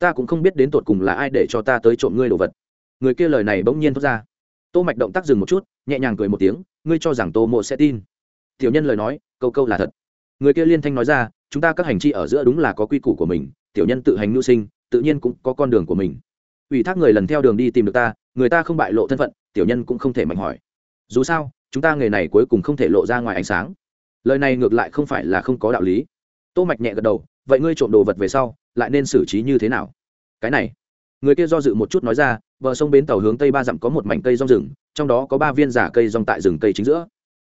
ta cũng không biết đến tột cùng là ai để cho ta tới trộm ngươi đồ vật. Người kia lời này bỗng nhiên thốt ra. Tô mạch động tác dừng một chút, nhẹ nhàng cười một tiếng, ngươi cho rằng tô mộ sẽ tin. Tiểu nhân lời nói, câu câu là thật. Người kia liên thanh nói ra, chúng ta các hành chi ở giữa đúng là có quy củ của mình, tiểu nhân tự hành nhu sinh, tự nhiên cũng có con đường của mình. Ủy thác người lần theo đường đi tìm được ta, người ta không bại lộ thân phận, tiểu nhân cũng không thể mạnh hỏi. Dù sao, chúng ta nghề này cuối cùng không thể lộ ra ngoài ánh sáng. Lời này ngược lại không phải là không có đạo lý. Tô mạch nhẹ gật đầu, vậy ngươi trộm đồ vật về sau lại nên xử trí như thế nào? Cái này, người kia do dự một chút nói ra, bờ sông bến tàu hướng tây ba dặm có một mảnh cây rong rừng, trong đó có ba viên giả cây rong tại rừng cây chính giữa.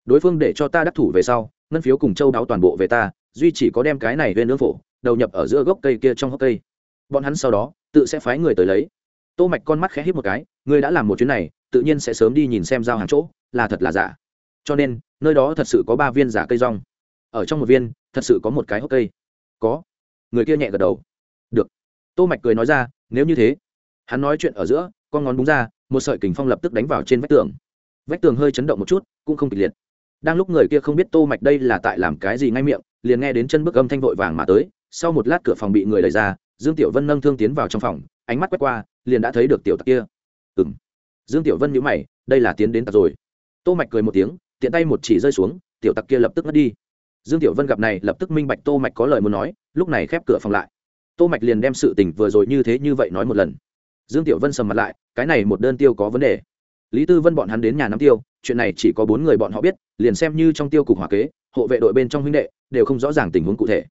Đối phương để cho ta đắc thủ về sau, ngân phiếu cùng châu đáo toàn bộ về ta, duy chỉ có đem cái này lên nướng phổ, đầu nhập ở giữa gốc cây kia trong hốc cây. Bọn hắn sau đó, tự sẽ phái người tới lấy. Tô mạch con mắt khẽ híp một cái ngươi đã làm một chuyến này, tự nhiên sẽ sớm đi nhìn xem giao hàng chỗ, là thật là giả. Cho nên, nơi đó thật sự có ba viên giả cây rong. Ở trong một viên, thật sự có một cái hốc cây. Có. Người kia nhẹ gật đầu tô mạch cười nói ra, nếu như thế, hắn nói chuyện ở giữa, con ngón búng ra, một sợi kình phong lập tức đánh vào trên vách tường. Vách tường hơi chấn động một chút, cũng không kịch liệt. Đang lúc người kia không biết tô mạch đây là tại làm cái gì ngay miệng, liền nghe đến chân bước âm thanh vội vàng mà tới, sau một lát cửa phòng bị người đẩy ra, dương tiểu vân nâng thương tiến vào trong phòng, ánh mắt quét qua, liền đã thấy được tiểu tặc kia. Ừm. Dương tiểu vân nhíu mày, đây là tiến đến tặc rồi. Tô mạch cười một tiếng, tiện tay một chỉ rơi xuống, tiểu tặc kia lập tức ngất đi. Dương tiểu vân gặp này lập tức minh bạch tô mạch có lời muốn nói, lúc này khép cửa phòng lại tô mạch liền đem sự tình vừa rồi như thế như vậy nói một lần. Dương tiểu vân sầm mặt lại, cái này một đơn tiêu có vấn đề. Lý tư vân bọn hắn đến nhà nắm tiêu, chuyện này chỉ có bốn người bọn họ biết, liền xem như trong tiêu cục hỏa kế, hộ vệ đội bên trong huynh đệ, đều không rõ ràng tình huống cụ thể.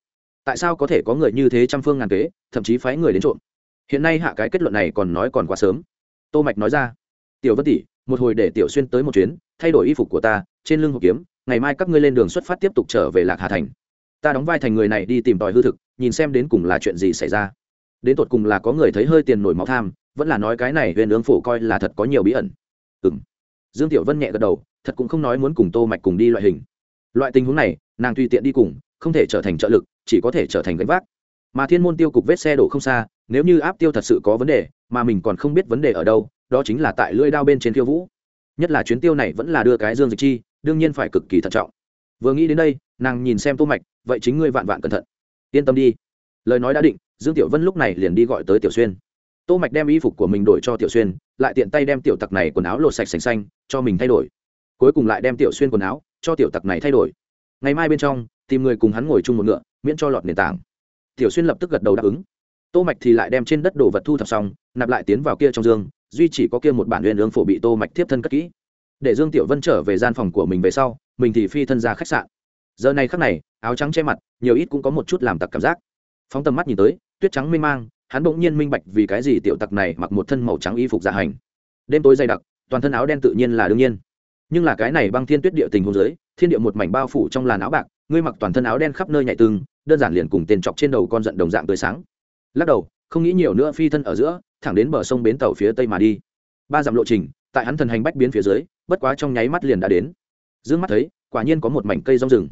Tại sao có thể có người như thế trăm phương ngàn kế, thậm chí phái người đến trộm? Hiện nay hạ cái kết luận này còn nói còn quá sớm. Tô mạch nói ra, tiểu vân tỷ, một hồi để tiểu xuyên tới một chuyến, thay đổi y phục của ta, trên lưng hộp kiếm, ngày mai các ngươi lên đường xuất phát tiếp tục trở về lạc hà thành ta đóng vai thành người này đi tìm tòi hư thực, nhìn xem đến cùng là chuyện gì xảy ra. Đến tột cùng là có người thấy hơi tiền nổi máu tham, vẫn là nói cái này huyền ương phủ coi là thật có nhiều bí ẩn. Ừ m dương tiểu vân nhẹ gật đầu, thật cũng không nói muốn cùng tô mạch cùng đi loại hình. Loại tình huống này, nàng tùy tiện đi cùng, không thể trở thành trợ lực, chỉ có thể trở thành gánh vác. Mà thiên môn tiêu cục vết xe đổ không xa, nếu như áp tiêu thật sự có vấn đề, mà mình còn không biết vấn đề ở đâu, đó chính là tại lưỡi đao bên trên khiêu vũ. Nhất là chuyến tiêu này vẫn là đưa cái dương dịch chi, đương nhiên phải cực kỳ thận trọng vừa nghĩ đến đây, nàng nhìn xem tô mạch, vậy chính ngươi vạn vạn cẩn thận. Yên tâm đi. Lời nói đã định, dương tiểu vân lúc này liền đi gọi tới tiểu xuyên. Tô mạch đem y phục của mình đổi cho tiểu xuyên, lại tiện tay đem tiểu tặc này quần áo lột sạch sành xanh, cho mình thay đổi. Cuối cùng lại đem tiểu xuyên quần áo, cho tiểu tặc này thay đổi. Ngày mai bên trong, tìm người cùng hắn ngồi chung một ngựa, miễn cho lọt nền tảng. Tiểu xuyên lập tức gật đầu đáp ứng. Tô mạch thì lại đem trên đất đồ vật thu thập xong, nạp lại tiến vào kia trong dương, duy chỉ có kia một bản uyên ương phổ bị tô mạch tiếp thân cất kỹ. Để dương tiểu vân trở về gian phòng của mình về sau mình thì phi thân ra khách sạn. Giờ này khắc này, áo trắng che mặt, nhiều ít cũng có một chút làm tặc cảm giác. Phóng tầm mắt nhìn tới, tuyết trắng mênh mang, hắn bỗng nhiên minh bạch vì cái gì tiểu tặc này mặc một thân màu trắng y phục dạ hành. Đêm tối dày đặc, toàn thân áo đen tự nhiên là đương nhiên. Nhưng là cái này băng thiên tuyết địa tình hồ dưới, thiên địa một mảnh bao phủ trong làn áo bạc, ngươi mặc toàn thân áo đen khắp nơi nhạy tương đơn giản liền cùng tiền chọc trên đầu con giận đồng dạng tươi sáng. Lắc đầu, không nghĩ nhiều nữa phi thân ở giữa, thẳng đến bờ sông bến tàu phía tây mà đi. Ba dặm lộ trình, tại hắn thần hành bách biến phía dưới, bất quá trong nháy mắt liền đã đến d mắt thấy, quả nhiên có một mảnh cây rong rừng.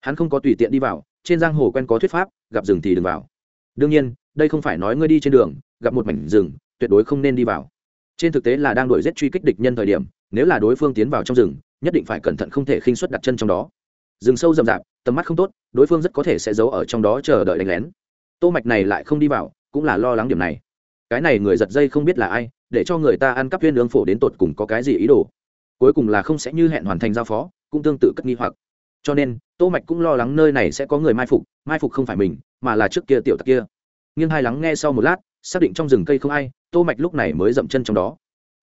Hắn không có tùy tiện đi vào, trên giang hồ quen có thuyết pháp, gặp rừng thì đừng vào. Đương nhiên, đây không phải nói ngươi đi trên đường, gặp một mảnh rừng, tuyệt đối không nên đi vào. Trên thực tế là đang đuổi giết truy kích địch nhân thời điểm, nếu là đối phương tiến vào trong rừng, nhất định phải cẩn thận không thể khinh suất đặt chân trong đó. Rừng sâu rậm rạp, tầm mắt không tốt, đối phương rất có thể sẽ giấu ở trong đó chờ đợi đánh lén. Tô mạch này lại không đi vào, cũng là lo lắng điểm này. Cái này người giật dây không biết là ai, để cho người ta ăn cắp viên lương phổ đến tột cùng có cái gì ý đồ cuối cùng là không sẽ như hẹn hoàn thành giao phó, cũng tương tự cất nghi hoặc. Cho nên, tô mạch cũng lo lắng nơi này sẽ có người mai phục mai phục không phải mình, mà là trước kia tiểu tặc kia. Nghiêng hai lắng nghe sau một lát, xác định trong rừng cây không ai, tô mạch lúc này mới dậm chân trong đó.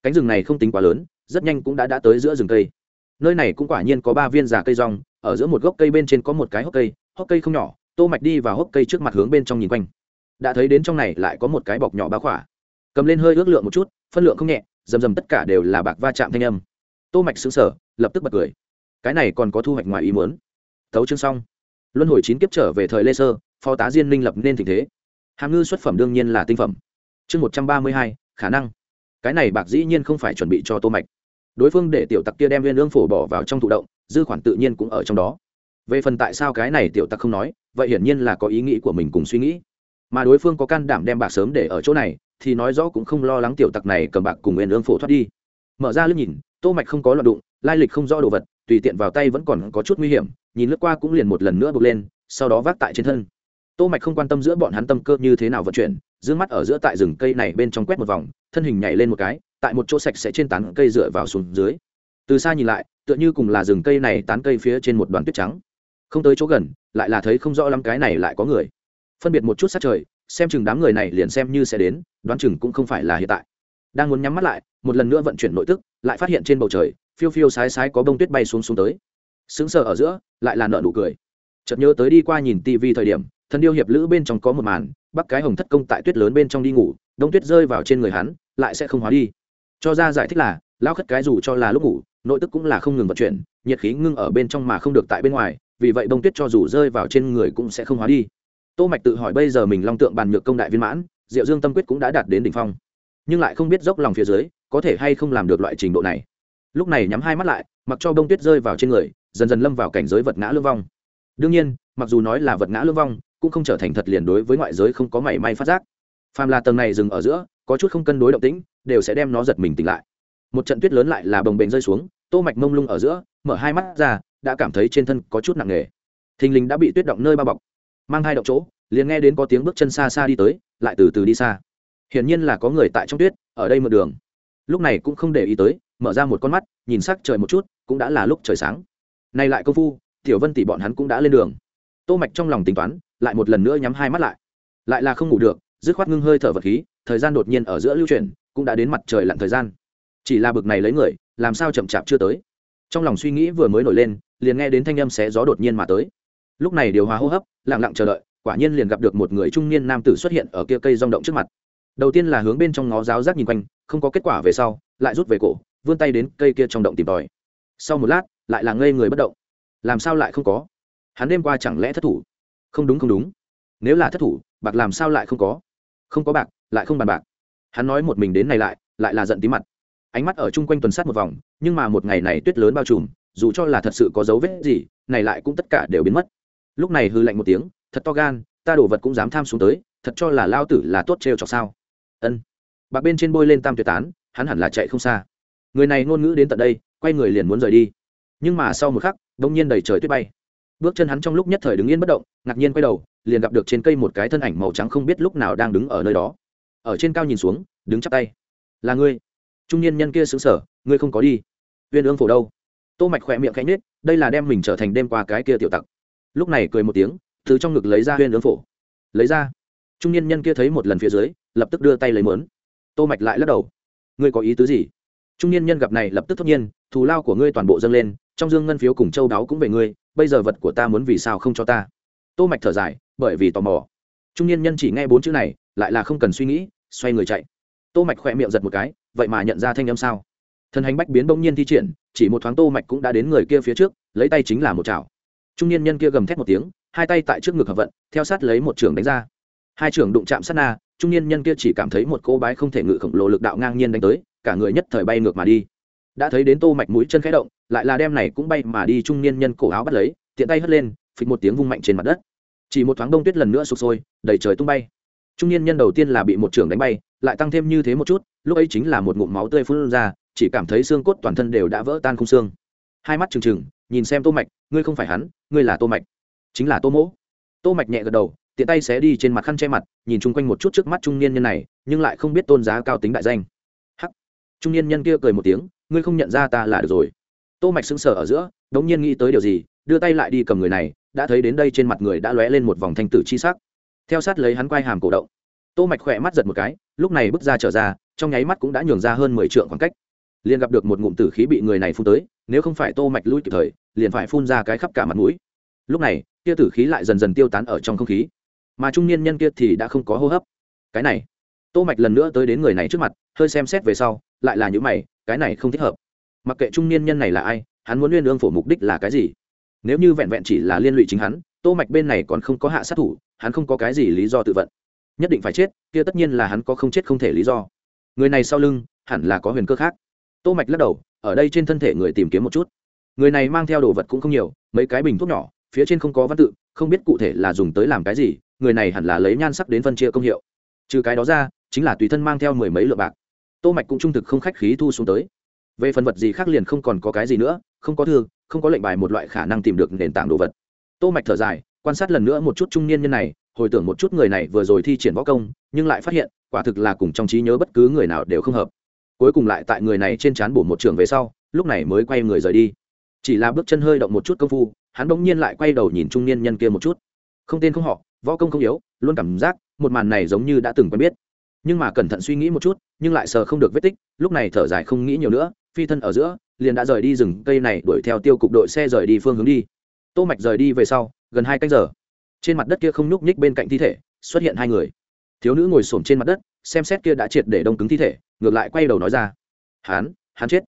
Cánh rừng này không tính quá lớn, rất nhanh cũng đã đã tới giữa rừng cây. Nơi này cũng quả nhiên có ba viên già cây rong, ở giữa một gốc cây bên trên có một cái hốc cây hốc cây không nhỏ, tô mạch đi vào hốc cây trước mặt hướng bên trong nhìn quanh. Đã thấy đến trong này lại có một cái bọc nhỏ bao khỏa. Cầm lên hơi ước lượng một chút, phân lượng không nhẹ dầm dầm tất cả đều là bạc va chạm thanh âm tô mạch sững sờ, lập tức bật cười. Cái này còn có thu hoạch ngoài ý muốn. Thấu chương xong. Luân hồi chín kiếp trở về thời lê sơ, phó tá diên minh lập nên tình thế. Hàm ngư xuất phẩm đương nhiên là tinh phẩm. Chương một trăm ba mươi hai, khả năng. Cái này bạc dĩ nhiên không phải chuẩn bị cho tô mạch. Đối phương để tiểu tặc kia đem viên lương phổ bỏ vào trong thụ động, dư khoản tự nhiên cũng ở trong đó. Về phần tại sao cái này tiểu tặc không nói, vậy hiển nhiên là có ý nghĩ của mình cùng suy nghĩ. Mà đối phương có can đảm đem bạc sớm để ở chỗ này, thì nói rõ cũng không lo lắng tiểu tặc này cầm bạc cùng nguyên lương phổ thoát đi mở ra lướt nhìn, tô mạch không có loạn đụng, lai lịch không rõ đồ vật, tùy tiện vào tay vẫn còn có chút nguy hiểm, nhìn lướt qua cũng liền một lần nữa bục lên, sau đó vác tại trên thân. Tô mạch không quan tâm giữa bọn hắn tâm cơ như thế nào vận chuyển, dương mắt ở giữa tại rừng cây này bên trong quét một vòng, thân hình nhảy lên một cái, tại một chỗ sạch sẽ trên tán cây dựa vào xuống dưới. Từ xa nhìn lại, tựa như cùng là rừng cây này tán cây phía trên một đoàn tuyết trắng. Không tới chỗ gần, lại là thấy không rõ lắm cái này lại có người. Phân biệt một chút sát trời, xem chừng đám người này liền xem như sẽ đến, đoán chừng cũng không phải là hiện tại đang muốn nhắm mắt lại, một lần nữa vận chuyển nội tức, lại phát hiện trên bầu trời, phiêu phiêu sái sái có bông tuyết bay xuống xuống tới. Sững sờ ở giữa, lại là nợ nụ cười. Chợt nhớ tới đi qua nhìn tivi thời điểm, thần điêu hiệp lữ bên trong có một màn bắc cái hồng thất công tại tuyết lớn bên trong đi ngủ đông tuyết rơi vào trên người hắn, lại sẽ không hóa đi. Cho ra giải thích là lao khất cái dù cho là lúc ngủ, nội tức cũng là không ngừng vận chuyển, nhiệt khí ngưng ở bên trong mà không được tại bên ngoài, vì vậy bông tuyết cho dù rơi vào trên người cũng sẽ không hóa đi. Tô mạch tự hỏi bây giờ mình long tượng bàn nhược công đại viên mãn, diệu dương tâm quyết cũng đã đạt đến đỉnh phong nhưng lại không biết dốc lòng phía dưới, có thể hay không làm được loại trình độ này. Lúc này nhắm hai mắt lại, mặc cho bông tuyết rơi vào trên người, dần dần lâm vào cảnh giới vật ngã lương vong. Đương nhiên, mặc dù nói là vật ngã lương vong, cũng không trở thành thật liền đối với ngoại giới không có mảy may phát giác. Phàm là tầng này dừng ở giữa, có chút không cân đối động tĩnh, đều sẽ đem nó giật mình tỉnh lại. Một trận tuyết lớn lại là bồng bềnh rơi xuống, tô mạch mông lung ở giữa, mở hai mắt ra, đã cảm thấy trên thân có chút nặng nề. Thình lình đã bị tuyết động nơi bao bọc. Mang hai động chỗ, liền nghe đến có tiếng bước chân xa xa đi tới, lại từ từ đi xa hiển nhiên là có người tại trong tuyết, ở đây mượn đường. Lúc này cũng không để ý tới, mở ra một con mắt, nhìn sắc trời một chút, cũng đã là lúc trời sáng. Nay lại công phu, tiểu vân tỷ bọn hắn cũng đã lên đường. Tô mạch trong lòng tính toán, lại một lần nữa nhắm hai mắt lại. Lại là không ngủ được, dứt khoát ngưng hơi thở vật khí, thời gian đột nhiên ở giữa lưu chuyển, cũng đã đến mặt trời lặn thời gian. Chỉ là bực này lấy người, làm sao chậm chạp chưa tới. Trong lòng suy nghĩ vừa mới nổi lên, liền nghe đến thanh âm xé gió đột nhiên mà tới. Lúc này điều hòa hô hấp, lặng lặng chờ đợi, quả nhiên liền gặp được một người trung niên nam tử xuất hiện ở kia cây rong động trước mặt đầu tiên là hướng bên trong ngó giáo giác nhìn quanh, không có kết quả về sau, lại rút về cổ, vươn tay đến cây kia trong động tìm tòi. Sau một lát, lại là ngây người bất động. Làm sao lại không có? Hắn đêm qua chẳng lẽ thất thủ? Không đúng không đúng. Nếu là thất thủ, bạc làm sao lại không có? Không có bạc, lại không bàn bạc. Hắn nói một mình đến này lại lại là giận tí mặt. Ánh mắt ở chung quanh tuần sát một vòng, nhưng mà một ngày này tuyết lớn bao trùm, dù cho là thật sự có dấu vết gì, này lại cũng tất cả đều biến mất. Lúc này hư lạnh một tiếng, thật to gan, ta đổ vật cũng dám tham xuống tới, thật cho là lao tử là tốt trêu chọc sao? Ân. Bạc bên trên bôi lên tam tuyệt tán, hắn hẳn là chạy không xa. Người này ngôn ngữ đến tận đây, quay người liền muốn rời đi. Nhưng mà sau một khắc đ ỗ n g nhiên đầy trời tuyết bay. Bước chân hắn trong lúc nhất thời đứng yên bất động, ngạc nhiên quay đầu, liền gặp được trên cây một cái thân ảnh màu trắng không biết lúc nào đang đứng ở nơi đó. Ở trên cao nhìn xuống, đứng chắp tay. Là ngươi. Trung niên nhân kia xứng sở ngươi không có đi. Uyên ương phổ đâu? Tô mạch khỏe miệng khẽ nhếch, đây là đem mình trở thành đêm qua cái kia tiểu tặc. Lúc này cười một tiếng, từ trong ngực lấy ra uyên ương phổ. Lấy ra. Trung niên nhân kia thấy một lần phía dưới lập tức đưa tay lấy mớn. Tô mạch lại lắc đầu. Ngươi có ý tứ gì? Trung niên nhân gặp này lập tức thốt nhiên, thù lao của ngươi toàn bộ dâng lên, trong dương ngân phiếu cùng châu đáo cũng về ngươi, bây giờ vật của ta muốn vì sao không cho ta? Tô mạch thở dài, bởi vì tò mò. Trung niên nhân chỉ nghe bốn chữ này, lại là không cần suy nghĩ, xoay người chạy. Tô mạch khỏe miệng giật một cái, vậy mà nhận ra thanh âm sao? Thân hành bách biến bỗng nhiên thi triển, chỉ một thoáng tô mạch cũng đã đến người kia phía trước, lấy tay chính là một chảo. Trung niên nhân kia gầm thét một tiếng, hai tay tại trước ngực hợp vận, theo sát lấy một trường đánh ra. Hai trường đụng chạm sát na trung niên nhân kia chỉ cảm thấy một cô bái không thể ngự khổng lồ lực đạo ngang nhiên đánh tới, cả người nhất thời bay ngược mà đi. Đã thấy đến tô mạch mũi chân khẽ động, lại là đem này cũng bay mà đi trung niên nhân cổ áo bắt lấy, tiện tay hất lên, phịch một tiếng vung mạnh trên mặt đất. Chỉ một thoáng đông tuyết lần nữa sụp sôi, đầy trời tung bay. Trung niên nhân đầu tiên là bị một trưởng đánh bay, lại tăng thêm như thế một chút, lúc ấy chính là một ngụm máu tươi phun ra, chỉ cảm thấy xương cốt toàn thân đều đã vỡ tan không xương. Hai mắt trừng trừng, nhìn xem tô mạch, ngươi không phải hắn, ngươi là tô mạch. Chính là tô mỗ. Tô mạch nhẹ gật đầu tiện tay xé đi trên mặt khăn che mặt, nhìn chung quanh một chút trước mắt trung niên nhân này, nhưng lại không biết tôn giá cao tính đại danh. Hắc. Trung niên nhân kia cười một tiếng, ngươi không nhận ra ta là được rồi. Tô mạch sững sờ ở giữa, đống nhiên nghĩ tới điều gì, đưa tay lại đi cầm người này, đã thấy đến đây trên mặt người đã lóe lên một vòng thanh tử chi sắc. Theo sát lấy hắn quay hàm cổ động. Tô mạch khỏe mắt giật một cái, lúc này bước ra trở ra, trong nháy mắt cũng đã nhường ra hơn mười trượng khoảng cách. Liền gặp được một ngụm tử khí bị người này phun tới, nếu không phải tô mạch lui kịp thời, liền phải phun ra cái khắp cả mặt mũi. Lúc này kia tử khí lại dần dần tiêu tán ở trong không khí mà trung niên nhân kia thì đã không có hô hấp. Cái này, tô mạch lần nữa tới đến người này trước mặt, hơi xem xét về sau, lại là những mày, cái này không thích hợp. Mặc kệ trung niên nhân này là ai, hắn muốn liên lương phổ mục đích là cái gì? Nếu như vẹn vẹn chỉ là liên lụy chính hắn, tô mạch bên này còn không có hạ sát thủ, hắn không có cái gì lý do tự vận. Nhất định phải chết, kia tất nhiên là hắn có không chết không thể lý do. Người này sau lưng, hẳn là có huyền cơ khác. Tô mạch lắc đầu, ở đây trên thân thể người tìm kiếm một chút. Người này mang theo đồ vật cũng không nhiều, mấy cái bình thuốc nhỏ, phía trên không có văn tự, không biết cụ thể là dùng tới làm cái gì người này hẳn là lấy nhan sắc đến phân chia công hiệu. Trừ cái đó ra, chính là tùy thân mang theo mười mấy lượng bạc. Tô mạch cũng trung thực không khách khí thu xuống tới. Về phần vật gì khác liền không còn có cái gì nữa, không có thư, không có lệnh bài một loại khả năng tìm được nền tảng đồ vật. Tô mạch thở dài, quan sát lần nữa một chút trung niên nhân này, hồi tưởng một chút người này vừa rồi thi triển võ công, nhưng lại phát hiện, quả thực là cùng trong trí nhớ bất cứ người nào đều không hợp. Cuối cùng lại tại người này trên trán bổ một trường về sau, lúc này mới quay người rời đi. Chỉ là bước chân hơi động một chút công phu, hắn bỗng nhiên lại quay đầu nhìn trung niên nhân kia một chút. Không tên không họ võ công không yếu, luôn cảm giác một màn này giống như đã từng quen biết. Nhưng mà cẩn thận suy nghĩ một chút, nhưng lại sờ không được vết tích, lúc này thở dài không nghĩ nhiều nữa, phi thân ở giữa, liền đã rời đi rừng cây này, đuổi theo tiêu cục đội xe rời đi phương hướng đi. Tô mạch rời đi về sau, gần hai canh giờ, trên mặt đất kia không nhúc nhích bên cạnh thi thể, xuất hiện hai người. Thiếu nữ ngồi xổm trên mặt đất, xem xét kia đã triệt để đông cứng thi thể, ngược lại quay đầu nói ra. Hắn hắn chết.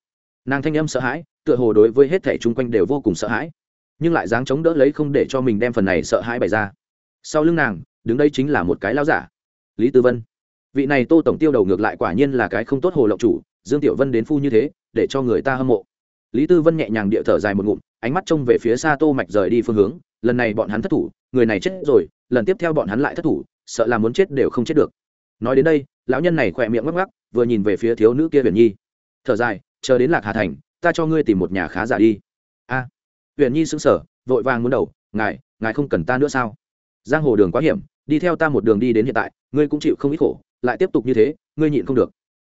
Nàng thanh âm sợ hãi, tựa hồ đối với hết thể chung quanh đều vô cùng sợ hãi, nhưng lại dáng chống đỡ lấy không để cho mình đem phần này sợ hãi bày ra sau lưng nàng, đứng đây chính là một cái lao giả. Lý tư vân. Vị này tô tổng tiêu đầu ngược lại quả nhiên là cái không tốt hồ lộng chủ, dương tiểu vân đến phu như thế, để cho người ta hâm mộ. Lý tư vân nhẹ nhàng địa thở dài một ngụm, ánh mắt trông về phía xa tô mạch rời đi phương hướng, lần này bọn hắn thất thủ, người này chết rồi, lần tiếp theo bọn hắn lại thất thủ, sợ là muốn chết đều không chết được. Nói đến đây, lão nhân này khỏe miệng ngắc ngắc, vừa nhìn về phía thiếu nữ kia huyền nhi. Thở dài, chờ đến lạc hà thành, ta cho ngươi tìm một nhà khá giả đi. A. Huyền nhi sững sờ, vội vàng muốn đầu, ngài ngài không cần ta nữa sao? Giang hồ đường quá hiểm, đi theo ta một đường đi đến hiện tại, ngươi cũng chịu không ít khổ, lại tiếp tục như thế, ngươi nhịn không được.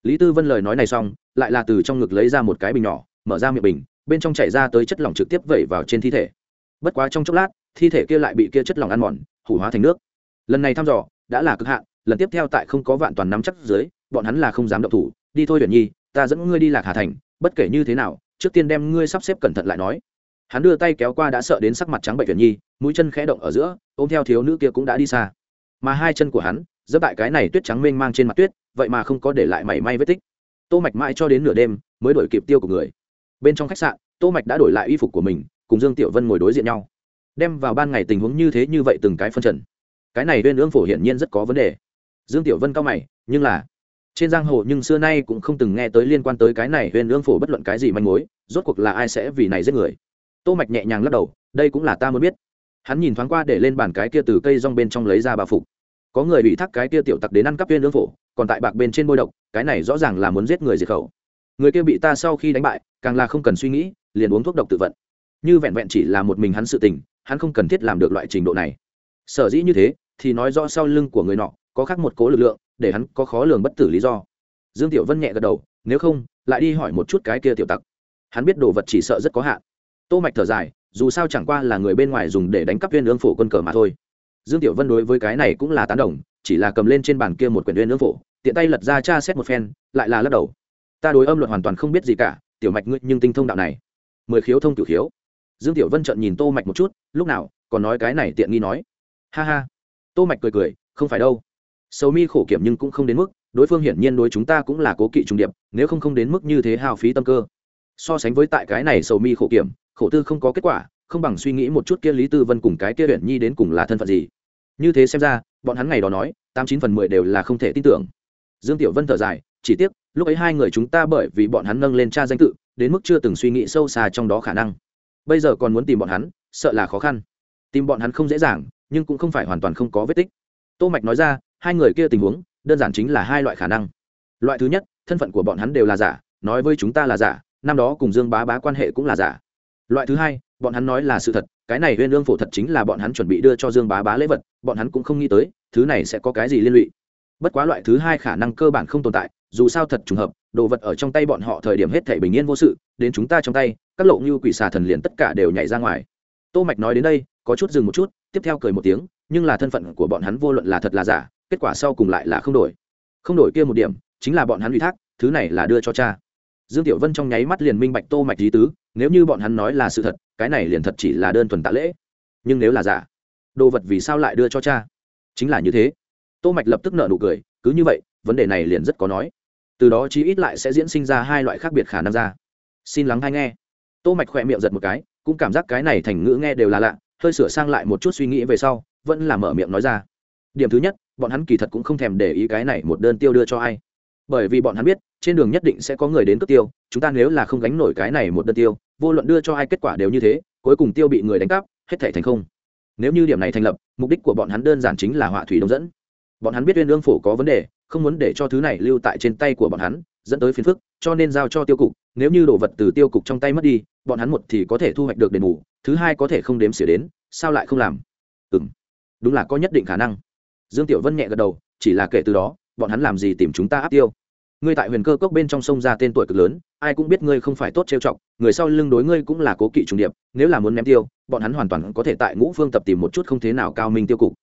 Lý tư vân lời nói này xong, lại là từ trong ngực lấy ra một cái bình nhỏ, mở ra miệng bình, bên trong chảy ra tới chất lỏng trực tiếp vẩy vào trên thi thể. Bất quá trong chốc lát, thi thể kia lại bị kia chất lỏng ăn mòn, hủ hóa thành nước. Lần này thăm dò, đã là cực hạn, lần tiếp theo tại không có vạn toàn nắm chắc dưới, bọn hắn là không dám động thủ, đi thôi huyền nhi, ta dẫn ngươi đi lạc hà thành, bất kể như thế nào, trước tiên đem ngươi sắp xếp cẩn thận lại nói hắn đưa tay kéo qua đã sợ đến sắc mặt trắng bệnh huyền nhi, mũi chân khẽ động ở giữa, ôm theo thiếu nữ kia cũng đã đi xa. Mà hai chân của hắn dẫm tại cái này tuyết trắng mênh mang trên mặt tuyết, vậy mà không có để lại mảy may vết tích. Tô mạch mãi cho đến nửa đêm mới đổi kịp tiêu của người. Bên trong khách sạn, tô mạch đã đổi lại y phục của mình, cùng dương tiểu vân ngồi đối diện nhau. Đem vào ban ngày tình huống như thế như vậy từng cái phân trần. Cái này bên ương phổ hiển nhiên rất có vấn đề. Dương tiểu vân cao mày, nhưng là, trên giang hồ nhưng xưa nay cũng không từng nghe tới liên quan tới cái này huyền ương phổ bất luận cái gì manh mối, rốt cuộc là ai sẽ vì này giết người? Tô mạch nhẹ nhàng lắc đầu, đây cũng là ta muốn biết. Hắn nhìn thoáng qua để lên bàn cái kia từ cây rong bên trong lấy ra bà phục. Có người bị thắc cái kia tiểu tặc đến ăn cắp viên lương phổ, còn tại bạc bên trên bôi độc, cái này rõ ràng là muốn giết người diệt khẩu. Người kia bị ta sau khi đánh bại, càng là không cần suy nghĩ, liền uống thuốc độc tự vận. Như vẹn vẹn chỉ là một mình hắn sự tình, hắn không cần thiết làm được loại trình độ này. Sở dĩ như thế, thì nói rõ sau lưng của người nọ, có khác một cố lực lượng, để hắn có khó lường bất tử lý do. Dương tiểu vân nhẹ gật đầu, nếu không, lại đi hỏi một chút cái kia tiểu tặc. Hắn biết đồ vật chỉ sợ rất có hạn tô mạch thở dài, dù sao chẳng qua là người bên ngoài dùng để đánh cắp viên ương phổ quân cờ mà thôi. Dương tiểu vân đối với cái này cũng là tán đồng, chỉ là cầm lên trên bàn kia một quyển viên ương phổ, tiện tay lật ra tra xét một phen, lại là lắc đầu. Ta đối âm luật hoàn toàn không biết gì cả, tiểu mạch ngươi nhưng tinh thông đạo này. Mười khiếu thông tiểu khiếu. Dương tiểu vân trợn nhìn tô mạch một chút, lúc nào, còn nói cái này tiện nghi nói. Ha ha. Tô mạch cười cười, không phải đâu. Sầu mi khổ kiểm nhưng cũng không đến mức, đối phương hiển nhiên đối chúng ta cũng là cố kỵ trung điệp, nếu không không đến mức như thế hao phí tâm cơ. So sánh với tại cái này sầu mi khổ kiểm khổ tư không có kết quả, không bằng suy nghĩ một chút kia lý tư vân cùng cái kia huyện nhi đến cùng là thân phận gì. Như thế xem ra, bọn hắn ngày đó nói, tám chín phần mười đều là không thể tin tưởng. Dương tiểu vân thở dài, chỉ tiếc, lúc ấy hai người chúng ta bởi vì bọn hắn nâng lên cha danh tự, đến mức chưa từng suy nghĩ sâu xa trong đó khả năng. Bây giờ còn muốn tìm bọn hắn, sợ là khó khăn. Tìm bọn hắn không dễ dàng, nhưng cũng không phải hoàn toàn không có vết tích. Tô mạch nói ra, hai người kia tình huống, đơn giản chính là hai loại khả năng. Loại thứ nhất, thân phận của bọn hắn đều là giả, nói với chúng ta là giả, năm đó cùng dương bá bá quan hệ cũng là giả loại thứ hai, bọn hắn nói là sự thật, cái này huyên lương phổ thật chính là bọn hắn chuẩn bị đưa cho dương bá bá lễ vật, bọn hắn cũng không nghĩ tới, thứ này sẽ có cái gì liên lụy. Bất quá loại thứ hai khả năng cơ bản không tồn tại, dù sao thật trùng hợp, đồ vật ở trong tay bọn họ thời điểm hết thể bình yên vô sự, đến chúng ta trong tay, các lộ như quỷ xà thần liền tất cả đều nhảy ra ngoài. Tô mạch nói đến đây, có chút dừng một chút, tiếp theo cười một tiếng, nhưng là thân phận của bọn hắn vô luận là thật là giả, kết quả sau cùng lại là không đổi. Không đổi kia một điểm, chính là bọn hắn ủy thác, thứ này là đưa cho cha. Dương tiểu vân trong nháy mắt liền minh bạch tô mạch lý tứ nếu như bọn hắn nói là sự thật, cái này liền thật chỉ là đơn thuần tạ lễ. Nhưng nếu là giả, đồ vật vì sao lại đưa cho cha? Chính là như thế. Tô mạch lập tức nợ nụ cười, cứ như vậy, vấn đề này liền rất có nói. Từ đó chí ít lại sẽ diễn sinh ra hai loại khác biệt khả năng ra. Xin lắng hay nghe. Tô mạch khỏe miệng giật một cái, cũng cảm giác cái này thành ngữ nghe đều là lạ, hơi sửa sang lại một chút suy nghĩ về sau, vẫn là mở miệng nói ra. Điểm thứ nhất, bọn hắn kỳ thật cũng không thèm để ý cái này một đơn tiêu đưa cho ai. Bởi vì bọn hắn biết trên đường nhất định sẽ có người đến cướp tiêu, chúng ta nếu là không gánh nổi cái này một đơn tiêu, vô luận đưa cho ai kết quả đều như thế, cuối cùng tiêu bị người đánh cắp, hết thể thành không. Nếu như điểm này thành lập, mục đích của bọn hắn đơn giản chính là họa thủy đông dẫn. Bọn hắn biết uyên lương phổ có vấn đề, không muốn để cho thứ này lưu tại trên tay của bọn hắn, dẫn tới phiền phức, cho nên giao cho tiêu cục. Nếu như đồ vật từ tiêu cục trong tay mất đi, bọn hắn một thì có thể thu hoạch được đền bù, thứ hai có thể không đếm xỉa đến, sao lại không làm? Ừng đúng là có nhất định khả năng. Dương tiểu vân nhẹ gật đầu, chỉ là kể từ đó, bọn hắn làm gì tìm chúng ta áp tiêu? Ngươi tại huyền cơ cốc bên trong sông ra tên tuổi cực lớn, ai cũng biết ngươi không phải tốt trêu chọc, người sau lưng đối ngươi cũng là cố kỵ trùng điệp, nếu là muốn ném tiêu, bọn hắn hoàn toàn có thể tại ngũ phương tập tìm một chút không thế nào cao minh tiêu cục.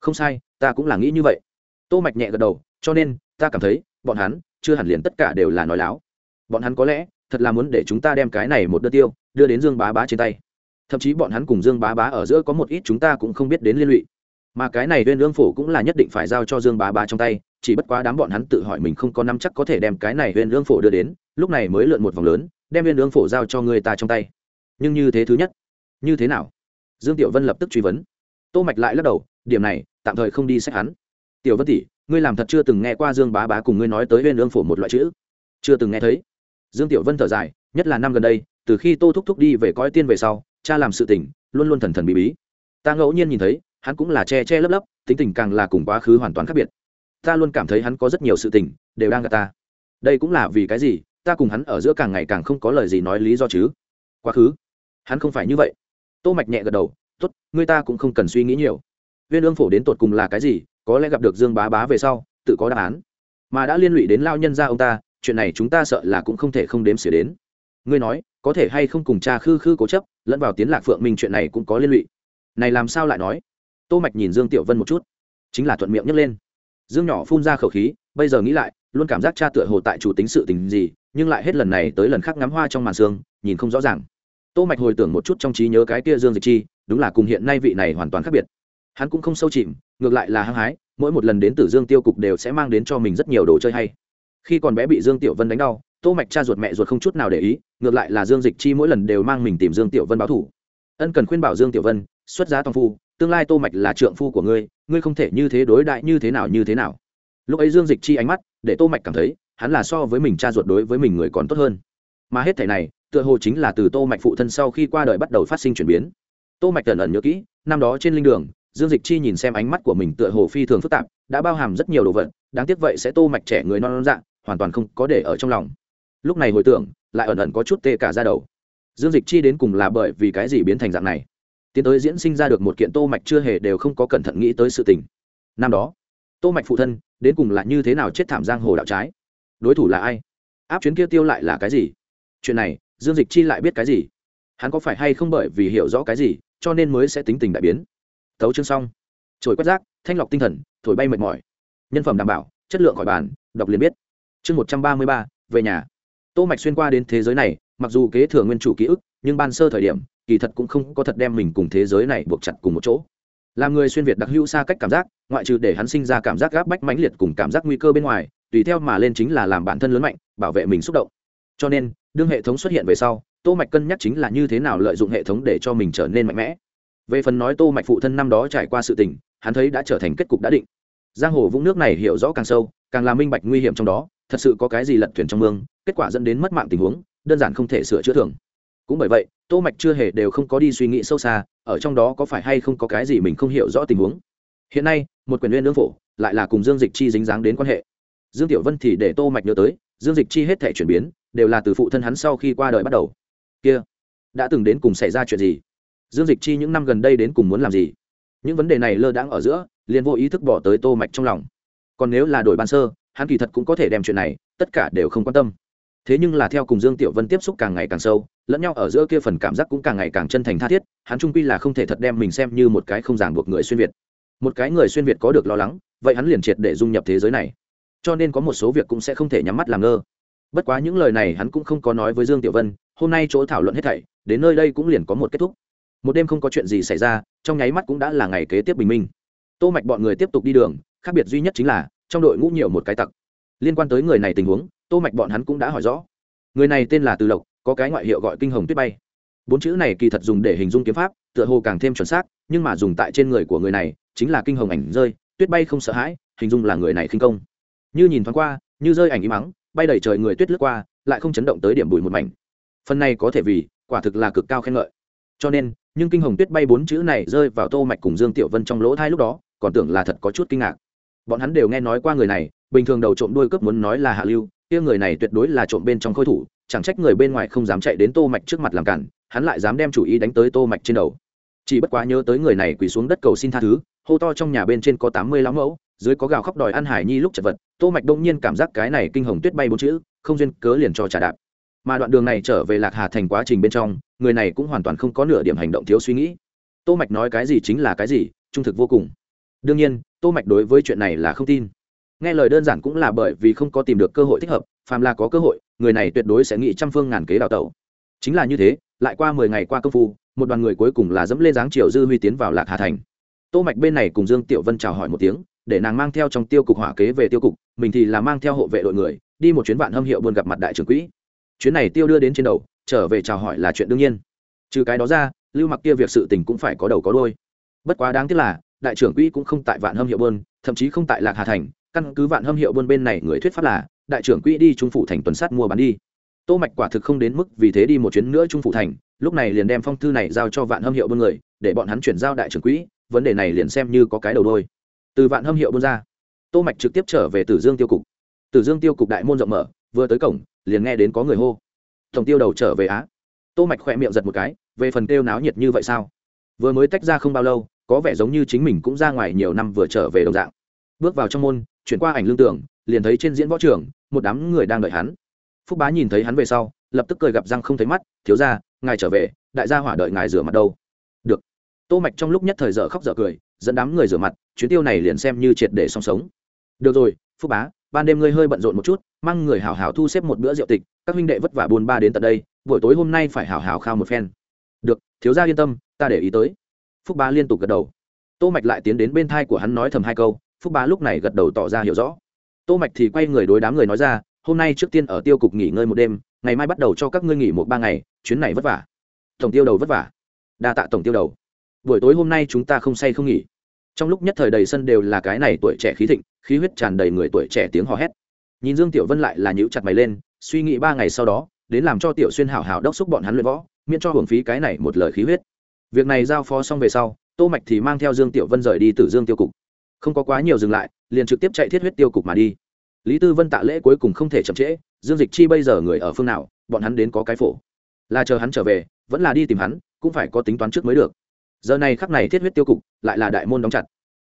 Không sai, ta cũng là nghĩ như vậy. Tô mạch nhẹ gật đầu, cho nên, ta cảm thấy, bọn hắn, chưa hẳn liền tất cả đều là nói láo. Bọn hắn có lẽ, thật là muốn để chúng ta đem cái này một đợt tiêu, đưa đến dương bá bá trên tay. Thậm chí bọn hắn cùng dương bá bá ở giữa có một ít chúng ta cũng không biết đến liên lụy mà cái này uyên ương phổ cũng là nhất định phải giao cho dương bá bá trong tay, chỉ bất quá đám bọn hắn tự hỏi mình không có năm chắc có thể đem cái này uyên ương phổ đưa đến, lúc này mới lượn một vòng lớn, đem uyên ương phổ giao cho người ta trong tay. Nhưng như thế thứ nhất, như thế nào? Dương tiểu vân lập tức truy vấn. Tô mạch lại lắc đầu, điểm này, tạm thời không đi xét hắn. Tiểu vân tỷ, ngươi làm thật chưa từng nghe qua dương bá bá cùng ngươi nói tới uyên ương phổ một loại chữ? Chưa từng nghe thấy. Dương tiểu vân thở dài, nhất là năm gần đây, từ khi tô thúc thúc đi về coi tiên về sau, cha làm sự tình, luôn luôn thần thần bí bí. Ta ngẫu nhiên nhìn thấy hắn cũng là che che lấp lấp, tính tình càng là cùng quá khứ hoàn toàn khác biệt. Ta luôn cảm thấy hắn có rất nhiều sự tình, đều đang gặp ta. Đây cũng là vì cái gì, ta cùng hắn ở giữa càng ngày càng không có lời gì nói lý do chứ. Quá khứ. Hắn không phải như vậy. Tô mạch nhẹ gật đầu, tốt người ta cũng không cần suy nghĩ nhiều. Viên ương phổ đến tột cùng là cái gì, có lẽ gặp được dương bá bá về sau, tự có đáp án. Mà đã liên lụy đến lao nhân gia ông ta, chuyện này chúng ta sợ là cũng không thể không đếm xỉa đến. Ngươi nói, có thể hay không cùng cha khư khư cố chấp, lẫn vào tiến lạc phượng minh chuyện này cũng có liên lụy. Này làm sao lại nói? Tô mạch nhìn dương tiểu vân một chút, chính là thuận miệng nhấc lên. Dương nhỏ phun ra khẩu khí, bây giờ nghĩ lại, luôn cảm giác cha tựa hồ tại chủ tính sự tình gì, nhưng lại hết lần này tới lần khác ngắm hoa trong màn sương, nhìn không rõ ràng. Tô mạch hồi tưởng một chút trong trí nhớ cái kia dương dịch chi, đúng là cùng hiện nay vị này hoàn toàn khác biệt. Hắn cũng không sâu chìm, ngược lại là hăng hái, mỗi một lần đến Tử dương tiêu cục đều sẽ mang đến cho mình rất nhiều đồ chơi hay. Khi còn bé bị dương tiểu vân đánh đau, tô mạch cha ruột mẹ ruột không chút nào để ý, ngược lại là dương dịch chi mỗi lần đều mang mình tìm dương tiểu vân báo thủ. Ân cần khuyên bảo dương tiểu vân, xuất giá toàn phu tương lai tô mạch là trượng phu của ngươi ngươi không thể như thế đối đại như thế nào, như thế nào. Lúc ấy dương dịch chi ánh mắt để tô mạch cảm thấy, hắn là so với mình cha ruột đối với mình người còn tốt hơn. Mà hết thảy này, tựa hồ chính là từ tô mạch phụ thân sau khi qua đời bắt đầu phát sinh chuyển biến. Tô mạch ẩn ẩn nhớ kỹ, năm đó trên linh đường, dương dịch chi nhìn xem ánh mắt của mình tựa hồ phi thường phức tạp, đã bao hàm rất nhiều đồ vật, đáng tiếc vậy sẽ tô mạch trẻ người non non dạng hoàn toàn không có để ở trong lòng. Lúc này hồi tưởng, lại ẩn ẩn có chút tê cả ra đầu. Dương dịch chi đến cùng là bởi vì cái gì biến thành dạng này? Tiến tới diễn sinh ra được một kiện tô mạch chưa hề đều không có cẩn thận nghĩ tới sự tình. Năm đó, tô mạch phụ thân đến cùng là như thế nào chết thảm giang hồ đạo trái? Đối thủ là ai? Áp chuyến kia tiêu lại là cái gì? Chuyện này, dương dịch chi lại biết cái gì? Hắn có phải hay không bởi vì hiểu rõ cái gì, cho nên mới sẽ tính tình đại biến? Thấu chương xong. Trồi quét rác, thanh lọc tinh thần, thổi bay mệt mỏi. Nhân phẩm đảm bảo, chất lượng khỏi bàn, đọc liền biết. Chương một trăm ba mươi ba, về nhà. Tô mạch xuyên qua đến thế giới này, mặc dù kế thừa nguyên chủ ký ức, nhưng ban sơ thời điểm kỳ thật cũng không có thật đem mình cùng thế giới này buộc chặt cùng một chỗ. Làm người xuyên việt đặc hữu xa cách cảm giác, ngoại trừ để hắn sinh ra cảm giác gáp bách mãnh liệt cùng cảm giác nguy cơ bên ngoài, tùy theo mà lên chính là làm bản thân lớn mạnh, bảo vệ mình xúc động. Cho nên, đương hệ thống xuất hiện về sau, tô mạch cân nhắc chính là như thế nào lợi dụng hệ thống để cho mình trở nên mạnh mẽ. Về phần nói tô mạch phụ thân năm đó trải qua sự tình, hắn thấy đã trở thành kết cục đã định. Giang hồ vũng nước này hiểu rõ càng sâu, càng là minh bạch nguy hiểm trong đó, thật sự có cái gì lật thuyền trong mương, kết quả dẫn đến mất mạng tình huống, đơn giản không thể sửa chữa thường cũng bởi vậy, tô mạch chưa hề đều không có đi suy nghĩ sâu xa, ở trong đó có phải hay không có cái gì mình không hiểu rõ tình huống. Hiện nay, một quyền nguyên lương phổ lại là cùng dương dịch chi dính dáng đến quan hệ. Dương tiểu vân thì để tô mạch nhớ tới, dương dịch chi hết thể chuyển biến, đều là từ phụ thân hắn sau khi qua đời bắt đầu. Kia, đã từng đến cùng xảy ra chuyện gì? Dương dịch chi những năm gần đây đến cùng muốn làm gì? Những vấn đề này lơ đãng ở giữa, liền vô ý thức bỏ tới tô mạch trong lòng. Còn nếu là đổi ban sơ, hắn kỳ thật cũng có thể đem chuyện này, tất cả đều không quan tâm. Thế nhưng là theo cùng dương tiểu vân tiếp xúc càng ngày càng sâu lẫn nhau ở giữa kia phần cảm giác cũng càng ngày càng chân thành tha thiết, hắn trung quy là không thể thật đem mình xem như một cái không ràng buộc người xuyên việt. Một cái người xuyên việt có được lo lắng, vậy hắn liền triệt để dung nhập thế giới này. Cho nên có một số việc cũng sẽ không thể nhắm mắt làm ngơ. Bất quá những lời này hắn cũng không có nói với dương tiểu vân, hôm nay chỗ thảo luận hết thảy, đến nơi đây cũng liền có một kết thúc. Một đêm không có chuyện gì xảy ra, trong nháy mắt cũng đã là ngày kế tiếp bình minh. Tô mạch bọn người tiếp tục đi đường, khác biệt duy nhất chính là, trong đội ngũ nhiều một cái tặc. Liên quan tới người này tình huống, tô mạch bọn hắn cũng đã hỏi rõ. Người này tên là từ lộc có cái ngoại hiệu gọi kinh hồng tuyết bay. Bốn chữ này kỳ thật dùng để hình dung kiếm pháp, tựa hồ càng thêm chuẩn xác, nhưng mà dùng tại trên người của người này chính là kinh hồng ảnh rơi, tuyết bay không sợ hãi, hình dung là người này khinh công. Như nhìn thoáng qua, như rơi ảnh im mắng, bay đầy trời người tuyết lướt qua, lại không chấn động tới điểm bụi một mảnh. Phần này có thể vì, quả thực là cực cao khen ngợi. Cho nên, nhưng kinh hồng tuyết bay bốn chữ này rơi vào tô mạch cùng dương tiểu vân trong lỗ thai lúc đó, còn tưởng là thật có chút kinh ngạc. Bọn hắn đều nghe nói qua người này, bình thường đầu trộm đuôi cướp muốn nói là hạ lưu, kia người này tuyệt đối là trộm bên trong khôi thủ chẳng trách người bên ngoài không dám chạy đến tô mạch trước mặt làm cản, hắn lại dám đem chủ ý đánh tới tô mạch trên đầu. Chỉ bất quá nhớ tới người này quỳ xuống đất cầu xin tha thứ, hô to trong nhà bên trên có tám mươi lão mẫu, dưới có gào khóc đòi ăn hải nhi lúc chật vật, tô mạch đông nhiên cảm giác cái này kinh hồng tuyết bay bốn chữ, không duyên cớ liền cho trả đạp. Mà đoạn đường này trở về lạc hà thành quá trình bên trong, người này cũng hoàn toàn không có nửa điểm hành động thiếu suy nghĩ. Tô mạch nói cái gì chính là cái gì, trung thực vô cùng. Đương nhiên, tô mạch đối với chuyện này là không tin. Nghe lời đơn giản cũng là bởi vì không có tìm được cơ hội thích hợp, phàm là có cơ hội người này tuyệt đối sẽ nghĩ trăm phương ngàn kế đào tẩu. Chính là như thế, lại qua mười ngày qua công phu, một đoàn người cuối cùng là dẫm lên dáng triều dư huy tiến vào lạc hà thành. Tô mạch bên này cùng dương tiểu vân chào hỏi một tiếng, để nàng mang theo trong tiêu cục hỏa kế về tiêu cục, mình thì là mang theo hộ vệ đội người, đi một chuyến vạn hâm hiệu buôn gặp mặt đại trưởng quỹ. Chuyến này tiêu đưa đến trên đầu, trở về chào hỏi là chuyện đương nhiên. Trừ cái đó ra, lưu mặc kia việc sự tình cũng phải có đầu có đôi bất quá đáng tiếc là, đại trưởng quỹ cũng không tại vạn hâm hiệu buôn, thậm chí không tại lạc hà thành, căn cứ vạn hâm hiệu buôn bên này người thuyết pháp là đại trưởng quỹ đi trung phủ thành tuần sát mua bán đi. Tô mạch quả thực không đến mức vì thế đi một chuyến nữa trung phủ thành, lúc này liền đem phong thư này giao cho vạn hâm hiệu buôn người, để bọn hắn chuyển giao đại trưởng quỹ, vấn đề này liền xem như có cái đầu đôi. Từ vạn hâm hiệu buôn ra, tô mạch trực tiếp trở về tử dương tiêu cục. Tử dương tiêu cục đại môn rộng mở, vừa tới cổng, liền nghe đến có người hô. Tổng tiêu đầu trở về á. Tô mạch khỏe miệng giật một cái, về phần tiêu náo nhiệt như vậy sao? Vừa mới tách ra không bao lâu, có vẻ giống như chính mình cũng ra ngoài nhiều năm vừa trở về đồng dạng. Bước vào trong môn, chuyển qua ảnh lương tưởng liền thấy trên diễn võ trường một đám người đang đợi hắn. Phúc bá nhìn thấy hắn về sau, lập tức cười gặp răng không thấy mắt, thiếu ra ngài trở về, đại gia hỏa đợi ngài rửa mặt đâu. Được. Tô mạch trong lúc nhất thời dở khóc dở cười, dẫn đám người rửa mặt, chuyến tiêu này liền xem như triệt để song sống. Được rồi, phúc bá, ban đêm ngươi hơi bận rộn một chút, mang người hảo hảo thu xếp một bữa rượu tịch, các huynh đệ vất vả buồn ba đến tận đây, buổi tối hôm nay phải hảo hảo khao một phen. Được, thiếu gia yên tâm, ta để ý tới. Phúc bá liên tục gật đầu. Tô mạch lại tiến đến bên thai của hắn nói thầm hai câu, phúc bá lúc này gật đầu tỏ ra hiểu rõ tô mạch thì quay người đối đám người nói ra, hôm nay trước tiên ở tiêu cục nghỉ ngơi một đêm, ngày mai bắt đầu cho các ngươi nghỉ một ba ngày, chuyến này vất vả. Tổng tiêu đầu vất vả. Đa tạ tổng tiêu đầu. Buổi tối hôm nay chúng ta không say không nghỉ. Trong lúc nhất thời đầy sân đều là cái này tuổi trẻ khí thịnh, khí huyết tràn đầy người tuổi trẻ tiếng hò hét. Nhìn dương tiểu vân lại là nhíu chặt mày lên, suy nghĩ ba ngày sau đó, đến làm cho tiểu xuyên hảo hảo đốc xúc bọn hắn luyện võ, miễn cho hưởng phí cái này một lời khí huyết. Việc này giao phó xong về sau, tô mạch thì mang theo dương tiểu vân rời đi từ dương tiêu cục không có quá nhiều dừng lại, liền trực tiếp chạy thiết huyết tiêu cục mà đi. Lý tư vân tạ lễ cuối cùng không thể chậm trễ, dương dịch chi bây giờ người ở phương nào, bọn hắn đến có cái phổ. Là chờ hắn trở về, vẫn là đi tìm hắn, cũng phải có tính toán trước mới được. Giờ này khắc này thiết huyết tiêu cục lại là đại môn đóng chặt.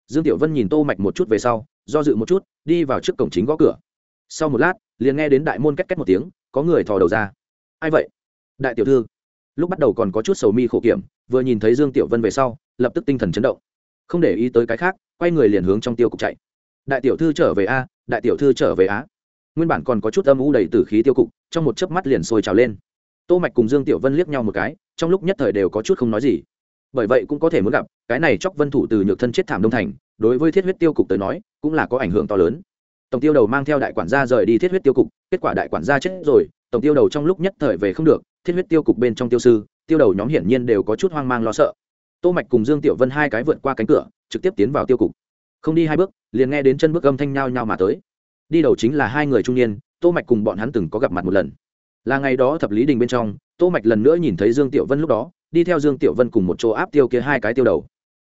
Dương tiểu vân nhìn tô mạch một chút về sau, do dự một chút, đi vào trước cổng chính gõ cửa. Sau một lát, liền nghe đến đại môn két két một tiếng, có người thò đầu ra. Ai vậy? Đại tiểu thư. Lúc bắt đầu còn có chút sầu mi khổ kiểm, vừa nhìn thấy dương tiểu vân về sau, lập tức tinh thần chấn động. Không để ý tới cái khác quay người liền hướng trong tiêu cục chạy. Đại tiểu thư trở về a, đại tiểu thư trở về á. Nguyên bản còn có chút âm u đầy từ khí tiêu cục, trong một chớp mắt liền sôi trào lên. Tô mạch cùng dương tiểu vân liếc nhau một cái, trong lúc nhất thời đều có chút không nói gì. Bởi vậy cũng có thể muốn gặp, cái này chóc vân thủ từ nhược thân chết thảm đông thành, đối với thiết huyết tiêu cục tới nói, cũng là có ảnh hưởng to lớn. Tổng tiêu đầu mang theo đại quản gia rời đi thiết huyết tiêu cục, kết quả đại quản gia chết rồi, tổng tiêu đầu trong lúc nhất thời về không được, thiết huyết tiêu cục bên trong tiêu sư, tiêu đầu nhóm hiển nhiên đều có chút hoang mang lo sợ tô mạch cùng dương tiểu vân hai cái vượt qua cánh cửa, trực tiếp tiến vào tiêu cục. Không đi hai bước, liền nghe đến chân bước âm thanh nhao nhao mà tới. Đi đầu chính là hai người trung niên, tô mạch cùng bọn hắn từng có gặp mặt một lần. Là ngày đó thập lý đình bên trong, tô mạch lần nữa nhìn thấy dương tiểu vân lúc đó, đi theo dương tiểu vân cùng một chỗ áp tiêu kia hai cái tiêu đầu.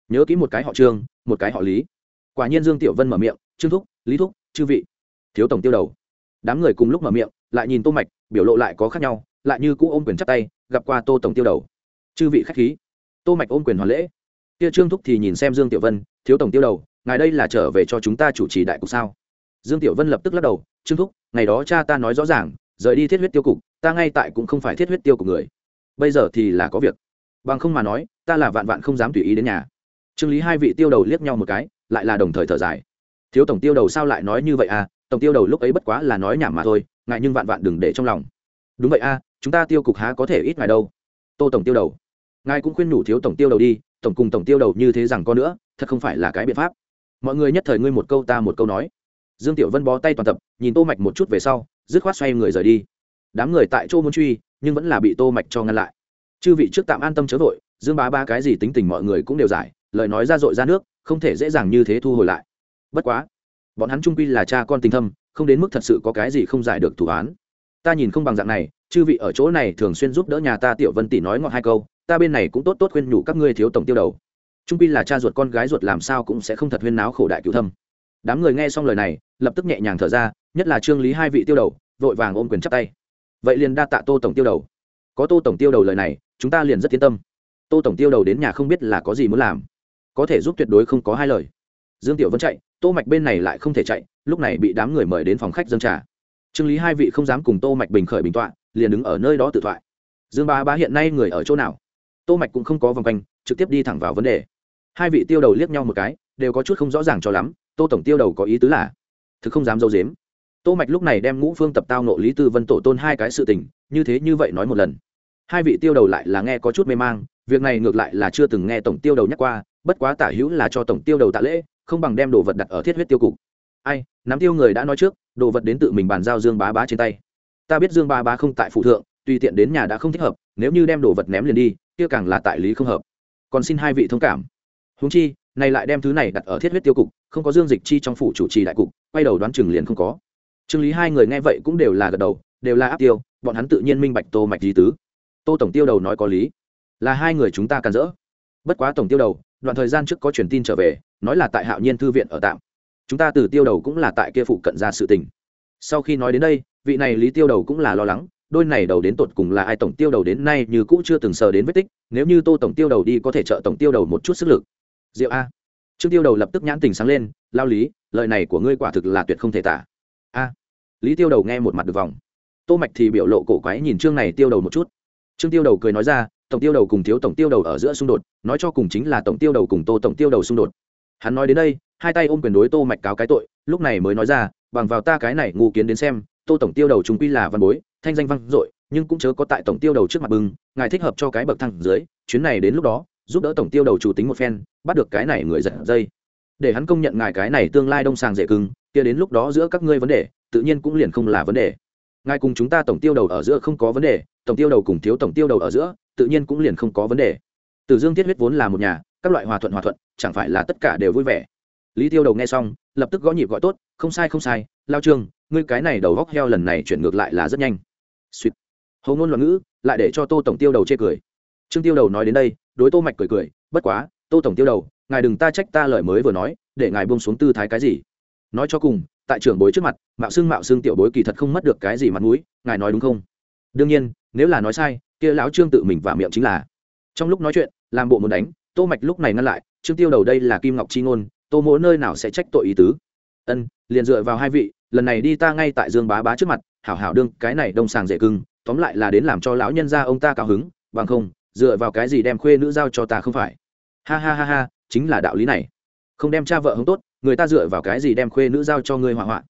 Nhớ kỹ một cái họ trương, một cái họ lý. Quả nhiên dương tiểu vân mở miệng, trương thúc, lý thúc, chư vị. Thiếu tổng tiêu đầu. Đám người cùng lúc mở miệng, lại nhìn tô mạch, biểu lộ lại có khác nhau, lại như cũ ôm quyền chắp tay, gặp qua tô tổng tiêu đầu. Chư vị khách khí tô mạch ôm quyền hoàn lễ. Kia trương thúc thì nhìn xem dương tiểu vân thiếu tổng tiêu đầu ngài đây là trở về cho chúng ta chủ trì đại cục sao? Dương tiểu vân lập tức lắc đầu trương thúc ngày đó cha ta nói rõ ràng rời đi thiết huyết tiêu cục ta ngay tại cũng không phải thiết huyết tiêu của người. Bây giờ thì là có việc. Bằng không mà nói ta là vạn vạn không dám tùy ý đến nhà. Trương lý hai vị tiêu đầu liếc nhau một cái lại là đồng thời thở dài. Thiếu tổng tiêu đầu sao lại nói như vậy à? Tổng tiêu đầu lúc ấy bất quá là nói nhảm mà thôi ngại nhưng vạn vạn đừng để trong lòng. Đúng vậy a à, chúng ta tiêu cục há có thể ít ngài đâu. Tô tổng tiêu đầu ngài cũng khuyên nhủ thiếu tổng tiêu đầu đi, tổng cùng tổng tiêu đầu như thế rằng có nữa, thật không phải là cái biện pháp. Mọi người nhất thời ngươi một câu ta một câu nói. Dương tiểu vân bó tay toàn tập, nhìn tô mạch một chút về sau, dứt khoát xoay người rời đi. Đám người tại chỗ muốn truy, nhưng vẫn là bị tô mạch cho ngăn lại. Chư vị trước tạm an tâm chớ vội, dương bá ba cái gì tính tình mọi người cũng đều giải, lời nói ra dội ra nước, không thể dễ dàng như thế thu hồi lại. Bất quá, bọn hắn trung quy là cha con tình thâm, không đến mức thật sự có cái gì không giải được thủ án. Ta nhìn không bằng dạng này, chư vị ở chỗ này thường xuyên giúp đỡ nhà ta tiểu vân tỷ nói ngọt hai câu ta bên này cũng tốt tốt khuyên nhủ các ngươi thiếu tổng tiêu đầu. Trung pi là cha ruột con gái ruột làm sao cũng sẽ không thật huyên náo khổ đại cựu thâm. Đám người nghe xong lời này, lập tức nhẹ nhàng thở ra, nhất là trương lý hai vị tiêu đầu, vội vàng ôm quyền chắp tay. Vậy liền đa tạ tô tổng tiêu đầu. Có tô tổng tiêu đầu lời này, chúng ta liền rất yên tâm. Tô tổng tiêu đầu đến nhà không biết là có gì muốn làm. Có thể giúp tuyệt đối không có hai lời. Dương tiểu vẫn chạy, tô mạch bên này lại không thể chạy, lúc này bị đám người mời đến phòng khách dân trà. Trương lý hai vị không dám cùng tô mạch bình khởi bình tọa, liền đứng ở nơi đó tự thoại. Dương ba bá hiện nay người ở chỗ nào? Tô mạch cũng không có vòng quanh, trực tiếp đi thẳng vào vấn đề. Hai vị tiêu đầu liếc nhau một cái, đều có chút không rõ ràng cho lắm, tô tổng tiêu đầu có ý tứ là, thực không dám dâu dếm tô mạch lúc này đem ngũ phương tập tao nộ lý tư vân tổ tôn hai cái sự tình, như thế như vậy nói một lần. Hai vị tiêu đầu lại là nghe có chút mê mang, việc này ngược lại là chưa từng nghe tổng tiêu đầu nhắc qua, bất quá tả hữu là cho tổng tiêu đầu tạ lễ, không bằng đem đồ vật đặt ở thiết huyết tiêu cục. Ai, nắm tiêu người đã nói trước, đồ vật đến tự mình bàn giao dương bá bá trên tay. Ta biết dương bá bá không tại phụ thượng, tùy tiện đến nhà đã không thích hợp, nếu như đem đồ vật ném liền đi kia càng là tại lý không hợp. Còn xin hai vị thông cảm. Húng chi, này lại đem thứ này đặt ở thiết huyết tiêu cục, không có dương dịch chi trong phủ chủ trì đại cục, quay đầu đoán chừng liền không có. Trương lý hai người nghe vậy cũng đều là gật đầu, đều là áp tiêu, bọn hắn tự nhiên minh bạch tô mạch lý tứ. Tô tổng tiêu đầu nói có lý, là hai người chúng ta cần dỡ bất quá tổng tiêu đầu, đoạn thời gian trước có truyền tin trở về, nói là tại hạo nhiên thư viện ở tạm. Chúng ta từ tiêu đầu cũng là tại kia phụ cận ra sự tình. Sau khi nói đến đây, vị này lý tiêu đầu cũng là lo lắng đôi này đầu đến tột cùng là ai tổng tiêu đầu đến nay như cũ chưa từng sờ đến vết tích, nếu như tô tổng tiêu đầu đi có thể trợ tổng tiêu đầu một chút sức lực. Diệu a. Trương tiêu đầu lập tức nhãn tình sáng lên, lao lý, lời này của ngươi quả thực là tuyệt không thể tả. A. Lý tiêu đầu nghe một mặt được vòng tô mạch thì biểu lộ cổ quái nhìn trương này tiêu đầu một chút. Trương tiêu đầu cười nói ra, tổng tiêu đầu cùng thiếu tổng tiêu đầu ở giữa xung đột, nói cho cùng chính là tổng tiêu đầu cùng tô tổng tiêu đầu xung đột. Hắn nói đến đây, hai tay ôm quyền đối tô mạch cáo cái tội, lúc này mới nói ra, bằng vào ta cái này ngu kiến đến xem, tô tổng tiêu đầu chúng quy là văn bối thanh danh vang dội, nhưng cũng chớ có tại tổng tiêu đầu trước mặt bưng, ngài thích hợp cho cái bậc thang dưới, chuyến này đến lúc đó, giúp đỡ tổng tiêu đầu chủ tính một phen, bắt được cái này người giật dây. Để hắn công nhận ngài cái này tương lai đông sàng dễ cưng, kia đến lúc đó giữa các ngươi vấn đề, tự nhiên cũng liền không là vấn đề. Ngài cùng chúng ta tổng tiêu đầu ở giữa không có vấn đề, tổng tiêu đầu cùng thiếu tổng tiêu đầu ở giữa, tự nhiên cũng liền không có vấn đề. Từ dương thiết huyết vốn là một nhà, các loại hòa thuận hòa thuận, chẳng phải là tất cả đều vui vẻ. Lý tiêu đầu nghe xong, lập tức gõ nhịp gọi tốt, không sai không sai, lao trương, ngươi cái này đầu góc heo lần này chuyển ngược lại là rất nhanh suýt hầu ngôn loạn ngữ, lại để cho tô tổng tiêu đầu chê cười. Trương tiêu đầu nói đến đây, đối tô mạch cười cười, bất quá, tô tổng tiêu đầu, ngài đừng ta trách ta lời mới vừa nói, để ngài buông xuống tư thái cái gì. Nói cho cùng, tại trưởng bối trước mặt, mạo xưng mạo xưng tiểu bối kỳ thật không mất được cái gì mặt mũi, ngài nói đúng không? Đương nhiên, nếu là nói sai, kia lão trương tự mình và miệng chính là. Trong lúc nói chuyện, làm bộ muốn đánh, tô mạch lúc này ngăn lại, trương tiêu đầu đây là kim ngọc chi ngôn, tô mỗ nơi nào sẽ trách tội ý tứ? Ân, liền dựa vào hai vị, lần này đi ta ngay tại dương bá bá trước mặt hảo hảo đương, cái này đông sàng dễ cưng, tóm lại là đến làm cho lão nhân gia ông ta cao hứng, bằng không, dựa vào cái gì đem khuê nữ giao cho ta không phải? Ha ha ha ha, chính là đạo lý này. Không đem cha vợ hứng tốt, người ta dựa vào cái gì đem khuê nữ giao cho ngươi hỏa hoạn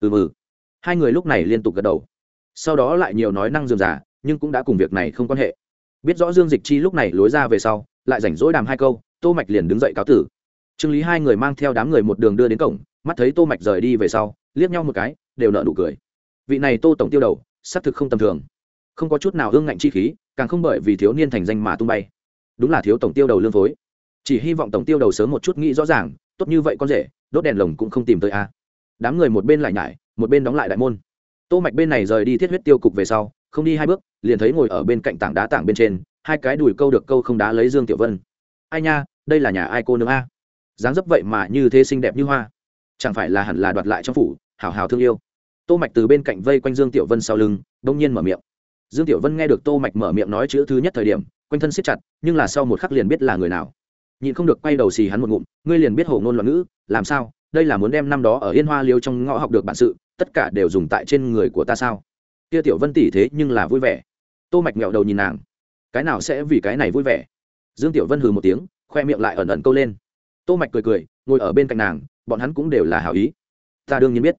ừ mừ hai người lúc này liên tục gật đầu. Sau đó lại nhiều nói năng dườm giả nhưng cũng đã cùng việc này không quan hệ. Biết rõ dương dịch chi lúc này lối ra về sau, lại rảnh rỗi đàm hai câu, tô mạch liền đứng dậy cáo tử. Trương lý hai người mang theo đám người một đường đưa đến cổng, mắt thấy tô mạch rời đi về sau, liếc nhau một cái, đều nở nụ cười vị này tô tổng tiêu đầu, xác thực không tầm thường. Không có chút nào hương ngạnh chi khí, càng không bởi vì thiếu niên thành danh mà tung bay. Đúng là thiếu tổng tiêu đầu lương phối. Chỉ hy vọng tổng tiêu đầu sớm một chút nghĩ rõ ràng, tốt như vậy con rể, đốt đèn lồng cũng không tìm tới a. Đám người một bên lại nhải, một bên đóng lại đại môn. Tô mạch bên này rời đi thiết huyết tiêu cục về sau, không đi hai bước, liền thấy ngồi ở bên cạnh tảng đá tảng bên trên, hai cái đùi câu được câu không đá lấy dương tiểu vân. Ai nha, đây là nhà ai cô nương a? Dáng dấp vậy mà như thế xinh đẹp như hoa. Chẳng phải là hẳn là đoạt lại trong phủ hảo hảo thương yêu tô mạch từ bên cạnh vây quanh dương tiểu vân sau lưng đông nhiên mở miệng. Dương tiểu vân nghe được tô mạch mở miệng nói chữ thứ nhất thời điểm, quanh thân siết chặt, nhưng là sau một khắc liền biết là người nào. Nhịn không được quay đầu xì hắn một ngụm, ngươi liền biết hổ ngôn loạn ngữ, làm sao? Đây là muốn đem năm đó ở yên hoa liêu trong ngõ học được bản sự, tất cả đều dùng tại trên người của ta sao? Kia tiểu vân tỷ thế nhưng là vui vẻ. Tô mạch mẹo đầu nhìn nàng. Cái nào sẽ vì cái này vui vẻ? Dương tiểu vân hừ một tiếng, khoe miệng lại ẩn ẩn câu lên. Tô mạch cười cười, ngồi ở bên cạnh nàng, bọn hắn cũng đều là hảo ý. Ta đương nhiên biết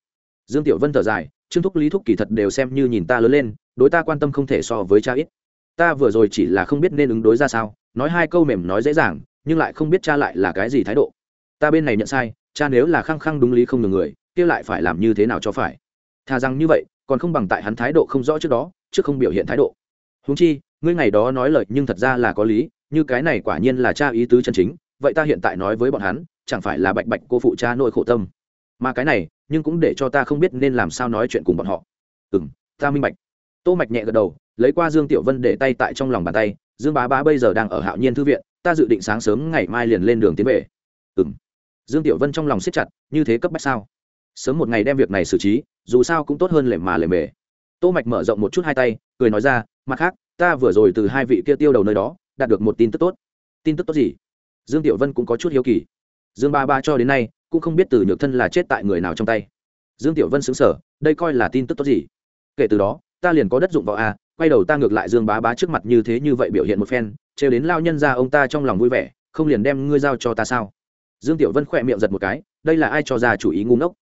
dương tiểu vân thở dài, trương thúc lý thúc kỳ thật đều xem như nhìn ta lớn lên, đối ta quan tâm không thể so với cha ít. Ta vừa rồi chỉ là không biết nên ứng đối ra sao, nói hai câu mềm nói dễ dàng, nhưng lại không biết cha lại là cái gì thái độ. Ta bên này nhận sai, cha nếu là khăng khăng đúng lý không được người, kia lại phải làm như thế nào cho phải? Thà rằng như vậy, còn không bằng tại hắn thái độ không rõ trước đó trước không biểu hiện thái độ. Huống chi, ngươi ngày đó nói lời nhưng thật ra là có lý, như cái này quả nhiên là cha ý tứ chân chính, vậy ta hiện tại nói với bọn hắn, chẳng phải là bạch bạch cô phụ cha nội khổ tâm. Mà cái này nhưng cũng để cho ta không biết nên làm sao nói chuyện cùng bọn họ. Ừ m ta minh bạch. Tô mạch nhẹ gật đầu, lấy qua dương tiểu vân để tay tại trong lòng bàn tay. Dương bá bá bây giờ đang ở hạo nhiên thư viện, ta dự định sáng sớm ngày mai liền lên đường tiến về. Ừ m dương tiểu vân trong lòng siết chặt, như thế cấp bách sao? Sớm một ngày đem việc này xử trí, dù sao cũng tốt hơn lề mà lề mề. Tô mạch mở rộng một chút hai tay, cười nói ra, mặt khác, ta vừa rồi từ hai vị kia tiêu đầu nơi đó, đạt được một tin tức tốt. Tin tức tốt gì? Dương tiểu vân cũng có chút hiếu kỳ. Dương ba ba cho đến nay cũng không biết từ nhược thân là chết tại người nào trong tay. Dương tiểu vân xứng sở đây coi là tin tức tốt gì? Kể từ đó, ta liền có đất dụng vào a, quay đầu ta ngược lại dương bá bá trước mặt như thế như vậy biểu hiện một phen, trêu đến lao nhân ra ông ta trong lòng vui vẻ, không liền đem ngươi giao cho ta sao? Dương tiểu vân khỏe miệng giật một cái, đây là ai cho ra chủ ý ngu ngốc?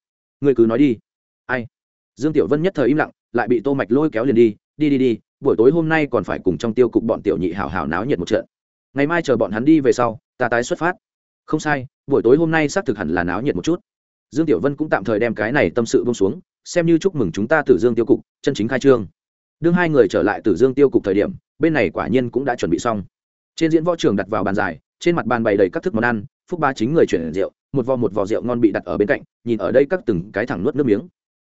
Ngươi cứ nói đi. Ai? Dương tiểu vân nhất thời im lặng, lại bị tô mạch lôi kéo liền đi đi đi đi, buổi tối hôm nay còn phải cùng trong tiêu cục bọn tiểu nhị hào hào náo nhiệt một trận. Ngày mai chờ bọn hắn đi về sau, ta tái xuất phát. Không sai buổi tối hôm nay xác thực hẳn là náo nhiệt một chút. Dương tiểu vân cũng tạm thời đem cái này tâm sự bông xuống, xem như chúc mừng chúng ta tử dương tiêu cục, chân chính khai trương. Đương hai người trở lại tử dương tiêu cục thời điểm, bên này quả nhiên cũng đã chuẩn bị xong. Trên diễn võ trường đặt vào bàn dài trên mặt bàn bày đầy các thức món ăn, phúc ba chính người chuyển rượu, một vò một vò rượu ngon bị đặt ở bên cạnh, nhìn ở đây các từng cái thẳng nuốt nước miếng.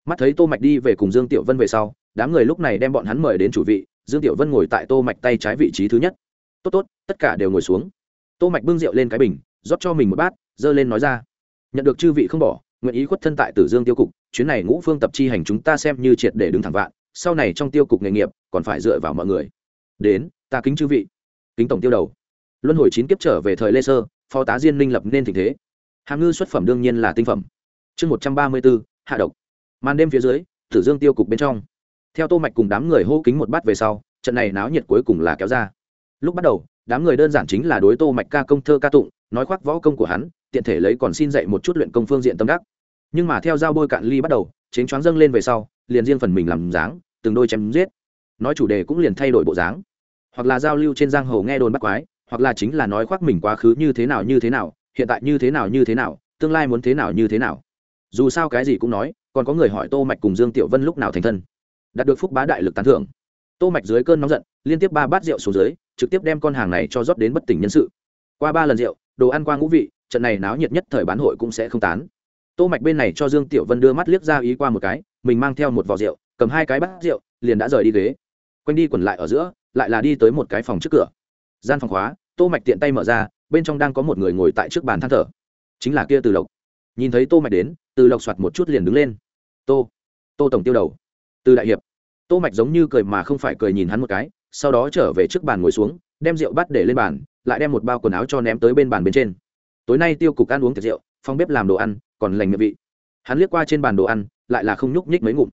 Mắt thấy tô mạch đi về cùng dương tiểu vân về sau, đám người lúc này đem bọn hắn mời đến chủ vị, dương tiểu vân ngồi tại tô mạch tay trái vị trí thứ nhất. Tốt tốt, tất cả đều ngồi xuống. Tô mạch bưng rượu lên cái bình, rót cho mình một bát dơ lên nói ra. Nhận được chư vị không bỏ, nguyện ý khuất thân tại tử dương tiêu cục, chuyến này ngũ phương tập chi hành chúng ta xem như triệt để đứng thẳng vạn, sau này trong tiêu cục nghề nghiệp, còn phải dựa vào mọi người. Đến, ta kính chư vị. Kính tổng tiêu đầu. Luân hồi chín kiếp trở về thời lê sơ, phó tá diên minh lập nên tình thế. Hàm ngư xuất phẩm đương nhiên là tinh phẩm. Chương một trăm ba mươi bốn, hạ độc. Màn đêm phía dưới, tử dương tiêu cục bên trong. Theo tô mạch cùng đám người hô kính một bát về sau, trận này náo nhiệt cuối cùng là kéo ra. Lúc bắt đầu, đám người đơn giản chính là đối tô mạch ca công thơ ca tụng, nói khoác võ công của hắn tiện thể lấy còn xin dạy một chút luyện công phương diện tâm đắc. Nhưng mà theo giao bôi cạn ly bắt đầu chính choáng dâng lên về sau, liền riêng phần mình làm dáng, từng đôi chém giết. Nói chủ đề cũng liền thay đổi bộ dáng. Hoặc là giao lưu trên giang hồ nghe đồn bắt quái, hoặc là chính là nói khoác mình quá khứ như thế nào như thế nào, hiện tại như thế nào như thế nào, tương lai muốn thế nào như thế nào. Dù sao cái gì cũng nói, còn có người hỏi tô mạch cùng dương tiểu vân lúc nào thành thân. Đạt được phúc bá đại lực tán thưởng. Tô mạch dưới cơn nóng giận, liên tiếp ba bát rượu xuống dưới, trực tiếp đem con hàng này cho rót đến bất tỉnh nhân sự. Qua ba lần rượu, đồ ăn qua ngũ vị trận này náo nhiệt nhất thời bán hội cũng sẽ không tán. Tô mạch bên này cho dương tiểu vân đưa mắt liếc ra ý qua một cái, mình mang theo một vò rượu, cầm hai cái bát rượu, liền đã rời đi ghế. Quanh đi quẩn lại ở giữa, lại là đi tới một cái phòng trước cửa. Gian phòng khóa, tô mạch tiện tay mở ra, bên trong đang có một người ngồi tại trước bàn than thở. Chính là kia từ lộc. Nhìn thấy tô mạch đến, từ lộc soạt một chút liền đứng lên. Tô tô tổng tiêu đầu. Từ đại hiệp. Tô mạch giống như cười mà không phải cười nhìn hắn một cái, sau đó trở về trước bàn ngồi xuống, đem rượu bắt để lên bàn, lại đem một bao quần áo cho ném tới bên bàn bên trên tối nay tiêu cục ăn uống tiệc rượu phong bếp làm đồ ăn, còn lành miệng vị. Hắn liếc qua trên bàn đồ ăn, lại là không nhúc nhích mấy ngụm.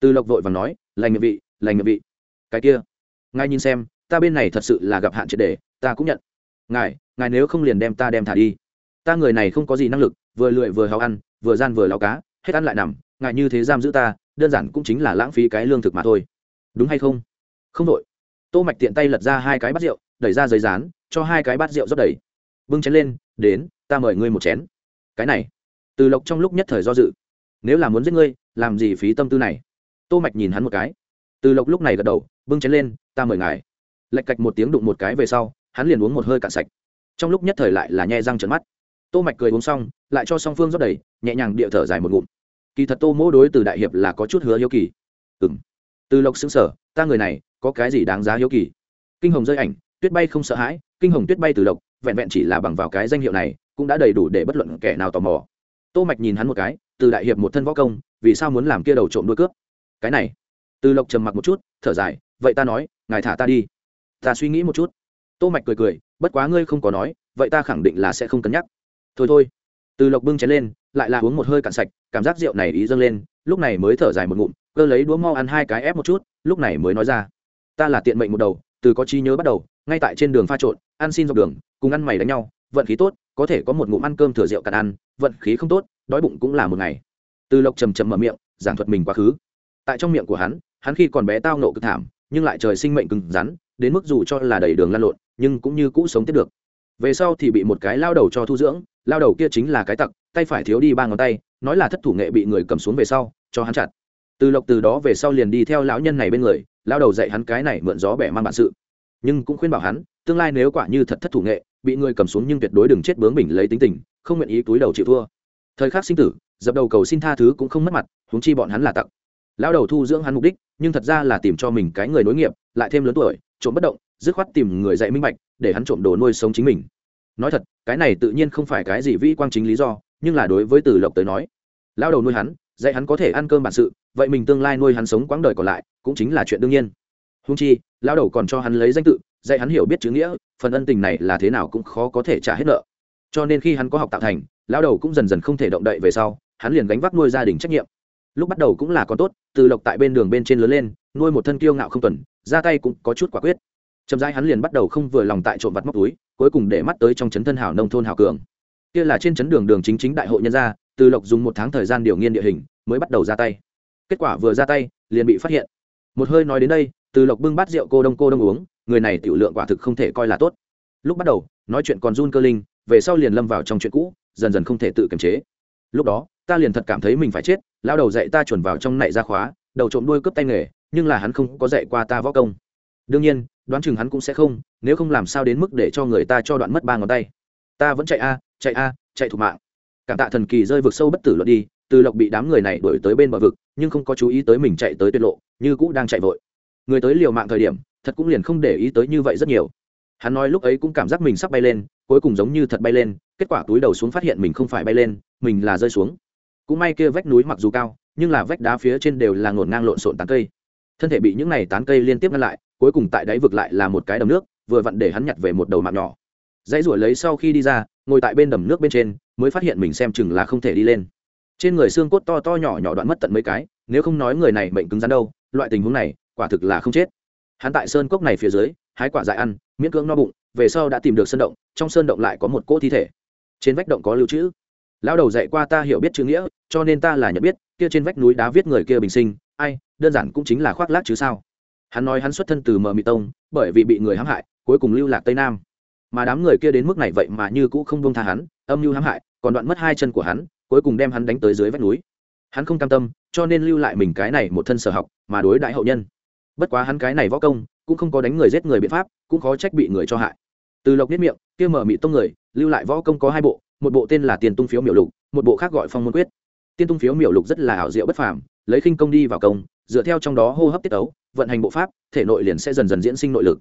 Từ lộc vội vàng nói, lành miệng vị, lành miệng vị. Cái kia ngay nhìn xem, ta bên này thật sự là gặp hạn triệt để, ta cũng nhận. Ngài ngài nếu không liền đem ta đem thả đi. Ta người này không có gì năng lực, vừa lười vừa hào ăn, vừa gian vừa lao cá, hết ăn lại nằm, ngài như thế giam giữ ta, đơn giản cũng chính là lãng phí cái lương thực mà thôi. Đúng hay không? Không đội. Tô mạch tiện tay lật ra hai cái bát rượu, đẩy ra giấy rán cho hai cái bát rượu rót đầy. Bưng chén lên đến, ta mời ngươi một chén. Cái này, từ lộc trong lúc nhất thời do dự. Nếu là muốn giết ngươi, làm gì phí tâm tư này? Tô mạch nhìn hắn một cái. Từ lộc lúc này gật đầu, bưng chén lên, ta mời ngài. Lệch cạch một tiếng đụng một cái về sau, hắn liền uống một hơi cạn sạch. Trong lúc nhất thời lại là nhe răng trợn mắt. Tô mạch cười uống xong, lại cho song phương rót đầy, nhẹ nhàng địa thở dài một ngụm. Kỳ thật tô mỗ đối từ đại hiệp là có chút hứa hiếu kỳ. Ừm. Từ lộc xứng sở ta người này có cái gì đáng giá hiếu kỳ? Kinh hồng rơi ảnh, tuyết bay không sợ hãi, kinh hồng tuyết bay từ lộc vẹn vẹn chỉ là bằng vào cái danh hiệu này, cũng đã đầy đủ để bất luận kẻ nào tò mò. Tô mạch nhìn hắn một cái, từ đại hiệp một thân võ công, vì sao muốn làm kia đầu trộm đuôi cướp? Cái này. Từ lộc trầm mặc một chút, thở dài, vậy ta nói, ngài thả ta đi. Ta suy nghĩ một chút. Tô mạch cười cười, bất quá ngươi không có nói, vậy ta khẳng định là sẽ không cân nhắc. Thôi thôi. Từ lộc bưng chén lên, lại là uống một hơi cạn sạch, cảm giác rượu này ý dâng lên, lúc này mới thở dài một ngụm, cơ lấy đũa mau ăn hai cái ép một chút, lúc này mới nói ra. Ta là tiện mệnh một đầu, từ có chi nhớ bắt đầu, ngay tại trên đường pha trộn ăn xin dọc đường, cùng ăn mày đánh nhau, vận khí tốt, có thể có một ngụm ăn cơm thừa rượu cạn ăn, vận khí không tốt, đói bụng cũng là một ngày. Từ lộc trầm trầm mở miệng, giảng thuật mình quá khứ. Tại trong miệng của hắn hắn khi còn bé tao nộ cực thảm, nhưng lại trời sinh mệnh cứng rắn, đến mức dù cho là đầy đường lăn lộn, nhưng cũng như cũ sống tiếp được. Về sau thì bị một cái lao đầu cho thu dưỡng, lao đầu kia chính là cái tặc, tay phải thiếu đi ba ngón tay, nói là thất thủ nghệ bị người cầm xuống về sau, cho hắn chặt. Từ lộc từ đó về sau liền đi theo lão nhân này bên người, lao đầu dạy hắn cái này mượn gió bẻ mang bản sự. Nhưng cũng khuyên bảo hắn tương lai nếu quả như thật thất thủ nghệ, bị người cầm xuống nhưng tuyệt đối đừng chết bướng bỉnh lấy tính tình, không nguyện ý túi đầu chịu thua. Thời khắc sinh tử, dập đầu cầu xin tha thứ cũng không mất mặt, huống chi bọn hắn là tặc. Lao đầu thu dưỡng hắn mục đích, nhưng thật ra là tìm cho mình cái người nối nghiệp, lại thêm lớn tuổi, trộm bất động, dứt khoát tìm người dạy minh bạch, để hắn trộm đồ nuôi sống chính mình. Nói thật, cái này tự nhiên không phải cái gì vĩ quang chính lý do, nhưng là đối với từ lộc tới nói lao đầu nuôi hắn, dạy hắn có thể ăn cơm bản sự, vậy mình tương lai nuôi hắn sống quãng đời còn lại, cũng chính là chuyện đương nhiên. Húng chi lao đầu còn cho hắn lấy danh tự dạy hắn hiểu biết chữ nghĩa, phần ân tình này là thế nào cũng khó có thể trả hết nợ. Cho nên khi hắn có học tạo thành lao đầu cũng dần dần không thể động đậy về sau, hắn liền gánh vác nuôi gia đình trách nhiệm. Lúc bắt đầu cũng là có tốt, từ lộc tại bên đường bên trên lớn lên, nuôi một thân kiêu ngạo không tuần, ra tay cũng có chút quả quyết. Chậm rãi hắn liền bắt đầu không vừa lòng tại trộm vặt móc túi, cuối cùng để mắt tới trong chấn thân hảo nông thôn hảo cường. Kia là trên chấn đường đường chính chính đại hội nhân gia, từ lộc dùng một tháng thời gian điều nghiên địa hình, mới bắt đầu ra tay. Kết quả vừa ra tay, liền bị phát hiện. Một hơi nói đến đây, từ lộc bưng bát rượu cô đông cô đông uống người này tiểu lượng quả thực không thể coi là tốt. Lúc bắt đầu, nói chuyện còn run cơ linh, về sau liền lâm vào trong chuyện cũ, dần dần không thể tự kiềm chế. Lúc đó, ta liền thật cảm thấy mình phải chết, lao đầu dạy ta chuẩn vào trong nạy ra khóa, đầu trộm đuôi cướp tay nghề, nhưng là hắn không có dạy qua ta võ công. Đương nhiên, đoán chừng hắn cũng sẽ không, nếu không làm sao đến mức để cho người ta cho đoạn mất ba ngón tay. Ta vẫn chạy a chạy a, chạy thủ mạng. Cảm tạ thần kỳ rơi vực sâu bất tử luận đi, từ lộc bị đám người này đuổi tới bên bờ vực, nhưng không có chú ý tới mình chạy tới tuyệt lộ, như cũ đang chạy vội người tới liều mạng thời điểm, thật cũng liền không để ý tới như vậy rất nhiều. Hắn nói lúc ấy cũng cảm giác mình sắp bay lên, cuối cùng giống như thật bay lên, kết quả túi đầu xuống phát hiện mình không phải bay lên, mình là rơi xuống. Cũng may kia vách núi mặc dù cao, nhưng là vách đá phía trên đều là ngổn ngang lộn xộn tán cây. Thân thể bị những này tán cây liên tiếp ngăn lại, cuối cùng tại đáy vực lại là một cái đầm nước, vừa vặn để hắn nhặt về một đầu mạng nhỏ. Dãy ruổi lấy sau khi đi ra, ngồi tại bên đầm nước bên trên, mới phát hiện mình xem chừng là không thể đi lên. Trên người xương cốt to to nhỏ nhỏ đoạn mất tận mấy cái, nếu không nói người này bệnh cứng rắn đâu, loại tình huống này quả thực là không chết. Hắn tại sơn cốc này phía dưới, hái quả dại ăn, miễn cưỡng no bụng, về sau đã tìm được sơn động, trong sơn động lại có một cỗ thi thể. Trên vách động có lưu trữ. Lão đầu dạy qua ta hiểu biết chữ nghĩa, cho nên ta là nhận biết, kia trên vách núi đá viết người kia bình sinh, ai, đơn giản cũng chính là khoác lác chứ sao. Hắn nói hắn xuất thân từ mờ mị tông, bởi vì bị người hãm hại, cuối cùng lưu lạc tây nam. Mà đám người kia đến mức này vậy mà như cũ không buông tha hắn, âm mưu hãm hại, còn đoạn mất hai chân của hắn, cuối cùng đem hắn đánh tới dưới vách núi. Hắn không cam tâm, cho nên lưu lại mình cái này một thân sở học, mà đối đại hậu nhân bất quá hắn cái này võ công, cũng không có đánh người giết người biện pháp, cũng khó trách bị người cho hại. Từ lộc biết miệng, kia mở mị tông người, lưu lại võ công có hai bộ, một bộ tên là tiền tung phiếu miểu lục, một bộ khác gọi phong môn quyết. Tiên tung phiếu miểu lục rất là ảo diệu bất phàm, lấy khinh công đi vào công, dựa theo trong đó hô hấp tiết ấu vận hành bộ pháp, thể nội liền sẽ dần dần diễn sinh nội lực.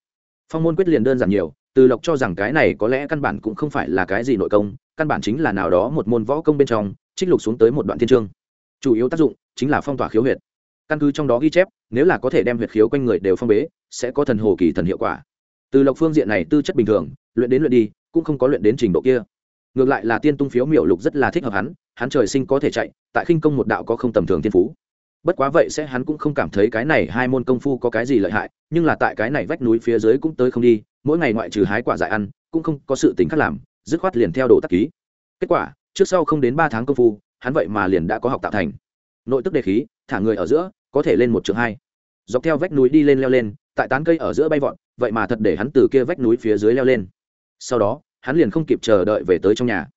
Phong môn quyết liền đơn giản nhiều, từ lộc cho rằng cái này có lẽ căn bản cũng không phải là cái gì nội công, căn bản chính là nào đó một môn võ công bên trong, trích lục xuống tới một đoạn thiên trương chủ yếu tác dụng chính là phong tỏa khiếu huyệt. Căn cứ trong đó ghi chép nếu là có thể đem huyệt khiếu quanh người đều phong bế, sẽ có thần hồ kỳ thần hiệu quả. Từ lộc phương diện này tư chất bình thường, luyện đến luyện đi, cũng không có luyện đến trình độ kia. Ngược lại là tiên tung phiếu miểu lục rất là thích hợp hắn hắn trời sinh có thể chạy, tại khinh công một đạo có không tầm thường thiên phú. Bất quá vậy sẽ hắn cũng không cảm thấy cái này hai môn công phu có cái gì lợi hại, nhưng là tại cái này vách núi phía dưới cũng tới không đi, mỗi ngày ngoại trừ hái quả dại ăn, cũng không có sự tính khác làm, dứt khoát liền theo đồ tắc ký. Kết quả, trước sau không đến ba tháng công phu, hắn vậy mà liền đã có học tạo thành. Nội tức đề khí, thả người ở giữa có thể lên một trường hai. Dọc theo vách núi đi lên leo lên, tại tán cây ở giữa bay vọt, vậy mà thật để hắn từ kia vách núi phía dưới leo lên. Sau đó, hắn liền không kịp chờ đợi về tới trong nhà.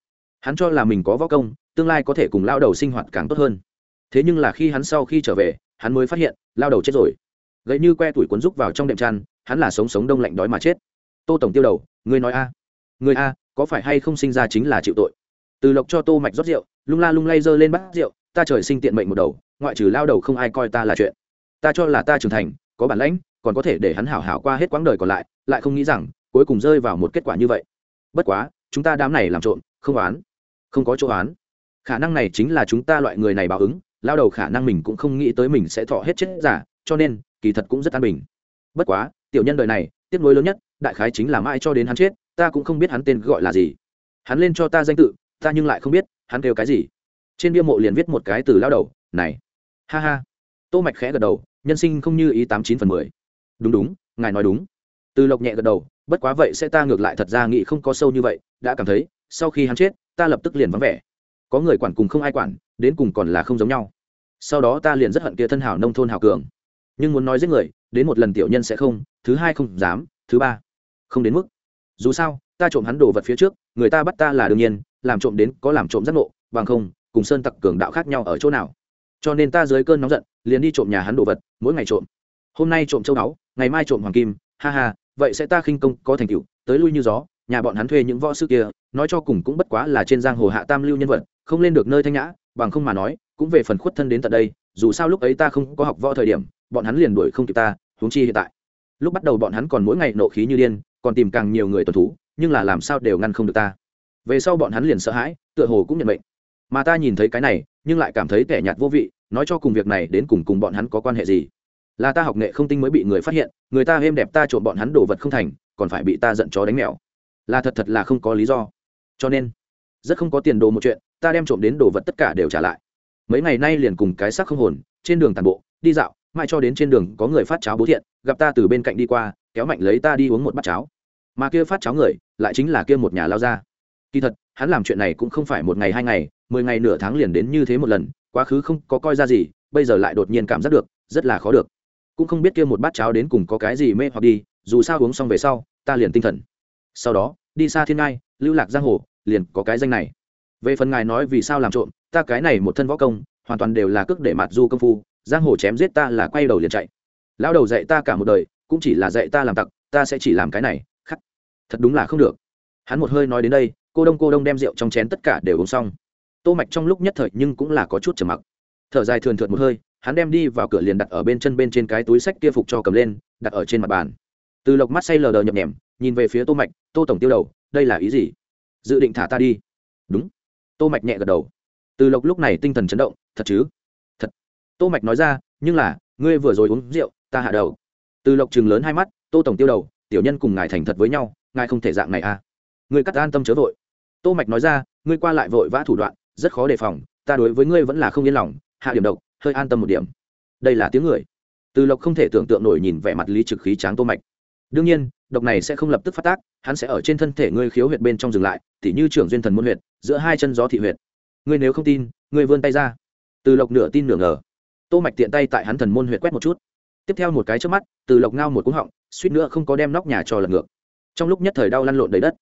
Hắn cho là mình có võ công, tương lai có thể cùng lao đầu sinh hoạt càng tốt hơn. Thế nhưng là khi hắn sau khi trở về, hắn mới phát hiện, lao đầu chết rồi. Gậy như que tuổi cuốn rúc vào trong đệm chăn, hắn là sống sống đông lạnh đói mà chết. Tô tổng tiêu đầu người nói a? Người a, có phải hay không sinh ra chính là chịu tội? Từ lộc cho tô mạch rót rượu, lung la lung lay giơ lên bát rượu, ta trời sinh tiện mệnh một đầu ngoại trừ lao đầu không ai coi ta là chuyện. Ta cho là ta trưởng thành, có bản lãnh, còn có thể để hắn hảo hảo qua hết quãng đời còn lại lại không nghĩ rằng, cuối cùng rơi vào một kết quả như vậy. Bất quá, chúng ta đám này làm trộm, không oán, không có chỗ oán. Khả năng này chính là chúng ta loại người này báo ứng, lao đầu khả năng mình cũng không nghĩ tới mình sẽ thọ hết chết giả, cho nên, kỳ thật cũng rất an bình. Bất quá, tiểu nhân đời này, tiếc nuối lớn nhất, đại khái chính là mãi cho đến hắn chết, ta cũng không biết hắn tên gọi là gì. Hắn lên cho ta danh tự, ta nhưng lại không biết, hắn kêu cái gì. Trên bia mộ liền viết một cái từ lao đầu, này ha ha. Tô mạch khẽ gật đầu, nhân sinh không như ý tám chín phần mười. Đúng đúng, ngài nói đúng. Từ lộc nhẹ gật đầu, bất quá vậy sẽ ta ngược lại thật ra nghĩ không có sâu như vậy, đã cảm thấy, sau khi hắn chết, ta lập tức liền vắng vẻ. Có người quản cùng không ai quản, đến cùng còn là không giống nhau. Sau đó ta liền rất hận kia thân hảo nông thôn hảo cường. Nhưng muốn nói giết người, đến một lần tiểu nhân sẽ không, thứ hai không dám, thứ ba, không đến mức. Dù sao, ta trộm hắn đồ vật phía trước, người ta bắt ta là đương nhiên, làm trộm đến có làm trộm giác nộ bằng không, cùng sơn tặc cường đạo khác nhau ở chỗ nào cho nên ta dưới cơn nóng giận, liền đi trộm nhà hắn đồ vật, mỗi ngày trộm. Hôm nay trộm châu báu, ngày mai trộm hoàng kim, ha ha, vậy sẽ ta khinh công có thành tựu, tới lui như gió, nhà bọn hắn thuê những võ sư kia, nói cho cùng cũng bất quá là trên giang hồ hạ tam lưu nhân vật, không lên được nơi thanh nhã, bằng không mà nói, cũng về phần khuất thân đến tận đây, dù sao lúc ấy ta không có học võ thời điểm, bọn hắn liền đuổi không kịp ta, huống chi hiện tại. Lúc bắt đầu bọn hắn còn mỗi ngày nộ khí như điên, còn tìm càng nhiều người tuần thú, nhưng là làm sao đều ngăn không được ta. Về sau bọn hắn liền sợ hãi, tựa hồ cũng nhận mệnh. Mà ta nhìn thấy cái này nhưng lại cảm thấy kẻ nhạt vô vị, nói cho cùng việc này đến cùng cùng bọn hắn có quan hệ gì. Là ta học nghệ không tinh mới bị người phát hiện, người ta êm đẹp ta trộm bọn hắn đồ vật không thành, còn phải bị ta giận chó đánh mèo. Là thật thật là không có lý do. Cho nên, rất không có tiền đồ một chuyện, ta đem trộm đến đồ vật tất cả đều trả lại. Mấy ngày nay liền cùng cái xác không hồn, trên đường tàn bộ, đi dạo mai cho đến trên đường có người phát cháo bố thiện, gặp ta từ bên cạnh đi qua, kéo mạnh lấy ta đi uống một bát cháo. Mà kia phát cháo người, lại chính là kia một nhà lao ra kỳ thật, hắn làm chuyện này cũng không phải một ngày hai ngày mười ngày nửa tháng liền đến như thế một lần, quá khứ không có coi ra gì, bây giờ lại đột nhiên cảm giác được, rất là khó được. Cũng không biết kia một bát cháo đến cùng có cái gì mê hoặc đi, dù sao uống xong về sau, ta liền tinh thần. Sau đó, đi xa thiên ngai, lưu lạc giang hồ, liền có cái danh này. Về phần ngài nói vì sao làm trộm, ta cái này một thân võ công, hoàn toàn đều là cước để mặt du công phu, giang hồ chém giết ta là quay đầu liền chạy. Lão đầu dạy ta cả một đời, cũng chỉ là dạy ta làm tặc, ta sẽ chỉ làm cái này, khắc. Thật đúng là không được. Hắn một hơi nói đến đây, cô đông cô đông đem rượu trong chén tất cả đều uống xong tô mạch trong lúc nhất thời nhưng cũng là có chút trầm mặc. Thở dài thườn thượt một hơi, hắn đem đi vào cửa liền đặt ở bên chân bên trên cái túi sách kia phục cho cầm lên, đặt ở trên mặt bàn. Từ lộc mắt say lờ đờ nhập nhèm nhìn về phía tô mạch, tô tổng tiêu đầu, đây là ý gì? Dự định thả ta đi. Đúng. Tô mạch nhẹ gật đầu. Từ lộc lúc này tinh thần chấn động, thật chứ? Thật. Tô mạch nói ra, nhưng là, ngươi vừa rồi uống rượu, ta hạ đầu. Từ lộc chừng lớn hai mắt, tô tổng tiêu đầu, tiểu nhân cùng ngài thành thật với nhau, ngài không thể dạng này à. Ngươi cắt an tâm chớ vội. Tô mạch nói ra, ngươi qua lại vội vã thủ đoạn rất khó đề phòng, ta đối với ngươi vẫn là không yên lòng, hạ điểm độc, hơi an tâm một điểm. Đây là tiếng người. Từ lộc không thể tưởng tượng nổi nhìn vẻ mặt lý trực khí tráng tô mạch. Đương nhiên, độc này sẽ không lập tức phát tác, hắn sẽ ở trên thân thể ngươi khiếu huyệt bên trong dừng lại, tỉ như trưởng duyên thần môn huyệt, giữa hai chân gió thị huyệt. Ngươi nếu không tin, ngươi vươn tay ra. Từ lộc nửa tin nửa ngờ. Tô mạch tiện tay tại hắn thần môn huyệt quét một chút. Tiếp theo một cái trước mắt, từ lộc ngao một cú họng, suýt nữa không có đem nóc nhà cho lật ngược. Trong lúc nhất thời đau lăn lộn đầy đất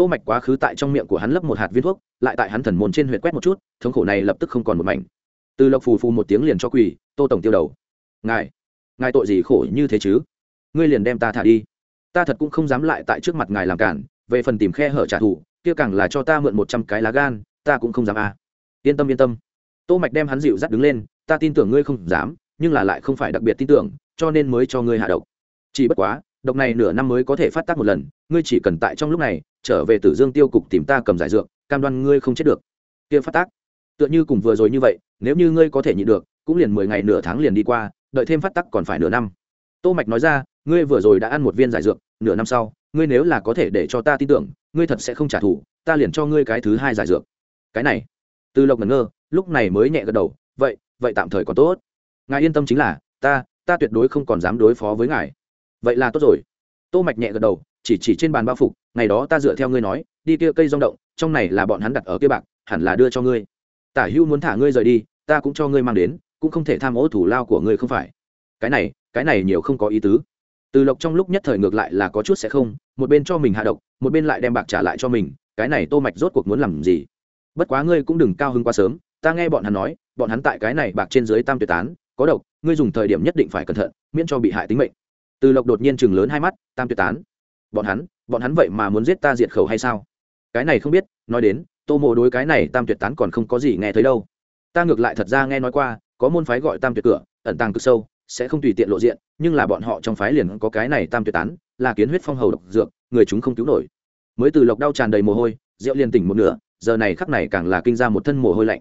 tô mạch quá khứ tại trong miệng của hắn lấp một hạt viên thuốc, lại tại hắn thần môn trên huyệt quét một chút, thống khổ này lập tức không còn một mảnh. Từ lộc phù phù một tiếng liền cho quỳ, tô tổng tiêu đầu. Ngài ngài tội gì khổ như thế chứ? Ngươi liền đem ta thả đi. Ta thật cũng không dám lại tại trước mặt ngài làm cản, về phần tìm khe hở trả thù, kia càng là cho ta mượn một trăm cái lá gan, ta cũng không dám à. yên tâm yên tâm. Tô mạch đem hắn dịu dắt đứng lên, ta tin tưởng ngươi không dám, nhưng là lại không phải đặc biệt tin tưởng, cho nên mới cho ngươi hạ độc. Chỉ bất quá, độc này nửa năm mới có thể phát tác một lần, ngươi chỉ cần tại trong lúc này trở về tử dương tiêu cục tìm ta cầm giải dược, cam đoan ngươi không chết được. Kia phát tác. Tựa như cùng vừa rồi như vậy, nếu như ngươi có thể nhịn được, cũng liền mười ngày nửa tháng liền đi qua, đợi thêm phát tắc còn phải nửa năm. Tô mạch nói ra, ngươi vừa rồi đã ăn một viên giải dược, nửa năm sau, ngươi nếu là có thể để cho ta tin tưởng, ngươi thật sẽ không trả thù, ta liền cho ngươi cái thứ hai giải dược. Cái này. Từ lộc ngẩn ngơ, lúc này mới nhẹ gật đầu, vậy vậy tạm thời còn tốt. Ngài yên tâm chính là, ta ta tuyệt đối không còn dám đối phó với ngài. Vậy là tốt rồi. Tô mạch nhẹ gật đầu chỉ chỉ trên bàn bao phục, ngày đó ta dựa theo ngươi nói, đi kia cây rong động, trong này là bọn hắn đặt ở kia bạc, hẳn là đưa cho ngươi. Tả hưu muốn thả ngươi rời đi, ta cũng cho ngươi mang đến, cũng không thể tham ô thủ lao của ngươi không phải. Cái này cái này nhiều không có ý tứ. Từ lộc trong lúc nhất thời ngược lại là có chút sẽ không, một bên cho mình hạ độc, một bên lại đem bạc trả lại cho mình, cái này tô mạch rốt cuộc muốn làm gì? Bất quá ngươi cũng đừng cao hứng quá sớm, ta nghe bọn hắn nói, bọn hắn tại cái này bạc trên dưới tam tuyệt tán, có độc, ngươi dùng thời điểm nhất định phải cẩn thận, miễn cho bị hại tính mệnh. Từ lộc đột nhiên chừng lớn hai mắt, tam tuyệt tán bọn hắn bọn hắn vậy mà muốn giết ta diệt khẩu hay sao? Cái này không biết, nói đến, tô mộ đối cái này tam tuyệt tán còn không có gì nghe thấy đâu. Ta ngược lại thật ra nghe nói qua, có môn phái gọi tam tuyệt cửa, ẩn tàng cực sâu, sẽ không tùy tiện lộ diện, nhưng là bọn họ trong phái liền có cái này tam tuyệt tán, là kiến huyết phong hầu độc dược, người chúng không cứu nổi. Mới từ lộc đau tràn đầy mồ hôi, rượu liền tỉnh một nửa, giờ này khắc này càng là kinh ra một thân mồ hôi lạnh.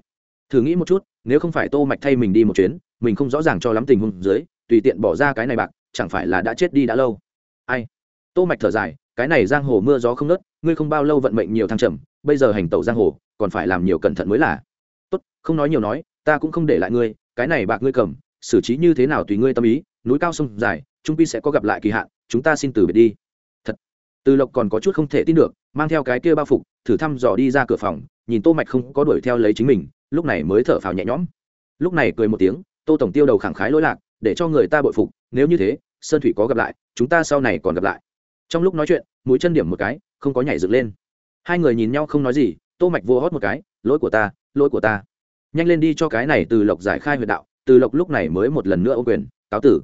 Thử nghĩ một chút, nếu không phải tô mạch thay mình đi một chuyến, mình không rõ ràng cho lắm tình huống dưới, tùy tiện bỏ ra cái này bạc, chẳng phải là đã chết đi đã lâu. Ai? Tô mạch thở dài, cái này giang hồ mưa gió không nớt ngươi không bao lâu vận mệnh nhiều thăng trầm, bây giờ hành tẩu giang hồ, còn phải làm nhiều cẩn thận mới là. Tốt, không nói nhiều nói, ta cũng không để lại ngươi, cái này bạc ngươi cầm, xử trí như thế nào tùy ngươi tâm ý, núi cao sông dài, trung pi sẽ có gặp lại kỳ hạn, chúng ta xin từ biệt đi. Thật. Từ lộc còn có chút không thể tin được, mang theo cái kia bao phục, thử thăm dò đi ra cửa phòng, nhìn tô mạch không có đuổi theo lấy chính mình, lúc này mới thở phào nhẹ nhõm. Lúc này cười một tiếng, tô tổng tiêu đầu khẳng khái lỗi lạc, để cho người ta bội phục, nếu như thế, sơn thủy có gặp lại, chúng ta sau này còn gặp lại trong lúc nói chuyện, mũi chân điểm một cái, không có nhảy dựng lên. Hai người nhìn nhau không nói gì, tô mạch vô hót một cái, lỗi của ta, lỗi của ta. Nhanh lên đi cho cái này từ lộc giải khai huyệt đạo, từ lộc lúc này mới một lần nữa ô quyền, cáo tử.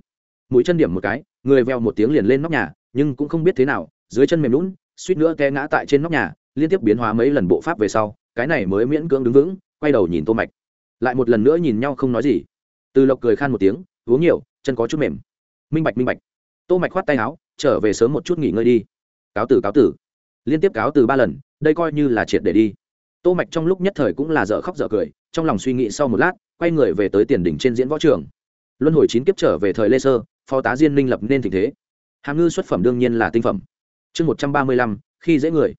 Mũi chân điểm một cái, người veo một tiếng liền lên nóc nhà, nhưng cũng không biết thế nào, dưới chân mềm lún suýt nữa té ngã tại trên nóc nhà, liên tiếp biến hóa mấy lần bộ pháp về sau, cái này mới miễn cưỡng đứng vững, quay đầu nhìn tô mạch. Lại một lần nữa nhìn nhau không nói gì. Từ lộc cười khan một tiếng, uống nhiều, chân có chút mềm. Minh bạch minh bạch. Tô mạch khoát tay áo trở về sớm một chút nghỉ ngơi đi. Cáo tử cáo tử. Liên tiếp cáo từ ba lần, đây coi như là triệt để đi. Tô mạch trong lúc nhất thời cũng là dở khóc dở cười, trong lòng suy nghĩ sau một lát, quay người về tới tiền đỉnh trên diễn võ trường. Luân hồi chín kiếp trở về thời lê sơ, phó tá diên minh lập nên tình thế. Hàm ngư xuất phẩm đương nhiên là tinh phẩm. Chương một trăm ba mươi lăm, khi dễ người.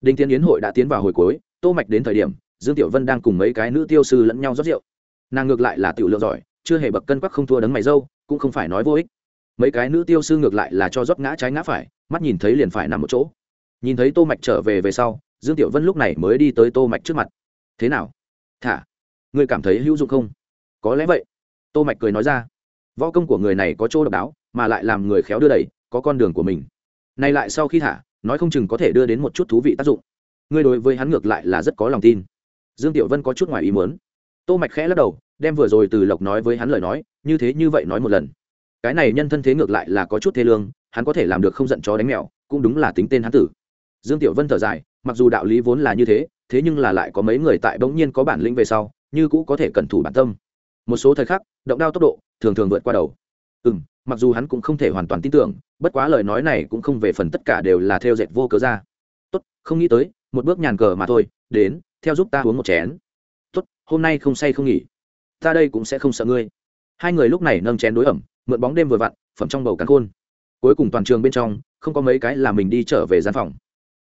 Đinh tiến yến hội đã tiến vào hồi cuối, tô mạch đến thời điểm, dương tiểu vân đang cùng mấy cái nữ tiêu sư lẫn nhau rót rượu. Nàng ngược lại là tiểu lượng giỏi, chưa hề bậc cân quắc không thua đấng mày dâu, cũng không phải nói vô ích mấy cái nữ tiêu sư ngược lại là cho rót ngã trái ngã phải, mắt nhìn thấy liền phải nằm một chỗ. Nhìn thấy tô mạch trở về về sau, dương tiểu vân lúc này mới đi tới tô mạch trước mặt. Thế nào? Thả, ngươi cảm thấy hữu dụng không? Có lẽ vậy. Tô mạch cười nói ra. Võ công của người này có chỗ độc đáo, mà lại làm người khéo đưa đẩy, có con đường của mình. Này lại sau khi thả, nói không chừng có thể đưa đến một chút thú vị tác dụng. Ngươi đối với hắn ngược lại là rất có lòng tin. Dương tiểu vân có chút ngoài ý muốn. Tô mạch khẽ lắc đầu, đem vừa rồi từ lộc nói với hắn lời nói, như thế như vậy nói một lần cái này nhân thân thế ngược lại là có chút thế lương, hắn có thể làm được không giận chó đánh mèo, cũng đúng là tính tên hắn tử. Dương tiểu vân thở dài, mặc dù đạo lý vốn là như thế thế nhưng là lại có mấy người tại bỗng nhiên có bản lĩnh về sau, như cũ có thể cẩn thủ bản tâm. Một số thời khắc, động đao tốc độ, thường thường vượt qua đầu. Ừ m mặc dù hắn cũng không thể hoàn toàn tin tưởng, bất quá lời nói này cũng không về phần tất cả đều là theo dệt vô cớ ra. Tốt, không nghĩ tới, một bước nhàn cờ mà thôi, đến, theo giúp ta uống một chén. Tốt, hôm nay không say không nghỉ. Ta đây cũng sẽ không sợ ngươi. Hai người lúc này nâng chén đối ẩm mượn bóng đêm vừa vặn, phẩm trong bầu cắn khôn. Cuối cùng toàn trường bên trong, không có mấy cái là mình đi trở về gian phòng.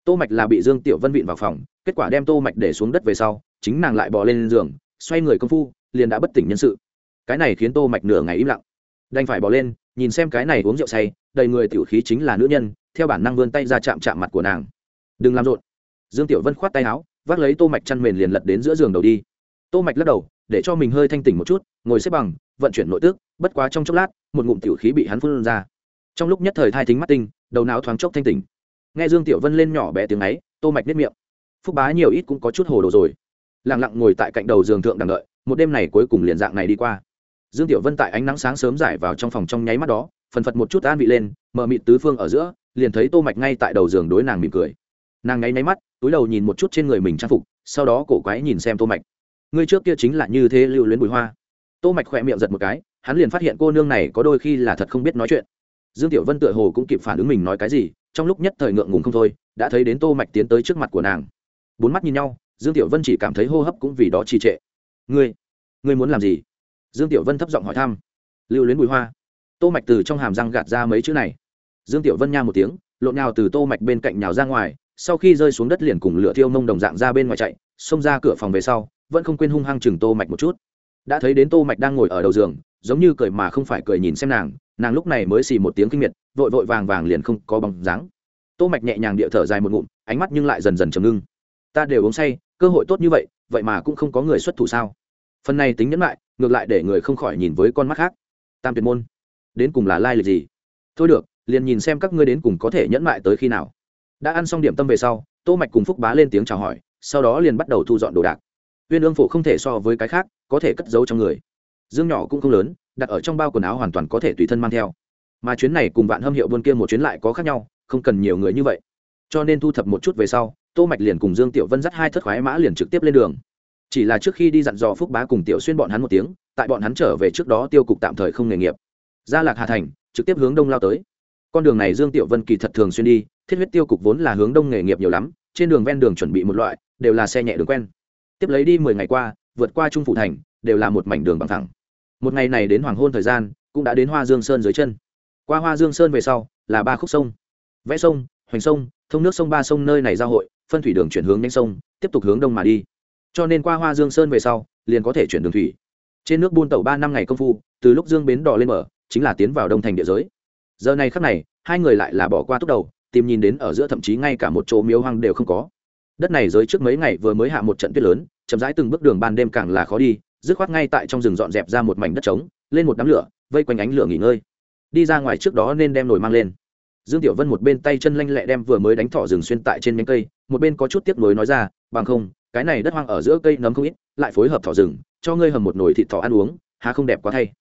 Tô mạch là bị dương tiểu vân vịn vào phòng, kết quả đem tô mạch để xuống đất về sau, chính nàng lại bò lên giường, xoay người công phu, liền đã bất tỉnh nhân sự. Cái này khiến tô mạch nửa ngày im lặng. Đành phải bò lên, nhìn xem cái này uống rượu say, đầy người tiểu khí chính là nữ nhân, theo bản năng vươn tay ra chạm chạm mặt của nàng. Đừng làm rộn. Dương tiểu vân khoát tay áo, vác lấy tô mạch chăn mền liền lật đến giữa giường đầu đi. Tô mạch lắc đầu, để cho mình hơi thanh tỉnh một chút, ngồi xếp bằng vận chuyển nội tức, bất quá trong chốc lát, một ngụm tiểu khí bị hắn phun ra. Trong lúc nhất thời thai thính mắt tinh, đầu não thoáng chốc thanh tỉnh. Nghe dương tiểu vân lên nhỏ bé tiếng ấy, tô mạch nếp miệng. Phúc bá nhiều ít cũng có chút hồ đồ rồi. Lặng lặng ngồi tại cạnh đầu giường thượng đằng đợi, một đêm này cuối cùng liền dạng này đi qua. Dương tiểu vân tại ánh nắng sáng sớm giải vào trong phòng trong nháy mắt đó, phần phật một chút an vị lên, mở mịt tứ phương ở giữa, liền thấy tô mạch ngay tại đầu giường đối nàng mỉm cười. Nàng ngáy nháy mắt, túi đầu nhìn một chút trên người mình trang phục, sau đó cổ quái nhìn xem tô mạch. Ngươi trước kia chính là như thế lưu luyến bùi hoa tô mạch khỏe miệng giật một cái, hắn liền phát hiện cô nương này có đôi khi là thật không biết nói chuyện. Dương tiểu vân tựa hồ cũng kịp phản ứng mình nói cái gì, trong lúc nhất thời ngượng ngùng không thôi, đã thấy đến tô mạch tiến tới trước mặt của nàng. Bốn mắt nhìn nhau, dương tiểu vân chỉ cảm thấy hô hấp cũng vì đó trì trệ. Ngươi ngươi muốn làm gì? Dương tiểu vân thấp giọng hỏi thăm. Lưu luyến bùi hoa. Tô mạch từ trong hàm răng gạt ra mấy chữ này. Dương tiểu vân nha một tiếng, lộn nhào từ tô mạch bên cạnh nhào ra ngoài, sau khi rơi xuống đất liền cùng lửa thiêu mông đồng dạng ra bên ngoài chạy, xông ra cửa phòng về sau, vẫn không quên hung hăng chừng tô mạch một chút đã thấy đến tô mạch đang ngồi ở đầu giường, giống như cười mà không phải cười nhìn xem nàng nàng lúc này mới xì một tiếng kinh miệt, vội vội vàng vàng liền không có bóng dáng. Tô mạch nhẹ nhàng địa thở dài một ngụm, ánh mắt nhưng lại dần dần trầm ngưng. Ta đều uống say, cơ hội tốt như vậy vậy mà cũng không có người xuất thủ sao? Phần này tính nhẫn lại, ngược lại để người không khỏi nhìn với con mắt khác. Tam tuyệt môn, đến cùng là lai lịch gì? Thôi được, liền nhìn xem các ngươi đến cùng có thể nhẫn mại tới khi nào. Đã ăn xong điểm tâm về sau, tô mạch cùng phúc bá lên tiếng chào hỏi, sau đó liền bắt đầu thu dọn đồ đạc uyên ương phổ không thể so với cái khác, có thể cất giấu trong người. Dương nhỏ cũng không lớn, đặt ở trong bao quần áo hoàn toàn có thể tùy thân mang theo. Mà chuyến này cùng vạn hâm hiệu buôn kia một chuyến lại có khác nhau, không cần nhiều người như vậy. Cho nên thu thập một chút về sau, tô mạch liền cùng dương tiểu vân dắt hai thất khoái mã liền trực tiếp lên đường. Chỉ là trước khi đi dặn dò phúc bá cùng tiểu xuyên bọn hắn một tiếng, tại bọn hắn trở về trước đó tiêu cục tạm thời không nghề nghiệp. Ra lạc hà thành, trực tiếp hướng đông lao tới. Con đường này dương tiểu vân kỳ thật thường xuyên đi, thiết huyết tiêu cục vốn là hướng đông nghề nghiệp nhiều lắm, trên đường ven đường chuẩn bị một loại, đều là xe nhẹ đường quen tiếp lấy đi mười ngày qua, vượt qua trung phủ thành, đều là một mảnh đường bằng thẳng. Một ngày này đến hoàng hôn thời gian, cũng đã đến hoa dương sơn dưới chân. Qua hoa dương sơn về sau, là ba khúc sông. Vẽ sông, hoành sông, thông nước sông ba sông nơi này giao hội, phân thủy đường chuyển hướng nhanh sông, tiếp tục hướng đông mà đi. Cho nên qua hoa dương sơn về sau, liền có thể chuyển đường thủy. Trên nước buôn tàu ba năm ngày công phu, từ lúc dương bến đỏ lên mở chính là tiến vào đông thành địa giới. Giờ này khắc này, hai người lại là bỏ qua túc đầu, tìm nhìn đến ở giữa thậm chí ngay cả một chỗ miếu hoang đều không có. Đất này giới trước mấy ngày vừa mới hạ một trận tuyết lớn chậm rãi từng bước đường ban đêm càng là khó đi, dứt khoát ngay tại trong rừng dọn dẹp ra một mảnh đất trống, lên một đám lửa, vây quanh ánh lửa nghỉ ngơi. Đi ra ngoài trước đó nên đem nồi mang lên. Dương tiểu vân một bên tay chân lanh lẹ đem vừa mới đánh thỏ rừng xuyên tại trên nhánh cây, một bên có chút tiếc nuối nói ra, bằng không, cái này đất hoang ở giữa cây nấm không ít, lại phối hợp thỏ rừng, cho ngươi hầm một nồi thịt thỏ ăn uống, há không đẹp quá thay.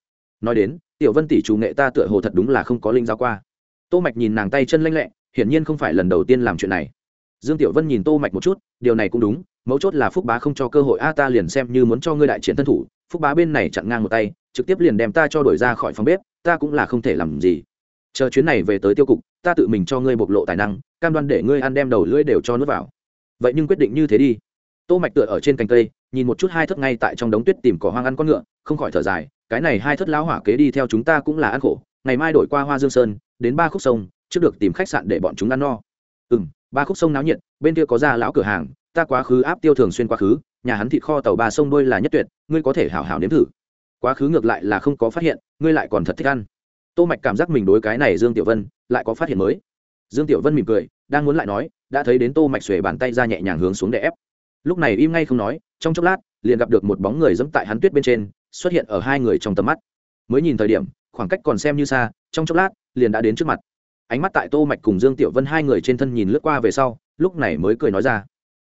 Nói đến, tiểu vân tỷ chủ nghệ ta tựa hồ thật đúng là không có linh giao qua. Tô mạch nhìn nàng tay chân lanh lẹ, hiển nhiên không phải lần đầu tiên làm chuyện này. Dương tiểu vân nhìn tô mạch một chút, điều này cũng đúng mấu chốt là phúc bá không cho cơ hội. A, ta liền xem như muốn cho ngươi đại chiến thân thủ. Phúc bá bên này chặn ngang một tay, trực tiếp liền đem ta cho đổi ra khỏi phòng bếp. Ta cũng là không thể làm gì. Chờ chuyến này về tới tiêu cục, ta tự mình cho ngươi bộc lộ tài năng, cam đoan để ngươi ăn đem đầu lưỡi đều cho nước vào. Vậy nhưng quyết định như thế đi. Tô mạch tựa ở trên cành cây, nhìn một chút hai thất ngay tại trong đống tuyết tìm cỏ hoang ăn con ngựa, không khỏi thở dài, cái này hai thất lão hỏa kế đi theo chúng ta cũng là ăn khổ. Ngày mai đổi qua hoa dương sơn, đến ba khúc sông, trước được tìm khách sạn để bọn chúng ăn no. Ừm, ba khúc sông náo nhiệt, bên kia có ra lão cửa hàng ta quá khứ áp tiêu thường xuyên quá khứ, nhà hắn thịt kho tàu ba sông đôi là nhất tuyệt, ngươi có thể hảo hảo nếm thử. Quá khứ ngược lại là không có phát hiện, ngươi lại còn thật thích ăn. Tô mạch cảm giác mình đối cái này dương tiểu vân lại có phát hiện mới. Dương tiểu vân mỉm cười, đang muốn lại nói, đã thấy đến tô mạch xuề bàn tay ra nhẹ nhàng hướng xuống để ép. Lúc này im ngay không nói, trong chốc lát, liền gặp được một bóng người dẫm tại hắn tuyết bên trên, xuất hiện ở hai người trong tầm mắt. Mới nhìn thời điểm, khoảng cách còn xem như xa, trong chốc lát, liền đã đến trước mặt. Ánh mắt tại tô mạch cùng dương tiểu vân hai người trên thân nhìn lướt qua về sau, lúc này mới cười nói ra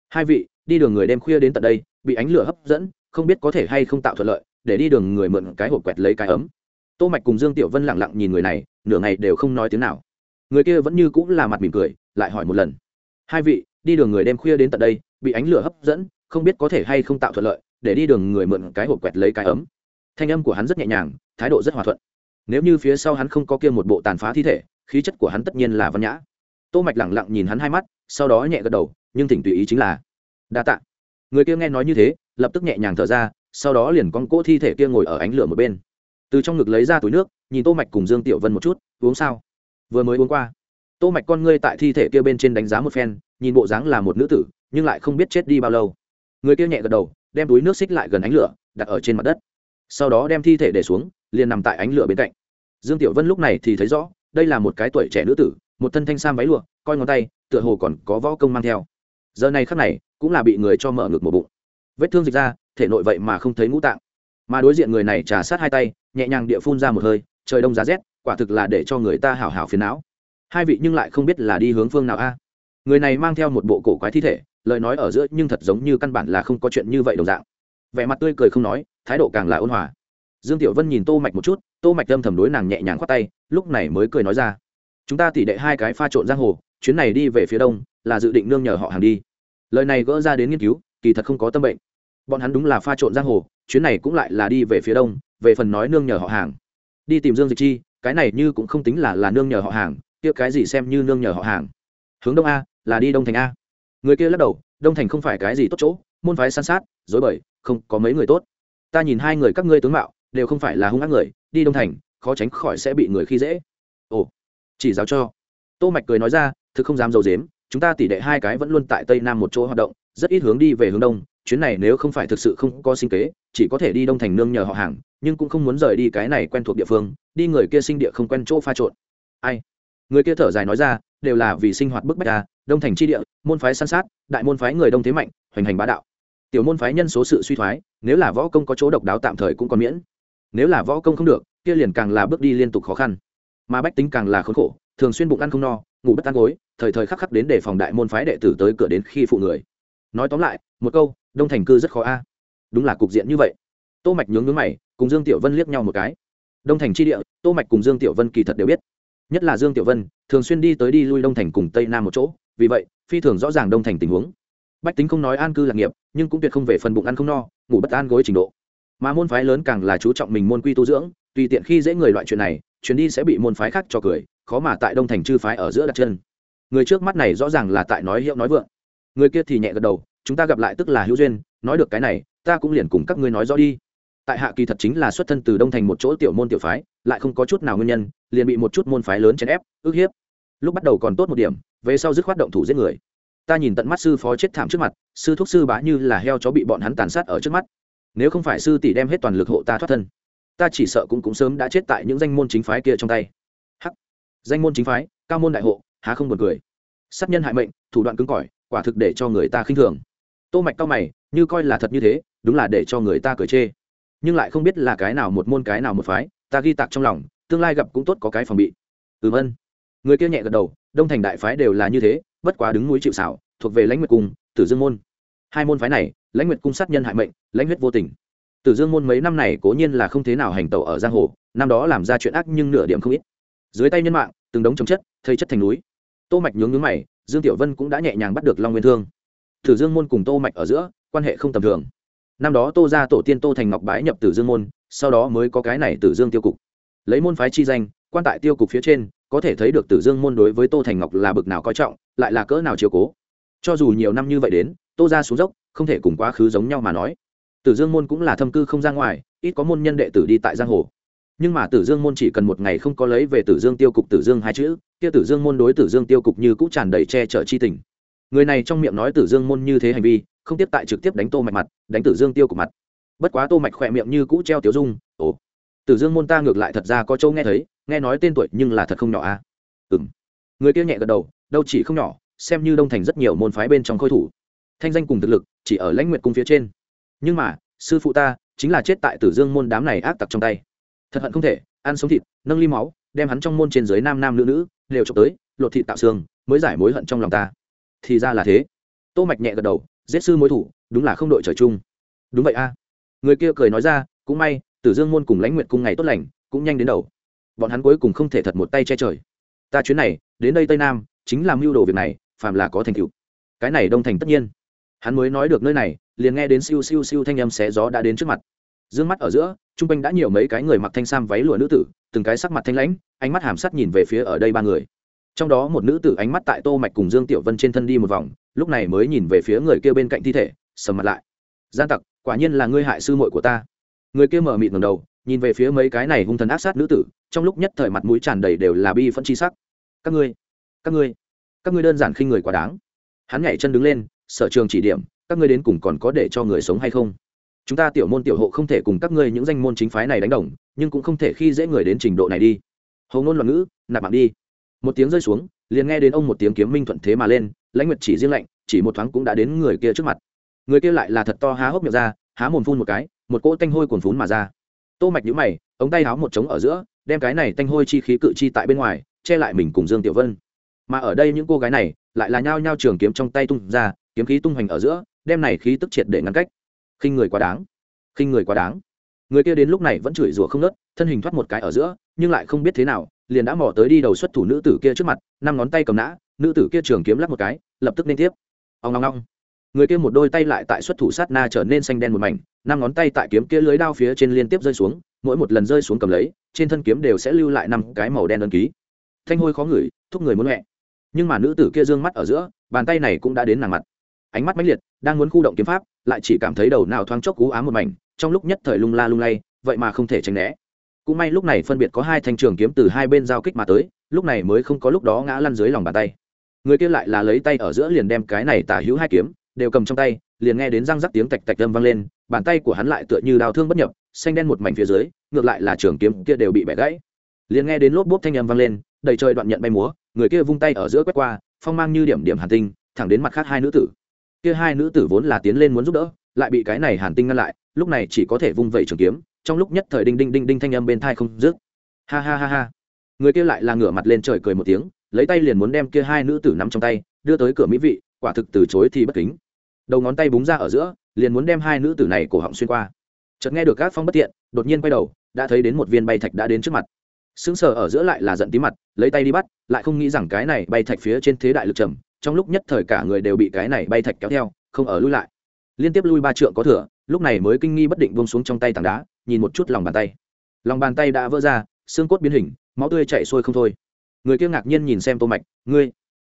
hai vị, đi đường người đêm khuya đến tận đây, bị ánh lửa hấp dẫn, không biết có thể hay không tạo thuận lợi, để đi đường người mượn cái hộp quẹt lấy cái ấm. Tô mạch cùng dương tiểu vân lặng lặng nhìn người này, nửa ngày đều không nói tiếng nào. Người kia vẫn như cũng là mặt mỉm cười, lại hỏi một lần. Hai vị, đi đường người đêm khuya đến tận đây, bị ánh lửa hấp dẫn, không biết có thể hay không tạo thuận lợi, để đi đường người mượn cái hộp quẹt lấy cái ấm. Thanh âm của hắn rất nhẹ nhàng, thái độ rất hòa thuận. Nếu như phía sau hắn không có kia một bộ tàn phá thi thể, khí chất của hắn tất nhiên là văn nhã. Tô mạch lẳng lặng nhìn hắn hai mắt, sau đó nhẹ gật đầu nhưng thỉnh tùy ý chính là, đa tạ. Người kia nghe nói như thế, lập tức nhẹ nhàng thở ra, sau đó liền con cỗ thi thể kia ngồi ở ánh lửa một bên. Từ trong ngực lấy ra túi nước, nhìn tô mạch cùng dương tiểu vân một chút, uống sao? Vừa mới uống qua. Tô mạch con ngươi tại thi thể kia bên trên đánh giá một phen, nhìn bộ dáng là một nữ tử, nhưng lại không biết chết đi bao lâu. Người kia nhẹ gật đầu, đem túi nước xích lại gần ánh lửa, đặt ở trên mặt đất. Sau đó đem thi thể để xuống, liền nằm tại ánh lửa bên cạnh. Dương tiểu vân lúc này thì thấy rõ, đây là một cái tuổi trẻ nữ tử, một thân thanh sam váy lụa, coi ngón tay, tựa hồ còn có võ công mang theo giờ này khắc này cũng là bị người cho mở ngực một bụng. Vết thương dịch ra, thể nội vậy mà không thấy ngũ tạng. Mà đối diện người này trà sát hai tay, nhẹ nhàng địa phun ra một hơi, trời đông giá rét, quả thực là để cho người ta hảo hảo phiền não. Hai vị nhưng lại không biết là đi hướng phương nào a. Người này mang theo một bộ cổ quái thi thể, lời nói ở giữa nhưng thật giống như căn bản là không có chuyện như vậy đồng dạng. Vẻ mặt tươi cười không nói, thái độ càng là ôn hòa. Dương tiểu vân nhìn tô mạch một chút, tô mạch âm thầm đối nàng nhẹ nhàng khoát tay, lúc này mới cười nói ra. Chúng ta tỉ đệ hai cái pha trộn giang hồ, chuyến này đi về phía đông là dự định nương nhờ họ hàng đi. Lời này gỡ ra đến nghiên cứu, kỳ thật không có tâm bệnh. Bọn hắn đúng là pha trộn giang hồ, chuyến này cũng lại là đi về phía đông, về phần nói nương nhờ họ hàng. Đi tìm dương dịch chi, cái này như cũng không tính là là nương nhờ họ hàng, kia cái gì xem như nương nhờ họ hàng. Hướng đông a, là đi đông thành a. Người kia lắc đầu, đông thành không phải cái gì tốt chỗ, môn phái san sát dối bời, không có mấy người tốt. Ta nhìn hai người các ngươi tướng mạo, đều không phải là hung ác người, đi đông thành, khó tránh khỏi sẽ bị người khi dễ. Ồ, chỉ giáo cho. Tô mạch cười nói ra, thực không dám dầu dếm chúng ta tỷ đệ hai cái vẫn luôn tại tây nam một chỗ hoạt động, rất ít hướng đi về hướng đông, chuyến này nếu không phải thực sự không có sinh kế, chỉ có thể đi đông thành nương nhờ họ hàng, nhưng cũng không muốn rời đi cái này quen thuộc địa phương, đi người kia sinh địa không quen chỗ pha trộn. Ai? Người kia thở dài nói ra, đều là vì sinh hoạt bức bách ta đông thành chi địa, môn phái san sát, đại môn phái người đông thế mạnh, hoành hành bá đạo. Tiểu môn phái nhân số sự suy thoái, nếu là võ công có chỗ độc đáo tạm thời cũng còn miễn. Nếu là võ công không được, kia liền càng là bước đi liên tục khó khăn. Mà bách tính càng là khốn khổ, thường xuyên bụng ăn không no ngủ bất an gối, thời thời khắc khắc đến để phòng đại môn phái đệ tử tới cửa đến khi phụ người. Nói tóm lại, một câu, đông thành cư rất khó a. Đúng là cục diện như vậy. Tô mạch nhướng nhướng mày, cùng dương tiểu vân liếc nhau một cái. Đông thành chi địa, tô mạch cùng dương tiểu vân kỳ thật đều biết. Nhất là dương tiểu vân, thường xuyên đi tới đi lui đông thành cùng tây nam một chỗ, vì vậy, phi thường rõ ràng đông thành tình huống. Bách tính không nói an cư lạc nghiệp, nhưng cũng tuyệt không về phần bụng ăn không no, ngủ bất an gối trình độ. Mà môn phái lớn càng là chú trọng mình môn quy tu dưỡng, tùy tiện khi dễ người loại chuyện này, chuyến đi sẽ bị môn phái khác cho cười khó mà tại đông thành chư phái ở giữa đặt chân. Người trước mắt này rõ ràng là tại nói hiệu nói vượng. Người kia thì nhẹ gật đầu, chúng ta gặp lại tức là hữu duyên, nói được cái này, ta cũng liền cùng các ngươi nói rõ đi. Tại hạ kỳ thật chính là xuất thân từ đông thành một chỗ tiểu môn tiểu phái, lại không có chút nào nguyên nhân, liền bị một chút môn phái lớn chèn ép, ức hiếp. Lúc bắt đầu còn tốt một điểm, về sau dứt khoát động thủ giết người. Ta nhìn tận mắt sư phó chết thảm trước mặt, sư thúc sư bá như là heo chó bị bọn hắn tàn sát ở trước mắt. Nếu không phải sư tỷ đem hết toàn lực hộ ta thoát thân, ta chỉ sợ cũng cũng sớm đã chết tại những danh môn chính phái kia trong tay danh môn chính phái, cao môn đại hộ, há không buồn cười. Sát nhân hại mệnh, thủ đoạn cứng cỏi, quả thực để cho người ta khinh thường. Tô mạch cao mày, như coi là thật như thế, đúng là để cho người ta cười chê. Nhưng lại không biết là cái nào một môn cái nào một phái, ta ghi tạc trong lòng, tương lai gặp cũng tốt có cái phòng bị. Ừm ân người kia nhẹ gật đầu, đông thành đại phái đều là như thế, bất quá đứng núi chịu xảo thuộc về lãnh nguyệt cung, tử dương môn. Hai môn phái này, lãnh nguyệt cung sát nhân hại mệnh, lãnh huyết vô tình. Tử dương môn mấy năm này cố nhiên là không thế nào hành tẩu ở giang hồ, năm đó làm ra chuyện ác nhưng nửa điểm không ít dưới tay nhân mạng, từng đống chống chất, thây chất thành núi. Tô mạch nhướng nhướng mày, dương tiểu vân cũng đã nhẹ nhàng bắt được long nguyên thương. Tử dương môn cùng tô mạch ở giữa, quan hệ không tầm thường. Năm đó tô ra tổ tiên tô thành ngọc bái nhập tử dương môn, sau đó mới có cái này tử dương tiêu cục. Lấy môn phái chi danh, quan tại tiêu cục phía trên, có thể thấy được tử dương môn đối với tô thành ngọc là bực nào coi trọng, lại là cỡ nào chiều cố. Cho dù nhiều năm như vậy đến, tô ra xuống dốc, không thể cùng quá khứ giống nhau mà nói. Tử dương môn cũng là thâm cư không ra ngoài, ít có môn nhân đệ tử đi tại giang hồ nhưng mà tử dương môn chỉ cần một ngày không có lấy về tử dương tiêu cục tử dương hai chữ, kia tử dương môn đối tử dương tiêu cục như cũng tràn đầy che chở chi tình. Người này trong miệng nói tử dương môn như thế hành vi, không tiếp tại trực tiếp đánh tô mạch mặt, đánh tử dương tiêu cục mặt. Bất quá tô mạch khỏe miệng như cũ treo tiểu dung, ồ, tử dương môn ta ngược lại thật ra có châu nghe thấy, nghe nói tên tuổi nhưng là thật không nhỏ à? Ừm. Người kia nhẹ gật đầu, đâu chỉ không nhỏ, xem như đông thành rất nhiều môn phái bên trong khôi thủ. Thanh danh cùng thực lực, chỉ ở lãnh nguyệt cung phía trên. Nhưng mà, sư phụ ta, chính là chết tại tử dương môn đám này ác tặc trong tay thật hận không thể, ăn sống thịt, nâng ly máu, đem hắn trong môn trên dưới nam nam nữ nữ đều trộm tới, lột thịt tạo xương, mới giải mối hận trong lòng ta. Thì ra là thế. Tô mạch nhẹ gật đầu, giết sư mối thủ, đúng là không đội trời chung. Đúng vậy a. Người kia cười nói ra, cũng may, tử dương môn cùng lãnh nguyện cung ngày tốt lành, cũng nhanh đến đầu. Bọn hắn cuối cùng không thể thật một tay che trời. Ta chuyến này, đến đây tây nam, chính làm mưu đồ việc này, phàm là có thành tựu. Cái này đông thành tất nhiên. Hắn mới nói được nơi này, liền nghe đến siêu siêu siêu thanh âm xé gió đã đến trước mặt dương mắt ở giữa trung quanh đã nhiều mấy cái người mặc thanh sam váy lụa nữ tử, từng cái sắc mặt thanh lãnh, ánh mắt hàm sắt nhìn về phía ở đây ba người. Trong đó một nữ tử ánh mắt tại tô mạch cùng dương tiểu vân trên thân đi một vòng, lúc này mới nhìn về phía người kia bên cạnh thi thể, sầm mặt lại. Gian tặc, quả nhiên là ngươi hại sư muội của ta. Người kia mở mịt ngẩng đầu, nhìn về phía mấy cái này hung thần ác sát nữ tử, trong lúc nhất thời mặt mũi tràn đầy đều là bi phẫn chi sắc. Các ngươi các ngươi các ngươi đơn giản khinh người quá đáng. Hắn nhảy chân đứng lên, sở trường chỉ điểm, các ngươi đến cùng còn có để cho người sống hay không? Chúng ta tiểu môn tiểu hộ không thể cùng các ngươi những danh môn chính phái này đánh đồng, nhưng cũng không thể khi dễ người đến trình độ này đi. Hầu ngôn loạn ngữ, nạp mạng đi. Một tiếng rơi xuống, liền nghe đến ông một tiếng kiếm minh thuận thế mà lên, lãnh nguyệt chỉ riêng lạnh, chỉ một thoáng cũng đã đến người kia trước mặt. Người kia lại là thật to há hốc miệng ra, há mồm phun một cái, một cỗ tanh hôi cuồn phún mà ra. Tô mạch nhíu mày, ống tay háo một trống ở giữa, đem cái này tanh hôi chi khí cự chi tại bên ngoài, che lại mình cùng dương tiểu vân. Mà ở đây những cô gái này, lại là nhao nhao trường kiếm trong tay tung ra, kiếm khí tung hoành ở giữa, đem này khí tức triệt để ngăn cách khinh người quá đáng, khinh người quá đáng. Người kia đến lúc này vẫn chửi rủa không nớt, thân hình thoát một cái ở giữa, nhưng lại không biết thế nào, liền đã mò tới đi đầu xuất thủ nữ tử kia trước mặt, năm ngón tay cầm nã, nữ tử kia trường kiếm lắp một cái, lập tức nên tiếp. Ông ngong ngong người kia một đôi tay lại tại xuất thủ sát na trở nên xanh đen một mảnh, năm ngón tay tại kiếm kia lưới đao phía trên liên tiếp rơi xuống, mỗi một lần rơi xuống cầm lấy, trên thân kiếm đều sẽ lưu lại năm cái màu đen đơn ký. Thanh hôi khó ngửi, thúc người muốn mẹ nhưng mà nữ tử kia dương mắt ở giữa, bàn tay này cũng đã đến nàng mặt ánh mắt mãnh liệt, đang muốn khu động kiếm pháp, lại chỉ cảm thấy đầu nào thoáng chốc cú ám một mảnh, trong lúc nhất thời lung la lung lay, vậy mà không thể tránh né. Cũng may lúc này phân biệt có hai thanh trường kiếm từ hai bên giao kích mà tới, lúc này mới không có lúc đó ngã lăn dưới lòng bàn tay. Người kia lại là lấy tay ở giữa liền đem cái này tả hữu hai kiếm, đều cầm trong tay, liền nghe đến răng rắc tiếng tạch tạch âm vang lên, bàn tay của hắn lại tựa như đào thương bất nhập, xanh đen một mảnh phía dưới, ngược lại là trường kiếm kia đều bị bẻ gãy. Liền nghe đến lốp bốp thanh âm vang lên, đầy trời đoạn nhận bay múa, người kia vung tay ở giữa quét qua, phong mang như điểm điểm hàn tinh, thẳng đến mặt khác hai nữ tử kia hai nữ tử vốn là tiến lên muốn giúp đỡ, lại bị cái này hàn tinh ngăn lại, lúc này chỉ có thể vung vẩy trường kiếm, trong lúc nhất thời đinh đinh đinh đinh thanh âm bên thai không dứt. Ha ha ha ha. Người kia lại là ngửa mặt lên trời cười một tiếng, lấy tay liền muốn đem kia hai nữ tử nắm trong tay, đưa tới cửa mỹ vị, quả thực từ chối thì bất kính. Đầu ngón tay búng ra ở giữa, liền muốn đem hai nữ tử này cổ họng xuyên qua. Chợt nghe được các phong bất tiện, đột nhiên quay đầu, đã thấy đến một viên bay thạch đã đến trước mặt. Sững sờ ở giữa lại là giận tí mặt, lấy tay đi bắt, lại không nghĩ rằng cái này bay thạch phía trên thế đại lực trầm trong lúc nhất thời cả người đều bị cái này bay thạch kéo theo, không ở lui lại. Liên tiếp lui ba trượng có thừa, lúc này mới kinh nghi bất định buông xuống trong tay tảng đá, nhìn một chút lòng bàn tay. Lòng bàn tay đã vỡ ra, xương cốt biến hình, máu tươi chảy xuôi không thôi. Người kia ngạc nhiên nhìn xem tô mạch, ngươi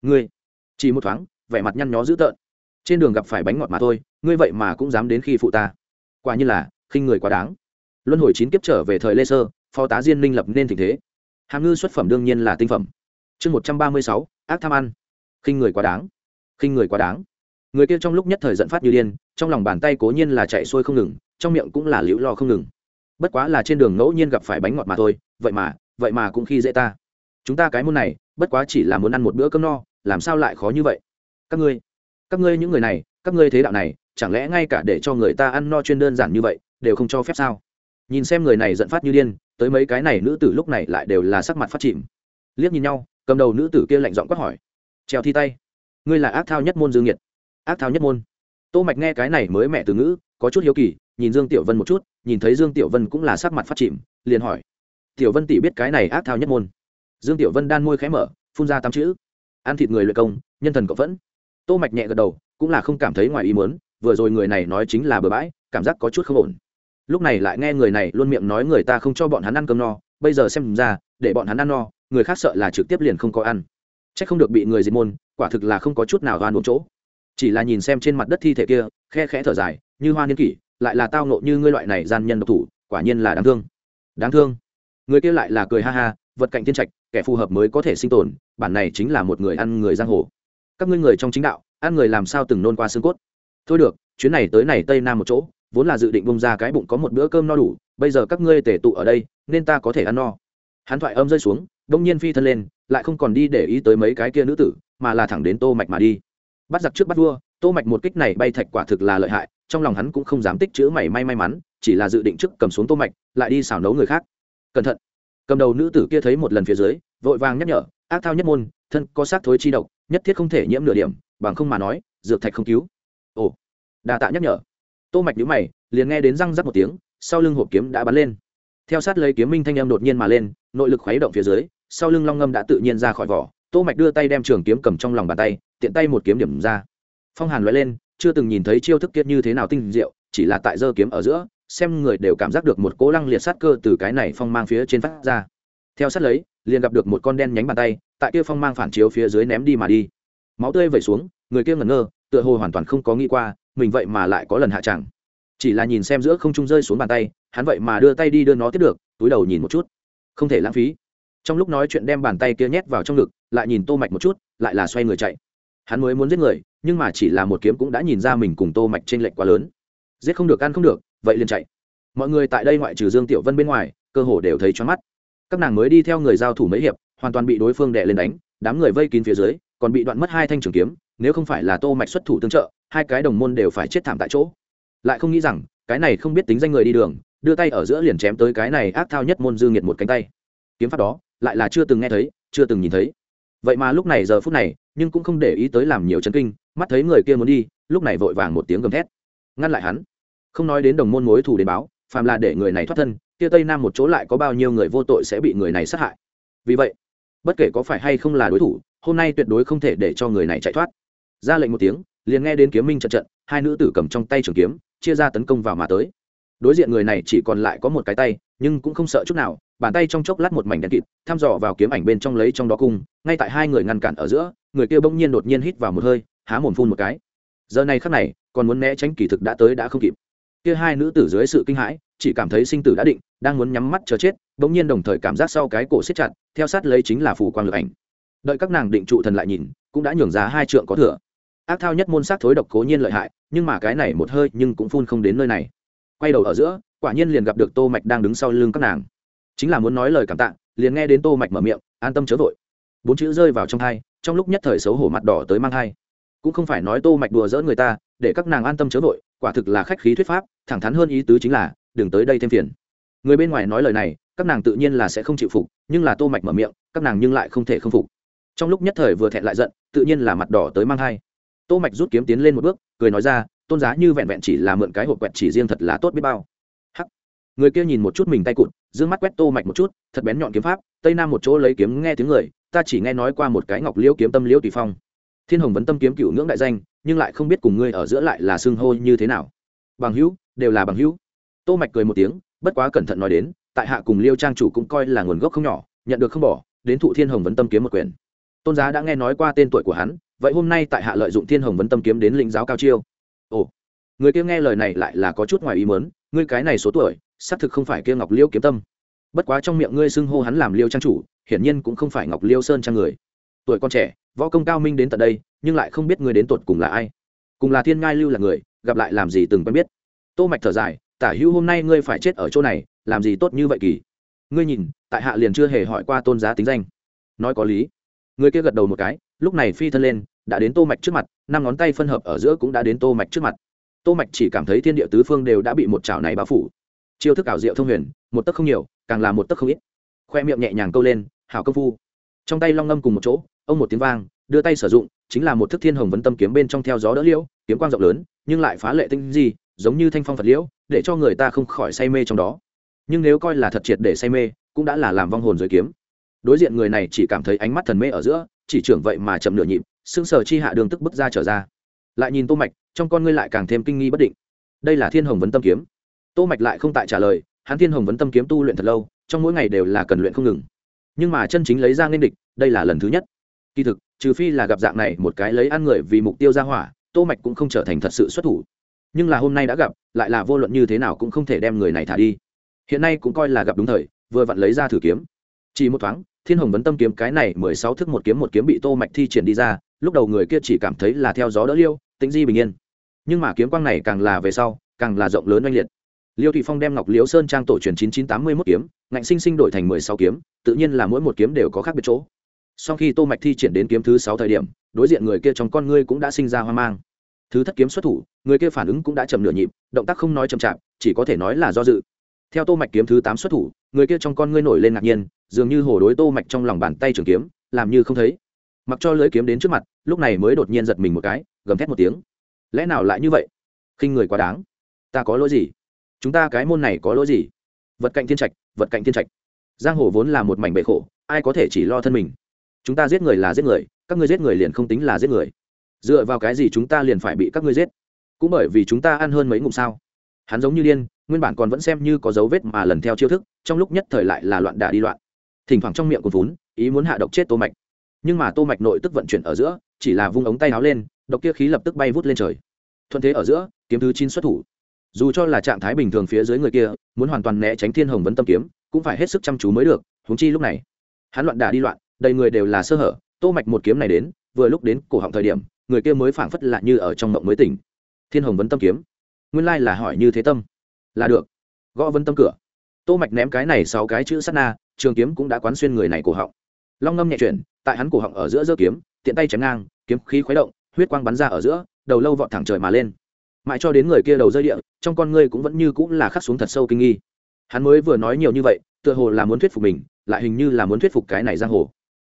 ngươi? Chỉ một thoáng, vẻ mặt nhăn nhó dữ tợn. Trên đường gặp phải bánh ngọt mà thôi, ngươi vậy mà cũng dám đến khi phụ ta. Quả như là, khinh người quá đáng. Luân hồi chín kiếp trở về thời lê sơ, phó tá diên minh lập nên tình thế. Hàm ngư xuất phẩm đương nhiên là tinh phẩm. Chương một trăm ba mươi sáu, ác tham ăn khinh người quá đáng. Khinh người quá đáng. Người kia trong lúc nhất thời giận phát như điên, trong lòng bàn tay cố nhiên là chạy xuôi không ngừng, trong miệng cũng là liễu lo không ngừng. Bất quá là trên đường ngẫu nhiên gặp phải bánh ngọt mà thôi, vậy mà vậy mà cũng khi dễ ta. Chúng ta cái môn này, bất quá chỉ là muốn ăn một bữa cơm no, làm sao lại khó như vậy? Các ngươi các ngươi những người này, các ngươi thế đạo này, chẳng lẽ ngay cả để cho người ta ăn no chuyên đơn giản như vậy, đều không cho phép sao? Nhìn xem người này giận phát như điên, tới mấy cái này nữ tử lúc này lại đều là sắc mặt phát chìm. Liếc nhìn nhau, cầm đầu nữ tử kia lạnh giọng quát hỏi treo thi tay. Ngươi là ác thao nhất môn dương nhiệt ác thao nhất môn. Tô mạch nghe cái này mới mẹ từ ngữ, có chút hiếu kỳ, nhìn dương tiểu vân một chút, nhìn thấy dương tiểu vân cũng là sắc mặt phát chìm, liền hỏi. Tiểu vân tỷ biết cái này ác thao nhất môn? Dương tiểu vân đan môi khẽ mở, phun ra tám chữ. Ăn thịt người luyện công, nhân thần cộng vẫn. Tô mạch nhẹ gật đầu, cũng là không cảm thấy ngoài ý muốn, vừa rồi người này nói chính là bừa bãi, cảm giác có chút không ổn. Lúc này lại nghe người này luôn miệng nói người ta không cho bọn hắn ăn cơm no, bây giờ xem ra, để bọn hắn ăn no, người khác sợ là trực tiếp liền không có ăn chắc không được bị người diệt môn, quả thực là không có chút nào oan uống chỗ. Chỉ là nhìn xem trên mặt đất thi thể kia, khe khẽ thở dài, như hoa niên kỷ, lại là tao nộ như ngươi loại này gian nhân độc thủ, quả nhiên là đáng thương. Đáng thương. Người kia lại là cười ha ha, vật cạnh thiên trạch, kẻ phù hợp mới có thể sinh tồn, bản này chính là một người ăn người giang hồ. Các ngươi người trong chính đạo, ăn người làm sao từng nôn qua xương cốt. Thôi được, chuyến này tới này tây nam một chỗ, vốn là dự định bông ra cái bụng có một bữa cơm no đủ, bây giờ các ngươi tề tụ ở đây, nên ta có thể ăn no. Hắn thoại âm rơi xuống, đông nhiên phi thân lên lại không còn đi để ý tới mấy cái kia nữ tử, mà là thẳng đến tô mạch mà đi. Bắt giặc trước bắt vua, tô mạch một kích này bay thạch quả thực là lợi hại, trong lòng hắn cũng không dám tích chữ mảy may may mắn, chỉ là dự định trước cầm xuống tô mạch, lại đi xào nấu người khác. Cẩn thận. Cầm đầu nữ tử kia thấy một lần phía dưới, vội vàng nhắc nhở, ác thao nhất môn, thân có sát thối chi độc, nhất thiết không thể nhiễm nửa điểm, bằng không mà nói, dược thạch không cứu. Ồ. Đà tạ nhắc nhở. Tô mạch nhíu mày, liền nghe đến răng rắc một tiếng, sau lưng hộp kiếm đã bắn lên. Theo sát lấy kiếm minh thanh em đột nhiên mà lên, nội lực khuấy động phía dưới sau lưng long ngâm đã tự nhiên ra khỏi vỏ, tô mạch đưa tay đem trường kiếm cầm trong lòng bàn tay, tiện tay một kiếm điểm ra. Phong hàn lóe lên, chưa từng nhìn thấy chiêu thức kiệt như thế nào tinh diệu, chỉ là tại giơ kiếm ở giữa, xem người đều cảm giác được một cỗ lăng liệt sát cơ từ cái này phong mang phía trên phát ra. Theo sát lấy, liền gặp được một con đen nhánh bàn tay, tại kia phong mang phản chiếu phía dưới ném đi mà đi. Máu tươi vẩy xuống, người kia ngẩn ngơ, tựa hồ hoàn toàn không có nghĩ qua, mình vậy mà lại có lần hạ chẳng. Chỉ là nhìn xem giữa không trung rơi xuống bàn tay, hắn vậy mà đưa tay đi đưa nó tiếp được, túi đầu nhìn một chút. Không thể lãng phí trong lúc nói chuyện đem bàn tay kia nhét vào trong ngực, lại nhìn tô mạch một chút, lại là xoay người chạy. Hắn mới muốn giết người, nhưng mà chỉ là một kiếm cũng đã nhìn ra mình cùng tô mạch trên lệch quá lớn. Giết không được, ăn không được, vậy liền chạy. Mọi người tại đây ngoại trừ dương tiểu vân bên ngoài, cơ hồ đều thấy choáng mắt. Các nàng mới đi theo người giao thủ mấy hiệp, hoàn toàn bị đối phương đè lên đánh, đám người vây kín phía dưới, còn bị đoạn mất hai thanh trường kiếm, nếu không phải là tô mạch xuất thủ tương trợ, hai cái đồng môn đều phải chết thảm tại chỗ. Lại không nghĩ rằng, cái này không biết tính danh người đi đường, đưa tay ở giữa liền chém tới cái này ác thao nhất môn dư nghiệt một cánh tay. Kiếm pháp đó lại là chưa từng nghe thấy, chưa từng nhìn thấy. Vậy mà lúc này giờ phút này, nhưng cũng không để ý tới làm nhiều chấn kinh, mắt thấy người kia muốn đi, lúc này vội vàng một tiếng gầm thét. Ngăn lại hắn. Không nói đến đồng môn mối thù đến báo, phàm là để người này thoát thân, kia tây nam một chỗ lại có bao nhiêu người vô tội sẽ bị người này sát hại. Vì vậy, bất kể có phải hay không là đối thủ, hôm nay tuyệt đối không thể để cho người này chạy thoát. Ra lệnh một tiếng, liền nghe đến kiếm minh trận trận, hai nữ tử cầm trong tay trường kiếm, chia ra tấn công vào mà tới. Đối diện người này chỉ còn lại có một cái tay nhưng cũng không sợ chút nào, bàn tay trong chốc lát một mảnh đèn kịt, thăm dò vào kiếm ảnh bên trong lấy trong đó cung, ngay tại hai người ngăn cản ở giữa, người kia bỗng nhiên đột nhiên hít vào một hơi, há mồm phun một cái. Giờ này khắc này, còn muốn né tránh kỳ thực đã tới đã không kịp. Kia hai nữ tử dưới sự kinh hãi, chỉ cảm thấy sinh tử đã định, đang muốn nhắm mắt chờ chết, bỗng nhiên đồng thời cảm giác sau cái cổ siết chặt, theo sát lấy chính là phủ quang lực ảnh. Đợi các nàng định trụ thần lại nhìn, cũng đã nhường ra hai trượng có thừa. Ác thao nhất môn sát thối độc cố nhiên lợi hại, nhưng mà cái này một hơi nhưng cũng phun không đến nơi này. Quay đầu ở giữa quả nhiên liền gặp được tô mạch đang đứng sau lưng các nàng. Chính là muốn nói lời cảm tạ liền nghe đến tô mạch mở miệng an tâm chớ vội. Bốn chữ rơi vào trong hai, trong lúc nhất thời xấu hổ mặt đỏ tới mang hai, cũng không phải nói tô mạch đùa dỡ người ta để các nàng an tâm chớ vội quả thực là khách khí thuyết pháp thẳng thắn hơn ý tứ chính là đừng tới đây thêm phiền. Người bên ngoài nói lời này các nàng tự nhiên là sẽ không chịu phục nhưng là tô mạch mở miệng các nàng nhưng lại không thể không phục. Trong lúc nhất thời vừa thẹn lại giận tự nhiên là mặt đỏ tới mang hai. tô mạch rút kiếm tiến lên một bước cười nói ra tôn giá như vẹn vẹn chỉ là mượn cái hộp quẹt chỉ riêng thật là tốt biết bao người kia nhìn một chút mình tay cụt giữ mắt quét tô mạch một chút, thật bén nhọn kiếm pháp, tây nam một chỗ lấy kiếm nghe tiếng người, ta chỉ nghe nói qua một cái ngọc liễu kiếm tâm liễu tùy phong. Thiên hồng vấn tâm kiếm cựu ngưỡng đại danh, nhưng lại không biết cùng ngươi ở giữa lại là xương hô như thế nào. Bằng hữu, đều là bằng hữu. Tô mạch cười một tiếng, bất quá cẩn thận nói đến, tại hạ cùng liêu trang chủ cũng coi là nguồn gốc không nhỏ, nhận được không bỏ, đến thụ thiên hồng vấn tâm kiếm một quyền. Tôn giá đã nghe nói qua tên tuổi của hắn, vậy hôm nay tại hạ lợi dụng thiên hồng vấn tâm kiếm đến lĩnh giáo cao chiêu. Ồ, người kia nghe lời này lại là có chút ngoài ý mớn ngươi cái này số tuổi xác thực không phải kia ngọc liêu kiếm tâm. Bất quá trong miệng ngươi xưng hô hắn làm liêu trang chủ, hiển nhiên cũng không phải ngọc liêu sơn trang người. Tuổi con trẻ, võ công cao minh đến tận đây, nhưng lại không biết ngươi đến tuột cùng là ai. Cùng là thiên ngai lưu là người, gặp lại làm gì từng quen biết. Tô mạch thở dài, tả hữu, hôm nay ngươi phải chết ở chỗ này, làm gì tốt như vậy kỳ? Ngươi nhìn, tại hạ liền chưa hề hỏi qua tôn giá tính danh. Nói có lý. Người kia gật đầu một cái, lúc này phi thân lên, đã đến tô mạch trước mặt, năm ngón tay phân hợp ở giữa cũng đã đến tô mạch trước mặt. Tô mạch chỉ cảm thấy thiên địa tứ phương đều đã bị một chảo này bao phủ chiêu thức ảo diệu thông huyền, một tấc không nhiều, càng là một tấc không ít. Khoe miệng nhẹ nhàng câu lên, hảo công phu. Trong tay long ngâm cùng một chỗ, ông một tiếng vang, đưa tay sử dụng, chính là một thức thiên hồng vấn tâm kiếm bên trong theo gió đỡ liễu, kiếm quang rộng lớn, nhưng lại phá lệ tinh gì giống như thanh phong phật liễu, để cho người ta không khỏi say mê trong đó. Nhưng nếu coi là thật triệt để say mê, cũng đã là làm vong hồn dưới kiếm. Đối diện người này chỉ cảm thấy ánh mắt thần mê ở giữa, chỉ trưởng vậy mà chậm nửa nhịp, sững sờ chi hạ đường tức bước ra trở ra. Lại nhìn tô mạch, trong con ngươi lại càng thêm kinh nghi bất định. Đây là thiên hồng vấn tâm kiếm tô mạch lại không tại trả lời, hắn thiên hồng vấn tâm kiếm tu luyện thật lâu, trong mỗi ngày đều là cần luyện không ngừng. Nhưng mà chân chính lấy ra nên địch, đây là lần thứ nhất. Kỳ thực, trừ phi là gặp dạng này một cái lấy ăn người vì mục tiêu ra hỏa, tô mạch cũng không trở thành thật sự xuất thủ. Nhưng là hôm nay đã gặp, lại là vô luận như thế nào cũng không thể đem người này thả đi. Hiện nay cũng coi là gặp đúng thời, vừa vặn lấy ra thử kiếm. Chỉ một thoáng, thiên hồng vấn tâm kiếm cái này mười sáu thức một kiếm một kiếm bị tô mạch thi triển đi ra, lúc đầu người kia chỉ cảm thấy là theo gió đỡ liêu, tĩnh di bình yên. Nhưng mà kiếm quang này càng là về sau, càng là rộng lớn oanh liệt liêu Thụy phong đem ngọc liễu sơn trang tổ truyền chín chín tám mươi mốt kiếm, ngạnh sinh sinh đổi thành mười sáu kiếm, tự nhiên là mỗi một kiếm đều có khác biệt chỗ. Sau khi tô mạch thi triển đến kiếm thứ sáu thời điểm, đối diện người kia trong con ngươi cũng đã sinh ra hoang mang. Thứ thất kiếm xuất thủ, người kia phản ứng cũng đã chậm nửa nhịp, động tác không nói chậm chạp, chỉ có thể nói là do dự. Theo tô mạch kiếm thứ tám xuất thủ, người kia trong con ngươi nổi lên ngạc nhiên, dường như hồ đối tô mạch trong lòng bàn tay trường kiếm, làm như không thấy. Mặc cho lưỡi kiếm đến trước mặt, lúc này mới đột nhiên giật mình một cái, gầm thét một tiếng. Lẽ nào lại như vậy? Khinh người quá đáng. Ta có lỗi gì? Chúng ta cái môn này có lỗi gì? Vật cạnh thiên trạch, vật cạnh thiên trạch. Giang hồ vốn là một mảnh bệ khổ, ai có thể chỉ lo thân mình? Chúng ta giết người là giết người, các ngươi giết người liền không tính là giết người. Dựa vào cái gì chúng ta liền phải bị các ngươi giết? Cũng bởi vì chúng ta ăn hơn mấy ngụm sao? Hắn giống như điên, nguyên bản còn vẫn xem như có dấu vết mà lần theo chiêu thức, trong lúc nhất thời lại là loạn đả đi loạn. Thỉnh thoảng trong miệng còn vốn, ý muốn hạ độc chết tô mạch. Nhưng mà tô mạch nội tức vận chuyển ở giữa, chỉ là vung ống tay áo lên, độc kia khí lập tức bay vút lên trời. Thuận thế ở giữa, kiếm thứ chín xuất thủ dù cho là trạng thái bình thường phía dưới người kia, muốn hoàn toàn né tránh thiên hồng vấn tâm kiếm, cũng phải hết sức chăm chú mới được húng chi lúc này, hắn loạn đả đi loạn, đầy người đều là sơ hở, tô mạch một kiếm này đến, vừa lúc đến cổ họng thời điểm, người kia mới phảng phất lạ như ở trong mộng mới tỉnh. Thiên hồng vấn tâm kiếm, nguyên lai là hỏi như thế tâm. Là được. Gõ vấn tâm cửa. Tô mạch ném cái này sáu cái chữ sát na, trường kiếm cũng đã quán xuyên người này cổ họng. Long ngâm nhẹ chuyển, tại hắn cổ họng ở giữa giơ kiếm, tiện tay chém ngang, kiếm khí khuấy động, huyết quang bắn ra ở giữa, đầu lâu vọt thẳng trời mà lên mãi cho đến người kia đầu rơi địa, trong con ngươi cũng vẫn như cũng là khắc xuống thật sâu kinh nghi. Hắn mới vừa nói nhiều như vậy, tựa hồ là muốn thuyết phục mình, lại hình như là muốn thuyết phục cái này giang hồ.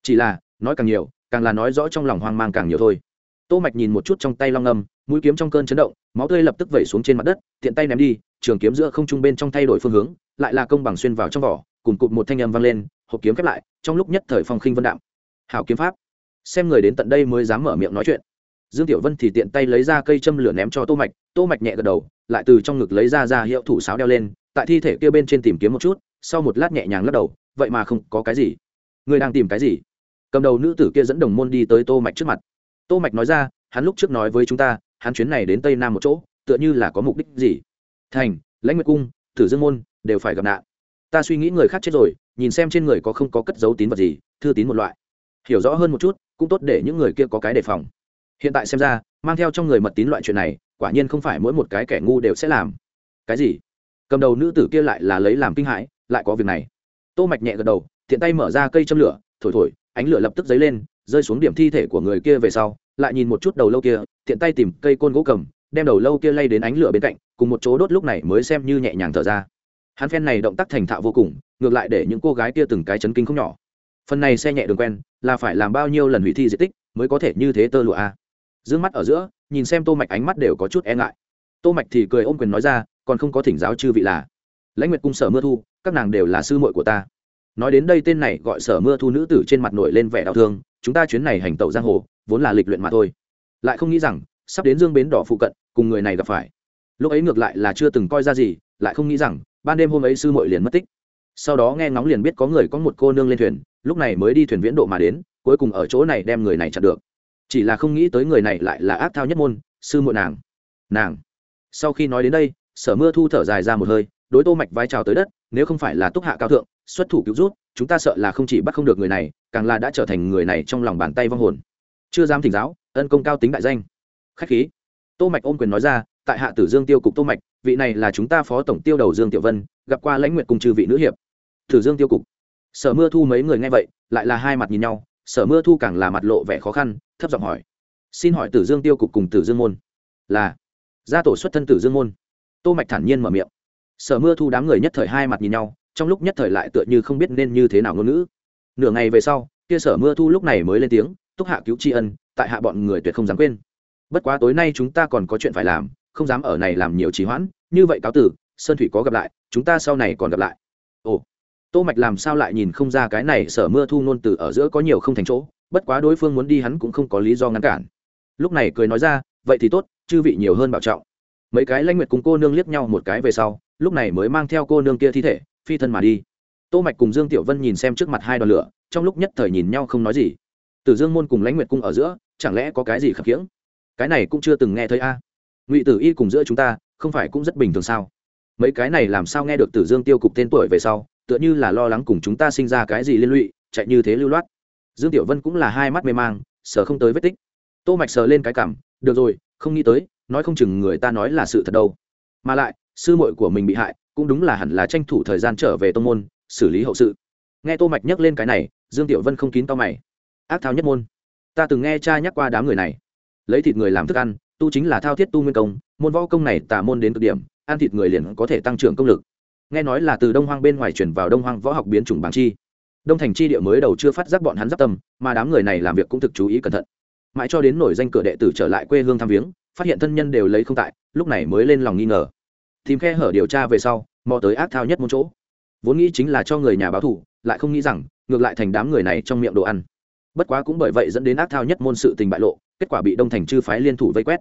Chỉ là, nói càng nhiều, càng là nói rõ trong lòng hoang mang càng nhiều thôi. Tô mạch nhìn một chút trong tay long ngâm mũi kiếm trong cơn chấn động, máu tươi lập tức vẩy xuống trên mặt đất, tiện tay ném đi, trường kiếm giữa không trung bên trong thay đổi phương hướng, lại là công bằng xuyên vào trong vỏ, cùng cụt một thanh âm vang lên, hộp kiếm khép lại, trong lúc nhất thời phong khinh vân đạm. Hảo kiếm pháp. Xem người đến tận đây mới dám mở miệng nói chuyện dương tiểu vân thì tiện tay lấy ra cây châm lửa ném cho tô mạch tô mạch nhẹ gật đầu, lại từ trong ngực lấy ra ra hiệu thủ sáo đeo lên, tại thi thể kia bên trên tìm kiếm một chút, sau một lát nhẹ nhàng lắc đầu, vậy mà không có cái gì. Ngươi đang tìm cái gì? Cầm đầu nữ tử kia dẫn đồng môn đi tới tô mạch trước mặt. Tô mạch nói ra, hắn lúc trước nói với chúng ta, hắn chuyến này đến tây nam một chỗ, tựa như là có mục đích gì. Thành, lãnh nguyệt cung, tử dương môn, đều phải gặp nạn. Ta suy nghĩ người khác chết rồi, nhìn xem trên người có không có cất dấu tín vật gì, thư tín một loại. Hiểu rõ hơn một chút, cũng tốt để những người kia có cái đề phòng hiện tại xem ra, mang theo trong người mật tín loại chuyện này, quả nhiên không phải mỗi một cái kẻ ngu đều sẽ làm. Cái gì? Cầm đầu nữ tử kia lại là lấy làm kinh hãi, lại có việc này. Tô mạch nhẹ gật đầu, tiện tay mở ra cây châm lửa, thổi thổi, ánh lửa lập tức dấy lên, rơi xuống điểm thi thể của người kia về sau, lại nhìn một chút đầu lâu kia, tiện tay tìm cây côn gỗ cầm, đem đầu lâu kia lay đến ánh lửa bên cạnh, cùng một chỗ đốt lúc này mới xem như nhẹ nhàng thở ra. Hắn phen này động tác thành thạo vô cùng, ngược lại để những cô gái kia từng cái chấn kinh không nhỏ. Phần này xe nhẹ đường quen, là phải làm bao nhiêu lần hủy thi diện tích mới có thể như thế tơ lụa a à mắt ở giữa, nhìn xem tô mạch ánh mắt đều có chút e ngại. Tô mạch thì cười ôm quyền nói ra, còn không có thỉnh giáo chư vị là. Lãnh nguyệt cung sở mưa thu, các nàng đều là sư muội của ta. Nói đến đây tên này gọi sở mưa thu nữ tử trên mặt nổi lên vẻ đau thương, chúng ta chuyến này hành tẩu giang hồ, vốn là lịch luyện mà thôi. Lại không nghĩ rằng, sắp đến dương bến đỏ phụ cận, cùng người này gặp phải. Lúc ấy ngược lại là chưa từng coi ra gì, lại không nghĩ rằng, ban đêm hôm ấy sư muội liền mất tích. Sau đó nghe ngóng liền biết có người có một cô nương lên thuyền, lúc này mới đi thuyền viễn độ mà đến, cuối cùng ở chỗ này đem người này chặn được chỉ là không nghĩ tới người này lại là ác thao nhất môn, sư muội nàng. Nàng. Sau khi nói đến đây, sở mưa thu thở dài ra một hơi, đối tô mạch vai trào tới đất, nếu không phải là túc hạ cao thượng, xuất thủ cứu rút chúng ta sợ là không chỉ bắt không được người này, càng là đã trở thành người này trong lòng bàn tay vong hồn. Chưa dám thỉnh giáo, ân công cao tính đại danh. Khách khí. Tô mạch ôm quyền nói ra, tại hạ tử dương tiêu cục tô mạch, vị này là chúng ta phó tổng tiêu đầu dương tiểu vân, gặp qua lãnh nguyện cùng trừ vị nữ hiệp. Tử dương tiêu cục. Sở mưa thu mấy người nghe vậy, lại là hai mặt nhìn nhau, sở mưa thu càng là mặt lộ vẻ khó khăn thấp giọng hỏi. Xin hỏi tử dương tiêu cục cùng tử dương môn là? Gia tổ xuất thân tử dương môn. Tô mạch thản nhiên mở miệng. Sở mưa thu đám người nhất thời hai mặt nhìn nhau, trong lúc nhất thời lại tựa như không biết nên như thế nào ngôn ngữ. Nửa ngày về sau, kia sở mưa thu lúc này mới lên tiếng, túc hạ cứu tri ân, tại hạ bọn người tuyệt không dám quên. Bất quá tối nay chúng ta còn có chuyện phải làm, không dám ở này làm nhiều trì hoãn. Như vậy cáo tử, sơn thủy có gặp lại, chúng ta sau này còn gặp lại. Ồ. Tô mạch làm sao lại nhìn không ra cái này sở mưa thu nôn từ ở giữa có nhiều không thành chỗ bất quá đối phương muốn đi hắn cũng không có lý do ngăn cản. Lúc này cười nói ra, vậy thì tốt, chư vị nhiều hơn bảo trọng. Mấy cái lãnh nguyệt cùng cô nương liếc nhau một cái về sau, lúc này mới mang theo cô nương kia thi thể, phi thân mà đi. Tô mạch cùng dương tiểu vân nhìn xem trước mặt hai đoàn lửa, trong lúc nhất thời nhìn nhau không nói gì. Tử dương môn cùng lãnh nguyệt cung ở giữa, chẳng lẽ có cái gì khập khiễng? Cái này cũng chưa từng nghe thấy a. À? Ngụy tử y cùng giữa chúng ta, không phải cũng rất bình thường sao? Mấy cái này làm sao nghe được tử dương tiêu cục tên tuổi về sau, tựa như là lo lắng cùng chúng ta sinh ra cái gì liên lụy, chạy như thế lưu loát dương tiểu vân cũng là hai mắt mê mang, sờ không tới vết tích. Tô mạch sờ lên cái cảm, được rồi, không nghĩ tới, nói không chừng người ta nói là sự thật đâu. Mà lại, sư muội của mình bị hại, cũng đúng là hẳn là tranh thủ thời gian trở về tông môn, xử lý hậu sự. Nghe tô mạch nhắc lên cái này, dương tiểu vân không kín tao mày. Ác thao nhất môn. Ta từng nghe cha nhắc qua đám người này. Lấy thịt người làm thức ăn, tu chính là thao thiết tu nguyên công, môn võ công này tà môn đến cực điểm, ăn thịt người liền có thể tăng trưởng công lực. Nghe nói là từ đông hoang bên ngoài chuyển vào đông hoang võ học biến chủng bảng chi đông thành chi địa mới đầu chưa phát giác bọn hắn giáp tâm, mà đám người này làm việc cũng thực chú ý cẩn thận. Mãi cho đến nổi danh cửa đệ tử trở lại quê hương thăm viếng, phát hiện thân nhân đều lấy không tại, lúc này mới lên lòng nghi ngờ. Tìm khe hở điều tra về sau, mò tới ác thao nhất một chỗ. Vốn nghĩ chính là cho người nhà báo thủ lại không nghĩ rằng, ngược lại thành đám người này trong miệng đồ ăn. Bất quá cũng bởi vậy dẫn đến ác thao nhất môn sự tình bại lộ, kết quả bị đông thành chư phái liên thủ vây quét.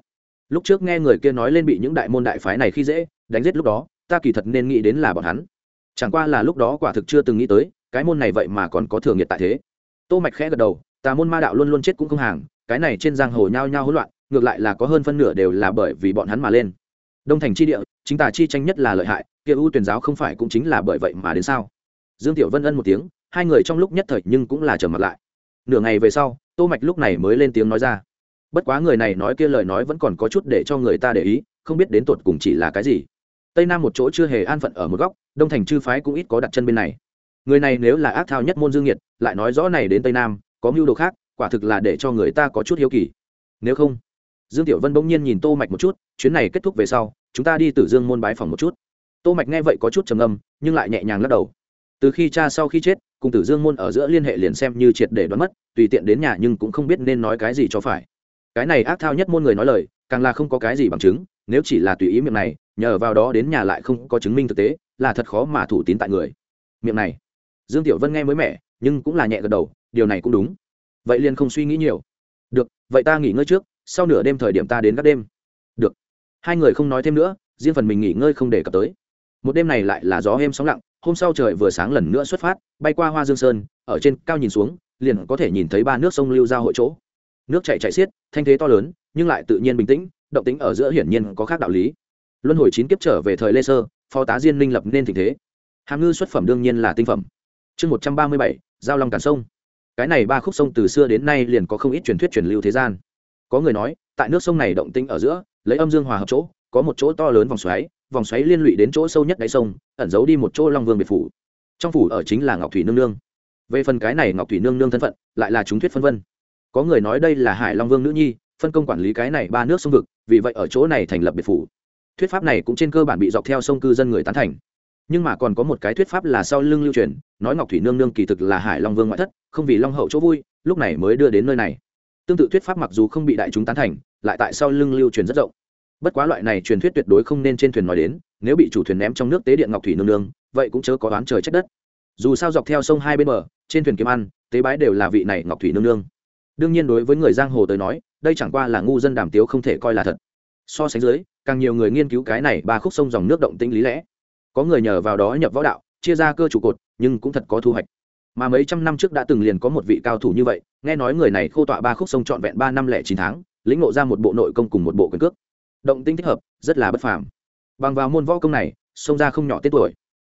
Lúc trước nghe người kia nói lên bị những đại môn đại phái này khi dễ, đánh giết lúc đó, ta kỳ thật nên nghĩ đến là bọn hắn. Chẳng qua là lúc đó quả thực chưa từng nghĩ tới cái môn này vậy mà còn có thường nhiệt tại thế. Tô mạch khẽ gật đầu, tà môn ma đạo luôn luôn chết cũng không hàng, cái này trên giang hồ nhao nhao hỗn loạn, ngược lại là có hơn phân nửa đều là bởi vì bọn hắn mà lên. Đông thành chi địa, chính tà chi tranh nhất là lợi hại, kia ưu tuyển giáo không phải cũng chính là bởi vậy mà đến sao? Dương tiểu vân ân một tiếng, hai người trong lúc nhất thời nhưng cũng là trở mặt lại. Nửa ngày về sau, tô mạch lúc này mới lên tiếng nói ra, bất quá người này nói kia lời nói vẫn còn có chút để cho người ta để ý, không biết đến tột cùng chỉ là cái gì. Tây nam một chỗ chưa hề an phận ở một góc, đông thành chư phái cũng ít có đặt chân bên này người này nếu là ác thao nhất môn dương nhiệt lại nói rõ này đến tây nam, có mưu đồ khác, quả thực là để cho người ta có chút hiếu kỳ. Nếu không, dương tiểu vân bỗng nhiên nhìn tô mạch một chút, chuyến này kết thúc về sau, chúng ta đi tử dương môn bái phòng một chút. Tô mạch nghe vậy có chút trầm âm nhưng lại nhẹ nhàng lắc đầu. Từ khi cha sau khi chết, cùng tử dương môn ở giữa liên hệ liền xem như triệt để đoán mất, tùy tiện đến nhà nhưng cũng không biết nên nói cái gì cho phải. Cái này ác thao nhất môn người nói lời, càng là không có cái gì bằng chứng, nếu chỉ là tùy ý miệng này, nhờ vào đó đến nhà lại không có chứng minh thực tế, là thật khó mà thủ tín tại người. Miệng này dương tiểu vân nghe mới mẻ, nhưng cũng là nhẹ gật đầu, điều này cũng đúng. Vậy liền không suy nghĩ nhiều. Được, vậy ta nghỉ ngơi trước, sau nửa đêm thời điểm ta đến các đêm. Được. Hai người không nói thêm nữa, riêng phần mình nghỉ ngơi không để cập tới. Một đêm này lại là gió êm sóng lặng, hôm sau trời vừa sáng lần nữa xuất phát, bay qua hoa dương sơn, ở trên cao nhìn xuống, liền có thể nhìn thấy ba nước sông lưu giao hội chỗ. Nước chạy chạy xiết, thanh thế to lớn, nhưng lại tự nhiên bình tĩnh, động tính ở giữa hiển nhiên có khác đạo lý. Luân hồi chín kiếp trở về thời lê sơ, phó tá diên minh lập nên tình thế. Hàm ngư xuất phẩm đương nhiên là tinh phẩm chương một trăm ba mươi bảy, giao long cản sông. Cái này ba khúc sông từ xưa đến nay liền có không ít truyền thuyết truyền lưu thế gian. Có người nói, tại nước sông này động tinh ở giữa, lấy âm dương hòa hợp chỗ, có một chỗ to lớn vòng xoáy vòng xoáy liên lụy đến chỗ sâu nhất đáy sông, ẩn giấu đi một chỗ long vương biệt phủ. Trong phủ ở chính là ngọc thủy nương nương. Về phần cái này ngọc thủy nương nương thân phận, lại là chúng thuyết phân vân. Có người nói đây là hải long vương nữ nhi, phân công quản lý cái này ba nước sông vực, vì vậy ở chỗ này thành lập biệt phủ. Thuyết pháp này cũng trên cơ bản bị dọc theo sông cư dân người tán thành nhưng mà còn có một cái thuyết pháp là sau lưng lưu truyền, nói ngọc thủy nương nương kỳ thực là hải long vương ngoại thất, không vì long hậu chỗ vui, lúc này mới đưa đến nơi này. Tương tự thuyết pháp mặc dù không bị đại chúng tán thành, lại tại sau lưng lưu truyền rất rộng. Bất quá loại này truyền thuyết tuyệt đối không nên trên thuyền nói đến, nếu bị chủ thuyền ném trong nước tế điện ngọc thủy nương nương, vậy cũng chớ có đoán trời trách đất. Dù sao dọc theo sông hai bên bờ, trên thuyền kiếm ăn, tế bái đều là vị này ngọc thủy nương nương. Đương nhiên đối với người giang hồ tới nói, đây chẳng qua là ngu dân đàm tiếu không thể coi là thật. So sánh dưới, càng nhiều người nghiên cứu cái này ba khúc sông dòng nước động tĩnh lý lẽ có người nhờ vào đó nhập võ đạo, chia ra cơ trụ cột, nhưng cũng thật có thu hoạch. Mà mấy trăm năm trước đã từng liền có một vị cao thủ như vậy, nghe nói người này khô tọa ba khúc sông trọn vẹn ba năm lẻ chín tháng, lĩnh ngộ ra một bộ nội công cùng một bộ quyền cước. Động tinh thích hợp, rất là bất phàm. Bằng vào môn võ công này xông ra không nhỏ tết tuổi.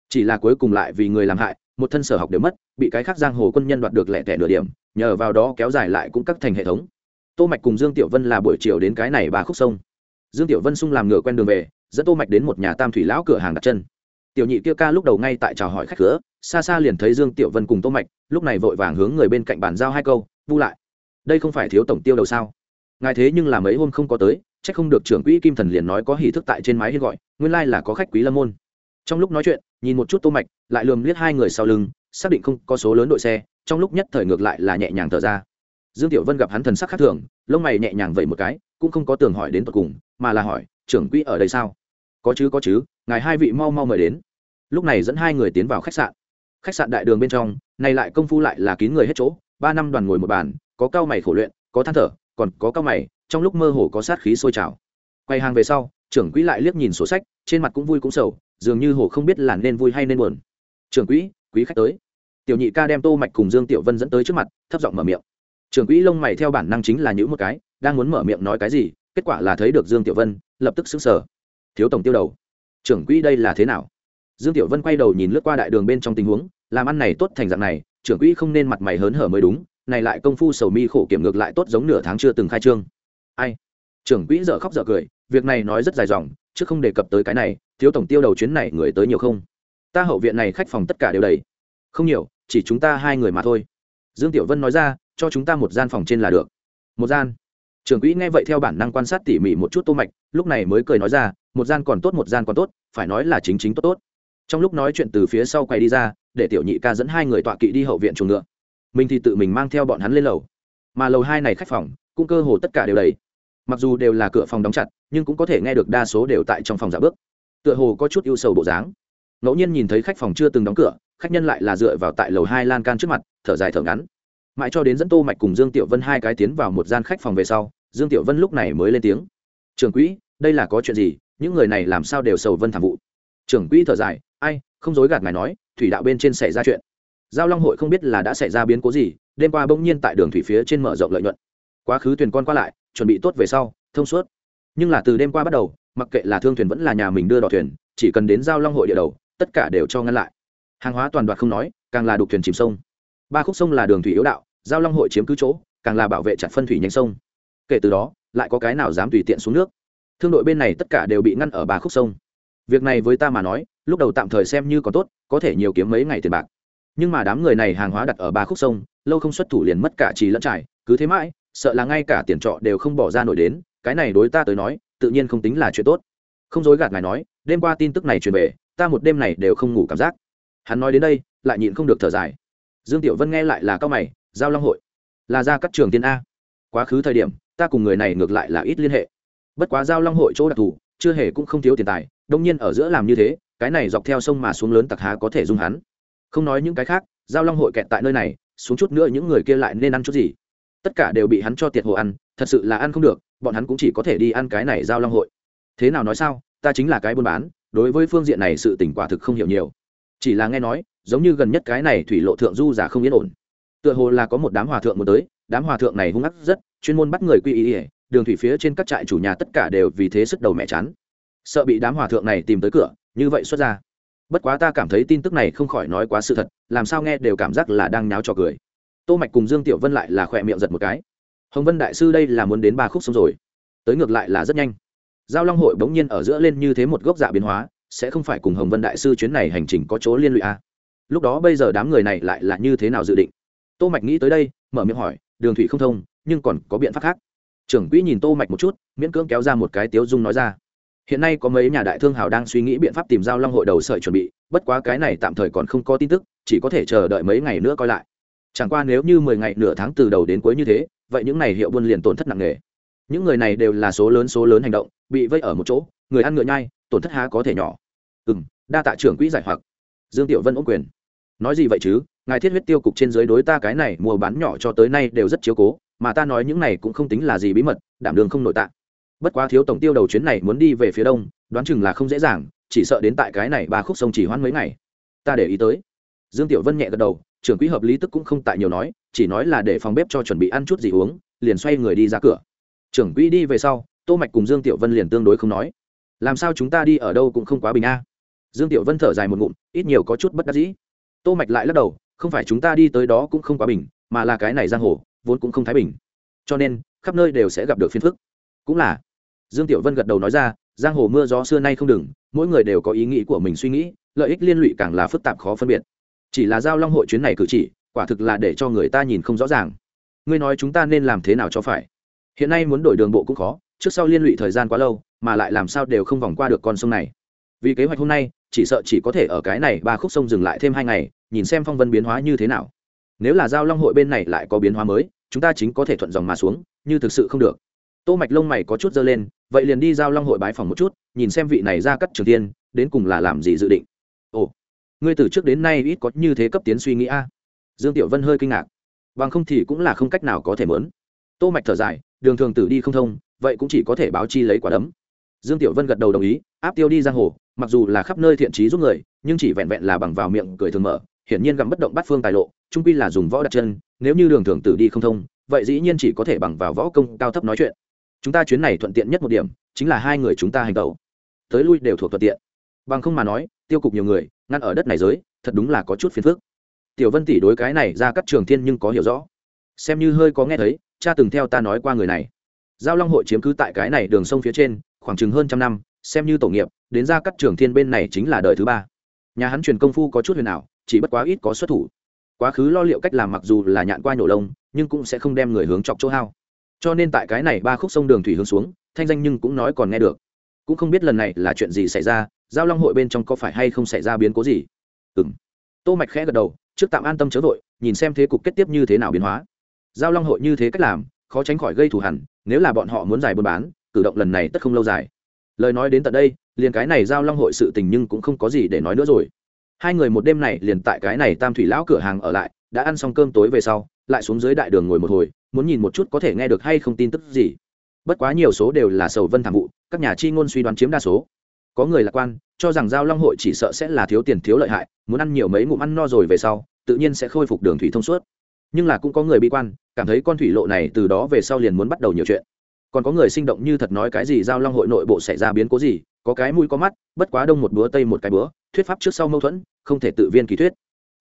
Chỉ là cuối cùng lại vì người làm hại, một thân sở học đều mất, bị cái khác giang hồ quân nhân đoạt được lẻ tẻ nửa điểm, nhờ vào đó kéo dài lại cũng cắt thành hệ thống. Tô mạch cùng dương tiểu vân là buổi chiều đến cái này ba khúc sông. Dương tiểu vân sung làm ngựa quen đường về, dẫn tô mạch đến một nhà tam thủy lão cửa hàng đặt chân tiểu nhị kia ca lúc đầu ngay tại chào hỏi khách cửa, xa xa liền thấy dương tiểu vân cùng tô mạch, lúc này vội vàng hướng người bên cạnh bàn giao hai câu, vu lại, đây không phải thiếu tổng tiêu đầu sao? Ngài thế nhưng là mấy hôm không có tới, chắc không được trưởng quỹ kim thần liền nói có hỷ thức tại trên mái hiên gọi, nguyên lai là có khách quý lâm môn. Trong lúc nói chuyện, nhìn một chút tô mạch, lại lườm liếc hai người sau lưng, xác định không có số lớn đội xe, trong lúc nhất thời ngược lại là nhẹ nhàng thở ra. Dương tiểu vân gặp hắn thần sắc khác thường, lông mày nhẹ nhàng vậy một cái, cũng không có tưởng hỏi đến tận cùng, mà là hỏi, trưởng quỹ ở đây sao? Có chứ có chứ ngài hai vị mau mau mời đến. Lúc này dẫn hai người tiến vào khách sạn. Khách sạn đại đường bên trong này lại công phu lại là kín người hết chỗ, ba năm đoàn ngồi một bàn, có cao mày khổ luyện, có than thở, còn có cao mày, trong lúc mơ hồ có sát khí sôi trào. Quay hàng về sau, trưởng quỹ lại liếc nhìn sổ sách, trên mặt cũng vui cũng sầu, dường như hồ không biết là nên vui hay nên buồn. Trưởng quỹ, quý khách tới. Tiểu nhị ca đem tô mạch cùng dương tiểu vân dẫn tới trước mặt, thấp giọng mở miệng. Trưởng quỹ lông mày theo bản năng chính là những một cái, đang muốn mở miệng nói cái gì, kết quả là thấy được dương tiểu vân, lập tức sững sờ. Thiếu tổng tiêu đầu trưởng quỹ đây là thế nào? Dương tiểu vân quay đầu nhìn lướt qua đại đường bên trong tình huống, làm ăn này tốt thành dạng này, trưởng quỹ không nên mặt mày hớn hở mới đúng, này lại công phu sầu mi khổ kiểm ngược lại tốt giống nửa tháng chưa từng khai trương. Ai? Trưởng quỹ dở khóc dở cười, việc này nói rất dài dòng, chứ không đề cập tới cái này, thiếu tổng tiêu đầu chuyến này người tới nhiều không? Ta hậu viện này khách phòng tất cả đều đầy. Không nhiều, chỉ chúng ta hai người mà thôi. Dương tiểu vân nói ra, cho chúng ta một gian phòng trên là được. Một gian? Trưởng quỹ nghe vậy theo bản năng quan sát tỉ mỉ một chút tô mạch, lúc này mới cười nói ra, một gian còn tốt, một gian còn tốt, phải nói là chính chính tốt tốt. Trong lúc nói chuyện từ phía sau quay đi ra, để tiểu nhị ca dẫn hai người tọa kỵ đi hậu viện chuồng ngựa. Mình thì tự mình mang theo bọn hắn lên lầu. Mà lầu hai này khách phòng, cũng cơ hồ tất cả đều đầy. Mặc dù đều là cửa phòng đóng chặt, nhưng cũng có thể nghe được đa số đều tại trong phòng giả bước. Tựa hồ có chút ưu sầu bộ dáng. Ngẫu nhiên nhìn thấy khách phòng chưa từng đóng cửa, khách nhân lại là dựa vào tại lầu hai lan can trước mặt, thở dài thở ngắn mãi cho đến dẫn tô mạch cùng dương tiểu vân hai cái tiến vào một gian khách phòng về sau, dương tiểu vân lúc này mới lên tiếng. Trưởng quỹ, đây là có chuyện gì? Những người này làm sao đều sầu vân thảm vụ? Trưởng quỹ thở dài. Ai, không dối gạt ngài nói, thủy đạo bên trên xảy ra chuyện. Giao long hội không biết là đã xảy ra biến cố gì, đêm qua bỗng nhiên tại đường thủy phía trên mở rộng lợi nhuận. Quá khứ thuyền con qua lại, chuẩn bị tốt về sau, thông suốt. Nhưng là từ đêm qua bắt đầu, mặc kệ là thương thuyền vẫn là nhà mình đưa đò thuyền, chỉ cần đến giao long hội địa đầu, tất cả đều cho ngăn lại. Hàng hóa toàn đoạt không nói, càng là đục thuyền chìm sông ba khúc sông là đường thủy yếu đạo, giao long hội chiếm cứ chỗ, càng là bảo vệ chặt phân thủy nhánh sông. Kể từ đó, lại có cái nào dám tùy tiện xuống nước? Thương đội bên này tất cả đều bị ngăn ở ba khúc sông. Việc này với ta mà nói, lúc đầu tạm thời xem như còn tốt, có thể nhiều kiếm mấy ngày tiền bạc. Nhưng mà đám người này hàng hóa đặt ở ba khúc sông, lâu không xuất thủ liền mất cả trì lẫn trải, cứ thế mãi, sợ là ngay cả tiền trọ đều không bỏ ra nổi đến, cái này đối ta tới nói, tự nhiên không tính là chuyện tốt. Không dối gạt ngài nói, đêm qua tin tức này truyền về, ta một đêm này đều không ngủ cảm giác. Hắn nói đến đây, lại nhịn không được thở dài dương tiểu vân nghe lại là cao mày, giao long hội. Là ra các trường tiên a. Quá khứ thời điểm, ta cùng người này ngược lại là ít liên hệ. Bất quá giao long hội chỗ đặc thù, chưa hề cũng không thiếu tiền tài, đông nhiên ở giữa làm như thế, cái này dọc theo sông mà xuống lớn tặc há có thể dung hắn. Không nói những cái khác, giao long hội kẹt tại nơi này, xuống chút nữa những người kia lại nên ăn chút gì. Tất cả đều bị hắn cho tiệt hồ ăn, thật sự là ăn không được, bọn hắn cũng chỉ có thể đi ăn cái này giao long hội. Thế nào nói sao, ta chính là cái buôn bán, đối với phương diện này sự tỉnh quả thực không hiểu nhiều. Chỉ là nghe nói giống như gần nhất cái này thủy lộ thượng du giả không yên ổn. Tựa hồ là có một đám hòa thượng muốn tới, đám hòa thượng này hung ác rất, chuyên môn bắt người quy y ỉa đường thủy phía trên các trại chủ nhà tất cả đều vì thế sức đầu mẹ chán. Sợ bị đám hòa thượng này tìm tới cửa, như vậy xuất ra. Bất quá ta cảm thấy tin tức này không khỏi nói quá sự thật, làm sao nghe đều cảm giác là đang nháo trò cười. Tô mạch cùng dương tiểu vân lại là khỏe miệng giật một cái. Hồng vân đại sư đây là muốn đến ba khúc xong rồi. Tới ngược lại là rất nhanh. Giao long hội bỗng nhiên ở giữa lên như thế một gốc dạ biến hóa, sẽ không phải cùng hồng vân đại sư chuyến này hành trình có chỗ liên lụy à lúc đó bây giờ đám người này lại là như thế nào dự định? Tô mạch nghĩ tới đây, mở miệng hỏi, đường thủy không thông, nhưng còn có biện pháp khác. Trưởng quỹ nhìn tô mạch một chút, miễn cưỡng kéo ra một cái tiếu dung nói ra, hiện nay có mấy nhà đại thương hào đang suy nghĩ biện pháp tìm giao long hội đầu sợi chuẩn bị, bất quá cái này tạm thời còn không có tin tức, chỉ có thể chờ đợi mấy ngày nữa coi lại. Chẳng qua nếu như mười ngày nửa tháng từ đầu đến cuối như thế, vậy những này hiệu buôn liền tổn thất nặng nề. Những người này đều là số lớn số lớn hành động, bị vây ở một chỗ, người ăn ngựa nhai, tổn thất há có thể nhỏ. Ừm, đa tạ trưởng quỹ giải hoặc. Dương tiểu vân ôm quyền nói gì vậy chứ? Ngài thiết huyết tiêu cục trên dưới đối ta cái này mua bán nhỏ cho tới nay đều rất chiếu cố, mà ta nói những này cũng không tính là gì bí mật, đảm đường không nội tạng. bất quá thiếu tổng tiêu đầu chuyến này muốn đi về phía đông, đoán chừng là không dễ dàng, chỉ sợ đến tại cái này ba khúc sông chỉ hoãn mấy ngày. Ta để ý tới. Dương tiểu vân nhẹ gật đầu, trưởng quỹ hợp lý tức cũng không tại nhiều nói, chỉ nói là để phòng bếp cho chuẩn bị ăn chút gì uống, liền xoay người đi ra cửa. Trưởng quỹ đi về sau, tô mạch cùng dương tiểu vân liền tương đối không nói. Làm sao chúng ta đi ở đâu cũng không quá bình a? Dương tiểu vân thở dài một ngụm, ít nhiều có chút bất đắc dĩ tô mạch lại lắc đầu, không phải chúng ta đi tới đó cũng không quá bình, mà là cái này giang hồ, vốn cũng không thái bình. Cho nên, khắp nơi đều sẽ gặp được phiền phức. Cũng là, dương tiểu vân gật đầu nói ra, giang hồ mưa gió xưa nay không đừng, mỗi người đều có ý nghĩ của mình suy nghĩ, lợi ích liên lụy càng là phức tạp khó phân biệt. Chỉ là giao long hội chuyến này cử chỉ, quả thực là để cho người ta nhìn không rõ ràng. Ngươi nói chúng ta nên làm thế nào cho phải? Hiện nay muốn đổi đường bộ cũng khó, trước sau liên lụy thời gian quá lâu, mà lại làm sao đều không vòng qua được con sông này vì kế hoạch hôm nay, chỉ sợ chỉ có thể ở cái này ba khúc sông dừng lại thêm hai ngày, nhìn xem phong vân biến hóa như thế nào. Nếu là giao long hội bên này lại có biến hóa mới, chúng ta chính có thể thuận dòng mà xuống, như thực sự không được. Tô mạch lông mày có chút dơ lên, vậy liền đi giao long hội bái phòng một chút, nhìn xem vị này ra cắt trường tiên, đến cùng là làm gì dự định. Ồ, ngươi từ trước đến nay ít có như thế cấp tiến suy nghĩ a? Dương tiểu vân hơi kinh ngạc. Bằng không thì cũng là không cách nào có thể mớn. Tô mạch thở dài, đường thường tử đi không thông, vậy cũng chỉ có thể báo chi lấy quả đấm. Dương tiểu vân gật đầu đồng ý, áp tiêu đi giang hồ mặc dù là khắp nơi thiện trí giúp người, nhưng chỉ vẹn vẹn là bằng vào miệng cười thường mở, hiển nhiên gặm bất động bắt phương tài lộ trung quy là dùng võ đặt chân, nếu như đường thường tử đi không thông, vậy dĩ nhiên chỉ có thể bằng vào võ công cao thấp nói chuyện. Chúng ta chuyến này thuận tiện nhất một điểm, chính là hai người chúng ta hành tẩu. Tới lui đều thuộc thuận tiện. Bằng không mà nói, tiêu cục nhiều người, ngăn ở đất này giới, thật đúng là có chút phiền phức. Tiểu vân tỷ đối cái này ra các trường thiên nhưng có hiểu rõ. Xem như hơi có nghe thấy, cha từng theo ta nói qua người này. Giao long hội chiếm cứ tại cái này đường sông phía trên, khoảng chừng hơn trăm năm xem như tổ nghiệp, đến ra các trường thiên bên này chính là đời thứ ba. Nhà hắn truyền công phu có chút huyền ảo, chỉ bất quá ít có xuất thủ. Quá khứ lo liệu cách làm mặc dù là nhạn qua nhổ lông, nhưng cũng sẽ không đem người hướng chọc chỗ hao. Cho nên tại cái này ba khúc sông đường thủy hướng xuống, thanh danh nhưng cũng nói còn nghe được. Cũng không biết lần này là chuyện gì xảy ra, giao long hội bên trong có phải hay không xảy ra biến cố gì? Ừng tô mạch khẽ gật đầu, trước tạm an tâm chớ vội, nhìn xem thế cục kết tiếp như thế nào biến hóa. Giao long hội như thế cách làm, khó tránh khỏi gây thù hằn, nếu là bọn họ muốn giải buôn bán, cử động lần này tất không lâu dài lời nói đến tận đây, liền cái này giao long hội sự tình nhưng cũng không có gì để nói nữa rồi. Hai người một đêm này liền tại cái này tam thủy lão cửa hàng ở lại, đã ăn xong cơm tối về sau, lại xuống dưới đại đường ngồi một hồi, muốn nhìn một chút có thể nghe được hay không tin tức gì. Bất quá nhiều số đều là sầu vân thảm vụ, các nhà chi ngôn suy đoán chiếm đa số. Có người lạc quan, cho rằng giao long hội chỉ sợ sẽ là thiếu tiền thiếu lợi hại, muốn ăn nhiều mấy ngụm ăn no rồi về sau, tự nhiên sẽ khôi phục đường thủy thông suốt. Nhưng là cũng có người bi quan, cảm thấy con thủy lộ này từ đó về sau liền muốn bắt đầu nhiều chuyện còn có người sinh động như thật nói cái gì giao long hội nội bộ xảy ra biến cố gì, có cái mũi có mắt, bất quá đông một búa tây một cái búa, thuyết pháp trước sau mâu thuẫn, không thể tự viên kỳ thuyết.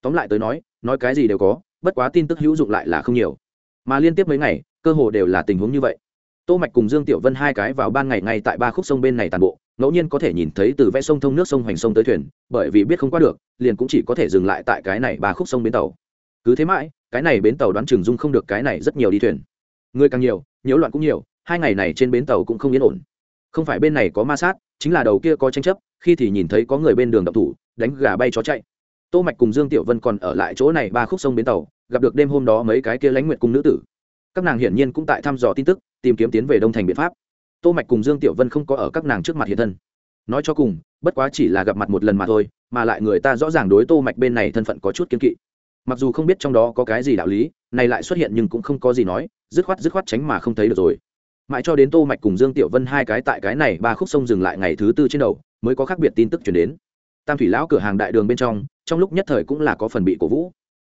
Tóm lại tới nói nói cái gì đều có, bất quá tin tức hữu dụng lại là không nhiều. Mà liên tiếp mấy ngày, cơ hồ đều là tình huống như vậy. Tô mạch cùng dương tiểu vân hai cái vào ban ngày ngay tại ba khúc sông bên này toàn bộ, ngẫu nhiên có thể nhìn thấy từ vẽ sông thông nước sông hoành sông tới thuyền, bởi vì biết không qua được, liền cũng chỉ có thể dừng lại tại cái này ba khúc sông bến tàu. Cứ thế mãi, cái này bến tàu đoán chừng dung không được cái này rất nhiều đi thuyền. Người càng nhiều, nhiễu loạn cũng nhiều hai ngày này trên bến tàu cũng không yên ổn. Không phải bên này có ma sát, chính là đầu kia có tranh chấp, khi thì nhìn thấy có người bên đường đập thủ, đánh gà bay chó chạy. Tô mạch cùng dương tiểu vân còn ở lại chỗ này ba khúc sông bến tàu, gặp được đêm hôm đó mấy cái kia lãnh nguyệt cung nữ tử. Các nàng hiển nhiên cũng tại thăm dò tin tức, tìm kiếm tiến về đông thành biện pháp. Tô mạch cùng dương tiểu vân không có ở các nàng trước mặt hiện thân. Nói cho cùng, bất quá chỉ là gặp mặt một lần mà thôi, mà lại người ta rõ ràng đối tô mạch bên này thân phận có chút kiên kỵ. Mặc dù không biết trong đó có cái gì đạo lý, này lại xuất hiện nhưng cũng không có gì nói, dứt khoát dứt khoát tránh mà không thấy được rồi mãi cho đến tô mạch cùng dương tiểu vân hai cái tại cái này ba khúc sông dừng lại ngày thứ tư trên đầu, mới có khác biệt tin tức truyền đến. Tam thủy lão cửa hàng đại đường bên trong trong lúc nhất thời cũng là có phần bị cổ vũ.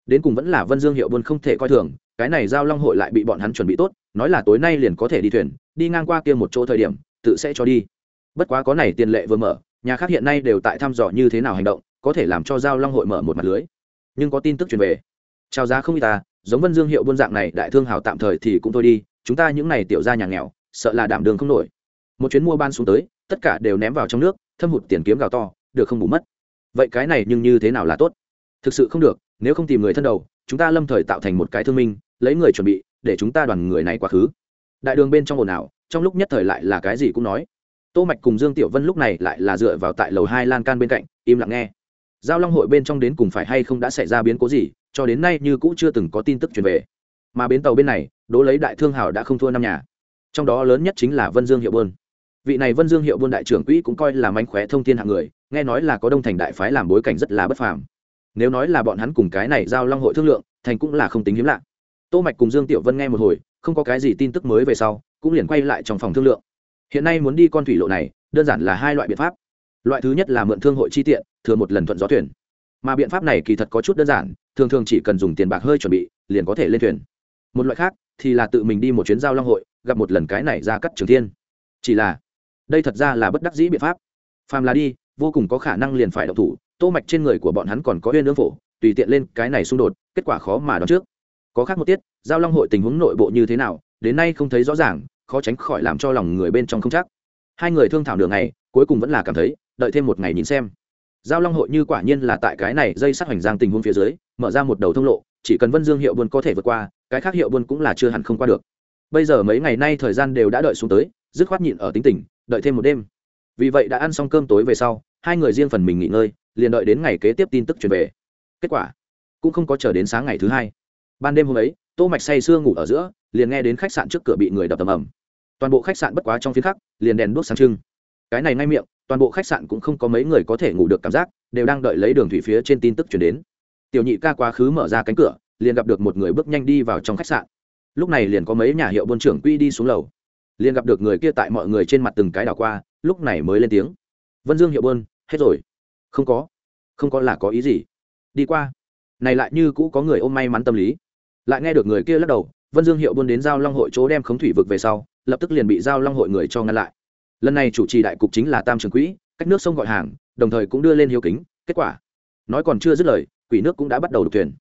Đến cùng vẫn là vân dương hiệu buôn không thể coi thường, cái này giao long hội lại bị bọn hắn chuẩn bị tốt, nói là tối nay liền có thể đi thuyền, đi ngang qua kia một chỗ thời điểm, tự sẽ cho đi. Bất quá có này tiền lệ vừa mở, nhà khác hiện nay đều tại thăm dò như thế nào hành động, có thể làm cho giao long hội mở một mặt lưới. Nhưng có tin tức truyền về. Trao giá không y ta, giống vân dương hiệu buôn dạng này, đại thương hào tạm thời thì cũng thôi đi chúng ta những này tiểu ra nhà nghèo, sợ là đảm đường không nổi. Một chuyến mua ban xuống tới, tất cả đều ném vào trong nước, thâm hụt tiền kiếm gào to, được không bù mất. Vậy cái này nhưng như thế nào là tốt? Thực sự không được, nếu không tìm người thân đầu, chúng ta lâm thời tạo thành một cái thương minh, lấy người chuẩn bị, để chúng ta đoàn người này quá khứ. Đại đường bên trong ồn ào, trong lúc nhất thời lại là cái gì cũng nói. Tô mạch cùng dương tiểu vân lúc này lại là dựa vào tại lầu hai lan can bên cạnh, im lặng nghe. Giao long hội bên trong đến cùng phải hay không đã xảy ra biến cố gì, cho đến nay như cũ chưa từng có tin tức truyền về mà bến tàu bên này đỗ lấy đại thương hảo đã không thua năm nhà. Trong đó lớn nhất chính là vân dương hiệu buôn. Vị này vân dương hiệu buôn đại trưởng quỹ cũng coi là mánh khóe thông tin hạng người, nghe nói là có đông thành đại phái làm bối cảnh rất là bất phàm. Nếu nói là bọn hắn cùng cái này giao long hội thương lượng, thành cũng là không tính hiếm lạ. Tô mạch cùng dương tiểu vân nghe một hồi, không có cái gì tin tức mới về sau, cũng liền quay lại trong phòng thương lượng. Hiện nay muốn đi con thủy lộ này, đơn giản là hai loại biện pháp. Loại thứ nhất là mượn thương hội chi tiện, thừa một lần thuận gió thuyền. Mà biện pháp này kỳ thật có chút đơn giản, thường thường chỉ cần dùng tiền bạc hơi chuẩn bị, liền có thể lên thuyền một loại khác thì là tự mình đi một chuyến giao long hội, gặp một lần cái này ra cắt trường thiên. Chỉ là, đây thật ra là bất đắc dĩ biện pháp. Phàm là đi, vô cùng có khả năng liền phải đậu thủ, tô mạch trên người của bọn hắn còn có huyên ương phổ, tùy tiện lên cái này xung đột, kết quả khó mà đoán trước. Có khác một tiết, giao long hội tình huống nội bộ như thế nào, đến nay không thấy rõ ràng, khó tránh khỏi làm cho lòng người bên trong không chắc. Hai người thương thảo đường này cuối cùng vẫn là cảm thấy, đợi thêm một ngày nhìn xem. Giao long hội như quả nhiên là tại cái này dây sát hoành giang tình huống phía dưới, mở ra một đầu thông lộ, chỉ cần vân dương hiệu buôn có thể vượt qua cái khác hiệu buôn cũng là chưa hẳn không qua được. Bây giờ mấy ngày nay thời gian đều đã đợi xuống tới, dứt khoát nhịn ở tính tình, đợi thêm một đêm. Vì vậy đã ăn xong cơm tối về sau, hai người riêng phần mình nghỉ ngơi, liền đợi đến ngày kế tiếp tin tức truyền về. Kết quả, cũng không có chờ đến sáng ngày thứ hai. Ban đêm hôm ấy, tô mạch say sưa ngủ ở giữa, liền nghe đến khách sạn trước cửa bị người đập tầm ầm. Toàn bộ khách sạn bất quá trong phiến khắc liền đèn đuốc sáng trưng. Cái này ngay miệng, toàn bộ khách sạn cũng không có mấy người có thể ngủ được cảm giác, đều đang đợi lấy đường thủy phía trên tin tức truyền đến. Tiểu nhị ca quá khứ mở ra cánh cửa liền gặp được một người bước nhanh đi vào trong khách sạn. Lúc này liền có mấy nhà hiệu buôn trưởng quy đi xuống lầu. Liền gặp được người kia tại mọi người trên mặt từng cái đảo qua, lúc này mới lên tiếng. Vân dương hiệu buôn, hết rồi. Không có. Không có là có ý gì? Đi qua. Này lại như cũ có người ôm may mắn tâm lý. Lại nghe được người kia lắc đầu, vân dương hiệu buôn đến giao long hội chỗ đem khống thủy vực về sau, lập tức liền bị giao long hội người cho ngăn lại. Lần này chủ trì đại cục chính là tam trường quỹ, cách nước sông gọi hàng, đồng thời cũng đưa lên hiếu kính, kết quả. Nói còn chưa dứt lời, quỷ nước cũng đã bắt đầu đục thuyền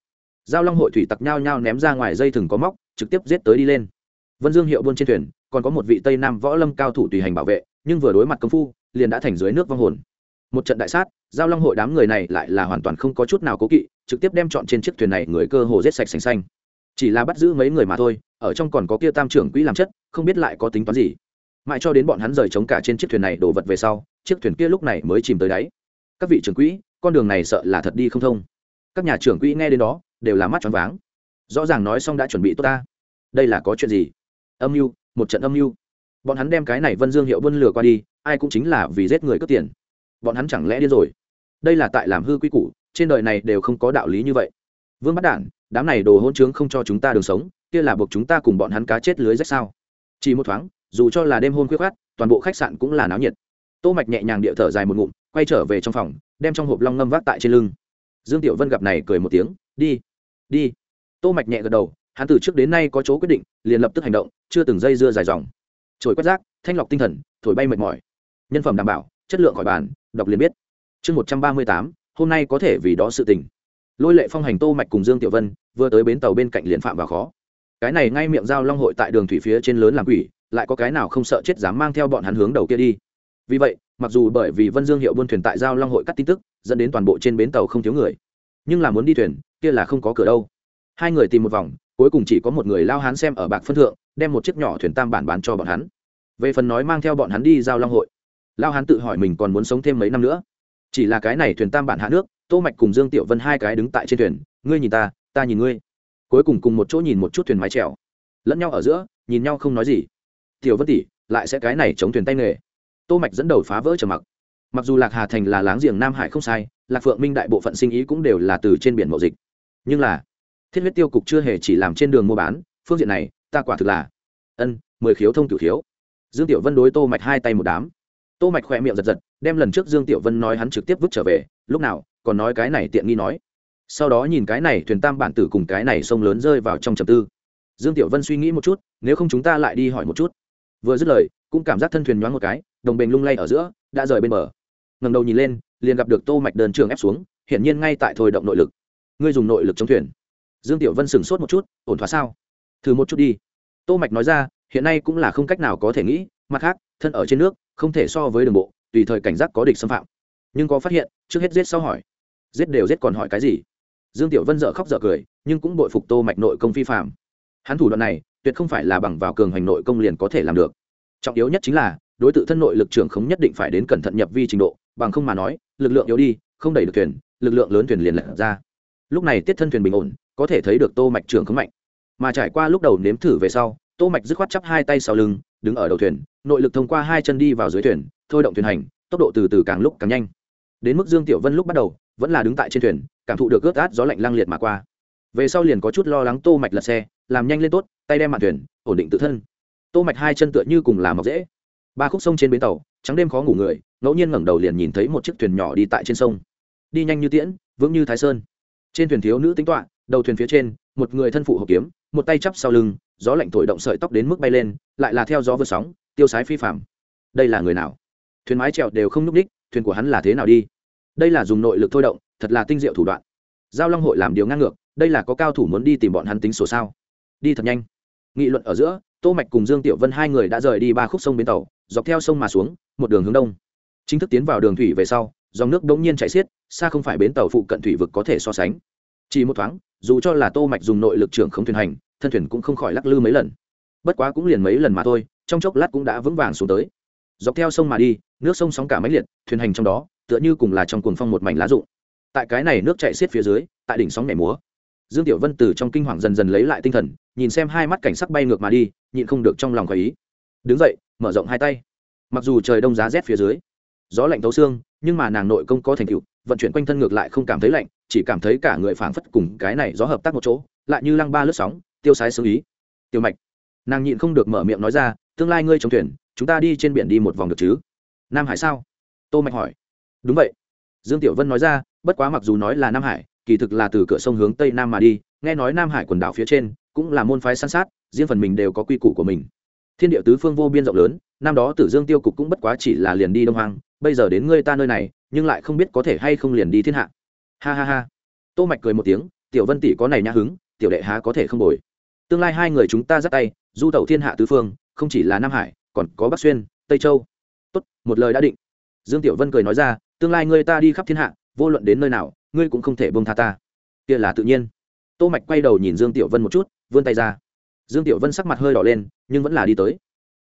giao long hội thủy tặc nhao nhao ném ra ngoài dây thừng có móc, trực tiếp giết tới đi lên. Vân dương hiệu buôn trên thuyền, còn có một vị tây nam võ lâm cao thủ tùy hành bảo vệ, nhưng vừa đối mặt công phu, liền đã thành dưới nước vong hồn. Một trận đại sát, giao long hội đám người này lại là hoàn toàn không có chút nào cố kỵ, trực tiếp đem chọn trên chiếc thuyền này người cơ hồ giết sạch sành xanh. Chỉ là bắt giữ mấy người mà thôi, ở trong còn có kia tam trưởng quỹ làm chất, không biết lại có tính toán gì. Mãi cho đến bọn hắn rời chống cả trên chiếc thuyền này đổ vật về sau, chiếc thuyền kia lúc này mới chìm tới đáy. Các vị trưởng quỹ, con đường này sợ là thật đi không thông. Các nhà trưởng quỹ nghe đến đó đều là mắt tròn váng. Rõ ràng nói xong đã chuẩn bị tốt ta. Đây là có chuyện gì? Âm mưu, một trận âm mưu. Bọn hắn đem cái này vân dương hiệu buôn lừa qua đi, ai cũng chính là vì giết người cướp tiền. Bọn hắn chẳng lẽ điên rồi? Đây là tại làm hư quy củ, trên đời này đều không có đạo lý như vậy. Vương bắt đản, đám này đồ hôn trướng không cho chúng ta đường sống, kia là buộc chúng ta cùng bọn hắn cá chết lưới rách sao? Chỉ một thoáng, dù cho là đêm hôn khuyết khát toàn bộ khách sạn cũng là náo nhiệt. Tô mạch nhẹ nhàng địa thở dài một ngụm, quay trở về trong phòng, đem trong hộp long ngâm vác tại trên lưng. Dương tiểu vân gặp này cười một tiếng, đi đi. Tô mạch nhẹ gật đầu, hắn từ trước đến nay có chỗ quyết định, liền lập tức hành động, chưa từng dây dưa dài dòng. Trồi quét rác, thanh lọc tinh thần, thổi bay mệt mỏi. Nhân phẩm đảm bảo, chất lượng khỏi bàn, đọc liền biết. Chương một trăm ba mươi tám, hôm nay có thể vì đó sự tình. Lôi lệ phong hành tô mạch cùng dương tiểu vân, vừa tới bến tàu bên cạnh liền phạm vào khó. Cái này ngay miệng giao long hội tại đường thủy phía trên lớn làm quỷ, lại có cái nào không sợ chết dám mang theo bọn hắn hướng đầu kia đi. Vì vậy, mặc dù bởi vì vân dương hiệu buôn thuyền tại giao long hội cắt tin tức, dẫn đến toàn bộ trên bến tàu không thiếu người, nhưng là muốn đi thuyền kia là không có cửa đâu. Hai người tìm một vòng, cuối cùng chỉ có một người lao hán xem ở bạc phân thượng, đem một chiếc nhỏ thuyền tam bản bán cho bọn hắn. Về phần nói mang theo bọn hắn đi giao long hội, lao hán tự hỏi mình còn muốn sống thêm mấy năm nữa. Chỉ là cái này thuyền tam bản hạ nước, tô mạch cùng dương tiểu vân hai cái đứng tại trên thuyền, ngươi nhìn ta ta nhìn ngươi. Cuối cùng cùng một chỗ nhìn một chút thuyền mái trèo lẫn nhau ở giữa, nhìn nhau không nói gì. Tiểu vân tỷ, lại sẽ cái này chống thuyền tay nghề. Tô mạch dẫn đầu phá vỡ trầm mặc. Mặc dù lạc hà thành là láng giềng nam hải không sai, lạc phượng minh đại bộ phận sinh ý cũng đều là từ trên biển mậu dịch nhưng là, thiết huyết tiêu cục chưa hề chỉ làm trên đường mua bán, phương diện này, ta quả thực là, ân, mười khiếu thông cửu khiếu. Dương tiểu vân đối tô mạch hai tay một đám. Tô mạch khỏe miệng giật giật, đem lần trước dương tiểu vân nói hắn trực tiếp vứt trở về, lúc nào, còn nói cái này tiện nghi nói. Sau đó nhìn cái này thuyền tam bản tử cùng cái này sông lớn rơi vào trong trầm tư. Dương tiểu vân suy nghĩ một chút, nếu không chúng ta lại đi hỏi một chút. Vừa dứt lời, cũng cảm giác thân thuyền nhoáng một cái, đồng bền lung lay ở giữa, đã rời bên bờ. Ngầm đầu nhìn lên, liền gặp được tô mạch đơn trường ép xuống, hiển nhiên ngay tại thôi động nội lực ngươi dùng nội lực chống thuyền. Dương tiểu vân sửng sốt một chút, ổn thỏa sao? Thử một chút đi. Tô mạch nói ra, hiện nay cũng là không cách nào có thể nghĩ, mặt khác, thân ở trên nước, không thể so với đường bộ, tùy thời cảnh giác có địch xâm phạm. Nhưng có phát hiện, trước hết giết sau hỏi. Giết đều giết còn hỏi cái gì? Dương tiểu vân dở khóc dở cười, nhưng cũng bội phục tô mạch nội công phi phạm. Hắn thủ đoạn này, tuyệt không phải là bằng vào cường hành nội công liền có thể làm được. Trọng yếu nhất chính là, đối tượng thân nội lực trưởng không nhất định phải đến cẩn thận nhập vi trình độ, bằng không mà nói, lực lượng yếu đi, không đẩy được thuyền, lực lượng lớn thuyền liền lật ra lúc này tiết thân thuyền bình ổn, có thể thấy được tô mạch trưởng không mạnh. Mà trải qua lúc đầu nếm thử về sau, tô mạch dứt khoát chắp hai tay sau lưng, đứng ở đầu thuyền, nội lực thông qua hai chân đi vào dưới thuyền, thôi động thuyền hành, tốc độ từ từ càng lúc càng nhanh. Đến mức dương tiểu vân lúc bắt đầu, vẫn là đứng tại trên thuyền, cảm thụ được ướt át gió lạnh lăng liệt mà qua. Về sau liền có chút lo lắng tô mạch lật xe, làm nhanh lên tốt, tay đem mạn thuyền, ổn định tự thân. Tô mạch hai chân tựa như cùng làm mọc dễ ba khúc sông trên bến tàu, trắng đêm khó ngủ người, ngẫu nhiên ngẩng đầu liền nhìn thấy một chiếc thuyền nhỏ đi tại trên sông. Đi nhanh như tiễn, vững như thái sơn trên thuyền thiếu nữ tính toạ đầu thuyền phía trên, một người thân phụ hộp kiếm, một tay chắp sau lưng, gió lạnh thổi động sợi tóc đến mức bay lên, lại là theo gió vượt sóng, tiêu sái phi phạm đây là người nào? Thuyền mái trèo đều không nhúc ních thuyền của hắn là thế nào đi? Đây là dùng nội lực thôi động, thật là tinh diệu thủ đoạn. Giao long hội làm điều ngang ngược, đây là có cao thủ muốn đi tìm bọn hắn tính sổ sao? Đi thật nhanh. Nghị luận ở giữa, tô mạch cùng dương tiểu vân hai người đã rời đi ba khúc sông bến tàu, dọc theo sông mà xuống, một đường hướng đông. Chính thức tiến vào đường thủy về sau, dòng nước đống nhiên chảy xiết, xa không phải bến tàu phụ cận thủy vực có thể so sánh chỉ một thoáng, dù cho là tô mạch dùng nội lực trưởng không thuyền hành, thân thuyền cũng không khỏi lắc lư mấy lần. Bất quá cũng liền mấy lần mà thôi, trong chốc lát cũng đã vững vàng xuống tới. Dọc theo sông mà đi, nước sông sóng cả mấy liệt, thuyền hành trong đó, tựa như cùng là trong cuồng phong một mảnh lá rụng. Tại cái này nước chảy xiết phía dưới, tại đỉnh sóng nhảy múa. Dương tiểu vân từ trong kinh hoàng dần dần lấy lại tinh thần, nhìn xem hai mắt cảnh sắc bay ngược mà đi, nhịn không được trong lòng khỏi ý. Đứng dậy, mở rộng hai tay. Mặc dù trời đông giá rét phía dưới, gió lạnh thấu xương, nhưng mà nàng nội công có thành tựu vận chuyển quanh thân ngược lại không cảm thấy lạnh, chỉ cảm thấy cả người phảng phất cùng cái này gió hợp tác một chỗ, lại như lăng ba lướt sóng, tiêu sái xử ý. Tiêu mạch, nàng nhịn không được mở miệng nói ra, tương lai ngươi chống thuyền, chúng ta đi trên biển đi một vòng được chứ? Nam hải sao? Tô mạch hỏi. Đúng vậy. Dương tiểu vân nói ra, bất quá mặc dù nói là nam hải, kỳ thực là từ cửa sông hướng tây nam mà đi, nghe nói nam hải quần đảo phía trên cũng là môn phái săn sát, riêng phần mình đều có quy củ của mình. Thiên địa tứ phương vô biên rộng lớn, năm đó tử dương tiêu cục cũng bất quá chỉ là liền đi đông hoang, bây giờ đến ngươi ta nơi này nhưng lại không biết có thể hay không liền đi thiên hạ. Ha ha ha. Tô mạch cười một tiếng, tiểu vân tỷ có này nhã hứng, tiểu đệ há có thể không bồi. Tương lai hai người chúng ta dắt tay, du tẩu thiên hạ tứ phương, không chỉ là nam hải, còn có bắc xuyên, tây châu. Tốt, một lời đã định. Dương tiểu vân cười nói ra, tương lai ngươi ta đi khắp thiên hạ, vô luận đến nơi nào, ngươi cũng không thể bông tha ta. Kia là tự nhiên. Tô mạch quay đầu nhìn dương tiểu vân một chút, vươn tay ra. Dương tiểu vân sắc mặt hơi đỏ lên, nhưng vẫn là đi tới.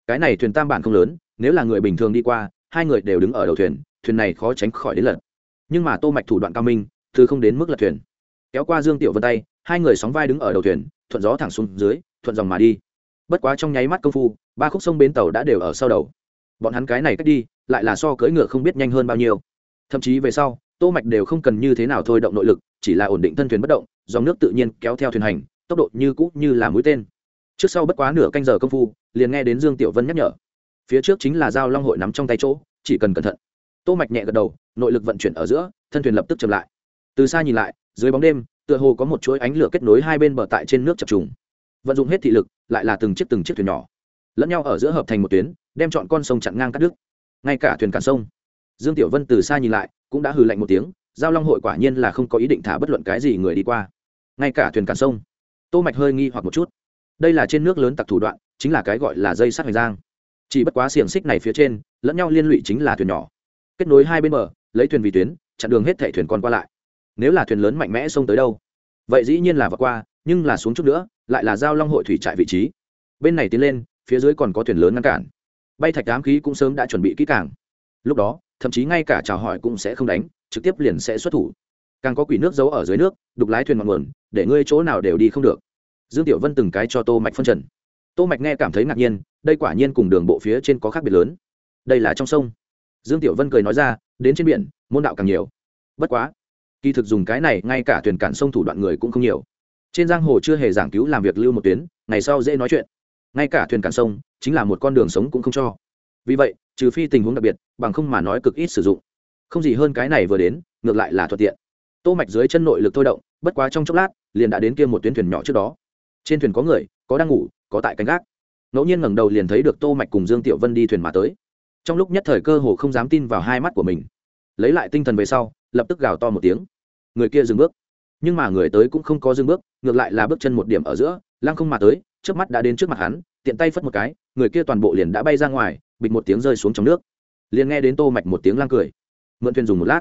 Cái này thuyền tam bản không lớn, nếu là người bình thường đi qua, hai người đều đứng ở đầu thuyền thuyền này khó tránh khỏi đến lật. Nhưng mà tô mạch thủ đoạn cao minh, thứ không đến mức lật thuyền. Kéo qua dương tiểu vân tay, hai người sóng vai đứng ở đầu thuyền, thuận gió thẳng xuống dưới, thuận dòng mà đi. Bất quá trong nháy mắt công phu, ba khúc sông bến tàu đã đều ở sau đầu. Bọn hắn cái này cách đi, lại là so cưỡi ngựa không biết nhanh hơn bao nhiêu. Thậm chí về sau, tô mạch đều không cần như thế nào thôi động nội lực, chỉ là ổn định thân thuyền bất động, dòng nước tự nhiên kéo theo thuyền hành, tốc độ như cũ như là mũi tên. Trước sau bất quá nửa canh giờ công phu, liền nghe đến dương tiểu vân nhắc nhở. Phía trước chính là giao long hội nắm trong tay chỗ, chỉ cần cẩn thận tô mạch nhẹ gật đầu, nội lực vận chuyển ở giữa, thân thuyền lập tức chậm lại. Từ xa nhìn lại, dưới bóng đêm, tựa hồ có một chuỗi ánh lửa kết nối hai bên bờ tại trên nước chập trùng. Vận dụng hết thị lực, lại là từng chiếc từng chiếc thuyền nhỏ. Lẫn nhau ở giữa hợp thành một tuyến, đem chọn con sông chặn ngang cắt đứt. Ngay cả thuyền cản sông. Dương tiểu vân từ xa nhìn lại, cũng đã hừ lạnh một tiếng, giao long hội quả nhiên là không có ý định thả bất luận cái gì người đi qua. Ngay cả thuyền cản sông. Tô mạch hơi nghi hoặc một chút. Đây là trên nước lớn tặc thủ đoạn, chính là cái gọi là dây sắt hoành giang. Chỉ bất quá xiềng xích này phía trên, lẫn nhau liên lụy chính là thuyền nhỏ kết nối hai bên bờ, lấy thuyền vì tuyến, chặn đường hết thảy thuyền con qua lại. Nếu là thuyền lớn mạnh mẽ xông tới đâu? Vậy dĩ nhiên là vượt qua, nhưng là xuống chút nữa, lại là giao long hội thủy trại vị trí. Bên này tiến lên, phía dưới còn có thuyền lớn ngăn cản. Bay thạch đám khí cũng sớm đã chuẩn bị kỹ càng. Lúc đó, thậm chí ngay cả chào hỏi cũng sẽ không đánh, trực tiếp liền sẽ xuất thủ. Càng có quỷ nước giấu ở dưới nước, đục lái thuyền ngọn nguồn, để ngươi chỗ nào đều đi không được. Dương tiểu vân từng cái cho tô mạch phân trần. Tô mạch nghe cảm thấy ngạc nhiên, đây quả nhiên cùng đường bộ phía trên có khác biệt lớn. Đây là trong sông dương tiểu vân cười nói ra, đến trên biển, môn đạo càng nhiều. Bất quá, kỳ thực dùng cái này, ngay cả thuyền cản sông thủ đoạn người cũng không nhiều. Trên giang hồ chưa hề giảng cứu làm việc lưu một tuyến, ngày sau dễ nói chuyện. Ngay cả thuyền cản sông, chính là một con đường sống cũng không cho. Vì vậy, trừ phi tình huống đặc biệt, bằng không mà nói cực ít sử dụng. Không gì hơn cái này vừa đến, ngược lại là thuận tiện. Tô mạch dưới chân nội lực thôi động, bất quá trong chốc lát, liền đã đến kia một tuyến thuyền nhỏ trước đó. Trên thuyền có người, có đang ngủ, có tại canh gác. Ngẫu nhiên ngẩng đầu liền thấy được tô mạch cùng dương tiểu vân đi thuyền mà tới trong lúc nhất thời cơ hồ không dám tin vào hai mắt của mình. Lấy lại tinh thần về sau, lập tức gào to một tiếng. Người kia dừng bước. Nhưng mà người tới cũng không có dừng bước, ngược lại là bước chân một điểm ở giữa, lăng không mà tới trước mắt đã đến trước mặt hắn, tiện tay phất một cái, người kia toàn bộ liền đã bay ra ngoài, bịch một tiếng rơi xuống trong nước. Liền nghe đến tô mạch một tiếng lang cười. Mượn thuyền dùng một lát.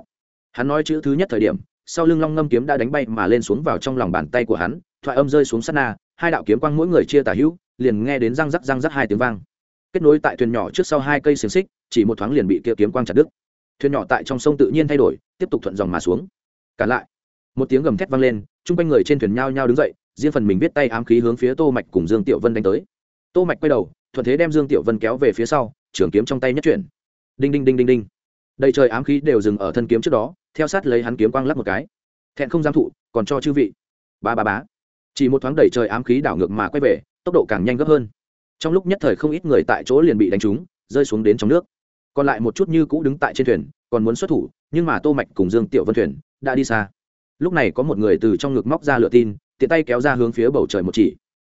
Hắn nói chữ thứ nhất thời điểm, sau lưng long ngâm kiếm đã đánh bay mà lên xuống vào trong lòng bàn tay của hắn, thoại âm rơi xuống sát na, hai đạo kiếm quang mỗi người chia tả hữu, liền nghe đến răng rắc răng rắc hai tiếng vang kết nối tại thuyền nhỏ trước sau hai cây xiềng xích, chỉ một thoáng liền bị kia kiếm quang chặt đứt. Thuyền nhỏ tại trong sông tự nhiên thay đổi, tiếp tục thuận dòng mà xuống. Cả lại, một tiếng gầm thét vang lên, chung quanh người trên thuyền nhao nhao đứng dậy, riêng phần mình biết tay ám khí hướng phía tô mạch cùng dương tiểu vân đánh tới. Tô mạch quay đầu, thuận thế đem dương tiểu vân kéo về phía sau, trường kiếm trong tay nhất chuyển. Đinh đinh đinh đinh đinh. Đầy trời ám khí đều dừng ở thân kiếm trước đó, theo sát lấy hắn kiếm quang lắp một cái. Thẹn không dám thụ, còn cho chư vị. Ba ba bá chỉ một thoáng đầy trời ám khí đảo ngược mà quay về, tốc độ càng nhanh gấp hơn trong lúc nhất thời không ít người tại chỗ liền bị đánh trúng, rơi xuống đến trong nước. Còn lại một chút như cũ đứng tại trên thuyền, còn muốn xuất thủ, nhưng mà tô mạch cùng dương tiểu vân thuyền đã đi xa. Lúc này có một người từ trong ngực móc ra lửa tin, tiện tay kéo ra hướng phía bầu trời một chỉ.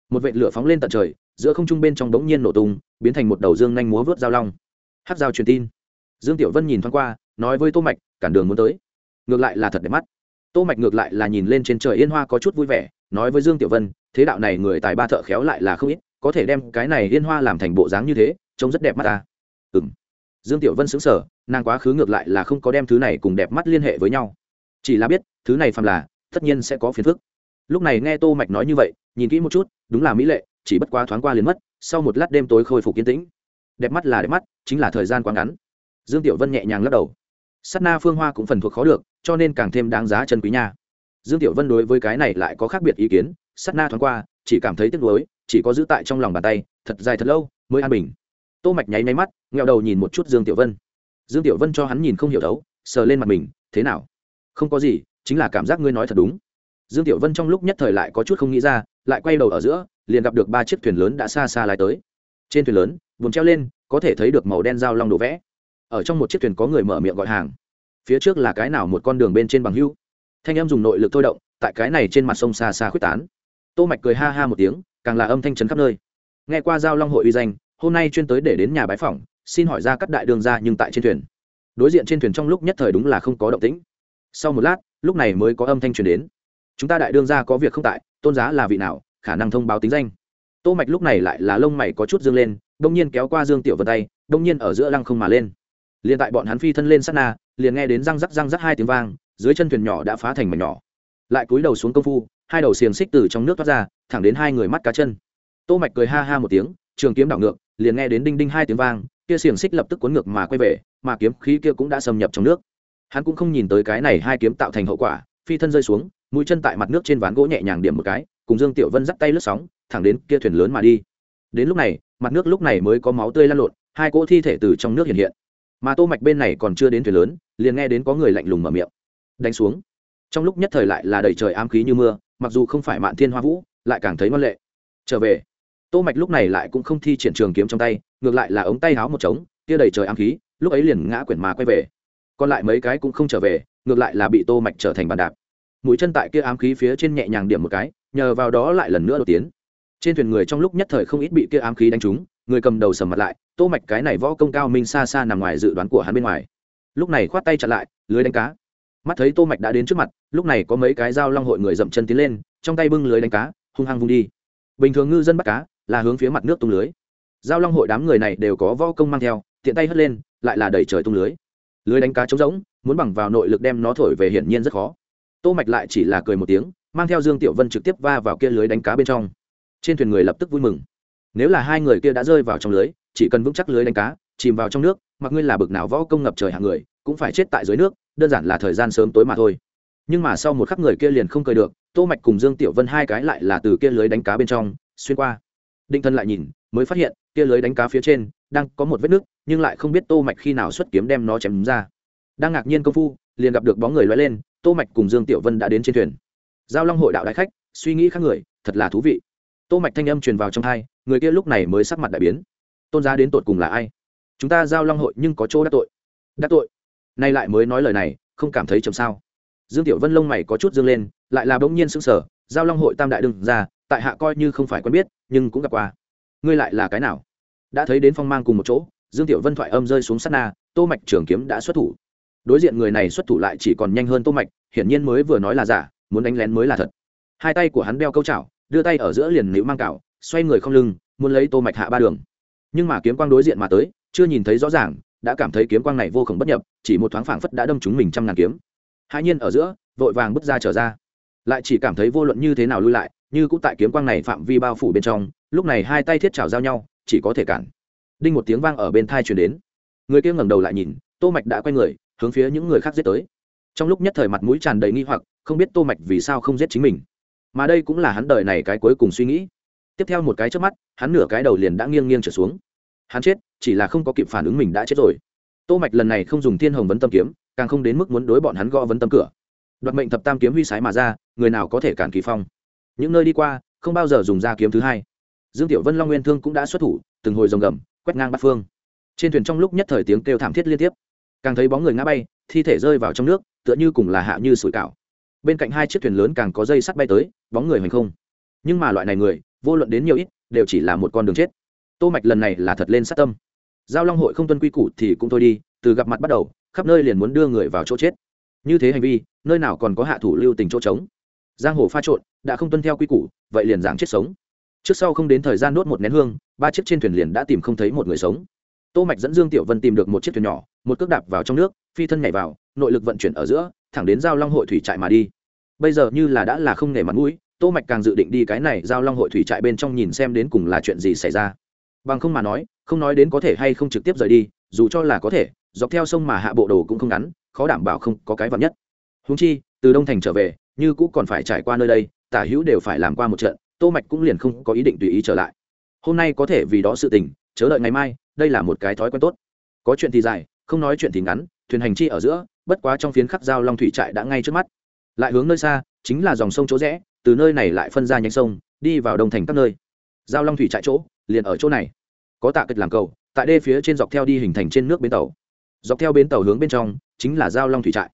Một vệt lửa phóng lên tận trời, giữa không trung bên trong đống nhiên nổ tung, biến thành một đầu dương nhanh múa vớt dao long. Hát dao truyền tin. Dương tiểu vân nhìn thoáng qua, nói với tô mạch, cản đường muốn tới. Ngược lại là thật đẹp mắt. Tô mạch ngược lại là nhìn lên trên trời yên hoa có chút vui vẻ, nói với dương tiểu vân, thế đạo này người tài ba thợ khéo lại là không ít có thể đem cái này liên hoa làm thành bộ dáng như thế, trông rất đẹp mắt ta. Ừm. Dương tiểu vân sững sờ, nàng quá khứ ngược lại là không có đem thứ này cùng đẹp mắt liên hệ với nhau. Chỉ là biết, thứ này phàm là, tất nhiên sẽ có phiền phức. Lúc này nghe tô mạch nói như vậy, nhìn kỹ một chút, đúng là mỹ lệ, chỉ bất quá thoáng qua liền mất, sau một lát đêm tối khôi phục yên tĩnh. Đẹp mắt là đẹp mắt, chính là thời gian quá ngắn. Dương tiểu vân nhẹ nhàng lắc đầu. Sắt na phương hoa cũng phần thuộc khó được, cho nên càng thêm đáng giá chân quý nha. Dương tiểu vân đối với cái này lại có khác biệt ý kiến sắt na thoáng qua, chỉ cảm thấy tiếc nuối chỉ có giữ tại trong lòng bàn tay, thật dài thật lâu mới an bình. Tô mạch nháy nháy mắt nghẹo đầu nhìn một chút dương tiểu vân. Dương tiểu vân cho hắn nhìn không hiểu đấu sờ lên mặt mình, thế nào? Không có gì, chính là cảm giác ngươi nói thật đúng. Dương tiểu vân trong lúc nhất thời lại có chút không nghĩ ra, lại quay đầu ở giữa, liền gặp được ba chiếc thuyền lớn đã xa xa lái tới. Trên thuyền lớn, vùng treo lên, có thể thấy được màu đen dao long đổ vẽ. Ở trong một chiếc thuyền có người mở miệng gọi hàng. Phía trước là cái nào một con đường bên trên bằng hưu. Thanh em dùng nội lực thôi động, tại cái này trên mặt sông xa xa khuyết tán. Tô mạch cười ha ha một tiếng càng là âm thanh trấn khắp nơi. Nghe qua giao long hội uy danh, hôm nay chuyên tới để đến nhà bái phỏng, xin hỏi ra các đại đường ra nhưng tại trên thuyền. Đối diện trên thuyền trong lúc nhất thời đúng là không có động tĩnh. Sau một lát, lúc này mới có âm thanh truyền đến. Chúng ta đại đương gia có việc không tại, tôn giá là vị nào, khả năng thông báo tính danh. Tô mạch lúc này lại là lông mày có chút dương lên đông nhiên kéo qua dương tiểu vân tay đông nhiên ở giữa lăng không mà lên. Liền tại bọn hắn phi thân lên sát na, liền nghe đến răng rắc răng rắc hai tiếng vang, dưới chân thuyền nhỏ đã phá thành mảnh nhỏ. Lại cúi đầu xuống công phu hai đầu xiềng xích từ trong nước thoát ra, thẳng đến hai người mắt cá chân. Tô mạch cười ha ha một tiếng, trường kiếm đảo ngược, liền nghe đến đinh đinh hai tiếng vang, kia xiềng xích lập tức cuốn ngược mà quay về, mà kiếm khí kia cũng đã xâm nhập trong nước. Hắn cũng không nhìn tới cái này hai kiếm tạo thành hậu quả, phi thân rơi xuống, mũi chân tại mặt nước trên ván gỗ nhẹ nhàng điểm một cái, cùng dương tiểu vân dắt tay lướt sóng, thẳng đến kia thuyền lớn mà đi. Đến lúc này, mặt nước lúc này mới có máu tươi lan lộn, hai cỗ thi thể từ trong nước hiện hiện. Mà tô mạch bên này còn chưa đến thuyền lớn, liền nghe đến có người lạnh lùng mở miệng. Đánh xuống. Trong lúc nhất thời lại là đầy trời ám khí như mưa mặc dù không phải mạn thiên hoa vũ, lại càng thấy ngoan lệ. Trở về, tô mạch lúc này lại cũng không thi triển trường kiếm trong tay, ngược lại là ống tay háo một trống, kia đầy trời ám khí, lúc ấy liền ngã quyển mà quay về. Còn lại mấy cái cũng không trở về, ngược lại là bị tô mạch trở thành bàn đạp. Mũi chân tại kia ám khí phía trên nhẹ nhàng điểm một cái, nhờ vào đó lại lần nữa đột tiến. Trên thuyền người trong lúc nhất thời không ít bị kia ám khí đánh trúng, người cầm đầu sầm mặt lại, tô mạch cái này võ công cao minh xa xa nằm ngoài dự đoán của hắn bên ngoài. Lúc này khoát tay chặn lại, lưới đánh cá mắt thấy tô mạch đã đến trước mặt, lúc này có mấy cái dao long hội người dậm chân tiến lên, trong tay bưng lưới đánh cá, hung hăng vung đi. Bình thường ngư dân bắt cá là hướng phía mặt nước tung lưới. Giao long hội đám người này đều có võ công mang theo, tiện tay hất lên, lại là đẩy trời tung lưới. Lưới đánh cá trống rỗng, muốn bằng vào nội lực đem nó thổi về hiển nhiên rất khó. Tô mạch lại chỉ là cười một tiếng, mang theo dương tiểu vân trực tiếp va vào kia lưới đánh cá bên trong. Trên thuyền người lập tức vui mừng. Nếu là hai người kia đã rơi vào trong lưới, chỉ cần vững chắc lưới đánh cá, chìm vào trong nước, mặc ngươi là bực nào võ công ngập trời hạng người, cũng phải chết tại dưới nước đơn giản là thời gian sớm tối mà thôi. Nhưng mà sau một khắc người kia liền không cười được tô mạch cùng dương tiểu vân hai cái lại là từ kia lưới đánh cá bên trong xuyên qua. Định thân lại nhìn mới phát hiện kia lưới đánh cá phía trên đang có một vết nước, nhưng lại không biết tô mạch khi nào xuất kiếm đem nó chém ra. Đang ngạc nhiên công phu liền gặp được bóng người lóe lên tô mạch cùng dương tiểu vân đã đến trên thuyền. Giao long hội đạo đại khách suy nghĩ khác người thật là thú vị. Tô mạch thanh âm truyền vào trong hai người kia lúc này mới sắc mặt đại biến. Tôn giá đến tột cùng là ai? Chúng ta giao long hội nhưng có chỗ đắc tội. Đắc tội? Nay lại mới nói lời này không cảm thấy chậm sao? Dương tiểu vân lông mày có chút dương lên lại là bỗng nhiên sững sờ giao long hội tam đại đừng ra tại hạ coi như không phải quen biết nhưng cũng gặp qua. Ngươi lại là cái nào? Đã thấy đến phong mang cùng một chỗ dương tiểu vân thoại âm rơi xuống sát na tô mạch trường kiếm đã xuất thủ. Đối diện người này xuất thủ lại chỉ còn nhanh hơn tô mạch hiển nhiên mới vừa nói là giả muốn đánh lén mới là thật. Hai tay của hắn đeo câu chảo đưa tay ở giữa liền nữ mang cảo, xoay người không lưng muốn lấy tô mạch hạ ba đường. Nhưng mà kiếm quang đối diện mà tới chưa nhìn thấy rõ ràng đã cảm thấy kiếm quang này vô cùng bất nhập, chỉ một thoáng phảng phất đã đâm trúng mình trăm ngàn kiếm. Hai nhiên ở giữa, vội vàng bước ra trở ra. Lại chỉ cảm thấy vô luận như thế nào lui lại, như cũng tại kiếm quang này phạm vi bao phủ bên trong, lúc này hai tay thiết chảo giao nhau, chỉ có thể cản. Đinh một tiếng vang ở bên thai truyền đến. Người kia ngẩng đầu lại nhìn, tô mạch đã quay người, hướng phía những người khác giết tới. Trong lúc nhất thời mặt mũi tràn đầy nghi hoặc, không biết tô mạch vì sao không giết chính mình. Mà đây cũng là hắn đời này cái cuối cùng suy nghĩ. Tiếp theo một cái trước mắt, hắn nửa cái đầu liền đã nghiêng nghiêng trở xuống. Hắn chết chỉ là không có kịp phản ứng mình đã chết rồi. Tô mạch lần này không dùng thiên hồng vấn tâm kiếm, càng không đến mức muốn đối bọn hắn gõ vấn tâm cửa. Đoạt mệnh thập tam kiếm huy sái mà ra, người nào có thể cản kỳ phong? Những nơi đi qua, không bao giờ dùng ra kiếm thứ hai. Dương tiểu vân long nguyên thương cũng đã xuất thủ, từng hồi rồng gầm, quét ngang bát phương. Trên thuyền trong lúc nhất thời tiếng kêu thảm thiết liên tiếp. Càng thấy bóng người ngã bay, thi thể rơi vào trong nước, tựa như cùng là hạ như sủi cảo. Bên cạnh hai chiếc thuyền lớn càng có dây sắt bay tới, bóng người hành không. Nhưng mà loại này người, vô luận đến nhiều ít, đều chỉ là một con đường chết. Tô mạch lần này là thật lên sát tâm giao long hội không tuân quy củ thì cũng thôi đi, từ gặp mặt bắt đầu, khắp nơi liền muốn đưa người vào chỗ chết. Như thế hành vi, nơi nào còn có hạ thủ lưu tình chỗ trống? Giang hồ pha trộn, đã không tuân theo quy củ, vậy liền giảng chết sống. Trước sau không đến thời gian đốt một nén hương, ba chiếc trên thuyền liền đã tìm không thấy một người sống. Tô mạch dẫn dương tiểu vân tìm được một chiếc thuyền nhỏ, một cước đạp vào trong nước, phi thân nhảy vào, nội lực vận chuyển ở giữa, thẳng đến giao long hội thủy trại mà đi. Bây giờ như là đã là không nể mặt mũi, tô mạch càng dự định đi cái này giao long hội thủy trại bên trong nhìn xem đến cùng là chuyện gì xảy ra. Bằng không mà nói không nói đến có thể hay không trực tiếp rời đi, dù cho là có thể, dọc theo sông mà hạ bộ đồ cũng không ngắn, khó đảm bảo không có cái vật nhất. Húng chi, từ đông thành trở về, như cũ còn phải trải qua nơi đây, tả hữu đều phải làm qua một trận, tô mạch cũng liền không có ý định tùy ý trở lại. Hôm nay có thể vì đó sự tình, chớ đợi ngày mai, đây là một cái thói quen tốt. Có chuyện thì dài, không nói chuyện thì ngắn, thuyền hành chi ở giữa, bất quá trong phiến khắc giao long thủy trại đã ngay trước mắt. Lại hướng nơi xa, chính là dòng sông chỗ rẽ, từ nơi này lại phân ra nhánh sông, đi vào đông thành các nơi. Giao long thủy trại chỗ, liền ở chỗ này có tạ kịch làm cầu, tại đê phía trên dọc theo đi hình thành trên nước bến tàu. Dọc theo bến tàu hướng bên trong, chính là giao long thủy trại.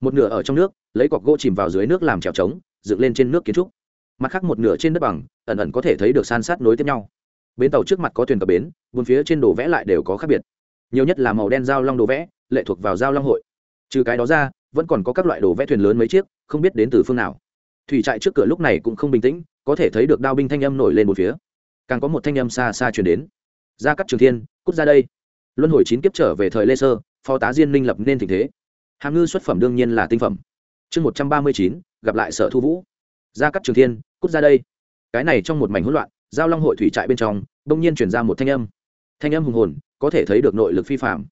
Một nửa ở trong nước, lấy cọc gỗ chìm vào dưới nước làm trèo trống, dựng lên trên nước kiến trúc. Mặt khác một nửa trên đất bằng, ẩn ẩn có thể thấy được san sát nối tiếp nhau. Bến tàu trước mặt có thuyền cập bến buôn phía trên đồ vẽ lại đều có khác biệt. Nhiều nhất là màu đen giao long đồ vẽ, lệ thuộc vào giao long hội. Trừ cái đó ra, vẫn còn có các loại đồ vẽ thuyền lớn mấy chiếc, không biết đến từ phương nào. Thủy trại trước cửa lúc này cũng không bình tĩnh, có thể thấy được đao binh thanh âm nổi lên một phía. Càng có một thanh âm xa xa chuyển đến ra cắt trường thiên, cút ra đây. Luân hồi chín kiếp trở về thời lê sơ, phó tá diên minh lập nên tình thế. Hàm ngư xuất phẩm đương nhiên là tinh phẩm. Chương một trăm ba mươi chín, gặp lại sở thu vũ. Ra cắt trường thiên, cút ra đây. Cái này trong một mảnh hỗn loạn, giao long hội thủy trại bên trong, bỗng nhiên chuyển ra một thanh âm. Thanh âm hùng hồn, có thể thấy được nội lực phi phạm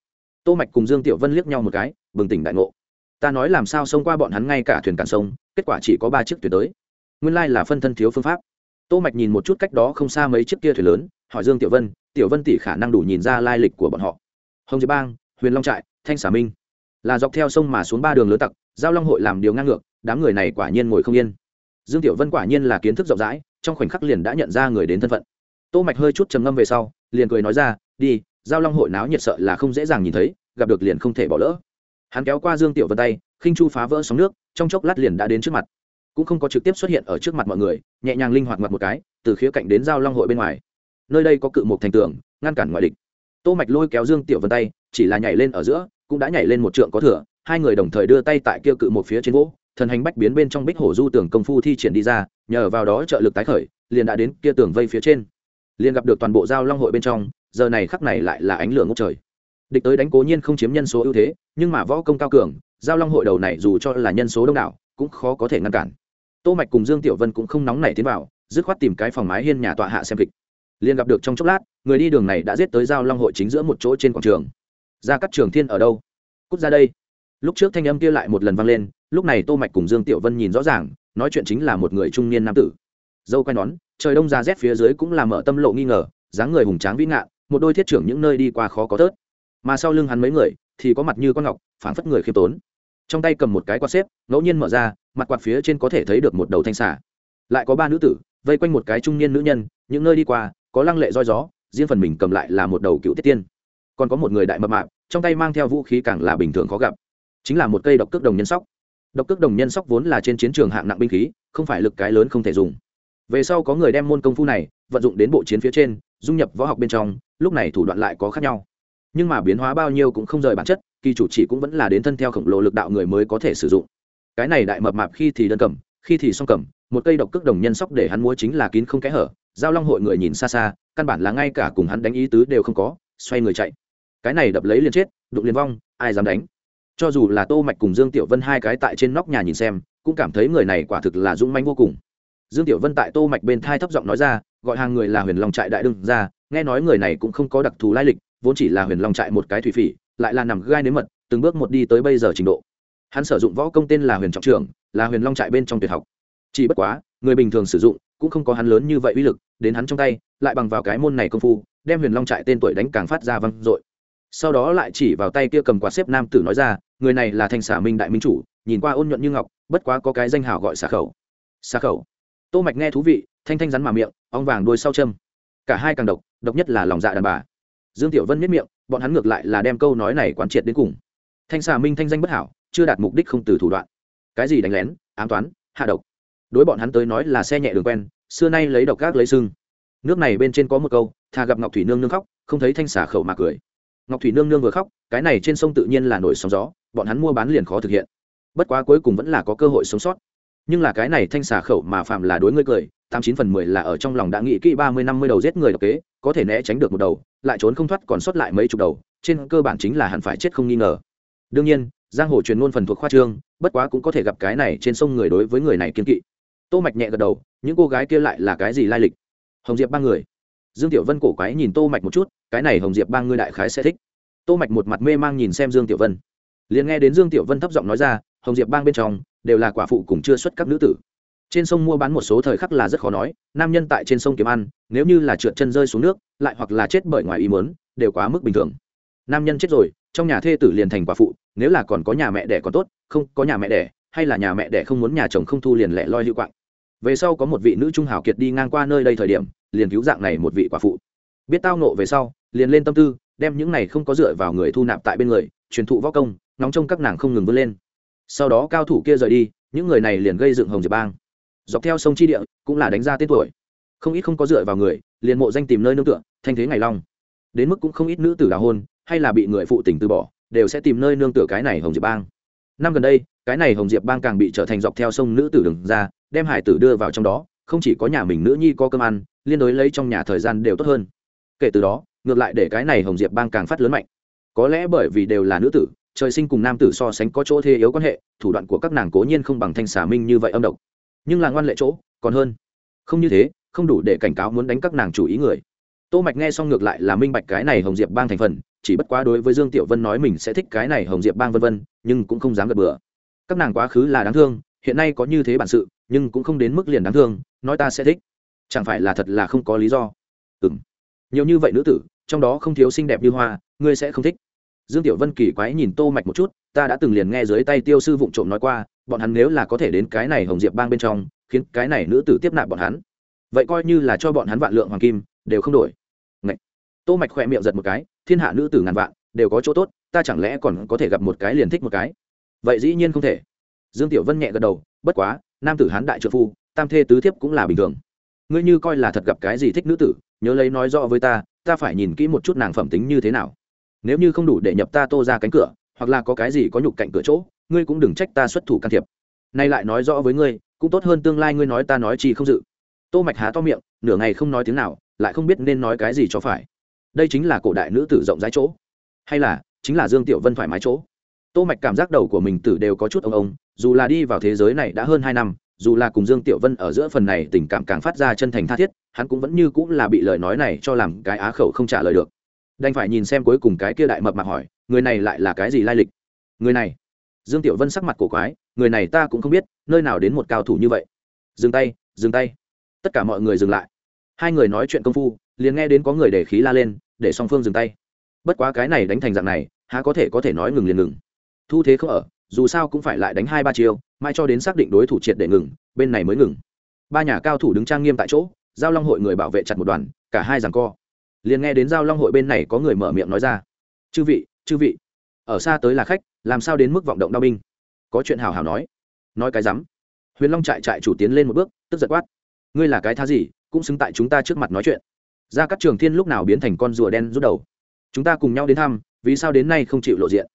tô mạch cùng dương tiểu vân liếc nhau một cái, bừng tỉnh đại ngộ. Ta nói làm sao xông qua bọn hắn ngay cả thuyền cản sông, kết quả chỉ có ba chiếc thuyền tới. Nguyên lai là phân thân thiếu phương pháp. Tô mạch nhìn một chút cách đó không xa mấy chiếc kia thuyền lớn, hỏi dương tiểu vân tiểu vân tỷ khả năng đủ nhìn ra lai lịch của bọn họ. Hồng diệp bang, huyền long trại, thanh xả minh. Là dọc theo sông mà xuống ba đường lớn tặc, giao long hội làm điều ngang ngược, đám người này quả nhiên ngồi không yên. Dương tiểu vân quả nhiên là kiến thức rộng rãi, trong khoảnh khắc liền đã nhận ra người đến thân phận. Tô mạch hơi chút trầm ngâm về sau, liền cười nói ra, đi, giao long hội náo nhiệt sợ là không dễ dàng nhìn thấy, gặp được liền không thể bỏ lỡ. Hắn kéo qua dương tiểu vân tay, khinh chu phá vỡ sóng nước, trong chốc lát liền đã đến trước mặt. Cũng không có trực tiếp xuất hiện ở trước mặt mọi người, nhẹ nhàng linh hoạt mặt một cái, từ khía cạnh đến giao long hội bên ngoài nơi đây có cự một thành tường, ngăn cản ngoại địch. Tô mạch lôi kéo dương tiểu vân tay, chỉ là nhảy lên ở giữa, cũng đã nhảy lên một trượng có thừa, hai người đồng thời đưa tay tại kia cự một phía trên gỗ, thần hành bách biến bên trong bích hổ du tường công phu thi triển đi ra, nhờ vào đó trợ lực tái khởi, liền đã đến kia tường vây phía trên. Liền gặp được toàn bộ giao long hội bên trong, giờ này khắc này lại là ánh lửa ngốc trời. Địch tới đánh cố nhiên không chiếm nhân số ưu thế, nhưng mà võ công cao cường, giao long hội đầu này dù cho là nhân số đông đảo, cũng khó có thể ngăn cản. Tô mạch cùng dương tiểu vân cũng không nóng nảy tiến vào, dứt khoát tìm cái phòng mái hiên nhà tọa hạ xem kịch liền gặp được trong chốc lát, người đi đường này đã giết tới giao long hội chính giữa một chỗ trên quảng trường. Ra các trường thiên ở đâu? Cút ra đây. Lúc trước thanh âm kia lại một lần vang lên, lúc này tô mạch cùng dương tiểu vân nhìn rõ ràng, nói chuyện chính là một người trung niên nam tử. Dâu quay nón trời đông ra rét phía dưới cũng là mở tâm lộ nghi ngờ, dáng người hùng tráng vĩ ngạn một đôi thiết trưởng những nơi đi qua khó có tớt. Mà sau lưng hắn mấy người, thì có mặt như con ngọc, phảng phất người khiêm tốn. Trong tay cầm một cái quạt xếp, ngẫu nhiên mở ra, mặt quạt phía trên có thể thấy được một đầu thanh xả lại có ba nữ tử, vây quanh một cái trung niên nữ nhân, những nơi đi qua có lăng lệ roi gió, riêng phần mình cầm lại là một đầu cựu tiết tiên. Còn có một người đại mập mạp, trong tay mang theo vũ khí càng là bình thường khó gặp. Chính là một cây độc cước đồng nhân sóc. Độc cước đồng nhân sóc vốn là trên chiến trường hạng nặng binh khí, không phải lực cái lớn không thể dùng. Về sau có người đem môn công phu này vận dụng đến bộ chiến phía trên, dung nhập võ học bên trong, lúc này thủ đoạn lại có khác nhau. Nhưng mà biến hóa bao nhiêu cũng không rời bản chất, kỳ chủ chỉ cũng vẫn là đến thân theo khổng lồ lực đạo người mới có thể sử dụng. Cái này đại mập mạp khi thì đơn cầm, khi thì song cầm, một cây độc cước đồng nhân sóc để hắn múa chính là kín không kẽ hở giao long hội người nhìn xa xa, căn bản là ngay cả cùng hắn đánh ý tứ đều không có, xoay người chạy. Cái này đập lấy liền chết, đụng liền vong, ai dám đánh? Cho dù là tô mạch cùng dương tiểu vân hai cái tại trên nóc nhà nhìn xem, cũng cảm thấy người này quả thực là dũng manh vô cùng. Dương tiểu vân tại tô mạch bên thai thấp giọng nói ra, gọi hàng người là huyền long trại đại đương ra nghe nói người này cũng không có đặc thù lai lịch, vốn chỉ là huyền long trại một cái thủy phỉ, lại là nằm gai nếm mật, từng bước một đi tới bây giờ trình độ. Hắn sử dụng võ công tên là huyền trọng trưởng, là huyền long trại bên trong tuyệt học. Chỉ bất quá, người bình thường sử dụng cũng không có hắn lớn như vậy uy lực, đến hắn trong tay, lại bằng vào cái môn này công phu, đem huyền long trại tên tuổi đánh càng phát ra văng dội. Sau đó lại chỉ vào tay kia cầm quạt xếp nam tử nói ra, người này là thanh xả minh đại minh chủ, nhìn qua ôn nhuận như ngọc, bất quá có cái danh hào gọi xà khẩu. Xà khẩu? Tô mạch nghe thú vị, thanh thanh rắn mà miệng, ong vàng đuôi sau châm. Cả hai càng độc độc nhất là lòng dạ đàn bà. Dương tiểu vân miết miệng, bọn hắn ngược lại là đem câu nói này quán triệt đến cùng. Thanh xà minh thanh danh bất hảo, chưa đạt mục đích không từ thủ đoạn. Cái gì đánh lén, ám toán, hạ độc? Đối bọn hắn tới nói là xe nhẹ đường quen, xưa nay lấy độc gác lấy sưng. Nước này bên trên có một câu, thà gặp ngọc thủy nương nương khóc, không thấy thanh xả khẩu mà cười. Ngọc thủy nương nương vừa khóc, cái này trên sông tự nhiên là nổi sóng gió, bọn hắn mua bán liền khó thực hiện. Bất quá cuối cùng vẫn là có cơ hội sống sót. Nhưng là cái này thanh xả khẩu mà phạm là đối ngươi cười, tám chín phần mười là ở trong lòng đã nghĩ kỹ ba mươi năm mươi đầu giết người độc kế, có thể né tránh được một đầu, lại trốn không thoát còn sót lại mấy chục đầu, trên cơ bản chính là hẳn phải chết không nghi ngờ. Đương nhiên, giang hồ truyền ngôn phần thuộc khoa trương, bất quá cũng có thể gặp cái này trên sông người đối với người này kiên kỵ tô mạch nhẹ gật đầu, những cô gái kia lại là cái gì lai lịch? Hồng diệp ba người. Dương tiểu vân cổ quái nhìn tô mạch một chút, cái này hồng diệp ba người đại khái sẽ thích. Tô mạch một mặt mê mang nhìn xem dương tiểu vân. Liền nghe đến dương tiểu vân thấp giọng nói ra, hồng diệp bang bên trong, đều là quả phụ cùng chưa xuất các nữ tử. Trên sông mua bán một số thời khắc là rất khó nói, nam nhân tại trên sông kiếm ăn, nếu như là trượt chân rơi xuống nước, lại hoặc là chết bởi ngoài ý muốn, đều quá mức bình thường. Nam nhân chết rồi, trong nhà thê tử liền thành quả phụ, nếu là còn có nhà mẹ đẻ còn tốt, không có nhà mẹ đẻ, hay là nhà mẹ đẻ không muốn nhà chồng không thu liền lẻ loi hữu quạng về sau có một vị nữ trung hào kiệt đi ngang qua nơi đây thời điểm, liền cứu dạng này một vị quả phụ. Biết tao nộ về sau, liền lên tâm tư, đem những này không có dựa vào người thu nạp tại bên người, truyền thụ võ công, nóng trong các nàng không ngừng vươn lên. Sau đó cao thủ kia rời đi, những người này liền gây dựng hồng diệp bang. Dọc theo sông chi địa, cũng là đánh ra tên tuổi. Không ít không có dựa vào người, liền mộ danh tìm nơi nương tựa, thanh thế ngày long. Đến mức cũng không ít nữ tử đào hôn, hay là bị người phụ tình từ bỏ, đều sẽ tìm nơi nương tựa cái này hồng diệp bang. Năm gần đây, cái này hồng diệp bang càng bị trở thành dọc theo sông nữ tử đường ra đem hải tử đưa vào trong đó, không chỉ có nhà mình nữ nhi có cơm ăn, liên đối lấy trong nhà thời gian đều tốt hơn. Kể từ đó, ngược lại để cái này hồng diệp bang càng phát lớn mạnh. Có lẽ bởi vì đều là nữ tử, trời sinh cùng nam tử so sánh có chỗ thế yếu quan hệ, thủ đoạn của các nàng cố nhiên không bằng thanh xà minh như vậy âm độc. Nhưng là ngoan lệ chỗ, còn hơn. Không như thế, không đủ để cảnh cáo muốn đánh các nàng chủ ý người. Tô mạch nghe xong ngược lại là minh bạch cái này hồng diệp bang thành phần, chỉ bất quá đối với dương tiểu vân nói mình sẽ thích cái này hồng diệp bang vân vân, nhưng cũng không dám gật bừa. Các nàng quá khứ là đáng thương, hiện nay có như thế bản sự nhưng cũng không đến mức liền đáng thương, nói ta sẽ thích. Chẳng phải là thật là không có lý do. Ừm. Nhiều như vậy nữ tử, trong đó không thiếu xinh đẹp như hoa, ngươi sẽ không thích. Dương tiểu vân kỳ quái nhìn tô mạch một chút, ta đã từng liền nghe dưới tay tiêu sư vụng trộm nói qua, bọn hắn nếu là có thể đến cái này hồng diệp bang bên trong, khiến cái này nữ tử tiếp nạp bọn hắn, vậy coi như là cho bọn hắn vạn lượng hoàng kim, đều không đổi. Ngậy. tô mạch khỏe miệng giật một cái, thiên hạ nữ tử ngàn vạn, đều có chỗ tốt, ta chẳng lẽ còn có thể gặp một cái liền thích một cái? Vậy dĩ nhiên không thể. Dương tiểu vân nhẹ gật đầu, bất quá nam tử hán đại trợ phu, tam thê tứ thiếp cũng là bình thường. Ngươi như coi là thật gặp cái gì thích nữ tử, nhớ lấy nói rõ với ta ta phải nhìn kỹ một chút nàng phẩm tính như thế nào. Nếu như không đủ để nhập ta tô ra cánh cửa, hoặc là có cái gì có nhục cạnh cửa chỗ, ngươi cũng đừng trách ta xuất thủ can thiệp. Nay lại nói rõ với ngươi, cũng tốt hơn tương lai ngươi nói ta nói chi không dự. Tô mạch há to miệng, nửa ngày không nói tiếng nào, lại không biết nên nói cái gì cho phải. Đây chính là cổ đại nữ tử rộng rãi chỗ. Hay là, chính là dương tiểu vân thoải mái chỗ. Tô mạch cảm giác đầu của mình tử đều có chút ông ông dù là đi vào thế giới này đã hơn hai năm, dù là cùng dương tiểu vân ở giữa phần này tình cảm càng phát ra chân thành tha thiết, hắn cũng vẫn như cũng là bị lời nói này cho làm cái á khẩu không trả lời được. Đành phải nhìn xem cuối cùng cái kia đại mập mạc hỏi, người này lại là cái gì lai lịch? Người này? Dương tiểu vân sắc mặt cổ quái, người này ta cũng không biết, nơi nào đến một cao thủ như vậy. Dừng tay dừng tay. Tất cả mọi người dừng lại. Hai người nói chuyện công phu, liền nghe đến có người để khí la lên, để song phương dừng tay. Bất quá cái này đánh thành dạng này, há có thể có thể nói ngừng liền ngừng. Thu thế không ở dù sao cũng phải lại đánh hai ba chiều mai cho đến xác định đối thủ triệt để ngừng, bên này mới ngừng. Ba nhà cao thủ đứng trang nghiêm tại chỗ, giao long hội người bảo vệ chặt một đoàn, cả hai rằng co. Liền nghe đến giao long hội bên này có người mở miệng nói ra, chư vị chư vị, ở xa tới là khách, làm sao đến mức vọng động đao binh? Có chuyện hào hào nói nói cái rắm. Huyền long trại trại chủ tiến lên một bước, tức giật quát, ngươi là cái tha gì, cũng xứng tại chúng ta trước mặt nói chuyện. Ra các trường thiên lúc nào biến thành con rùa đen rút đầu. Chúng ta cùng nhau đến thăm, vì sao đến nay không chịu lộ diện?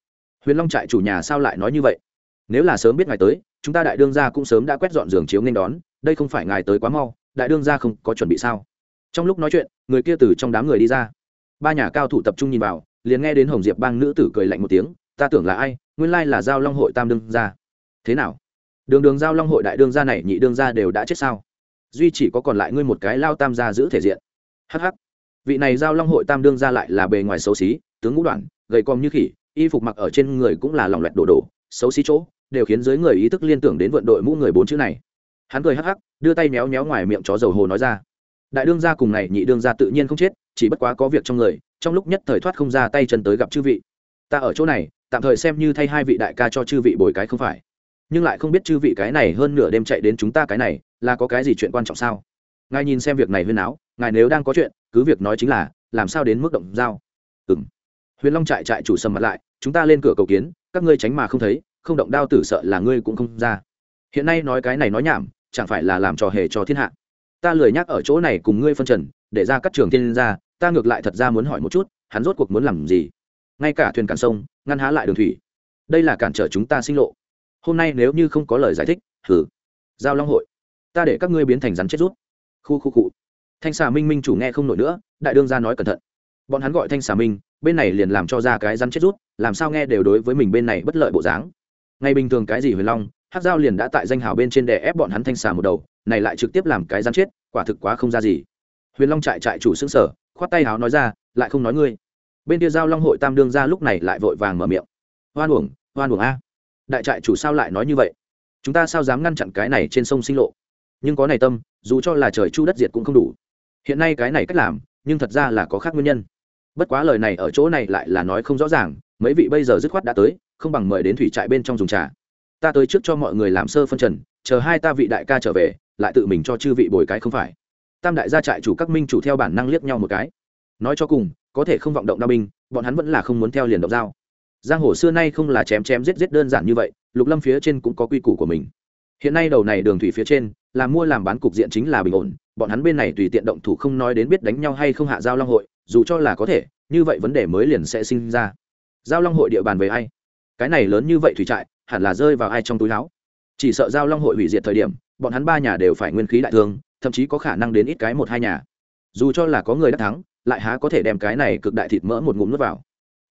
Huyền long trại chủ nhà sao lại nói như vậy? Nếu là sớm biết ngài tới, chúng ta đại đương gia cũng sớm đã quét dọn giường chiếu nên đón, đây không phải ngài tới quá mau, đại đương gia không có chuẩn bị sao? Trong lúc nói chuyện, người kia từ trong đám người đi ra. Ba nhà cao thủ tập trung nhìn vào, liền nghe đến hồng diệp bang nữ tử cười lạnh một tiếng, ta tưởng là ai? Nguyên lai là giao long hội tam đương gia. Thế nào? Đường đường giao long hội đại đương gia này, nhị đương gia đều đã chết sao? Duy chỉ có còn lại ngươi một cái lao tam gia giữ thể diện. Hh vị này giao long hội tam đương gia lại là bề ngoài xấu xí, tướng ngũ đoạn, gầy còm như khỉ y phục mặc ở trên người cũng là lòng loẹt đổ đổ, xấu xí chỗ, đều khiến giới người ý thức liên tưởng đến vận đội mũ người bốn chữ này. Hắn cười hắc hắc, đưa tay méo méo ngoài miệng chó dầu hồ nói ra, đại đương gia cùng này nhị đương gia tự nhiên không chết, chỉ bất quá có việc trong người, trong lúc nhất thời thoát không ra tay chân tới gặp chư vị. Ta ở chỗ này, tạm thời xem như thay hai vị đại ca cho chư vị bồi cái không phải. Nhưng lại không biết chư vị cái này hơn nửa đêm chạy đến chúng ta cái này, là có cái gì chuyện quan trọng sao? Ngài nhìn xem việc này huyên áo, ngài nếu đang có chuyện, cứ việc nói chính là, làm sao đến mức động giao ừ m huyền long trại trại chủ sầm mặt lại, chúng ta lên cửa cầu kiến, các ngươi tránh mà không thấy, không động đao tử sợ là ngươi cũng không ra. Hiện nay nói cái này nói nhảm, chẳng phải là làm trò hề cho thiên hạ. Ta lười nhắc ở chỗ này cùng ngươi phân trần, để ra các trường tiên ra ta ngược lại thật ra muốn hỏi một chút, hắn rốt cuộc muốn làm gì? Ngay cả thuyền cản sông, ngăn há lại đường thủy. Đây là cản trở chúng ta sinh lộ. Hôm nay nếu như không có lời giải thích hử giao long hội. Ta để các ngươi biến thành rắn chết rút. Khu khu cụ thanh xà minh minh chủ nghe không nổi nữa, đại đương ra nói cẩn thận bọn hắn gọi thanh xà minh, bên này liền làm cho ra cái rắn chết rút, làm sao nghe đều đối với mình bên này bất lợi bộ dáng. Ngay bình thường cái gì huyền long hát dao liền đã tại danh hào bên trên đè ép bọn hắn thanh xà một đầu, này lại trực tiếp làm cái rắn chết, quả thực quá không ra gì. Huyền long trại trại chủ xương sở khoát tay háo nói ra, lại không nói ngươi. Bên kia giao long hội tam đương ra lúc này lại vội vàng mở miệng. Hoan uổng hoan uổng a. Đại trại chủ sao lại nói như vậy? Chúng ta sao dám ngăn chặn cái này trên sông sinh lộ? Nhưng có này tâm, dù cho là trời chu đất diệt cũng không đủ. Hiện nay cái này cách làm nhưng thật ra là có khác nguyên nhân. Bất quá lời này ở chỗ này lại là nói không rõ ràng, mấy vị bây giờ dứt khoát đã tới, không bằng mời đến thủy trại bên trong dùng trà. Ta tới trước cho mọi người làm sơ phân trần, chờ hai ta vị đại ca trở về, lại tự mình cho chư vị bồi cái không phải. Tam đại gia trại chủ các minh chủ theo bản năng liếc nhau một cái. Nói cho cùng, có thể không vọng động đao binh, bọn hắn vẫn là không muốn theo liền động dao. Giang hồ xưa nay không là chém chém giết giết đơn giản như vậy, lục lâm phía trên cũng có quy củ của mình. Hiện nay đầu này đường thủy phía trên làm mua làm bán cục diện chính là bình ổn bọn hắn bên này tùy tiện động thủ không nói đến biết đánh nhau hay không hạ giao long hội, dù cho là có thể, như vậy vấn đề mới liền sẽ sinh ra. Giao long hội địa bàn về ai? Cái này lớn như vậy thủy trại, hẳn là rơi vào ai trong túi láo? Chỉ sợ giao long hội hủy diệt thời điểm, bọn hắn ba nhà đều phải nguyên khí đại thương, thậm chí có khả năng đến ít cái một hai nhà. Dù cho là có người đắc thắng, lại há có thể đem cái này cực đại thịt mỡ một ngụm nước vào.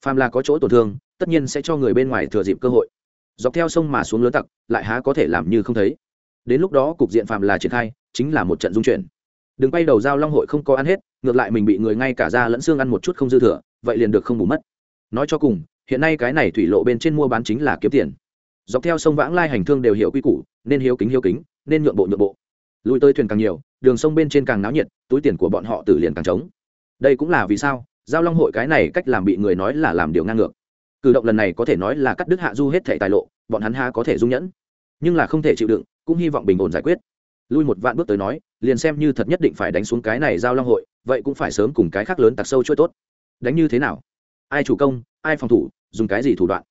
Phàm là có chỗ tổn thương, tất nhiên sẽ cho người bên ngoài thừa dịp cơ hội. Dọc theo sông mà xuống lớn tặc, lại há có thể làm như không thấy. Đến lúc đó cục diện phàm là triển khai, chính là một trận dung chuyển đừng bay đầu giao long hội không có ăn hết, ngược lại mình bị người ngay cả da lẫn xương ăn một chút không dư thừa, vậy liền được không bù mất. Nói cho cùng, hiện nay cái này thủy lộ bên trên mua bán chính là kiếm tiền. Dọc theo sông vãng lai hành thương đều hiểu quy củ, nên hiếu kính hiếu kính, nên nhượng bộ nhượng bộ. Lùi tới thuyền càng nhiều, đường sông bên trên càng náo nhiệt, túi tiền của bọn họ tử liền càng trống. Đây cũng là vì sao, giao long hội cái này cách làm bị người nói là làm điều ngang ngược. Cử động lần này có thể nói là cắt đứt hạ du hết thẻ tài lộ, bọn hắn ha có thể dung nhẫn. Nhưng là không thể chịu đựng, cũng hy vọng bình ổn giải quyết lui một vạn bước tới nói, liền xem như thật nhất định phải đánh xuống cái này giao long hội, vậy cũng phải sớm cùng cái khác lớn tặc sâu chuỗi tốt. Đánh như thế nào? Ai chủ công, ai phòng thủ, dùng cái gì thủ đoạn?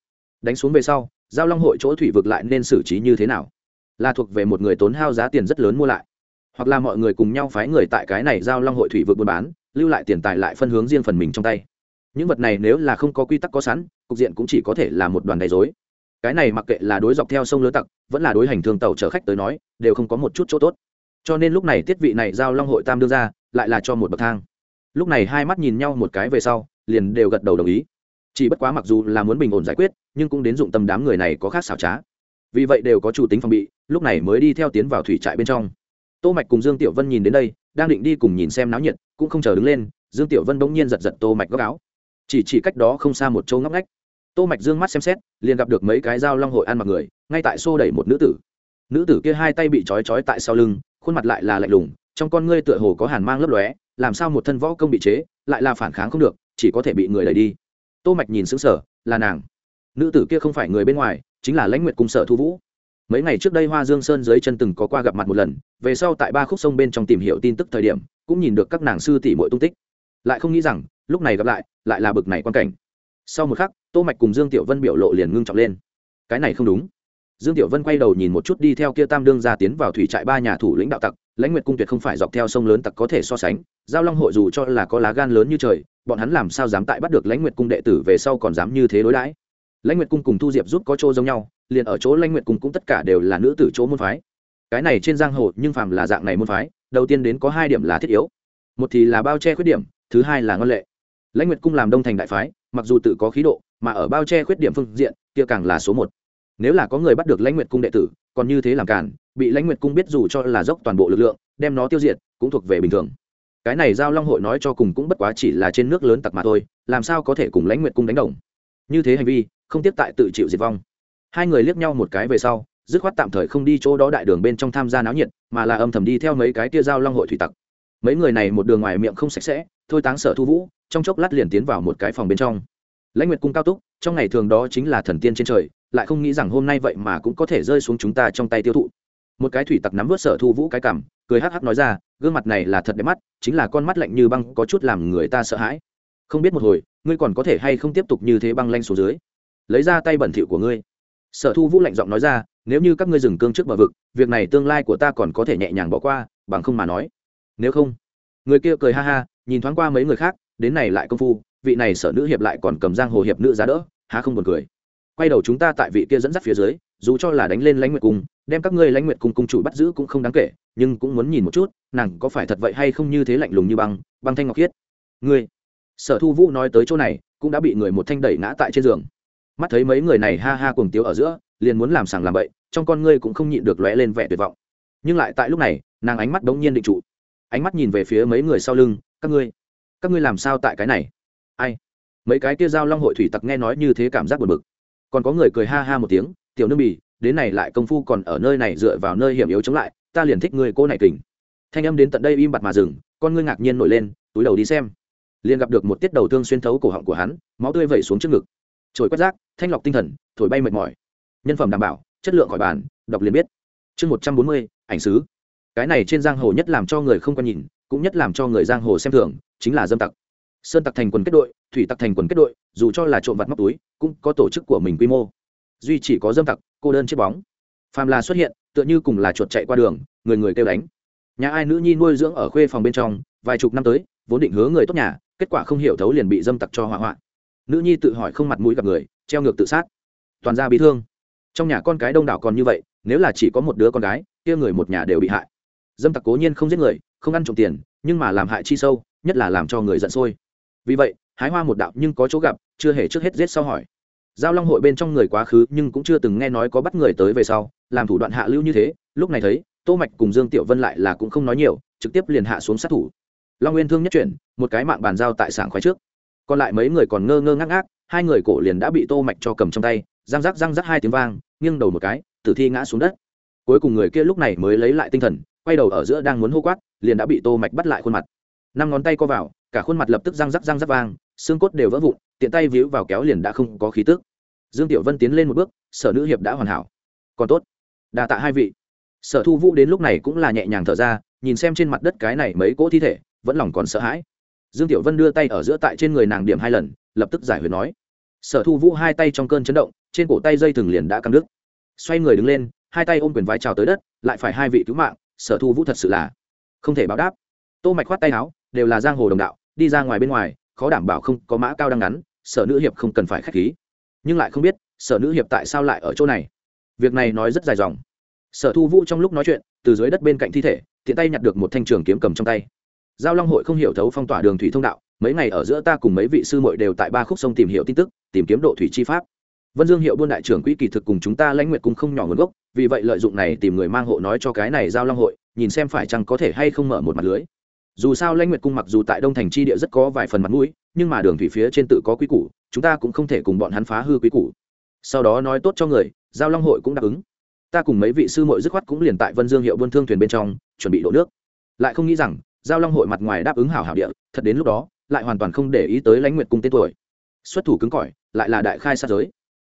Đánh xuống về sau, giao long hội chỗ thủy vực lại nên xử trí như thế nào? Là thuộc về một người tốn hao giá tiền rất lớn mua lại. Hoặc là mọi người cùng nhau phái người tại cái này giao long hội thủy vực buôn bán, lưu lại tiền tài lại phân hướng riêng phần mình trong tay. Những vật này nếu là không có quy tắc có sẵn, cục diện cũng chỉ có thể là một đoàn đầy dối cái này mặc kệ là đối dọc theo sông lớn tặc, vẫn là đối hành thương tàu chở khách tới nói, đều không có một chút chỗ tốt. Cho nên lúc này tiết vị này giao long hội tam đưa ra, lại là cho một bậc thang. Lúc này hai mắt nhìn nhau một cái về sau, liền đều gật đầu đồng ý. Chỉ bất quá mặc dù là muốn bình ổn giải quyết, nhưng cũng đến dụng tâm đám người này có khác xảo trá. Vì vậy đều có chủ tính phòng bị, lúc này mới đi theo tiến vào thủy trại bên trong. Tô mạch cùng dương tiểu vân nhìn đến đây, đang định đi cùng nhìn xem náo nhiệt, cũng không chờ đứng lên, dương tiểu vân bỗng nhiên giật giật tô mạch góc áo. Chỉ chỉ cách đó không xa một chỗ ngóc ngách tô mạch dương mắt xem xét, liền gặp được mấy cái dao long hội ăn mặc người, ngay tại xô đẩy một nữ tử. Nữ tử kia hai tay bị trói trói tại sau lưng, khuôn mặt lại là lạnh lùng, trong con ngươi tựa hồ có hàn mang lấp lóe, làm sao một thân võ công bị chế, lại là phản kháng không được, chỉ có thể bị người đẩy đi. Tô mạch nhìn sững sờ, là nàng. Nữ tử kia không phải người bên ngoài, chính là lãnh nguyệt cung sở thu vũ. Mấy ngày trước đây hoa dương sơn dưới chân từng có qua gặp mặt một lần, về sau tại ba khúc sông bên trong tìm hiểu tin tức thời điểm, cũng nhìn được các nàng sư tỷ muội tung tích. Lại không nghĩ rằng, lúc này gặp lại lại là bực này quan cảnh sau một khắc, tô mạch cùng dương tiểu vân biểu lộ liền ngưng trọng lên. Cái này không đúng. Dương tiểu vân quay đầu nhìn một chút đi theo kia tam đương ra tiến vào thủy trại ba nhà thủ lĩnh đạo tặc, lãnh nguyệt cung tuyệt không phải dọc theo sông lớn tặc có thể so sánh, giao long hội dù cho là có lá gan lớn như trời, bọn hắn làm sao dám tại bắt được lãnh nguyệt cung đệ tử về sau còn dám như thế đối đãi? Lãnh nguyệt cung cùng thu diệp giúp có chỗ giống nhau, liền ở chỗ lãnh nguyệt cung cũng tất cả đều là nữ tử chỗ môn phái. Cái này trên giang hồ, nhưng phàm là dạng này môn phái, đầu tiên đến có hai điểm là thiết yếu. Một thì là bao che khuyết điểm, thứ hai là ngon lệ. Lãnh nguyệt cung làm đông thành đại phái mặc dù tự có khí độ, mà ở bao che khuyết điểm phương diện, kia càng là số một. Nếu là có người bắt được lãnh nguyệt cung đệ tử, còn như thế làm cản, bị lãnh nguyệt cung biết dù cho là dốc toàn bộ lực lượng, đem nó tiêu diệt, cũng thuộc về bình thường. Cái này giao long hội nói cho cùng cũng bất quá chỉ là trên nước lớn tặc mà thôi, làm sao có thể cùng lãnh nguyệt cung đánh đồng? Như thế hành vi, không tiếp tại tự chịu diệt vong. Hai người liếc nhau một cái về sau, dứt khoát tạm thời không đi chỗ đó đại đường bên trong tham gia náo nhiệt, mà là âm thầm đi theo mấy cái tia giao long hội thủy tặc mấy người này một đường ngoài miệng không sạch sẽ, thôi táng sở thu vũ, trong chốc lát liền tiến vào một cái phòng bên trong. Lãnh nguyệt cung cao túc, trong ngày thường đó chính là thần tiên trên trời, lại không nghĩ rằng hôm nay vậy mà cũng có thể rơi xuống chúng ta trong tay tiêu thụ. Một cái thủy tặc nắm vớt sở thu vũ cái cảm, cười hắc hắc nói ra, gương mặt này là thật đẹp mắt, chính là con mắt lạnh như băng có chút làm người ta sợ hãi. Không biết một hồi, ngươi còn có thể hay không tiếp tục như thế băng lanh xuống dưới? Lấy ra tay bẩn thỉu của ngươi. Sở thu vũ lạnh giọng nói ra, nếu như các ngươi dừng cương trước bờ vực, việc này tương lai của ta còn có thể nhẹ nhàng bỏ qua, bằng không mà nói nếu không. Người kia cười ha ha, nhìn thoáng qua mấy người khác, đến này lại công phu, vị này sở nữ hiệp lại còn cầm giang hồ hiệp nữ giá đỡ, há không buồn cười. Quay đầu chúng ta tại vị kia dẫn dắt phía dưới, dù cho là đánh lên lãnh nguyệt cung, đem các ngươi lãnh nguyệt cung cung chủ bắt giữ cũng không đáng kể, nhưng cũng muốn nhìn một chút, nàng có phải thật vậy hay không như thế lạnh lùng như băng băng thanh ngọc khiết. Ngươi, sở thu vũ nói tới chỗ này, cũng đã bị người một thanh đẩy ngã tại trên giường. Mắt thấy mấy người này ha ha cuồng tiếu ở giữa, liền muốn làm sàng làm bậy, trong con ngươi cũng không nhịn được lóe lên vẻ tuyệt vọng. Nhưng lại tại lúc này, nàng ánh mắt đống nhiên định trụ ánh mắt nhìn về phía mấy người sau lưng, các ngươi các ngươi làm sao tại cái này? Ai? Mấy cái kia giao long hội thủy tặc nghe nói như thế cảm giác buồn bực. Còn có người cười ha ha một tiếng, tiểu nương bì, đến này lại công phu còn ở nơi này dựa vào nơi hiểm yếu chống lại, ta liền thích người cô này kình. Thanh âm đến tận đây im bặt mà dừng, con ngươi ngạc nhiên nổi lên, túi đầu đi xem. Liền gặp được một tiết đầu thương xuyên thấu cổ họng của hắn, máu tươi vẩy xuống trước ngực. Trồi quét rác, thanh lọc tinh thần, thổi bay mệt mỏi. Nhân phẩm đảm bảo, chất lượng khỏi bàn, đọc liền biết. Chương một trăm bốn mươi, ảnh sứ cái này trên giang hồ nhất làm cho người không quan nhìn, cũng nhất làm cho người giang hồ xem thường, chính là dâm tặc. Sơn tặc thành quần kết đội, thủy tặc thành quần kết đội, dù cho là trộm vặt móc túi, cũng có tổ chức của mình quy mô. Duy chỉ có dâm tặc, cô đơn chiếc bóng. Phàm là xuất hiện, tựa như cùng là chuột chạy qua đường, người người kêu đánh. Nhà ai nữ nhi nuôi dưỡng ở khuê phòng bên trong, vài chục năm tới, vốn định hứa người tốt nhà, kết quả không hiểu thấu liền bị dâm tặc cho hỏa hoạn. Nữ nhi tự hỏi không mặt mũi gặp người, treo ngược tự sát. Toàn ra bị thương. Trong nhà con cái đông đảo còn như vậy, nếu là chỉ có một đứa con gái, kia người một nhà đều bị hại dâm tặc cố nhiên không giết người, không ăn trộm tiền, nhưng mà làm hại chi sâu, nhất là làm cho người giận sôi. Vì vậy, hái hoa một đạo nhưng có chỗ gặp, chưa hề trước hết giết sau hỏi. Giao long hội bên trong người quá khứ nhưng cũng chưa từng nghe nói có bắt người tới về sau, làm thủ đoạn hạ lưu như thế, lúc này thấy, tô mạch cùng dương tiểu vân lại là cũng không nói nhiều, trực tiếp liền hạ xuống sát thủ. Long nguyên thương nhất chuyển, một cái mạng bàn giao tại sảng khoái trước. Còn lại mấy người còn ngơ ngơ ngác ngác, hai người cổ liền đã bị tô mạch cho cầm trong tay, răng rắc răng rắc hai tiếng vang, nghiêng đầu một cái, tử thi ngã xuống đất. Cuối cùng người kia lúc này mới lấy lại tinh thần quay đầu ở giữa đang muốn hô quát, liền đã bị tô mạch bắt lại khuôn mặt. Năm ngón tay co vào, cả khuôn mặt lập tức răng rắc răng rắc vang, xương cốt đều vỡ vụn, tiện tay víu vào kéo liền đã không có khí tức. Dương tiểu vân tiến lên một bước, sở nữ hiệp đã hoàn hảo. Còn tốt đà tạ hai vị. Sở thu vũ đến lúc này cũng là nhẹ nhàng thở ra, nhìn xem trên mặt đất cái này mấy cỗ thi thể, vẫn lòng còn sợ hãi. Dương tiểu vân đưa tay ở giữa tại trên người nàng điểm hai lần, lập tức giải huyền nói. Sở thu vũ hai tay trong cơn chấn động, trên cổ tay dây thừng liền đã căng đứt. Xoay người đứng lên, hai tay ôm quyền vai trào tới đất, lại phải hai vị cứu mạng sở thu vũ thật sự là không thể báo đáp. Tô mạch khoát tay áo, đều là giang hồ đồng đạo, đi ra ngoài bên ngoài, khó đảm bảo không có mã cao đang ngắn, sở nữ hiệp không cần phải khách khí. Nhưng lại không biết, sở nữ hiệp tại sao lại ở chỗ này? Việc này nói rất dài dòng. Sở thu vũ trong lúc nói chuyện, từ dưới đất bên cạnh thi thể, tiện tay nhặt được một thanh trường kiếm cầm trong tay. Giao long hội không hiểu thấu phong tỏa đường thủy thông đạo, mấy ngày ở giữa ta cùng mấy vị sư muội đều tại ba khúc sông tìm hiểu tin tức, tìm kiếm độ thủy chi pháp. Vân dương hiệu buôn đại trưởng quỹ kỳ thực cùng chúng ta lãnh nguyệt cung không nhỏ nguồn gốc vì vậy lợi dụng này tìm người mang hộ nói cho cái này giao long hội, nhìn xem phải chăng có thể hay không mở một mặt lưới. Dù sao lãnh nguyệt cung mặc dù tại đông thành chi địa rất có vài phần mặt mũi, nhưng mà đường thủy phía trên tự có quý củ, chúng ta cũng không thể cùng bọn hắn phá hư quý củ. Sau đó nói tốt cho người, giao long hội cũng đáp ứng. Ta cùng mấy vị sư muội dứt khoát cũng liền tại vân dương hiệu buôn thương thuyền bên trong, chuẩn bị đổ nước. Lại không nghĩ rằng, giao long hội mặt ngoài đáp ứng hảo hảo địa, thật đến lúc đó, lại hoàn toàn không để ý tới lãnh nguyệt cung tên tuổi. Xuất thủ cứng cỏi, lại là đại khai sát giới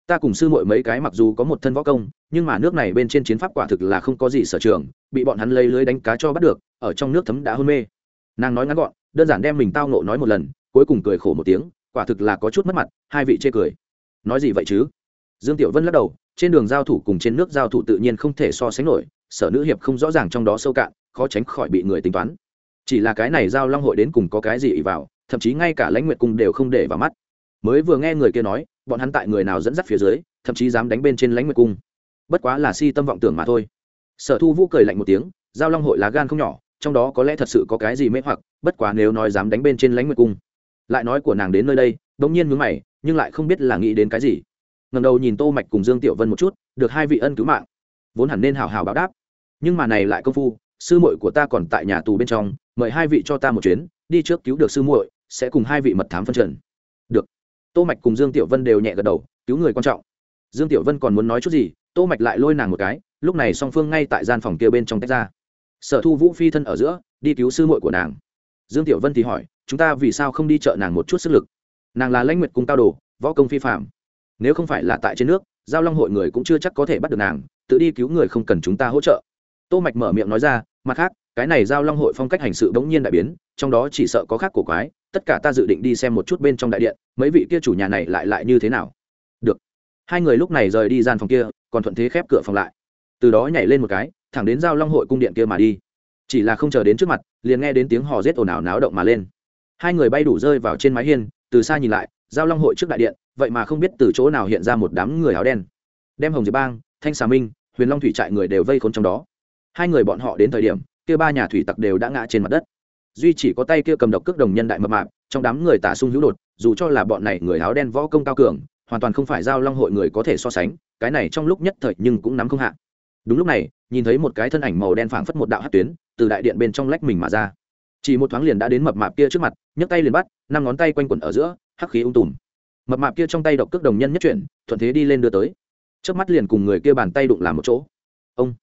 ta cùng sư muội mấy cái mặc dù có một thân võ công, nhưng mà nước này bên trên chiến pháp quả thực là không có gì sở trường, bị bọn hắn lấy lưới đánh cá cho bắt được, ở trong nước thấm đã hôn mê. Nàng nói ngắn gọn, đơn giản đem mình tao nộ nói một lần, cuối cùng cười khổ một tiếng, quả thực là có chút mất mặt, hai vị chê cười. Nói gì vậy chứ? Dương tiểu vân lắc đầu, trên đường giao thủ cùng trên nước giao thủ tự nhiên không thể so sánh nổi, sở nữ hiệp không rõ ràng trong đó sâu cạn, khó tránh khỏi bị người tính toán. Chỉ là cái này giao long hội đến cùng có cái gì ý vào, thậm chí ngay cả lãnh nguyệt cung đều không để vào mắt. Mới vừa nghe người kia nói bọn hắn tại người nào dẫn dắt phía dưới, thậm chí dám đánh bên trên lãnh nguyệt cung. Bất quá là si tâm vọng tưởng mà thôi. Sở thu vũ cười lạnh một tiếng, giao long hội lá gan không nhỏ, trong đó có lẽ thật sự có cái gì mê hoặc, bất quá nếu nói dám đánh bên trên lãnh nguyệt cung, lại nói của nàng đến nơi đây đ ỗ n g nhiên mướn mày, nhưng lại không biết là nghĩ đến cái gì. Ngầm đầu nhìn tô mạch cùng dương tiểu vân một chút, được hai vị ân cứu mạng, vốn hẳn nên hào hào báo đáp. Nhưng mà này lại công phu, sư muội của ta còn tại nhà tù bên trong, mời hai vị cho ta một chuyến, đi trước cứu được sư muội, sẽ cùng hai vị mật thám phân trần. Được tô mạch cùng dương tiểu vân đều nhẹ gật đầu, cứu người quan trọng. Dương tiểu vân còn muốn nói chút gì, tô mạch lại lôi nàng một cái, lúc này song phương ngay tại gian phòng kia bên trong tách ra. Sở thu vũ phi thân ở giữa, đi cứu sư muội của nàng. Dương tiểu vân thì hỏi, chúng ta vì sao không đi chợ nàng một chút sức lực? Nàng là lãnh nguyệt cung cao đồ, võ công phi phạm nếu không phải là tại trên nước, giao long hội người cũng chưa chắc có thể bắt được nàng, tự đi cứu người không cần chúng ta hỗ trợ. Tô mạch mở miệng nói ra, mặt khác, cái này giao long hội phong cách hành sự bỗng nhiên đại biến, trong đó chỉ sợ có khác của quái tất cả ta dự định đi xem một chút bên trong đại điện, mấy vị kia chủ nhà này lại lại như thế nào? Được. Hai người lúc này rời đi gian phòng kia, còn thuận thế khép cửa phòng lại. Từ đó nhảy lên một cái, thẳng đến giao long hội cung điện kia mà đi. Chỉ là không chờ đến trước mặt, liền nghe đến tiếng hò rết ồn ào náo động mà lên. Hai người bay đủ rơi vào trên mái hiên, từ xa nhìn lại, giao long hội trước đại điện, vậy mà không biết từ chỗ nào hiện ra một đám người áo đen. Đem hồng diệp bang, thanh xà minh, huyền long thủy trại người đều vây khốn trong đó. Hai người bọn họ đến thời điểm, kia ba nhà thủy tặc đều đã ngã trên mặt đất duy chỉ có tay kia cầm độc cước đồng nhân đại mập mạp, trong đám người tả sung hữu đột, dù cho là bọn này người áo đen võ công cao cường, hoàn toàn không phải giao long hội người có thể so sánh, cái này trong lúc nhất thời nhưng cũng nắm không hạ. Đúng lúc này, nhìn thấy một cái thân ảnh màu đen phảng phất một đạo hát tuyến, từ đại điện bên trong lách mình mà ra. Chỉ một thoáng liền đã đến mập mạp kia trước mặt, nhấc tay liền bắt, năm ngón tay quanh quẩn ở giữa, hắc khí ung tùm. Mập mạp kia trong tay độc cước đồng nhân nhất chuyển, thuận thế đi lên đưa tới. Trước mắt liền cùng người kia bàn tay đụng làm một chỗ. Ông!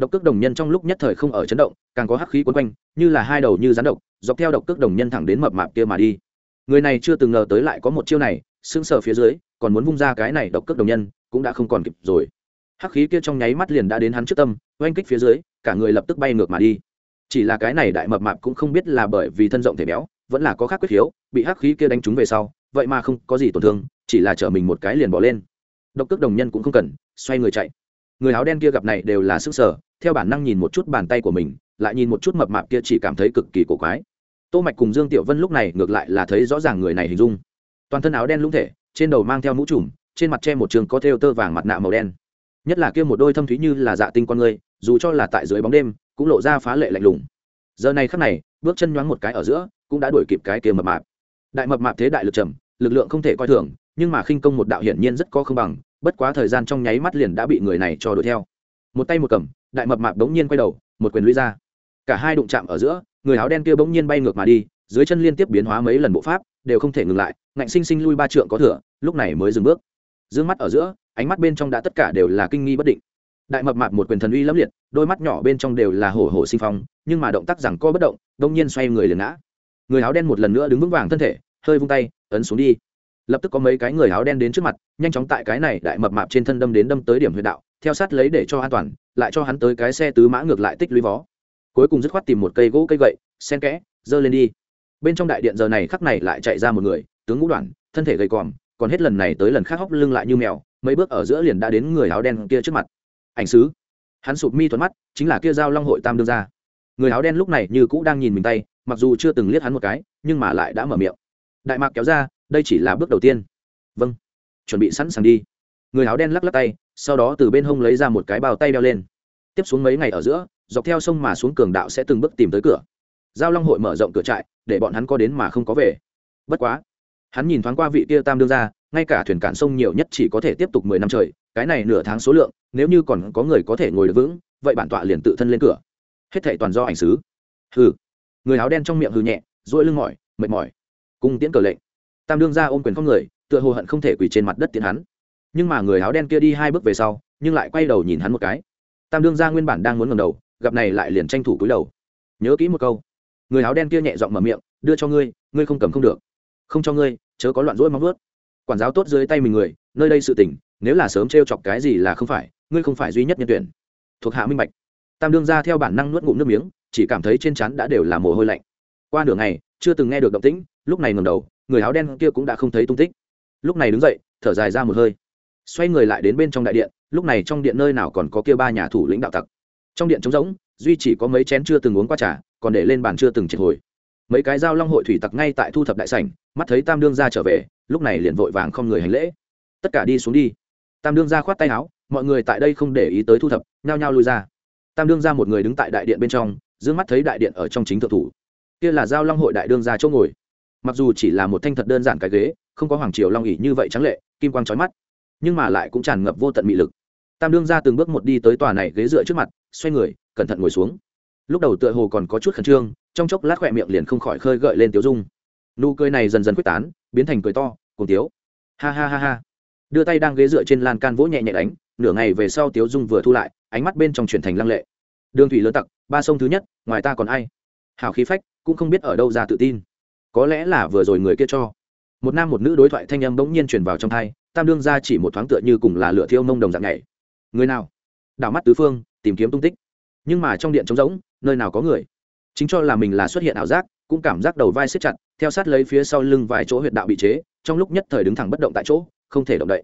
Độc cước đồng nhân trong lúc nhất thời không ở chấn động, càng có hắc khí quấn quanh, như là hai đầu như rắn độc, dọc theo độc cước đồng nhân thẳng đến mập mạp kia mà đi. Người này chưa từng ngờ tới lại có một chiêu này, sững sờ phía dưới, còn muốn vung ra cái này độc cước đồng nhân, cũng đã không còn kịp rồi. Hắc khí kia trong nháy mắt liền đã đến hắn trước tâm, oanh kích phía dưới, cả người lập tức bay ngược mà đi. Chỉ là cái này đại mập mạp cũng không biết là bởi vì thân rộng thể béo, vẫn là có khác quyết khiếu bị hắc khí kia đánh trúng về sau, vậy mà không có gì tổn thương, chỉ là chở mình một cái liền bỏ lên. Độc cước đồng nhân cũng không cần, xoay người chạy người áo đen kia gặp này đều là sức sở, theo bản năng nhìn một chút bàn tay của mình, lại nhìn một chút mập mạp kia chỉ cảm thấy cực kỳ cổ quái. Tô mạch cùng dương tiểu vân lúc này ngược lại là thấy rõ ràng người này hình dung. Toàn thân áo đen lũng thể, trên đầu mang theo mũ trùm, trên mặt che một trường có thêu tơ vàng mặt nạ màu đen. Nhất là kia một đôi thâm thúy như là dạ tinh con người, dù cho là tại dưới bóng đêm, cũng lộ ra phá lệ lạnh lùng. Giờ này khắc này, bước chân nhoáng một cái ở giữa, cũng đã đuổi kịp cái kia mập mạp. Đại mập mạp thế đại lực trầm, lực lượng không thể coi thường, nhưng mà khinh công một đạo hiển nhiên rất có không bằng bất quá thời gian trong nháy mắt liền đã bị người này cho đuổi theo. Một tay một cầm, đại mập mạp đống nhiên quay đầu, một quyền lũy ra. Cả hai đụng chạm ở giữa, người áo đen kia bỗng nhiên bay ngược mà đi, dưới chân liên tiếp biến hóa mấy lần bộ pháp, đều không thể ngừng lại, ngạnh sinh sinh lui ba trượng có thừa, lúc này mới dừng bước. D mắt ở giữa, ánh mắt bên trong đã tất cả đều là kinh nghi bất định. Đại mập mạp một quyền thần uy lẫm liệt, đôi mắt nhỏ bên trong đều là hổ hổ sinh phong, nhưng mà động tác rằng co bất động đông nhiên xoay người liền ngã. Người áo đen một lần nữa đứng vững vàng thân thể, hơi vung tay, ấn xuống đi lập tức có mấy cái người áo đen đến trước mặt, nhanh chóng tại cái này đại mập mạp trên thân đâm đến đâm tới điểm huyệt đạo, theo sát lấy để cho an toàn, lại cho hắn tới cái xe tứ mã ngược lại tích lũy vó. Cuối cùng dứt khoát tìm một cây gỗ cây gậy, sen kẽ giơ lên đi. Bên trong đại điện giờ này khắc này lại chạy ra một người, tướng ngũ đoạn thân thể gầy còm, còn hết lần này tới lần khác hóc lưng lại như mèo, mấy bước ở giữa liền đã đến người áo đen kia trước mặt. Ảnh sứ. Hắn sụp mi thuận mắt, chính là kia giao long hội tam đương ra người áo đen lúc này như cũ đang nhìn mình tay, mặc dù chưa từng liếc hắn một cái, nhưng mà lại đã mở miệng. Đại mạc kéo ra đây chỉ là bước đầu tiên. Vâng. Chuẩn bị sẵn sàng đi. Người áo đen lắc lắc tay, sau đó từ bên hông lấy ra một cái bao tay đeo lên. Tiếp xuống mấy ngày ở giữa, dọc theo sông mà xuống cường đạo sẽ từng bước tìm tới cửa. Giao long hội mở rộng cửa trại, để bọn hắn có đến mà không có về. Bất quá, hắn nhìn thoáng qua vị kia tam đương ra ngay cả thuyền cản sông nhiều nhất chỉ có thể tiếp tục mười năm trời, cái này nửa tháng số lượng, nếu như còn có người có thể ngồi được vững, vậy bản tọa liền tự thân lên cửa. Hết thệ toàn do ảnh sứ. Hừ. Người áo đen trong miệng hừ nhẹ dỗi lưng mỏi, mệt mỏi. Cung tiễn cờ lệnh tam đương ra ôm quyền không người, tựa hồ hận không thể quỳ trên mặt đất tiến hắn. Nhưng mà người áo đen kia đi hai bước về sau, nhưng lại quay đầu nhìn hắn một cái. Tam đương ra nguyên bản đang muốn ngầm đầu, gặp này lại liền tranh thủ cúi đầu. Nhớ kỹ một câu, người áo đen kia nhẹ giọng mở miệng, đưa cho ngươi ngươi không cầm không được. Không cho ngươi, chớ có loạn rỗi móng vớt quản giáo tốt dưới tay mình người, nơi đây sự tỉnh nếu là sớm t r e o chọc cái gì là không phải, ngươi không phải duy nhất nhân tuyển. Thuộc hạ minh bạch. Tam đương ra theo bản năng nuốt ngụm nước miếng, chỉ cảm thấy trên chắn đã đều là mồ hôi lạnh. Qua nửa ngày, chưa từng nghe được động tĩnh lúc này ngầm đầu, người áo đen kia cũng đã không thấy tung tích. Lúc này đứng dậy, thở dài ra một hơi. Xoay người lại đến bên trong đại điện, lúc này trong điện nơi nào còn có kia ba nhà thủ lĩnh đạo tặc. Trong điện trống rỗng, duy chỉ có mấy chén chưa từng uống qua trà, còn để lên bàn chưa từng triệt hồi. Mấy cái dao long hội thủy tặc ngay tại thu thập đại sảnh, mắt thấy tam đương ra trở về, lúc này liền vội vàng không người hành lễ. Tất cả đi xuống đi. Tam đương ra khoát tay áo, mọi người tại đây không để ý tới thu thập, nhao nhao lui ra. Tam đương ra một người đứng tại đại điện bên trong d mắt thấy đại điện ở trong chính thượng thủ. Kia là giao long hội đại đương ra chỗ ngồi mặc dù chỉ là một thanh thật đơn giản cái ghế, không có hoàng triều long ỉ như vậy trắng lệ, kim quang trói mắt, nhưng mà lại cũng tràn ngập vô tận mị lực. Tam đương ra từng bước một đi tới tòa này ghế dựa trước mặt, xoay người, cẩn thận ngồi xuống. Lúc đầu tựa hồ còn có chút khẩn trương, trong chốc lát khỏe miệng liền không khỏi khơi gợi lên tiếu dung. Nụ cười này dần dần quyết tán, biến thành cười to cùng tiếu. Ha ha ha ha. Đưa tay đang ghế dựa trên lan can vỗ nhẹ nhẹ đánh, nửa ngày về sau tiếu dung vừa thu lại, ánh mắt bên trong chuyển thành lăng lệ. Đường thủy lớn tặc, ba sông thứ nhất, ngoài ta còn ai? Hào khí phách, cũng không biết ở đâu ra tự tin có lẽ là vừa rồi người kia cho. Một nam một nữ đối thoại thanh âm bỗng nhiên truyền vào trong thai, tam đương ra chỉ một thoáng tựa như cùng là lửa thiêu mông đồng dạng nhảy. Người nào? Đảo mắt tứ phương, tìm kiếm tung tích. Nhưng mà trong điện trống rỗng, nơi nào có người? Chính cho là mình là xuất hiện ảo giác, cũng cảm giác đầu vai xếp chặt, theo sát lấy phía sau lưng vài chỗ huyệt đạo bị chế, trong lúc nhất thời đứng thẳng bất động tại chỗ, không thể động đậy.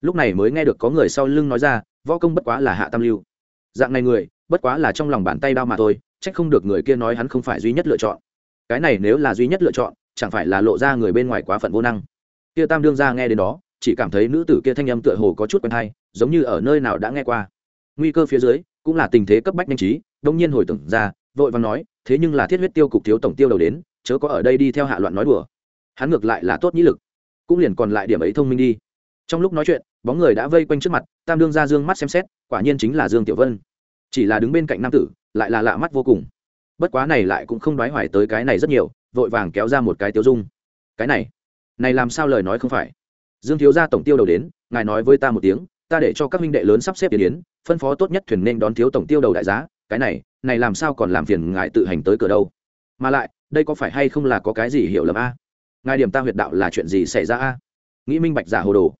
Lúc này mới nghe được có người sau lưng nói ra, võ công bất quá là hạ tam lưu. Dạng này người, bất quá là trong lòng bàn tay đau mà thôi trách không được người kia nói hắn không phải duy nhất lựa chọn cái này nếu là duy nhất lựa chọn, chẳng phải là lộ ra người bên ngoài quá phận vô năng. Kia tam đương ra nghe đến đó, chỉ cảm thấy nữ tử kia thanh âm tựa hồ có chút quen hay, giống như ở nơi nào đã nghe qua. Nguy cơ phía dưới, cũng là tình thế cấp bách nhanh trí, đông nhiên hồi tưởng ra, vội vàng nói, thế nhưng là thiết huyết tiêu cục thiếu tổng tiêu đầu đến, chớ có ở đây đi theo hạ loạn nói đùa. Hắn ngược lại là tốt nhĩ lực, cũng liền còn lại điểm ấy thông minh đi. Trong lúc nói chuyện, bóng người đã vây quanh trước mặt, tam đương ra dương mắt xem xét, quả nhiên chính là dương tiểu vân. Chỉ là đứng bên cạnh nam tử, lại là lạ mắt vô cùng bất quá này lại cũng không đoái hoài tới cái này rất nhiều, vội vàng kéo ra một cái tiêu dung. Cái này này làm sao lời nói không phải? Dương thiếu gia tổng tiêu đầu đến, ngài nói với ta một tiếng, ta để cho các minh đệ lớn sắp xếp tiền yến, phân phó tốt nhất thuyền nên đón thiếu tổng tiêu đầu đại giá, cái này này làm sao còn làm phiền ngài tự hành tới cửa đâu? Mà lại, đây có phải hay không là có cái gì hiểu lầm a? Ngài điểm ta huyệt đạo là chuyện gì xảy ra a? Nghĩ minh bạch giả hồ đồ.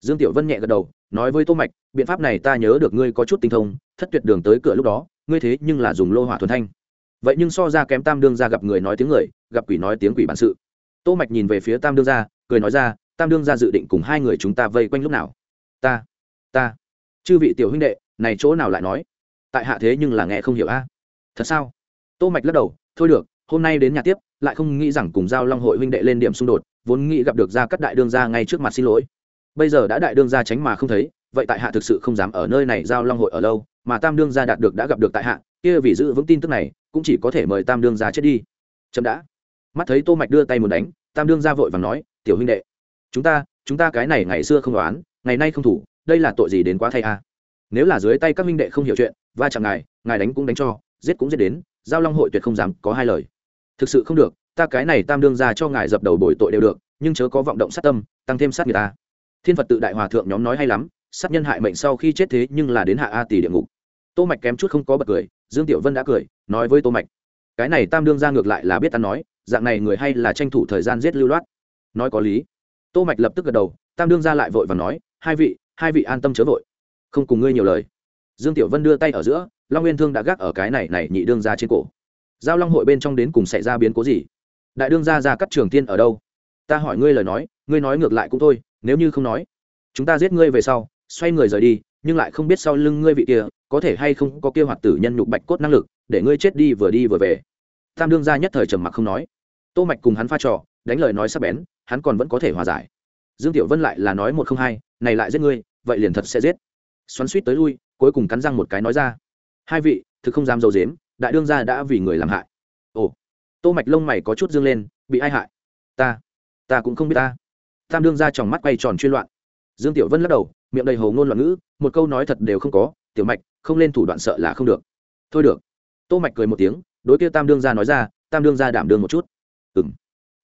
Dương tiểu vân nhẹ gật đầu, nói với tô mạch, biện pháp này ta nhớ được ngươi có chút tinh thông, thất tuyệt đường tới cửa lúc đó, ngươi thế nhưng là dùng lô hỏa thuần thanh vậy nhưng so ra kém tam đương ra gặp người nói tiếng người, gặp quỷ nói tiếng quỷ bản sự. Tô mạch nhìn về phía tam đương ra cười nói ra, tam đương ra dự định cùng hai người chúng ta vây quanh lúc nào? Ta ta. Chư vị tiểu huynh đệ, này chỗ nào lại nói? Tại hạ thế nhưng là nghe không hiểu a. Thật sao? Tô mạch lắc đầu, thôi được, hôm nay đến nhà tiếp, lại không nghĩ rằng cùng giao long hội huynh đệ lên điểm xung đột, vốn nghĩ gặp được gia cắt đại đương gia ngay trước mặt xin lỗi. Bây giờ đã đại đương gia tránh mà không thấy, vậy tại hạ thực sự không dám ở nơi này giao long hội ở lâu, mà tam đương gia đạt được đã gặp được tại hạ, kia vì giữ vững tin tức này cũng chỉ có thể mời tam đương gia chết đi. Chậm đã. Mắt thấy tô mạch đưa tay muốn đánh, tam đương gia vội vàng nói, tiểu huynh đệ, chúng ta chúng ta cái này ngày xưa không đoán, ngày nay không thủ, đây là tội gì đến quá thay a? Nếu là dưới tay các huynh đệ không hiểu chuyện, va chạm ngài ngài đánh cũng đánh cho, giết cũng giết đến, giao long hội tuyệt không dám có hai lời. Thực sự không được, ta cái này tam đương ra cho ngài dập đầu bồi tội đều được, nhưng chớ có vọng động sát tâm, tăng thêm sát người ta. Thiên phật tự đại hòa thượng nhóm nói hay lắm, sát nhân hại mệnh sau khi chết thế nhưng là đến hạ a tỷ địa ngục. Tô mạch kém chút không có bật cười, dương tiểu vân đã cười nói với tô mạch, cái này tam đương ra ngược lại là biết ta nói, dạng này người hay là tranh thủ thời gian giết lưu loát. Nói có lý. Tô mạch lập tức gật đầu, tam đương ra lại vội và nói, hai vị hai vị an tâm chớ vội, không cùng ngươi nhiều lời. Dương tiểu vân đưa tay ở giữa, long nguyên thương đã gác ở cái này này nhị đương ra trên cổ. Giao long hội bên trong đến cùng xảy ra biến cố gì? Đại đương ra ra cắt trường tiên ở đâu? Ta hỏi ngươi lời nói, ngươi nói ngược lại cũng thôi, nếu như không nói, chúng ta giết ngươi về sau, xoay người rời đi, nhưng lại không biết sau lưng ngươi vị kia có thể hay không có kia hoạt tử nhân nhục bạch cốt năng lực để ngươi chết đi vừa đi vừa về. Tam đương gia nhất thời trầm mặc không nói. Tô mạch cùng hắn pha trò, đánh lời nói sắc bén, hắn còn vẫn có thể hòa giải. Dương tiểu vân lại là nói một không hai, này lại giết ngươi, vậy liền thật sẽ giết. Xoắn suýt tới lui, cuối cùng cắn răng một cái nói ra, hai vị, thực không dám dầu dếm đại đương gia đã vì người làm hại. Ồ, tô mạch lông mày có chút dương lên, bị ai hại? Ta ta cũng không biết ta. Tam đương gia tròng mắt quay tròn chuyên loạn. Dương tiểu vân lắc đầu, miệng đầy hồ ngôn loạn ngữ, một câu nói thật đều không có, tiểu mạch, không lên thủ đoạn sợ là không được. Thôi được tô mạch cười một tiếng, đối kia tam đương gia nói ra, tam đương gia đảm đương một chút. Ừm.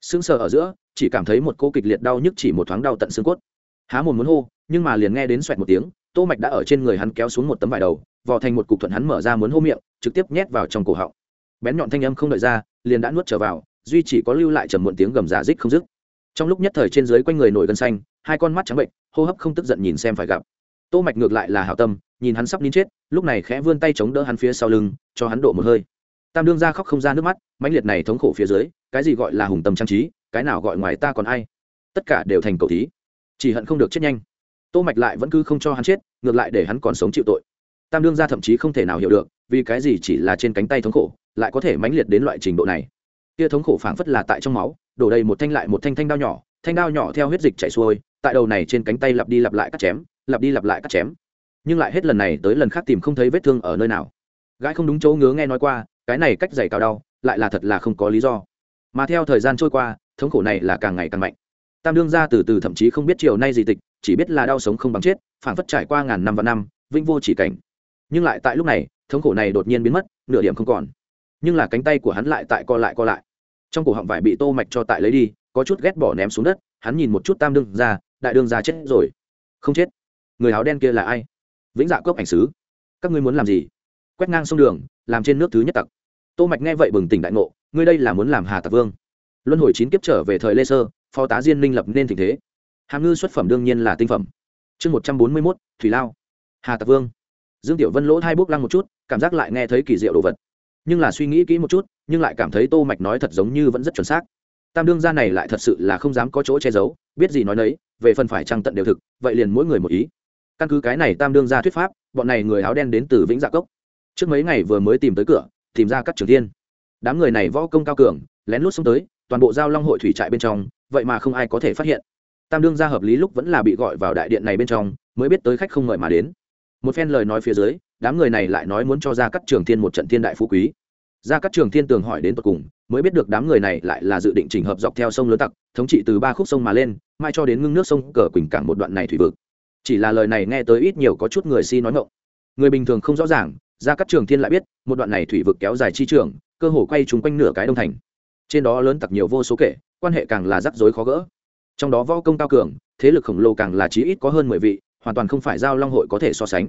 Sững sờ ở giữa, chỉ cảm thấy một cô kịch liệt đau nhức chỉ một thoáng đau tận xương cốt. Há mồm muốn hô, nhưng mà liền nghe đến xoẹt một tiếng, tô mạch đã ở trên người hắn kéo xuống một tấm vải đầu, vò thành một cục thuận hắn mở ra muốn hô miệng, trực tiếp nhét vào trong cổ họng. Bén nhọn thanh âm không đợi ra, liền đã nuốt trở vào, duy chỉ có lưu lại trầm muộn tiếng gầm giả dích không dứt. Trong lúc nhất thời trên dưới quanh người nổi gân xanh, hai con mắt trắng bệnh, hô hấp không tức giận nhìn xem phải gặp. Tô mạch ngược lại là hảo tâm, nhìn hắn sắp nín chết lúc này khẽ vươn tay chống đỡ hắn phía sau lưng, cho hắn độ một hơi. Tam đương ra khóc không ra nước mắt, mãnh liệt này thống khổ phía dưới, cái gì gọi là hùng tâm trang trí, cái nào gọi ngoài ta còn ai. Tất cả đều thành cầu thí. Chỉ hận không được chết nhanh. Tô mạch lại vẫn cứ không cho hắn chết, ngược lại để hắn còn sống chịu tội. Tam đương gia thậm chí không thể nào hiểu được, vì cái gì chỉ là trên cánh tay thống khổ, lại có thể mãnh liệt đến loại trình độ này. Kia thống khổ phảng phất là tại trong máu, đổ đầy một thanh lại một thanh thanh đao nhỏ, thanh đao nhỏ theo huyết dịch chảy xuôi, tại đầu này trên cánh tay lặp đi lặp lại cắt chém, lặp đi lặp lại cắt chém nhưng lại hết lần này tới lần khác tìm không thấy vết thương ở nơi nào. Gái không đúng chỗ ngứa nghe nói qua, cái này cách dày cao đau, lại là thật là không có lý do. Mà theo thời gian trôi qua, thống khổ này là càng ngày càng mạnh. Tam đương gia từ từ thậm chí không biết chiều nay gì tịch, chỉ biết là đau sống không bằng chết phản phất trải qua ngàn năm và năm vinh vô chỉ cảnh. Nhưng lại tại lúc này, thống khổ này đột nhiên biến mất, nửa điểm không còn. Nhưng là cánh tay của hắn lại tại co lại co lại. Trong cổ họng vải bị tô mạch cho tại lấy đi, có chút ghét bỏ ném xuống đất, hắn nhìn một chút tam đương ra đại đương ra chết rồi. Không chết. Người áo đen kia là ai? Vĩnh dạ cốc ảnh sứ. Các ngươi muốn làm gì? Quét ngang sông đường làm trên nước thứ nhất tặc. Tô mạch nghe vậy bừng tỉnh đại ngộ ngươi đây là muốn làm hà tặc vương. Luân hồi chín kiếp trở về thời lê sơ phó tá diên minh lập nên tình thế. Hàm ngư xuất phẩm đương nhiên là tinh phẩm. Chương một trăm bốn mươi 141, thủy lao. Hà tặc vương. Dương tiểu vân lỗ hai bước lăng một chút cảm giác lại nghe thấy kỳ diệu đồ vật. Nhưng là suy nghĩ kỹ một chút nhưng lại cảm thấy tô mạch nói thật giống như vẫn rất chuẩn xác. Tam đương gia này lại thật sự là không dám có chỗ che giấu biết gì nói nấy về phần phải trăng tận đều thực vậy liền mỗi người một ý căn cứ cái này tam đương gia thuyết pháp, bọn này người áo đen đến từ vĩnh dạ cốc. Trước mấy ngày vừa mới tìm tới cửa, tìm ra các trường thiên. Đám người này võ công cao cường, lén lút xông tới, toàn bộ giao long hội thủy trại bên trong, vậy mà không ai có thể phát hiện. Tam đương gia hợp lý lúc vẫn là bị gọi vào đại điện này bên trong, mới biết tới khách không mời mà đến. Một phen lời nói phía dưới, đám người này lại nói muốn cho ra các trường thiên một trận thiên đại phú quý. Ra các trường thiên tường hỏi đến tột cùng, mới biết được đám người này lại là dự định chỉnh hợp dọc theo sông lớn tặc, thống trị từ ba khúc sông mà lên, mai cho đến ngưng nước sông cờ quỳnh cảng một đoạn này thủy vực chỉ là lời này nghe tới ít nhiều có chút người si nói ngộng người bình thường không rõ ràng ra các trường thiên lại biết, một đoạn này thủy vực kéo dài chi trường, cơ hồ quay trúng quanh nửa cái đông thành. Trên đó lớn tặc nhiều vô số kể, quan hệ càng là rắc rối khó gỡ. Trong đó võ công cao cường, thế lực khổng lồ càng là chí ít có hơn mười vị, hoàn toàn không phải giao long hội có thể so sánh.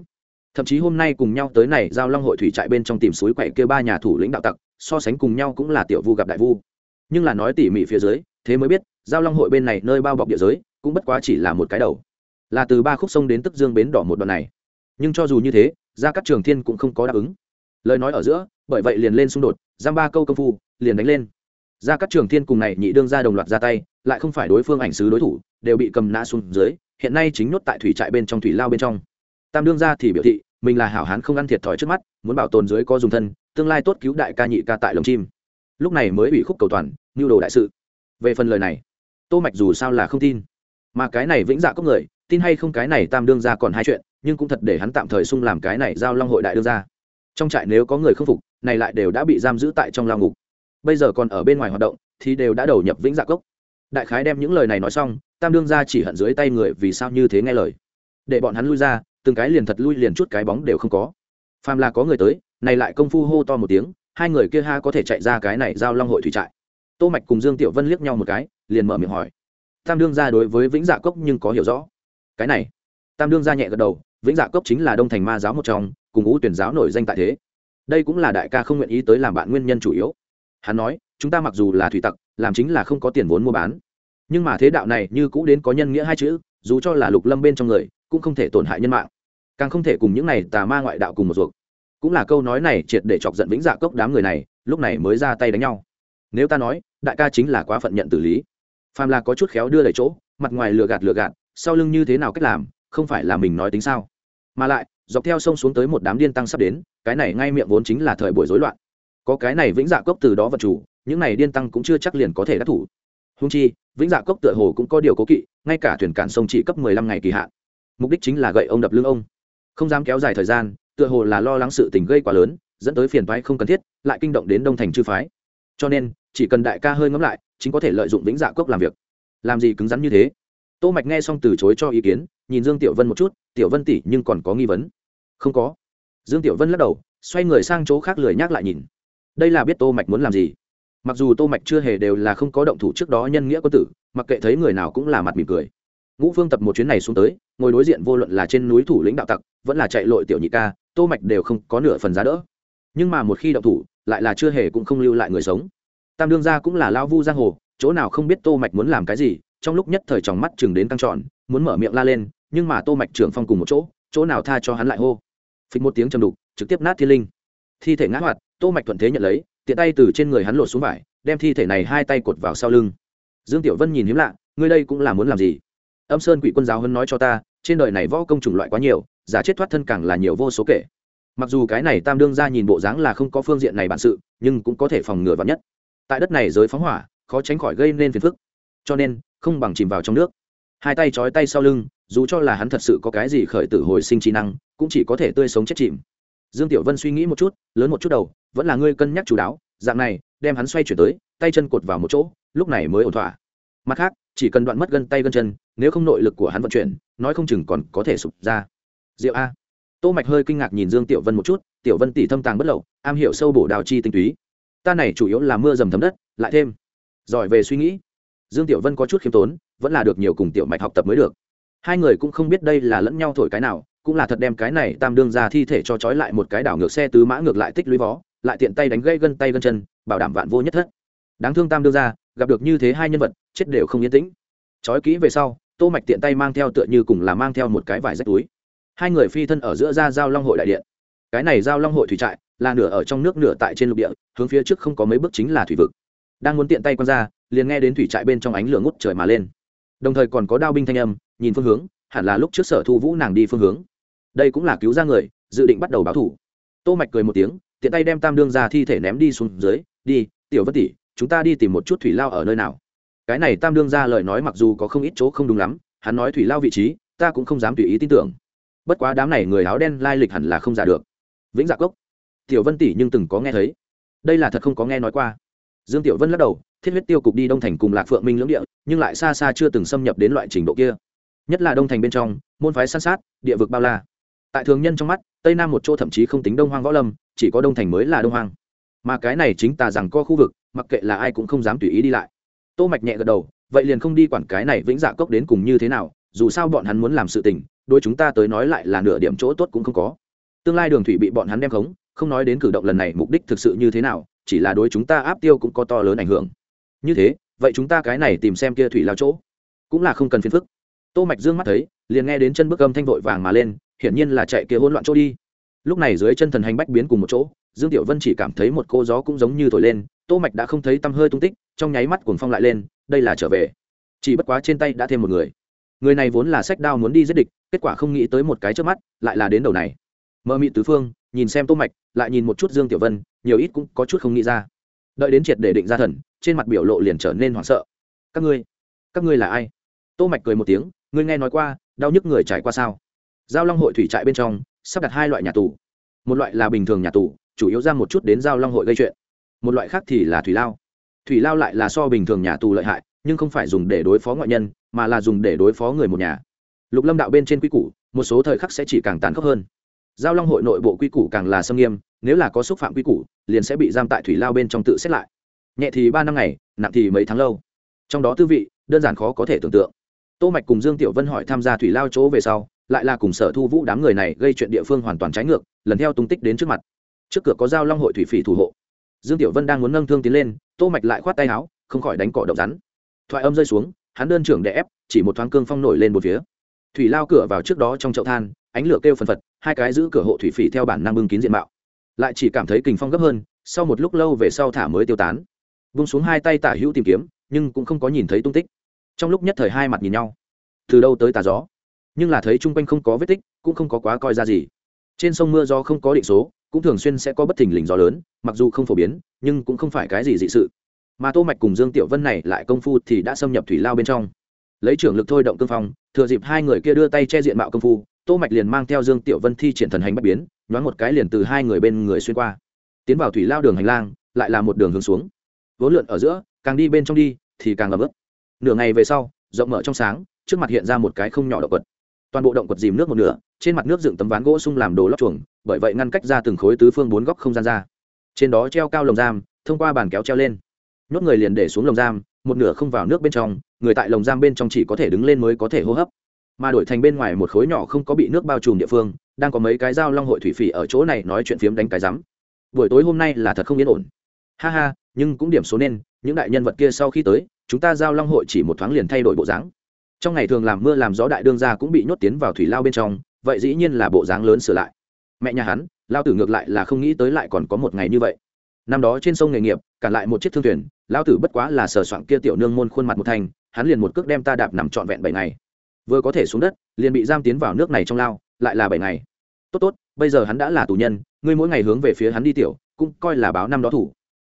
Thậm chí hôm nay cùng nhau tới này giao long hội thủy trại bên trong tìm suối quậy kia ba nhà thủ lĩnh đạo tặc, so sánh cùng nhau cũng là tiểu vu gặp đại vu. Nhưng là nói tỉ mỉ phía dưới, thế mới biết, giao long hội bên này nơi bao bọc địa giới, cũng bất quá chỉ là một cái đầu là từ ba khúc sông đến tức dương bến đỏ một đoạn này. Nhưng cho dù như thế gia các trường thiên cũng không có đáp ứng. Lời nói ở giữa, bởi vậy liền lên xung đột, giam ba câu công phu, liền đánh lên. Gia các trường thiên cùng này nhị đương ra đồng loạt ra tay, lại không phải đối phương ảnh sứ đối thủ, đều bị cầm nã xuống dưới, hiện nay chính nhốt tại thủy trại bên trong thủy lao bên trong. Tam đương ra thì biểu thị, mình là hảo hán không ăn thiệt thòi trước mắt, muốn bảo tồn dưới có dùng thân, tương lai tốt cứu đại ca nhị ca tại lồng chim. Lúc này mới bị khúc cầu toàn nhu đồ đại sự. Về phần lời này, tô mạch dù sao là không tin. Mà cái này vĩnh dạ có người tin hay không cái này tam đương ra còn hai chuyện, nhưng cũng thật để hắn tạm thời sung làm cái này giao long hội đại đương ra trong trại nếu có người không phục, này lại đều đã bị giam giữ tại trong lao ngục. Bây giờ còn ở bên ngoài hoạt động, thì đều đã đầu nhập vĩnh dạ cốc. Đại khái đem những lời này nói xong, tam đương ra chỉ hận dưới tay người vì sao như thế nghe lời. Để bọn hắn lui ra, từng cái liền thật lui liền chút cái bóng đều không có. Phàm là có người tới, này lại công phu hô to một tiếng, hai người kia ha có thể chạy ra cái này giao long hội thủy trại. Tô mạch cùng dương tiểu vân liếc nhau một cái, liền mở miệng hỏi. Tam đương gia đối với vĩnh dạ cốc nhưng có hiểu rõ cái này. Tam đương gia nhẹ gật đầu, vĩnh dạ cốc chính là đông thành ma giáo một trong, cùng ngũ tuyển giáo nổi danh tại thế. Đây cũng là đại ca không nguyện ý tới làm bạn nguyên nhân chủ yếu. Hắn nói, chúng ta mặc dù là thủy tặc, làm chính là không có tiền vốn mua bán. Nhưng mà thế đạo này như cũ đến có nhân nghĩa hai chữ, dù cho là lục lâm bên trong người, cũng không thể tổn hại nhân mạng. Càng không thể cùng những này tà ma ngoại đạo cùng một ruột. Cũng là câu nói này triệt để chọc giận vĩnh dạ cốc đám người này, lúc này mới ra tay đánh nhau. Nếu ta nói, đại ca chính là quá phận nhận tử lý. Phàm là có chút khéo đưa đẩy chỗ, mặt ngoài lừa gạt lừa gạt sau lưng như thế nào cách làm, không phải là mình nói tính sao? Mà lại, dọc theo sông xuống tới một đám điên tăng sắp đến, cái này ngay miệng vốn chính là thời buổi rối loạn. Có cái này vĩnh dạ cốc từ đó vật chủ, những này điên tăng cũng chưa chắc liền có thể đắc thủ. Húng chi, vĩnh dạ cốc tựa hồ cũng có điều cố kỵ, ngay cả thuyền cản sông chỉ cấp mười lăm ngày kỳ hạn. Mục đích chính là gậy ông đập lưng ông. Không dám kéo dài thời gian, tựa hồ là lo lắng sự tình gây quá lớn, dẫn tới phiền toái không cần thiết, lại kinh động đến đông thành chư phái. Cho nên, chỉ cần đại ca hơi ngẫm lại, chính có thể lợi dụng vĩnh dạ cốc làm việc. Làm gì cứng rắn như thế? Tô mạch nghe xong từ chối cho ý kiến, nhìn dương tiểu vân một chút, tiểu vân tỷ, nhưng còn có nghi vấn. Không có. Dương tiểu vân lắc đầu, xoay người sang chỗ khác lười nhắc lại nhìn. Đây là biết tô mạch muốn làm gì? Mặc dù tô mạch chưa hề đều là không có động thủ trước đó nhân nghĩa quân tử, mặc kệ thấy người nào cũng là mặt mỉm cười. Ngũ phương tập một chuyến này xuống tới, ngồi đối diện vô luận là trên núi thủ lĩnh đạo tặc, vẫn là chạy lội tiểu nhị ca, tô mạch đều không có nửa phần giá đỡ. Nhưng mà một khi động thủ, lại là chưa hề cũng không lưu lại người sống. Tam đương gia cũng là lao vu giang hồ, chỗ nào không biết tô mạch muốn làm cái gì trong lúc nhất thời tròng mắt chừng đến căng tròn, muốn mở miệng la lên, nhưng mà tô mạch trưởng phong cùng một chỗ chỗ nào tha cho hắn lại hô. Phịch một tiếng trầm đục, trực tiếp nát thiên linh. Thi thể ngã hoạt, tô mạch thuận thế nhận lấy, tiện tay từ trên người hắn lột xuống vải, đem thi thể này hai tay cột vào sau lưng. Dương tiểu vân nhìn hiếm lạ, ngươi đây cũng là muốn làm gì? Âm sơn quỷ quân giáo hơn nói cho ta, trên đời này võ công chủng loại quá nhiều, giả chết thoát thân càng là nhiều vô số kể. Mặc dù cái này tam đương ra nhìn bộ dáng là không có phương diện này bản sự, nhưng cũng có thể phòng ngừa vắn nhất. Tại đất này giới phóng hỏa, khó tránh khỏi gây nên phiền phức. Cho nên không bằng chìm vào trong nước. Hai tay trói tay sau lưng, dù cho là hắn thật sự có cái gì khởi tử hồi sinh trí năng, cũng chỉ có thể tươi sống chết chìm. Dương tiểu vân suy nghĩ một chút, lớn một chút đầu, vẫn là ngươi cân nhắc chú đáo, dạng này, đem hắn xoay chuyển tới, tay chân cột vào một chỗ, lúc này mới ổn thỏa. Mặt khác, chỉ cần đoạn mất gân tay gân chân, nếu không nội lực của hắn vận chuyển, nói không chừng còn có thể sụp ra. Diệu a. Tô mạch hơi kinh ngạc nhìn dương tiểu vân một chút, tiểu vân tỷ thâm tàng bất lậu, am hiểu sâu bổ đào chi tinh túy. Ta này chủ yếu là mưa dầm thấm đất, lại thêm, giỏi về suy nghĩ dương tiểu vân có chút khiêm tốn, vẫn là được nhiều cùng tiểu mạch học tập mới được. Hai người cũng không biết đây là lẫn nhau thổi cái nào, cũng là thật đem cái này tam đương ra thi thể cho trói lại một cái đảo ngược xe tứ mã ngược lại tích lũy vó, lại tiện tay đánh gãy gân tay gân chân, bảo đảm vạn vô nhất thất. Đáng thương tam đương ra, gặp được như thế hai nhân vật, chết đều không yên tĩnh. Trói kỹ về sau, tô mạch tiện tay mang theo tựa như cùng là mang theo một cái vải rách túi. Hai người phi thân ở giữa ra giao long hội đại điện. Cái này giao long hội thủy trại, là nửa ở trong nước nửa tại trên lục địa, hướng phía trước không có mấy bước chính là thủy vực. Đang muốn tiện tay quan ra liền nghe đến thủy trại bên trong ánh lửa ngút trời mà lên. Đồng thời còn có đao binh thanh âm, nhìn phương hướng, hẳn là lúc trước sở thu vũ nàng đi phương hướng. Đây cũng là cứu ra người, dự định bắt đầu báo thủ. Tô mạch cười một tiếng, tiện tay đem tam đương ra thi thể ném đi xuống dưới, đi, tiểu vất tỷ, chúng ta đi tìm một chút thủy lao ở nơi nào. Cái này tam đương ra lời nói mặc dù có không ít chỗ không đúng lắm, hắn nói thủy lao vị trí, ta cũng không dám tùy ý tin tưởng. Bất quá đám này người áo đen lai lịch hẳn là không giả được. Vĩnh dạ cốc, tiểu vân tỷ nhưng từng có nghe thấy. Đây là thật không có nghe nói qua. Dương tiểu vân lắc đầu thiết huyết tiêu cục đi đông thành cùng lạc phượng minh lưỡng địa, nhưng lại xa xa chưa từng xâm nhập đến loại trình độ kia. Nhất là đông thành bên trong, môn phái san sát, địa vực bao la. Tại thường nhân trong mắt, tây nam một chỗ thậm chí không tính đông hoang võ lâm, chỉ có đông thành mới là đông hoang. Mà cái này chính tà rằng co khu vực, mặc kệ là ai cũng không dám tùy ý đi lại. Tô mạch nhẹ gật đầu, vậy liền không đi quản cái này vĩnh dạ cốc đến cùng như thế nào, dù sao bọn hắn muốn làm sự tình đôi chúng ta tới nói lại là nửa điểm chỗ tốt cũng không có. Tương lai đường thủy bị bọn hắn đem khống, không nói đến cử động lần này mục đích thực sự như thế nào, chỉ là đối chúng ta áp tiêu cũng có to lớn ảnh hưởng như thế, vậy chúng ta cái này tìm xem kia thủy lao chỗ, cũng là không cần phiền phức. Tô mạch dương mắt thấy, liền nghe đến chân bước âm thanh vội vàng mà lên, hiển nhiên là chạy kia hỗn loạn chỗ đi. Lúc này dưới chân thần hành bách biến cùng một chỗ, dương tiểu vân chỉ cảm thấy một cô gió cũng giống như thổi lên, tô mạch đã không thấy tâm hơi tung tích, trong nháy mắt cuồng phong lại lên, đây là trở về. Chỉ bất quá trên tay đã thêm một người. Người này vốn là sách đao muốn đi giết địch, kết quả không nghĩ tới một cái trước mắt, lại là đến đầu này. Mơ mị tứ phương, nhìn xem tô mạch, lại nhìn một chút dương tiểu vân, nhiều ít cũng có chút không nghĩ ra đợi đến triệt để định ra thần, trên mặt biểu lộ liền trở nên hoảng sợ. Các ngươi các ngươi là ai? Tô mạch cười một tiếng, ngươi nghe nói qua, đau nhức người trải qua sao? Giao long hội thủy trại bên trong, sắp đặt hai loại nhà tù. Một loại là bình thường nhà tù, chủ yếu ra một chút đến giao long hội gây chuyện. Một loại khác thì là thủy lao. Thủy lao lại là so bình thường nhà tù lợi hại, nhưng không phải dùng để đối phó ngoại nhân, mà là dùng để đối phó người một nhà. Lục lâm đạo bên trên quy củ, một số thời khắc sẽ chỉ càng tàn khốc hơn giao long hội nội bộ quy củ càng là xâm nghiêm, nếu là có xúc phạm quy củ, liền sẽ bị giam tại thủy lao bên trong tự xét lại. Nhẹ thì ba năm ngày, nặng thì mấy tháng lâu. Trong đó tư vị, đơn giản khó có thể tưởng tượng. Tô mạch cùng dương tiểu vân hỏi tham gia thủy lao chỗ về sau, lại là cùng sở thu vũ đám người này gây chuyện địa phương hoàn toàn trái ngược, lần theo tung tích đến trước mặt. Trước cửa có giao long hội thủy phỉ thủ hộ. Dương tiểu vân đang muốn nâng thương tiến lên, tô mạch lại khoát tay áo, không khỏi đánh cỏ độc rắn. Thoại âm rơi xuống, hắn đơn trưởng đè ép, chỉ một thoáng cương phong nổi lên một phía. Thủy lao cửa vào trước đó trong chậu than, ánh lửa kêu phần phật hai cái giữ cửa hộ thủy phỉ theo bản năng bưng kín diện mạo. Lại chỉ cảm thấy kình phong gấp hơn, sau một lúc lâu về sau thả mới tiêu tán. Vung xuống hai tay tả hữu tìm kiếm, nhưng cũng không có nhìn thấy tung tích. Trong lúc nhất thời hai mặt nhìn nhau. Từ đâu tới tà gió? Nhưng là thấy chung quanh không có vết tích, cũng không có quá coi ra gì. Trên sông mưa do không có định số, cũng thường xuyên sẽ có bất thình lình gió lớn, mặc dù không phổ biến, nhưng cũng không phải cái gì dị sự. Mà tô mạch cùng dương tiểu vân này lại công phu thì đã xâm nhập thủy lao bên trong. Lấy trưởng lực thôi động cương phong, thừa dịp hai người kia đưa tay che diện mạo công phu tô mạch liền mang theo dương tiểu vân thi triển thần hành bất biến, nhoáng một cái liền từ hai người bên người xuyên qua. Tiến vào thủy lao đường hành lang, lại là một đường hướng xuống. Vốn lượn ở giữa, càng đi bên trong đi, thì càng ấm ướt. Nửa ngày về sau, rộng mở trong sáng, trước mặt hiện ra một cái không nhỏ động quật. Toàn bộ động quật dìm nước một nửa, trên mặt nước dựng tấm ván gỗ sung làm đồ lót chuồng, bởi vậy ngăn cách ra từng khối tứ phương bốn góc không gian ra. Trên đó treo cao lồng giam, thông qua bàn kéo treo lên. Nhốt người liền để xuống lồng giam, một nửa không vào nước bên trong, người tại lồng giam bên trong chỉ có thể đứng lên mới có thể hô hấp mà đổi thành bên ngoài một khối nhỏ không có bị nước bao trùm địa phương, đang có mấy cái dao long hội thủy phỉ ở chỗ này nói chuyện phiếm đánh cái rắm. Buổi tối hôm nay là thật không yên ổn. Ha ha, nhưng cũng điểm số nên, những đại nhân vật kia sau khi tới, chúng ta giao long hội chỉ một thoáng liền thay đổi bộ dáng. Trong ngày thường làm mưa làm gió đại đương gia cũng bị nhốt tiến vào thủy lao bên trong, vậy dĩ nhiên là bộ dáng lớn sửa lại. Mẹ nhà hắn, lao tử ngược lại là không nghĩ tới lại còn có một ngày như vậy. Năm đó trên sông nghề nghiệp cản lại một chiếc thương thuyền, lao tử bất quá là sờ soạn kia tiểu nương môn khuôn mặt một thành, hắn liền một cước đem ta đạp nằm trọn vẹn bảy ngày vừa có thể xuống đất, liền bị giam tiến vào nước này trong lao, lại là bảy ngày. Tốt tốt, bây giờ hắn đã là tù nhân, ngươi mỗi ngày hướng về phía hắn đi tiểu, cũng coi là báo năm đó thủ.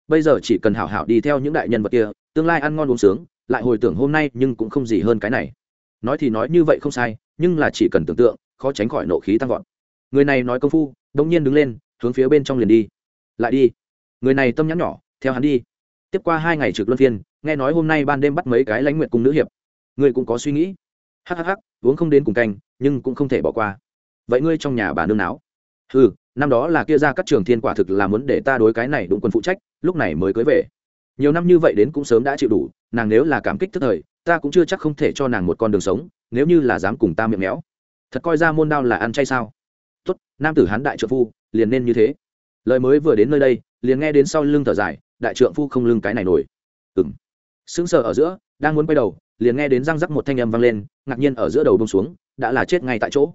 Bây giờ chỉ cần hảo hảo đi theo những đại nhân vật kia, tương lai ăn ngon uống sướng, lại hồi tưởng hôm nay nhưng cũng không gì hơn cái này. Nói thì nói như vậy không sai, nhưng là chỉ cần tưởng tượng, khó tránh khỏi nộ khí tăng vọt. Người này nói công phu đông nhiên đứng lên, hướng phía bên trong liền đi. Lại đi. Người này tâm nhắn nhỏ, theo hắn đi. Tiếp qua hai ngày trực luân phiên, nghe nói hôm nay ban đêm bắt mấy cái lãnh nguyện cùng nữ hiệp. Người cũng có suy nghĩ hhh uống không đến cùng canh, nhưng cũng không thể bỏ qua. Vậy ngươi trong nhà bà nương não ừ năm đó là kia ra các trường thiên quả thực là muốn để ta đối cái này đụng quân phụ trách, lúc này mới cưới về. Nhiều năm như vậy đến cũng sớm đã chịu đủ, nàng nếu là cảm kích tức thời, ta cũng chưa chắc không thể cho nàng một con đường sống, nếu như là dám cùng ta miệng méo. Thật coi ra môn đao là ăn chay sao? Tốt, nam tử hán đại trợ phu, liền nên như thế. Lời mới vừa đến nơi đây, liền nghe đến sau lưng thở dài, đại trượng phu không lưng cái này nổi. Ừng sững sờ ở giữa đang muốn quay đầu, liền nghe đến răng rắc một thanh âm vang lên, ngạc nhiên ở giữa đầu bông xuống, đã là chết ngay tại chỗ.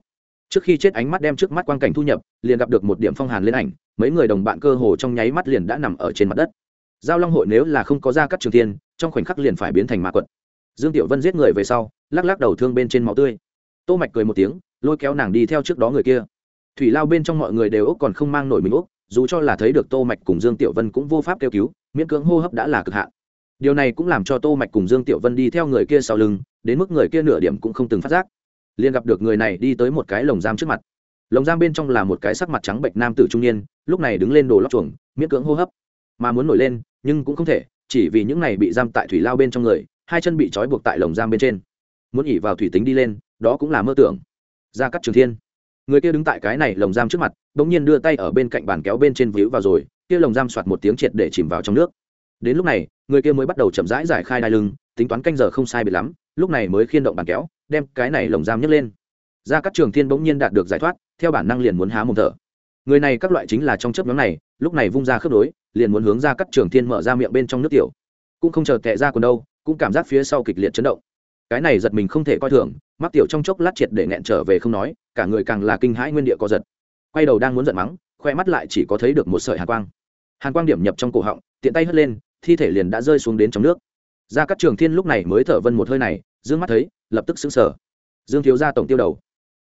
Trước khi chết ánh mắt đem trước mắt quang cảnh thu nhập, liền gặp được một điểm phong hàn lên ảnh, mấy người đồng bạn cơ hồ trong nháy mắt liền đã nằm ở trên mặt đất. Giao long hội nếu là không có ra cắt trường thiên, trong khoảnh khắc liền phải biến thành ma quật. Dương tiểu vân giết người về sau, lắc lắc đầu thương bên trên máu tươi. Tô mạch cười một tiếng, lôi kéo nàng đi theo trước đó người kia. Thủy lao bên trong mọi người đều úc còn không mang nổi mình úc dù cho là thấy được tô mạch cùng dương tiểu vân cũng vô pháp kêu cứu, miễn cưỡng hô hấp đã là cực hạn điều này cũng làm cho tô mạch cùng dương tiểu vân đi theo người kia sau lưng, đến mức người kia nửa điểm cũng không từng phát giác. Liền gặp được người này đi tới một cái lồng giam trước mặt. Lồng giam bên trong là một cái sắc mặt trắng bệnh nam tử trung niên, lúc này đứng lên đồ lóc chuồng, miễn cưỡng hô hấp. Mà muốn nổi lên, nhưng cũng không thể, chỉ vì những này bị giam tại thủy lao bên trong người, hai chân bị trói buộc tại lồng giam bên trên. Muốn ỉ vào thủy tính đi lên, đó cũng là mơ tưởng. Ra cắt trường thiên. Người kia đứng tại cái này lồng giam trước mặt, bỗng nhiên đưa tay ở bên cạnh bàn kéo bên trên víu vào rồi, kia lồng giam soạt một tiếng triệt để chìm vào trong nước đến lúc này, người kia mới bắt đầu chậm rãi giải khai đai lưng, tính toán canh giờ không sai biệt lắm, lúc này mới khiên động bàn kéo, đem cái này lồng giam nhấc lên. Ra các trường thiên bỗng nhiên đạt được giải thoát, theo bản năng liền muốn há mồm thở. Người này các loại chính là trong chớp nhóm này, lúc này vung ra khớp đối liền muốn hướng ra các trường thiên mở ra miệng bên trong nước tiểu. Cũng không chờ tệ ra còn đâu, cũng cảm giác phía sau kịch liệt chấn động. Cái này giật mình không thể coi thường mắc tiểu trong chốc lát triệt để nghẹn trở về không nói, cả người càng là kinh hãi nguyên địa co giật. Quay đầu đang muốn giận mắng, khoe mắt lại chỉ có thấy được một sợi hàn quang. Hàn quang điểm nhập trong cổ họng, tiện tay hất lên thi thể liền đã rơi xuống đến trong nước. Ra các trường thiên lúc này mới thở vân một hơi này d ư ơ n g mắt thấy, lập tức xứng sở dương thiếu gia tổng tiêu đầu.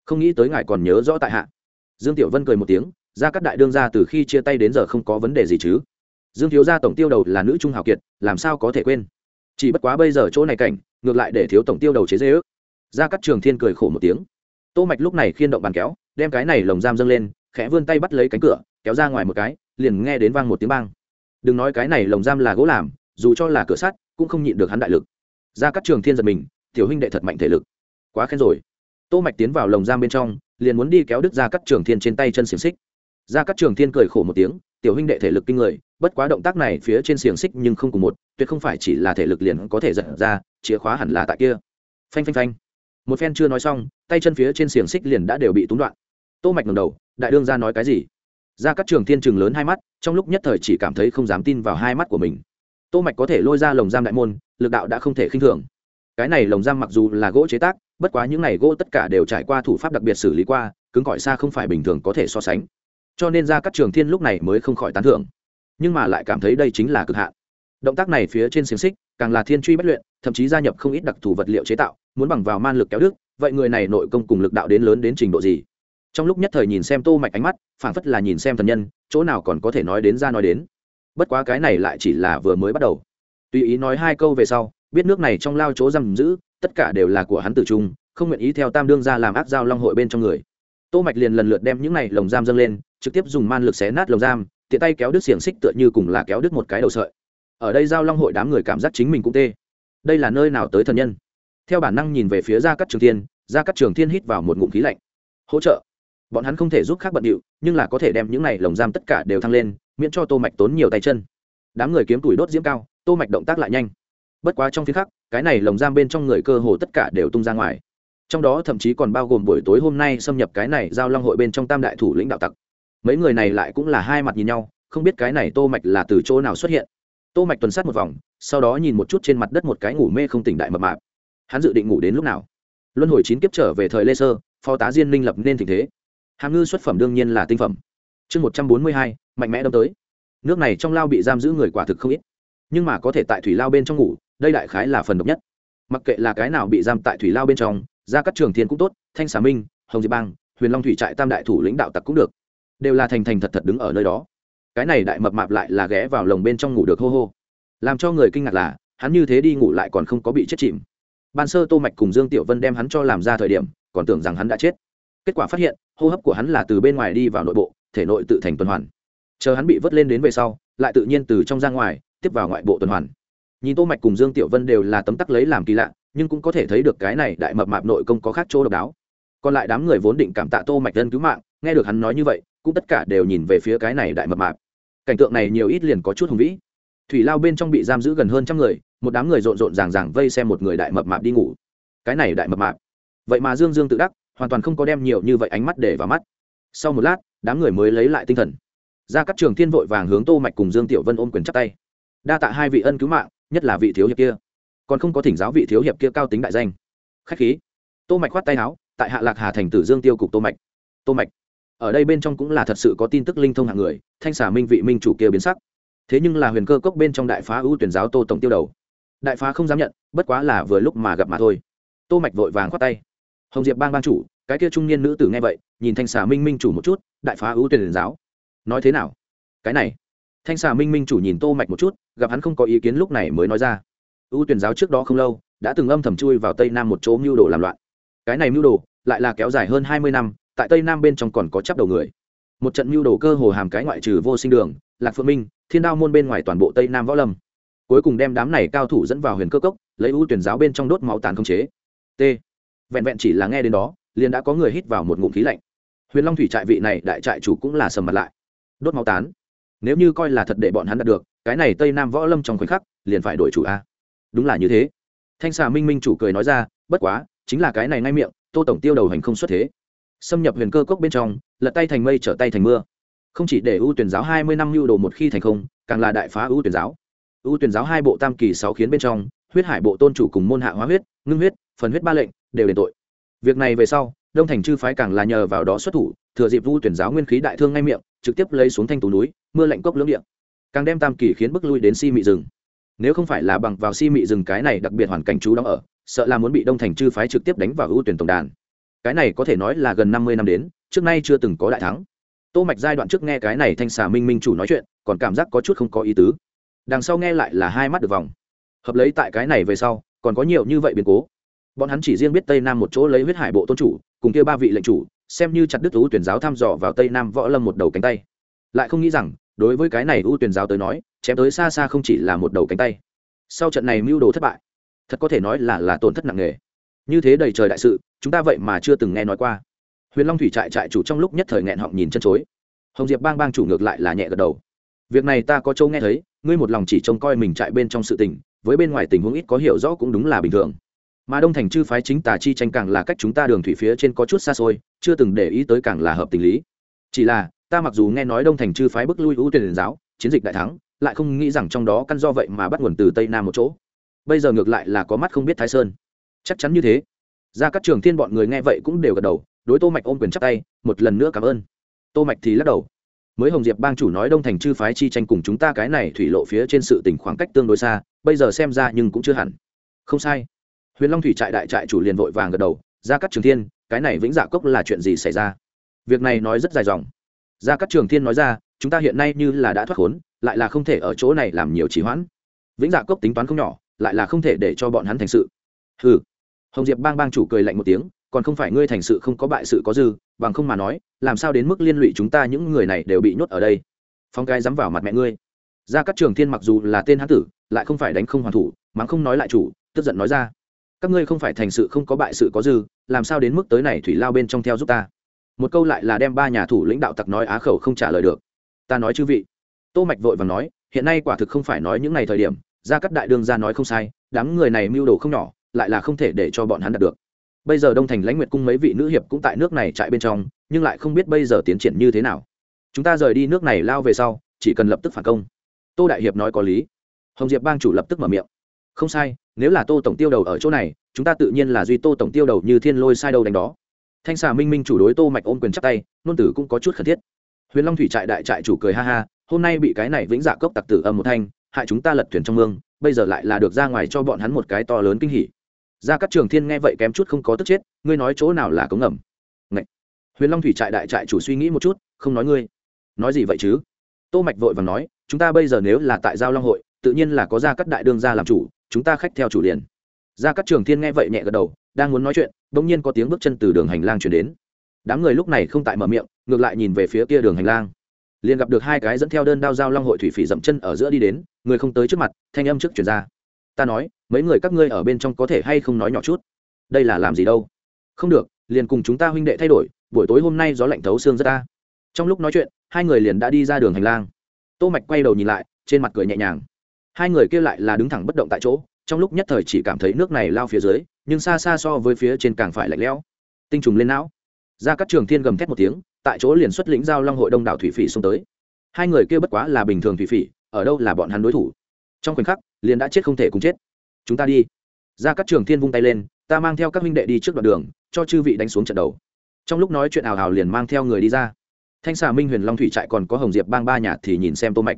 Không nghĩ tới ngài còn nhớ rõ tại hạ. Dương tiểu vân cười một tiếng ra các đại đương gia từ khi chia tay đến giờ không có vấn đề gì chứ. Dương thiếu gia tổng tiêu đầu là nữ trung hào kiệt, làm sao có thể quên. Chỉ bất quá bây giờ chỗ này cảnh, ngược lại để thiếu tổng tiêu đầu chế dễ ước. Ra các trường thiên cười khổ một tiếng. Tô mạch lúc này khiên động bàn kéo, đem cái này lồng giam dâng lên, khẽ vươn tay bắt lấy cánh cửa, kéo ra ngoài một cái, liền nghe đến vang một tiếng bang đừng nói cái này lồng giam là gỗ làm, dù cho là cửa sắt, cũng không nhịn được hắn đại lực. Ra các trường thiên giật mình, tiểu huynh đệ thật mạnh thể lực. Quá khen rồi. Tô mạch tiến vào lồng giam bên trong, liền muốn đi kéo đứt ra các trường thiên trên tay chân xiềng xích. Ra các trường thiên cười khổ một tiếng, tiểu huynh đệ thể lực kinh người, bất quá động tác này phía trên xiềng xích nhưng không cùng một, tuyệt không phải chỉ là thể lực liền có thể giật ra, chìa khóa hẳn là tại kia. Phanh phanh phanh. Một phen chưa nói xong, tay chân phía trên xiềng xích liền đã đều bị túng đoạn. Tô mạch ngẩng đầu, đại đương ra nói cái gì? Ra các trường thiên trường lớn hai mắt, trong lúc nhất thời chỉ cảm thấy không dám tin vào hai mắt của mình. Tô mạch có thể lôi ra lồng giam đại môn, lực đạo đã không thể khinh thường. Cái này lồng giam mặc dù là gỗ chế tác, bất quá những này gỗ tất cả đều trải qua thủ pháp đặc biệt xử lý qua, cứng cỏi xa không phải bình thường có thể so sánh. Cho nên ra các trường thiên lúc này mới không khỏi tán thưởng. Nhưng mà lại cảm thấy đây chính là cực hạn. Động tác này phía trên xiềng xích, càng là thiên truy bất luyện, thậm chí gia nhập không ít đặc thù vật liệu chế tạo, muốn bằng vào man lực kéo đức vậy người này nội công cùng lực đạo đến lớn đến trình độ gì? Trong lúc nhất thời nhìn xem tô mạch ánh mắt, phảng phất là nhìn xem thần nhân, chỗ nào còn có thể nói đến ra nói đến. Bất quá cái này lại chỉ là vừa mới bắt đầu. Tùy ý nói hai câu về sau, biết nước này trong lao chỗ giam giữ, tất cả đều là của hắn tử trung, không nguyện ý theo tam đương ra làm ác giao long hội bên trong người. Tô mạch liền lần lượt đem những này lồng giam dâng lên, trực tiếp dùng man lực xé nát lồng giam, tiện tay kéo đứt xiềng xích tựa như cùng là kéo đứt một cái đầu sợi. Ở đây giao long hội đám người cảm giác chính mình cũng tê. Đây là nơi nào tới thần nhân? Theo bản năng nhìn về phía gia cát trường thiên, gia cát trường thiên hít vào một ngụm khí lạnh. Hỗ trợ bọn hắn không thể giúp khác bận điệu, nhưng là có thể đem những này lồng giam tất cả đều thăng lên, miễn cho tô mạch tốn nhiều tay chân. Đám người kiếm tuổi đốt diễm cao, tô mạch động tác lại nhanh. Bất quá trong phía khác cái này lồng giam bên trong người cơ hồ tất cả đều tung ra ngoài. Trong đó thậm chí còn bao gồm buổi tối hôm nay xâm nhập cái này giao long hội bên trong tam đại thủ lĩnh đạo tặc. Mấy người này lại cũng là hai mặt nhìn nhau, không biết cái này tô mạch là từ chỗ nào xuất hiện. Tô mạch tuần sát một vòng, sau đó nhìn một chút trên mặt đất một cái ngủ mê không tỉnh đại mập mạp. Hắn dự định ngủ đến lúc nào? Luân hồi chín kiếp trở về thời lê sơ, phó tá diên minh lập nên tình thế hàm ngư xuất phẩm đương nhiên là tinh phẩm. Chương một trăm bốn mươi hai, mạnh mẽ đâm tới. Nước này trong lao bị giam giữ người quả thực không ít. Nhưng mà có thể tại thủy lao bên trong ngủ, đây đại khái là phần độc nhất. Mặc kệ là cái nào bị giam tại thủy lao bên trong ra các trường thiên cũng tốt, thanh xà minh, hồng diệp bang, huyền long thủy trại tam đại thủ lãnh đạo tặc cũng được. Đều là thành thành thật thật đứng ở nơi đó. Cái này đại mập mạp lại là ghé vào lồng bên trong ngủ được hô hô. Làm cho người kinh ngạc là, hắn như thế đi ngủ lại còn không có bị chết chìm. Ban sơ tô mạch cùng dương tiểu vân đem hắn cho làm ra thời điểm, còn tưởng rằng hắn đã chết kết quả phát hiện, hô hấp của hắn là từ bên ngoài đi vào nội bộ, thể nội tự thành tuần hoàn. Chờ hắn bị vớt lên đến về sau, lại tự nhiên từ trong ra ngoài, tiếp vào ngoại bộ tuần hoàn. Nhìn tô mạch cùng dương tiểu vân đều là tấm tắc lấy làm kỳ lạ, nhưng cũng có thể thấy được cái này đại mập mạp nội công có khác chỗ độc đáo. Còn lại đám người vốn định cảm tạ tô mạch dân cứu mạng, nghe được hắn nói như vậy, cũng tất cả đều nhìn về phía cái này đại mập mạp. Cảnh tượng này nhiều ít liền có chút hùng vĩ. Thủy lao bên trong bị giam giữ gần hơn trăm người, một đám người rộn rộn ràng ràng vây xem một người đại mập mạp đi ngủ. Cái này đại mập mạp. Vậy mà dương dương tự đắc hoàn toàn không có đem nhiều như vậy ánh mắt để vào mắt. Sau một lát, đám người mới lấy lại tinh thần. Ra các trường thiên vội vàng hướng tô mạch cùng dương tiểu vân ôm quyền chắp tay. Đa tạ hai vị ân cứu mạng, nhất là vị thiếu hiệp kia. Còn không có thỉnh giáo vị thiếu hiệp kia cao tính đại danh. Khách khí. Tô mạch khoát tay áo, tại hạ lạc hà thành tử dương tiêu cục tô mạch. Tô mạch, ở đây bên trong cũng là thật sự có tin tức linh thông hạng người, thanh xà minh vị minh chủ kia biến sắc. Thế nhưng là huyền cơ cốc bên trong đại phá ưu tuyển giáo tô tổng tiêu đầu. Đại phá không dám nhận, bất quá là vừa lúc mà gặp mà thôi. Tô mạch vội vàng khoát tay hồng diệp bang ban chủ, cái kia trung niên nữ tử nghe vậy, nhìn thanh xà minh minh chủ một chút, đại phá ưu tuyển giáo. Nói thế nào? Cái này. Thanh xà minh minh chủ nhìn tô mạch một chút, gặp hắn không có ý kiến lúc này mới nói ra. Ưu tuyển giáo trước đó không lâu, đã từng âm thầm chui vào tây nam một chỗ mưu đồ làm loạn. Cái này mưu đồ, lại là kéo dài hơn hai mươi năm, tại tây nam bên trong còn có chấp đầu người. Một trận mưu đồ cơ hồ hàm cái ngoại trừ vô sinh đường, lạc phượng minh, thiên đao môn bên ngoài toàn bộ tây nam võ lâm. Cuối cùng đem đám này cao thủ dẫn vào huyền cơ cốc, lấy ưu tuyển giáo bên trong đốt máu tàn không chế. T vẹn vẹn chỉ là nghe đến đó, liền đã có người hít vào một ngụm khí lạnh. Huyền long thủy trại vị này đại trại chủ cũng là sầm mặt lại. Đốt máu tán. Nếu như coi là thật để bọn hắn đạt được, cái này tây nam võ lâm trong khoảnh khắc, liền phải đổi chủ a. Đúng là như thế. Thanh xà minh minh chủ cười nói ra, bất quá, chính là cái này ngay miệng, tô tổng tiêu đầu hành không xuất thế. Xâm nhập huyền cơ cốc bên trong, lật tay thành mây trở tay thành mưa. Không chỉ để ưu tuyển giáo hai mươi năm lưu đồ một khi thành không càng là đại phá ưu tuyển giáo. Ưu tuyển giáo hai bộ tam kỳ sáu khiến bên trong, huyết hải bộ tôn chủ cùng môn hạ hóa huyết, ngưng huyết phần huyết ba lệnh, đều đền tội. Việc này về sau, đông thành chư phái càng là nhờ vào đó xuất thủ, thừa dịp Vu tuyển giáo nguyên khí đại thương ngay miệng, trực tiếp lấy xuống thanh tú núi, mưa lạnh cốc lưỡng điện càng đem tam kỳ khiến bức lui đến si mị rừng. Nếu không phải là bằng vào si mị rừng cái này đặc biệt hoàn cảnh chú đóng ở, sợ là muốn bị đông thành chư phái trực tiếp đánh vào ưu tuyển tổng đàn. Cái này có thể nói là gần năm mươi năm đến, trước nay chưa từng có đại thắng. Tô mạch giai đoạn trước nghe cái này thanh xà minh minh chủ nói chuyện, còn cảm giác có chút không có ý tứ. Đằng sau nghe lại là hai mắt được vòng. Hợp lấy tại cái này về sau, còn có nhiều như vậy biến cố bọn hắn chỉ riêng biết tây nam một chỗ lấy huyết hải bộ tôn chủ, cùng kia ba vị lệnh chủ, xem như chặt đứt ưu tuyển giáo thăm dò vào tây nam võ lâm một đầu cánh tay. Lại không nghĩ rằng, đối với cái này ưu tuyển giáo tới nói, chém tới xa xa không chỉ là một đầu cánh tay. Sau trận này mưu đồ thất bại, thật có thể nói là là tổn thất nặng nề. Như thế đầy trời đại sự, chúng ta vậy mà chưa từng nghe nói qua. Huyền long thủy trại trại chủ trong lúc nhất thời nghẹn họng nhìn chân chối. Hồng diệp bang bang chủ ngược lại là nhẹ gật đầu. Việc này ta có châu nghe thấy, ngươi một lòng chỉ trông coi mình trại bên trong sự tình, với bên ngoài tình huống ít có hiểu rõ cũng đúng là bình thường mà đông thành chư phái chính tà chi tranh càng là cách chúng ta đường thủy phía trên có chút xa xôi, chưa từng để ý tới càng là hợp tình lý. Chỉ là, ta mặc dù nghe nói đông thành chư phái bức lui ưu tuyển giáo, chiến dịch đại thắng, lại không nghĩ rằng trong đó căn do vậy mà bắt nguồn từ tây nam một chỗ. Bây giờ ngược lại là có mắt không biết thái sơn. Chắc chắn như thế. Ra các trường thiên bọn người nghe vậy cũng đều gật đầu, đối tô mạch ôm quyền chắc tay, một lần nữa cảm ơn. Tô mạch thì lắc đầu. Mới hồng diệp bang chủ nói đông thành chư phái chi tranh cùng chúng ta cái này thủy lộ phía trên sự tình khoảng cách tương đối xa, bây giờ xem ra nhưng cũng chưa hẳn. Không sai huyền long thủy trại đại trại chủ liền vội vàng gật đầu ra các trường thiên, cái này vĩnh dạ cốc là chuyện gì xảy ra? Việc này nói rất dài dòng. Ra các trường thiên nói ra, chúng ta hiện nay như là đã thoát khốn, lại là không thể ở chỗ này làm nhiều trì hoãn. Vĩnh dạ cốc tính toán không nhỏ, lại là không thể để cho bọn hắn thành sự. Ừ hồng diệp bang bang chủ cười lạnh một tiếng, còn không phải ngươi thành sự không có bại sự có dư, bằng không mà nói, làm sao đến mức liên lụy chúng ta những người này đều bị nhốt ở đây? Phong cái dám vào mặt mẹ ngươi. Ra các trường thiên mặc dù là tên hán tử, lại không phải đánh không hoàn thủ, mắng không nói lại chủ, tức giận nói ra các ngươi không phải thành sự không có bại sự có dư, làm sao đến mức tới này thủy lao bên trong theo giúp ta? Một câu lại là đem ba nhà thủ lãnh đạo tặc nói á khẩu không trả lời được. Ta nói chư vị. Tô mạch vội và nói, hiện nay quả thực không phải nói những ngày thời điểm ra các đại đương ra nói không sai, đám người này mưu đồ không nhỏ, lại là không thể để cho bọn hắn đạt được. Bây giờ đông thành lãnh nguyệt cung mấy vị nữ hiệp cũng tại nước này chạy bên trong, nhưng lại không biết bây giờ tiến triển như thế nào. Chúng ta rời đi nước này lao về sau, chỉ cần lập tức phản công. Tô đại hiệp nói có lý. Hồng diệp bang chủ lập tức mở miệng không sai, nếu là tô tổng tiêu đầu ở chỗ này, chúng ta tự nhiên là duy tô tổng tiêu đầu như thiên lôi sai đầu đánh đó. Thanh xà minh minh chủ đối tô mạch ôm quyền chắc tay, nôn tử cũng có chút khẩn thiết. Huyền long thủy trại đại trại chủ cười ha ha, hôm nay bị cái này vĩnh dạ cốc tặc tử âm một thanh, hại chúng ta lật thuyền trong mương, bây giờ lại là được ra ngoài cho bọn hắn một cái to lớn kinh hỉ. Ra các trường thiên nghe vậy kém chút không có tức chết, ngươi nói chỗ nào là cống ngầm? Ngậy. huyền long thủy trại đại trại chủ suy nghĩ một chút, không nói ngươi. Nói gì vậy chứ? Tô mạch vội vàng nói, chúng ta bây giờ nếu là tại giao long hội, tự nhiên là có ra các đại đương gia làm chủ chúng ta khách theo chủ liền. Ra các trường thiên nghe vậy nhẹ gật đầu, đang muốn nói chuyện, bỗng nhiên có tiếng bước chân từ đường hành lang chuyển đến. Đám người lúc này không tại mở miệng, ngược lại nhìn về phía kia đường hành lang. Liền gặp được hai cái dẫn theo đơn đao giao long hội thủy phỉ dậm chân ở giữa đi đến, người không tới trước mặt, thanh âm trước chuyển ra. Ta nói, mấy người các ngươi ở bên trong có thể hay không nói nhỏ chút? Đây là làm gì đâu? Không được, liền cùng chúng ta huynh đệ thay đổi, buổi tối hôm nay gió lạnh thấu xương rất ta. Trong lúc nói chuyện, hai người liền đã đi ra đường hành lang. Tô mạch quay đầu nhìn lại, trên mặt cười nhẹ nhàng hai người kia lại là đứng thẳng bất động tại chỗ, trong lúc nhất thời chỉ cảm thấy nước này lao phía dưới, nhưng xa xa so với phía trên càng phải lạnh lẽo. Tinh trùng lên não. Ra các trường thiên gầm thét một tiếng, tại chỗ liền xuất lĩnh giao long hội đông đảo thủy phỉ xuống tới. Hai người kia bất quá là bình thường thủy phỉ, ở đâu là bọn hắn đối thủ? Trong khoảnh khắc, liền đã chết không thể cùng chết. Chúng ta đi. Ra các trường thiên vung tay lên, ta mang theo các minh đệ đi trước đoạn đường, cho chư vị đánh xuống trận đầu. Trong lúc nói chuyện ảo hào liền mang theo người đi ra. Thanh xà minh huyền long thủy trại còn có hồng diệp bang ba nhà thì nhìn xem tô mạch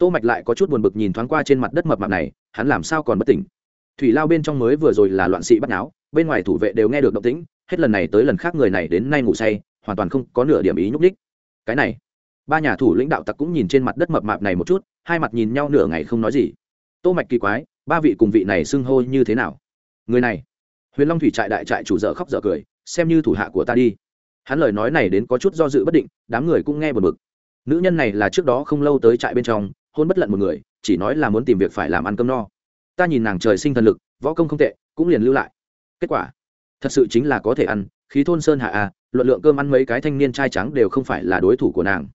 tô mạch lại có chút buồn bực nhìn thoáng qua trên mặt đất mập mạp này, hắn làm sao còn bất tỉnh? Thủy lao bên trong mới vừa rồi là loạn sĩ bắt náo, bên ngoài thủ vệ đều nghe được động tĩnh, hết lần này tới lần khác người này đến nay ngủ say, hoàn toàn không có nửa điểm ý nhúc đích cái này, ba nhà thủ lãnh đạo tặc cũng nhìn trên mặt đất mập mạp này một chút, hai mặt nhìn nhau nửa ngày không nói gì. Tô mạch kỳ quái, ba vị cùng vị này xưng hô như thế nào? Người này, huyền long thủy trại đại trại chủ dở khóc dở cười, xem như thủ hạ của ta đi. Hắn lời nói này đến có chút do dự bất định, đám người cũng nghe buồn bực. Nữ nhân này là trước đó không lâu tới trại bên trong hôn bất lận một người, chỉ nói là muốn tìm việc phải làm ăn cơm no. Ta nhìn nàng trời sinh thần lực, võ công không tệ, cũng liền lưu lại. Kết quả, thật sự chính là có thể ăn, khí thôn sơn hạ a luận lượng cơm ăn mấy cái thanh niên trai trắng đều không phải là đối thủ của nàng.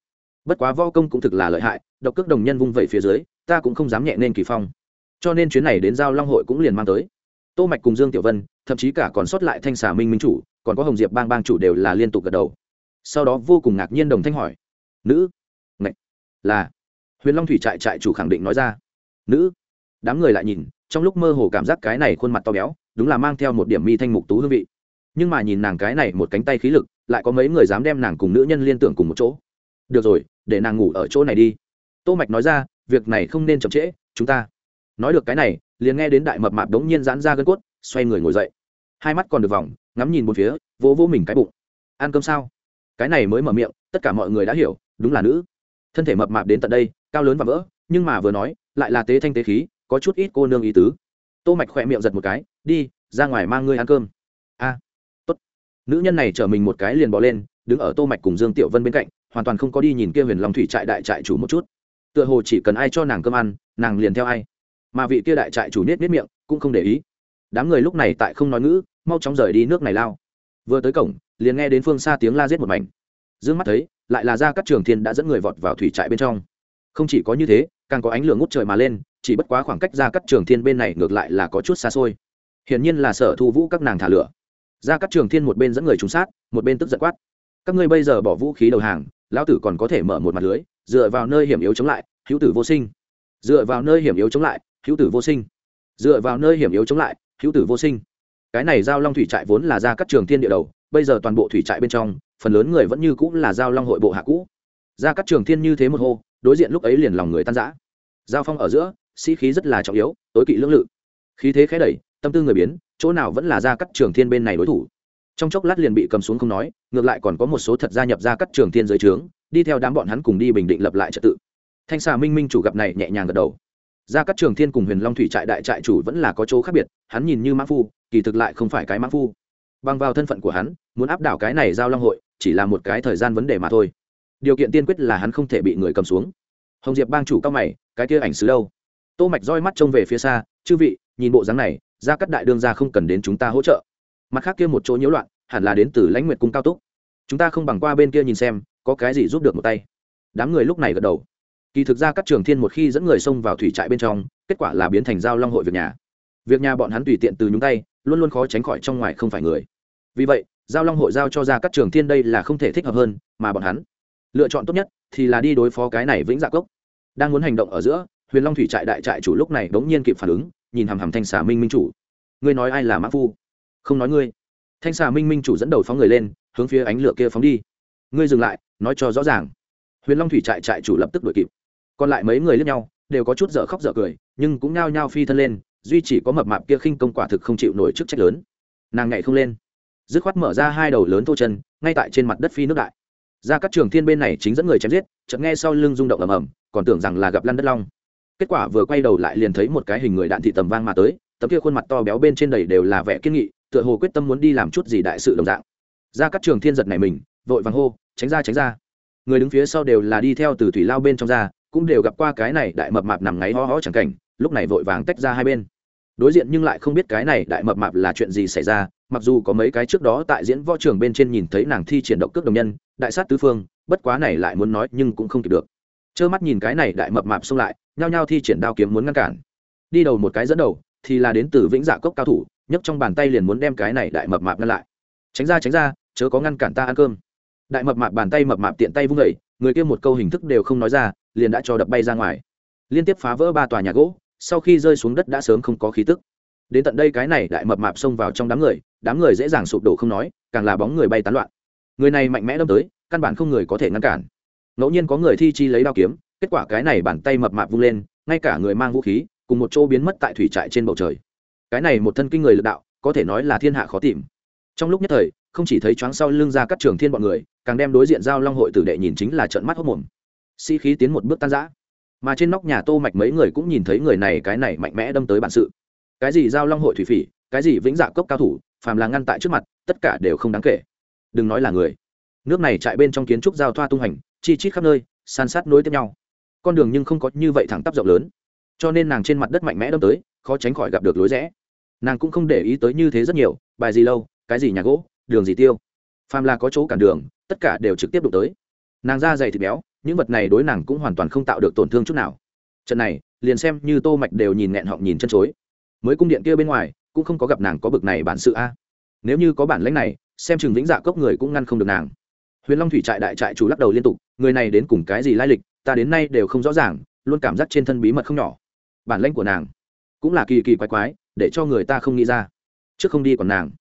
Bất quá võ công cũng thực là lợi hại, độc cước đồng nhân vung vẩy phía dưới, ta cũng không dám nhẹ nên kỳ phong. Cho nên chuyến này đến giao long hội cũng liền mang tới. Tô mạch cùng dương tiểu vân, thậm chí cả còn sót lại thanh xà minh minh chủ, còn có hồng diệp bang bang chủ đều là liên tục gật đầu. Sau đó vô cùng ngạc nhiên đồng thanh hỏi, nữ, ngạch, là huyền long thủy trại trại chủ khẳng định nói ra. Nữ, đám người lại nhìn, trong lúc mơ hồ cảm giác cái này khuôn mặt to béo, đúng là mang theo một điểm mi thanh mục tú hương vị. Nhưng mà nhìn nàng cái này một cánh tay khí lực, lại có mấy người dám đem nàng cùng nữ nhân liên tưởng cùng một chỗ. Được rồi, để nàng ngủ ở chỗ này đi. Tô mạch nói ra, việc này không nên chậm trễ, chúng ta. Nói được cái này, liền nghe đến đại mập mạp đống nhiên giãn ra gân cốt, xoay người ngồi dậy. Hai mắt còn được vòng, ngắm nhìn một phía, vỗ vỗ mình cái bụng. Ăn cơm sao? Cái này mới mở miệng, tất cả mọi người đã hiểu, đúng là nữ. Thân thể mập mạp đến tận đây cao lớn và vỡ nhưng mà vừa nói, lại là tế thanh tế khí, có chút ít cô nương ý tứ. Tô mạch khỏe miệng giật một cái, đi, ra ngoài mang ngươi ăn cơm. A, tốt. Nữ nhân này chở mình một cái liền bỏ lên, đứng ở tô mạch cùng dương tiểu vân bên cạnh, hoàn toàn không có đi nhìn kia huyền long thủy trại đại trại chủ một chút. Tựa hồ chỉ cần ai cho nàng cơm ăn, nàng liền theo ai. Mà vị kia đại trại chủ nết nết miệng, cũng không để ý. Đám người lúc này tại không nói ngữ, mau chóng rời đi nước này lao. Vừa tới cổng, liền nghe đến phương xa tiếng la giết một mảnh. Dương mắt thấy, lại là ra các trường thiên đã dẫn người vọt vào thủy trại bên trong không chỉ có như thế, càng có ánh lửa ngút trời mà lên, chỉ bất quá khoảng cách ra các trường thiên bên này ngược lại là có chút xa xôi. Hiển nhiên là sở thu vũ các nàng thả lửa. Ra các trường thiên một bên dẫn người trúng sát, một bên tức giận quát. Các ngươi bây giờ bỏ vũ khí đầu hàng, lão tử còn có thể mở một mặt lưới, dựa vào nơi hiểm yếu chống lại, hữu tử vô sinh. Dựa vào nơi hiểm yếu chống lại, hữu tử vô sinh. Dựa vào nơi hiểm yếu chống lại, hữu tử vô sinh. Cái này giao long thủy trại vốn là ra các trường thiên địa đầu, bây giờ toàn bộ thủy trại bên trong, phần lớn người vẫn như cũng là giao long hội bộ hạ cũ. Ra các trường thiên như thế một hô đối diện lúc ấy liền lòng người tan rã. Giao phong ở giữa, sĩ khí rất là trọng yếu, tối kỵ lưỡng lự. Khí thế khẽ đẩy, tâm tư người biến, chỗ nào vẫn là ra cắt trường thiên bên này đối thủ. Trong chốc lát liền bị cầm xuống không nói, ngược lại còn có một số thật gia nhập ra cắt trường thiên dưới trướng, đi theo đám bọn hắn cùng đi bình định lập lại trật tự. Thanh xà minh minh chủ gặp này nhẹ nhàng gật đầu. Ra cắt trường thiên cùng huyền long thủy trại đại trại chủ vẫn là có chỗ khác biệt, hắn nhìn như mã phu, kỳ thực lại không phải cái mã phu. Bằng vào thân phận của hắn, muốn áp đảo cái này giao long hội, chỉ là một cái thời gian vấn đề mà thôi điều kiện tiên quyết là hắn không thể bị người cầm xuống. Hồng diệp bang chủ cao mày, cái kia ảnh xứ đâu? Tô mạch roi mắt trông về phía xa, chư vị, nhìn bộ dáng này ra cắt đại đương ra không cần đến chúng ta hỗ trợ. Mặt khác kia một chỗ nhiễu loạn, hẳn là đến từ lãnh nguyệt cung cao túc. Chúng ta không bằng qua bên kia nhìn xem, có cái gì giúp được một tay. Đám người lúc này gật đầu. Kỳ thực ra các trường thiên một khi dẫn người xông vào thủy trại bên trong, kết quả là biến thành giao long hội việc nhà. Việc nhà bọn hắn tùy tiện từ nhúng tay, luôn luôn khó tránh khỏi trong ngoài không phải người. Vì vậy, giao long hội giao cho ra các trường thiên đây là không thể thích hợp hơn, mà bọn hắn lựa chọn tốt nhất thì là đi đối phó cái này vĩnh dạ cốc. Đang muốn hành động ở giữa, huyền long thủy trại đại trại chủ lúc này bỗng nhiên kịp phản ứng, nhìn hàm hàm thanh xà minh minh chủ. Ngươi nói ai là mã phu? Không nói ngươi. Thanh xà minh minh chủ dẫn đầu phóng người lên, hướng phía ánh lửa kia phóng đi. Ngươi dừng lại, nói cho rõ ràng. Huyền long thủy trại trại chủ lập tức đuổi kịp. Còn lại mấy người lướt nhau, đều có chút dở khóc dở cười, nhưng cũng nao nhao phi thân lên, duy chỉ có mập mạp kia khinh công quả thực không chịu nổi chức trách lớn. Nàng nhảy không lên. Dứt khoát mở ra hai đầu lớn thô chân, ngay tại trên mặt đất phi nước đại ra các trường thiên bên này chính dẫn người chém giết, chợt nghe sau lưng rung động ầm ầm, còn tưởng rằng là gặp lăn đất long. Kết quả vừa quay đầu lại liền thấy một cái hình người đạn thị tầm vang mà tới, tấm kia khuôn mặt to béo bên trên đầy đều là vẻ kiên nghị, tựa hồ quyết tâm muốn đi làm chút gì đại sự đồng dạng. Ra các trường thiên giật này mình, vội vàng hô, tránh ra tránh ra. Người đứng phía sau đều là đi theo từ thủy lao bên trong ra, cũng đều gặp qua cái này đại mập mạp nằm ngáy ho ho chẳng cảnh, lúc này vội vàng tách ra hai bên đối diện nhưng lại không biết cái này đại mập mạp là chuyện gì xảy ra, mặc dù có mấy cái trước đó tại diễn võ trường bên trên nhìn thấy nàng thi triển động cước đồng nhân, đại sát tứ phương, bất quá này lại muốn nói nhưng cũng không kịp được. Trơ mắt nhìn cái này đại mập mạp xông lại, nhao nhao thi triển đao kiếm muốn ngăn cản. Đi đầu một cái dẫn đầu, thì là đến từ vĩnh dạ cốc cao thủ, nhấc trong bàn tay liền muốn đem cái này đại mập mạp ngăn lại. Tránh ra tránh ra, chớ có ngăn cản ta ăn cơm. Đại mập mạp bàn tay mập mạp tiện tay vung vẩy người kia một câu hình thức đều không nói ra, liền đã cho đập bay ra ngoài. Liên tiếp phá vỡ ba tòa nhà gỗ sau khi rơi xuống đất đã sớm không có khí tức. Đến tận đây cái này đại mập mạp xông vào trong đám người đám người dễ dàng sụp đổ không nói, càng là bóng người bay tán loạn. Người này mạnh mẽ đâm tới, căn bản không người có thể ngăn cản. Ngẫu nhiên có người thi chi lấy đao kiếm, kết quả cái này bàn tay mập mạp vung lên, ngay cả người mang vũ khí, cùng một chỗ biến mất tại thủy trại trên bầu trời. Cái này một thân kinh người lực đạo, có thể nói là thiên hạ khó tìm. Trong lúc nhất thời, không chỉ thấy choáng sau lưng ra các trường thiên bọn người, càng đem đối diện giao long hội tử đệ nhìn chính là trận mắt hốc mồm. Sĩ、si、khí tiến một bước tan giã mà trên nóc nhà tô mạch mấy người cũng nhìn thấy người này, cái này mạnh mẽ đâm tới bản sự. Cái gì giao long hội thủy phỉ, cái gì vĩnh dạ cốc cao thủ, phàm là ngăn tại trước mặt, tất cả đều không đáng kể. Đừng nói là người. Nước này chạy bên trong kiến trúc giao thoa tung hành, chi chít khắp nơi, san sát nối tiếp nhau. Con đường nhưng không có như vậy thẳng tắp rộng lớn. Cho nên nàng trên mặt đất mạnh mẽ đâm tới, khó tránh khỏi gặp được lối rẽ. Nàng cũng không để ý tới như thế rất nhiều, bài gì lâu, cái gì nhà gỗ, đường gì tiêu. Phàm là có chỗ cản đường, tất cả đều trực tiếp đụng tới. Nàng da dày thịt béo những vật này đối nàng cũng hoàn toàn không tạo được tổn thương chút nào. Trận này, liền xem như tô mạch đều nhìn nghẹn họng nhìn chân chối. Mới cung điện kia bên ngoài, cũng không có gặp nàng có bực này bản sự a. Nếu như có bản lãnh này, xem chừng vĩnh dạ cốc người cũng ngăn không được nàng. Huyền long thủy trại đại trại chủ lắc đầu liên tục, người này đến cùng cái gì lai lịch, ta đến nay đều không rõ ràng, luôn cảm giác trên thân bí mật không nhỏ. Bản lãnh của nàng cũng là kỳ kỳ quái quái, để cho người ta không nghĩ ra. Trước không đi còn nàng.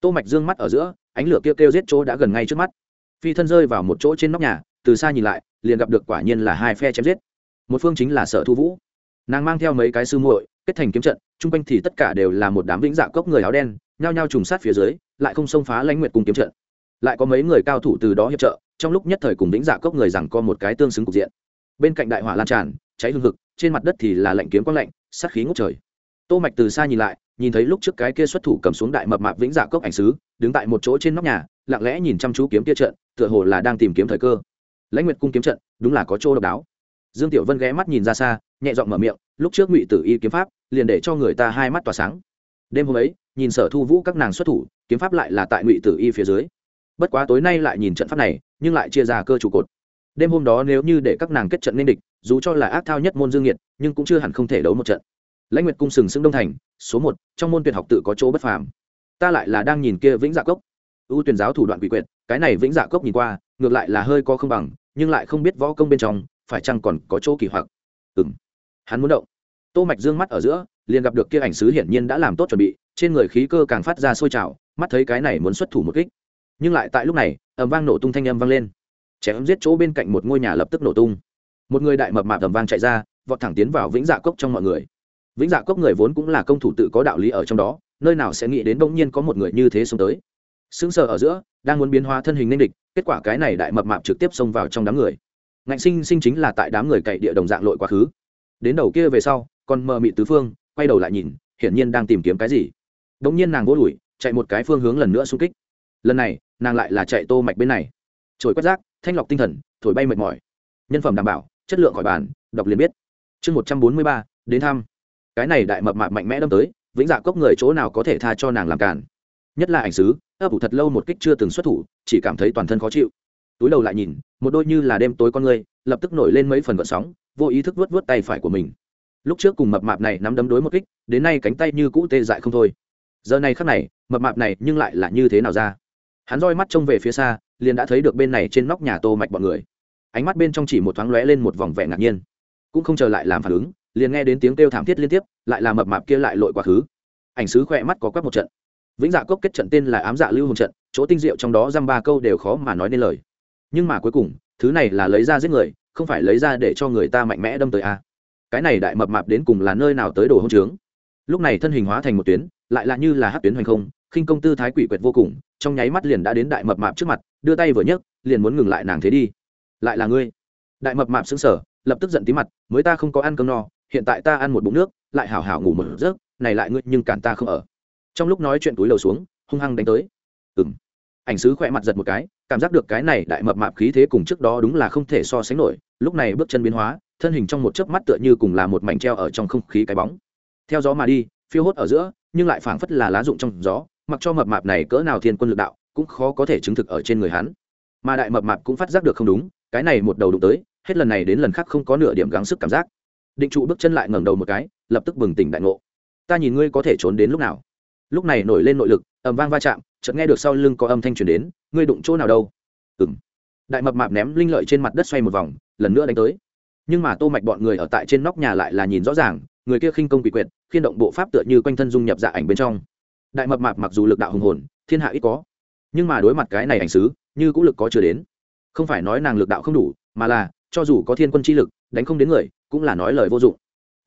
Tô mạch dương mắt ở giữa, ánh lửa kêu kêu giết chỗ đã gần ngay trước mắt. Phi thân rơi vào một chỗ trên nóc nhà từ xa nhìn lại, liền gặp được quả nhiên là hai phe chém giết. Một phương chính là sở thu vũ. Nàng mang theo mấy cái sư muội, kết thành kiếm trận, chung quanh thì tất cả đều là một đám vĩnh dạ cốc người áo đen, nhao nhao trùng sát phía dưới, lại không xông phá lãnh nguyệt cùng kiếm trận. Lại có mấy người cao thủ từ đó hiệp trợ, trong lúc nhất thời cùng vĩnh dạ cốc người rằng có một cái tương xứng cục diện. Bên cạnh đại hỏa lan tràn, cháy hương hực, trên mặt đất thì là lạnh kiếm quang lạnh, sát khí ngút trời. Tô mạch từ xa nhìn lại, nhìn thấy lúc trước cái kia xuất thủ cầm xuống đại mập mạp vĩnh dạ cốc ảnh sứ, đứng tại một chỗ trên nóc nhà, lặng lẽ nhìn chăm chú kiếm kia trận, tựa hồ là đang tìm kiếm thời cơ lãnh nguyệt cung kiếm trận, đúng là có chỗ độc đáo. Dương tiểu vân ghé mắt nhìn ra xa, nhẹ giọng mở miệng, lúc trước ngụy tử y kiếm pháp, liền để cho người ta hai mắt tỏa sáng. Đêm hôm ấy, nhìn sở thu vũ các nàng xuất thủ, kiếm pháp lại là tại ngụy tử y phía dưới. Bất quá tối nay lại nhìn trận pháp này, nhưng lại chia ra cơ trụ cột. Đêm hôm đó nếu như để các nàng kết trận nên địch, dù cho là ác thao nhất môn dương nhiệt nhưng cũng chưa hẳn không thể đấu một trận. Lãnh nguyệt cung sừng sững đông thành, số một, trong môn tuyệt học tự có chỗ bất phàm. Ta lại là đang nhìn kia vĩnh dạ cốc. Ưu tuyển giáo thủ đoạn quỷ quyệt, cái này vĩnh dạ cốc nhìn qua, ngược lại là hơi có không bằng nhưng lại không biết võ công bên trong, phải chăng còn có chỗ kỳ hoặc? Ừ m hắn muốn động. Tô mạch dương mắt ở giữa, liền gặp được kia ảnh sứ hiển nhiên đã làm tốt chuẩn bị, trên người khí cơ càng phát ra sôi trào, mắt thấy cái này muốn xuất thủ một kích. Nhưng lại tại lúc này, ầm vang nổ tung thanh âm vang lên. Chém giết chỗ bên cạnh một ngôi nhà lập tức nổ tung. Một người đại mập mạp ầm vang chạy ra, vọt thẳng tiến vào vĩnh dạ cốc trong mọi người. Vĩnh dạ cốc người vốn cũng là công thủ tự có đạo lý ở trong đó, nơi nào sẽ nghĩ đến bỗng nhiên có một người như thế xông tới sững sờ ở giữa, đang muốn biến hóa thân hình nên địch, kết quả cái này đại mập mạp trực tiếp xông vào trong đám người. Ngạnh sinh sinh chính là tại đám người cậy địa đồng dạng lội quá khứ. Đến đầu kia về sau còn mờ mị tứ phương, quay đầu lại nhìn, hiển nhiên đang tìm kiếm cái gì. Bỗng nhiên nàng vỗ đuổi, chạy một cái phương hướng lần nữa xung kích. Lần này, nàng lại là chạy tô mạch bên này. Trồi quét rác, thanh lọc tinh thần, thổi bay mệt mỏi. Nhân phẩm đảm bảo, chất lượng khỏi bàn, đọc liền biết. Chương một trăm bốn mươi ba, đến thăm. Cái này đại mập mạp mạnh mẽ đâm tới, vĩnh dạ cốc người chỗ nào có thể tha cho nàng làm cản nhất là ảnh sứ, ấp ủ thật lâu một kích chưa từng xuất thủ, chỉ cảm thấy toàn thân khó chịu. Túi đầu lại nhìn, một đôi như là đêm tối con người lập tức nổi lên mấy phần gợn sóng, vô ý thức vớt vớt tay phải của mình. Lúc trước cùng mập mạp này nắm đấm đối một kích, đến nay cánh tay như cũ tê dại không thôi. Giờ này khắc này, mập mạp này nhưng lại là như thế nào ra? Hắn roi mắt trông về phía xa, liền đã thấy được bên này trên nóc nhà tô mạch bọn người. Ánh mắt bên trong chỉ một thoáng lóe lên một vòng vẻ ngạc nhiên. Cũng không chờ lại làm phản ứng, liền nghe đến tiếng kêu thảm thiết liên tiếp, lại là mập mạp kia lại lội quá khứ. Ảnh sứ khỏe mắt có quét một trận vĩnh dạ cốc kết trận tên là ám dạ lưu hồn trận, chỗ tinh diệu trong đó dăm ba câu đều khó mà nói nên lời. Nhưng mà cuối cùng, thứ này là lấy ra giết người, không phải lấy ra để cho người ta mạnh mẽ đâm tới a. Cái này đại mập mạp đến cùng là nơi nào tới đồ hông trướng? Lúc này thân hình hóa thành một tuyến, lại là như là hát tuyến hoành không, khinh công tư thái quỷ quyệt vô cùng, trong nháy mắt liền đã đến đại mập mạp trước mặt, đưa tay vừa nhấc, liền muốn ngừng lại nàng thế đi. Lại là ngươi. Đại mập mạp xứng sở lập tức giận tí mặt, mới ta không có ăn cơm no, hiện tại ta ăn một bụng nước, lại hảo hảo ngủ một giấc, này lại ngươi nhưng cản ta không ở trong lúc nói chuyện túi lầu xuống, hung hăng đánh tới. Ừ m ảnh sứ khỏe mặt giật một cái, cảm giác được cái này đại mập mạp khí thế cùng trước đó đúng là không thể so sánh nổi, lúc này bước chân biến hóa, thân hình trong một chớp mắt tựa như cùng là một mảnh treo ở trong không khí cái bóng. Theo gió mà đi, phiêu hốt ở giữa, nhưng lại phảng phất là lá rụng trong gió, mặc cho mập mạp này cỡ nào thiên quân lực đạo, cũng khó có thể chứng thực ở trên người hắn. Mà đại mập mạp cũng phát giác được không đúng, cái này một đầu đụng tới, hết lần này đến lần khác không có nửa điểm gắng sức cảm giác. Định trụ bước chân lại ngẩng đầu một cái, lập tức bừng tỉnh đại ngộ. Ta nhìn ngươi có thể trốn đến lúc nào? Lúc này nổi lên nội lực, ầm vang va chạm, chợt nghe được sau lưng có âm thanh truyền đến, ngươi đụng chỗ nào đâu? Ừng đại mập mạp ném linh lợi trên mặt đất xoay một vòng, lần nữa đánh tới. Nhưng mà tô mạch bọn người ở tại trên nóc nhà lại là nhìn rõ ràng, người kia khinh công bị quyệt, khiên động bộ pháp tựa như quanh thân dung nhập dạ ảnh bên trong. Đại mập mạp mặc dù lực đạo hùng hồn, thiên hạ ít có, nhưng mà đối mặt cái này ảnh sứ, như cũng lực có chưa đến. Không phải nói nàng lực đạo không đủ, mà là, cho dù có thiên quân chi lực, đánh không đến người, cũng là nói lời vô dụng.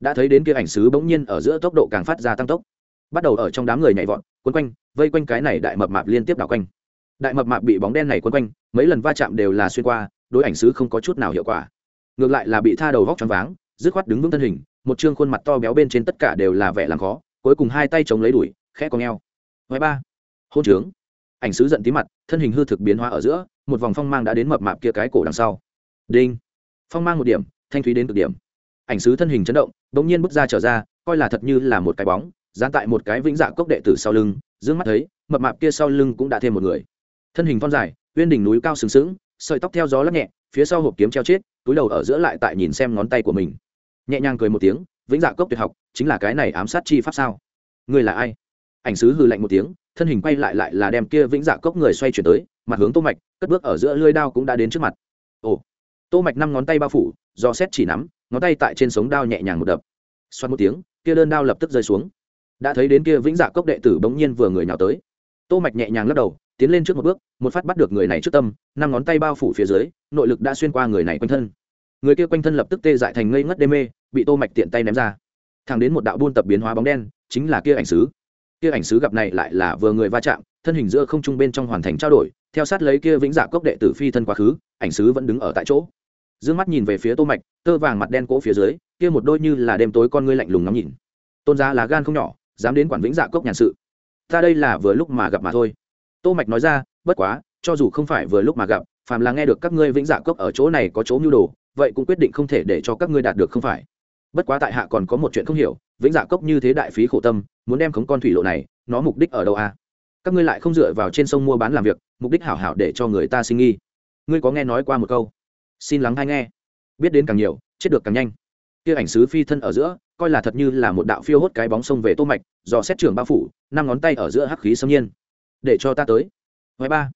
Đã thấy đến kia ảnh sứ bỗng nhiên ở giữa tốc độ càng phát ra tăng tốc bắt đầu ở trong đám người nhảy vọt quấn quanh, vây quanh cái này đại mập mạp liên tiếp đảo quanh. Đại mập mạp bị bóng đen này quấn quanh, mấy lần va chạm đều là xuyên qua, đối ảnh sứ không có chút nào hiệu quả. Ngược lại là bị tha đầu vóc choáng váng, dứt khoát đứng vững thân hình, một chương khuôn mặt to béo bên trên tất cả đều là vẻ làm khó, cuối cùng hai tay chống lấy đuổi khẽ con eo. Ngoài ba, hôn trướng. Ảnh sứ giận tí mặt, thân hình hư thực biến hóa ở giữa, một vòng phong mang đã đến mập mạp kia cái cổ đằng sau. Đinh. Phong mang một điểm, thanh thúy đến cực điểm. Ảnh sứ thân hình chấn động đ ỗ n g nhiên bước ra trở ra, coi là thật như là một cái bóng dán tại một cái vĩnh dạ cốc đệ tử sau lưng d ư ơ n g mắt thấy, mập mạp kia sau lưng cũng đã thêm một người. Thân hình phong dài, uyên đỉnh núi cao sừng sững, sợi tóc theo gió lắc nhẹ, phía sau hộp kiếm treo chết, túi đầu ở giữa lại tại nhìn xem ngón tay của mình. Nhẹ nhàng cười một tiếng, vĩnh dạ cốc tuyệt học, chính là cái này ám sát chi pháp sao? Người là ai? Ảnh sứ hư lạnh một tiếng, thân hình quay lại lại là đem kia vĩnh dạ cốc người xoay chuyển tới, mặt hướng tô mạch, cất bước ở giữa lưới đao cũng đã đến trước mặt. Ồ! Tô mạch năm ngón tay bao phủ, do xét chỉ nắm, ngón tay tại trên sống đao nhẹ nhàng một đập. Xoắn một tiếng, kia đơn đao lập tức rơi xuống đã thấy đến kia vĩnh dạ cốc đệ tử bỗng nhiên vừa người nhào tới. Tô mạch nhẹ nhàng lắc đầu, tiến lên trước một bước, một phát bắt được người này trước tâm, năm ngón tay bao phủ phía dưới, nội lực đã xuyên qua người này quanh thân. Người kia quanh thân lập tức tê dại thành ngây ngất đê mê, bị tô mạch tiện tay ném ra. Thẳng đến một đạo buôn tập biến hóa bóng đen, chính là kia ảnh sứ. Kia ảnh sứ gặp này lại là vừa người va chạm, thân hình giữa không trung bên trong hoàn thành trao đổi, theo sát lấy kia vĩnh dạ cốc đệ tử phi thân quá khứ, ảnh sứ vẫn đứng ở tại chỗ. Dương mắt nhìn về phía tô mạch, tơ vàng mặt đen cỗ phía dưới, kia một đôi như là đêm tối con ngươi lạnh lùng ngắm nhìn. Tôn giá là gan không nhỏ dám đến quản vĩnh dạ cốc nhàn sự. Ta đây là vừa lúc mà gặp mà thôi. Tô mạch nói ra, bất quá, cho dù không phải vừa lúc mà gặp, phàm là nghe được các ngươi vĩnh dạ cốc ở chỗ này có chỗ mưu đồ, vậy cũng quyết định không thể để cho các ngươi đạt được không phải. Bất quá tại hạ còn có một chuyện không hiểu, vĩnh dạ cốc như thế đại phí khổ tâm, muốn đem khống con thủy lộ này, nó mục đích ở đâu à các ngươi lại không dựa vào trên sông mua bán làm việc, mục đích hảo hảo để cho người ta sinh nghi. Ngươi có nghe nói qua một câu? Xin lắng hay nghe. Biết đến càng nhiều, chết được càng nhanh. Kia ảnh sứ phi thân ở giữa coi là thật như là một đạo phiêu hốt cái bóng sông về tô mạch, do xét trưởng bao phủ, năm ngón tay ở giữa hắc khí xâm nhiên. Để cho ta tới. Ngoài ba.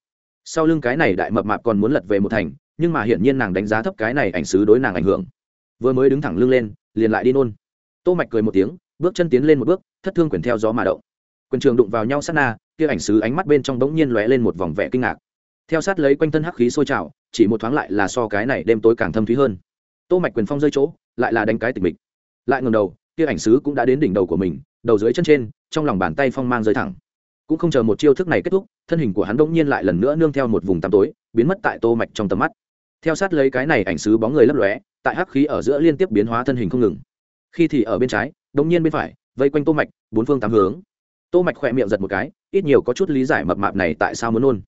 Sau lưng cái này đại mập mạp còn muốn lật về một thành, nhưng mà hiển nhiên nàng đánh giá thấp cái này ảnh sứ đối nàng ảnh hưởng. Vừa mới đứng thẳng lưng lên, liền lại đi nôn. Tô mạch cười một tiếng, bước chân tiến lên một bước, thất thương quyền theo gió mà động. Quyền trường đụng vào nhau sát na, kia ảnh sứ ánh mắt bên trong bỗng nhiên lóe lên một vòng vẻ kinh ngạc. Theo sát lấy quanh thân hắc khí sôi trào, chỉ một thoáng lại là so cái này đêm tối càng thâm thúy hơn. Tô mạch quyền phong rơi chỗ, lại là đánh cái tịch mịch lại ngầm đầu, kia ảnh sứ cũng đã đến đỉnh đầu của mình, đầu dưới chân trên, trong lòng bàn tay phong mang rơi thẳng. Cũng không chờ một chiêu thức này kết thúc, thân hình của hắn đống nhiên lại lần nữa nương theo một vùng tăm tối, biến mất tại tô mạch trong tầm mắt. Theo sát lấy cái này ảnh sứ bóng người lấp lóe, tại hắc khí ở giữa liên tiếp biến hóa thân hình không ngừng. Khi thì ở bên trái đống nhiên bên phải, vây quanh tô mạch, bốn phương tám hướng. Tô mạch khỏe miệng giật một cái, ít nhiều có chút lý giải mập mạp này tại sao muốn nôn.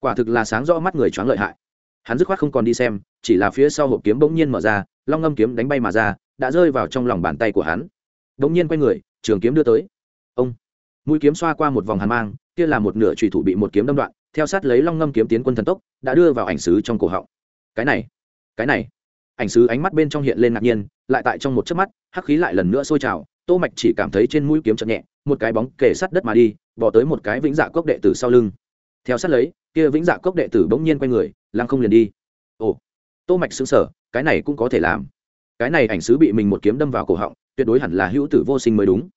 Quả thực là sáng rõ mắt người choáng lợi hại. Hắn dứt khoát không còn đi xem chỉ là phía sau hộp kiếm bỗng nhiên mở ra, long ngâm kiếm đánh bay mà ra, đã rơi vào trong lòng bàn tay của hắn. Bỗng nhiên quay người, trường kiếm đưa tới. Ông! Mũi kiếm xoa qua một vòng hàn mang, kia là một nửa trùy thủ bị một kiếm đâm đoạn, theo sát lấy long ngâm kiếm tiến quân thần tốc, đã đưa vào ảnh sứ trong cổ họng. Cái này! Cái này! Ảnh sứ ánh mắt bên trong hiện lên ngạc nhiên, lại tại trong một chớp mắt, hắc khí lại lần nữa sôi trào, tô mạch chỉ cảm thấy trên mũi kiếm chậm nhẹ, một cái bóng kề sát đất mà đi, bỏ tới một cái vĩnh dạ cốc đệ tử sau lưng. Theo sát lấy, kia vĩnh dạ cốc đệ tử bỗng nhiên quay người, lăng không liền đi. Ồ! Tô mạch sững sờ, cái này cũng có thể làm. Cái này ảnh sứ bị mình một kiếm đâm vào cổ họng, tuyệt đối hẳn là hữu tử vô sinh mới đúng.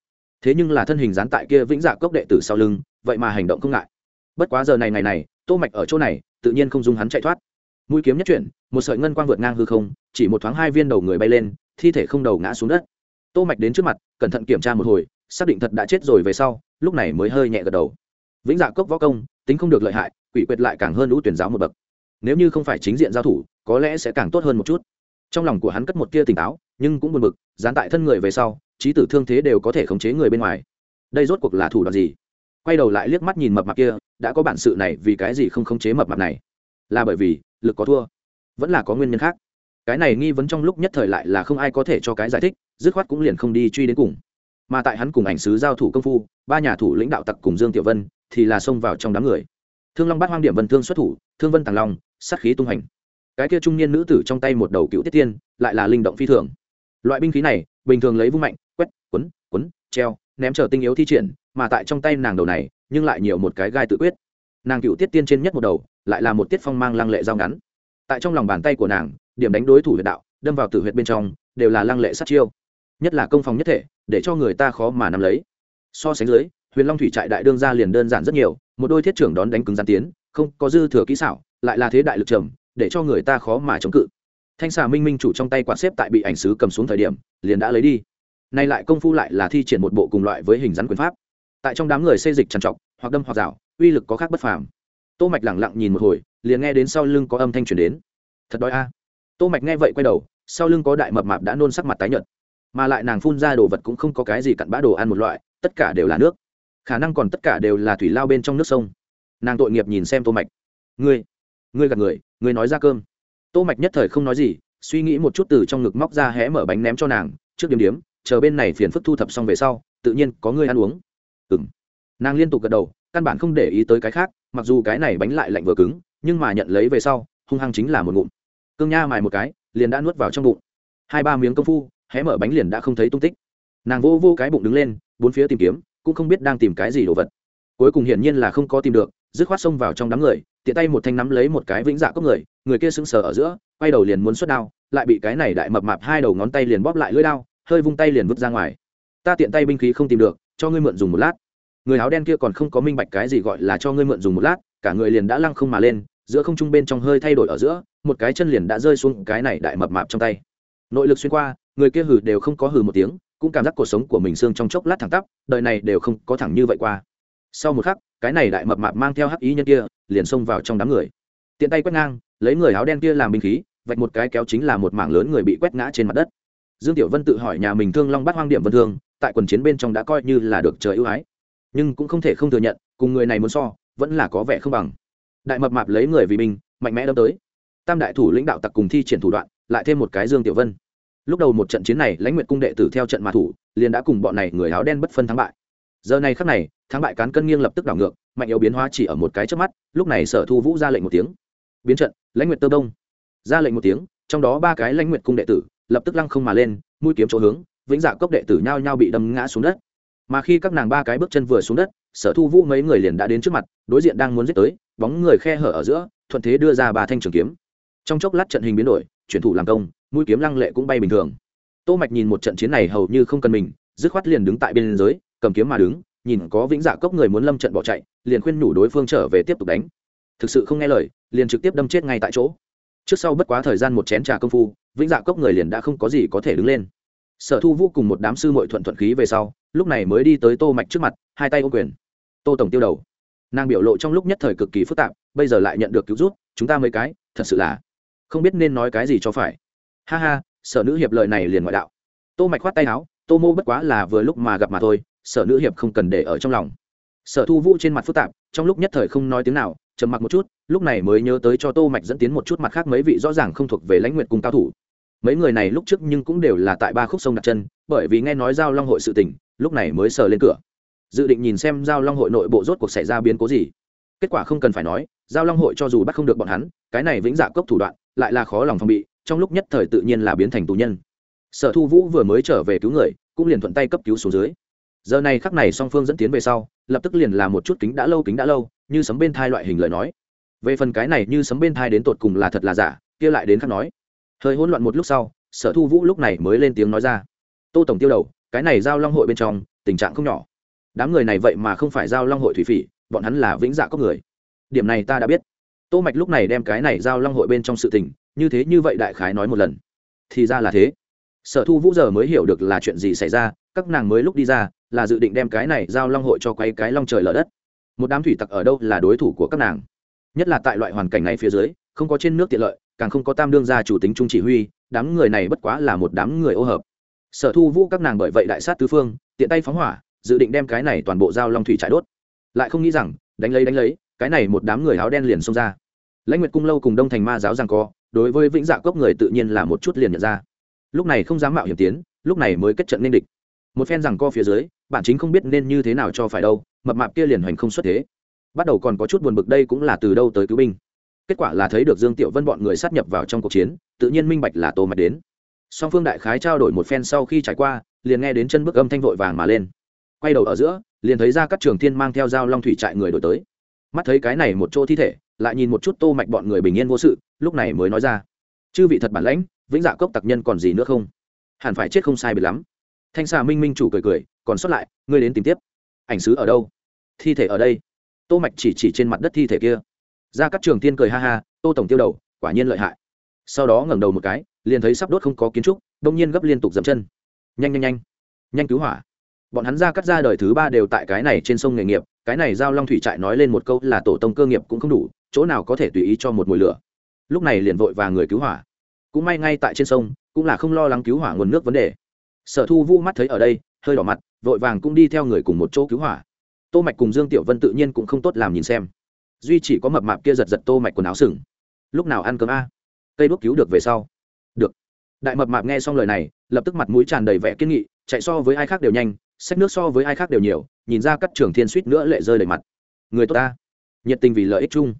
Thế nhưng là thân hình dán tại kia vĩnh dạ cốc đệ tử sau lưng, vậy mà hành động không ngại. Bất quá giờ này ngày này, tô mạch ở chỗ này, tự nhiên không dung hắn chạy thoát. Mũi kiếm nhất chuyển, một sợi ngân quang vượt ngang hư không, chỉ một thoáng hai viên đầu người bay lên, thi thể không đầu ngã xuống đất. Tô mạch đến trước mặt, cẩn thận kiểm tra một hồi, xác định thật đã chết rồi về sau, lúc này mới hơi nhẹ gật đầu. Vĩnh dạ cốc võ công, tính không được lợi hại, quỷ quyệt lại càng hơn lũ tuyển giáo một bậc nếu như không phải chính diện giao thủ, có lẽ sẽ càng tốt hơn một chút. Trong lòng của hắn cất một tia tỉnh táo, nhưng cũng buồn bực, dán tại thân người về sau, trí tử thương thế đều có thể khống chế người bên ngoài. Đây rốt cuộc là thủ đoạn gì? Quay đầu lại liếc mắt nhìn mập mạp kia, đã có bản sự này vì cái gì không khống chế mập mạp này? Là bởi vì, lực có thua. Vẫn là có nguyên nhân khác. Cái này nghi vấn trong lúc nhất thời lại là không ai có thể cho cái giải thích, dứt khoát cũng liền không đi truy đến cùng. Mà tại hắn cùng ảnh sứ giao thủ công phu, ba nhà thủ lãnh đạo tặc cùng dương tiểu vân thì là xông vào trong đám người thương long bát hoang điểm vân thương xuất thủ, thương vân tàng long, sát khí tung hành cái kia trung niên nữ tử trong tay một đầu cựu tiết tiên, lại là linh động phi thường. Loại binh khí này, bình thường lấy vung mạnh, quét, quấn quấn, treo, ném chờ tinh yếu thi triển, mà tại trong tay nàng đầu này, nhưng lại nhiều một cái gai tự quyết. Nàng cựu tiết tiên trên nhất một đầu, lại là một tiết phong mang lăng lệ dao ngắn. Tại trong lòng bàn tay của nàng, điểm đánh đối thủ huyệt đạo, đâm vào tử huyệt bên trong, đều là lăng lệ sát chiêu. Nhất là công phòng nhất thể, để cho người ta khó mà nắm lấy. So sánh dưới, huyền long thủy trại đại đương gia liền đơn giản rất nhiều một đôi thiết trưởng đón đánh cứng gian tiến, không có dư thừa kỹ xảo, lại là thế đại lực trầm, để cho người ta khó mà chống cự. Thanh xà minh minh chủ trong tay quạt xếp tại bị ảnh sứ cầm xuống thời điểm, liền đã lấy đi. Nay lại công phu lại là thi triển một bộ cùng loại với hình rắn quyền pháp. Tại trong đám người xây dịch trằn trọc, hoặc đâm hoặc rào uy lực có khác bất phàm. Tô mạch lẳng lặng nhìn một hồi, liền nghe đến sau lưng có âm thanh truyền đến. Thật đói a. Tô mạch nghe vậy quay đầu, sau lưng có đại mập mạp đã nôn sắc mặt tái nhợt. Mà lại nàng phun ra đồ vật cũng không có cái gì cặn bã đồ ăn một loại, tất cả đều là nước khả năng còn tất cả đều là thủy lao bên trong nước sông. Nàng tội nghiệp nhìn xem tô mạch. Ngươi ngươi gạt người, ngươi nói ra cơm. Tô mạch nhất thời không nói gì, suy nghĩ một chút từ trong ngực móc ra hé mở bánh ném cho nàng, trước điểm điểm, chờ bên này phiền phức thu thập xong về sau, tự nhiên có ngươi ăn uống. Ừm. Nàng liên tục gật đầu, căn bản không để ý tới cái khác, mặc dù cái này bánh lại lạnh vừa cứng, nhưng mà nhận lấy về sau, hung hăng chính là một ngụm. Cương nha mài một cái, liền đã nuốt vào trong bụng. Hai ba miếng công phu, hé mở bánh liền đã không thấy tung tích. Nàng vô vô cái bụng đứng lên, bốn phía tìm kiếm cũng không biết đang tìm cái gì đồ vật. Cuối cùng hiển nhiên là không có tìm được, dứt khoát xông vào trong đám người, tiện tay một thanh nắm lấy một cái vĩnh dạ cốc người người kia sững sờ ở giữa, quay đầu liền muốn xuất đao, lại bị cái này đại mập mạp hai đầu ngón tay liền bóp lại lưỡi đao, hơi vung tay liền vứt ra ngoài. Ta tiện tay binh khí không tìm được, cho ngươi mượn dùng một lát. Người áo đen kia còn không có minh bạch cái gì gọi là cho ngươi mượn dùng một lát, cả người liền đã lăng không mà lên, giữa không trung bên trong hơi thay đổi ở giữa, một cái chân liền đã rơi xuống cái này đại mập mạp trong tay. Nội lực xuyên qua, người kia hừ đều không có hừ một tiếng cũng cảm giác cuộc sống của mình xương trong chốc lát thẳng tắp, đời này đều không có thẳng như vậy qua. Sau một khắc, cái này đại mập mạp mang theo hắc ý nhân kia, liền xông vào trong đám người. Tiện tay quét ngang, lấy người áo đen kia làm binh khí, vạch một cái kéo chính là một mảng lớn người bị quét ngã trên mặt đất. Dương tiểu vân tự hỏi nhà mình thương long bắt hoang điểm vân thương, tại quần chiến bên trong đã coi như là được trời ưu ái. Nhưng cũng không thể không thừa nhận, cùng người này muốn so, vẫn là có vẻ không bằng. Đại mập mạp lấy người vì mình mạnh mẽ đâm tới. Tam đại thủ lãnh đạo tặc cùng thi triển thủ đoạn, lại thêm một cái dương tiểu vân lúc đầu một trận chiến này, lãnh nguyện cung đệ tử theo trận mà thủ, liền đã cùng bọn này người áo đen bất phân thắng bại. Giờ này khắc này, thắng bại cán cân nghiêng lập tức đảo ngược, mạnh yếu biến hóa chỉ ở một cái trước mắt, lúc này sở thu vũ ra lệnh một tiếng. Biến trận, lãnh nguyện tơ đông. Ra lệnh một tiếng, trong đó ba cái lãnh nguyện cung đệ tử, lập tức lăng không mà lên, mũi kiếm chỗ hướng, vĩnh dạ cốc đệ tử nhao nhao bị đâm ngã xuống đất. Mà khi các nàng ba cái bước chân vừa xuống đất, sở thu vũ mấy người liền đã đến trước mặt, đối diện đang muốn giết tới, bóng người khe hở ở giữa, thuận thế đưa ra ba thanh trường kiếm. Trong chốc lát trận hình biến đổi, chuyển thủ làm công mũi kiếm lăng lệ cũng bay bình thường. Tô mạch nhìn một trận chiến này hầu như không cần mình dứt khoát liền đứng tại bên giới cầm kiếm mà đứng nhìn có vĩnh dạ cốc người muốn lâm trận bỏ chạy liền khuyên nhủ đối phương trở về tiếp tục đánh. Thực sự không nghe lời liền trực tiếp đâm chết ngay tại chỗ. Trước sau bất quá thời gian một chén trà công phu vĩnh dạ cốc người liền đã không có gì có thể đứng lên. Sở thu vũ cùng một đám sư mội thuận thuận khí về sau lúc này mới đi tới tô mạch trước mặt hai tay ô quyền. Tô tổng tiêu đầu. Nàng biểu lộ trong lúc nhất thời cực kỳ phức tạp bây giờ lại nhận được cứu giúp, chúng ta mấy cái thật sự là không biết nên nói cái gì cho phải ha ha, sở nữ hiệp lời này liền ngoại đạo. Tô mạch khoát tay áo, tô mô bất quá là vừa lúc mà gặp mà thôi, sở nữ hiệp không cần để ở trong lòng. Sở thu vũ trên mặt phức tạp, trong lúc nhất thời không nói tiếng nào, trầm mặc một chút, lúc này mới nhớ tới cho tô mạch dẫn tiến một chút mặt khác mấy vị rõ ràng không thuộc về lãnh nguyện cùng cao thủ. Mấy người này lúc trước nhưng cũng đều là tại ba khúc sông đặt chân, bởi vì nghe nói giao long hội sự tình, lúc này mới sờ lên cửa. Dự định nhìn xem giao long hội nội bộ rốt cuộc xảy ra biến cố gì. Kết quả không cần phải nói, giao long hội cho dù bắt không được bọn hắn, cái này vĩnh giả cốc thủ đoạn, lại là khó lòng phòng bị trong lúc nhất thời tự nhiên là biến thành tù nhân. Sở thu vũ vừa mới trở về cứu người, cũng liền thuận tay cấp cứu xuống dưới. Giờ này khắc này song phương dẫn tiến về sau, lập tức liền là một chút kính đã lâu kính đã lâu, như sấm bên thai loại hình lời nói. Về phần cái này như sấm bên thai đến tột cùng là thật là giả, kia lại đến khắc nói. Hơi hỗn loạn một lúc sau, sở thu vũ lúc này mới lên tiếng nói ra. Tô tổng tiêu đầu, cái này giao long hội bên trong, tình trạng không nhỏ. Đám người này vậy mà không phải giao long hội thủy phỉ, bọn hắn là vĩnh dạ có người. Điểm này ta đã biết. Tô mạch lúc này đem cái này giao long hội bên trong sự tình như thế như vậy đại khái nói một lần. Thì ra là thế. Sở thu vũ giờ mới hiểu được là chuyện gì xảy ra, các nàng mới lúc đi ra, là dự định đem cái này giao long hội cho quay cái long trời lở đất. Một đám thủy tặc ở đâu là đối thủ của các nàng? Nhất là tại loại hoàn cảnh này phía dưới, không có trên nước tiện lợi, càng không có tam đương gia chủ tính trung chỉ huy, đám người này bất quá là một đám người ô hợp. Sở thu vũ các nàng bởi vậy đại sát tứ phương, tiện tay phóng hỏa, dự định đem cái này toàn bộ giao long thủy trải đốt. Lại không nghĩ rằng, đánh lấy đánh lấy, cái này một đám người áo đen liền xông ra. Lãnh nguyệt cung lâu cùng đông thành ma giáo rằng co đối với vĩnh dạ cốc người tự nhiên là một chút liền nhận ra. Lúc này không dám mạo hiểm tiến, lúc này mới kết trận nên địch. Một phen rằng co phía dưới bản chính không biết nên như thế nào cho phải đâu, mập mạp kia liền hoành không xuất thế. Bắt đầu còn có chút buồn bực đây cũng là từ đâu tới cứu binh. Kết quả là thấy được dương tiểu vân bọn người sát nhập vào trong cuộc chiến, tự nhiên minh bạch là tô mạch đến. Song phương đại khái trao đổi một phen sau khi trải qua, liền nghe đến chân bước âm thanh vội vàng mà lên. Quay đầu ở giữa, liền thấy ra các trường thiên mang theo dao long thủy trại người đổi tới. Mắt thấy cái này một chỗ thi thể lại nhìn một chút tô mạch bọn người bình yên vô sự, lúc này mới nói ra. Chư vị thật bản lãnh, vĩnh dạ cốc tặc nhân còn gì nữa không? Hẳn phải chết không sai biệt lắm. Thanh xà minh minh chủ cười cười, còn sót lại, ngươi đến tìm tiếp. Ảnh sứ ở đâu? Thi thể ở đây. Tô mạch chỉ chỉ trên mặt đất thi thể kia. Ra các trường tiên cười ha ha, tô tổng tiêu đầu, quả nhiên lợi hại. Sau đó ngẩng đầu một cái, liền thấy sắp đốt không có kiến trúc, đông nhiên gấp liên tục dậm chân. Nhanh nhanh nhanh. Nhanh cứu hỏa. Bọn hắn ra cắt ra đời thứ ba đều tại cái này trên sông nghề nghiệp, cái này giao long thủy trại nói lên một câu là tổ tông cơ nghiệp cũng không đủ chỗ nào có thể tùy ý cho một mùi lửa. Lúc này liền vội và người cứu hỏa. Cũng may ngay tại trên sông, cũng là không lo lắng cứu hỏa nguồn nước vấn đề. Sở thu vũ mắt thấy ở đây, hơi đỏ mặt, vội vàng cũng đi theo người cùng một chỗ cứu hỏa. Tô mạch cùng dương tiểu vân tự nhiên cũng không tốt làm nhìn xem. Duy chỉ có mập mạp kia giật giật tô mạch quần áo sừng. Lúc nào ăn cơm a? Cây đuốc cứu được về sau. Được. Đại mập mạp nghe xong lời này, lập tức mặt mũi tràn đầy vẻ kiên nghị, chạy so với ai khác đều nhanh, xách nước so với ai khác đều nhiều, nhìn ra các trường thiên suýt nữa lệ rơi đầy mặt. Người tốt ta. Nhiệt tình vì lợi ích chung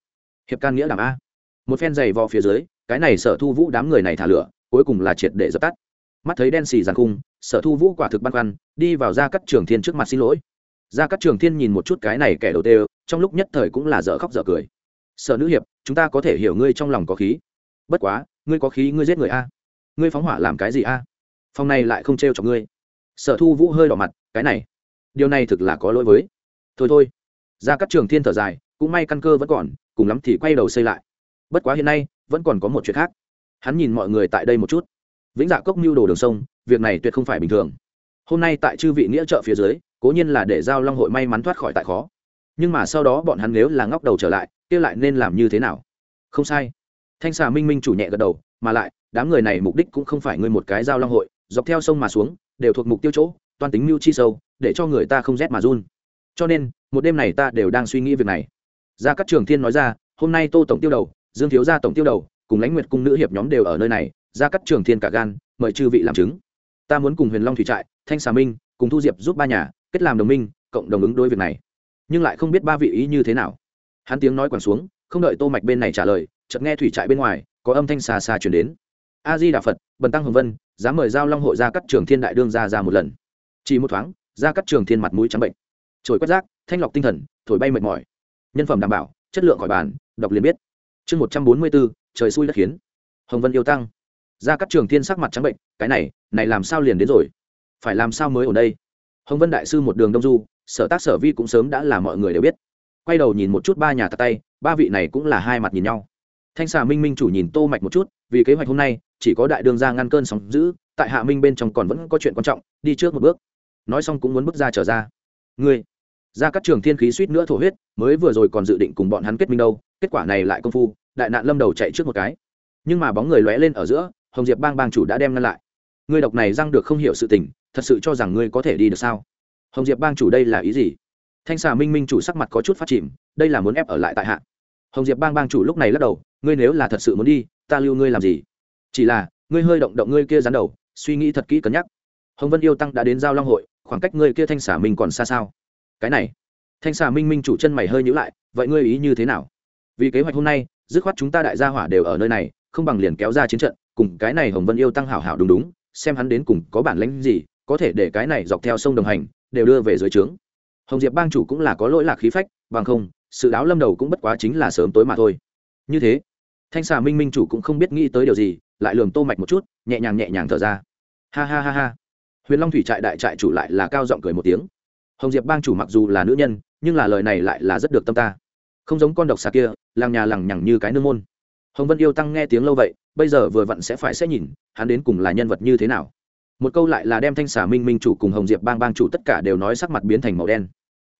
hiệp can nghĩa đảm a. Một phen giày vò phía dưới, cái này sở thu vũ đám người này thả lửa, cuối cùng là triệt để dập tắt. Mắt thấy đen xì giàn khung, sở thu vũ quả thực băn khoăn, đi vào ra các trường thiên trước mặt xin lỗi. Ra các trường thiên nhìn một chút cái này kẻ đầu tê trong lúc nhất thời cũng là dở khóc dở cười. Sở nữ hiệp, chúng ta có thể hiểu ngươi trong lòng có khí. Bất quá, ngươi có khí ngươi giết người a. Ngươi phóng hỏa làm cái gì a? Phòng này lại không trêu cho ngươi. Sở thu vũ hơi đỏ mặt, cái này, điều này thực là có lỗi với. Thôi thôi. Ra các trường thiên thở dài, cũng may căn cơ vẫn còn cùng lắm thì quay đầu xây lại. Bất quá hiện nay, vẫn còn có một chuyện khác. Hắn nhìn mọi người tại đây một chút. Vĩnh dạ cốc mưu đồ đường sông, việc này tuyệt không phải bình thường. Hôm nay tại chư vị nghĩa trợ phía dưới, cố nhiên là để giao long hội may mắn thoát khỏi tại khó. Nhưng mà sau đó bọn hắn nếu là ngóc đầu trở lại, kia lại nên làm như thế nào? Không sai. Thanh xà minh minh chủ nhẹ gật đầu, mà lại, đám người này mục đích cũng không phải ngươi một cái giao long hội, dọc theo sông mà xuống, đều thuộc mục tiêu chỗ toan tính mưu chi sâu, để cho người ta không rét mà run. Cho nên, một đêm này ta đều đang suy nghĩ việc này gia cát trường thiên nói ra, hôm nay tô tổng tiêu đầu, dương thiếu gia tổng tiêu đầu, cùng lãnh nguyệt cung nữ hiệp nhóm đều ở nơi này, gia cát trường thiên cả gan, mời chư vị làm chứng. Ta muốn cùng huyền long thủy trại, thanh xà minh, cùng thu diệp giúp ba nhà, kết làm đồng minh, cộng đồng ứng đối việc này. Nhưng lại không biết ba vị ý như thế nào. Hắn tiếng nói quẳng xuống, không đợi tô mạch bên này trả lời, chợt nghe thủy trại bên ngoài, có âm thanh xa xa truyền đến. A di đà phật, bần tăng hồng vân, dám mời giao long hội ra cát trường thiên đại đương ra ra một lần. Chỉ một thoáng ra cát trường thiên mặt mũi trắng bệnh. Trồi quét rác, thanh lọc tinh thần, thổi bay mệt mỏi nhân phẩm đảm bảo, chất lượng khỏi bàn, đọc liền biết. Chương một trăm bốn mươi bốn, trời xui đất khiến. Hồng vân yêu tăng. Ra các trường thiên sắc mặt trắng bệnh, cái này này làm sao liền đến rồi? Phải làm sao mới ở đây? Hồng vân đại sư một đường đông du, sở tác sở vi cũng sớm đã là mọi người đều biết. Quay đầu nhìn một chút ba nhà tạt tay, ba vị này cũng là hai mặt nhìn nhau. Thanh xà minh minh chủ nhìn tô mạch một chút, vì kế hoạch hôm nay, chỉ có đại đường ra ngăn cơn sóng giữ tại hạ minh bên trong còn vẫn có chuyện quan trọng, đi trước một bước. Nói xong cũng muốn bước ra trở ra. Ngươi ra các trường thiên khí suýt nữa thổ huyết, mới vừa rồi còn dự định cùng bọn hắn kết minh đâu, kết quả này lại công phu, đại nạn lâm đầu chạy trước một cái. Nhưng mà bóng người lóe lên ở giữa, hồng diệp bang bang chủ đã đem ngăn lại. Ngươi độc này răng được không hiểu sự tình, thật sự cho rằng ngươi có thể đi được sao? Hồng diệp bang chủ đây là ý gì? Thanh xà minh minh chủ sắc mặt có chút phát chìm, đây là muốn ép ở lại tại hạ. Hồng diệp bang bang chủ lúc này lắc đầu, ngươi nếu là thật sự muốn đi, ta lưu ngươi làm gì? Chỉ là, ngươi hơi động động ngươi kia dán đầu, suy nghĩ thật kỹ cân nhắc. Hồng vân yêu tăng đã đến giao long hội, khoảng cách ngươi kia thanh xà minh còn xa sao? Cái này. Thanh xà minh minh chủ chân mày hơi nhữ lại, vậy ngươi ý như thế nào? Vì kế hoạch hôm nay, dứt khoát chúng ta đại gia hỏa đều ở nơi này, không bằng liền kéo ra chiến trận, cùng cái này hồng vân yêu tăng hảo hảo đúng đúng, xem hắn đến cùng có bản lãnh gì, có thể để cái này dọc theo sông đồng hành, đều đưa về dưới trướng. Hồng diệp bang chủ cũng là có lỗi lạc khí phách, bằng không, sự đáo lâm đầu cũng bất quá chính là sớm tối mà thôi. Như thế, thanh xà minh minh chủ cũng không biết nghĩ tới điều gì, lại lường tô mạch một chút, nhẹ nhàng nhẹ nhàng thở ra. Ha ha ha ha. Huyền long thủy trại đại trại chủ lại là cao giọng cười một tiếng hồng diệp bang chủ mặc dù là nữ nhân, nhưng là lời này lại là rất được tâm ta. Không giống con độc xà kia làng nhà lằng nhằng như cái nương môn. Hồng vân yêu tăng nghe tiếng lâu vậy, bây giờ vừa vặn sẽ phải sẽ nhìn, hắn đến cùng là nhân vật như thế nào. Một câu lại là đem thanh xà minh minh chủ cùng hồng diệp bang bang chủ tất cả đều nói sắc mặt biến thành màu đen.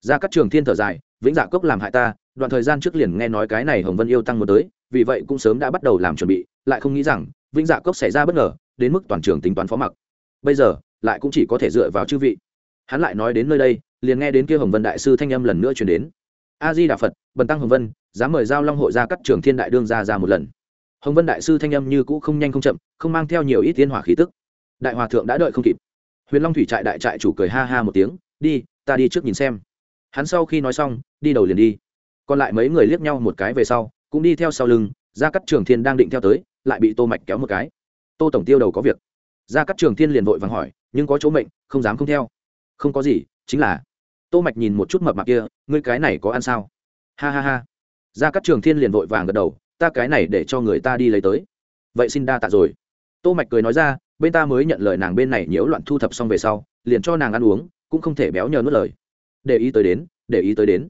Ra các trường thiên thở dài, vĩnh dạ cốc làm hại ta, đoạn thời gian trước liền nghe nói cái này hồng vân yêu tăng một tới, vì vậy cũng sớm đã bắt đầu làm chuẩn bị, lại không nghĩ rằng, vĩnh dạ cốc xảy ra bất ngờ, đến mức toàn trường tính toán phó mặc. Bây giờ, lại cũng chỉ có thể dựa vào chư vị. Hắn lại nói đến nơi đây liền nghe đến kia hồng vân đại sư thanh âm lần nữa chuyển đến. A di đà phật, bần tăng hồng vân, dám mời giao long hội ra cắt trường thiên đại đương ra ra một lần. Hồng vân đại sư thanh âm như cũ không nhanh không chậm, không mang theo nhiều ít tiến hỏa khí tức. Đại hòa thượng đã đợi không kịp. Huyền long thủy trại đại trại chủ cười ha ha một tiếng, đi, ta đi trước nhìn xem. Hắn sau khi nói xong, đi đầu liền đi. Còn lại mấy người liếc nhau một cái về sau, cũng đi theo sau lưng, Ra cắt trường thiên đang định theo tới, lại bị tô mạch kéo một cái. Tô tổng tiêu đầu có việc. Ra cắt trường thiên liền vội vàng hỏi, nhưng có chỗ mệnh, không dám không theo. Không có gì, chính là tô mạch nhìn một chút mập mạp kia, ngươi cái này có ăn sao? Ha ha ha. Gia các trường thiên liền vội vàng gật đầu, ta cái này để cho người ta đi lấy tới. Vậy xin đa tạ rồi. Tô mạch cười nói ra, bên ta mới nhận lời nàng bên này nhiễu loạn thu thập xong về sau, liền cho nàng ăn uống, cũng không thể béo nhờ nuốt lời. Để ý tới đến, để ý tới đến.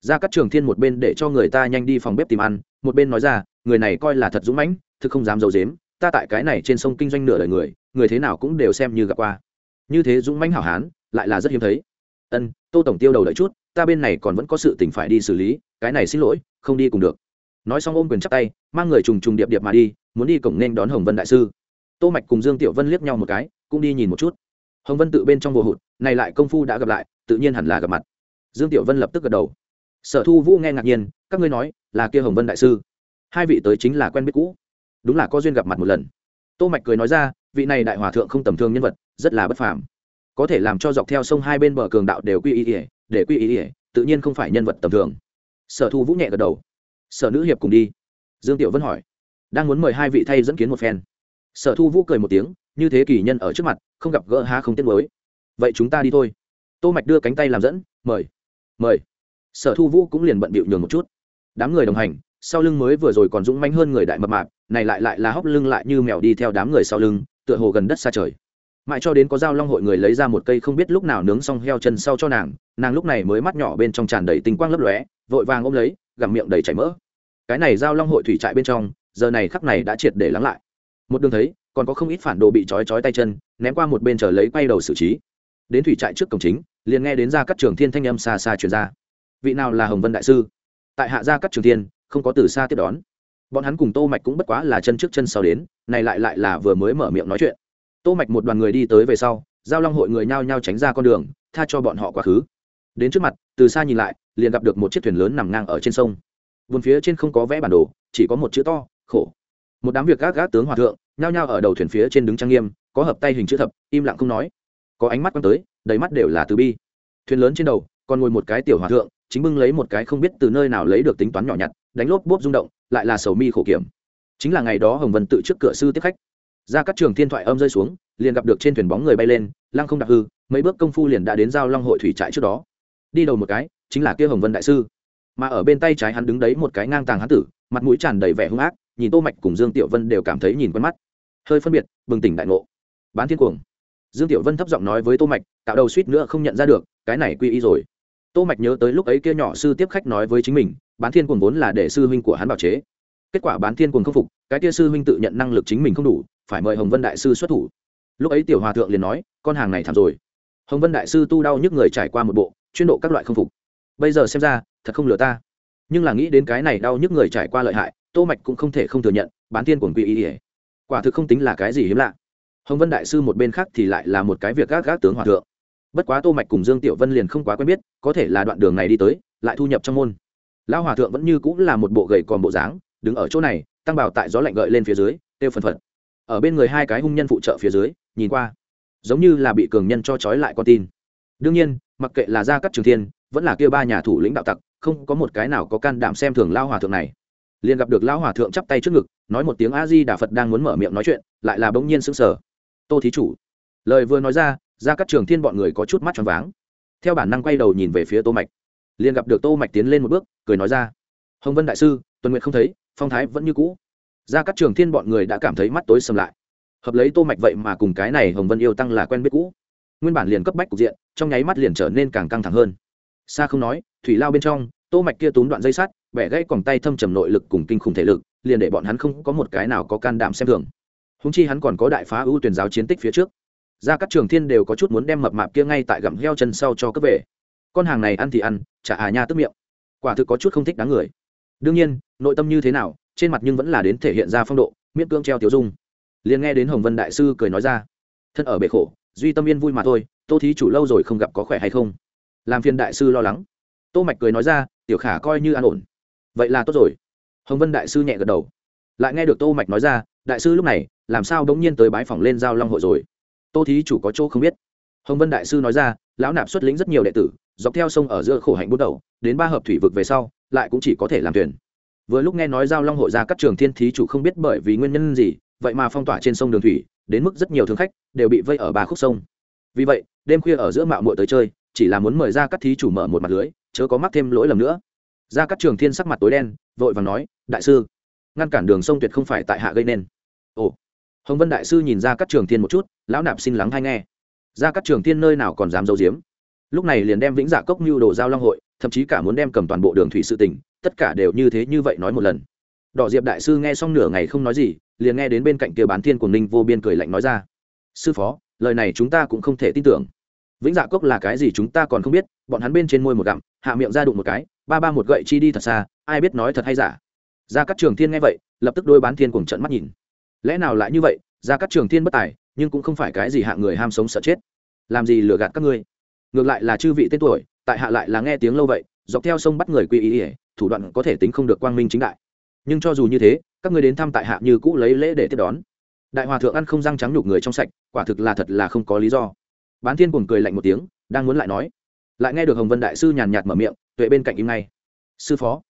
Ra các trường thiên một bên để cho người ta nhanh đi phòng bếp tìm ăn, một bên nói ra, người này coi là thật dũng mãnh, thực không dám giấu dếm ta tại cái này trên sông kinh doanh nửa đời người người thế nào cũng đều xem như gặp qua. Như thế dũng mãnh hảo hán, lại là rất hiếm thấy ân, tô tổng tiêu đầu đợi chút, ta bên này còn vẫn có sự tình phải đi xử lý, cái này xin lỗi, không đi cùng được. Nói xong ôm quyền chắc tay, mang người trùng trùng điệp điệp mà đi, muốn đi cổng nên đón hồng vân đại sư. Tô mạch cùng dương tiểu vân liếc nhau một cái, cũng đi nhìn một chút. Hồng vân tự bên trong vô hụt, này lại công phu đã gặp lại, tự nhiên hẳn là gặp mặt. Dương tiểu vân lập tức gật đầu. Sở thu vũ nghe ngạc nhiên, các ngươi nói, là kia hồng vân đại sư. Hai vị tới chính là quen biết cũ. Đúng là có duyên gặp mặt một lần. Tô mạch cười nói ra, vị này đại hòa thượng không tầm thường nhân vật, rất là bất phàm có thể làm cho dọc theo sông hai bên bờ cường đạo đều quy y ỉa, để quy y ỉa, tự nhiên không phải nhân vật tầm thường. Sở thu vũ nhẹ gật đầu. Sở nữ hiệp cùng đi. Dương tiểu vân hỏi. Đang muốn mời hai vị thay dẫn kiến một phen. Sở thu vũ cười một tiếng, như thế kỳ nhân ở trước mặt, không gặp gỡ há không tiếc mới. Vậy chúng ta đi thôi. Tô mạch đưa cánh tay làm dẫn, mời. Mời. Sở thu vũ cũng liền bận bịu nhường một chút. Đám người đồng hành, sau lưng mới vừa rồi còn dũng mãnh hơn người đại mập mạp, này lại lại là hóc lưng lại như mèo đi theo đám người sau lưng, tựa hồ gần đất xa trời mãi cho đến có dao long hội người lấy ra một cây không biết lúc nào nướng xong heo chân sau cho nàng nàng lúc này mới mắt nhỏ bên trong tràn đầy tinh quang lấp lóe, vội vàng ôm lấy, gặm miệng đầy chảy mỡ. Cái này dao long hội thủy trại bên trong, giờ này khắc này đã triệt để lắng lại. Một đường thấy, còn có không ít phản đồ bị trói trói tay chân, ném qua một bên chờ lấy quay đầu xử trí. Đến thủy trại trước cổng chính, liền nghe đến ra các trường thiên thanh âm xa xa truyền ra. Vị nào là hồng vân đại sư? Tại hạ gia các trường thiên, không có từ xa tiếp đón. Bọn hắn cùng tô mạch cũng bất quá là chân trước chân sau đến, này lại lại là vừa mới mở miệng nói chuyện tô mạch một đoàn người đi tới về sau, giao long hội người nhao nhao tránh ra con đường, tha cho bọn họ quá khứ. Đến trước mặt, từ xa nhìn lại, liền gặp được một chiếc thuyền lớn nằm ngang ở trên sông. Vườn phía trên không có vẽ bản đồ, chỉ có một chữ to, khổ. Một đám việc gác gác tướng hòa thượng, nhao nhao ở đầu thuyền phía trên đứng trang nghiêm, có hợp tay hình chữ thập, im lặng không nói. Có ánh mắt quăng tới, đầy mắt đều là từ bi. Thuyền lớn trên đầu, còn ngồi một cái tiểu hòa thượng, chính bưng lấy một cái không biết từ nơi nào lấy được tính toán nhỏ nhặt, đánh lốp bốp rung động, lại là sầu mi khổ kiểm. Chính là ngày đó hồng vân tự trước cửa sư tiếp khách ra các trường thiên thoại âm rơi xuống, liền gặp được trên thuyền bóng người bay lên, lăng không đặc hư, mấy bước công phu liền đã đến giao long hội thủy trại trước đó. Đi đầu một cái, chính là kia hồng vân đại sư. Mà ở bên tay trái hắn đứng đấy một cái ngang tàng hán tử, mặt mũi tràn đầy vẻ hung ác, nhìn tô mạch cùng dương tiểu vân đều cảm thấy nhìn quen mắt. Hơi phân biệt, bừng tỉnh đại ngộ. Bán thiên cuồng. Dương tiểu vân thấp giọng nói với tô mạch tạo đầu suýt nữa không nhận ra được, cái này quy y rồi. Tô mạch nhớ tới lúc ấy kia nhỏ sư tiếp khách nói với chính mình, bán thiên cuồng vốn là để sư huynh của hắn bảo chế. Kết quả bán thiên cuồng không phục, cái kia sư huynh tự nhận năng lực chính mình không đủ phải mời hồng vân đại sư xuất thủ. Lúc ấy tiểu hòa thượng liền nói, con hàng này thảm rồi. Hồng vân đại sư tu đau nhức người trải qua một bộ, chuyên độ các loại không phục. Bây giờ xem ra, thật không lừa ta. Nhưng là nghĩ đến cái này đau nhức người trải qua lợi hại, tô mạch cũng không thể không thừa nhận, bán thiên cuồng quy ý ỉa quả thực không tính là cái gì hiếm lạ. Hồng vân đại sư một bên khác thì lại là một cái việc gác gác tướng hòa thượng. Bất quá tô mạch cùng dương tiểu vân liền không quá quen biết, có thể là đoạn đường này đi tới, lại thu nhập trong môn. Lão hòa thượng vẫn như cũng là một bộ gầy còn bộ dáng, đứng ở chỗ này, tăng bảo tại gió lạnh gợi lên phía dưới tiêu phần phật ở bên người hai cái hung nhân phụ trợ phía dưới, nhìn qua, giống như là bị cường nhân cho trói lại con tin. Đương nhiên, mặc kệ là gia cắt trường thiên, vẫn là kia ba nhà thủ lĩnh đạo tặc, không có một cái nào có can đảm xem thường lao hòa thượng này. Liền gặp được lão hòa thượng chắp tay trước ngực, nói một tiếng a di đà phật đang muốn mở miệng nói chuyện, lại là bỗng nhiên sững sờ. Tô thí chủ. Lời vừa nói ra ra các trường thiên bọn người có chút mắt choáng váng. Theo bản năng quay đầu nhìn về phía tô mạch. Liền gặp được tô mạch tiến lên một bước, cười nói ra. Hồng vân đại sư, tuần nguyện không thấy, phong thái vẫn như cũ ra các trường thiên bọn người đã cảm thấy mắt tối sầm lại. Hợp lấy tô mạch vậy mà cùng cái này hồng vân yêu tăng là quen biết cũ. Nguyên bản liền cấp bách cục diện, trong nháy mắt liền trở nên càng căng thẳng hơn. Xa không nói, thủy lao bên trong, tô mạch kia túm đoạn dây sắt, bẻ gãy còng tay thâm trầm nội lực cùng kinh khủng thể lực, liền để bọn hắn không có một cái nào có can đảm xem thường. Húng chi hắn còn có đại phá ưu tuyển giáo chiến tích phía trước. Ra các trường thiên đều có chút muốn đem mập mạp kia ngay tại gặm heo chân sau cho cấp về. Con hàng này ăn thì ăn, chả à nha tức miệng. Quả thực có chút không thích đáng người. Đương nhiên, nội tâm như thế nào trên mặt nhưng vẫn là đến thể hiện ra phong độ, miễn cưỡng treo tiểu dung. Liền nghe đến hồng vân đại sư cười nói ra, thân ở bể khổ, duy tâm yên vui mà thôi, tô thí chủ lâu rồi không gặp có khỏe hay không? Làm phiền đại sư lo lắng. Tô mạch cười nói ra, tiểu khả coi như an ổn. Vậy là tốt rồi. Hồng vân đại sư nhẹ gật đầu. Lại nghe được tô mạch nói ra, đại sư lúc này, làm sao đống nhiên tới bái phòng lên giao long hội rồi? Tô thí chủ có chỗ không biết. Hồng vân đại sư nói ra, lão nạp xuất lĩnh rất nhiều đệ tử, dọc theo sông ở giữa khổ hạnh bút đầu, đến ba hợp thủy vực về sau, lại cũng chỉ có thể làm thuyền vừa lúc nghe nói giao long hội ra các trường thiên thí chủ không biết bởi vì nguyên nhân gì, vậy mà phong tỏa trên sông đường thủy, đến mức rất nhiều thương khách đều bị vây ở ba khúc sông. Vì vậy, đêm khuya ở giữa mạo muội tới chơi, chỉ là muốn mời ra các thí chủ mở một mặt lưới, chớ có mắc thêm lỗi lầm nữa. Ra các trường thiên sắc mặt tối đen, vội và nói, đại sư, ngăn cản đường sông tuyệt không phải tại hạ gây nên. Ồ, hồng vân đại sư nhìn ra các trường thiên một chút, lão nạp xin lắng hay nghe. Ra các trường thiên nơi nào còn dám giấu giếm? Lúc này liền đem vĩnh giả cốc mưu đồ giao long hội, thậm chí cả muốn đem cầm toàn bộ đường thủy sự tỉnh tất cả đều như thế như vậy nói một lần. Đỏ diệp đại sư nghe xong nửa ngày không nói gì, liền nghe đến bên cạnh kia bán thiên của ninh vô biên cười lạnh nói ra. Sư phó, lời này chúng ta cũng không thể tin tưởng. Vĩnh dạ cốc là cái gì chúng ta còn không biết, bọn hắn bên trên môi một gặm, hạ miệng ra đụng một cái, ba ba một gậy chi đi thật xa, ai biết nói thật hay giả. Ra các trường thiên nghe vậy, lập tức đôi bán thiên cùng trận mắt nhìn. Lẽ nào lại như vậy ra các trường thiên bất tài, nhưng cũng không phải cái gì hạ người ham sống sợ chết. Làm gì lừa gạt các ngươi? Ngược lại là chư vị tên tuổi, tại hạ lại là nghe tiếng lâu vậy, dọc theo sông bắt người quy ý ỉa thủ đoạn có thể tính không được quang minh chính đại. Nhưng cho dù như thế, các người đến thăm tại hạ như cũ lấy lễ để tiếp đón. Đại hòa thượng ăn không răng trắng nhục người trong sạch, quả thực là thật là không có lý do. Bán thiên cùng cười lạnh một tiếng, đang muốn lại nói. Lại nghe được hồng vân đại sư nhàn nhạt mở miệng, tuệ bên cạnh im ngay. Sư phó.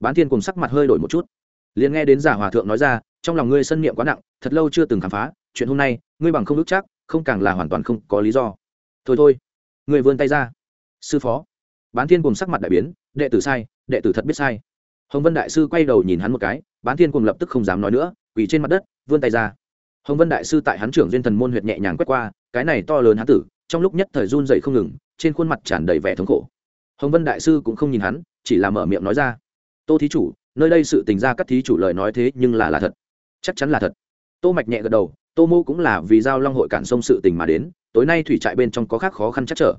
Bán thiên cùng sắc mặt hơi đổi một chút. Liền nghe đến giả hòa thượng nói ra, trong lòng ngươi sân niệm quá nặng, thật lâu chưa từng khám phá, chuyện hôm nay, ngươi bằng không ước chắc, không càng là hoàn toàn không có lý do. Thôi thôi. Người vươn tay ra. Sư phó bán thiên cùng sắc mặt đại biến, đệ tử sai, đệ tử thật biết sai. Hồng vân đại sư quay đầu nhìn hắn một cái, bán thiên cùng lập tức không dám nói nữa, quỳ trên mặt đất, vươn tay ra. Hồng vân đại sư tại hắn trưởng duyên thần môn huyệt nhẹ nhàng quét qua, cái này to lớn hắn tử, trong lúc nhất thời run dậy không ngừng, trên khuôn mặt tràn đầy vẻ thống khổ. Hồng vân đại sư cũng không nhìn hắn, chỉ là mở miệng nói ra. Tô thí chủ, nơi đây sự tình ra các thí chủ lời nói thế nhưng là là thật. Chắc chắn là thật. Tô mạch nhẹ gật đầu, tô mô cũng là vì giao long hội cản sông sự tình mà đến, tối nay thủy trại bên trong có khác khó khăn chắc trở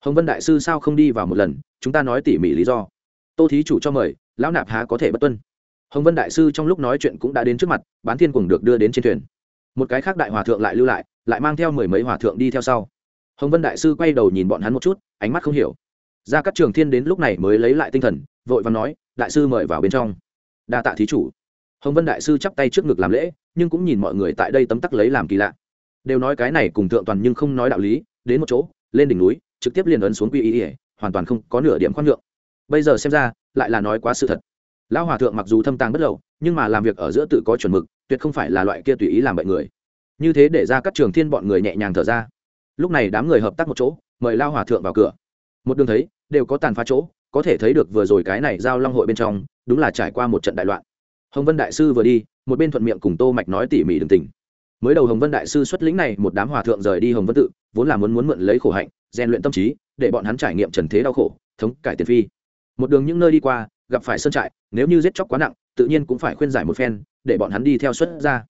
hồng vân đại sư sao không đi vào một lần? Chúng ta nói tỉ mỉ lý do. Tô thí chủ cho mời, lão nạp há có thể bất tuân. Hồng vân đại sư trong lúc nói chuyện cũng đã đến trước mặt, bán thiên cùng được đưa đến trên thuyền. Một cái khác đại hòa thượng lại lưu lại lại mang theo mười mấy hòa thượng đi theo sau. Hồng vân đại sư quay đầu nhìn bọn hắn một chút, ánh mắt không hiểu. Ra các trường thiên đến lúc này mới lấy lại tinh thần, vội và nói, đại sư mời vào bên trong. Đa tạ thí chủ. Hồng vân đại sư chắp tay trước ngực làm lễ, nhưng cũng nhìn mọi người tại đây tấm tắc lấy làm kỳ lạ. Đều nói cái này cùng thượng toàn nhưng không nói đạo lý, đến một chỗ, lên đỉnh núi trực tiếp liền ấn xuống quy y ỉa, hoàn toàn không có nửa điểm khoan nhượng. Bây giờ xem ra, lại là nói quá sự thật. Lão hòa thượng mặc dù thâm tàng bất lậu, nhưng mà làm việc ở giữa tự có chuẩn mực, tuyệt không phải là loại kia tùy ý làm bệnh người. Như thế để ra các trường thiên bọn người nhẹ nhàng thở ra. Lúc này đám người hợp tác một chỗ, mời lao hòa thượng vào cửa. Một đường thấy, đều có tàn phá chỗ, có thể thấy được vừa rồi cái này giao long hội bên trong, đúng là trải qua một trận đại loạn. Hồng vân đại sư vừa đi, một bên thuận miệng cùng tô mạch nói tỉ mỉ đường tình mới đầu hồng vân đại sư xuất lĩnh này, một đám hòa thượng rời đi hồng vân tự, vốn là muốn muốn mượn lấy khổ hạnh rèn luyện tâm trí, để bọn hắn trải nghiệm trần thế đau khổ, thống cải tiền phi. Một đường những nơi đi qua, gặp phải sơn trại, nếu như giết chóc quá nặng, tự nhiên cũng phải khuyên giải một phen, để bọn hắn đi theo xuất ra.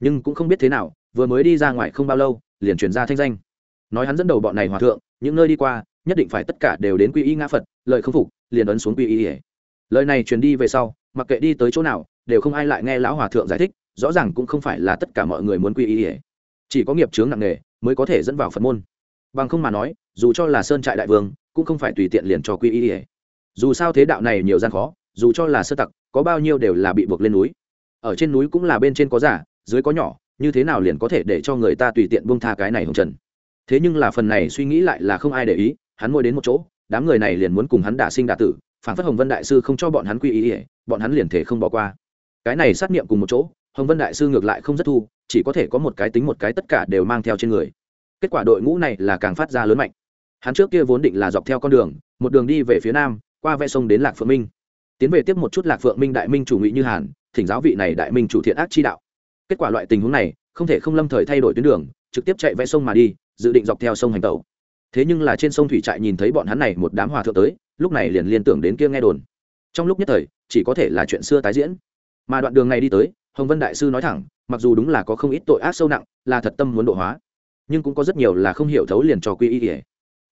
Nhưng cũng không biết thế nào, vừa mới đi ra ngoài không bao lâu, liền truyền ra thanh danh. Nói hắn dẫn đầu bọn này hòa thượng, những nơi đi qua, nhất định phải tất cả đều đến quy y ngã phật, lời không phục, liền ấn xuống quy y ỉa lời này truyền đi về sau, mặc kệ đi tới chỗ nào, đều không ai lại nghe lão hòa thượng giải thích, rõ ràng cũng không phải là tất cả mọi người muốn quy y chỉ có nghiệp chướng nặng nề, mới có thể dẫn vào phật môn. Bằng không mà nói dù cho là sơn trại đại vương, cũng không phải tùy tiện liền cho quy y ỉa dù sao thế đạo này nhiều gian khó, dù cho là sơ tặc, có bao nhiêu đều là bị buộc lên núi. Ở trên núi cũng là bên trên có giả, dưới có nhỏ, như thế nào liền có thể để cho người ta tùy tiện buông tha cái này hồng trần? Thế nhưng là phần này suy nghĩ lại là không ai để ý, hắn ngồi đến một chỗ, đám người này liền muốn cùng hắn đả sinh đả tử, phản phất hồng vân đại sư không cho bọn hắn quy ý ỉa bọn hắn liền thể không bỏ qua. Cái này sát nghiệm cùng một chỗ, hồng vân đại sư ngược lại không rất thu, chỉ có thể có một cái tính một cái tất cả đều mang theo trên người. Kết quả đội ngũ này là càng phát ra lớn mạnh hắn trước kia vốn định là dọc theo con đường, một đường đi về phía nam, qua ve sông đến lạc phượng minh. Tiến về tiếp một chút lạc phượng minh đại minh chủ ngụy như hàn, thỉnh giáo vị này đại minh chủ thiện ác chi đạo. Kết quả loại tình huống này, không thể không lâm thời thay đổi tuyến đường, trực tiếp chạy vẽ sông mà đi, dự định dọc theo sông hành tàu thế nhưng là trên sông thủy trại nhìn thấy bọn hắn này một đám hòa thượng tới, lúc này liền liên tưởng đến kia nghe đồn. Trong lúc nhất thời, chỉ có thể là chuyện xưa tái diễn. Mà đoạn đường này đi tới, hồng vân đại sư nói thẳng, mặc dù đúng là có không ít tội ác sâu nặng, là thật tâm muốn độ hóa, nhưng cũng có rất nhiều là không hiểu thấu liền trò quy y ỉa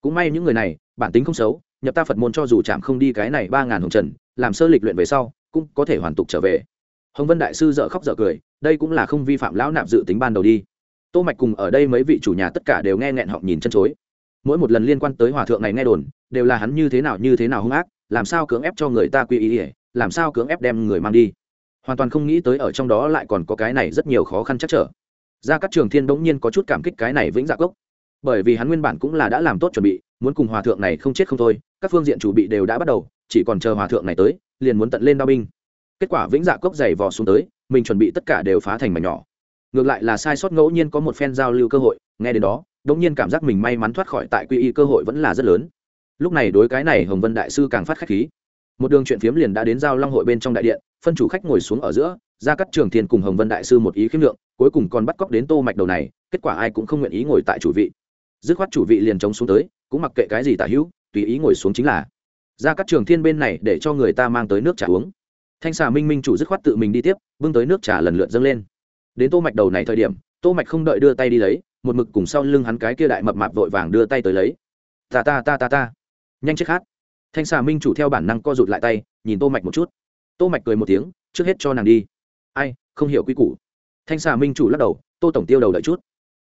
cũng may những người này, bản tính không xấu, nhập ta phật môn cho dù chạm không đi cái này ba ngàn hồng trần, làm sơ lịch luyện về sau, cũng có thể hoàn tục trở về. Hồng vân đại sư dợ khóc dợ cười, đây cũng là không vi phạm lão nạp dự tính ban đầu đi. Tô mạch cùng ở đây mấy vị chủ nhà tất cả đều nghe nghẹn họng nhìn chân chối. Mỗi một lần liên quan tới hòa thượng này nghe đồn, đều là hắn như thế nào như thế nào hung ác, làm sao cưỡng ép cho người ta quy ý ỉa làm sao cưỡng ép đem người mang đi. Hoàn toàn không nghĩ tới ở trong đó lại còn có cái này rất nhiều khó khăn chắc trở. Ra các trường thiên bỗng nhiên có chút cảm kích cái này vĩnh dạ cốc bởi vì hắn nguyên bản cũng là đã làm tốt chuẩn bị, muốn cùng hòa thượng này không chết không thôi, các phương diện chủ bị đều đã bắt đầu, chỉ còn chờ hòa thượng này tới, liền muốn tận lên đao binh. Kết quả vĩnh dạ cốc dày vò xuống tới, mình chuẩn bị tất cả đều phá thành mảnh nhỏ. Ngược lại là sai sót ngẫu nhiên có một phen giao lưu cơ hội, nghe đến đó đ ỗ n g nhiên cảm giác mình may mắn thoát khỏi tại quy y cơ hội vẫn là rất lớn. Lúc này đối cái này hồng vân đại sư càng phát khách khí. Một đường chuyện phiếm liền đã đến giao long hội bên trong đại điện, phân chủ khách ngồi xuống ở giữa, ra các trường thiên cùng hồng vân đại sư một ý khiếm lượng, cuối cùng còn bắt cóc đến tô mạch đầu này, kết quả ai cũng không nguyện ý ngồi tại chủ vị dứt khoát chủ vị liền chống xuống tới, cũng mặc kệ cái gì tả hữu, tùy ý ngồi xuống chính là. Ra các trường thiên bên này để cho người ta mang tới nước trà uống. Thanh xà minh minh chủ dứt khoát tự mình đi tiếp, bưng tới nước trà lần lượt dâng lên. Đến tô mạch đầu này thời điểm, tô mạch không đợi đưa tay đi lấy, một mực cùng sau lưng hắn cái kia đại mập mạp vội vàng đưa tay tới lấy. Ta ta ta ta ta. Nhanh chết khát thanh xà minh chủ theo bản năng co rụt lại tay, nhìn tô mạch một chút. Tô mạch cười một tiếng, trước hết cho nàng đi. Ai, không hiểu quy củ. Thanh xà minh chủ lắc đầu, tô tổng tiêu đầu đợi chút.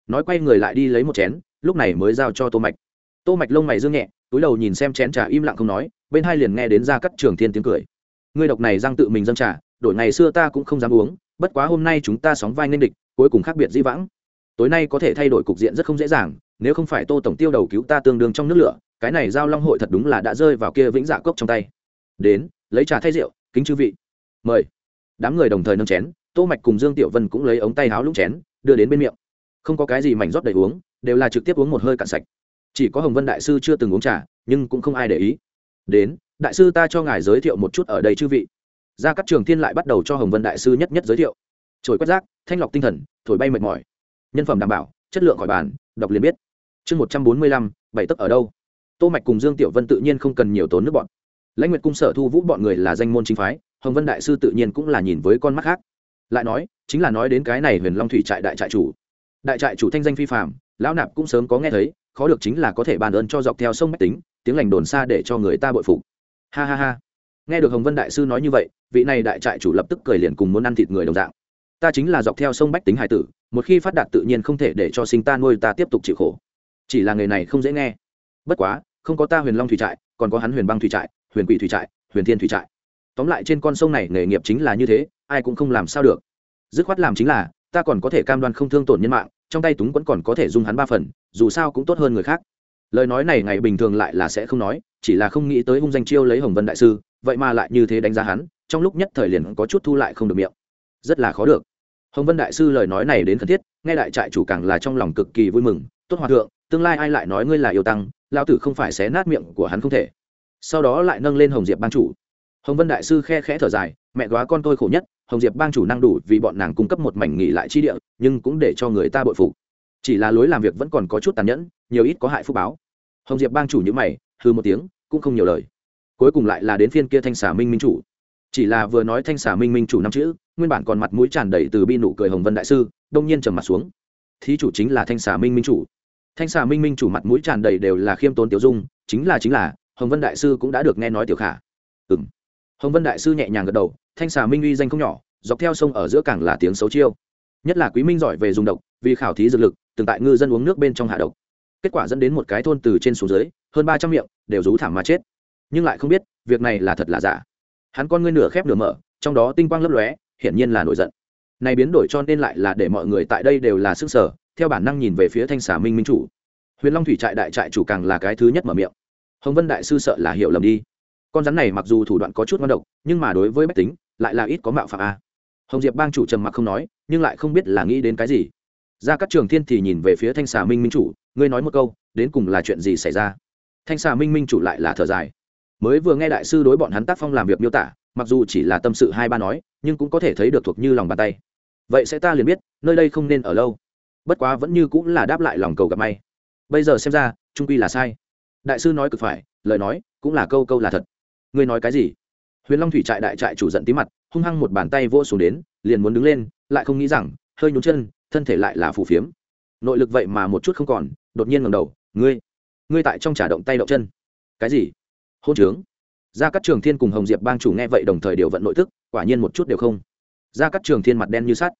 Nói quay người lại đi lấy một chén lúc này mới giao cho tô mạch. Tô mạch lông mày dương nhẹ, túi đầu nhìn xem chén trà im lặng không nói, bên hai liền nghe đến ra cắt trường thiên tiếng cười. Ngươi độc này răng tự mình dâng trà, đổi ngày xưa ta cũng không dám uống, bất quá hôm nay chúng ta sóng vai nên địch, cuối cùng khác biệt di vãng. Tối nay có thể thay đổi cục diện rất không dễ dàng, nếu không phải tô tổng tiêu đầu cứu ta tương đương trong nước lửa, cái này giao long hội thật đúng là đã rơi vào kia vĩnh dạ cốc trong tay. Đến, lấy trà thay rượu, kính chư vị. Mời. Đám người đồng thời nâng chén, tô mạch cùng dương tiểu vân cũng lấy ống tay háo lũng chén, đưa đến bên miệng. Không có cái gì mảnh rót đầy uống đều là trực tiếp uống một hơi cạn sạch. Chỉ có hồng vân đại sư chưa từng uống trà, nhưng cũng không ai để ý. Đến, đại sư ta cho ngài giới thiệu một chút ở đây chư vị. Ra các trường thiên lại bắt đầu cho hồng vân đại sư nhất nhất giới thiệu. Trồi quét rác, thanh lọc tinh thần, thổi bay mệt mỏi. Nhân phẩm đảm bảo, chất lượng khỏi bàn, đọc liền biết. Chương một trăm bốn mươi lăm, bảy tấc ở đâu? Tô mạch cùng dương tiểu vân tự nhiên không cần nhiều tốn nước bọn. Lãnh nguyệt cung sở thu vũ bọn người là danh môn chính phái, hồng vân đại sư tự nhiên cũng là nhìn với con mắt khác. Lại nói, chính là nói đến cái này huyền long thủy trại đại trại chủ. Đại trại chủ thanh danh phi phạm lão nạp cũng sớm có nghe thấy, khó được chính là có thể bàn ơn cho dọc theo sông bách tính, tiếng lành đồn xa để cho người ta bội phục. Ha ha ha. Nghe được hồng vân đại sư nói như vậy, vị này đại trại chủ lập tức cười liền cùng muốn ăn thịt người đồng dạng. Ta chính là dọc theo sông bách tính hải tử, một khi phát đạt tự nhiên không thể để cho sinh ta nuôi ta tiếp tục chịu khổ. Chỉ là nghề này không dễ nghe. Bất quá, không có ta huyền long thủy trại, còn có hắn huyền băng thủy trại, huyền quỷ thủy trại, huyền thiên thủy trại. Tóm lại trên con sông này nghề nghiệp chính là như thế, ai cũng không làm sao được. Dứt khoát làm chính là, ta còn có thể cam đoan không thương tổn nhân mạng trong tay túng vẫn còn có thể dùng hắn ba phần, dù sao cũng tốt hơn người khác. Lời nói này ngày bình thường lại là sẽ không nói, chỉ là không nghĩ tới hung danh chiêu lấy hồng vân đại sư, vậy mà lại như thế đánh giá hắn, trong lúc nhất thời liền có chút thu lại không được miệng. Rất là khó được. Hồng vân đại sư lời nói này đến khẩn thiết, nghe đại trại chủ càng là trong lòng cực kỳ vui mừng, tốt hòa thượng, tương lai ai lại nói ngươi là yêu tăng lao tử không phải xé nát miệng của hắn không thể. Sau đó lại nâng lên hồng diệp ban chủ. Hồng vân đại sư khe khẽ thở dài, mẹ góa con tôi khổ nhất hồng diệp bang chủ năng đủ vì bọn nàng cung cấp một mảnh nghỉ lại chi địa, nhưng cũng để cho người ta bội phục. Chỉ là lối làm việc vẫn còn có chút tàn nhẫn, nhiều ít có hại phúc báo. Hồng diệp bang chủ như mày hư một tiếng, cũng không nhiều lời. Cuối cùng lại là đến phiên kia thanh xà minh minh chủ. Chỉ là vừa nói thanh xà minh minh chủ năm chữ, nguyên bản còn mặt mũi tràn đầy từ bi nụ cười hồng vân đại sư, đông nhiên trầm mặt xuống. Thí chủ chính là thanh xà minh minh chủ. Thanh xà minh minh chủ mặt mũi tràn đầy đều là khiêm tốn tiểu dung, chính là chính là, hồng vân đại sư cũng đã được nghe nói tiểu khả. Ừ m hồng vân đại sư nhẹ nhàng gật đầu thanh xà minh uy danh không nhỏ, dọc theo sông ở giữa cảng là tiếng xấu chiêu. Nhất là quý minh giỏi về dùng độc, vì khảo thí dược lực, từng tại ngư dân uống nước bên trong hạ độc. Kết quả dẫn đến một cái thôn từ trên xuống dưới, hơn ba trăm miệng, đều rú thảm mà chết. Nhưng lại không biết, việc này là thật là giả. Hắn con ngươi nửa khép nửa mở, trong đó tinh quang lấp lóe, hiển nhiên là nổi giận. Này biến đổi cho nên lại là để mọi người tại đây đều là sức sở, theo bản năng nhìn về phía thanh xà minh minh chủ. Huyền long thủy trại đại trại chủ càng là cái thứ nhất mở miệng. Hồng vân đại sư sợ là hiểu lầm đi. Con rắn này mặc dù thủ đoạn có chút ngon độc, nhưng mà đối với bách tính lại là ít có mạo phạm a. Hồng diệp bang chủ trầm mặc không nói, nhưng lại không biết là nghĩ đến cái gì. Ra các trường thiên thì nhìn về phía thanh xà minh minh chủ, ngươi nói một câu, đến cùng là chuyện gì xảy ra? Thanh xà minh minh chủ lại là thở dài. Mới vừa nghe đại sư đối bọn hắn tác phong làm việc miêu tả, mặc dù chỉ là tâm sự hai ba nói, nhưng cũng có thể thấy được thuộc như lòng bàn tay. Vậy sẽ ta liền biết, nơi đây không nên ở lâu. Bất quá vẫn như cũng là đáp lại lòng cầu gặp may. Bây giờ xem ra, trung quy là sai. Đại sư nói cực phải, lời nói cũng là câu câu là thật. Ngươi nói cái gì? Huyền long thủy trại đại trại chủ giận tí mặt, hung hăng một bàn tay vô xuống đến, liền muốn đứng lên, lại không nghĩ rằng, hơi nhún chân, thân thể lại là phù phiếm. Nội lực vậy mà một chút không còn, đột nhiên ngầm đầu, ngươi ngươi tại trong trả động tay động chân. Cái gì? Hôn trướng. Gia các trường thiên cùng hồng diệp bang chủ nghe vậy đồng thời điều vận nội thức, quả nhiên một chút đều không. Gia các trường thiên mặt đen như sắt.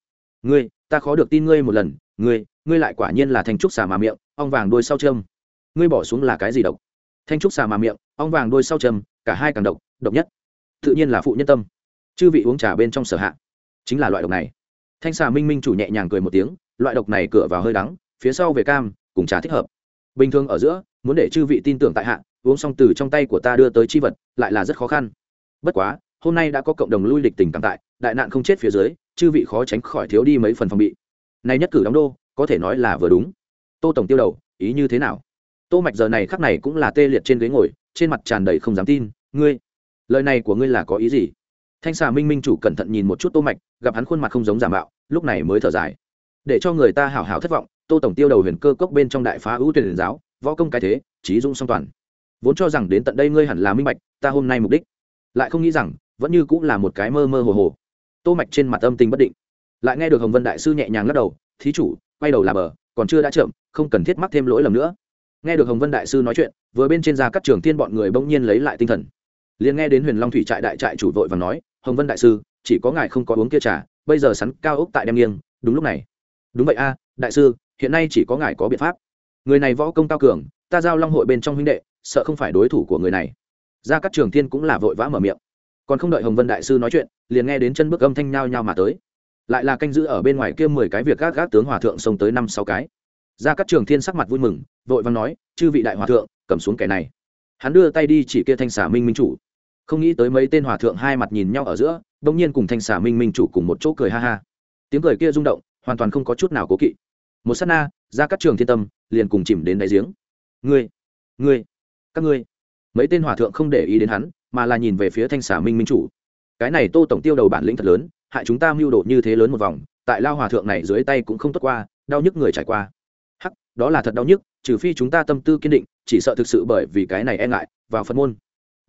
Ngươi, ta khó được tin ngươi một lần, ngươi ngươi lại quả nhiên là thanh trúc xà mà miệng, ong vàng đôi sau châm. Ngươi bỏ xuống là cái gì độc? Thanh trúc xà mà miệng, ong vàng đôi sau châm, cả hai càng độc độc nhất tự nhiên là phụ nhân tâm. Chư vị uống trà bên trong sở hạ. Chính là loại độc này. Thanh xà minh minh chủ nhẹ nhàng cười một tiếng, loại độc này cửa vào hơi đắng, phía sau về cam, cùng trà thích hợp. Bình thường ở giữa, muốn để chư vị tin tưởng tại hạ, uống xong từ trong tay của ta đưa tới chi vật, lại là rất khó khăn. Bất quá, hôm nay đã có cộng đồng lui lịch tình cảm tại, đại nạn không chết phía dưới, chư vị khó tránh khỏi thiếu đi mấy phần phòng bị. Này nhất cử đóng đô, có thể nói là vừa đúng. Tô tổng tiêu đầu, ý như thế nào? Tô mạch giờ này khắc này cũng là tê liệt trên ghế ngồi, trên mặt tràn đầy không dám tin, ngươi lời này của ngươi là có ý gì? Thanh xà minh minh chủ cẩn thận nhìn một chút tô mạch, gặp hắn khuôn mặt không giống giả mạo, lúc này mới thở dài. Để cho người ta hảo hảo thất vọng, tô tổng tiêu đầu huyền cơ cốc bên trong đại phá ưu tuyển giáo, võ công cái thế, trí dung song toàn. Vốn cho rằng đến tận đây ngươi hẳn là minh bạch, ta hôm nay mục đích. Lại không nghĩ rằng, vẫn như cũng là một cái mơ mơ hồ hồ. Tô mạch trên mặt âm tình bất định. Lại nghe được hồng vân đại sư nhẹ nhàng lắc đầu, thí chủ, quay đầu là bờ, còn chưa đã chậm, không cần thiết mắc thêm lỗi lầm nữa. Nghe được hồng vân đại sư nói chuyện, vừa bên trên ra các trường tiên bọn người bỗng nhiên lấy lại tinh thần liền nghe đến huyền long thủy trại đại trại chủ vội và nói, hồng vân đại sư, chỉ có ngài không có uống kia trà, bây giờ sắn cao ốc tại đem nghiêng, đúng lúc này. Đúng vậy a, đại sư, hiện nay chỉ có ngài có biện pháp. Người này võ công cao cường, ta giao long hội bên trong huynh đệ, sợ không phải đối thủ của người này. Ra các trường Thiên cũng là vội vã mở miệng. Còn không đợi hồng vân đại sư nói chuyện, liền nghe đến chân bước âm thanh nhao nhao mà tới. Lại là canh giữ ở bên ngoài kia mười cái việc gác gác tướng hòa thượng xông tới năm sáu cái. Ra các trường thiên sắc mặt vui mừng, vội vàng nói, chư vị đại hòa thượng, cầm xuống kẻ này. Hắn đưa tay đi chỉ kia thanh xả minh minh chủ không nghĩ tới mấy tên hòa thượng hai mặt nhìn nhau ở giữa bỗng nhiên cùng thanh xà minh minh chủ cùng một chỗ cười ha ha. Tiếng cười kia rung động, hoàn toàn không có chút nào cố kỵ. Một s á t na, ra các trường thiên tâm, liền cùng chìm đến đáy giếng. Ngươi ngươi, các ngươi. Mấy tên hòa thượng không để ý đến hắn, mà là nhìn về phía thanh xà minh minh chủ. Cái này tô tổng tiêu đầu bản lĩnh thật lớn, hại chúng ta mưu đồ như thế lớn một vòng, tại lao hòa thượng này dưới tay cũng không tốt qua, đau nhức người trải qua. Hắc, đó là thật đau nhức, trừ phi chúng ta tâm tư kiên định, chỉ sợ thực sự bởi vì cái này e ngại, vào phật môn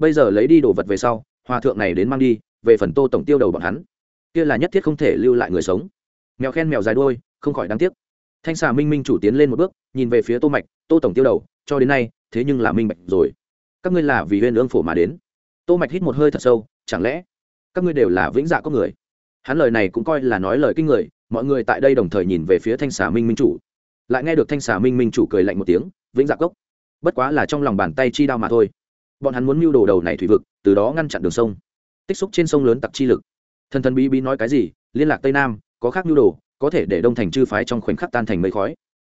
bây giờ lấy đi đồ vật về sau, hòa thượng này đến mang đi, về phần tô tổng tiêu đầu bọn hắn. Kia là nhất thiết không thể lưu lại người sống. Mèo khen mèo dài đôi không khỏi đáng tiếc. Thanh xà minh minh chủ tiến lên một bước, nhìn về phía tô mạch, tô tổng tiêu đầu, cho đến nay, thế nhưng là minh bạch rồi. Các ngươi là vì huyên ương phổ mà đến. Tô mạch hít một hơi thật sâu, chẳng lẽ các ngươi đều là vĩnh dạ có người? Hắn lời này cũng coi là nói lời kinh người, mọi người tại đây đồng thời nhìn về phía thanh xà minh minh chủ. Lại nghe được thanh xà minh minh chủ cười lạnh một tiếng, vĩnh dạ cốc, bất quá là trong lòng bàn tay chi đao mà thôi bọn hắn muốn mưu đồ đầu này thủy vực, từ đó ngăn chặn đường sông. Tích xúc trên sông lớn tặc chi lực. Thần thần bí bí nói cái gì, liên lạc tây nam, có khác mưu đồ, có thể để đông thành chư phái trong khoảnh khắc tan thành mây khói.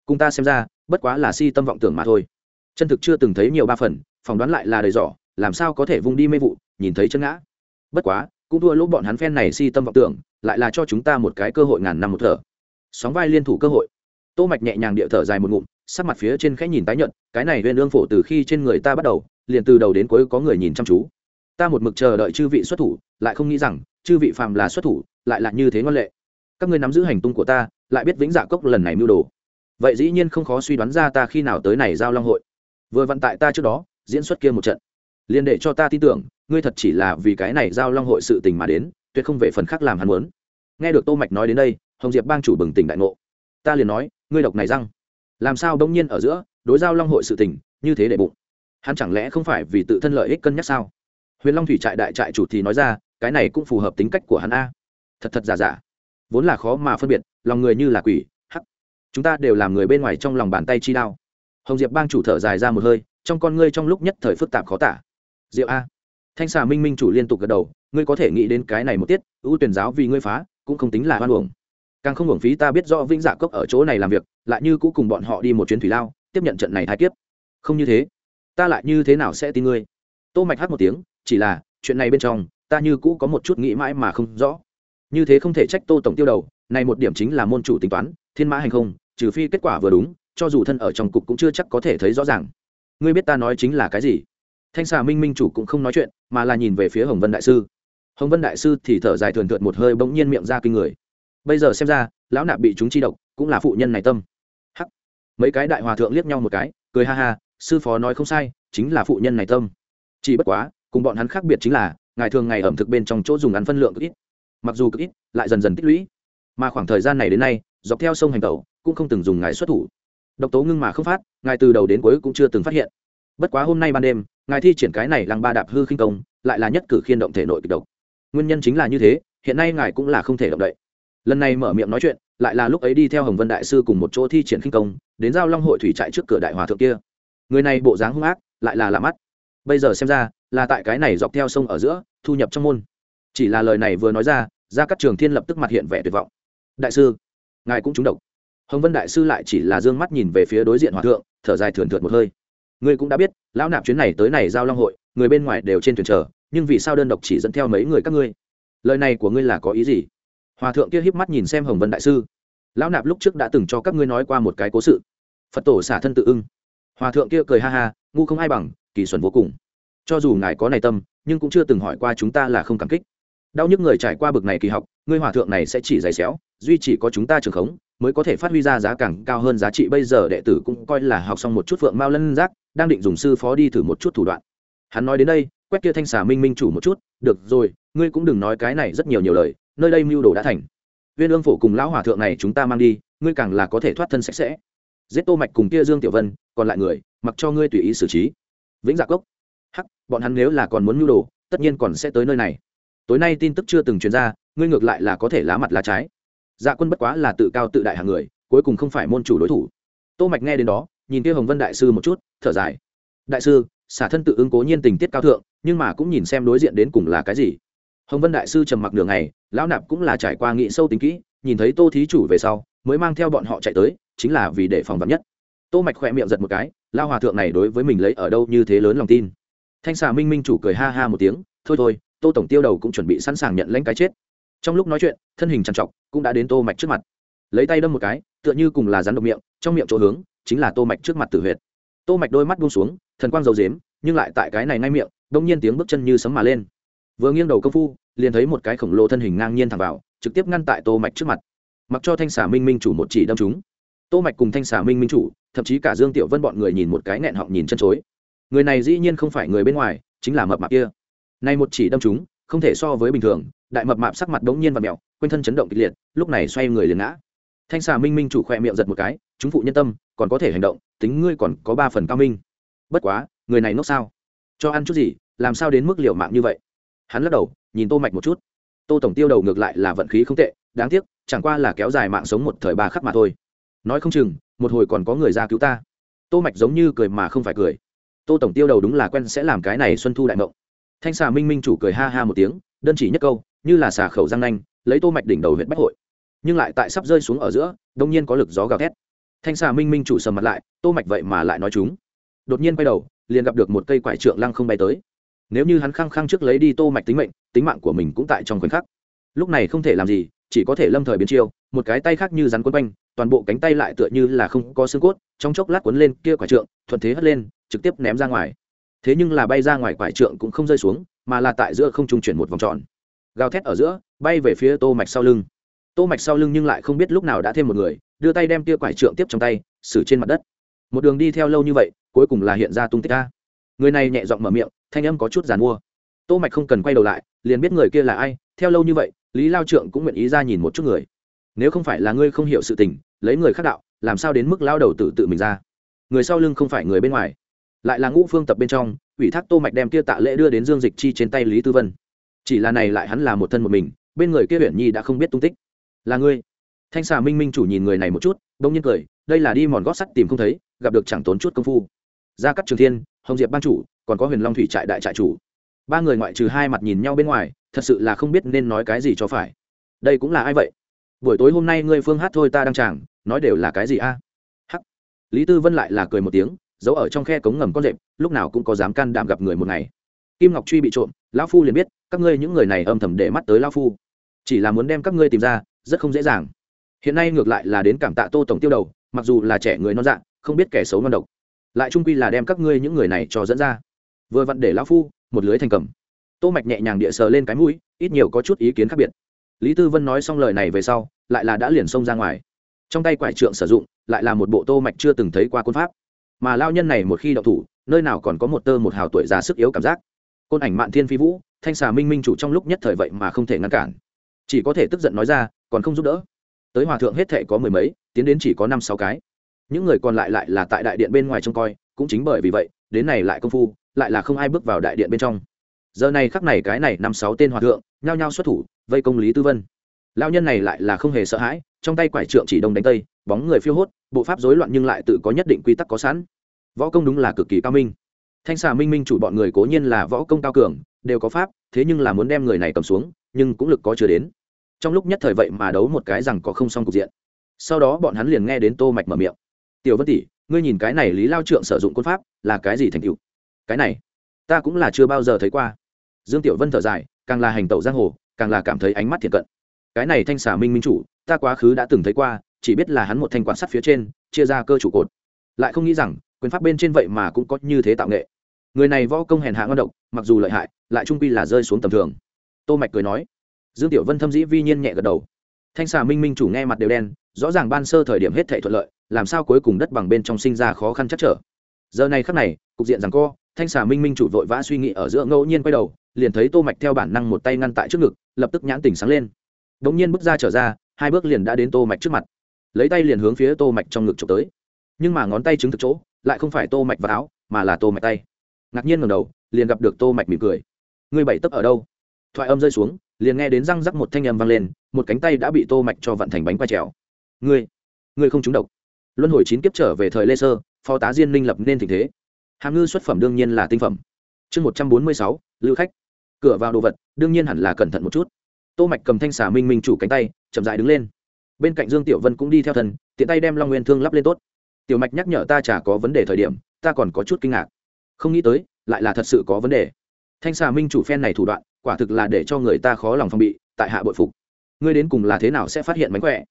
Cùng ta xem ra, bất quá là si tâm vọng tưởng mà thôi. Chân thực chưa từng thấy nhiều ba phần, phỏng đoán lại là đầy giỏ làm sao có thể vung đi mê vụ, nhìn thấy chân ngã. Bất quá, cũng thua lỗ bọn hắn phen này si tâm vọng tưởng, lại là cho chúng ta một cái cơ hội ngàn năm một thở. Sóng vai liên thủ cơ hội. Tô mạch nhẹ nhàng địa thở dài một ngụm, sắc mặt phía trên khẽ nhìn tái nhận cái này huyền ương phổ từ khi trên người ta bắt đầu liền từ đầu đến cuối có người nhìn chăm chú. Ta một mực chờ đợi chư vị xuất thủ, lại không nghĩ rằng, chư vị phàm là xuất thủ, lại là như thế ngoan lệ. Các ngươi nắm giữ hành tung của ta, lại biết vĩnh dạ cốc lần này mưu đồ. Vậy dĩ nhiên không khó suy đoán ra ta khi nào tới này giao long hội. Vừa vận tại ta trước đó, diễn xuất kia một trận. Liền để cho ta tin tưởng, ngươi thật chỉ là vì cái này giao long hội sự tình mà đến, tuyệt không về phần khác làm hắn muốn. Nghe được tô mạch nói đến đây, hồng diệp bang chủ bừng tỉnh đại ngộ. Ta liền nói, ngươi độc này răng. Làm sao đông nhiên ở giữa, đối giao long hội sự tình, như thế để bụng hắn chẳng lẽ không phải vì tự thân lợi ích cân nhắc sao? Huyền long thủy trại đại trại chủ thì nói ra, cái này cũng phù hợp tính cách của hắn a. Thật thật giả giả. Vốn là khó mà phân biệt, lòng người như là quỷ, hắc. Chúng ta đều làm người bên ngoài trong lòng bàn tay chi đao. Hồng diệp bang chủ thở dài ra một hơi, trong con ngươi trong lúc nhất thời phức tạp khó tả. Diệu a. Thanh xà minh minh chủ liên tục gật đầu, ngươi có thể nghĩ đến cái này một tiết, ưu tuyển giáo vì ngươi phá, cũng không tính là hoan uổng. Càng không hưởng phí ta biết rõ vĩnh dạ cốc ở chỗ này làm việc, lại như cũ cùng bọn họ đi một chuyến thủy lao, tiếp nhận trận này thái kiếp. Không như thế ta lại như thế nào sẽ tin ngươi? Tô mạch hát một tiếng, chỉ là, chuyện này bên trong, ta như cũ có một chút nghĩ mãi mà không rõ. Như thế không thể trách tô tổng tiêu đầu, này một điểm chính là môn chủ tính toán, thiên mã hành không, trừ phi kết quả vừa đúng, cho dù thân ở trong cục cũng chưa chắc có thể thấy rõ ràng. Ngươi biết ta nói chính là cái gì? Thanh xà minh minh chủ cũng không nói chuyện, mà là nhìn về phía hồng vân đại sư. Hồng vân đại sư thì thở dài thườn thượt một hơi bỗng nhiên miệng ra kinh người. Bây giờ xem ra, lão nạp bị chúng chi độc, cũng là phụ nhân này tâm. Hắc. Mấy cái đại hòa thượng liếc nhau một cái, cười ha ha sư phó nói không sai, chính là phụ nhân này tâm. Chỉ bất quá, cùng bọn hắn khác biệt chính là, ngài thường ngày ẩm thực bên trong chỗ dùng ăn phân lượng cực ít. Mặc dù cực ít, lại dần dần tích lũy. Mà khoảng thời gian này đến nay, dọc theo sông hành tẩu, cũng không từng dùng ngài xuất thủ. Độc tố ngưng mà không phát, ngài từ đầu đến cuối cũng chưa từng phát hiện. Bất quá hôm nay ban đêm, ngài thi triển cái này lăng ba đạp hư khinh công, lại là nhất cử khiên động thể nội kịch độc. Nguyên nhân chính là như thế, hiện nay ngài cũng là không thể động đậy. Lần này mở miệng nói chuyện, lại là lúc ấy đi theo hồng vân đại sư cùng một chỗ thi triển khinh công, đến giao long hội thủy trại trước cửa đại hòa thượng kia người này bộ dáng hung ác, lại là lạ mắt. Bây giờ xem ra, là tại cái này dọc theo sông ở giữa, thu nhập trong môn. Chỉ là lời này vừa nói ra ra các trường thiên lập tức mặt hiện vẻ tuyệt vọng. Đại sư, ngài cũng trúng độc. Hồng vân đại sư lại chỉ là d ư ơ n g mắt nhìn về phía đối diện hòa thượng, thở dài thườn thượt một hơi. Ngươi cũng đã biết, lão nạp chuyến này tới này giao long hội, người bên ngoài đều trên thuyền chờ, nhưng vì sao đơn độc chỉ dẫn theo mấy người các ngươi? Lời này của ngươi là có ý gì? Hòa thượng kia híp mắt nhìn xem hồng vân đại sư. Lão nạp lúc trước đã từng cho các ngươi nói qua một cái cố sự. Phật tổ xả thân tự ưng hòa thượng kia cười ha ha, ngu không ai bằng, kỳ xuẩn vô cùng. Cho dù ngài có này tâm, nhưng cũng chưa từng hỏi qua chúng ta là không cảm kích. Đau nhức người trải qua bực này kỳ học ngươi hòa thượng này sẽ chỉ giày xéo, duy chỉ có chúng ta trường khống, mới có thể phát huy ra giá càng cao hơn giá trị. Bây giờ đệ tử cũng coi là học xong một chút phượng mao lân giác, đang định dùng sư phó đi thử một chút thủ đoạn. Hắn nói đến đây, quét kia thanh xà minh minh chủ một chút, được rồi, ngươi cũng đừng nói cái này rất nhiều nhiều lời, nơi đây mưu đồ đã thành. Viên ương phổ cùng lão hòa thượng này chúng ta mang đi, ngươi càng là có thể thoát thân sạch sẽ giết tô mạch cùng kia dương tiểu vân, còn lại người, mặc cho ngươi tùy ý xử trí. Vĩnh dạ cốc. Hắc, bọn hắn nếu là còn muốn mưu đồ, tất nhiên còn sẽ tới nơi này. Tối nay tin tức chưa từng truyền ra, ngươi ngược lại là có thể lá mặt lá trái. Dạ quân bất quá là tự cao tự đại hàng người, cuối cùng không phải môn chủ đối thủ. Tô mạch nghe đến đó, nhìn kia hồng vân đại sư một chút, thở dài. Đại sư, xả thân tự ứng cố nhiên tình tiết cao thượng, nhưng mà cũng nhìn xem đối diện đến cùng là cái gì. Hồng vân đại sư trầm mặc nửa ngày, lão nạp cũng là trải qua nghị sâu tính kỹ, nhìn thấy tô thí chủ về sau, mới mang theo bọn họ chạy tới chính là vì để phòng vắn nhất. Tô mạch khỏe miệng giật một cái lao hòa thượng này đối với mình lấy ở đâu như thế lớn lòng tin? Thanh xà minh minh chủ cười ha ha một tiếng, thôi thôi, tô tổng tiêu đầu cũng chuẩn bị sẵn sàng nhận lãnh cái chết. Trong lúc nói chuyện, thân hình trằn trọc cũng đã đến tô mạch trước mặt. Lấy tay đâm một cái, tựa như cùng là rắn độc miệng, trong miệng chỗ hướng chính là tô mạch trước mặt tử huyệt. Tô mạch đôi mắt buông xuống, thần quang dầu dếm, nhưng lại tại cái này ngay miệng đông nhiên tiếng bước chân như sấm mà lên. Vừa nghiêng đầu công phu, liền thấy một cái khổng lồ thân hình ngang nhiên thẳng vào, trực tiếp ngăn tại tô mạch trước mặt. Mặc cho thanh xà minh minh chủ một chỉ đâm chúng tô mạch cùng thanh xà minh minh chủ, thậm chí cả dương tiểu vân bọn người nhìn một cái nghẹn họng nhìn chân chối. Người này dĩ nhiên không phải người bên ngoài, chính là mập mạp kia. Nay một chỉ đâm chúng không thể so với bình thường, đại mập mạp sắc mặt đống nhiên và mèo, quanh thân chấn động kịch liệt, lúc này xoay người liền ngã. Thanh xà minh minh chủ khoe miệng giật một cái, chúng phụ nhân tâm, còn có thể hành động, tính ngươi còn có ba phần cao minh. Bất quá, người này nốc sao? Cho ăn chút gì, làm sao đến mức liều mạng như vậy? Hắn lắc đầu, nhìn tô mạch một chút. Tô tổng tiêu đầu ngược lại là vận khí không tệ, đáng tiếc, chẳng qua là kéo dài mạng sống một thời ba khắc mà thôi nói không chừng, một hồi còn có người ra cứu ta. Tô mạch giống như cười mà không phải cười. Tô tổng tiêu đầu đúng là quen sẽ làm cái này xuân thu đại mộng. Thanh xà minh minh chủ cười ha ha một tiếng, đơn chỉ nhất câu, như là xà khẩu răng nanh, lấy tô mạch đỉnh đầu huyện bách hội. Nhưng lại tại sắp rơi xuống ở giữa, đông nhiên có lực gió gào thét. Thanh xà minh minh chủ sầm mặt lại, tô mạch vậy mà lại nói chúng. Đột nhiên quay đầu, liền gặp được một cây quải trượng lăng không bay tới. Nếu như hắn khăng khăng trước lấy đi tô mạch tính mệnh, tính mạng của mình cũng tại trong khoảnh khắc. Lúc này không thể làm gì, chỉ có thể lâm thời biến chiêu một cái tay khác như rắn quấn quanh, toàn bộ cánh tay lại tựa như là không có xương cốt, trong chốc lát quấn lên kia quả trượng, thuận thế hất lên, trực tiếp ném ra ngoài. Thế nhưng là bay ra ngoài quả trượng cũng không rơi xuống, mà là tại giữa không trung chuyển một vòng tròn. Gào thét ở giữa, bay về phía tô mạch sau lưng. Tô mạch sau lưng nhưng lại không biết lúc nào đã thêm một người, đưa tay đem kia quải trượng tiếp trong tay, xử trên mặt đất. Một đường đi theo lâu như vậy, cuối cùng là hiện ra tung tích a. Người này nhẹ giọng mở miệng, thanh âm có chút giàn mua. Tô mạch không cần quay đầu lại, liền biết người kia là ai, theo lâu như vậy, lý lao trượng cũng nguyện ý ra nhìn một chút người nếu không phải là ngươi không hiểu sự tình, lấy người khác đạo, làm sao đến mức lao đầu tự tự mình ra? Người sau lưng không phải người bên ngoài. Lại là ngũ phương tập bên trong, ủy thác tô mạch đem kia tạ lễ đưa đến dương dịch chi trên tay lý tư vân. Chỉ là này lại hắn là một thân một mình, bên người kia huyện nhi đã không biết tung tích. Là ngươi. Thanh xà minh minh chủ nhìn người này một chút, bỗng nhiên cười, đây là đi mòn gót sắt tìm không thấy, gặp được chẳng tốn chút công phu. Gia cắt trường thiên, hồng diệp ban chủ, còn có huyền long thủy trại đại trại chủ. Ba người ngoại trừ hai mặt nhìn nhau bên ngoài, thật sự là không biết nên nói cái gì cho phải. Đây cũng là ai vậy? Buổi tối hôm nay ngươi phương hát thôi ta đang chàng nói đều là cái gì a? Hắc. Lý tư vân lại là cười một tiếng, giấu ở trong khe cống ngầm con rệp, lúc nào cũng có dám can đảm gặp người một ngày. Kim ngọc truy bị trộm, lão phu liền biết, các ngươi những người này âm thầm để mắt tới lão phu. Chỉ là muốn đem các ngươi tìm ra, rất không dễ dàng. Hiện nay ngược lại là đến cảm tạ tô tổng tiêu đầu, mặc dù là trẻ người non dạng không biết kẻ xấu non độc. Lại trung quy là đem các ngươi những người này cho dẫn ra. Vừa vặn để lão phu, một lưới thành cầm. Tô mạch nhẹ nhàng địa sờ lên cái mũi, ít nhiều có chút ý kiến khác biệt lý tư vân nói xong lời này về sau, lại là đã liền xông ra ngoài. Trong tay quải trượng sử dụng, lại là một bộ tô mạch chưa từng thấy qua quân pháp. Mà lao nhân này một khi đậu thủ, nơi nào còn có một tơ một hào tuổi già sức yếu cảm giác. Côn ảnh mạn thiên phi vũ, thanh xà minh minh chủ trong lúc nhất thời vậy mà không thể ngăn cản. Chỉ có thể tức giận nói ra, còn không giúp đỡ? Tới hòa thượng hết thệ có mười mấy, tiến đến chỉ có năm sáu cái. Những người còn lại lại là tại đại điện bên ngoài trông coi, cũng chính bởi vì vậy, đến này lại công phu, lại là không ai bước vào đại điện bên trong giờ này khắc này cái này năm sáu tên hòa thượng, nhao nhao xuất thủ, vây công lý tư vân. Lao nhân này lại là không hề sợ hãi, trong tay quải trượng chỉ đông đánh tây, bóng người phiêu hốt, bộ pháp rối loạn nhưng lại tự có nhất định quy tắc có sẵn. Võ công đúng là cực kỳ cao minh. Thanh xà minh minh chủ bọn người cố nhiên là võ công cao cường, đều có pháp, thế nhưng là muốn đem người này cầm xuống, nhưng cũng lực có chưa đến. Trong lúc nhất thời vậy mà đấu một cái rằng có không xong cục diện. Sau đó bọn hắn liền nghe đến tô mạch mở miệng. Tiểu vân tỷ, ngươi nhìn cái này lý lao trượng sử dụng quân pháp, là cái gì thành tựu? Cái này, ta cũng là chưa bao giờ thấy qua dương tiểu vân thở dài, càng là hành tẩu giang hồ, càng là cảm thấy ánh mắt thiện cận. Cái này thanh xà minh minh chủ, ta quá khứ đã từng thấy qua, chỉ biết là hắn một thanh quan sát phía trên, chia ra cơ trụ cột. Lại không nghĩ rằng, quyền pháp bên trên vậy mà cũng có như thế tạo nghệ. Người này võ công hèn hạ ngon độc, mặc dù lợi hại, lại trung quy là rơi xuống tầm thường. Tô mạch cười nói. Dương tiểu vân thâm dĩ vi nhiên nhẹ gật đầu. Thanh xà minh minh chủ nghe mặt đều đen, rõ ràng ban sơ thời điểm hết thảy thuận lợi, làm sao cuối cùng đất bằng bên trong sinh ra khó khăn chắc trở. Giờ này khắc này, cục diện rằng co thanh xà minh minh chủ vội vã suy nghĩ ở giữa ngẫu nhiên quay đầu, liền thấy tô mạch theo bản năng một tay ngăn tại trước ngực, lập tức nhãn tỉnh sáng lên. Đống nhiên bước ra trở ra, hai bước liền đã đến tô mạch trước mặt. Lấy tay liền hướng phía tô mạch trong ngực chụp tới. Nhưng mà ngón tay chứng thực chỗ, lại không phải tô mạch vào áo, mà là tô mạch tay. Ngạc nhiên ngẩng đầu, liền gặp được tô mạch mỉm cười. Người bảy tấc ở đâu? Thoại âm rơi xuống, liền nghe đến răng rắc một thanh âm vang lên, một cánh tay đã bị tô mạch cho vặn thành bánh quai trèo. Ngươi ngươi không trúng độc. Luân hồi chín kiếp trở về thời lê sơ, phó tá diên minh lập nên tình thế hàm ngư xuất phẩm đương nhiên là tinh phẩm. Chương một trăm bốn mươi sáu, lưu khách. Cửa vào đồ vật, đương nhiên hẳn là cẩn thận một chút. Tô mạch cầm thanh xà minh minh chủ cánh tay, chậm rãi đứng lên. Bên cạnh dương tiểu vân cũng đi theo thần, tiện tay đem long nguyên thương lắp lên tốt. Tiểu mạch nhắc nhở ta chả có vấn đề thời điểm, ta còn có chút kinh ngạc. Không nghĩ tới, lại là thật sự có vấn đề. Thanh xà minh chủ phen này thủ đoạn, quả thực là để cho người ta khó lòng phòng bị, tại hạ bội phục. Ngươi đến cùng là thế nào sẽ phát hiện mánh khỏe?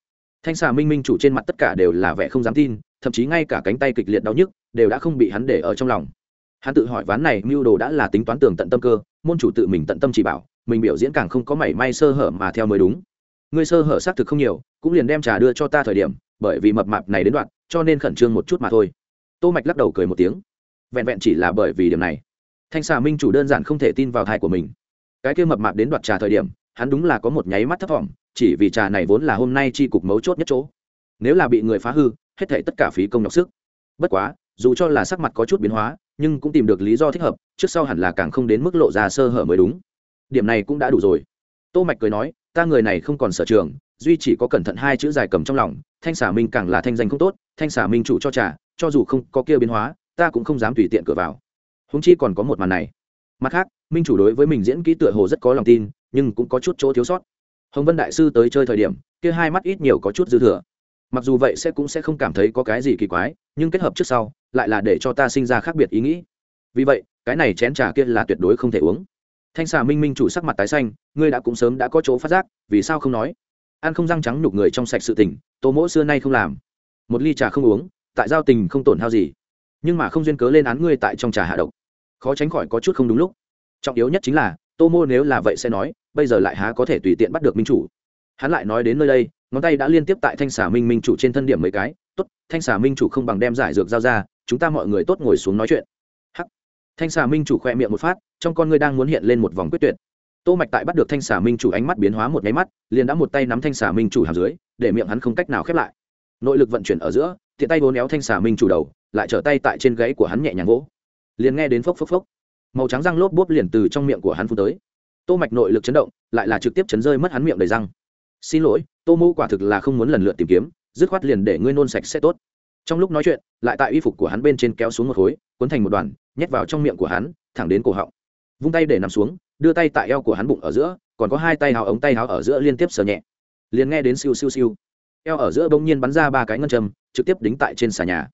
Thanh xà minh minh chủ trên mặt tất cả đều là vẻ không dám tin thậm chí ngay cả cánh tay kịch liệt đau nhức đều đã không bị hắn để ở trong lòng. Hắn tự hỏi ván này mưu đồ đã là tính toán tường tận tâm cơ, môn chủ tự mình tận tâm chỉ bảo, mình biểu diễn càng không có mảy may sơ hở mà theo mới đúng. Ngươi sơ hở xác thực không nhiều, cũng liền đem trà đưa cho ta thời điểm, bởi vì mập mạp này đến đoạn, cho nên khẩn trương một chút mà thôi. Tô mạch lắc đầu cười một tiếng. Vẹn vẹn chỉ là bởi vì điểm này, thanh xà minh chủ đơn giản không thể tin vào thai của mình. Cái kia mập mạp đến đoạt trà thời điểm, hắn đúng là có một nháy mắt thấp thỏm, chỉ vì trà này vốn là hôm nay chi cục mấu chốt nhất chỗ. Nếu là bị người phá hư hết thảy tất cả phí công nhọc sức. Bất quá, dù cho là sắc mặt có chút biến hóa, nhưng cũng tìm được lý do thích hợp, trước sau hẳn là càng không đến mức lộ ra sơ hở mới đúng. Điểm này cũng đã đủ rồi. Tô mạch cười nói, ta người này không còn sở trường, duy chỉ có cẩn thận hai chữ dài cầm trong lòng, thanh xả minh càng là thanh danh không tốt, thanh xả minh chủ cho trà, cho dù không có kia biến hóa, ta cũng không dám tùy tiện cửa vào. Huống chi còn có một màn này. Mặt khác, minh chủ đối với mình diễn kỹ tựa hồ rất có lòng tin, nhưng cũng có chút chỗ thiếu sót. Hồng vân đại sư tới chơi thời điểm, kia hai mắt ít nhiều có chút dư thừa mặc dù vậy sẽ cũng sẽ không cảm thấy có cái gì kỳ quái, nhưng kết hợp trước sau, lại là để cho ta sinh ra khác biệt ý nghĩ. Vì vậy, cái này chén trà kia là tuyệt đối không thể uống. Thanh xà minh minh chủ sắc mặt tái xanh, ngươi đã cũng sớm đã có chỗ phát giác, vì sao không nói? Ăn không răng trắng nhục người trong sạch sự tình, tô mỗ xưa nay không làm. Một ly trà không uống, tại giao tình không tổn hao gì. Nhưng mà không duyên cớ lên án ngươi tại trong trà hạ độc. Khó tránh khỏi có chút không đúng lúc. Trọng yếu nhất chính là, tô mô nếu là vậy sẽ nói, bây giờ lại há có thể tùy tiện bắt được minh chủ. Hắn lại nói đến nơi đây ngón tay đã liên tiếp tại thanh xà minh minh chủ trên thân điểm mấy cái, tốt, thanh xà minh chủ không bằng đem giải dược giao ra, chúng ta mọi người tốt ngồi xuống nói chuyện. Hắc. Thanh xà minh chủ khoe miệng một phát, trong con ngươi đang muốn hiện lên một vòng quyết tuyệt. Tô mạch tại bắt được thanh xà minh chủ ánh mắt biến hóa một nháy mắt, liền đã một tay nắm thanh xà minh chủ hàm dưới, để miệng hắn không cách nào khép lại. Nội lực vận chuyển ở giữa, tiện tay vốn éo thanh xà minh chủ đầu, lại trở tay tại trên gáy của hắn nhẹ nhàng gỗ liền nghe đến phốc phốc phốc. Màu trắng răng lốp bốp liền từ trong miệng của hắn phun tới. Tô mạch nội lực chấn động, lại là trực tiếp chấn rơi mất hắn miệng đầy răng. Xin lỗi tô mô quả thực là không muốn lần lượt tìm kiếm, dứt khoát liền để ngươi nôn sạch sẽ tốt. Trong lúc nói chuyện, lại tại y phục của hắn bên trên kéo xuống một khối, cuốn thành một đoàn, nhét vào trong miệng của hắn, thẳng đến cổ họng. Vung tay để nằm xuống, đưa tay tại eo của hắn bụng ở giữa, còn có hai tay hào ống tay háo ở giữa liên tiếp sờ nhẹ. Liền nghe đến siêu siêu siêu. Eo ở giữa bỗng nhiên bắn ra ba cái ngân châm, trực tiếp đính tại trên xà nhà.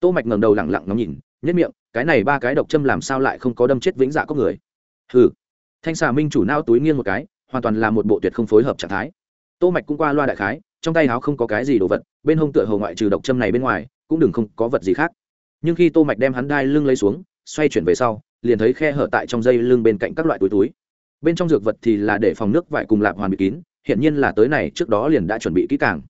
Tô mạch ngẩng đầu lẳng lặng ngắm nhìn nhất miệng, cái này ba cái độc châm làm sao lại không có đâm chết vĩnh dạ có người? Hừ. Thanh xà minh chủ nao túi nghiêng một cái, hoàn toàn là một bộ tuyệt không phối hợp trạng thái tô mạch cũng qua loa đại khái, trong tay áo không có cái gì đồ vật, bên hông tựa hồ ngoại trừ độc châm này bên ngoài, cũng đừng không có vật gì khác. Nhưng khi tô mạch đem hắn đai lưng lấy xuống, xoay chuyển về sau, liền thấy khe hở tại trong dây lưng bên cạnh các loại túi túi. Bên trong dược vật thì là để phòng nước vải cùng lạp hoàn bị kín hiện nhiên là tới này trước đó liền đã chuẩn bị kỹ càng.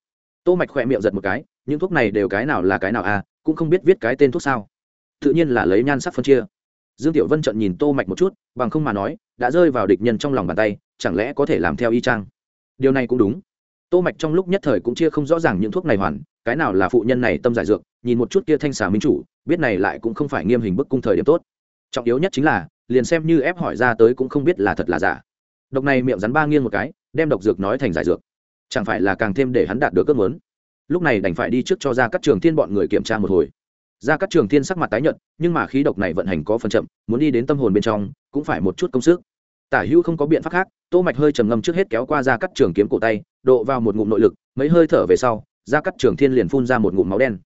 Tô mạch khỏe miệng giật một cái, những thuốc này đều cái nào là cái nào à cũng không biết viết cái tên thuốc sao. Tự nhiên là lấy nhan sắc phân chia. Dương tiểu vân trận nhìn tô mạch một chút, bằng không mà nói, đã rơi vào địch nhân trong lòng bàn tay, chẳng lẽ có thể làm theo y chang? Điều này cũng đúng. Tô mạch trong lúc nhất thời cũng chia không rõ ràng những thuốc này hoàn, cái nào là phụ nhân này tâm giải dược, nhìn một chút kia thanh xà minh chủ, biết này lại cũng không phải nghiêm hình bức cung thời điểm tốt. Trọng yếu nhất chính là, liền xem như ép hỏi ra tới cũng không biết là thật là giả. Độc này miệng rắn ba nghiêng một cái, đem độc dược nói thành giải dược. Chẳng phải là càng thêm để hắn đạt được ước muốn. Lúc này đành phải đi trước cho ra các trường thiên bọn người kiểm tra một hồi. Ra các trường thiên sắc mặt tái nhợt, nhưng mà khí độc này vận hành có phần chậm, muốn đi đến tâm hồn bên trong, cũng phải một chút công sức tả hữu không có biện pháp khác, tô mạch hơi trầm ngâm trước hết kéo qua ra cắt trường kiếm cổ tay, độ vào một ngụm nội lực, mấy hơi thở về sau ra cắt trường thiên liền phun ra một ngụm máu đen.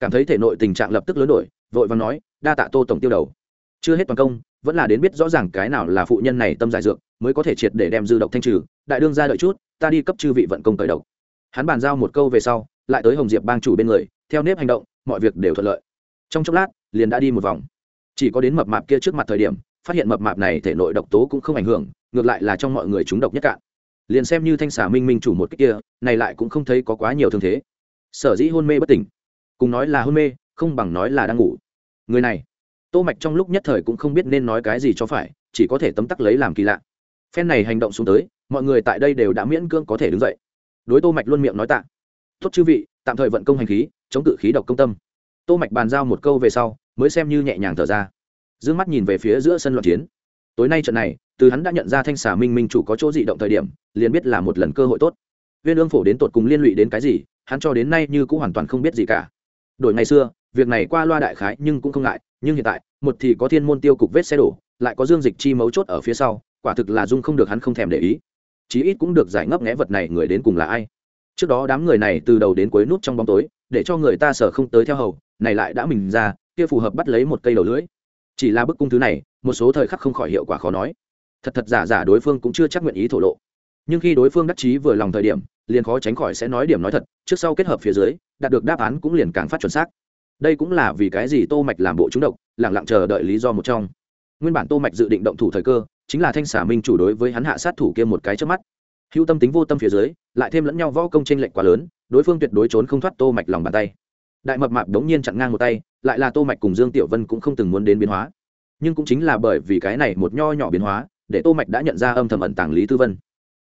Cảm thấy thể nội tình trạng lập tức lớn đổi, vội vàng nói, đa tạ tô tổng tiêu đầu. Chưa hết toàn công, vẫn là đến biết rõ ràng cái nào là phụ nhân này tâm giải dược, mới có thể triệt để đem dư độc thanh trừ. Đại đương ra đợi chút, ta đi cấp chư vị vận công cởi độc. Hắn bàn giao một câu về sau, lại tới hồng diệp bang chủ bên người, theo nếp hành động, mọi việc đều thuận lợi. Trong chốc lát, liền đã đi một vòng. Chỉ có đến mập mạp kia trước mặt thời điểm phát hiện mập mạp này thể nội độc tố cũng không ảnh hưởng, ngược lại là trong mọi người chúng độc nhất cạn. Liền xem như thanh xà minh minh chủ một cách kia, này lại cũng không thấy có quá nhiều thương thế. Sở dĩ hôn mê bất tỉnh. Cùng nói là hôn mê, không bằng nói là đang ngủ. Người này, tô mạch trong lúc nhất thời cũng không biết nên nói cái gì cho phải, chỉ có thể tấm tắc lấy làm kỳ lạ. Phen này hành động xuống tới, mọi người tại đây đều đã miễn cưỡng có thể đứng dậy. Đối tô mạch luôn miệng nói tạ. Tốt chư vị, tạm thời vận công hành khí, chống cự khí độc công tâm. Tô mạch bàn giao một câu về sau, mới xem như nhẹ nhàng thở ra dương mắt nhìn về phía giữa sân loạn chiến. Tối nay trận này, từ hắn đã nhận ra thanh xà minh minh chủ có chỗ dị động thời điểm, liền biết là một lần cơ hội tốt. Viên ương phổ đến tột cùng liên lụy đến cái gì, hắn cho đến nay như cũng hoàn toàn không biết gì cả. Đổi ngày xưa, việc này qua loa đại khái nhưng cũng không ngại, nhưng hiện tại, một thì có thiên môn tiêu cục vết xe đổ, lại có dương dịch chi mấu chốt ở phía sau, quả thực là dung không được hắn không thèm để ý. Chí ít cũng được giải ngấp nghẽ vật này người đến cùng là ai. Trước đó đám người này từ đầu đến cuối nút trong bóng tối, để cho người ta sợ không tới theo hầu, này lại đã mình ra, kia phù hợp bắt lấy một cây đầu lưỡi chỉ là bức cung thứ này, một số thời khắc không khỏi hiệu quả khó nói. Thật thật giả giả đối phương cũng chưa chắc nguyện ý thổ lộ. Nhưng khi đối phương đắc chí vừa lòng thời điểm, liền khó tránh khỏi sẽ nói điểm nói thật, trước sau kết hợp phía dưới, đạt được đáp án cũng liền càng phát chuẩn xác. Đây cũng là vì cái gì tô mạch làm bộ trúng độc, lặng lặng chờ đợi lý do một trong. Nguyên bản tô mạch dự định động thủ thời cơ, chính là thanh xả minh chủ đối với hắn hạ sát thủ kia một cái trước mắt. Hữu tâm tính vô tâm phía dưới, lại thêm lẫn nhau võ công trên lệnh quá lớn, đối phương tuyệt đối trốn không thoát tô mạch lòng bàn tay đại mập mạp đống nhiên chặn ngang một tay, lại là tô mạch cùng dương tiểu vân cũng không từng muốn đến biến hóa. Nhưng cũng chính là bởi vì cái này một nho nhỏ biến hóa, để tô mạch đã nhận ra âm thầm ẩn tàng lý tư vân.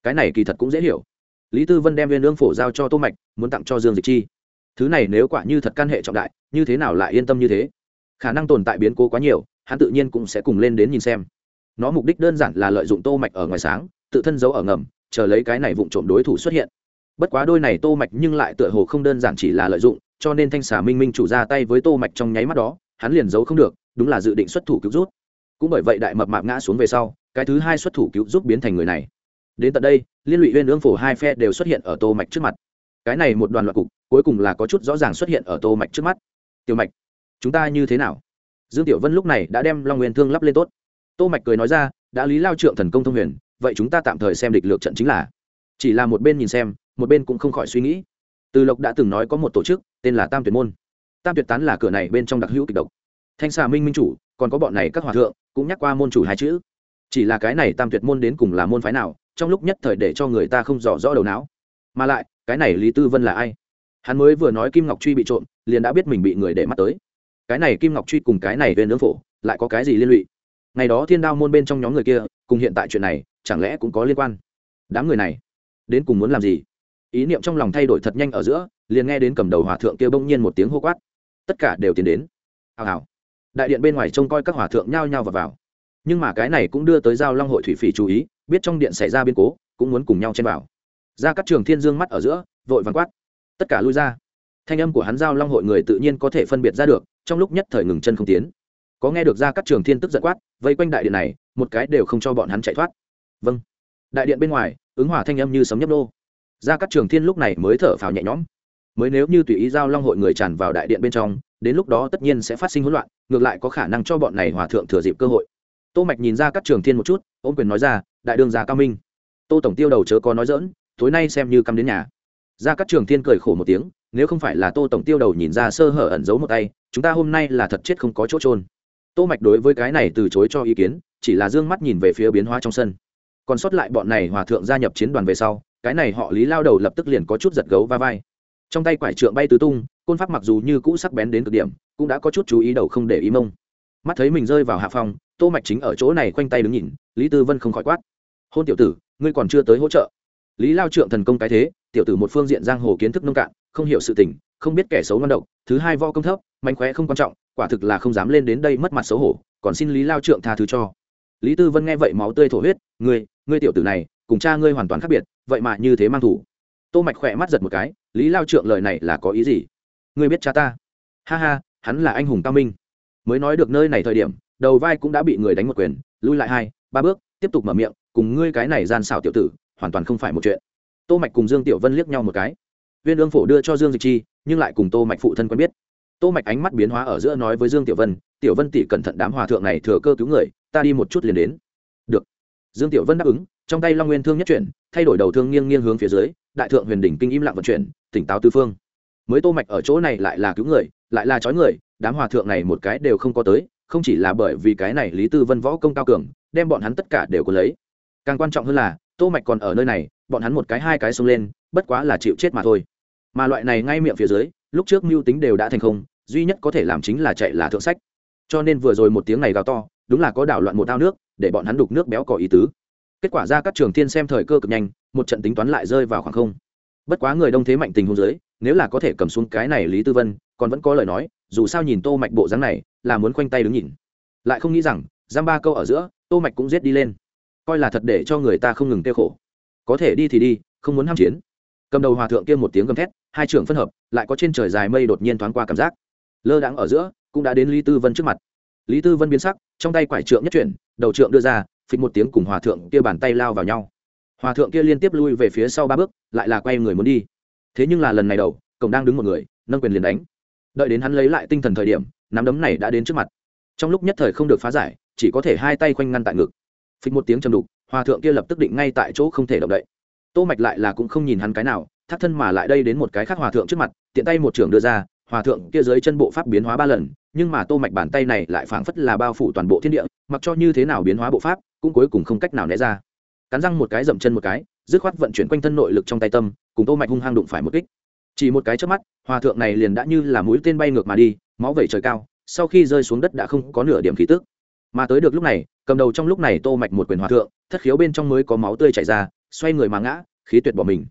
Cái này kỳ thật cũng dễ hiểu. Lý tư vân đem viên lương phổ giao cho tô mạch, muốn tặng cho dương dịch chi. Thứ này nếu quả như thật căn hệ trọng đại, như thế nào lại yên tâm như thế? Khả năng tồn tại biến cố quá nhiều, hắn tự nhiên cũng sẽ cùng lên đến nhìn xem. Nó mục đích đơn giản là lợi dụng tô mạch ở ngoài sáng, tự thân giấu ở ngầm, chờ lấy cái này vụng trộm đối thủ xuất hiện. Bất quá đôi này tô mạch nhưng lại tựa hồ không đơn giản chỉ là lợi dụng cho nên thanh xà minh minh chủ ra tay với tô mạch trong nháy mắt đó, hắn liền giấu không được, đúng là dự định xuất thủ cứu rút. Cũng bởi vậy đại mập mạp ngã xuống về sau, cái thứ hai xuất thủ cứu giúp biến thành người này. Đến tận đây, liên lụy uyên ương phổ hai phe đều xuất hiện ở tô mạch trước mặt. Cái này một đoàn loạt cục, cuối cùng là có chút rõ ràng xuất hiện ở tô mạch trước mắt. Tiểu mạch, chúng ta như thế nào? Dương tiểu vân lúc này đã đem long nguyên thương lắp lên tốt. Tô mạch cười nói ra, đã lý lao trượng thần công thông huyền, vậy chúng ta tạm thời xem địch lược trận chính là. Chỉ là một bên nhìn xem, một bên cũng không khỏi suy nghĩ từ lộc đã từng nói có một tổ chức, tên là tam tuyệt môn. Tam tuyệt tán là cửa này bên trong đặc hữu kịch độc. Thanh xà minh minh chủ, còn có bọn này các hòa thượng, cũng nhắc qua môn chủ hai chữ. Chỉ là cái này tam tuyệt môn đến cùng là môn phái nào, trong lúc nhất thời để cho người ta không rõ rõ đầu não. Mà lại, cái này lý tư vân là ai? Hắn mới vừa nói kim ngọc truy bị trộm, liền đã biết mình bị người để mắt tới. Cái này kim ngọc truy cùng cái này về nướng phổ, lại có cái gì liên lụy? Ngày đó thiên đao môn bên trong nhóm người kia, cùng hiện tại chuyện này, chẳng lẽ cũng có liên quan? Đám người này, đến cùng muốn làm gì? Ý niệm trong lòng thay đổi thật nhanh ở giữa liền nghe đến cầm đầu hòa thượng kia bỗng nhiên một tiếng hô quát. Tất cả đều tiến đến. Hào hào. Đại điện bên ngoài trông coi các hòa thượng nhao nhao vào, vào. Nhưng mà cái này cũng đưa tới giao long hội thủy phỉ chú ý biết trong điện xảy ra biến cố cũng muốn cùng nhau chen vào. Ra các trường thiên dương mắt ở giữa vội vàng quát. Tất cả lui ra. Thanh âm của hắn giao long hội người tự nhiên có thể phân biệt ra được trong lúc nhất thời ngừng chân không tiến. Có nghe được ra các trường thiên tức giận quát vây quanh đại điện này một cái đều không cho bọn hắn chạy thoát. Vâng. Đại điện bên ngoài ứng hỏa thanh âm như sấm nhấp đô ra các trường thiên lúc này mới thở phào nhẹ nhõm. Mới nếu như tùy ý giao long hội người tràn vào đại điện bên trong, đến lúc đó tất nhiên sẽ phát sinh hỗn loạn, ngược lại có khả năng cho bọn này hòa thượng thừa dịp cơ hội. Tô mạch nhìn ra các trường thiên một chút, ôm quyền nói ra, đại đường gia cao minh. Tô tổng tiêu đầu chớ có nói dỡn tối nay xem như cắm đến nhà. Ra các trường thiên cười khổ một tiếng, nếu không phải là tô tổng tiêu đầu nhìn ra sơ hở ẩn giấu một tay, chúng ta hôm nay là thật chết không có chỗ trôn tô mạch đối với cái này từ chối cho ý kiến, chỉ là dương mắt nhìn về phía biến hóa trong sân còn sót lại bọn này hòa thượng gia nhập chiến đoàn về sau, cái này họ lý lao đầu lập tức liền có chút giật gấu va vai. Trong tay quải trượng bay tứ tung, côn pháp mặc dù như cũ sắc bén đến cực điểm, cũng đã có chút chú ý đầu không để ý mông. Mắt thấy mình rơi vào hạ phòng tô mạch chính ở chỗ này khoanh tay đứng nhìn, lý tư vân không khỏi quát. Hôn tiểu tử, ngươi còn chưa tới hỗ trợ. Lý lao trượng thần công cái thế, tiểu tử một phương diện giang hồ kiến thức nông cạn, không hiểu sự tình, không biết kẻ xấu ngon độc, thứ hai vo công thấp mạnh khóe không quan trọng, quả thực là không dám lên đến đây mất mặt xấu hổ, còn xin lý lao trượng tha thứ cho lý tư vân nghe vậy máu tươi thổ huyết, ngươi ngươi tiểu tử này, cùng cha ngươi hoàn toàn khác biệt, vậy mà như thế mang thủ. Tô mạch khỏe mắt giật một cái, lý lao trượng lời này là có ý gì? Ngươi biết cha ta? Ha ha, hắn là anh hùng cao minh. Mới nói được nơi này thời điểm, đầu vai cũng đã bị người đánh một quyền, lui lại hai, ba bước, tiếp tục mở miệng, cùng ngươi cái này gian xảo tiểu tử, hoàn toàn không phải một chuyện. Tô mạch cùng dương tiểu vân liếc nhau một cái. Viên ương phổ đưa cho dương dịch chi, nhưng lại cùng tô mạch phụ thân quen biết. Tô mạch ánh mắt biến hóa ở giữa nói với dương tiểu vân tiểu vân tỷ cẩn thận đám hòa thượng này thừa cơ cứu người ta đi một chút liền đến. Được. Dương tiểu vân đáp ứng, trong tay long nguyên thương nhất chuyển, thay đổi đầu thương nghiêng nghiêng hướng phía dưới, đại thượng huyền đỉnh kinh im lặng vận chuyển, tỉnh táo tư phương. Mới tô mạch ở chỗ này lại là cứu người, lại là chói người, đám hòa thượng này một cái đều không có tới, không chỉ là bởi vì cái này lý tư vân võ công cao cường, đem bọn hắn tất cả đều có lấy. Càng quan trọng hơn là, tô mạch còn ở nơi này, bọn hắn một cái hai cái xông lên, bất quá là chịu chết mà thôi. Mà loại này ngay miệng phía dưới, lúc trước mưu tính đều đã thành không, duy nhất có thể làm chính là chạy là thượng sách. Cho nên vừa rồi một tiếng này gào to đúng là có đảo loạn một ao nước, để bọn hắn đục nước béo cỏ ý tứ. Kết quả ra các trường thiên xem thời cơ cực nhanh, một trận tính toán lại rơi vào khoảng không. Bất quá người đông thế mạnh tình hôn giới nếu là có thể cầm xuống cái này lý tư vân, còn vẫn có lời nói, dù sao nhìn tô mạch bộ dáng này, là muốn khoanh tay đứng nhìn. Lại không nghĩ rằng, giam ba câu ở giữa, tô mạch cũng giết đi lên. Coi là thật để cho người ta không ngừng tiêu khổ. Có thể đi thì đi, không muốn ham chiến. Cầm đầu hòa thượng kia một tiếng gầm thét, hai trưởng phân hợp, lại có trên trời dài mây đột nhiên thoáng qua cảm giác. Lơ đãng ở giữa, cũng đã đến lý tư vân trước mặt lý tư vân biến sắc, trong tay quải trượng nhất chuyển, đầu trượng đưa ra, phịch một tiếng cùng hòa thượng kia bàn tay lao vào nhau. Hòa thượng kia liên tiếp lui về phía sau ba bước, lại là quay người muốn đi. Thế nhưng là lần này đầu, cổng đang đứng một người, nâng quyền liền đánh. Đợi đến hắn lấy lại tinh thần thời điểm, nắm đấm này đã đến trước mặt. Trong lúc nhất thời không được phá giải, chỉ có thể hai tay khoanh ngăn tại ngực. Phịch một tiếng chầm đục, hòa thượng kia lập tức định ngay tại chỗ không thể động đậy. Tô mạch lại là cũng không nhìn hắn cái nào, thắt thân mà lại đây đến một cái khác hòa thượng trước mặt, tiện tay một trường đưa ra hòa thượng kia dưới chân bộ pháp biến hóa ba lần, nhưng mà tô mạch bàn tay này lại phảng phất là bao phủ toàn bộ thiên địa, mặc cho như thế nào biến hóa bộ pháp, cũng cuối cùng không cách nào né ra. Cắn răng một cái dậm chân một cái, dứt khoát vận chuyển quanh thân nội lực trong tay tâm, cùng tô mạch hung hăng đụng phải một kích. Chỉ một cái chớp mắt, hòa thượng này liền đã như là mũi tên bay ngược mà đi, máu vẩy trời cao, sau khi rơi xuống đất đã không có nửa điểm khí tức. Mà tới được lúc này, cầm đầu trong lúc này tô mạch một quyền hòa thượng, thất khiếu bên trong mới có máu tươi chảy ra, xoay người mà ngã, khí tuyệt bỏ mình.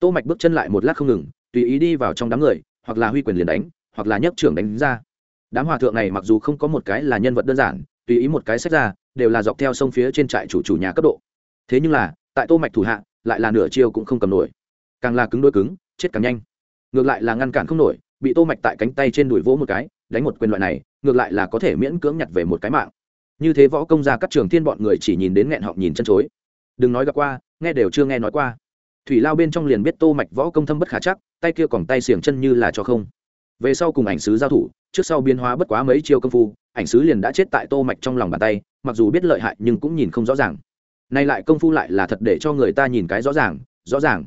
Tô mạch bước chân lại một lát không ngừng, tùy ý đi vào trong đám người hoặc là huy quyền liền đánh, hoặc là nhấc trưởng đánh ra. Đám hòa thượng này mặc dù không có một cái là nhân vật đơn giản, tùy ý một cái sách ra, đều là dọc theo sông phía trên trại chủ chủ nhà cấp độ. Thế nhưng là, tại tô mạch thủ hạ, lại là nửa chiêu cũng không cầm nổi. Càng là cứng đôi cứng, chết càng nhanh. Ngược lại là ngăn cản không nổi, bị tô mạch tại cánh tay trên đùi vỗ một cái, đánh một quyền loại này, ngược lại là có thể miễn cưỡng nhặt về một cái mạng. Như thế võ công gia các trường thiên bọn người chỉ nhìn đến nghẹn họng nhìn chân chối. Đừng nói gặp qua, nghe đều chưa nghe nói qua thủy lao bên trong liền biết tô mạch võ công thâm bất khả chắc, tay kia còn tay xiềng chân như là cho không. Về sau cùng ảnh sứ giao thủ, trước sau biến hóa bất quá mấy chiêu công phu, ảnh sứ liền đã chết tại tô mạch trong lòng bàn tay, mặc dù biết lợi hại nhưng cũng nhìn không rõ ràng. Nay lại công phu lại là thật để cho người ta nhìn cái rõ ràng rõ ràng.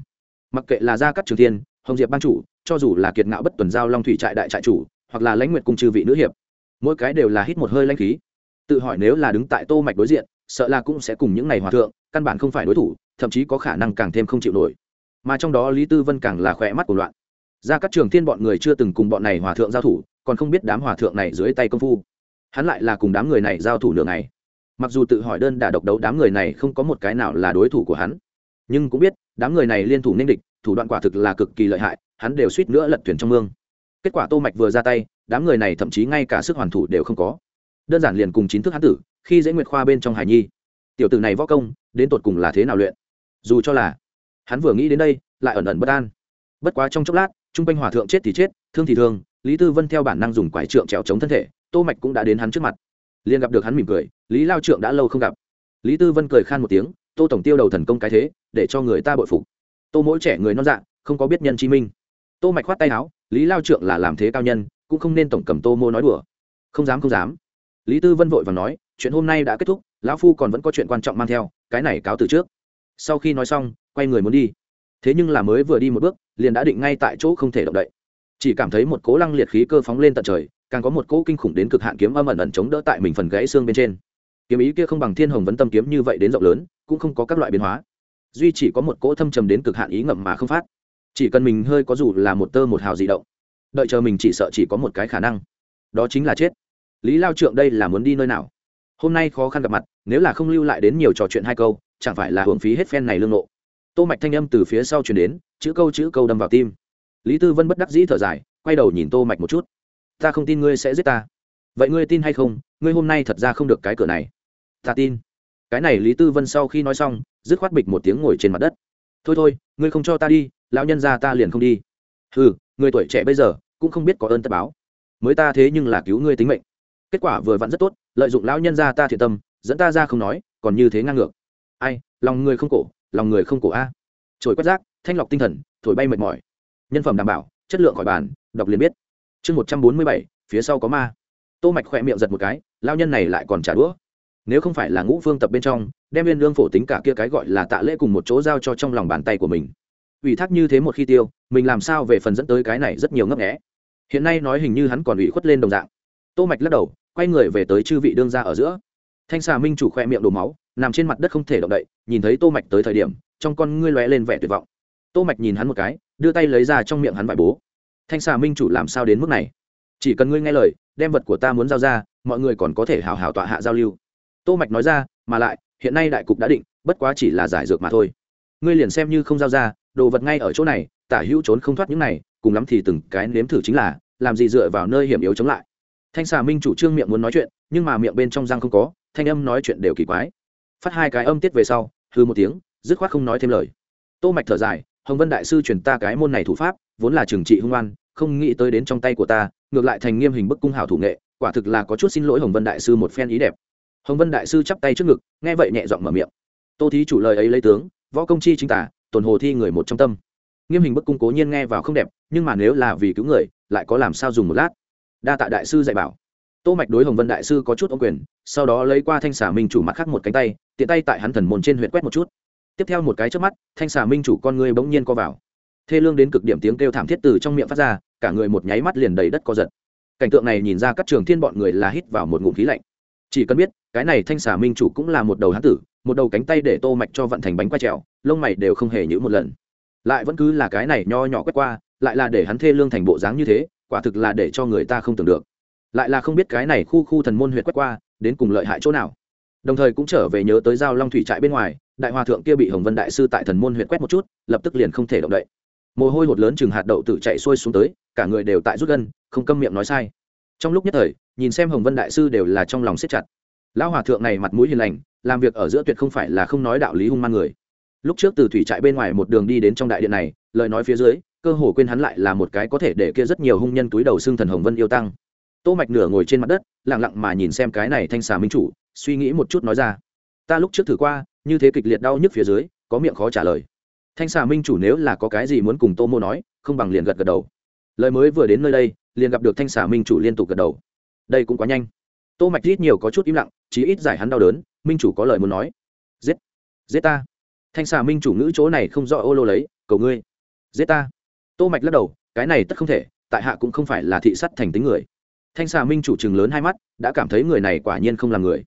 Mặc kệ là gia cát trường thiên, hồng diệp ban chủ, cho dù là kiệt ngạo bất tuần giao long thủy trại đại trại chủ, hoặc là lãnh nguyệt cung trừ vị nữ hiệp, mỗi cái đều là hít một hơi lãnh khí. Tự hỏi nếu là đứng tại tô mạch đối diện, sợ là cũng sẽ cùng những ngày hòa thượng, căn bản không phải đối thủ thậm chí có khả năng càng thêm không chịu nổi. Mà trong đó lý tư vân càng là khỏe mắt của loạn. Ra các trường thiên bọn người chưa từng cùng bọn này hòa thượng giao thủ, còn không biết đám hòa thượng này dưới tay công phu. Hắn lại là cùng đám người này giao thủ nửa ngày. Mặc dù tự hỏi đơn đả độc đấu đám người này không có một cái nào là đối thủ của hắn, nhưng cũng biết đám người này liên thủ nên địch, thủ đoạn quả thực là cực kỳ lợi hại, hắn đều suýt nữa lật thuyền trong mương. Kết quả tô mạch vừa ra tay, đám người này thậm chí ngay cả sức hoàn thủ đều không có. Đơn giản liền cùng chín thức hắn tử, khi dễ nguyệt khoa bên trong hải nhi. Tiểu tử này võ công, đến tột cùng là thế nào luyện? Dù cho là hắn vừa nghĩ đến đây, lại ẩn ẩn bất an. Bất quá trong chốc lát, trung quanh hòa thượng chết thì chết, thương thì thương, lý tư vân theo bản năng dùng quải trượng trèo chống thân thể, tô mạch cũng đã đến hắn trước mặt. Liền gặp được hắn mỉm cười, lý lao trượng đã lâu không gặp. Lý tư vân cười khan một tiếng, tô tổng tiêu đầu thần công cái thế, để cho người ta bội phục. Tô mỗi trẻ người non dạ không có biết nhân chi minh. Tô mạch khoát tay áo, lý lao trượng là làm thế cao nhân, cũng không nên tổng cầm tô mô nói đùa. Không dám không dám. Lý tư vân vội và nói, chuyện hôm nay đã kết thúc, lão phu còn vẫn có chuyện quan trọng mang theo, cái này cáo từ trước sau khi nói xong, quay người muốn đi. Thế nhưng là mới vừa đi một bước, liền đã định ngay tại chỗ không thể động đậy. Chỉ cảm thấy một cố lăng liệt khí cơ phóng lên tận trời, càng có một cỗ kinh khủng đến cực hạn kiếm âm ẩn ẩn chống đỡ tại mình phần gãy xương bên trên. Kiếm ý kia không bằng thiên hồng vấn tâm kiếm như vậy đến rộng lớn, cũng không có các loại biến hóa. Duy chỉ có một cỗ thâm trầm đến cực hạn ý ngậm mà không phát. Chỉ cần mình hơi có dù là một tơ một hào di động, đợi chờ mình chỉ sợ chỉ có một cái khả năng. Đó chính là chết. Lý lao trượng đây là muốn đi nơi nào? Hôm nay khó khăn gặp mặt, nếu là không lưu lại đến nhiều trò chuyện hai câu chẳng phải là hưởng phí hết phen này lương nộ tô mạch thanh âm từ phía sau truyền đến, chữ câu chữ câu đâm vào tim. Lý tư vân bất đắc dĩ thở dài, quay đầu nhìn tô mạch một chút. Ta không tin ngươi sẽ giết ta. Vậy ngươi tin hay không? Ngươi hôm nay thật ra không được cái cửa này. Ta tin. Cái này lý tư vân sau khi nói xong, dứt khoát bịch một tiếng ngồi trên mặt đất. Thôi thôi, ngươi không cho ta đi, lão nhân gia ta liền không đi. Ừ người tuổi trẻ bây giờ cũng không biết có ơn tất báo. Mới ta thế nhưng là cứu ngươi tính mệnh. Kết quả vừa vặn rất tốt, lợi dụng lão nhân gia ta thiện tâm, dẫn ta ra không nói, còn như thế ngang ngược ai, lòng người không cổ, lòng người không cổ a. Trồi quét rác, thanh lọc tinh thần, thổi bay mệt mỏi. Nhân phẩm đảm bảo, chất lượng khỏi bàn, đọc liền biết. Chương một trăm bốn mươi bảy, phía sau có ma. Tô mạch khỏe miệng giật một cái, lao nhân này lại còn trả đũa. Nếu không phải là ngũ phương tập bên trong, đem viên lương phổ tính cả kia cái gọi là tạ lễ cùng một chỗ giao cho trong lòng bàn tay của mình. Ủy thác như thế một khi tiêu, mình làm sao về phần dẫn tới cái này rất nhiều ngấp nghẽ hiện nay nói hình như hắn còn ủy khuất lên đồng dạng. Tô mạch lắc đầu, quay người về tới chư vị đương gia ở giữa thanh xà minh chủ khoe miệng đổ máu, nằm trên mặt đất không thể động đậy, nhìn thấy tô mạch tới thời điểm, trong con ngươi lóe lên vẻ tuyệt vọng. Tô mạch nhìn hắn một cái, đưa tay lấy ra trong miệng hắn vải bố. Thanh xà minh chủ làm sao đến mức này? Chỉ cần ngươi nghe lời, đem vật của ta muốn giao ra, mọi người còn có thể hào hào tọa hạ giao lưu. Tô mạch nói ra, mà lại, hiện nay đại cục đã định, bất quá chỉ là giải dược mà thôi. Ngươi liền xem như không giao ra, đồ vật ngay ở chỗ này, tả hữu trốn không thoát những này, cùng lắm thì từng cái nếm thử chính là, làm gì dựa vào nơi hiểm yếu chống lại. Thanh xà minh chủ trương miệng muốn nói chuyện, nhưng mà miệng bên trong răng không có thanh âm nói chuyện đều kỳ quái. Phát hai cái âm tiết về sau hư một tiếng, dứt khoát không nói thêm lời. Tô mạch thở dài, hồng vân đại sư truyền ta cái môn này thủ pháp, vốn là trừng trị hung oan, không nghĩ tới đến trong tay của ta, ngược lại thành nghiêm hình bức cung hảo thủ nghệ, quả thực là có chút xin lỗi hồng vân đại sư một phen ý đẹp. Hồng vân đại sư chắp tay trước ngực, nghe vậy nhẹ giọng mở miệng. Tô thí chủ lời ấy lấy tướng, võ công chi chính tả, tồn hồ thi người một trong tâm. Nghiêm hình bức cung cố nhiên nghe vào không đẹp, nhưng mà nếu là vì cứu người, lại có làm sao dùng một lát? Đa tạ đại sư dạy bảo. Tô mạch đối hồng vân đại sư có chút ô quyền sau đó lấy qua thanh xà minh chủ mặt khác một cánh tay, tiện tay tại hắn thần môn trên huyện quét một chút. Tiếp theo một cái trước mắt, thanh xà minh chủ con người bỗng nhiên co vào. Thê lương đến cực điểm tiếng kêu thảm thiết từ trong miệng phát ra, cả người một nháy mắt liền đầy đất co giật. Cảnh tượng này nhìn ra các trường thiên bọn người là hít vào một ngụm khí lạnh. Chỉ cần biết, cái này thanh xà minh chủ cũng là một đầu hán tử, một đầu cánh tay để tô mạch cho vận thành bánh quay trèo, lông mày đều không hề nhữ một lần. Lại vẫn cứ là cái này nho nhỏ quét qua, lại là để hắn thê lương thành bộ dáng như thế, quả thực là để cho người ta không tưởng được. Lại là không biết cái này khu khu thần môn huyệt quét qua đến cùng lợi hại chỗ nào. Đồng thời cũng trở về nhớ tới giao long thủy trại bên ngoài, đại hòa thượng kia bị hồng vân đại sư tại thần môn huyệt quét một chút, lập tức liền không thể động đậy. Mồ hôi hột lớn chừng hạt đậu tự chạy xuôi xuống tới, cả người đều tại rút gân, không câm miệng nói sai. Trong lúc nhất thời, nhìn xem hồng vân đại sư đều là trong lòng siết chặt. Lão hòa thượng này mặt mũi hiền lành, làm việc ở giữa tuyệt không phải là không nói đạo lý hung man người. Lúc trước từ thủy trại bên ngoài một đường đi đến trong đại điện này, lời nói phía dưới, cơ hồ quên hắn lại là một cái có thể để kia rất nhiều hung nhân túi đầu xương thần hồng vân yêu tăng. Tô mạch nửa ngồi trên mặt đất lặng lặng mà nhìn xem cái này thanh xà minh chủ, suy nghĩ một chút nói ra. Ta lúc trước thử qua, như thế kịch liệt đau nhức phía dưới, có miệng khó trả lời. Thanh xà minh chủ nếu là có cái gì muốn cùng tô mô nói, không bằng liền gật gật đầu. Lời mới vừa đến nơi đây, liền gặp được thanh xà minh chủ liên tục gật đầu. Đây cũng quá nhanh. Tô mạch ít nhiều có chút im lặng, chí ít giải hắn đau đớn, minh chủ có lời muốn nói. Giết. Giết ta. Thanh xà minh chủ ngữ chỗ này không rõ ô lô lấy, cầu ngươi. Giết ta. Tô mạch lắc đầu, cái này tất không thể, tại hạ cũng không phải là thị sắt thành tính người thanh xà minh chủ chừng lớn hai mắt, đã cảm thấy người này quả nhiên không là người.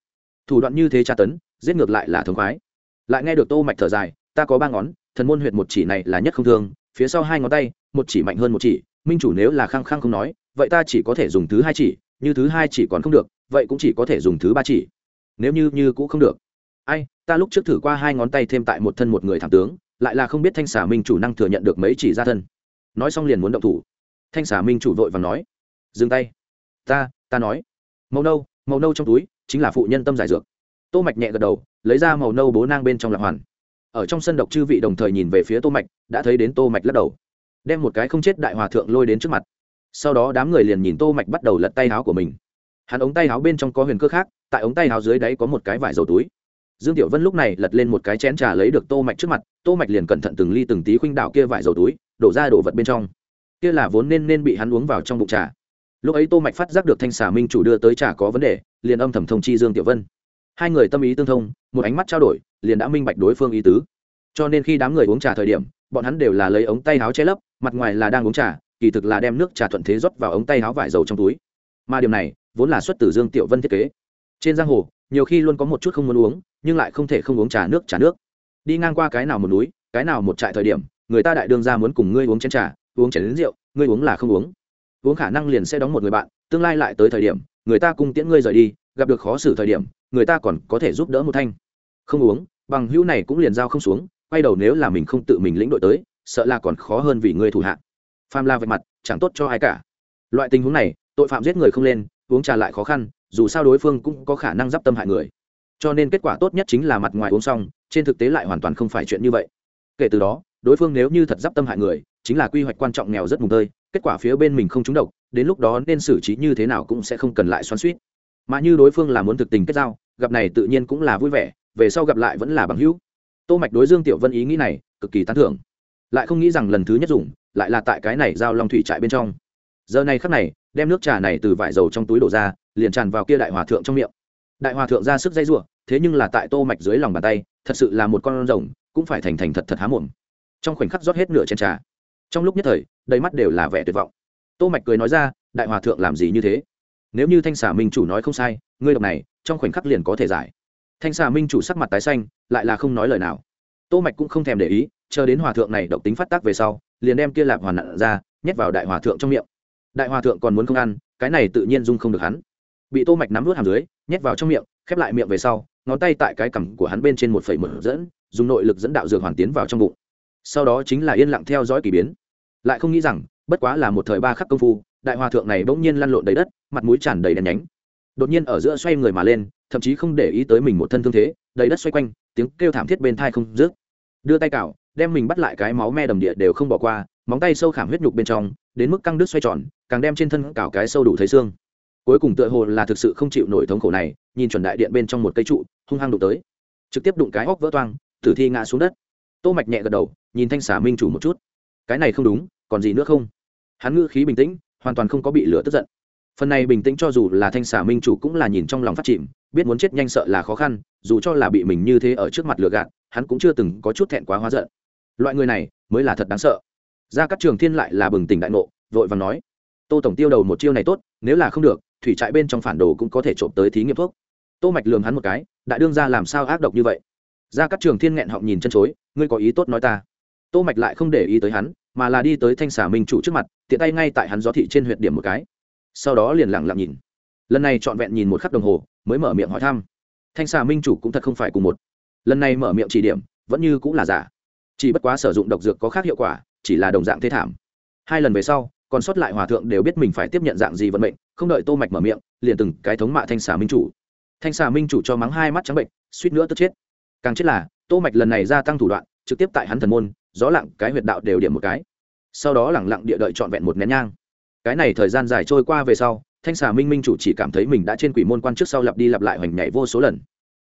Thủ đoạn như thế tra tấn, giết ngược lại là thống khoái. Lại nghe được tô mạch thở dài, ta có ba ngón, thần môn huyệt một chỉ này là nhất không thường. phía sau hai ngón tay, một chỉ mạnh hơn một chỉ, minh chủ nếu là khăng khăng không nói, vậy ta chỉ có thể dùng thứ hai chỉ, như thứ hai chỉ còn không được, vậy cũng chỉ có thể dùng thứ ba chỉ. Nếu như như cũng không được. Ai, ta lúc trước thử qua hai ngón tay thêm tại một thân một người thảm tướng, lại là không biết thanh xà minh chủ năng thừa nhận được mấy chỉ ra thân. Nói xong liền muốn động thủ. Thanh xà minh chủ vội và nói, dừng tay ta ta nói. Màu nâu màu nâu trong túi, chính là phụ nhân tâm giải dược. Tô mạch nhẹ gật đầu, lấy ra màu nâu bố nang bên trong lạc hoàn. Ở trong sân độc chư vị đồng thời nhìn về phía tô mạch, đã thấy đến tô mạch lắc đầu. Đem một cái không chết đại hòa thượng lôi đến trước mặt. Sau đó đám người liền nhìn tô mạch bắt đầu lật tay áo của mình. Hắn ống tay áo bên trong có huyền cơ khác, tại ống tay áo dưới đáy có một cái vải dầu túi. Dương tiểu vân lúc này lật lên một cái chén trà lấy được tô mạch trước mặt, tô mạch liền cẩn thận từng ly từng tí khuynh đảo kia vải dầu túi, đổ ra đổ vật bên trong. Kia là vốn nên nên bị hắn uống vào trong bụng trà lúc ấy tô mạch phát giác được thanh xà minh chủ đưa tới trà có vấn đề, liền âm thầm thông chi dương tiểu vân. Hai người tâm ý tương thông, một ánh mắt trao đổi, liền đã minh bạch đối phương ý tứ. Cho nên khi đám người uống trà thời điểm, bọn hắn đều là lấy ống tay áo che lấp, mặt ngoài là đang uống trà, kỳ thực là đem nước trà thuận thế rót vào ống tay áo vải dầu trong túi. Mà điều này, vốn là xuất từ dương tiểu vân thiết kế. Trên giang hồ, nhiều khi luôn có một chút không muốn uống, nhưng lại không thể không uống trà nước trà nước. Đi ngang qua cái nào một núi, cái nào một trại thời điểm, người ta đại đương ra muốn cùng ngươi uống chén trà, uống chén đến rượu, ngươi uống là không uống uống khả năng liền sẽ đóng một người bạn, tương lai lại tới thời điểm, người ta cùng tiễn ngươi rời đi, gặp được khó xử thời điểm, người ta còn có thể giúp đỡ một thanh. Không uống, bằng hữu này cũng liền giao không xuống, quay đầu nếu là mình không tự mình lĩnh đội tới, sợ là còn khó hơn vì ngươi thủ hạ. Pham la vạch mặt, chẳng tốt cho ai cả. Loại tình huống này, tội phạm giết người không lên, uống trà lại khó khăn, dù sao đối phương cũng có khả năng d i p tâm hại người. Cho nên kết quả tốt nhất chính là mặt ngoài uống xong, trên thực tế lại hoàn toàn không phải chuyện như vậy. Kể từ đó, đối phương nếu như thật d i p tâm hại người, chính là quy hoạch quan trọng nghèo rất mùng tơi kết quả phía bên mình không trúng độc, đến lúc đó nên xử trí như thế nào cũng sẽ không cần lại xoắn suýt mà như đối phương là muốn thực tình kết giao, gặp này tự nhiên cũng là vui vẻ, về sau gặp lại vẫn là bằng hữu. Tô mạch đối dương tiểu vân ý nghĩ này, cực kỳ tán thưởng. Lại không nghĩ rằng lần thứ nhất dùng, lại là tại cái này giao long thủy trại bên trong. Giờ này khắc này, đem nước trà này từ vải dầu trong túi đổ ra, liền tràn vào kia đại hòa thượng trong miệng. Đại hòa thượng ra sức dây rủa, thế nhưng là tại tô mạch dưới lòng bàn tay, thật sự là một con rồng, cũng phải thành thành thật thật há mồm. Trong khoảnh khắc rót hết nửa chén trà trong lúc nhất thời, đầy mắt đều là vẻ tuyệt vọng. Tô mạch cười nói ra, đại hòa thượng làm gì như thế? Nếu như thanh xà minh chủ nói không sai, ngươi độc này, trong khoảnh khắc liền có thể giải. Thanh xà minh chủ sắc mặt tái xanh, lại là không nói lời nào. Tô mạch cũng không thèm để ý, chờ đến hòa thượng này độc tính phát tác về sau, liền đem kia lạp hoàn nặn ra, nhét vào đại hòa thượng trong miệng. Đại hòa thượng còn muốn không ăn, cái này tự nhiên dung không được hắn. Bị tô mạch nắm nuốt hàm dưới, nhét vào trong miệng, khép lại miệng về sau, ngón tay tại cái cằm của hắn bên trên một phẩy một dẫn, dùng nội lực dẫn đạo dược hoàn tiến vào trong bụng. Sau đó chính là yên lặng theo dõi kỳ biến lại không nghĩ rằng, bất quá là một thời ba khắc công phu, đại hòa thượng này bỗng nhiên lăn lộn đầy đất, mặt mũi tràn đầy đèn nhánh. Đột nhiên ở giữa xoay người mà lên, thậm chí không để ý tới mình một thân thương thế, đầy đất xoay quanh, tiếng kêu thảm thiết bên thai không rước đưa tay cào, đem mình bắt lại cái máu me đầm địa đều không bỏ qua, móng tay sâu khảm huyết nhục bên trong, đến mức căng đứt xoay tròn, càng đem trên thân cào cái sâu đủ thấy xương. Cuối cùng tựa hồ là thực sự không chịu nổi thống khổ này, nhìn chuẩn đại điện bên trong một cây trụ, hung hăng đụng tới. Trực tiếp đụng cái hốc vỡ toang, tử thi ngã xuống đất. Tô mạch nhẹ gật đầu, nhìn thanh xà minh chủ một chút. Cái này không đúng còn gì nữa không? Hắn ngữ khí bình tĩnh, hoàn toàn không có bị lửa tức giận. Phần này bình tĩnh cho dù là thanh xà minh chủ cũng là nhìn trong lòng phát chìm, biết muốn chết nhanh sợ là khó khăn, dù cho là bị mình như thế ở trước mặt lửa gạt, hắn cũng chưa từng có chút thẹn quá hóa giận. Loại người này mới là thật đáng sợ. Ra các trường thiên lại là bừng tỉnh đại ngộ, vội vàng nói, tô tổng tiêu đầu một chiêu này tốt, nếu là không được, thủy trại bên trong phản đồ cũng có thể trộm tới thí nghiệm thuốc. Tô mạch lường hắn một cái, đại đương ra làm sao ác độc như vậy? Ra các trường thiên nghẹn họng nhìn chân chối, ngươi có ý tốt nói ta. Tô mạch lại không để ý tới hắn mà là đi tới thanh xà minh chủ trước mặt, tiện tay ngay tại hắn gió thị trên huyện điểm một cái. Sau đó liền lặng lặng nhìn. Lần này trọn vẹn nhìn một khắc đồng hồ, mới mở miệng hỏi thăm. Thanh xà minh chủ cũng thật không phải cùng một. Lần này mở miệng chỉ điểm, vẫn như cũng là giả. Chỉ bất quá sử dụng độc dược có khác hiệu quả, chỉ là đồng dạng thế thảm. Hai lần về sau, còn sót lại hòa thượng đều biết mình phải tiếp nhận dạng gì vận mệnh, không đợi tô mạch mở miệng, liền từng cái thống mạ thanh xà minh chủ. Thanh xà minh chủ cho mắng hai mắt trắng bệnh, suýt nữa tức chết. Càng chết là, tô mạch lần này gia tăng thủ đoạn, trực tiếp tại hắn thần môn gió lặng, cái huyệt đạo đều điểm một cái. Sau đó lẳng lặng địa đợi trọn vẹn một nén nhang. Cái này thời gian dài trôi qua về sau, thanh xà minh minh chủ chỉ cảm thấy mình đã trên quỷ môn quan trước sau lặp đi lặp lại hoành nhảy vô số lần.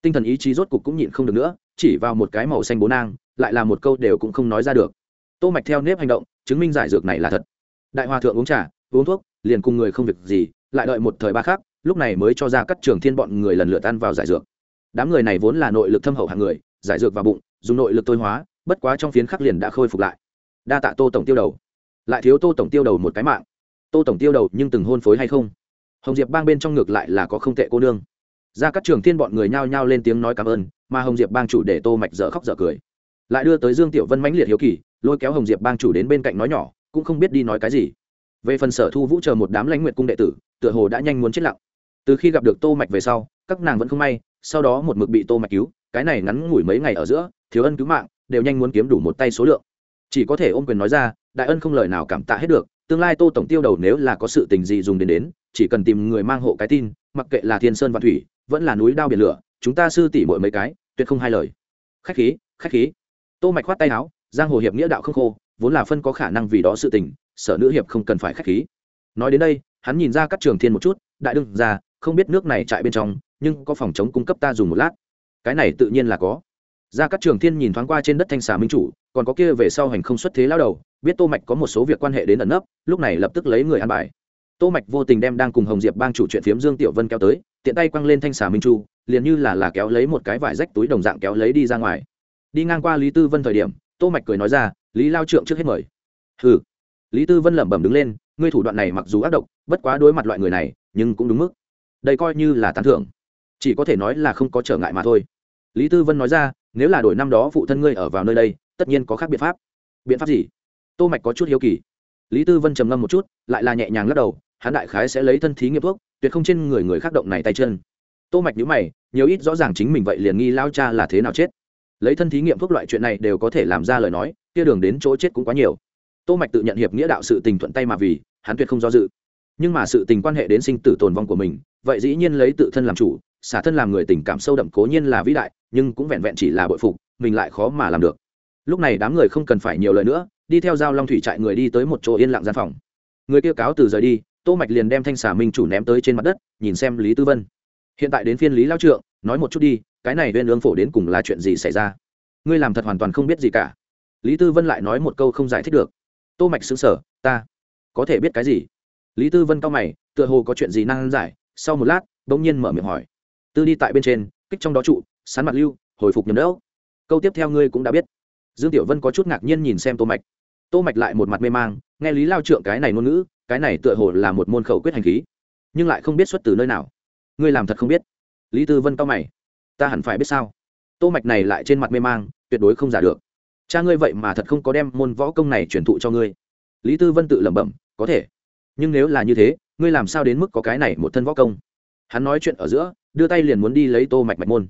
Tinh thần ý chí rốt cục cũng nhịn không được nữa, chỉ vào một cái màu xanh bố nang, lại là một câu đều cũng không nói ra được. Tô mạch theo nếp hành động, chứng minh giải dược này là thật. Đại hòa thượng uống trà, uống thuốc, liền cùng người không việc gì, lại đợi một thời ba khác lúc này mới cho ra các trường thiên bọn người lần lượt ăn vào giải dược. Đám người này vốn là nội lực thâm hậu hạng người, giải dược vào bụng, dùng nội lực tối hóa bất quá trong phiến khắc liền đã khôi phục lại. Đa tạ tô tổng tiêu đầu. Lại thiếu tô tổng tiêu đầu một cái mạng. Tô tổng tiêu đầu nhưng từng hôn phối hay không? Hồng diệp bang bên trong ngược lại là có không tệ cô nương. Ra các trường thiên bọn người nhao nhao lên tiếng nói cảm ơn, mà hồng diệp bang chủ để tô mạch dở khóc dở cười. Lại đưa tới dương tiểu vân mãnh liệt hiếu kỳ, lôi kéo hồng diệp bang chủ đến bên cạnh nói nhỏ, cũng không biết đi nói cái gì. Về phần sở thu vũ chờ một đám lãnh nguyệt cung đệ tử, tựa hồ đã nhanh muốn chết lặng. Từ khi gặp được tô mạch về sau, các nàng vẫn không may, sau đó một mực bị tô mạch cứu, cái này ngắn ngủi mấy ngày ở giữa, thiếu ân cứu mạng đều nhanh muốn kiếm đủ một tay số lượng. Chỉ có thể ôm quyền nói ra, đại ân không lời nào cảm tạ hết được, tương lai tô tổng tiêu đầu nếu là có sự tình gì dùng đến đến, chỉ cần tìm người mang hộ cái tin, mặc kệ là thiên sơn và thủy, vẫn là núi đao biển lửa, chúng ta sư tỷ mỗi mấy cái, tuyệt không hai lời. Khách khí khách khí. Tô mạch khoát tay áo, giang hồ hiệp nghĩa đạo không khô, vốn là phân có khả năng vì đó sự tình, sở nữ hiệp không cần phải khách khí. Nói đến đây, hắn nhìn ra các trường thiên một chút, đại đương ra không biết nước này chạy bên trong, nhưng có phòng chống cung cấp ta dùng một lát. Cái này tự nhiên là có ra các trường thiên nhìn thoáng qua trên đất thanh xà minh chủ, còn có kia về sau hành không xuất thế lao đầu, biết tô mạch có một số việc quan hệ đến ẩn nấp, lúc này lập tức lấy người ăn bài. Tô mạch vô tình đem đang cùng hồng diệp bang chủ chuyện phiếm dương tiểu vân kéo tới, tiện tay quăng lên thanh xà minh chu liền như là là kéo lấy một cái vải rách túi đồng dạng kéo lấy đi ra ngoài. Đi ngang qua lý tư vân thời điểm, tô mạch cười nói ra, lý lao trượng trước hết mời. Hừ. Lý tư vân lẩm bẩm đứng lên, ngươi thủ đoạn này mặc dù ác độc, bất quá đối mặt loại người này, nhưng cũng đúng mức. Đây coi như là tán thưởng. Chỉ có thể nói là không có trở ngại mà thôi. Lý tư vân nói ra nếu là đổi năm đó phụ thân ngươi ở vào nơi đây, tất nhiên có khác biện pháp. Biện pháp gì? Tô mạch có chút hiếu kỳ. Lý tư vân trầm ngâm một chút, lại là nhẹ nhàng lắc đầu, hắn đại khái sẽ lấy thân thí nghiệm thuốc, tuyệt không trên người người khác động này tay chân. Tô mạch nhíu mày, nhiều ít rõ ràng chính mình vậy liền nghi lao cha là thế nào chết. Lấy thân thí nghiệm thuốc loại chuyện này đều có thể làm ra lời nói, kia đường đến chỗ chết cũng quá nhiều. Tô mạch tự nhận hiệp nghĩa đạo sự tình thuận tay mà vì, hắn tuyệt không do dự. Nhưng mà sự tình quan hệ đến sinh tử tồn vong của mình, vậy dĩ nhiên lấy tự thân làm chủ xả thân làm người tình cảm sâu đậm cố nhiên là vĩ đại, nhưng cũng vẹn vẹn chỉ là bội phục, mình lại khó mà làm được. Lúc này đám người không cần phải nhiều lời nữa, đi theo giao long thủy trại người đi tới một chỗ yên lặng gian phòng. Người kia cáo từ rời đi, tô mạch liền đem thanh xà minh chủ ném tới trên mặt đất, nhìn xem lý tư vân. Hiện tại đến phiên lý lao trượng, nói một chút đi, cái này bên ương phổ đến cùng là chuyện gì xảy ra? Ngươi làm thật hoàn toàn không biết gì cả. Lý tư vân lại nói một câu không giải thích được. Tô mạch sững sở ta có thể biết cái gì? Lý tư vân cao mày, tựa hồ có chuyện gì năng giải, sau một lát, bỗng nhiên mở miệng hỏi tư đi tại bên trên, kích trong đó trụ, sán mặt lưu, hồi phục nhầm đỡ. Câu tiếp theo ngươi cũng đã biết. Dương tiểu vân có chút ngạc nhiên nhìn xem tô mạch. Tô mạch lại một mặt mê mang, nghe lý lao trượng cái này ngôn ngữ, cái này tựa hồ là một môn khẩu quyết hành khí, nhưng lại không biết xuất từ nơi nào. Ngươi làm thật không biết. Lý tư vân cao mày. Ta hẳn phải biết sao? Tô mạch này lại trên mặt mê mang, tuyệt đối không giả được. Cha ngươi vậy mà thật không có đem môn võ công này truyền thụ cho ngươi. Lý tư vân tự lẩm bẩm, có thể. Nhưng nếu là như thế, ngươi làm sao đến mức có cái này một thân võ công? Hắn nói chuyện ở giữa đưa tay liền muốn đi lấy tô mạch mạch môn.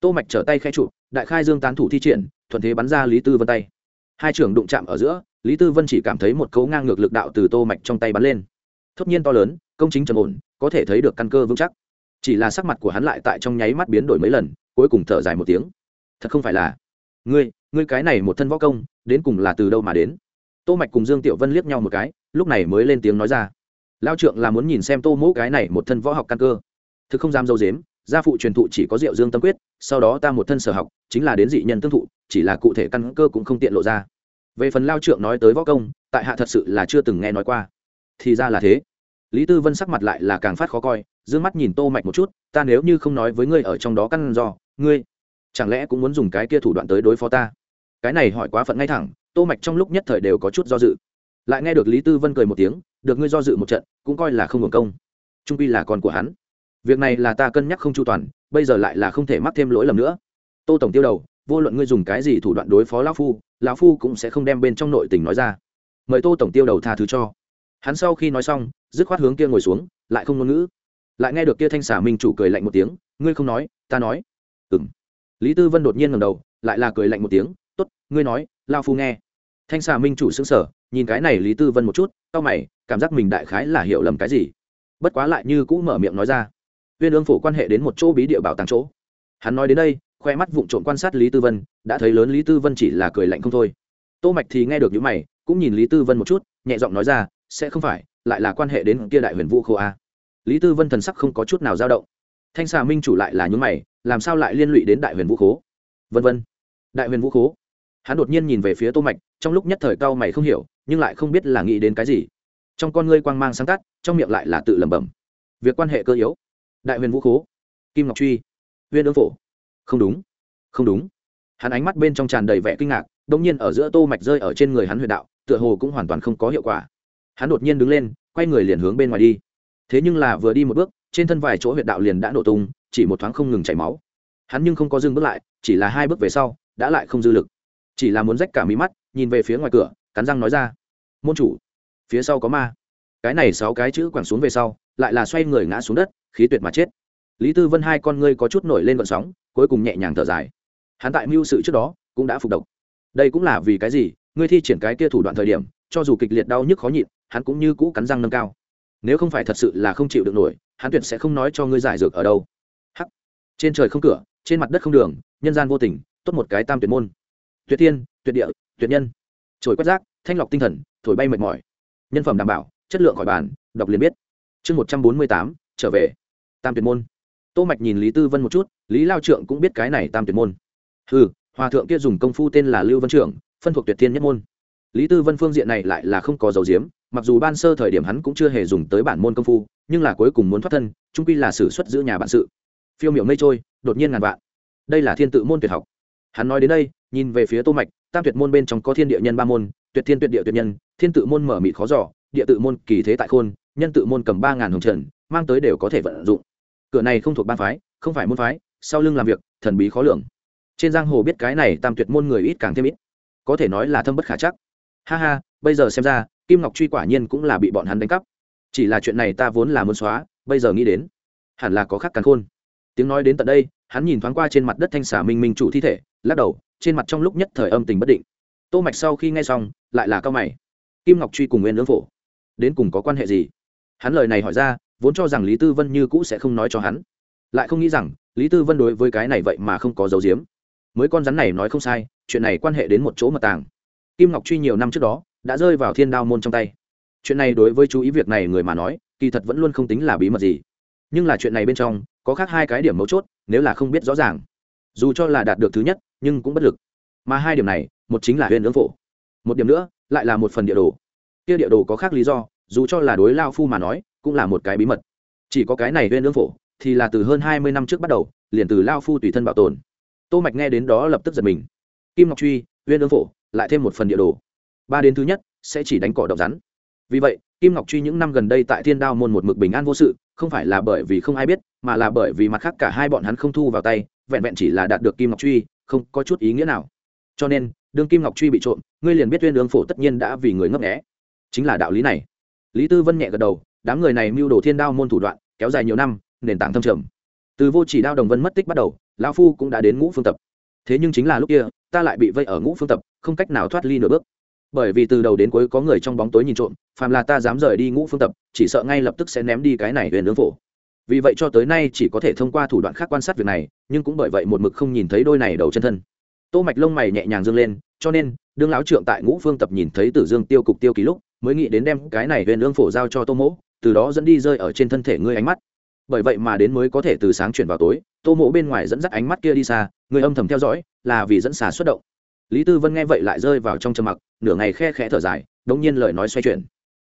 Tô mạch trở tay khai trụ, đại khai dương tán thủ thi triển, thuận thế bắn ra lý tư vân tay. Hai trưởng đụng chạm ở giữa, lý tư vân chỉ cảm thấy một cấu ngang ngược lực đạo từ tô mạch trong tay bắn lên. Thốt nhiên to lớn, công chính trầm ổn, có thể thấy được căn cơ vững chắc. Chỉ là sắc mặt của hắn lại tại trong nháy mắt biến đổi mấy lần, cuối cùng thở dài một tiếng. Thật không phải là, ngươi ngươi cái này một thân võ công, đến cùng là từ đâu mà đến? Tô mạch cùng dương tiểu vân liếc nhau một cái, lúc này mới lên tiếng nói ra. Lao trượng là muốn nhìn xem tô mỗ cái này một thân võ học căn cơ thực không dám dâu dếm, gia phụ truyền thụ chỉ có rượu dương tâm quyết, sau đó ta một thân sở học, chính là đến dị nhân tương thụ, chỉ là cụ thể căn cơ cũng không tiện lộ ra. Về phần lao trượng nói tới võ công, tại hạ thật sự là chưa từng nghe nói qua. Thì ra là thế. Lý tư vân sắc mặt lại là càng phát khó coi d ư ơ n g mắt nhìn tô mạch một chút, ta nếu như không nói với ngươi ở trong đó căn do, ngươi chẳng lẽ cũng muốn dùng cái kia thủ đoạn tới đối phó ta? Cái này hỏi quá phận ngay thẳng, tô mạch trong lúc nhất thời đều có chút do dự. Lại nghe được lý tư vân cười một tiếng, được ngươi do dự một trận, cũng coi là không hưởng công. Trung pi là con của hắn việc này là ta cân nhắc không chu toàn, bây giờ lại là không thể mắc thêm lỗi lầm nữa. Tô tổng tiêu đầu, vô luận ngươi dùng cái gì thủ đoạn đối phó lão phu lão phu cũng sẽ không đem bên trong nội tình nói ra. Mời tô tổng tiêu đầu tha thứ cho. Hắn sau khi nói xong, dứt khoát hướng kia ngồi xuống, lại không ngôn ngữ. Lại nghe được kia thanh xả minh chủ cười lạnh một tiếng, ngươi không nói, ta nói. Ừ m lý tư vân đột nhiên ngầm đầu, lại là cười lạnh một tiếng t ố t ngươi nói lao phu nghe. Thanh xà minh chủ xứng sở nhìn cái này lý tư vân một chút c mày, cảm giác mình đại khái là hiểu lầm cái gì. Bất quá lại như cũng mở miệng nói ra viên ương phổ quan hệ đến một chỗ bí địa bảo tàng chỗ. Hắn nói đến đây, khoe mắt vụng trộm quan sát lý tư vân, đã thấy lớn lý tư vân chỉ là cười lạnh không thôi. Tô mạch thì nghe được những mày, cũng nhìn lý tư vân một chút, nhẹ giọng nói ra, sẽ không phải, lại là quan hệ đến kia đại huyền vũ khô a. Lý tư vân thần sắc không có chút nào dao động. Thanh xà minh chủ lại là những mày, làm sao lại liên lụy đến đại huyền vũ khố? Vân vân. Đại huyền vũ khố? Hắn đột nhiên nhìn về phía tô mạch, trong lúc nhất thời cao mày không hiểu, nhưng lại không biết là nghĩ đến cái gì. Trong con ngươi quang mang sáng tắt, trong miệng lại là tự lẩm bẩm. Việc quan hệ cơ yếu đại huyền vũ khố. Kim ngọc truy. Huyền ương phổ. Không đúng. Không đúng. Hắn ánh mắt bên trong tràn đầy vẻ kinh ngạc đông nhiên ở giữa tô mạch rơi ở trên người hắn huyền đạo, tựa hồ cũng hoàn toàn không có hiệu quả. Hắn đột nhiên đứng lên, quay người liền hướng bên ngoài đi. Thế nhưng là vừa đi một bước, trên thân vài chỗ huyệt đạo liền đã nổ tung, chỉ một thoáng không ngừng chảy máu. Hắn nhưng không có dừng bước lại, chỉ là hai bước về sau, đã lại không dư lực. Chỉ là muốn rách cả mí mắt, nhìn về phía ngoài cửa, cắn răng nói ra, môn chủ, phía sau có ma. Cái này sáu cái chữ quẳng xuống về sau lại là xoay người ngã xuống đất, khí tuyệt mà chết. Lý tư vân hai con ngươi có chút nổi lên vận sóng, cuối cùng nhẹ nhàng thở dài. Hắn tại mưu sự trước đó, cũng đã phục độc. Đây cũng là vì cái gì? Ngươi thi triển cái kia thủ đoạn thời điểm, cho dù kịch liệt đau nhức khó nhịn, hắn cũng như cũ cắn răng nâng cao. Nếu không phải thật sự là không chịu được nổi, hắn tuyệt sẽ không nói cho ngươi giải dược ở đâu. Hắc. Trên trời không cửa, trên mặt đất không đường, nhân gian vô tình, tốt một cái tam tuyệt môn. Tuyệt thiên, tuyệt địa, tuyệt nhân. Trồi quét rác, thanh lọc tinh thần, thổi bay mệt mỏi. Nhân phẩm đảm bảo, chất lượng khỏi bàn, đọc liền biết chương một trăm bốn mươi tám, trở về. Tam tuyệt môn. Tô mạch nhìn lý tư vân một chút, lý lao trượng cũng biết cái này tam tuyệt môn. Ừ hòa thượng kia dùng công phu tên là lưu vân trưởng phân thuộc tuyệt thiên nhất môn. Lý tư vân phương diện này lại là không có dầu diếm, mặc dù ban sơ thời điểm hắn cũng chưa hề dùng tới bản môn công phu, nhưng là cuối cùng muốn thoát thân trung quy là sử xuất giữ nhà bạn sự. Phiêu miểu mây trôi, đột nhiên ngàn vạn. Đây là thiên tự môn tuyệt học. Hắn nói đến đây, nhìn về phía tô mạch, tam tuyệt môn bên trong có thiên địa nhân ba môn, tuyệt thiên tuyệt địa tuyệt nhân, thiên tự môn mở mịt khó giỏ địa tự môn kỳ thế tại khôn nhân tự môn cầm ba ngàn hồng trần, mang tới đều có thể vận dụng. Cửa này không thuộc ban phái, không phải môn phái, sau lưng làm việc, thần bí khó lường. Trên giang hồ biết cái này tam tuyệt môn người ít càng thêm ít. Có thể nói là thâm bất khả chắc. Ha ha, bây giờ xem ra, kim ngọc truy quả nhiên cũng là bị bọn hắn đánh cắp. Chỉ là chuyện này ta vốn là muốn xóa, bây giờ nghĩ đến, hẳn là có khác căn khôn. Tiếng nói đến tận đây, hắn nhìn thoáng qua trên mặt đất thanh xả minh minh chủ thi thể, lắc đầu, trên mặt trong lúc nhất thời âm tình bất định. Tô mạch sau khi nghe xong, lại là cao mày. Kim ngọc truy cùng nguyên lưỡng phổ, đến cùng có quan hệ gì? Hắn lời này hỏi ra, vốn cho rằng lý tư vân như cũ sẽ không nói cho hắn. Lại không nghĩ rằng, lý tư vân đối với cái này vậy mà không có dấu diếm mới con rắn này nói không sai, chuyện này quan hệ đến một chỗ mật tàng. Kim ngọc truy nhiều năm trước đó, đã rơi vào thiên đao môn trong tay. Chuyện này đối với chú ý việc này người mà nói, kỳ thật vẫn luôn không tính là bí mật gì. Nhưng là chuyện này bên trong, có khác hai cái điểm mấu chốt, nếu là không biết rõ ràng. Dù cho là đạt được thứ nhất, nhưng cũng bất lực. Mà hai điểm này, một chính là huyền ứng phổ. Một điểm nữa, lại là một phần địa đồ. Kia địa đồ có khác lý do dù cho là đối lao phu mà nói, cũng là một cái bí mật. Chỉ có cái này huyên ương phổ, thì là từ hơn hai mươi năm trước bắt đầu, liền từ lao phu tùy thân bảo tồn. Tô mạch nghe đến đó lập tức giật mình. Kim ngọc truy huyên ương phổ, lại thêm một phần địa đồ. Ba đến thứ nhất, sẽ chỉ đánh cỏ độc rắn. Vì vậy, kim ngọc truy những năm gần đây tại thiên đao môn một mực bình an vô sự, không phải là bởi vì không ai biết, mà là bởi vì mặt khác cả hai bọn hắn không thu vào tay, vẹn vẹn chỉ là đạt được kim ngọc truy, không có chút ý nghĩa nào. Cho nên, đương kim ngọc truy bị trộm, ngươi liền biết tuyên ương phổ tất nhiên đã vì người ngấp nghẽ chính là đạo lý này lý tư vân nhẹ gật đầu, đám người này mưu đồ thiên đao môn thủ đoạn, kéo dài nhiều năm, nền tảng thâm trầm. Từ vô chỉ đao đồng vân mất tích bắt đầu, lão phu cũng đã đến ngũ phương tập. Thế nhưng chính là lúc kia, ta lại bị vây ở ngũ phương tập, không cách nào thoát ly nửa bước. Bởi vì từ đầu đến cuối có người trong bóng tối nhìn trộm, phàm là ta dám rời đi ngũ phương tập, chỉ sợ ngay lập tức sẽ ném đi cái này huyền lương phổ. Vì vậy cho tới nay chỉ có thể thông qua thủ đoạn khác quan sát việc này, nhưng cũng bởi vậy một mực không nhìn thấy đôi này đầu chân thân. Tô mạch lông mày nhẹ nhàng dương lên, cho nên, đương lão trượng tại ngũ phương tập nhìn thấy tử dương tiêu cục tiêu ký lúc mới nghĩ đến đem cái này huyền lương phổ giao cho tô mỗ, từ đó dẫn đi rơi ở trên thân thể ngươi ánh mắt. Bởi vậy mà đến mới có thể từ sáng chuyển vào tối, tô mỗ bên ngoài dẫn dắt ánh mắt kia đi xa, người âm thầm theo dõi, là vì dẫn xà xuất động. Lý tư vân nghe vậy lại rơi vào trong trầm mặc, nửa ngày khe khẽ thở dài, đống nhiên lời nói xoay chuyển.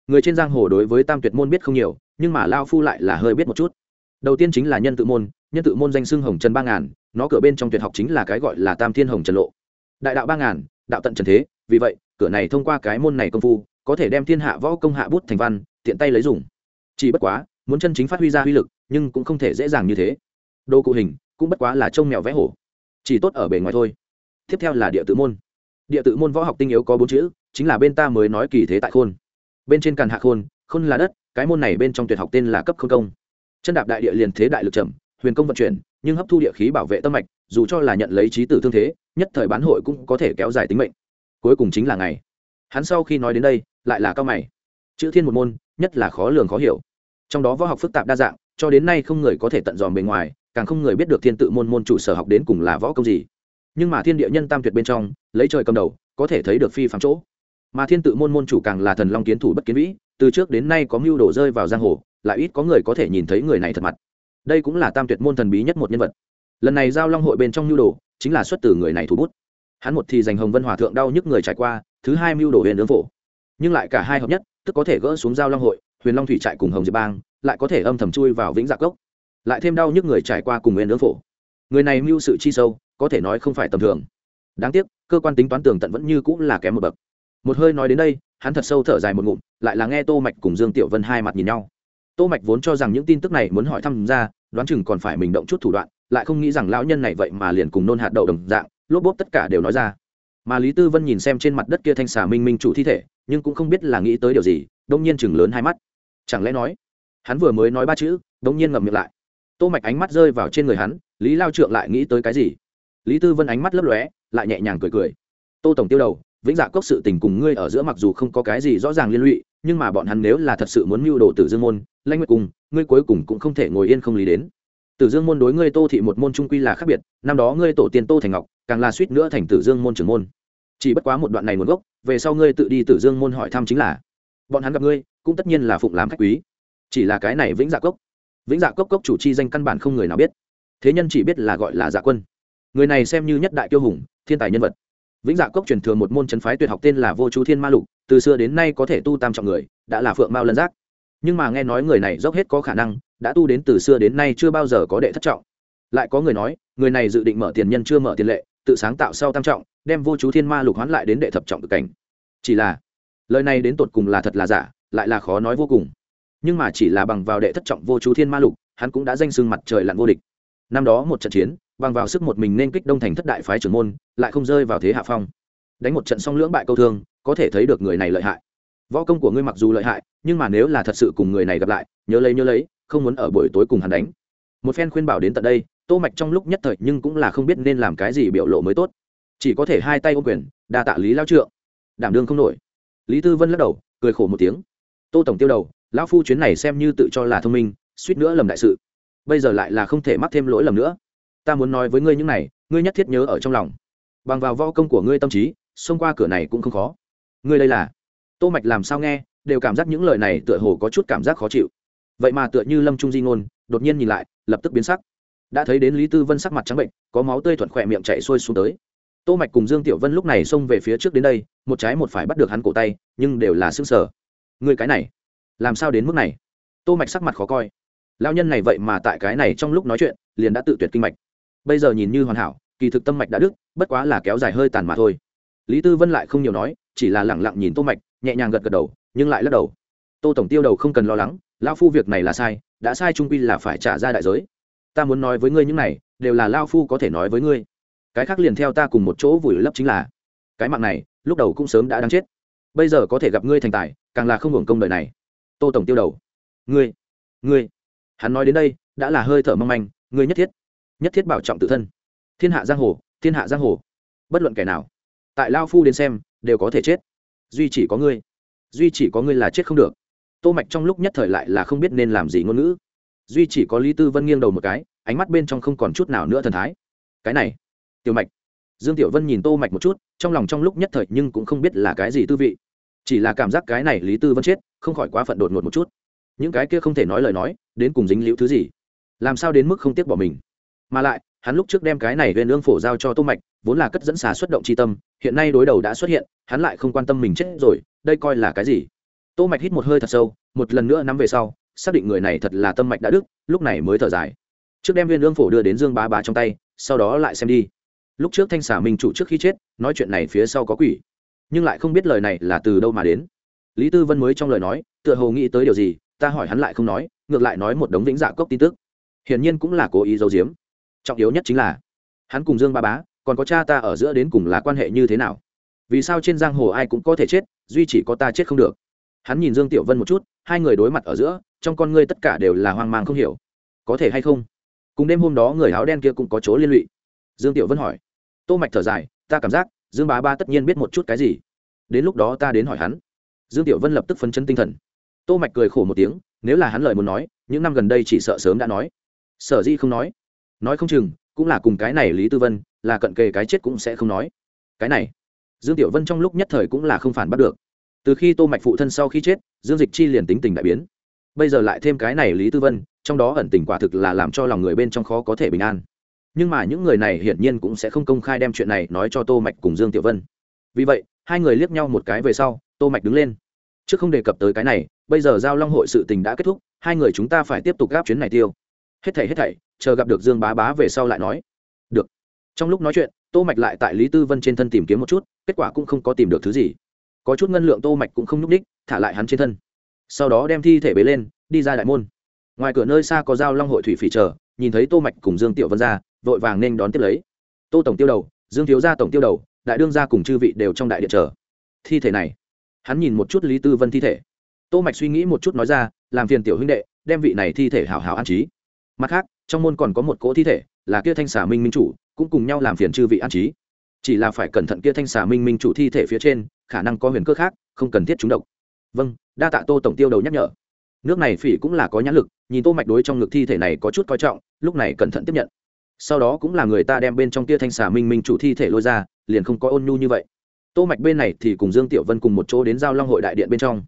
Người trên giang hồ đối với tam tuyệt môn biết không nhiều, nhưng mà lao phu lại là hơi biết một chút. Đầu tiên chính là nhân tự môn, nhân tự môn danh xưng hồng trần ba ngàn, nó cửa bên trong tuyệt học chính là cái gọi là tam thiên hồng trần lộ. Đại đạo ba ngàn, đạo tận trần thế, vì vậy, cửa này thông qua cái môn này công phu có thể đem thiên hạ võ công hạ bút thành văn, tiện tay lấy dùng. Chỉ bất quá, muốn chân chính phát huy ra uy lực, nhưng cũng không thể dễ dàng như thế. Đồ cụ hình cũng bất quá là trông mèo vẽ hổ, chỉ tốt ở bề ngoài thôi. Tiếp theo là địa tự môn. Địa tự môn võ học tinh yếu có bốn chữ, chính là bên ta mới nói kỳ thế tại khôn. Bên trên càn hạ khôn khôn là đất, cái môn này bên trong tuyệt học tên là cấp khôn công. Chân đạp đại địa liền thế đại lực chậm, huyền công vận chuyển, nhưng hấp thu địa khí bảo vệ tâm mạch, dù cho là nhận lấy trí tử thương thế, nhất thời bán hội cũng có thể kéo dài tính mệnh. Cuối cùng chính là ngày. Hắn sau khi nói đến đây lại là cao mày. Chữ thiên một môn, nhất là khó lường khó hiểu. Trong đó võ học phức tạp đa dạng, cho đến nay không người có thể tận dòm bề ngoài, càng không người biết được thiên tự môn môn chủ sở học đến cùng là võ công gì. Nhưng mà thiên địa nhân tam tuyệt bên trong, lấy trời cầm đầu, có thể thấy được phi phạm chỗ. Mà thiên tự môn môn chủ càng là thần long kiến thủ bất kiến vĩ, từ trước đến nay có mưu đồ rơi vào giang hồ, lại ít có người có thể nhìn thấy người này thật mặt. Đây cũng là tam tuyệt môn thần bí nhất một nhân vật. Lần này giao long hội bên trong mưu đồ, chính là xuất từ người này thủ bút. Hắn một thì giành hồng vân hòa thượng đau nhức người trải qua, thứ hai mưu đồ huyền ương phổ nhưng lại cả hai hợp nhất, tức có thể gỡ xuống giao long hội, huyền long thủy trại cùng hồng diệp bang, lại có thể âm thầm chui vào vĩnh dạ cốc. Lại thêm đau nhức người trải qua cùng nguyên lưỡng phổ. Người này mưu sự chi sâu, có thể nói không phải tầm thường. Đáng tiếc, cơ quan tính toán tường tận vẫn như cũng là kém một bậc. Một hơi nói đến đây, hắn thật sâu thở dài một ngụm, lại là nghe tô mạch cùng dương tiểu vân hai mặt nhìn nhau. Tô mạch vốn cho rằng những tin tức này muốn hỏi thăm ra, đoán chừng còn phải mình động chút thủ đoạn, lại không nghĩ rằng lão nhân này vậy mà liền cùng nôn hạt đậu đồng dạng, lốp bốp tất cả đều nói ra. Mà lý tư vân nhìn xem trên mặt đất kia thanh xà minh minh chủ thi thể nhưng cũng không biết là nghĩ tới điều gì, đông nhiên chừng lớn hai mắt. Chẳng lẽ nói, hắn vừa mới nói ba chữ, đông nhiên ngậm miệng lại. Tô mạch ánh mắt rơi vào trên người hắn, lý lao trượng lại nghĩ tới cái gì? Lý tư vân ánh mắt lấp lóe, lại nhẹ nhàng cười cười. Tô tổng tiêu đầu, vĩnh dạ cốc sự tình cùng ngươi ở giữa mặc dù không có cái gì rõ ràng liên lụy, nhưng mà bọn hắn nếu là thật sự muốn mưu đồ tử dương môn lanh nguyệt cùng, ngươi cuối cùng cũng không thể ngồi yên không lý đến. Tử dương môn đối ngươi tô thị một môn trung quy là khác biệt, năm đó ngươi tổ tiên tô thành ngọc, càng là suýt nữa thành tử dương môn trưởng môn chỉ bất quá một đoạn này nguồn gốc, về sau ngươi tự đi tử dương môn hỏi thăm chính là, bọn hắn gặp ngươi, cũng tất nhiên là phụng làm khách quý. Chỉ là cái này vĩnh dạ cốc. Vĩnh dạ cốc cốc chủ chi danh căn bản không người nào biết. Thế nhân chỉ biết là gọi là dạ quân. Người này xem như nhất đại tiêu hùng, thiên tài nhân vật. Vĩnh dạ cốc truyền thừa một môn chấn phái tuyệt học tên là vô chú thiên ma lục, từ xưa đến nay có thể tu tam trọng người, đã là phượng mao lân giác. Nhưng mà nghe nói người này dốc hết có khả năng, đã tu đến từ xưa đến nay chưa bao giờ có đệ thất trọng. Lại có người nói, người này dự định mở tiền nhân chưa mở tiền lệ, tự sáng tạo sau tam trọng đem vô chú thiên ma lục hoán lại đến đệ thập trọng cực cảnh. Chỉ là, lời này đến tột cùng là thật là giả, lại là khó nói vô cùng. Nhưng mà chỉ là bằng vào đệ thất trọng vô chú thiên ma lục, hắn cũng đã danh sưng mặt trời lặn vô địch. Năm đó một trận chiến, bằng vào sức một mình nên kích đông thành thất đại phái trưởng môn, lại không rơi vào thế hạ phong. Đánh một trận song lưỡng bại câu thương, có thể thấy được người này lợi hại. Võ công của ngươi mặc dù lợi hại, nhưng mà nếu là thật sự cùng người này gặp lại, nhớ lấy nhớ lấy, không muốn ở buổi tối cùng hắn đánh. Một phen khuyên bảo đến tận đây, tô mạch trong lúc nhất thời nhưng cũng là không biết nên làm cái gì biểu lộ mới tốt chỉ có thể hai tay ô quyền, đa tạ lý lao trượng. Đảm đương không nổi. Lý tư vân lắc đầu, cười khổ một tiếng. Tô tổng tiêu đầu, lão phu chuyến này xem như tự cho là thông minh, suýt nữa lầm đại sự. Bây giờ lại là không thể mắc thêm lỗi lầm nữa. Ta muốn nói với ngươi những này, ngươi nhất thiết nhớ ở trong lòng. Bằng vào võ công của ngươi tâm trí, xông qua cửa này cũng không khó. Ngươi đây là? Tô mạch làm sao nghe, đều cảm giác những lời này tựa hồ có chút cảm giác khó chịu. Vậy mà tựa như lâm trung di ngôn, đột nhiên nhìn lại, lập tức biến sắc. Đã thấy đến lý tư vân sắc mặt trắng bệnh, có máu tươi thuận khỏe miệng chạy xuôi xuống tới tô mạch cùng dương tiểu vân lúc này xông về phía trước đến đây, một trái một phải bắt được hắn cổ tay, nhưng đều là sững sờ. Người cái này, làm sao đến mức này? Tô mạch sắc mặt khó coi. Lão nhân này vậy mà tại cái này trong lúc nói chuyện, liền đã tự tuyệt kinh mạch. Bây giờ nhìn như hoàn hảo, kỳ thực tâm mạch đã đứt, bất quá là kéo dài hơi tàn mà thôi. Lý tư vân lại không nhiều nói, chỉ là lẳng lặng nhìn tô mạch, nhẹ nhàng gật gật đầu, nhưng lại lắc đầu. Tô tổng tiêu đầu không cần lo lắng, lão phu việc này là sai, đã sai trung quy là phải trả ra đại giới. Ta muốn nói với ngươi những này, đều là lao phu có thể nói với ngươi cái khác liền theo ta cùng một chỗ vùi lấp chính là. Cái mạng này, lúc đầu cũng sớm đã đáng chết. Bây giờ có thể gặp ngươi thành tài, càng là không hưởng công đời này. Tô tổng tiêu đầu. Ngươi ngươi. Hắn nói đến đây, đã là hơi thở mong manh, ngươi nhất thiết nhất thiết bảo trọng tự thân. Thiên hạ giang hồ, thiên hạ giang hồ. Bất luận kẻ nào, tại lao phu đến xem, đều có thể chết. Duy chỉ có ngươi, duy chỉ có ngươi là chết không được. Tô mạch trong lúc nhất thời lại là không biết nên làm gì ngôn ngữ. Duy chỉ có lý tư vân nghiêng đầu một cái, ánh mắt bên trong không còn chút nào nữa thần thái. Cái này tiểu mạch. Dương tiểu vân nhìn tô mạch một chút, trong lòng trong lúc nhất thời nhưng cũng không biết là cái gì tư vị. Chỉ là cảm giác cái này lý tư vân chết, không khỏi quá phận đột ngột một chút. Những cái kia không thể nói lời nói, đến cùng dính liễu thứ gì? Làm sao đến mức không tiếc bỏ mình? Mà lại, hắn lúc trước đem cái này lên ương phổ giao cho tô mạch, vốn là cất dẫn xà xuất động chi tâm, hiện nay đối đầu đã xuất hiện, hắn lại không quan tâm mình chết rồi, đây coi là cái gì? Tô mạch hít một hơi thật sâu, một lần nữa nắm về sau, xác định người này thật là tâm mạch đã đức, lúc này mới thở dài. Trước đem viên ương phổ đưa đến dương bá bá trong tay, sau đó lại xem đi lúc trước thanh xà minh chủ trước khi chết, nói chuyện này phía sau có quỷ. Nhưng lại không biết lời này là từ đâu mà đến. Lý tư vân mới trong lời nói, tựa hồ nghĩ tới điều gì, ta hỏi hắn lại không nói, ngược lại nói một đống vĩnh dạ cốc tin tức. Hiển nhiên cũng là cố ý giấu giếm. Trọng yếu nhất chính là, hắn cùng dương ba bá, còn có cha ta ở giữa đến cùng là quan hệ như thế nào? Vì sao trên giang hồ ai cũng có thể chết, duy chỉ có ta chết không được? Hắn nhìn dương tiểu vân một chút, hai người đối mặt ở giữa, trong con ngươi tất cả đều là hoang mang không hiểu. Có thể hay không? Cùng đêm hôm đó người áo đen kia cũng có chỗ liên lụy. Dương tiểu vân hỏi tô mạch thở dài, ta cảm giác, dương bá ba tất nhiên biết một chút cái gì. Đến lúc đó ta đến hỏi hắn. Dương tiểu vân lập tức phấn chấn tinh thần. Tô mạch cười khổ một tiếng, nếu là hắn lời muốn nói, những năm gần đây chỉ sợ sớm đã nói. Sở di không nói. Nói không chừng, cũng là cùng cái này lý tư vân, là cận kề cái chết cũng sẽ không nói. Cái này, dương tiểu vân trong lúc nhất thời cũng là không phản bắt được. Từ khi tô mạch phụ thân sau khi chết, dương dịch chi liền tính tình đại biến. Bây giờ lại thêm cái này lý tư vân, trong đó ẩn tình quả thực là làm cho lòng người bên trong khó có thể bình an nhưng mà những người này hiển nhiên cũng sẽ không công khai đem chuyện này nói cho tô mạch cùng dương tiểu vân. Vì vậy, hai người liếc nhau một cái về sau, tô mạch đứng lên. Trước không đề cập tới cái này, bây giờ giao long hội sự tình đã kết thúc, hai người chúng ta phải tiếp tục gáp chuyến này tiêu. Hết thảy hết thảy, chờ gặp được dương bá bá về sau lại nói. Được. Trong lúc nói chuyện, tô mạch lại tại lý tư vân trên thân tìm kiếm một chút, kết quả cũng không có tìm được thứ gì. Có chút ngân lượng tô mạch cũng không nhúc đích thả lại hắn trên thân. Sau đó đem thi thể bế lên, đi ra đại môn. Ngoài cửa nơi xa có giao long hội thủy phỉ chờ, nhìn thấy tô mạch cùng dương tiểu vân ra vội vàng nên đón tiếp lấy. Tô tổng tiêu đầu, dương thiếu gia tổng tiêu đầu, đại đương gia cùng chư vị đều trong đại điện chờ. Thi thể này, hắn nhìn một chút lý tư vân thi thể. Tô mạch suy nghĩ một chút nói ra, làm phiền tiểu huynh đệ, đem vị này thi thể hảo hảo an trí. Mặt khác, trong môn còn có một cỗ thi thể, là kia thanh xà minh minh chủ, cũng cùng nhau làm phiền chư vị an trí. Chỉ là phải cẩn thận kia thanh xà minh minh chủ thi thể phía trên, khả năng có huyền cơ khác, không cần thiết chúng độc. Vâng đa tạ tô tổng tiêu đầu nhắc nhở. Nước này phỉ cũng là có nhãn lực, nhìn tô mạch đối trong ngực thi thể này có chút coi trọng, lúc này cẩn thận tiếp nhận sau đó cũng là người ta đem bên trong tia thanh xà minh minh chủ thi thể lôi ra, liền không có ôn nhu như vậy. Tô mạch bên này thì cùng dương tiểu vân cùng một chỗ đến giao long hội đại điện bên trong.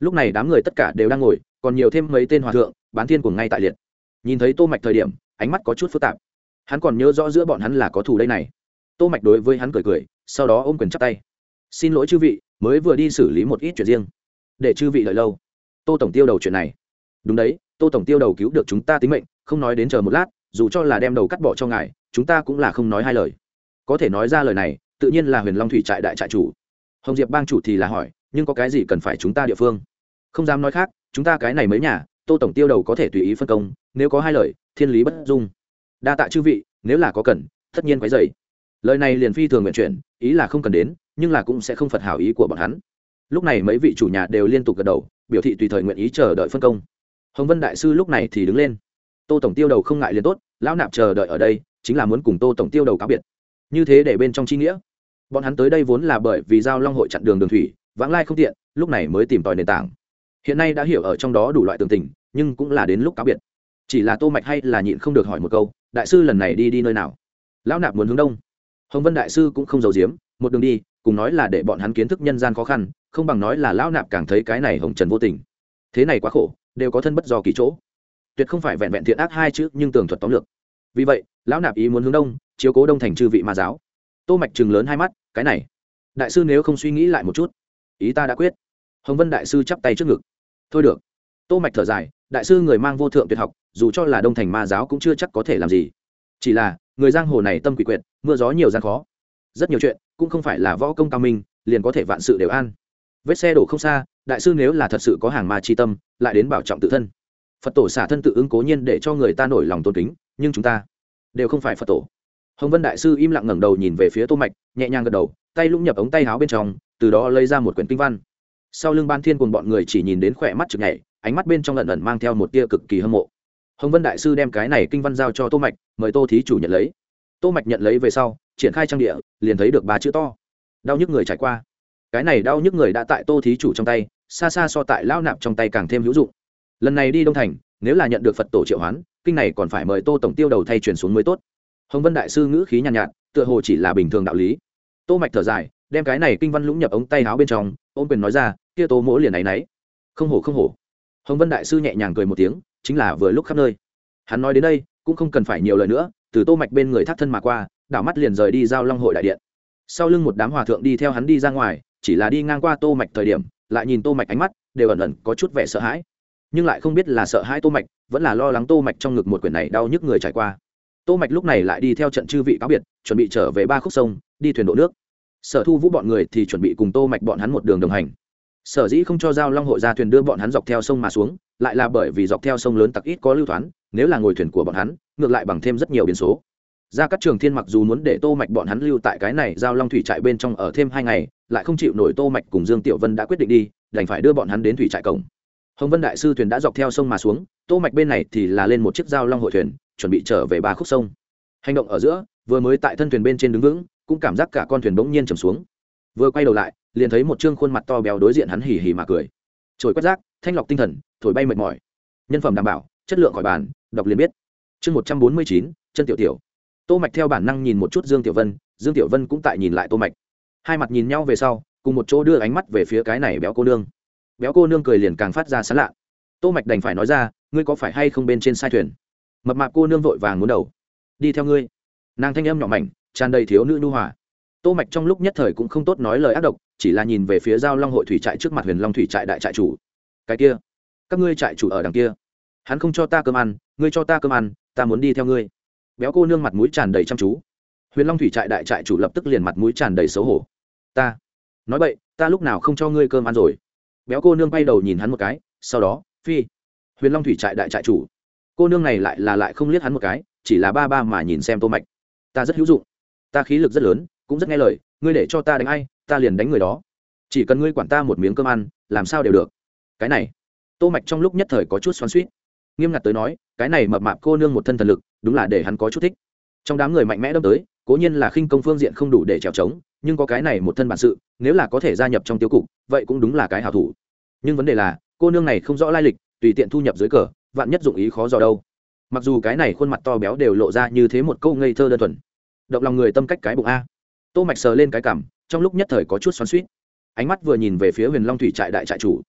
Lúc này đám người tất cả đều đang ngồi, còn nhiều thêm mấy tên hòa thượng, bán thiên cùng ngay tại liệt. Nhìn thấy tô mạch thời điểm, ánh mắt có chút phức tạp. Hắn còn nhớ rõ giữa bọn hắn là có thù đây này. Tô mạch đối với hắn cười cười, sau đó ôm quyền chắp tay. Xin lỗi chư vị, mới vừa đi xử lý một ít chuyện riêng. Để chư vị đợi lâu. Tô tổng tiêu đầu chuyện này. Đúng đấy, tô tổng tiêu đầu cứu được chúng ta tính mệnh, không nói đến chờ một lát dù cho là đem đầu cắt bỏ cho ngài, chúng ta cũng là không nói hai lời. Có thể nói ra lời này, tự nhiên là huyền long thủy trại đại trại chủ. Hồng diệp bang chủ thì là hỏi, nhưng có cái gì cần phải chúng ta địa phương? Không dám nói khác, chúng ta cái này mới nhà, tô tổng tiêu đầu có thể tùy ý phân công, nếu có hai lời, thiên lý bất dung. Đa tạ chư vị, nếu là có cần, tất nhiên quái dày lời này liền phi thường nguyện chuyển, ý là không cần đến, nhưng là cũng sẽ không phật hảo ý của bọn hắn. Lúc này mấy vị chủ nhà đều liên tục gật đầu, biểu thị tùy thời nguyện ý chờ đợi phân công. Hồng vân đại sư lúc này thì đứng lên tô tổng tiêu đầu không ngại liền tốt, lão nạp chờ đợi ở đây, chính là muốn cùng tô tổng tiêu đầu cáo biệt. Như thế để bên trong chi nghĩa. Bọn hắn tới đây vốn là bởi vì giao long hội chặn đường đường thủy, vãng lai không tiện, lúc này mới tìm tòi nền tảng. Hiện nay đã hiểu ở trong đó đủ loại tường tình, nhưng cũng là đến lúc cáo biệt. Chỉ là tô mạch hay là nhịn không được hỏi một câu, đại sư lần này đi đi nơi nào? Lão nạp muốn hướng đông. Hồng vân đại sư cũng không giấu giếm, một đường đi, cùng nói là để bọn hắn kiến thức nhân gian khó khăn, không bằng nói là lão nạp càng thấy cái này hồng trần vô tình. Thế này quá khổ, đều có thân bất do kỳ chỗ tuyệt không phải vẹn vẹn thiện ác hai chữ nhưng tường thuật tóm lược. Vì vậy, lão nạp ý muốn hướng đông, chiếu cố đông thành chư vị ma giáo. Tô mạch chừng lớn hai mắt, cái này. Đại sư nếu không suy nghĩ lại một chút. Ý ta đã quyết. Hồng vân đại sư chắp tay trước ngực. Thôi được. Tô mạch thở dài, đại sư người mang vô thượng tuyệt học, dù cho là đông thành ma giáo cũng chưa chắc có thể làm gì. Chỉ là, người giang hồ này tâm quỷ quyệt, mưa gió nhiều gian khó. Rất nhiều chuyện, cũng không phải là võ công cao minh, liền có thể vạn sự đều an. Vết xe đổ không xa, đại sư nếu là thật sự có hàng ma chi tâm, lại đến bảo trọng tự thân phật tổ xả thân tự ứng cố nhiên để cho người ta nổi lòng tôn kính, nhưng chúng ta đều không phải phật tổ. Hồng vân đại sư im lặng ngẩng đầu nhìn về phía tô mạch, nhẹ nhàng gật đầu, tay lũng nhập ống tay áo bên trong, từ đó lấy ra một quyển kinh văn. Sau lưng ban thiên cùng bọn người chỉ nhìn đến khỏe mắt chực nhảy, ánh mắt bên trong lẩn lẩn mang theo một tia cực kỳ hâm mộ. Hồng vân đại sư đem cái này kinh văn giao cho tô mạch, mời tô thí chủ nhận lấy. Tô mạch nhận lấy về sau, triển khai trang địa, liền thấy được ba chữ to. Đau nhức người trải qua. Cái này đau nhức người đã tại tô thí chủ trong tay, xa xa so tại lao nạp trong tay càng thêm hữu dụng lần này đi đông thành nếu là nhận được phật tổ triệu hoán kinh này còn phải mời tô tổng tiêu đầu thay truyền xuống mới tốt. Hồng vân đại sư ngữ khí nhàn nhạt, nhạt tựa hồ chỉ là bình thường đạo lý. Tô mạch thở dài đem cái này kinh văn lũng nhập ống tay áo bên trong ôm quyền nói ra kia tô mỗ liền này nấy. Không hổ không hổ. Hồng vân đại sư nhẹ nhàng cười một tiếng chính là vừa lúc khắp nơi. Hắn nói đến đây cũng không cần phải nhiều lời nữa từ tô mạch bên người thác thân mà qua đảo mắt liền rời đi giao long hội đại điện. Sau lưng một đám hòa thượng đi theo hắn đi ra ngoài chỉ là đi ngang qua tô mạch thời điểm lại nhìn tô mạch ánh mắt đều ẩn ẩn có chút vẻ sợ hãi nhưng lại không biết là sợ hãi tô mạch, vẫn là lo lắng tô mạch trong ngực một quyển này đau nhức người trải qua. Tô mạch lúc này lại đi theo trận chư vị cáo biệt, chuẩn bị trở về ba khúc sông, đi thuyền đổ nước. Sở thu vũ bọn người thì chuẩn bị cùng tô mạch bọn hắn một đường đồng hành. Sở dĩ không cho giao long hội ra thuyền đưa bọn hắn dọc theo sông mà xuống, lại là bởi vì dọc theo sông lớn tặc ít có lưu thoán, nếu là ngồi thuyền của bọn hắn, ngược lại bằng thêm rất nhiều biến số. Ra các trường thiên mặc dù muốn để tô mạch bọn hắn lưu tại cái này, giao long thủy trại bên trong ở thêm hai ngày, lại không chịu nổi tô mạch cùng dương tiểu vân đã quyết định đi, đành phải đưa bọn hắn đến thủy trại cổng hồng vân đại sư thuyền đã dọc theo sông mà xuống, tô mạch bên này thì là lên một chiếc giao long hội thuyền, chuẩn bị trở về ba khúc sông. Hành động ở giữa, vừa mới tại thân thuyền bên trên đứng vững, cũng cảm giác cả con thuyền bỗng nhiên trầm xuống. Vừa quay đầu lại, liền thấy một trương khuôn mặt to béo đối diện hắn hỉ hỉ mà cười. Trồi quét rác, thanh lọc tinh thần, thổi bay mệt mỏi. Nhân phẩm đảm bảo, chất lượng khỏi bàn, đọc liền biết. Chương một trăm bốn mươi chín, chân tiểu tiểu. Tô mạch theo bản năng nhìn một chút dương tiểu vân, dương tiểu vân cũng tại nhìn lại tô mạch. Hai mặt nhìn nhau về sau, cùng một chỗ đưa ánh mắt về phía cái này béo cô nương béo cô nương cười liền càng phát ra sán lạ. Tô mạch đành phải nói ra, ngươi có phải hay không bên trên sai thuyền? Mập mạp cô nương vội vàng muốn đầu. Đi theo ngươi. Nàng thanh âm nhỏ mảnh, tràn đầy thiếu nữ nhu hòa. Tô mạch trong lúc nhất thời cũng không tốt nói lời ác độc, chỉ là nhìn về phía giao long hội thủy trại trước mặt huyền long thủy trại đại trại chủ. Cái kia, các ngươi trại chủ ở đằng kia. Hắn không cho ta cơm ăn, ngươi cho ta cơm ăn, ta muốn đi theo ngươi. Béo cô nương mặt mũi tràn đầy chăm chú. Huyền long thủy trại đại trại chủ lập tức liền mặt mũi tràn đầy xấu hổ. Ta, nói vậy ta lúc nào không cho ngươi cơm ăn rồi? Béo cô nương bay đầu nhìn hắn một cái, sau đó, phi, huyền long thủy trại đại trại chủ. Cô nương này lại là lại không liếc hắn một cái, chỉ là ba ba mà nhìn xem tô mạch. Ta rất hữu dụng. Ta khí lực rất lớn, cũng rất nghe lời, ngươi để cho ta đánh ai, ta liền đánh người đó. Chỉ cần ngươi quản ta một miếng cơm ăn, làm sao đều được. Cái này, tô mạch trong lúc nhất thời có chút xoắn xuýt. Nghiêm ngặt tới nói, cái này mập mạp cô nương một thân thần lực, đúng là để hắn có chút thích. Trong đám người mạnh mẽ đâm tới, cố nhiên là khinh công phương diện không đủ để trèo trống nhưng có cái này một thân bản sự, nếu là có thể gia nhập trong tiêu cục, vậy cũng đúng là cái hảo thủ. Nhưng vấn đề là, cô nương này không rõ lai lịch, tùy tiện thu nhập dưới cờ, vạn nhất dụng ý khó dò đâu. Mặc dù cái này khuôn mặt to béo đều lộ ra như thế một câu ngây thơ đơn thuần. Động lòng người tâm cách cái bụng a. Tô mạch sờ lên cái cằm trong lúc nhất thời có chút xoắn xuýt. Ánh mắt vừa nhìn về phía huyền long thủy trại đại trại chủ.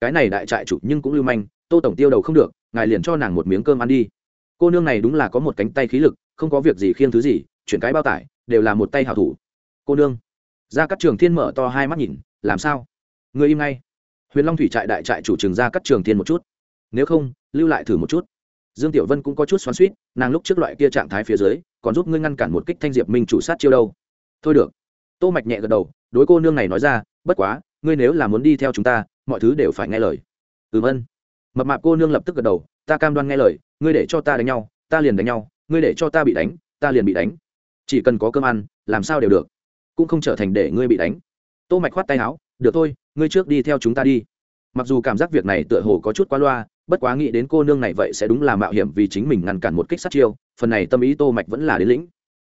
Cái này đại trại chủ nhưng cũng lưu manh, tô tổng tiêu đầu không được, ngài liền cho nàng một miếng cơm ăn đi. Cô nương này đúng là có một cánh tay khí lực, không có việc gì khiêng thứ gì, chuyển cái bao tải, đều là một tay hảo thủ cô nương. Ra các trường thiên mở to hai mắt nhìn, làm sao? Người im ngay. Huyền long thủy trại đại trại chủ trường ra các trường thiên một chút. Nếu không, lưu lại thử một chút. Dương tiểu vân cũng có chút xoắn suýt nàng lúc trước loại kia trạng thái phía dưới, còn giúp ngươi ngăn cản một kích thanh diệp minh chủ sát chiêu đâu. Thôi được. Tô mạch nhẹ gật đầu, đối cô nương này nói ra, bất quá, ngươi nếu là muốn đi theo chúng ta, mọi thứ đều phải nghe lời. Ừm ân. Mập mạp cô nương lập tức gật đầu, ta cam đoan nghe lời, ngươi để cho ta đánh nhau, ta liền đánh nhau, ngươi để cho ta bị đánh, ta liền bị đánh. Chỉ cần có cơm ăn, làm sao đều được cũng không trở thành để ngươi bị đánh. Tô mạch khoát tay áo, được thôi, ngươi trước đi theo chúng ta đi. Mặc dù cảm giác việc này tựa hồ có chút quá loa, bất quá nghĩ đến cô nương này vậy sẽ đúng là mạo hiểm vì chính mình ngăn cản một kích sát chiêu, phần này tâm ý tô mạch vẫn là đến lĩnh.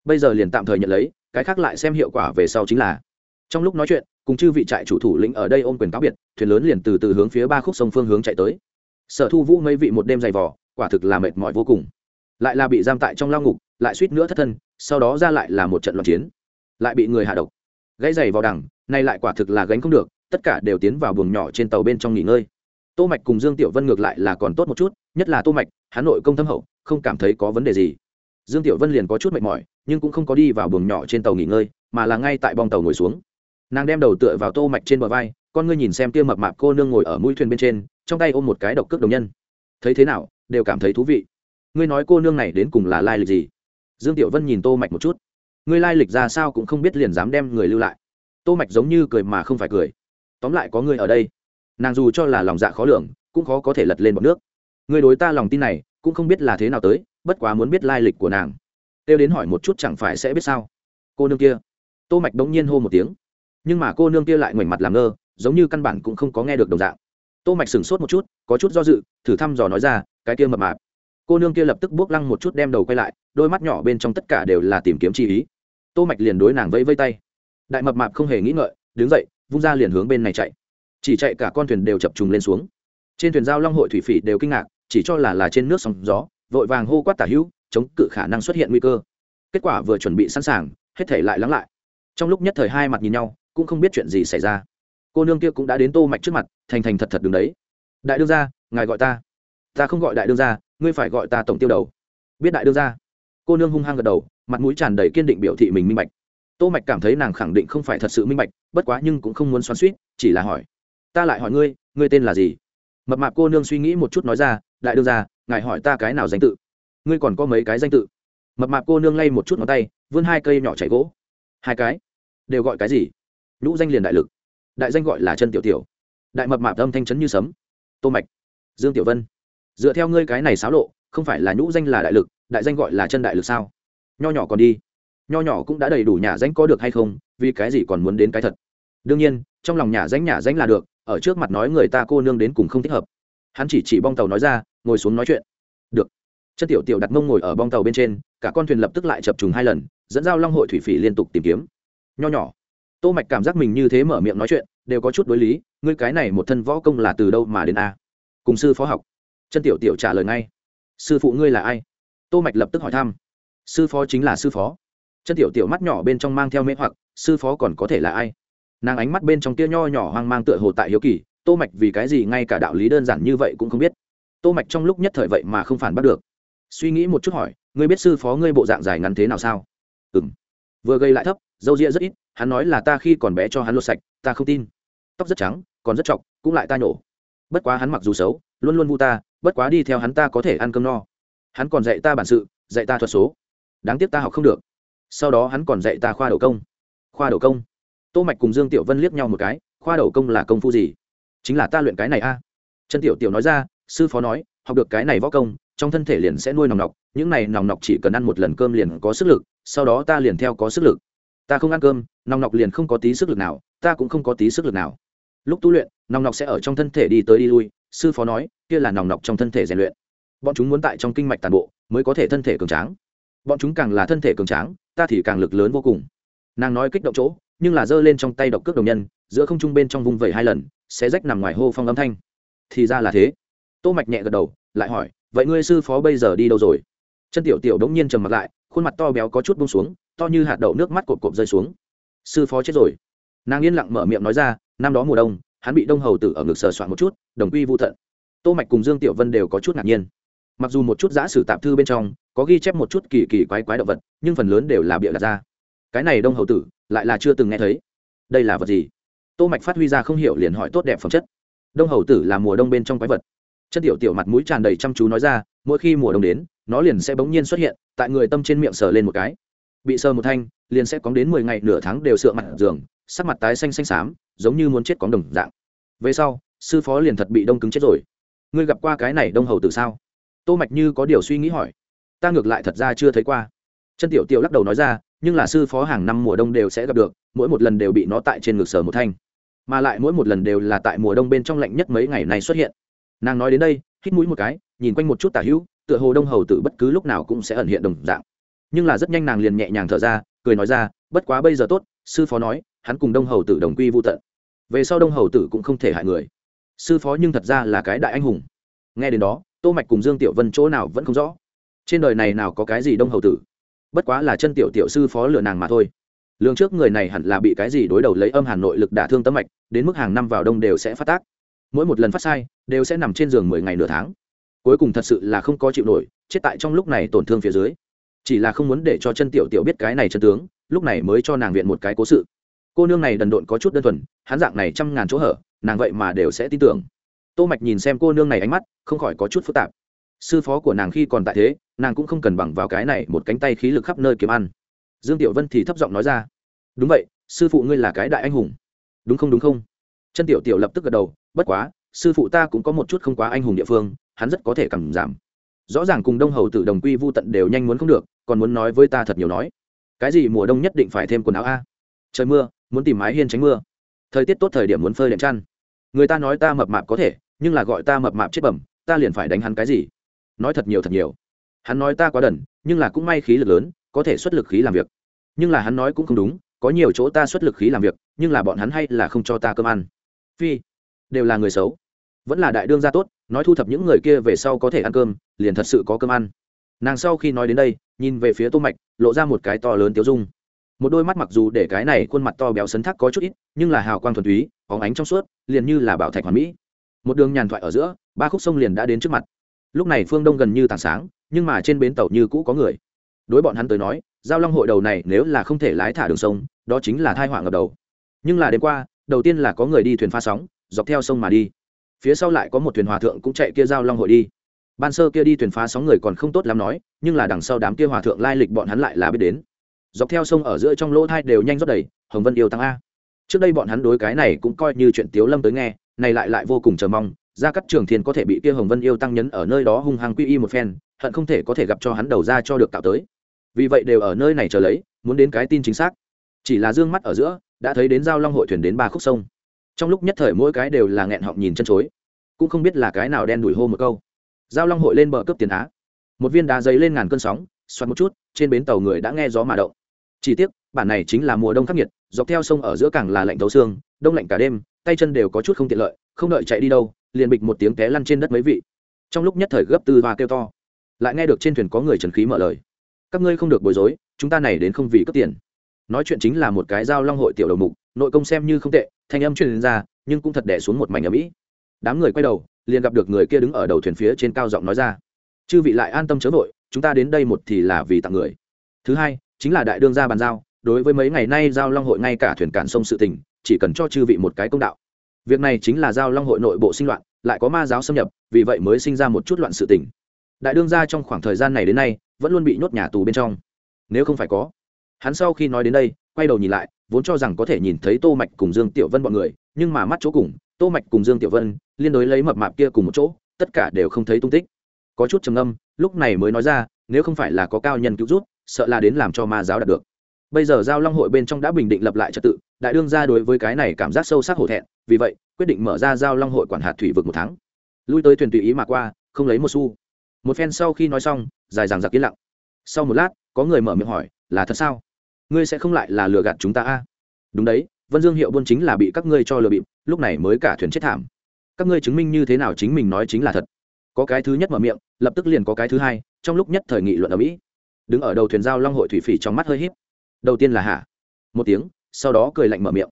Bây giờ liền tạm thời nhận lấy, cái khác lại xem hiệu quả về sau chính là. Trong lúc nói chuyện, cùng chư vị trại chủ thủ lĩnh ở đây ôm quyền cáo biệt, thuyền lớn liền từ từ hướng phía ba khúc sông phương hướng chạy tới. Sở thu vũ mấy vị một đêm dày vò, quả thực là mệt mỏi vô cùng. Lại là bị giam tại trong lao ngục, lại suýt nữa thất thân, sau đó ra lại là một trận loạn chiến lại bị người hạ độc. Gãy giày vào đằng, nay lại quả thực là gánh không được, tất cả đều tiến vào buồng nhỏ trên tàu bên trong nghỉ ngơi. Tô mạch cùng dương tiểu vân ngược lại là còn tốt một chút, nhất là tô mạch hà nội công thâm hậu, không cảm thấy có vấn đề gì. Dương tiểu vân liền có chút mệt mỏi, nhưng cũng không có đi vào buồng nhỏ trên tàu nghỉ ngơi, mà là ngay tại bong tàu ngồi xuống. Nàng đem đầu tựa vào tô mạch trên bờ vai, con ngươi nhìn xem kia mập mạp cô nương ngồi ở mũi thuyền bên trên, trong tay ôm một cái độc cước đồng nhân. Thấy thế nào, đều cảm thấy thú vị. Ngươi nói cô nương này đến cùng là lai lịch gì? Dương tiểu vân nhìn tô mạch một chút ngươi lai lịch ra sao cũng không biết liền dám đem người lưu lại. Tô mạch giống như cười mà không phải cười. Tóm lại có ngươi ở đây. Nàng dù cho là lòng dạ khó lường, cũng khó có thể lật lên bọt nước. Ngươi đối ta lòng tin này, cũng không biết là thế nào tới, bất quá muốn biết lai lịch của nàng. Tiêu đến hỏi một chút chẳng phải sẽ biết sao? Cô nương kia. Tô mạch đống nhiên hô một tiếng. Nhưng mà cô nương kia lại ngoảnh mặt làm ngơ, giống như căn bản cũng không có nghe được đồng dạng. Tô mạch sửng sốt một chút, có chút do dự, thử thăm dò nói ra, cái kia mập mạp. Cô nương kia lập tức bước lăng một chút đem đầu quay lại, đôi mắt nhỏ bên trong tất cả đều là tìm kiếm chi ý tô mạch liền đối nàng vẫy vây tay. Đại mập mạp không hề nghĩ ngợi, đứng dậy, vung ra liền hướng bên này chạy. Chỉ chạy cả con thuyền đều chập trùng lên xuống. Trên thuyền giao long hội thủy phỉ đều kinh ngạc, chỉ cho là là trên nước sóng gió, vội vàng hô quát tả hữu, chống cự khả năng xuất hiện nguy cơ. Kết quả vừa chuẩn bị sẵn sàng, hết thể lại lắng lại. Trong lúc nhất thời hai mặt nhìn nhau, cũng không biết chuyện gì xảy ra. Cô nương kia cũng đã đến tô mạch trước mặt, thành thành thật thật đứng đấy. Đại đương gia, ngài gọi ta. Ta không gọi đại đương gia, ngươi phải gọi ta tổng tiêu đầu. Biết đại đương gia. Cô nương hung hăng gật đầu mặt mũi tràn đầy kiên định biểu thị mình minh bạch. Tô mạch cảm thấy nàng khẳng định không phải thật sự minh bạch, bất quá nhưng cũng không muốn xoắn xuýt, chỉ là hỏi. Ta lại hỏi ngươi ngươi tên là gì? Mập mạp cô nương suy nghĩ một chút nói ra, đại đương gia, ngài hỏi ta cái nào danh tự? Ngươi còn có mấy cái danh tự? Mập mạp cô nương lay một chút ngón tay, vươn hai cây nhỏ chảy gỗ. Hai cái? Đều gọi cái gì? Nhũ danh liền đại lực. Đại danh gọi là chân tiểu tiểu. Đại mập mạp âm thanh chấn như sấm. Tô mạch, dương tiểu vân, dựa theo ngươi cái này xáo lộ, không phải là nhũ danh là đại lực, đại danh gọi là chân đại lực sao? Nho nhỏ còn đi. Nho nhỏ cũng đã đầy đủ nhà danh có được hay không, vì cái gì còn muốn đến cái thật? Đương nhiên, trong lòng nhà danh nhà danh là được, ở trước mặt nói người ta cô nương đến cùng không thích hợp. Hắn chỉ chỉ bong tàu nói ra, ngồi xuống nói chuyện. Được. Chân tiểu tiểu đặt mông ngồi ở bong tàu bên trên, cả con thuyền lập tức lại chập trùng hai lần, dẫn giao long hội thủy phỉ liên tục tìm kiếm. Nho nhỏ. Tô mạch cảm giác mình như thế mở miệng nói chuyện, đều có chút đối lý, ngươi cái này một thân võ công là từ đâu mà đến a? Cùng sư phó học. Chân tiểu tiểu trả lời ngay. Sư phụ ngươi là ai? Tô mạch lập tức hỏi thăm sư phó chính là sư phó. Chân tiểu tiểu mắt nhỏ bên trong mang theo mễ hoặc, sư phó còn có thể là ai? Nàng ánh mắt bên trong tia nho nhỏ hoang mang tựa hồ tại hiếu kỳ, tô mạch vì cái gì ngay cả đạo lý đơn giản như vậy cũng không biết. Tô mạch trong lúc nhất thời vậy mà không phản bắt được. Suy nghĩ một chút hỏi, ngươi biết sư phó ngươi bộ dạng dài ngắn thế nào sao? Ừm. Vừa gây lại thấp, dâu ria rất ít, hắn nói là ta khi còn bé cho hắn lột sạch, ta không tin. Tóc rất trắng, còn rất trọc, cũng lại ta nhổ bất quá hắn mặc dù xấu, luôn luôn vu ta, bất quá đi theo hắn ta có thể ăn cơm no. Hắn còn dạy ta bản sự, dạy ta thuật số đáng tiếc ta học không được. Sau đó hắn còn dạy ta khoa đầu công. Khoa đầu công. Tô mạch cùng dương tiểu vân liếc nhau một cái, khoa đầu công là công phu gì? Chính là ta luyện cái này a. À. trần tiểu tiểu nói ra, sư phó nói, học được cái này võ công, trong thân thể liền sẽ nuôi nòng nọc, những này nòng nọc chỉ cần ăn một lần cơm liền có sức lực, sau đó ta liền theo có sức lực. Ta không ăn cơm, nòng nọc liền không có tí sức lực nào, ta cũng không có tí sức lực nào. Lúc tu luyện, nòng nọc sẽ ở trong thân thể đi tới đi lui, sư phó nói, kia là nòng nọc trong thân thể rèn luyện. Bọn chúng muốn tại trong kinh mạch tàn bộ, mới có thể thân thể cường tráng bọn chúng càng là thân thể cường tráng, ta thì càng lực lớn vô cùng. Nàng nói kích động chỗ, nhưng là giơ lên trong tay độc cước đồng nhân, giữa không trung bên trong vung vẩy hai lần sẽ rách nằm ngoài hô phong âm thanh. Thì ra là thế. Tô mạch nhẹ gật đầu, lại hỏi, vậy ngươi sư phó bây giờ đi đâu rồi? Chân tiểu tiểu đống nhiên trầm mặt lại, khuôn mặt to béo có chút buông xuống, to như hạt đậu nước mắt cộp cộp rơi xuống. Sư phó chết rồi. Nàng yên lặng mở miệng nói ra, năm đó mùa đông, hắn bị đông hầu tử ở ngực sờ soạn một chút, đồng quy vô thận tô mạch cùng dương tiểu vân đều có chút ngạc nhiên mặc dù một chút giã sử tạp thư bên trong có ghi chép một chút kỳ kỳ quái quái động vật, nhưng phần lớn đều là bịa đặt ra. Cái này đông hầu tử lại là chưa từng nghe thấy. Đây là vật gì? Tô mạch phát huy ra không hiểu liền hỏi tốt đẹp phẩm chất. Đông hầu tử là mùa đông bên trong quái vật. Chất tiểu tiểu mặt mũi tràn đầy chăm chú nói ra, mỗi khi mùa đông đến, nó liền sẽ bỗng nhiên xuất hiện, tại người tâm trên miệng sờ lên một cái. Bị sờ một thanh, liền sẽ cóng đến mười ngày, nửa tháng đều sượng mặt giường, sắc mặt tái xanh xanh xám, giống như muốn chết cóng đồng dạng. Về sau, sư phó liền thật bị đông cứng chết rồi. Ngươi gặp qua cái này đông hầu tử sao? Tô mạch như có điều suy nghĩ hỏi. Ta ngược lại thật ra chưa thấy qua. Chân tiểu tiểu lắc đầu nói ra, nhưng là sư phó hàng năm mùa đông đều sẽ gặp được, mỗi một lần đều bị nó tại trên ngực sờ một thanh. Mà lại mỗi một lần đều là tại mùa đông bên trong lạnh nhất mấy ngày này xuất hiện. Nàng nói đến đây, hít mũi một cái, nhìn quanh một chút tả hữu, tựa hồ đông hầu tử bất cứ lúc nào cũng sẽ ẩn hiện đồng dạng. Nhưng là rất nhanh nàng liền nhẹ nhàng thở ra, cười nói ra, bất quá bây giờ tốt, sư phó nói, hắn cùng đông hầu tử đồng quy vô tận. Về sau đông hầu tử cũng không thể hại người. Sư phó nhưng thật ra là cái đại anh hùng. Nghe đến đó tô mạch cùng dương tiểu vân chỗ nào vẫn không rõ. Trên đời này nào có cái gì đông hầu tử? Bất quá là chân tiểu tiểu sư phó lừa nàng mà thôi. Lương trước người này hẳn là bị cái gì đối đầu lấy âm hàn nội lực đả thương tấm mạch, đến mức hàng năm vào đông đều sẽ phát tác. Mỗi một lần phát sai, đều sẽ nằm trên giường mười ngày nửa tháng. Cuối cùng thật sự là không có chịu nổi, chết tại trong lúc này tổn thương phía dưới. Chỉ là không muốn để cho chân tiểu tiểu biết cái này chân tướng, lúc này mới cho nàng viện một cái cố sự. Cô nương này đần độn có chút đơn thuần, hắn dạng này trăm ngàn chỗ hở, nàng vậy mà đều sẽ tin tưởng tô mạch nhìn xem cô nương này ánh mắt, không khỏi có chút phức tạp. Sư phó của nàng khi còn tại thế, nàng cũng không cần bằng vào cái này một cánh tay khí lực khắp nơi kiếm ăn. Dương tiểu vân thì thấp giọng nói ra, đúng vậy, sư phụ ngươi là cái đại anh hùng. Đúng không đúng không? Chân tiểu tiểu lập tức gật đầu, bất quá, sư phụ ta cũng có một chút không quá anh hùng địa phương, hắn rất có thể cảm giảm. Rõ ràng cùng đông hầu tử đồng quy vô tận đều nhanh muốn không được, còn muốn nói với ta thật nhiều nói. Cái gì mùa đông nhất định phải thêm quần áo a? Trời mưa, muốn tìm mái hiên tránh mưa. Thời tiết tốt thời điểm muốn phơi đệm chăn. Người ta nói ta mập mạp có thể nhưng là gọi ta mập mạp chết bẩm, ta liền phải đánh hắn cái gì? Nói thật nhiều thật nhiều. Hắn nói ta quá đần, nhưng là cũng may khí lực lớn, có thể xuất lực khí làm việc. Nhưng là hắn nói cũng không đúng, có nhiều chỗ ta xuất lực khí làm việc, nhưng là bọn hắn hay là không cho ta cơm ăn. Phi, đều là người xấu. Vẫn là đại đương gia tốt, nói thu thập những người kia về sau có thể ăn cơm, liền thật sự có cơm ăn. Nàng sau khi nói đến đây, nhìn về phía tô mạch, lộ ra một cái to lớn tiêu dung. Một đôi mắt mặc dù để cái này khuôn mặt to béo sấn thác có chút ít, nhưng là hào quang thuần túy, óng ánh trong suốt, liền như là bảo thạch hoàn mỹ một đường nhàn thoại ở giữa, ba khúc sông liền đã đến trước mặt. Lúc này phương đông gần như tảng sáng, nhưng mà trên bến tàu như cũ có người. Đối bọn hắn tới nói, giao long hội đầu này nếu là không thể lái thả đường sông, đó chính là thai họa ngập đầu. Nhưng là đêm qua, đầu tiên là có người đi thuyền pha sóng, dọc theo sông mà đi. Phía sau lại có một thuyền hòa thượng cũng chạy kia giao long hội đi. Ban sơ kia đi thuyền phá sóng người còn không tốt lắm nói, nhưng là đằng sau đám kia hòa thượng lai lịch bọn hắn lại là biết đến. Dọc theo sông ở giữa trong lỗ thai đều nhanh rót đầy, hồng vân yêu tăng a. Trước đây bọn hắn đối cái này cũng coi như chuyện tiếu lâm tới nghe này lại lại vô cùng chờ mong ra các trường thiên có thể bị kia hồng vân yêu tăng nhấn ở nơi đó hung hăng quy y một phen, hận không thể có thể gặp cho hắn đầu ra cho được tạo tới. Vì vậy đều ở nơi này chờ lấy, muốn đến cái tin chính xác. Chỉ là dương mắt ở giữa, đã thấy đến giao long hội thuyền đến ba khúc sông. Trong lúc nhất thời mỗi cái đều là nghẹn họng nhìn chân chối. Cũng không biết là cái nào đen đuổi hô một câu. Giao long hội lên bờ cướp tiền á. Một viên đá giấy lên ngàn cơn sóng, xoắn một chút, trên bến tàu người đã nghe gió mà động. Chỉ tiếc, bản này chính là mùa đông khắc nghiệt, dọc theo sông ở giữa cảng là lạnh thấu xương, đông lạnh cả đêm tay chân đều có chút không tiện lợi, không đợi chạy đi đâu, liền bịch một tiếng té lăn trên đất mấy vị. Trong lúc nhất thời gấp tư và kêu to. Lại nghe được trên thuyền có người trần khí mở lời. Các ngươi không được bối rối, chúng ta này đến không vì cướp tiền. Nói chuyện chính là một cái giao long hội tiểu đầu mục, nội công xem như không tệ, thanh âm truyền ra, nhưng cũng thật đẻ xuống một mảnh ở mỹ đám người quay đầu, liền gặp được người kia đứng ở đầu thuyền phía trên cao giọng nói ra. Chư vị lại an tâm chớ vội, chúng ta đến đây một thì là vì tặng người. Thứ hai, chính là đại đương gia bàn giao, đối với mấy ngày nay giao long hội ngay cả thuyền cản sông sự tình chỉ cần cho chư vị một cái công đạo. Việc này chính là giao long hội nội bộ sinh loạn, lại có ma giáo xâm nhập, vì vậy mới sinh ra một chút loạn sự tình. Đại đương gia trong khoảng thời gian này đến nay, vẫn luôn bị nhốt nhà tù bên trong. Nếu không phải có, hắn sau khi nói đến đây, quay đầu nhìn lại, vốn cho rằng có thể nhìn thấy tô mạch cùng dương tiểu vân bọn người, nhưng mà mắt chỗ cùng, tô mạch cùng dương tiểu vân, liên đối lấy mập mạp kia cùng một chỗ, tất cả đều không thấy tung tích. Có chút trầm ngâm, lúc này mới nói ra, nếu không phải là có cao nhân cứu rút sợ là đến làm cho ma giáo đạt được. Bây giờ giao long hội bên trong đã bình định lập lại trật tự đại đương gia đối với cái này cảm giác sâu sắc hổ thẹn, vì vậy, quyết định mở ra giao long hội quản hạt thủy vực một tháng. Lui tới thuyền tùy ý mà qua, không lấy một xu. Một phen sau khi nói xong, dài dằng giặc yên lặng. Sau một lát, có người mở miệng hỏi, là thật sao? Ngươi sẽ không lại là lừa gạt chúng ta a? À? đúng đấy, vân dương hiệu buôn chính là bị các ngươi cho lừa bịp, lúc này mới cả thuyền chết thảm. Các ngươi chứng minh như thế nào chính mình nói chính là thật? Có cái thứ nhất mở miệng, lập tức liền có cái thứ hai, trong lúc nhất thời nghị luận ở mỹ. Đứng ở đầu thuyền giao long hội thủy phỉ trong mắt hơi híp. Đầu tiên là hả? Một tiếng sau đó cười lạnh mở miệng.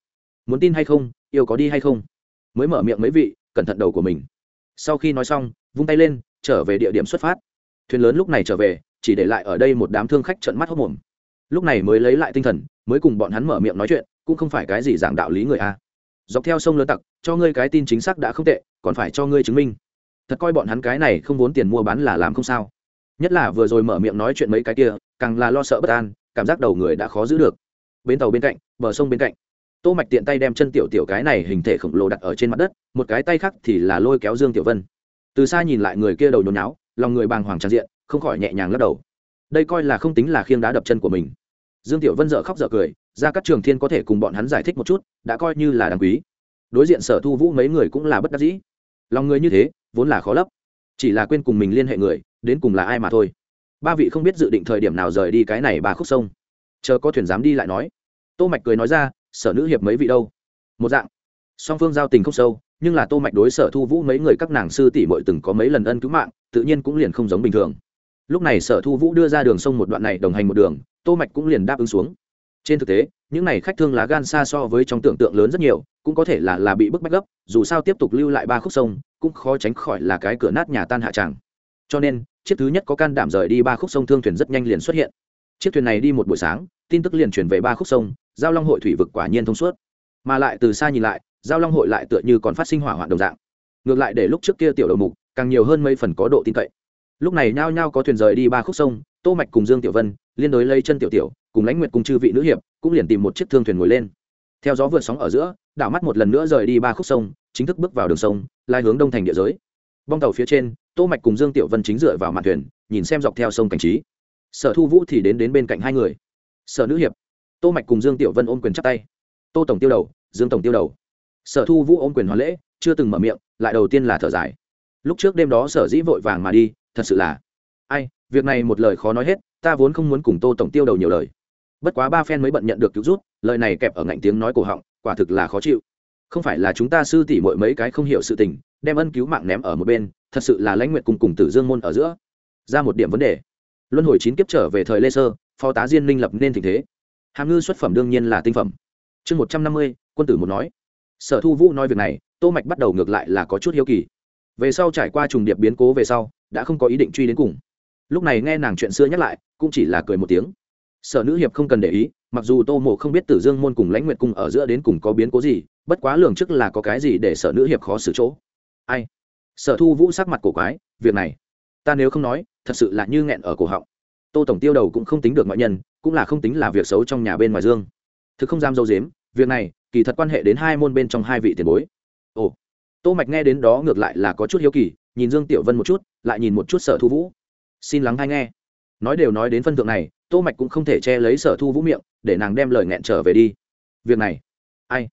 Muốn tin hay không, yêu có đi hay không? Mới mở miệng mấy vị, cẩn thận đầu của mình. Sau khi nói xong, vung tay lên, trở về địa điểm xuất phát. Thuyền lớn lúc này trở về, chỉ để lại ở đây một đám thương khách trận mắt hốc mồm lúc này mới lấy lại tinh thần, mới cùng bọn hắn mở miệng nói chuyện, cũng không phải cái gì giảng đạo lý người a. Dọc theo sông lớn tặc, cho ngươi cái tin chính xác đã không tệ, còn phải cho ngươi chứng minh. Thật coi bọn hắn cái này không vốn tiền mua bán là làm không sao. Nhất là vừa rồi mở miệng nói chuyện mấy cái kia, càng là lo sợ bất an, cảm giác đầu người đã khó giữ được bến tàu bên cạnh, bờ sông bên cạnh. Tô mạch tiện tay đem chân tiểu tiểu cái này hình thể khổng lồ đặt ở trên mặt đất, một cái tay khác thì là lôi kéo dương tiểu vân. Từ xa nhìn lại người kia đầu nhốn nháo, lòng người bàng hoàng tràn diện, không khỏi nhẹ nhàng lắc đầu. Đây coi là không tính là khiêng đá đập chân của mình. Dương tiểu vân dở khóc dở cười, ra các trường thiên có thể cùng bọn hắn giải thích một chút, đã coi như là đáng quý. Đối diện sở thu vũ mấy người cũng là bất đắc dĩ. Lòng người như thế, vốn là khó lấp. Chỉ là quên cùng mình liên hệ người, đến cùng là ai mà thôi. Ba vị không biết dự định thời điểm nào rời đi cái này ba khúc sông chờ có thuyền dám đi lại nói. Tô mạch cười nói ra, sở nữ hiệp mấy vị đâu? Một dạng. Song phương giao tình không sâu, nhưng là tô mạch đối sở thu vũ mấy người các nàng sư tỷ muội từng có mấy lần ân cứu mạng, tự nhiên cũng liền không giống bình thường. Lúc này sở thu vũ đưa ra đường sông một đoạn này đồng hành một đường, tô mạch cũng liền đáp ứng xuống. Trên thực tế, những này khách thương lá gan xa so với trong tưởng tượng lớn rất nhiều, cũng có thể là là bị bức bách gấp, dù sao tiếp tục lưu lại ba khúc sông, cũng khó tránh khỏi là cái cửa nát nhà tan hạ tràng. Cho nên, chiếc thứ nhất có can đảm rời đi ba khúc sông thương thuyền rất nhanh liền xuất hiện. Chiếc thuyền này đi một buổi sáng tin tức liền truyền về ba khúc sông, giao long hội thủy vực quả nhiên thông suốt. Mà lại từ xa nhìn lại, giao long hội lại tựa như còn phát sinh hỏa hoạn đồng dạng. Ngược lại để lúc trước kia tiểu đầu mục, càng nhiều hơn mấy phần có độ tin cậy. Lúc này nhao nhao có thuyền rời đi ba khúc sông, tô mạch cùng dương tiểu vân, liên đối lấy chân tiểu tiểu, cùng lãnh nguyệt cùng chư vị nữ hiệp, cũng liền tìm một chiếc thương thuyền ngồi lên. Theo gió vượt sóng ở giữa, đảo mắt một lần nữa rời đi ba khúc sông, chính thức bước vào đường sông, lai hướng đông thành địa giới. Bong tàu phía trên, tô mạch cùng dương tiểu vân chính dựa vào mạn thuyền, nhìn xem dọc theo sông cảnh trí. Sở thu vũ thì đến đến bên cạnh hai người sở nữ hiệp. Tô mạch cùng dương tiểu vân ôm quyền chắp tay. Tô tổng tiêu đầu, dương tổng tiêu đầu. Sở thu vũ ôm quyền hoàn lễ, chưa từng mở miệng, lại đầu tiên là thở dài. Lúc trước đêm đó sở dĩ vội vàng mà đi, thật sự là, ai, việc này một lời khó nói hết, ta vốn không muốn cùng tô tổng tiêu đầu nhiều lời. Bất quá ba phen mới bận nhận được cứu rút, lời này kẹp ở ngạnh tiếng nói cổ họng, quả thực là khó chịu. Không phải là chúng ta sư tỷ muội mấy cái không hiểu sự tình, đem ân cứu mạng ném ở một bên, thật sự là lãnh nguyện cùng cùng tử dương môn ở giữa. Ra một điểm vấn đề. Luân hồi chín kiếp trở về thời lê sơ phó tá diên minh lập nên tình thế. Hàm ngư xuất phẩm đương nhiên là tinh phẩm. Chương một trăm năm mươi, quân tử một nói. Sở thu vũ nói việc này, tô mạch bắt đầu ngược lại là có chút hiếu kỳ. Về sau trải qua trùng điệp biến cố về sau, đã không có ý định truy đến cùng. Lúc này nghe nàng chuyện xưa nhắc lại, cũng chỉ là cười một tiếng. Sở nữ hiệp không cần để ý, mặc dù tô mộ không biết tử dương môn cùng lãnh nguyệt cung ở giữa đến cùng có biến cố gì, bất quá lường trước là có cái gì để sở nữ hiệp khó xử chỗ. Ai? Sở thu vũ sắc mặt cổ quái, việc này, ta nếu không nói, thật sự là như nghẹn ở cổ họng tô tổng tiêu đầu cũng không tính được ngoại nhân, cũng là không tính là việc xấu trong nhà bên ngoài dương. Thực không dám dâu dếm, việc này, kỳ thật quan hệ đến hai môn bên trong hai vị tiền bối. Ồ. Tô mạch nghe đến đó ngược lại là có chút hiếu kỳ, nhìn dương tiểu vân một chút, lại nhìn một chút sở thu vũ. Xin lắng hay nghe. Nói đều nói đến phân thượng này, tô mạch cũng không thể che lấy sở thu vũ miệng, để nàng đem lời nghẹn trở về đi. Việc này. Ai?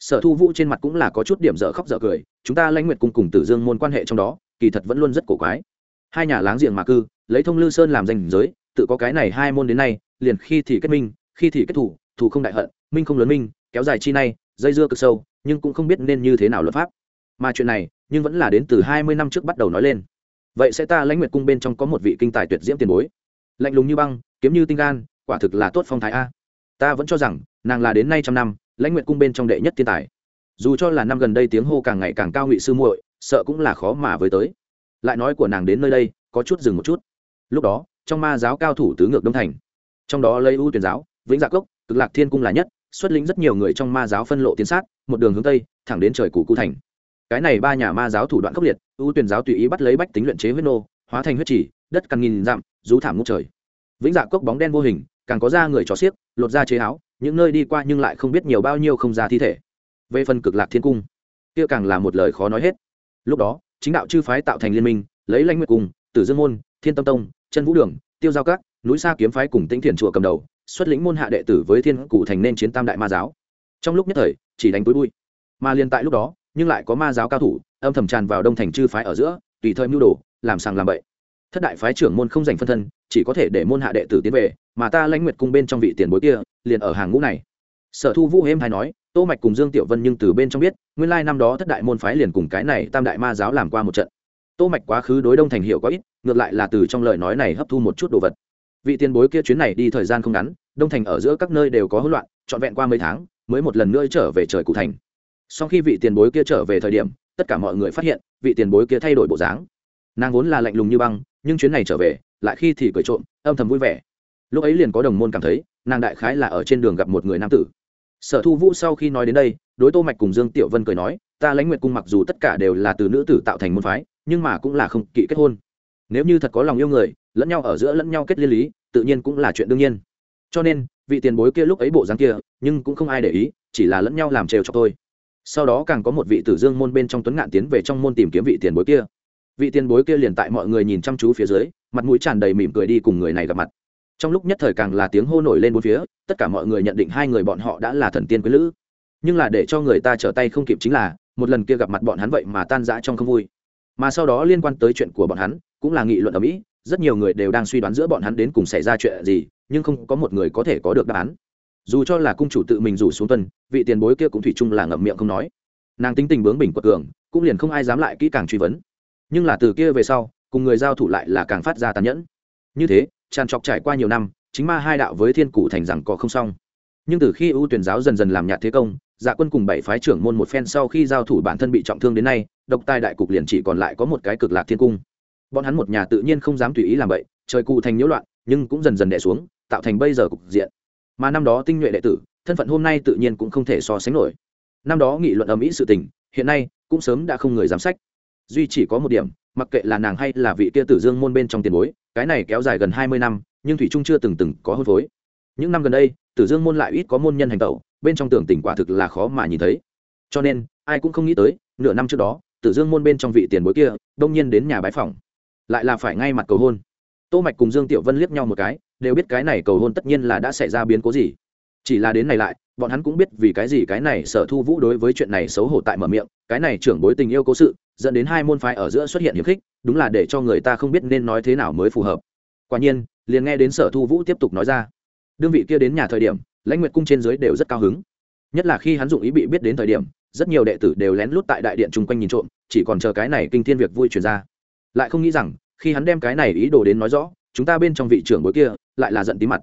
Sở thu vũ trên mặt cũng là có chút điểm dở khóc dở cười, chúng ta lãnh nguyệt cùng cùng tử dương môn quan hệ trong đó, kỳ thật vẫn luôn rất cổ quái. Hai nhà láng giềng mà cư, lấy thông lư sơn làm danh giới tự có cái này hai môn đến nay, liền khi thì kết minh, khi thì kết thủ thủ không đại hận, minh không lớn minh, kéo dài chi nay, dây dưa cực sâu, nhưng cũng không biết nên như thế nào luật pháp. Mà chuyện này, nhưng vẫn là đến từ hai mươi năm trước bắt đầu nói lên. Vậy sẽ ta lãnh nguyệt cung bên trong có một vị kinh tài tuyệt diễm tiền bối. Lạnh lùng như băng, kiếm như tinh gan, quả thực là tốt phong thái a. Ta vẫn cho rằng, nàng là đến nay trăm năm, lãnh nguyện cung bên trong đệ nhất thiên tài. Dù cho là năm gần đây tiếng hô càng ngày càng cao ngụy sư muội, sợ cũng là khó mà với tới. Lại nói của nàng đến nơi đây, có chút dừng một chút. Lúc đó trong ma giáo cao thủ tứ ngược đông thành. Trong đó lấy ưu tuyển giáo, vĩnh dạ cốc, cực lạc thiên cung là nhất, xuất lĩnh rất nhiều người trong ma giáo phân lộ tiến sát, một đường hướng tây, thẳng đến trời cụ cụ thành. Cái này ba nhà ma giáo thủ đoạn khốc liệt, ưu tuyển giáo tùy ý bắt lấy bách tính luyện chế huyết nô, hóa thành huyết chỉ, đất càng nghìn dặm, rú thảm ngút trời. Vĩnh dạ cốc bóng đen vô hình, càng có da người trò xiếc, lột da chế áo, những nơi đi qua nhưng lại không biết nhiều bao nhiêu không ra thi thể. Về phần cực lạc thiên cung, kia càng là một lời khó nói hết. Lúc đó, chính đạo chư phái tạo thành liên minh, lấy lãnh nguyệt cùng tử dương môn, thiên tâm tông chân vũ đường, tiêu giao các, núi xa kiếm phái cùng tĩnh thiền chùa cầm đầu, xuất lĩnh môn hạ đệ tử với thiên cụ thành nên chiến tam đại ma giáo. Trong lúc nhất thời, chỉ đánh túi bụi. Mà liền tại lúc đó, nhưng lại có ma giáo cao thủ, âm thầm tràn vào đông thành chư phái ở giữa, tùy thời mưu đồ, làm sàng làm bậy. Thất đại phái trưởng môn không dành phân thân, chỉ có thể để môn hạ đệ tử tiến về, mà ta lãnh nguyệt cung bên trong vị tiền bối kia, liền ở hàng ngũ này. Sở thu vũ êm hay nói, tô mạch cùng dương tiểu vân nhưng từ bên trong biết, nguyên lai năm đó thất đại môn phái liền cùng cái này tam đại ma giáo làm qua một trận tô mạch quá khứ đối đông thành hiểu có ít, ngược lại là từ trong lời nói này hấp thu một chút đồ vật. Vị tiền bối kia chuyến này đi thời gian không ngắn, đông thành ở giữa các nơi đều có hỗn loạn, trọn vẹn qua mấy tháng, mới một lần nữa trở về trời cụ thành. Sau khi vị tiền bối kia trở về thời điểm, tất cả mọi người phát hiện, vị tiền bối kia thay đổi bộ dáng. Nàng vốn là lạnh lùng như băng, nhưng chuyến này trở về, lại khi thì cười trộm, âm thầm vui vẻ. Lúc ấy liền có đồng môn cảm thấy, nàng đại khái là ở trên đường gặp một người nam tử. Sở thu vũ sau khi nói đến đây, đối tô mạch cùng dương tiểu vân cười nói, ta lãnh nguyệt cung mặc dù tất cả đều là từ nữ tử tạo thành môn phái nhưng mà cũng là không kỵ kết hôn. Nếu như thật có lòng yêu người, lẫn nhau ở giữa lẫn nhau kết liên lý, tự nhiên cũng là chuyện đương nhiên. Cho nên, vị tiền bối kia lúc ấy bộ dáng kia, nhưng cũng không ai để ý, chỉ là lẫn nhau làm trêu cho tôi sau đó càng có một vị tử dương môn bên trong tuấn ngạn tiến về trong môn tìm kiếm vị tiền bối kia. Vị tiền bối kia liền tại mọi người nhìn chăm chú phía dưới, mặt mũi tràn đầy mỉm cười đi cùng người này gặp mặt. Trong lúc nhất thời càng là tiếng hô nổi lên bốn phía, tất cả mọi người nhận định hai người bọn họ đã là thần tiên quý lữ. Nhưng là để cho người ta trở tay không kịp chính là, một lần kia gặp mặt bọn hắn vậy mà tan rã trong không vui mà sau đó liên quan tới chuyện của bọn hắn, cũng là nghị luận ở mỹ, rất nhiều người đều đang suy đoán giữa bọn hắn đến cùng xảy ra chuyện gì, nhưng không có một người có thể có được đáp án. Dù cho là cung chủ tự mình rủ xuống tuần, vị tiền bối kia cũng thủy chung là ngậm miệng không nói. Nàng tính tình bướng bình quật cường, cũng liền không ai dám lại kỹ càng truy vấn. Nhưng là từ kia về sau, cùng người giao thủ lại là càng phát ra tàn nhẫn. Như thế, tràn trọc trải qua nhiều năm, chính ma hai đạo với thiên cụ thành rằng có không xong. Nhưng từ khi ưu tuyển giáo dần dần làm nhạt thế công dạ quân cùng bảy phái trưởng môn một phen sau khi giao thủ bản thân bị trọng thương đến nay độc tài đại cục liền chỉ còn lại có một cái cực lạc thiên cung. Bọn hắn một nhà tự nhiên không dám tùy ý làm vậy trời cụ thành nhiễu loạn, nhưng cũng dần dần đẻ xuống, tạo thành bây giờ cục diện. Mà năm đó tinh nhuệ đệ tử, thân phận hôm nay tự nhiên cũng không thể so sánh nổi. Năm đó nghị luận ở mỹ sự tình, hiện nay cũng sớm đã không người giám sách. Duy chỉ có một điểm, mặc kệ là nàng hay là vị kia tử dương môn bên trong tiền bối, cái này kéo dài gần hai mươi năm, nhưng thủy trung chưa từng từng có hôn phối. Những năm gần đây, tử dương môn lại ít có môn nhân hành tẩu, bên trong tưởng tỉnh quả thực là khó mà nhìn thấy. Cho nên, ai cũng không nghĩ tới, nửa năm trước đó tử dương môn bên trong vị tiền bối kia, đông nhiên đến nhà bái phòng lại là phải ngay mặt cầu hôn. Tô mạch cùng dương tiểu vân liếc nhau một cái, đều biết cái này cầu hôn tất nhiên là đã xảy ra biến cố gì. Chỉ là đến này lại, bọn hắn cũng biết vì cái gì cái này sở thu vũ đối với chuyện này xấu hổ tại mở miệng, cái này trưởng bối tình yêu cố sự, dẫn đến hai môn phái ở giữa xuất hiện hiểm khích, đúng là để cho người ta không biết nên nói thế nào mới phù hợp. Quả nhiên, liền nghe đến sở thu vũ tiếp tục nói ra. Đương vị kia đến nhà thời điểm, lãnh nguyệt cung trên dưới đều rất cao hứng. Nhất là khi hắn dụng ý bị biết đến thời điểm rất nhiều đệ tử đều lén lút tại đại điện chung quanh nhìn trộm, chỉ còn chờ cái này kinh thiên việc vui chuyển ra. Lại không nghĩ rằng, khi hắn đem cái này ý đồ đến nói rõ, chúng ta bên trong vị trưởng bối kia lại là giận tí mặt.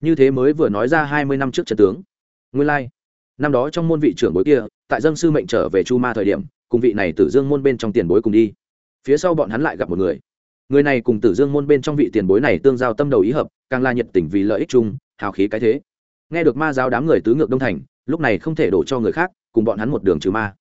Như thế mới vừa nói ra hai mươi năm trước trận tướng. Nguyên lai、like. năm đó trong môn vị trưởng bối kia, tại dân sư mệnh trở về chu ma thời điểm, cùng vị này tử dương môn bên trong tiền bối cùng đi. Phía sau bọn hắn lại gặp một người. Người này cùng tử dương môn bên trong vị tiền bối này tương giao tâm đầu ý hợp, càng là nhiệt tình vì lợi ích chung, hào khí cái thế. Nghe được ma giáo đám người tứ ngược đông thành lúc này không thể đổ cho người khác, cùng bọn hắn một đường trừ ma.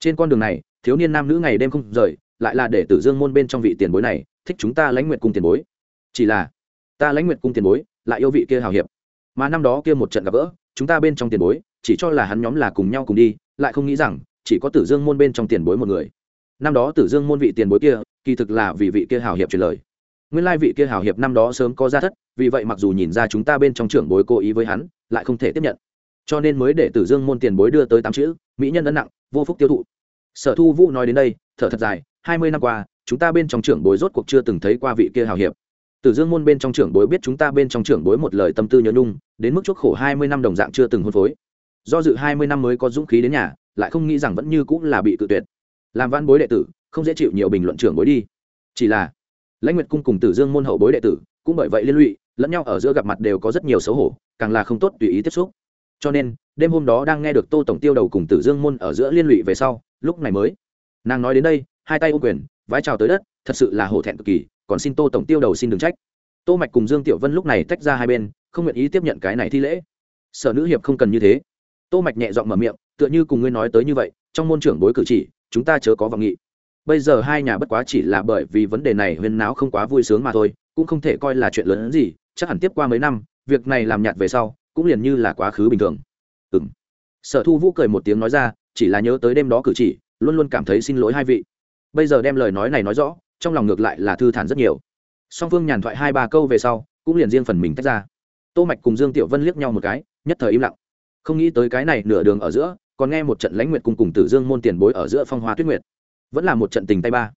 Trên con đường này, thiếu niên nam nữ ngày đêm không rời, lại là để tử dương môn bên trong vị tiền bối này, thích chúng ta lãnh nguyện cung tiền bối. Chỉ là, ta lãnh nguyện cung tiền bối, lại yêu vị kia hào hiệp. Mà năm đó kia một trận gặp gỡ, chúng ta bên trong tiền bối, chỉ cho là hắn nhóm là cùng nhau cùng đi, lại không nghĩ rằng, chỉ có tử dương môn bên trong tiền bối một người. Năm đó tử dương môn vị tiền bối kia, kỳ thực là vì vị kia hào hiệp truyền lời. Nguyên lai vị kia hào hiệp năm đó sớm có ra thất, vì vậy mặc dù nhìn ra chúng ta bên trong trưởng bối cố ý với hắn, lại không thể tiếp nhận cho nên mới để tử dương môn tiền bối đưa tới tám chữ, mỹ nhân ấn nặng, vô phúc tiêu thụ. Sở thu vũ nói đến đây, thở thật dài, hai mươi năm qua, chúng ta bên trong trưởng bối rốt cuộc chưa từng thấy qua vị kia hào hiệp. Tử dương môn bên trong trưởng bối biết chúng ta bên trong trưởng bối một lời tâm tư nhớ nhung, đến mức chuốc khổ hai mươi năm đồng dạng chưa từng hôn phối. Do dự hai mươi năm mới có dũng khí đến nhà, lại không nghĩ rằng vẫn như cũng là bị tự tuyệt. Làm văn bối đệ tử, không dễ chịu nhiều bình luận trưởng bối đi. Chỉ là, lãnh nguyệt cung cùng tử dương môn hậu bối đệ tử, cũng bởi vậy liên lụy, lẫn nhau ở giữa gặp mặt đều có rất nhiều xấu hổ, càng là không tốt tùy ý tiếp xúc cho nên, đêm hôm đó đang nghe được tô tổng tiêu đầu cùng tử dương môn ở giữa liên lụy về sau, lúc này mới. Nàng nói đến đây, hai tay ô quyền, vái chào tới đất, thật sự là hổ thẹn cực kỳ, còn xin tô tổng tiêu đầu xin đừng trách. Tô mạch cùng dương tiểu vân lúc này tách ra hai bên, không nguyện ý tiếp nhận cái này thi lễ. Sở nữ hiệp không cần như thế. Tô mạch nhẹ giọng mở miệng, tựa như cùng ngươi nói tới như vậy, trong môn trưởng bối cử chỉ, chúng ta chớ có vọng nghị. Bây giờ hai nhà bất quá chỉ là bởi vì vấn đề này huyên náo không quá vui sướng mà thôi, cũng không thể coi là chuyện lớn hơn gì, chắc hẳn tiếp qua mấy năm, việc này làm nhạt về sau cũng liền như là quá khứ bình thường. Ừm. Sở thu vũ cười một tiếng nói ra, chỉ là nhớ tới đêm đó cử chỉ, luôn luôn cảm thấy xin lỗi hai vị. Bây giờ đem lời nói này nói rõ, trong lòng ngược lại là thư thản rất nhiều. Song phương nhàn thoại hai ba câu về sau, cũng liền riêng phần mình tách ra. Tô mạch cùng dương tiểu vân liếc nhau một cái, nhất thời im lặng. Không nghĩ tới cái này nửa đường ở giữa, còn nghe một trận lãnh nguyệt cung cùng tử dương môn tiền bối ở giữa phong hoa tuyết nguyệt. Vẫn là một trận tình tay ba.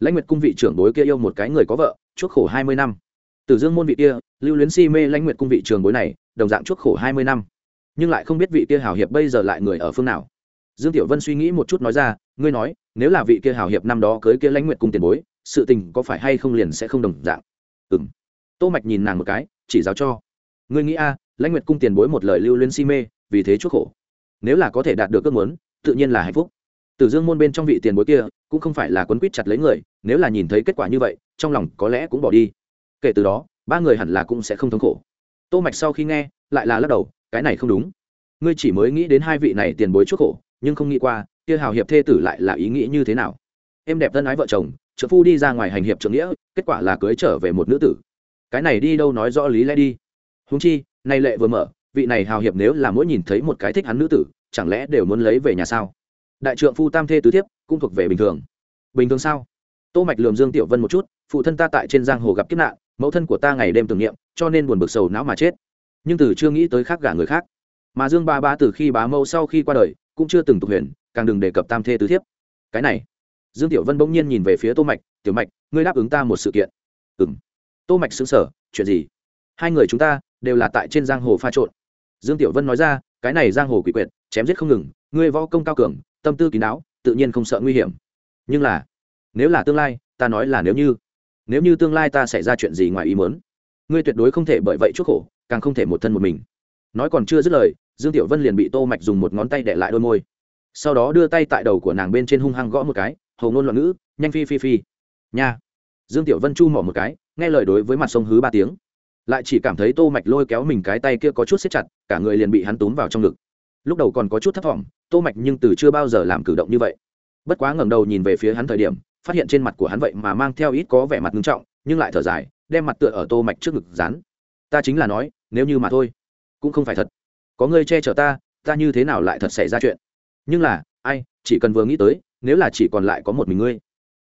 Lãnh nguyệt cung vị trưởng bối kia yêu một cái người có vợ, chuốc khổ hai mươi năm tử dương môn vị kia, lưu luyến si mê lãnh nguyệt cung vị trường bối này, đồng dạng chuốc khổ hai mươi năm. Nhưng lại không biết vị kia hảo hiệp bây giờ lại người ở phương nào. Dương tiểu vân suy nghĩ một chút nói ra, ngươi nói, nếu là vị kia hảo hiệp năm đó cưới kia lãnh nguyệt cung tiền bối, sự tình có phải hay không liền sẽ không đồng dạng? Ừm. Tô mạch nhìn nàng một cái, chỉ giáo cho. Ngươi nghĩ a, lãnh nguyệt cung tiền bối một lời lưu luyến si mê, vì thế chuốc khổ. Nếu là có thể đạt được ước muốn, tự nhiên là hạnh phúc. Tử dương môn bên trong vị tiền bối kia, cũng không phải là quấn quýt chặt lấy người, nếu là nhìn thấy kết quả như vậy, trong lòng có lẽ cũng bỏ đi kể từ đó, ba người hẳn là cũng sẽ không thống khổ. Tô mạch sau khi nghe, lại là lắc đầu, cái này không đúng. Ngươi chỉ mới nghĩ đến hai vị này tiền bối chuốc khổ, nhưng không nghĩ qua, kia hào hiệp thê tử lại là ý nghĩ như thế nào. Em đẹp thân ái vợ chồng trợ phu đi ra ngoài hành hiệp trưởng nghĩa, kết quả là cưới trở về một nữ tử. Cái này đi đâu nói rõ lý lẽ đi. Húng chi, nay lệ vừa mở, vị này hào hiệp nếu là mỗi nhìn thấy một cái thích hắn nữ tử, chẳng lẽ đều muốn lấy về nhà sao? Đại trượng phu tam thê tứ thiếp, cũng thuộc về bình thường. Bình thường sao? Tô mạch lườm dương tiểu vân một chút, phụ thân ta tại trên giang hồ gặp kiếp nạn mẫu thân của ta ngày đêm tưởng niệm, cho nên buồn bực sầu não mà chết. Nhưng từ chưa nghĩ tới khác gả người khác. Mà dương ba ba từ khi bá mẫu sau khi qua đời, cũng chưa từng tục huyền, càng đừng đề cập tam thê tứ thiếp. Cái này, dương tiểu vân bỗng nhiên nhìn về phía tô mạch, tiểu mạch, ngươi đáp ứng ta một sự kiện. Ừm. Tô mạch sững sờ, chuyện gì? Hai người chúng ta đều là tại trên giang hồ pha trộn. Dương tiểu vân nói ra, cái này giang hồ quỷ quyệt, chém giết không ngừng, ngươi võ công cao cường, tâm tư kín đáo, tự nhiên không sợ nguy hiểm. Nhưng là, nếu là tương lai, ta nói là nếu như nếu như tương lai ta xảy ra chuyện gì ngoài ý muốn, ngươi tuyệt đối không thể bởi vậy chuốc khổ, càng không thể một thân một mình. Nói còn chưa dứt lời, dương tiểu vân liền bị tô mạch dùng một ngón tay để lại đôi môi. Sau đó đưa tay tại đầu của nàng bên trên hung hăng gõ một cái, hầu ngôn loạn ngữ, nhanh phi phi phi. Nha. Dương tiểu vân chu mỏ một cái, nghe lời đối với mặt sông hứ ba tiếng. Lại chỉ cảm thấy tô mạch lôi kéo mình cái tay kia có chút siết chặt, cả người liền bị hắn túm vào trong ngực. Lúc đầu còn có chút thất vọng tô mạch nhưng từ chưa bao giờ làm cử động như vậy. Bất quá ngẩng đầu nhìn về phía hắn thời điểm phát hiện trên mặt của hắn vậy mà mang theo ít có vẻ mặt nghiêm trọng, nhưng lại thở dài, đem mặt tựa ở tô mạch trước ngực dán. Ta chính là nói, nếu như mà thôi, cũng không phải thật. Có ngươi che chở ta ta như thế nào lại thật xảy ra chuyện? Nhưng là, ai, chỉ cần vừa nghĩ tới, nếu là chỉ còn lại có một mình ngươi.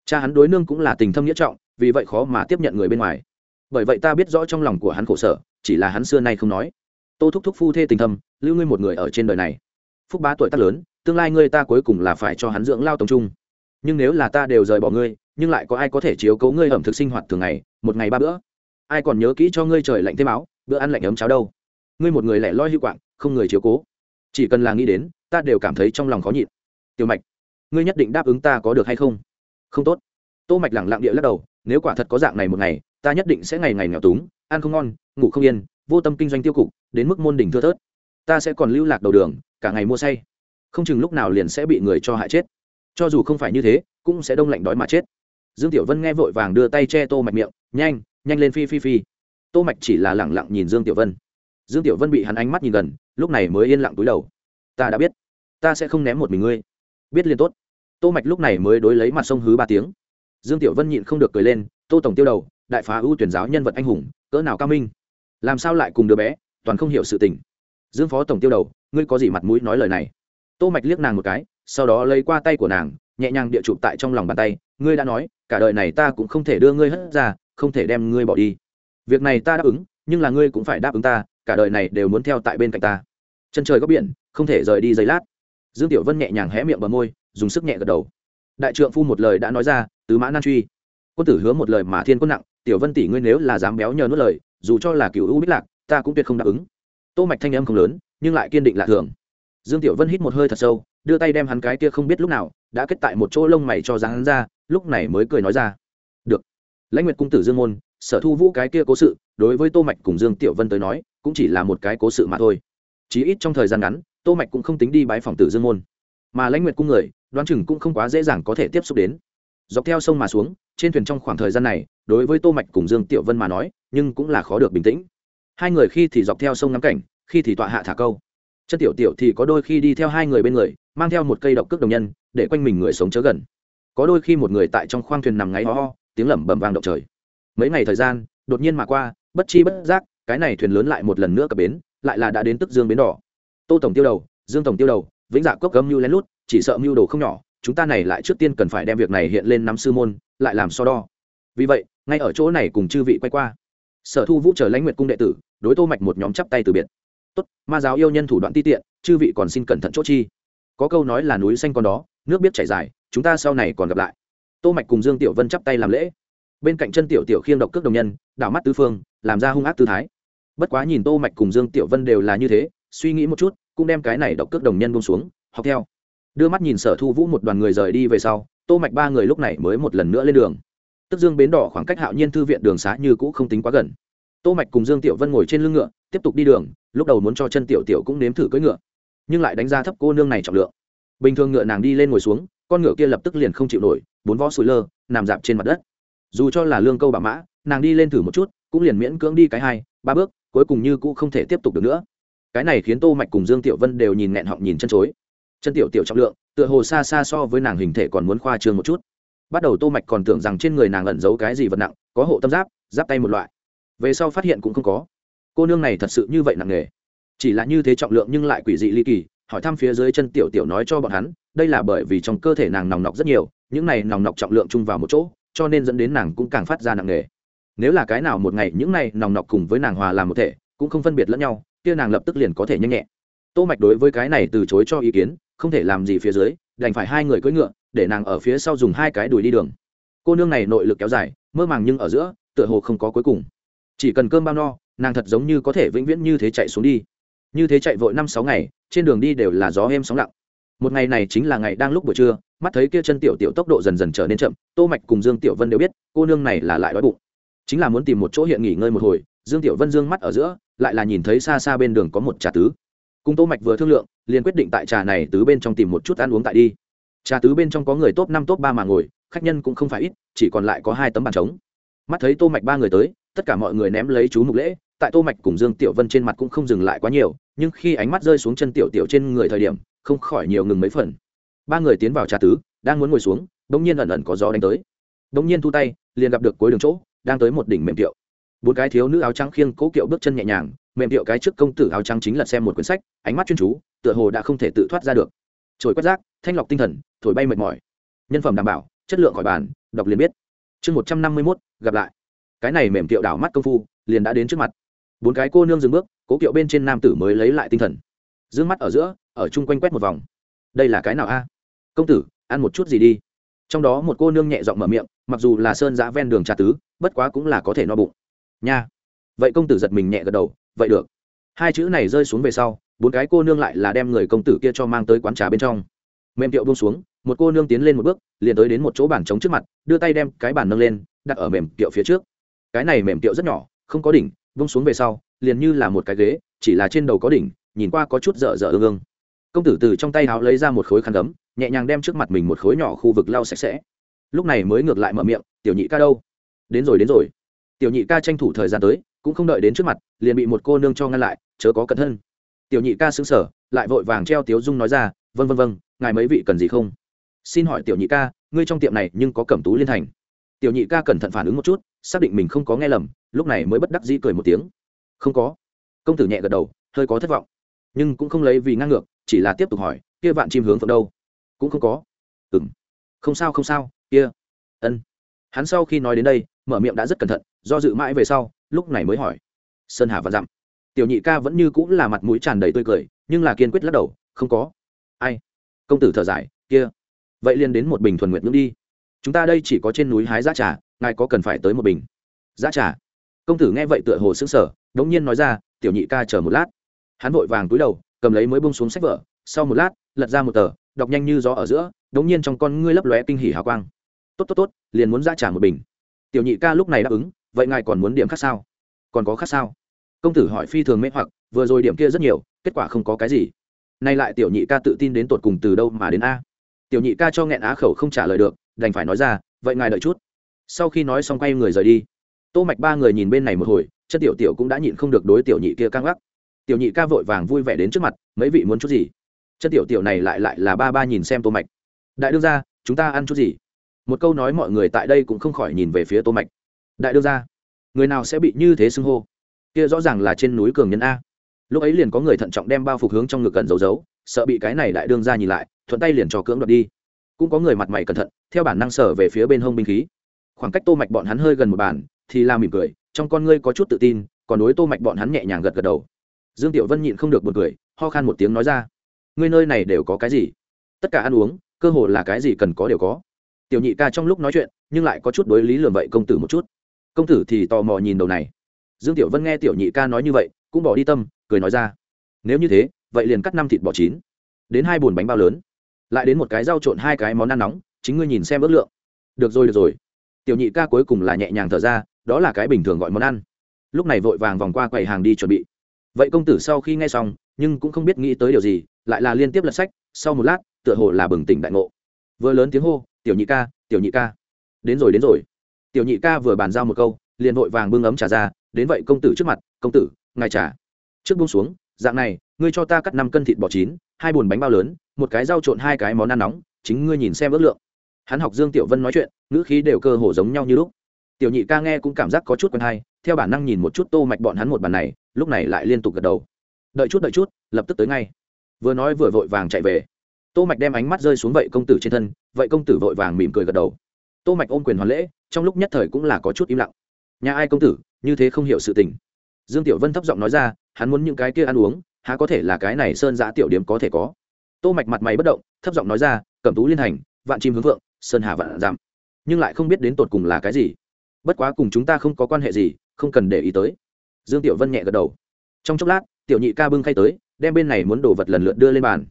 Cha hắn đối nương cũng là tình thâm nghĩa trọng, vì vậy khó mà tiếp nhận người bên ngoài. Bởi vậy ta biết rõ trong lòng của hắn khổ sở, chỉ là hắn xưa nay không nói. Tô thúc thúc phu thê tình thâm, lưu ngươi một người ở trên đời này. Phúc bá tuổi tác lớn, tương lai ngươi ta cuối cùng là phải cho hắn dưỡng lao tổng trung nhưng nếu là ta đều rời bỏ ngươi, nhưng lại có ai có thể chiếu cố ngươi ẩm thực sinh hoạt thường ngày, một ngày ba bữa? Ai còn nhớ kỹ cho ngươi trời lạnh thêm áo, bữa ăn lạnh ấm cháo đâu? Ngươi một người lẻ loi hữu quạng, không người chiếu cố. Chỉ cần là nghĩ đến, ta đều cảm thấy trong lòng khó nhịn. Tiểu mạch, ngươi nhất định đáp ứng ta có được hay không? Không tốt. Tô mạch lẳng lặng địa lắc đầu, nếu quả thật có dạng này một ngày, ta nhất định sẽ ngày ngày nghèo túng, ăn không ngon, ngủ không yên, vô tâm kinh doanh tiêu cục, đến mức môn đỉnh thưa thớt. Ta sẽ còn lưu lạc đầu đường, cả ngày mua say. Không chừng lúc nào liền sẽ bị người cho hại chết cho dù không phải như thế, cũng sẽ đông lạnh đói mà chết. Dương tiểu vân nghe vội vàng đưa tay che tô mạch miệng, nhanh nhanh lên phi phi phi. Tô mạch chỉ là lẳng lặng nhìn dương tiểu vân. Dương tiểu vân bị hắn ánh mắt nhìn gần, lúc này mới yên lặng túi đầu. Ta đã biết, ta sẽ không ném một mình ngươi. Biết liền tốt. Tô mạch lúc này mới đối lấy mặt sông hứ ba tiếng. Dương tiểu vân nhịn không được cười lên, tô tổng tiêu đầu, đại phá ưu tuyển giáo nhân vật anh hùng, cỡ nào cao minh? Làm sao lại cùng đứa bé, toàn không hiểu sự tình? Dương phó tổng tiêu đầu, ngươi có gì mặt mũi nói lời này? Tô mạch liếc nàng một cái sau đó lấy qua tay của nàng, nhẹ nhàng địa chụp tại trong lòng bàn tay, ngươi đã nói, cả đời này ta cũng không thể đưa ngươi hất ra, không thể đem ngươi bỏ đi. Việc này ta đáp ứng, nhưng là ngươi cũng phải đáp ứng ta, cả đời này đều muốn theo tại bên cạnh ta. Chân trời góc biển, không thể rời đi giây lát. Dương tiểu vân nhẹ nhàng hé miệng bờ môi, dùng sức nhẹ gật đầu. Đại trượng phu một lời đã nói ra, tứ mã nan truy. Quân tử hứa một lời mà thiên quân nặng, tiểu vân tỷ ngươi nếu là dám béo nhờ nuốt lời, dù cho là cựu u bích lạc, ta cũng tuyệt không đáp ứng. Tô mạch thanh âm không lớn, nhưng lại kiên định lạ thường. Dương tiểu vân hít một hơi thật sâu đưa tay đem hắn cái kia không biết lúc nào, đã kết tại một chỗ lông mày cho dáng hắn ra, lúc này mới cười nói ra. Được. Lãnh nguyệt cung tử dương môn, sở thu vũ cái kia cố sự, đối với tô mạch cùng dương tiểu vân tới nói, cũng chỉ là một cái cố sự mà thôi. Chí ít trong thời gian ngắn, tô mạch cũng không tính đi bái phòng tử dương môn. Mà lãnh nguyệt cung người, đoán chừng cũng không quá dễ dàng có thể tiếp xúc đến. Dọc theo sông mà xuống, trên thuyền trong khoảng thời gian này, đối với tô mạch cùng dương tiểu vân mà nói, nhưng cũng là khó được bình tĩnh. Hai người khi thì dọc theo sông ngắm cảnh, khi thì tọa hạ thả câu. Chân tiểu tiểu thì có đôi khi đi theo hai người bên người mang theo một cây độc cước đồng nhân, để quanh mình người sống chớ gần. Có đôi khi một người tại trong khoang thuyền nằm ngáy ho ho, tiếng lẩm bẩm vang động trời. Mấy ngày thời gian, đột nhiên mà qua, bất chi bất giác, cái này thuyền lớn lại một lần nữa cập bến, lại là đã đến tức dương bến đỏ. Tô tổng tiêu đầu, dương tổng tiêu đầu, vĩnh dạ cốc gấm mưu lén lút, chỉ sợ mưu đồ không nhỏ, chúng ta này lại trước tiên cần phải đem việc này hiện lên năm sư môn, lại làm so đo. Vì vậy, ngay ở chỗ này cùng chư vị quay qua. Sở thu vũ chờ lãnh nguyệt cung đệ tử, đối tô mạch một nhóm chắp tay từ biệt. Tốt, ma giáo yêu nhân thủ đoạn ti tiện, chư vị còn xin cẩn thận chỗ chi có câu nói là núi xanh con đó, nước biết chảy dài, chúng ta sau này còn gặp lại. Tô mạch cùng dương tiểu vân chắp tay làm lễ. Bên cạnh chân tiểu tiểu khiêng độc cước đồng nhân, đảo mắt tứ phương, làm ra hung ác tư thái. Bất quá nhìn tô mạch cùng dương tiểu vân đều là như thế, suy nghĩ một chút, cũng đem cái này độc cước đồng nhân buông xuống, học theo. Đưa mắt nhìn sở thu vũ một đoàn người rời đi về sau, tô mạch ba người lúc này mới một lần nữa lên đường. Tức dương bến đỏ khoảng cách hạo nhiên thư viện đường xá như cũ không tính quá gần. Tô mạch cùng dương tiểu vân ngồi trên lưng ngựa, tiếp tục đi đường, lúc đầu muốn cho chân tiểu tiểu cũng nếm thử cưỡi ngựa nhưng lại đánh giá thấp cô nương này trọng lượng. Bình thường ngựa nàng đi lên ngồi xuống, con ngựa kia lập tức liền không chịu nổi, bốn vó sùi lơ, nằm dạp trên mặt đất. Dù cho là lương câu bà mã, nàng đi lên thử một chút, cũng liền miễn cưỡng đi cái hai, ba bước, cuối cùng như cũ không thể tiếp tục được nữa. Cái này khiến tô mạch cùng dương tiểu vân đều nhìn nghẹn họng nhìn chân chối. Chân tiểu tiểu trọng lượng, tựa hồ xa xa so với nàng hình thể còn muốn khoa trương một chút. Bắt đầu tô mạch còn tưởng rằng trên người nàng ẩn giấu cái gì vật nặng, có hộ tâm giáp giáp tay một loại. Về sau phát hiện cũng không có. Cô nương này thật sự như vậy nặng nề chỉ là như thế trọng lượng nhưng lại quỷ dị ly kỳ, hỏi thăm phía dưới chân tiểu tiểu nói cho bọn hắn, đây là bởi vì trong cơ thể nàng nòng nọc rất nhiều, những này nòng nọc trọng lượng chung vào một chỗ, cho nên dẫn đến nàng cũng càng phát ra nặng nề. Nếu là cái nào một ngày những này nòng nọc cùng với nàng hòa làm một thể, cũng không phân biệt lẫn nhau, kia nàng lập tức liền có thể nhanh nhẹ tô mạch đối với cái này từ chối cho ý kiến, không thể làm gì phía dưới, đành phải hai người cưỡi ngựa, để nàng ở phía sau dùng hai cái đùi đi đường. Cô nương này nội lực kéo dài, mơ màng nhưng ở giữa, tựa hồ không có cuối cùng. Chỉ cần cơm bao no, nàng thật giống như có thể vĩnh viễn như thế chạy xuống đi như thế chạy vội năm sáu ngày, trên đường đi đều là gió êm sóng lặng. Một ngày này chính là ngày đang lúc buổi trưa, mắt thấy kia chân tiểu tiểu tốc độ dần dần trở nên chậm, tô mạch cùng dương tiểu vân đều biết, cô nương này là lại đói bụng. Chính là muốn tìm một chỗ hiện nghỉ ngơi một hồi, dương tiểu vân dương mắt ở giữa, lại là nhìn thấy xa xa bên đường có một trà tứ. Cùng tô mạch vừa thương lượng, liền quyết định tại trà này tứ bên trong tìm một chút ăn uống tại đi. Trà tứ bên trong có người top năm top ba mà ngồi, khách nhân cũng không phải ít, chỉ còn lại có hai tấm bàn trống. Mắt thấy tô mạch ba người tới, tất cả mọi người ném lấy chú mục lễ tại tô mạch cùng dương tiểu vân trên mặt cũng không dừng lại quá nhiều, nhưng khi ánh mắt rơi xuống chân tiểu tiểu trên người thời điểm, không khỏi nhiều ngừng mấy phần. Ba người tiến vào trà tứ, đang muốn ngồi xuống đống nhiên ẩn ẩn có gió đánh tới. Đống nhiên thu tay, liền gặp được cuối đường chỗ, đang tới một đỉnh mềm tiệu. Bốn cái thiếu nữ áo trắng khiêng cố kiệu bước chân nhẹ nhàng, mềm tiệu cái trước công tử áo trắng chính là xem một quyển sách, ánh mắt chuyên chú, tựa hồ đã không thể tự thoát ra được. Trồi quét rác, thanh lọc tinh thần, thổi bay mệt mỏi. Nhân phẩm đảm bảo, chất lượng khỏi bàn, đọc liền biết. Chương một trăm năm mươi mốt, gặp lại. Cái này mềm tiệu đảo mắt công phu, liền đã đến trước mặt bốn cái cô nương dừng bước, cố kiệu bên trên nam tử mới lấy lại tinh thần. D ư ơ n g mắt ở giữa, ở chung quanh quét một vòng. Đây là cái nào a? Công tử, ăn một chút gì đi. Trong đó một cô nương nhẹ giọng mở miệng, mặc dù là sơn giã ven đường trà tứ, bất quá cũng là có thể no bụng. Nha. Vậy công tử giật mình nhẹ gật đầu, vậy được. Hai chữ này rơi xuống về sau, bốn cái cô nương lại là đem người công tử kia cho mang tới quán trà bên trong. Mềm kiệu buông xuống, một cô nương tiến lên một bước, liền tới đến một chỗ bàn trống trước mặt, đưa tay đem cái bàn nâng lên, đặt ở mềm kiệu phía trước. Cái này mềm kiệu rất nhỏ, không có đỉnh vung xuống về sau, liền như là một cái ghế, chỉ là trên đầu có đỉnh, nhìn qua có chút dở dở ương ương. Công tử từ trong tay háo lấy ra một khối khăn gấm, nhẹ nhàng đem trước mặt mình một khối nhỏ khu vực lau sạch sẽ. Lúc này mới ngược lại mở miệng, tiểu nhị ca đâu? Đến rồi đến rồi. Tiểu nhị ca tranh thủ thời gian tới, cũng không đợi đến trước mặt, liền bị một cô nương cho ngăn lại, chớ có cẩn thân tiểu nhị ca xứng sở lại vội vàng treo tiếu dung nói ra vân vân vân ngài mấy vị cần gì không? Xin hỏi tiểu nhị ca, ngươi trong tiệm này nhưng có cẩm tú liên thành. Tiểu nhị ca cẩn thận phản ứng một chút xác định mình không có nghe lầm, lúc này mới bất đắc dĩ cười một tiếng. Không có. Công tử nhẹ gật đầu, hơi có thất vọng. Nhưng cũng không lấy vì ngang ngược, chỉ là tiếp tục hỏi, kia vạn chim hướng phượng đâu? Cũng không có. Ừ m không sao không sao, kia. Ân. Hắn sau khi nói đến đây, mở miệng đã rất cẩn thận, do dự mãi về sau, lúc này mới hỏi. Sơn hà và dặm. Tiểu nhị ca vẫn như cũng là mặt mũi tràn đầy tươi cười, nhưng là kiên quyết lắc đầu, không có. Ai? Công tử thở dài, kia. Vậy liền đến một bình thuần nguyện ngưỡng đi. Chúng ta đây chỉ có trên núi hái giá trà ngài có cần phải tới một bình? Giá trả. công tử nghe vậy tựa hồ xứng sở đống nhiên nói ra, tiểu nhị ca chờ một lát. Hắn vội vàng túi đầu, cầm lấy mới bông xuống sách vở, sau một lát, lật ra một tờ, đọc nhanh như gió ở giữa, đống nhiên trong con ngươi lấp lóe kinh hỉ hào quang. Tốt tốt tốt, liền muốn giá trả một bình. Tiểu nhị ca lúc này đáp ứng, vậy ngài còn muốn điểm khác sao? Còn có khác sao? Công tử hỏi phi thường mê hoặc, vừa rồi điểm kia rất nhiều, kết quả không có cái gì. Nay lại tiểu nhị ca tự tin đến tột cùng từ đâu mà đến a? Tiểu nhị ca cho nghẹn á khẩu không trả lời được, đành phải nói ra, vậy ngài đợi chút sau khi nói xong quay người rời đi. Tô mạch ba người nhìn bên này một hồi, chất tiểu tiểu cũng đã nhịn không được đối tiểu nhị kia căng gắt. Tiểu nhị ca vội vàng vui vẻ đến trước mặt, mấy vị muốn chút gì? Chất tiểu tiểu này lại lại là ba ba nhìn xem tô mạch. Đại đương gia, chúng ta ăn chút gì? Một câu nói mọi người tại đây cũng không khỏi nhìn về phía tô mạch. Đại đương gia, người nào sẽ bị như thế xưng hô? Kia rõ ràng là trên núi cường nhân a. Lúc ấy liền có người thận trọng đem bao phục hướng trong ngực cẩn giấu giấu, sợ bị cái này đại đương gia nhìn lại, thuận tay liền cho cưỡng đoạt đi. Cũng có người mặt mày cẩn thận, theo bản năng sở về phía bên hông binh khí khoảng cách tô mạch bọn hắn hơi gần một bàn, thì la mỉm cười, trong con ngươi có chút tự tin, còn đối tô mạch bọn hắn nhẹ nhàng gật gật đầu. Dương tiểu vân nhịn không được một cười, ho khan một tiếng nói ra, ngươi nơi này đều có cái gì? Tất cả ăn uống, cơ hồ là cái gì cần có đều có. Tiểu nhị ca trong lúc nói chuyện, nhưng lại có chút đối lý lường vậy công tử một chút. Công tử thì tò mò nhìn đầu này. Dương tiểu vân nghe tiểu nhị ca nói như vậy, cũng bỏ đi tâm, cười nói ra, nếu như thế, vậy liền cắt năm thịt bò chín, đến hai bồn bánh bao lớn, lại đến một cái rau trộn hai cái món ăn nóng, chính ngươi nhìn xem ước lượng. Được rồi được rồi tiểu nhị ca cuối cùng là nhẹ nhàng thở ra, đó là cái bình thường gọi món ăn. Lúc này vội vàng vòng qua quầy hàng đi chuẩn bị. Vậy công tử sau khi nghe xong, nhưng cũng không biết nghĩ tới điều gì, lại là liên tiếp lật sách, sau một lát, tựa hồ là bừng tỉnh đại ngộ. Vừa lớn tiếng hô, tiểu nhị ca, tiểu nhị ca. Đến rồi đến rồi. Tiểu nhị ca vừa bàn giao một câu, liền vội vàng bưng ấm trà ra, đến vậy công tử trước mặt, công tử, ngài trà. Trước bung xuống, dạng này, ngươi cho ta cắt năm cân thịt bò chín, hai bồn bánh bao lớn, một cái rau trộn hai cái món ăn nóng, chính ngươi nhìn xem ước lượng hắn học dương tiểu vân nói chuyện, ngữ khí đều cơ hồ giống nhau như lúc. Tiểu nhị ca nghe cũng cảm giác có chút quen hay, theo bản năng nhìn một chút tô mạch bọn hắn một bàn này, lúc này lại liên tục gật đầu. Đợi chút đợi chút, lập tức tới ngay. Vừa nói vừa vội vàng chạy về. Tô mạch đem ánh mắt rơi xuống vậy công tử trên thân, vậy công tử vội vàng mỉm cười gật đầu. Tô mạch ôm quyền hoàn lễ, trong lúc nhất thời cũng là có chút im lặng. Nhà ai công tử, như thế không hiểu sự tình. Dương tiểu vân thấp giọng nói ra, hắn muốn những cái kia ăn uống, há có thể là cái này sơn giã tiểu điểm có thể có. Tô mạch mặt mày bất động, thấp giọng nói ra, cẩm tú liên hành, vạn chim hướng vượng sơn hà vạn giảm nhưng lại không biết đến tột cùng là cái gì. Bất quá cùng chúng ta không có quan hệ gì, không cần để ý tới. Dương tiểu vân nhẹ gật đầu. Trong chốc lát, tiểu nhị ca bưng khay tới, đem bên này muốn đổ vật lần lượt đưa lên bàn.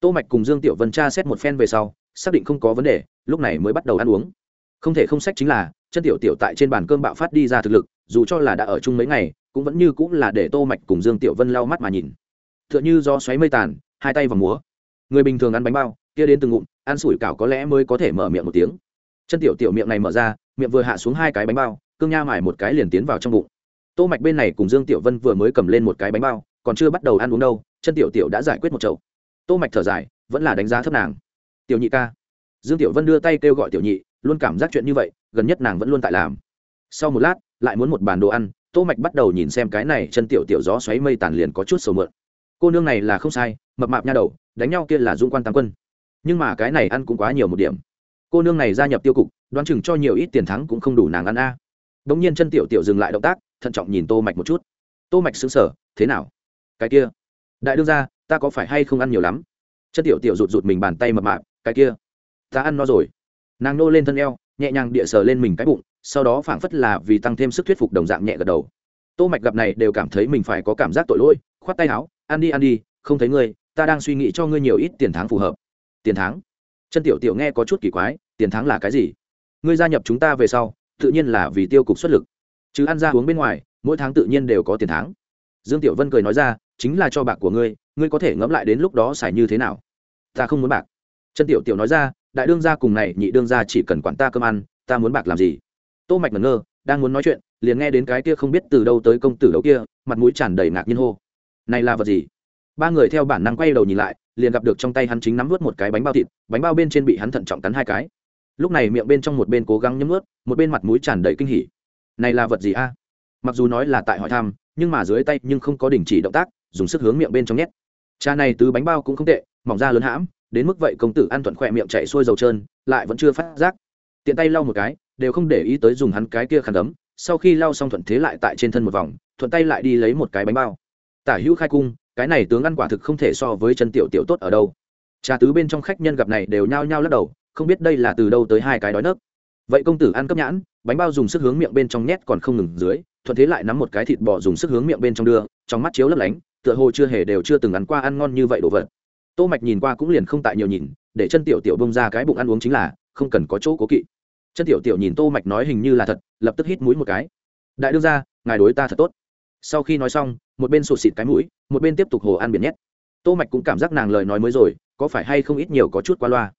Tô mạch cùng dương tiểu vân tra xét một phen về sau, xác định không có vấn đề, lúc này mới bắt đầu ăn uống. Không thể không sách chính là, chân tiểu tiểu tại trên bàn cơm bạo phát đi ra thực lực, dù cho là đã ở chung mấy ngày, cũng vẫn như cũng là để tô mạch cùng dương tiểu vân lau mắt mà nhìn. Tựa như do xoáy mây tàn, hai tay vào múa. Người bình thường ăn bánh bao, kia đến từng ngụm ăn sủi cảo có lẽ mới có thể mở miệng một tiếng. Chân tiểu tiểu miệng này mở ra, miệng vừa hạ xuống hai cái bánh bao, cương nha mải một cái liền tiến vào trong bụng. Tô mạch bên này cùng dương tiểu vân vừa mới cầm lên một cái bánh bao, còn chưa bắt đầu ăn uống đâu, chân tiểu tiểu đã giải quyết một chậu. Tô mạch thở dài, vẫn là đánh giá thấp nàng. Tiểu nhị ca. Dương tiểu vân đưa tay kêu gọi tiểu nhị, luôn cảm giác chuyện như vậy, gần nhất nàng vẫn luôn tại làm. Sau một lát, lại muốn một bàn đồ ăn, tô mạch bắt đầu nhìn xem cái này chân tiểu tiểu gió xoáy mây tàn liền có chút sầu mượn. Cô nương này là không sai, mập mạp nha đầu, đánh nhau kia là dung quan tăng quân nhưng mà cái này ăn cũng quá nhiều một điểm. Cô nương này gia nhập tiêu cục, đoán chừng cho nhiều ít tiền thắng cũng không đủ nàng ăn a. À. đống nhiên chân tiểu tiểu dừng lại động tác, thận trọng nhìn tô mạch một chút. Tô mạch sững sờ, thế nào? Cái kia? Đại đương gia, ta có phải hay không ăn nhiều lắm? Chân tiểu tiểu rụt rụt mình bàn tay mập mạp, cái kia? Ta ăn no rồi. Nàng nô lên thân eo, nhẹ nhàng địa sờ lên mình cái bụng, sau đó phảng phất là vì tăng thêm sức thuyết phục đồng dạng nhẹ gật đầu. Tô mạch gặp này đều cảm thấy mình phải có cảm giác tội lỗi, khoát tay áo, ăn đi ăn đi, không thấy ngươi, ta đang suy nghĩ cho ngươi nhiều ít tiền tháng phù hợp tiền tháng. Chân tiểu tiểu nghe có chút kỳ quái, tiền tháng là cái gì? Ngươi gia nhập chúng ta về sau, tự nhiên là vì tiêu cục xuất lực. Chứ ăn ra uống bên ngoài, mỗi tháng tự nhiên đều có tiền tháng. Dương tiểu vân cười nói ra, chính là cho bạc của ngươi ngươi có thể ngẫm lại đến lúc đó xài như thế nào? Ta không muốn bạc. Chân tiểu tiểu nói ra, đại đương gia cùng này, nhị đương gia chỉ cần quản ta cơm ăn, ta muốn bạc làm gì? Tô mạch ngẩn ngơ, đang muốn nói chuyện, liền nghe đến cái kia không biết từ đâu tới công tử đấu kia, mặt mũi tràn đầy ngạc nhiên hô. Này là vật gì? Ba người theo bản năng quay đầu nhìn lại liền gặp được trong tay hắn chính nắm vớt một cái bánh bao thịt, bánh bao bên trên bị hắn thận trọng cắn hai cái. Lúc này miệng bên trong một bên cố gắng nhấm ướt một bên mặt mũi tràn đầy kinh hỉ. Này là vật gì a? Mặc dù nói là tại hỏi thăm, nhưng mà dưới tay nhưng không có đình chỉ động tác, dùng sức hướng miệng bên trong nhét. Cha này từ bánh bao cũng không tệ, mỏng ra lớn hãm, đến mức vậy công tử ăn thuận khỏe miệng chạy xuôi dầu trơn, lại vẫn chưa phát giác. Tiện tay lau một cái, đều không để ý tới dùng hắn cái kia khăn đấm sau khi lau xong thuận thế lại tại trên thân một vòng, thuận tay lại đi lấy một cái bánh bao. Tả hữu khai cung cái này tướng ăn quả thực không thể so với chân tiểu tiểu tốt ở đâu. Trà tứ bên trong khách nhân gặp này đều nhao nhao lắc đầu, không biết đây là từ đâu tới hai cái đói nấc. Vậy công tử ăn cấp nhãn, bánh bao dùng sức hướng miệng bên trong nhét còn không ngừng dưới, thuận thế lại nắm một cái thịt bò dùng sức hướng miệng bên trong đưa, trong mắt chiếu lấp lánh, tựa hồ chưa hề đều chưa từng ăn qua ăn ngon như vậy đồ vật. Tô mạch nhìn qua cũng liền không tại nhiều nhìn, để chân tiểu tiểu bông ra cái bụng ăn uống chính là, không cần có chỗ cố kỵ. Chân tiểu tiểu nhìn tô mạch nói hình như là thật, lập tức hít mũi một cái. Đại đương gia, ngài đối ta thật tốt sau khi nói xong, một bên sụt xịt cái mũi, một bên tiếp tục hồ ăn biển nhét. Tô mạch cũng cảm giác nàng lời nói mới rồi, có phải hay không ít nhiều có chút qua loa.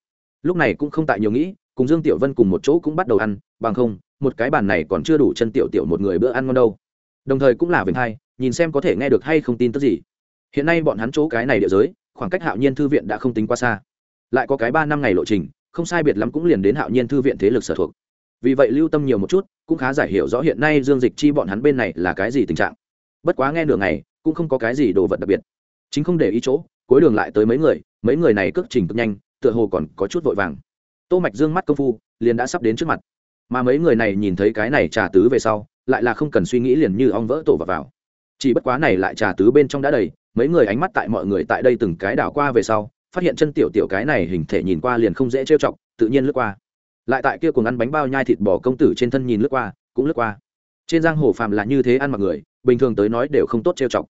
Lúc này cũng không tại nhiều nghĩ, cùng dương tiểu vân cùng một chỗ cũng bắt đầu ăn, bằng không, một cái bàn này còn chưa đủ chân tiểu tiểu một người bữa ăn ngon đâu. Đồng thời cũng là vinh hai, nhìn xem có thể nghe được hay không tin tức gì. Hiện nay bọn hắn chỗ cái này địa giới, khoảng cách hạo nhiên thư viện đã không tính quá xa. Lại có cái ba năm ngày lộ trình, không sai biệt lắm cũng liền đến hạo nhiên thư viện thế lực sở thuộc. Vì vậy lưu tâm nhiều một chút, cũng khá giải hiểu rõ hiện nay dương dịch chi bọn hắn bên này là cái gì tình trạng bất quá nghe nửa ngày cũng không có cái gì đồ vật đặc biệt. Chính không để ý chỗ cuối đường lại tới mấy người mấy người này cước trình cực nhanh tựa hồ còn có chút vội vàng. Tô mạch dương mắt công phu liền đã sắp đến trước mặt. Mà mấy người này nhìn thấy cái này trà tứ về sau lại là không cần suy nghĩ liền như ong vỡ tổ vào, vào. chỉ bất quá này lại trà tứ bên trong đã đầy mấy người ánh mắt tại mọi người tại đây từng cái đảo qua về sau phát hiện chân tiểu tiểu cái này hình thể nhìn qua liền không dễ trêu chọc tự nhiên lướt qua. Lại tại kia cùng ăn bánh bao nhai thịt bò công tử trên thân nhìn lướt qua cũng lướt qua. Trên giang hồ phàm là như thế ăn mặc người bình thường tới nói đều không tốt trêu chọc.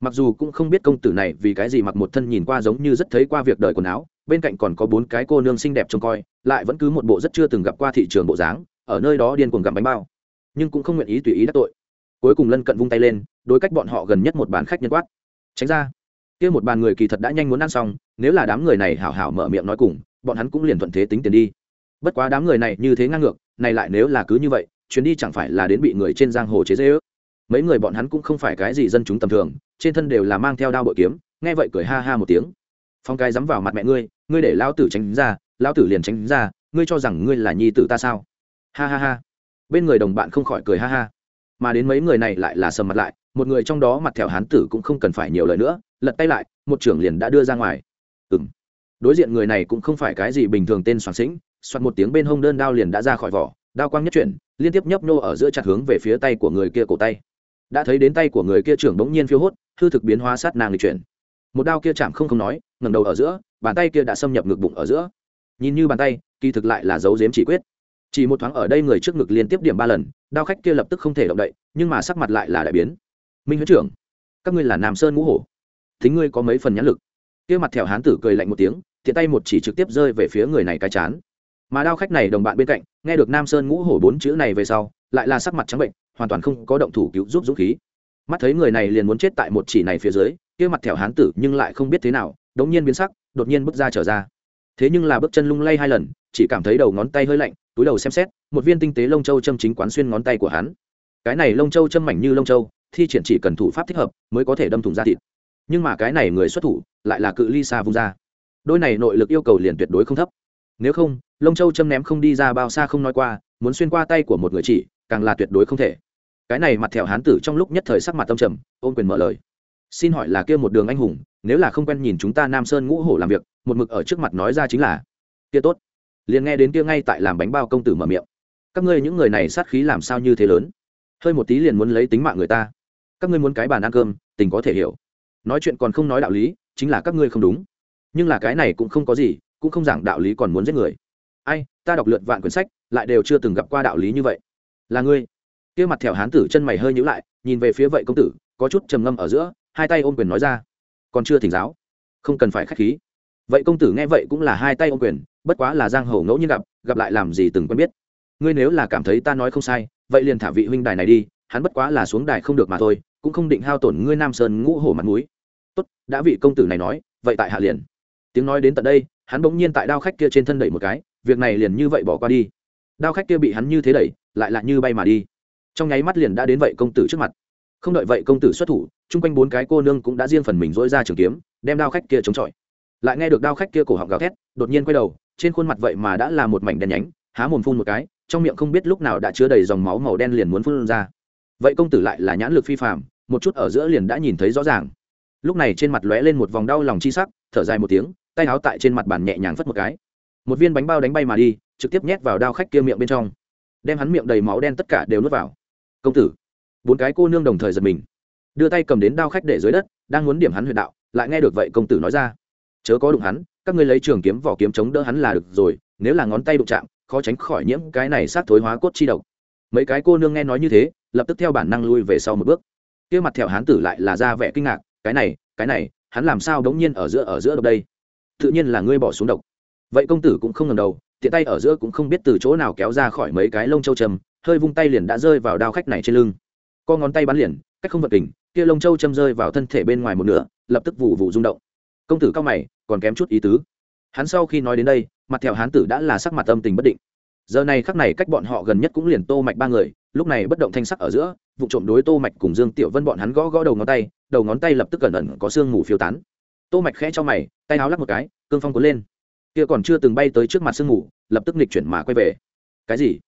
Mặc dù cũng không biết công tử này vì cái gì mặc một thân nhìn qua giống như rất thấy qua việc đời quần áo, bên cạnh còn có bốn cái cô nương xinh đẹp trông coi, lại vẫn cứ một bộ rất chưa từng gặp qua thị trường bộ dáng, ở nơi đó điên cuồng gặm bánh bao. Nhưng cũng không nguyện ý tùy ý đắc tội. Cuối cùng lân cận vung tay lên, đối cách bọn họ gần nhất một bàn khách nhân quát. Tránh ra. Kia một bàn người kỳ thật đã nhanh muốn ăn xong, nếu là đám người này hảo hảo mở miệng nói cùng, bọn hắn cũng liền thuận thế tính tiền đi. Bất quá đám người này như thế ngang ngược, này lại nếu là cứ như vậy, chuyến đi chẳng phải là đến bị người trên giang hồ chế dễ ước mấy người bọn hắn cũng không phải cái gì dân chúng tầm thường, trên thân đều là mang theo đao bội kiếm, nghe vậy cười ha ha một tiếng. Phong cái dám vào mặt mẹ ngươi ngươi để lao tử tránh ra lao tử liền tránh ra, ngươi cho rằng ngươi là nhi tử ta sao? Ha ha ha. Bên người đồng bạn không khỏi cười ha ha. Mà đến mấy người này lại là sầm mặt lại, một người trong đó mặt thẹo hán tử cũng không cần phải nhiều lời nữa, lật tay lại, một trưởng liền đã đưa ra ngoài. Ừ m đối diện người này cũng không phải cái gì bình thường tên soạn sĩnh soạt một tiếng bên hông đơn đao liền đã ra khỏi vỏ, đao quang nhất chuyển, liên tiếp nhấp nô ở giữa chặt hướng về phía tay của người kia cổ tay đã thấy đến tay của người kia trưởng bỗng nhiên phiêu hốt, hư thực biến hóa sát nàng lịch chuyển. Một đao kia chạm không không nói ngầm đầu ở giữa, bàn tay kia đã xâm nhập ngực bụng ở giữa. Nhìn như bàn tay, kỳ thực lại là dấu diếm chỉ quyết. Chỉ một thoáng ở đây người trước ngực liên tiếp điểm ba lần, đao khách kia lập tức không thể động đậy, nhưng mà sắc mặt lại là đại biến. Minh huyết trưởng, các ngươi là nam sơn ngũ hổ. Thính ngươi có mấy phần nhãn lực? Kia mặt thẹo hán tử cười lạnh một tiếng thì tay một chỉ trực tiếp rơi về phía người này cái chán. Mà đao khách này đồng bạn bên cạnh, nghe được nam sơn ngũ hổ bốn chữ này về sau, lại là sắc mặt trắng bệnh hoàn toàn không có động thủ cứu giúp dũng khí. Mắt thấy người này liền muốn chết tại một chỉ này phía dưới, kia mặt thẻo hán tử nhưng lại không biết thế nào, đống nhiên biến sắc, đột nhiên bước ra trở ra. Thế nhưng là bước chân lung lay hai lần, chỉ cảm thấy đầu ngón tay hơi lạnh, túi đầu xem xét, một viên tinh tế lông châu châm chính quán xuyên ngón tay của hắn. Cái này lông châu châm mảnh như lông châu, thi triển chỉ cần thủ pháp thích hợp, mới có thể đâm thủng da thịt. Nhưng mà cái này người xuất thủ, lại là cự ly xa vung ra. Đôi này nội lực yêu cầu liền tuyệt đối không thấp. Nếu không, lông châu châm ném không đi ra bao xa không nói qua, muốn xuyên qua tay của một người chỉ, càng là tuyệt đối không thể cái này mặt thẹo hán tử trong lúc nhất thời sắc mặt tâm trầm ôn quyền mở lời. Xin hỏi là kia một đường anh hùng, nếu là không quen nhìn chúng ta nam sơn ngũ hổ làm việc, một mực ở trước mặt nói ra chính là, kia tốt. Liền nghe đến kia ngay tại làm bánh bao công tử mở miệng. Các ngươi những người này sát khí làm sao như thế lớn? Hơi một tí liền muốn lấy tính mạng người ta. Các ngươi muốn cái bàn ăn cơm, tình có thể hiểu. Nói chuyện còn không nói đạo lý, chính là các ngươi không đúng. Nhưng là cái này cũng không có gì, cũng không giảng đạo lý còn muốn giết người. Ai, ta đọc lượt vạn quyển sách, lại đều chưa từng gặp qua đạo lý như vậy. Là ngươi kia mặt thẹo hán tử chân mày hơi nhíu lại, nhìn về phía vậy công tử, có chút trầm ngâm ở giữa, hai tay ôm quyền nói ra. Còn chưa thỉnh giáo, không cần phải khách khí. Vậy công tử nghe vậy cũng là hai tay ôm quyền, bất quá là giang hồ ngẫu nhiên gặp gặp lại làm gì từng quen biết. Ngươi nếu là cảm thấy ta nói không sai, vậy liền thả vị huynh đài này đi, hắn bất quá là xuống đài không được mà thôi, cũng không định hao tổn ngươi nam sơn ngũ hổ mặt mũi. Tốt, đã vị công tử này nói, vậy tại hạ liền. Tiếng nói đến tận đây, hắn bỗng nhiên tại đao khách kia trên thân đẩy một cái, việc này liền như vậy bỏ qua đi. Đao khách kia bị hắn như thế đẩy, lại là như bay mà đi trong nháy mắt liền đã đến vậy công tử trước mặt. Không đợi vậy công tử xuất thủ, chung quanh bốn cái cô nương cũng đã riêng phần mình dỗi ra trường kiếm, đem đao khách kia chống chọi. Lại nghe được đao khách kia cổ họng gào thét, đột nhiên quay đầu, trên khuôn mặt vậy mà đã là một mảnh đen nhánh, há mồm phun một cái, trong miệng không biết lúc nào đã chứa đầy dòng máu màu đen liền muốn phun ra. Vậy công tử lại là nhãn lực phi phạm một chút ở giữa liền đã nhìn thấy rõ ràng. Lúc này trên mặt lóe lên một vòng đau lòng chi sắc, thở dài một tiếng, tay áo tại trên mặt bàn nhẹ nhàng phất một cái. Một viên bánh bao đánh bay mà đi, trực tiếp nhét vào đao khách kia miệng bên trong. Đem hắn miệng đầy máu đen tất cả đều nuốt vào công tử. Bốn cái cô nương đồng thời giật mình, đưa tay cầm đến đao khách để dưới đất, đang muốn điểm hắn huyện đạo, lại nghe được vậy công tử nói ra. Chớ có đụng hắn, các ngươi lấy trường kiếm vỏ kiếm chống đỡ hắn là được rồi, nếu là ngón tay đụng chạm, khó tránh khỏi nhiễm cái này sát thối hóa cốt chi độc. Mấy cái cô nương nghe nói như thế, lập tức theo bản năng lui về sau một bước. Kia mặt thẹo hán tử lại là ra vẻ kinh ngạc, cái này cái này, hắn làm sao đống nhiên ở giữa ở giữa độc đây? Tự nhiên là ngươi bỏ xuống độc. Vậy công tử cũng không ngần đầu, tiện tay ở giữa cũng không biết từ chỗ nào kéo ra khỏi mấy cái lông châu trầm hơi vung tay liền đã rơi vào đao khách này trên lưng. Co ngón tay bắn liền, cách không vật kình, kia lông châu châm rơi vào thân thể bên ngoài một nửa, lập tức vụ vụ rung động. Công tử cao mày, còn kém chút ý tứ. Hắn sau khi nói đến đây, mặt theo hán tử đã là sắc mặt âm tình bất định. Giờ này khắc này cách bọn họ gần nhất cũng liền tô mạch ba người, lúc này bất động thanh sắc ở giữa, vụ trộm đối tô mạch cùng dương tiểu vân bọn hắn gõ gõ đầu ngón tay, đầu ngón tay lập tức cẩn ẩn có xương mù phiêu tán. Tô mạch khẽ cho mày, tay áo lắc một cái, cương phong cuốn lên. Kia còn chưa từng bay tới trước mặt sương mù, lập tức nghịch chuyển mà quay về. Cái gì?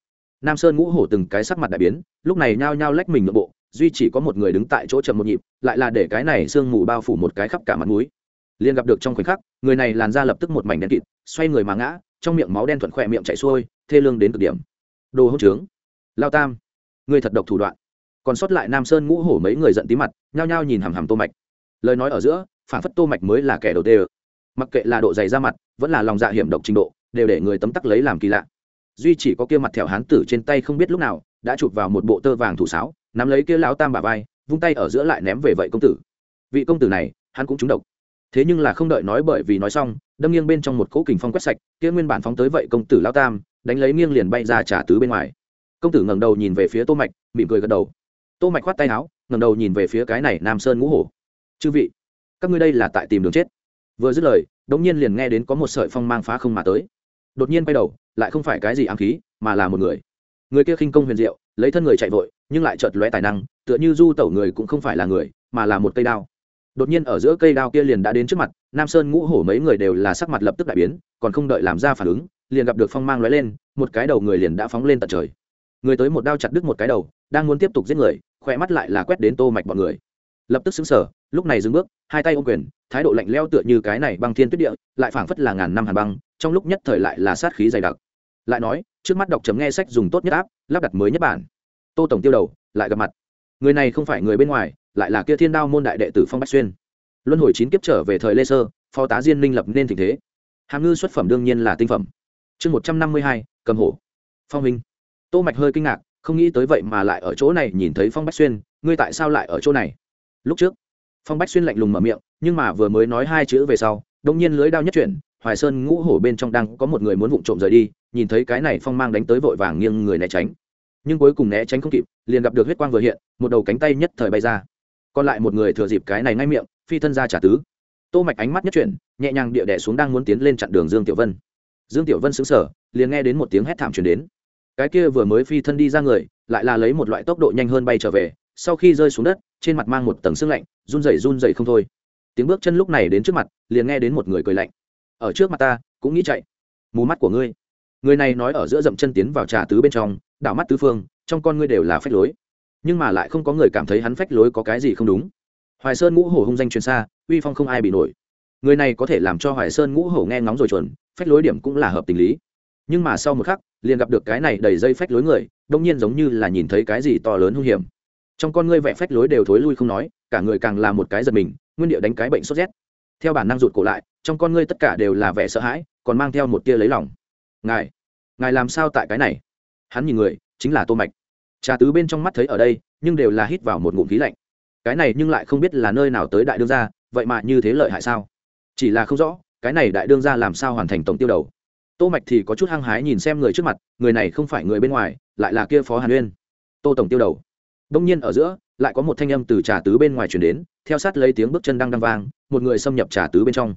Nam sơn ngũ hổ từng cái sắc mặt đại biến, lúc này nhao nhao lách mình nội bộ, duy chỉ có một người đứng tại chỗ chậm một nhịp, lại là để cái này sương mù bao phủ một cái khắp cả mặt mũi liền gặp được trong khoảnh khắc, người này làn ra lập tức một mảnh đen kịt, xoay người mà ngã, trong miệng máu đen thuận khỏe miệng chảy xuôi, thê lương đến cực điểm. Đồ hỗn trướng. Lao tam, người thật độc thủ đoạn. Còn sót lại nam sơn ngũ hổ mấy người giận tí mặt, nhao nhao nhìn hằm hằm tô mạch. Lời nói ở giữa, phản phất tô mạch mới là kẻ đầu tê mặc kệ là độ dày ra mặt, vẫn là lòng dạ hiểm độc trình độ, đều để người tấm tắc lấy làm kỳ lạ duy chỉ có kia mặt thẹo hán tử trên tay không biết lúc nào, đã chụp vào một bộ tơ vàng thủ sáo, nắm lấy kia lão tam bà vai, vung tay ở giữa lại ném về vậy công tử. Vị công tử này, hắn cũng trúng độc. Thế nhưng là không đợi nói bởi vì nói xong, đâm nghiêng bên trong một cỗ kình phong quét sạch, kia nguyên bản phóng tới vậy công tử lao tam, đánh lấy nghiêng liền bay ra trả tứ bên ngoài. Công tử ngẩng đầu nhìn về phía tô mạch, mỉm cười gật đầu. Tô mạch khoát tay áo, ngẩng đầu nhìn về phía cái này nam sơn ngũ hổ. Chư vị, các ngươi đây là tại tìm đường chết. Vừa dứt lời, đống nhiên liền nghe đến có một sợi phong mang phá không mà tới đột nhiên quay đầu, lại không phải cái gì ám khí, mà là một người. Người kia khinh công huyền diệu, lấy thân người chạy vội, nhưng lại chợt lóe tài năng, tựa như du tẩu người cũng không phải là người, mà là một cây đao. Đột nhiên ở giữa cây đao kia liền đã đến trước mặt, nam sơn ngũ hổ mấy người đều là sắc mặt lập tức đại biến, còn không đợi làm ra phản ứng, liền gặp được phong mang lóe lên, một cái đầu người liền đã phóng lên tận trời. Người tới một đao chặt đứt một cái đầu, đang muốn tiếp tục giết người, khỏe mắt lại là quét đến tô mạch bọn người. Lập tức xứng sở lúc này dừng bước, hai tay ôm quyền, thái độ lạnh leo tựa như cái này băng thiên tuyết địa, lại phảng phất là ngàn năm hàn băng trong lúc nhất thời lại là sát khí dày đặc. Lại nói, trước mắt đọc chấm nghe sách dùng tốt nhất áp lắp đặt mới nhất bản. Tô tổng tiêu đầu, lại gặp mặt. Người này không phải người bên ngoài, lại là kia thiên đao môn đại đệ tử phong bách xuyên. Luân hồi chín kiếp trở về thời lê sơ, phó tá diên minh lập nên tình thế. Hàm ngư xuất phẩm đương nhiên là tinh phẩm. Chương một trăm năm mươi hai, cầm hổ. Phong minh tô mạch hơi kinh ngạc, không nghĩ tới vậy mà lại ở chỗ này nhìn thấy phong bách xuyên, ngươi tại sao lại ở chỗ này? Lúc trước, phong bách xuyên lạnh lùng mở miệng, nhưng mà vừa mới nói hai chữ về sau đông nhiên lưới đao nhất chuyển hoài sơn ngũ hổ bên trong đang có một người muốn vụng trộm rời đi, nhìn thấy cái này phong mang đánh tới vội vàng nghiêng người né tránh. Nhưng cuối cùng né tránh không kịp, liền gặp được huyết quang vừa hiện, một đầu cánh tay nhất thời bay ra. Còn lại một người thừa dịp cái này ngay miệng, phi thân ra trả tứ. Tô mạch ánh mắt nhất chuyển, nhẹ nhàng địa đẻ xuống đang muốn tiến lên chặn đường dương tiểu vân. Dương tiểu vân sững sờ, liền nghe đến một tiếng hét thảm truyền đến. Cái kia vừa mới phi thân đi ra người, lại là lấy một loại tốc độ nhanh hơn bay trở về, sau khi rơi xuống đất, trên mặt mang một tầng sương lạnh, run rẩy run rẩy không thôi. Tiếng bước chân lúc này đến trước mặt, liền nghe đến một người cười lạnh ở trước mặt ta, cũng nghĩ chạy. Mù mắt của ngươi. Người này nói ở giữa dậm chân tiến vào trà tứ bên trong, đảo mắt tứ phương, trong con ngươi đều là phách lối. Nhưng mà lại không có người cảm thấy hắn phách lối có cái gì không đúng. Hoài sơn ngũ hổ hung danh truyền xa, uy phong không ai bị nổi. Người này có thể làm cho hoài sơn ngũ hổ nghe ngóng rồi chuẩn, phách lối điểm cũng là hợp tình lý. Nhưng mà sau một khắc, liền gặp được cái này đầy dây phách lối người, đông nhiên giống như là nhìn thấy cái gì to lớn hung hiểm. Trong con ngươi vẽ phách lối đều thối lui không nói, cả người càng là một cái giật mình, nguyên điệu đánh cái bệnh sốt rét. Theo bản năng rụt cổ lại trong con ngươi tất cả đều là vẻ sợ hãi, còn mang theo một tia lấy lòng. Ngài ngài làm sao tại cái này? Hắn nhìn người, chính là tô mạch. Trà tứ bên trong mắt thấy ở đây, nhưng đều là hít vào một ngụm khí lạnh. Cái này nhưng lại không biết là nơi nào tới đại đương gia, vậy mà như thế lợi hại sao? Chỉ là không rõ, cái này đại đương gia làm sao hoàn thành tổng tiêu đầu? Tô mạch thì có chút hăng hái nhìn xem người trước mặt, người này không phải người bên ngoài, lại là kia phó hàn uyên. Tô tổng tiêu đầu. Đông nhiên ở giữa, lại có một thanh âm từ trà tứ bên ngoài truyền đến, theo sát lấy tiếng bước chân đang đang vang, một người xâm nhập trà tứ bên trong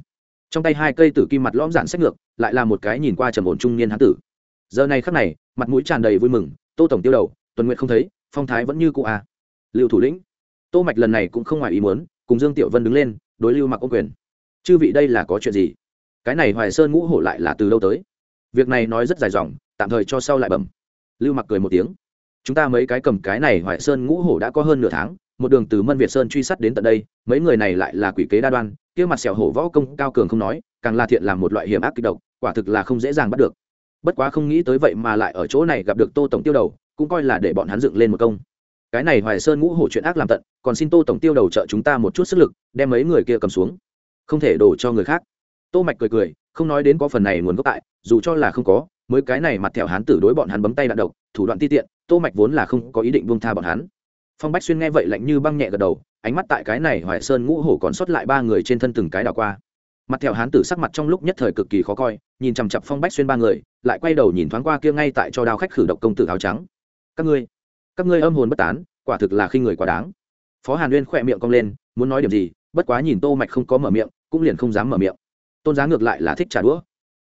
trong tay hai cây tử kim mặt lõm giản sách ngược, lại là một cái nhìn qua trầm ổn trung niên hán tử. Giờ này khắc này, mặt mũi tràn đầy vui mừng, tô tổng tiêu đầu, tuần nguyện không thấy, phong thái vẫn như cụ à. lưu thủ lĩnh, tô mạch lần này cũng không ngoài ý muốn, cùng dương tiểu vân đứng lên, đối lưu mặc ô quyền. Chư vị đây là có chuyện gì? Cái này hoài sơn ngũ hổ lại là từ đâu tới? Việc này nói rất dài dòng, tạm thời cho sau lại bẩm. Lưu mặc cười một tiếng. Chúng ta mấy cái cầm cái này hoài sơn ngũ hổ đã có hơn nửa tháng, một đường từ mân việt sơn truy sát đến tận đây, mấy người này lại là quỷ kế đa đoan kia mặt sẹo hổ võ công cao cường không nói, càng là thiện làm một loại hiểm ác kích động quả thực là không dễ dàng bắt được. Bất quá không nghĩ tới vậy mà lại ở chỗ này gặp được tô tổng tiêu đầu, cũng coi là để bọn hắn dựng lên một công. Cái này hoài sơn ngũ hổ chuyện ác làm tận, còn xin tô tổng tiêu đầu trợ chúng ta một chút sức lực, đem mấy người kia cầm xuống. Không thể đổ cho người khác. Tô mạch cười cười, không nói đến có phần này nguồn gốc tại, dù cho là không có, mới cái này mặt thẹo hắn tử đối bọn hắn bấm tay đạn độc, thủ đoạn ti tiện, tô mạch vốn là không có ý định buông tha bọn hắn. Phong bách xuyên nghe vậy lạnh như băng nhẹ gật đầu ánh mắt tại cái này hoài sơn ngũ hổ còn sót lại ba người trên thân từng cái đảo qua. Mặt thẹo hán tử sắc mặt trong lúc nhất thời cực kỳ khó coi, nhìn chằm chặp phong bách xuyên ba người, lại quay đầu nhìn thoáng qua kia ngay tại cho đao khách khử độc công tử áo trắng. Các ngươi các ngươi âm hồn bất tán, quả thực là khi người quá đáng. Phó hàn uyên khỏe miệng cong lên, muốn nói điểm gì, bất quá nhìn tô mạch không có mở miệng, cũng liền không dám mở miệng. Tôn giá ngược lại là thích trả đũa.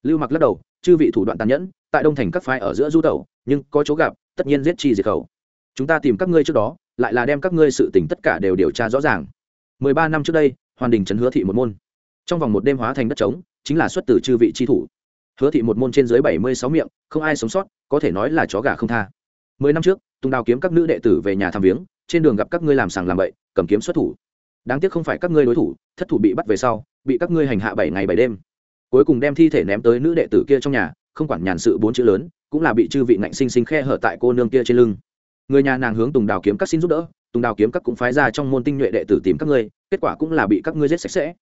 Lưu mặc lắc đầu, chư vị thủ đoạn tàn nhẫn, tại đông thành các phái ở giữa du tẩu, nhưng có chỗ gặp, tất nhiên giết chi diệt khẩu. Chúng ta tìm các ngươi trước đó lại là đem các ngươi sự tình tất cả đều điều tra rõ ràng. Mười ba năm trước đây, hoàn đình trấn hứa thị một môn. Trong vòng một đêm hóa thành đất trống, chính là xuất từ chư vị chi thủ. Hứa thị một môn trên dưới bảy mươi sáu miệng, không ai sống sót, có thể nói là chó gà không tha. Mười năm trước, tùng đào kiếm các nữ đệ tử về nhà thăm viếng, trên đường gặp các ngươi làm sàng làm bậy, cầm kiếm xuất thủ. Đáng tiếc không phải các ngươi đối thủ, thất thủ bị bắt về sau, bị các ngươi hành hạ bảy ngày bảy đêm. Cuối cùng đem thi thể ném tới nữ đệ tử kia trong nhà, không quản nhàn sự bốn chữ lớn, cũng là bị chư vị ngạnh sinh sinh khe hở tại cô nương kia trên lưng người nhà nàng hướng tùng đào kiếm các xin giúp đỡ, tùng đào kiếm các cũng phái ra trong môn tinh nhuệ đệ tử tìm các ngươi, kết quả cũng là bị các ngươi giết sạch sẽ.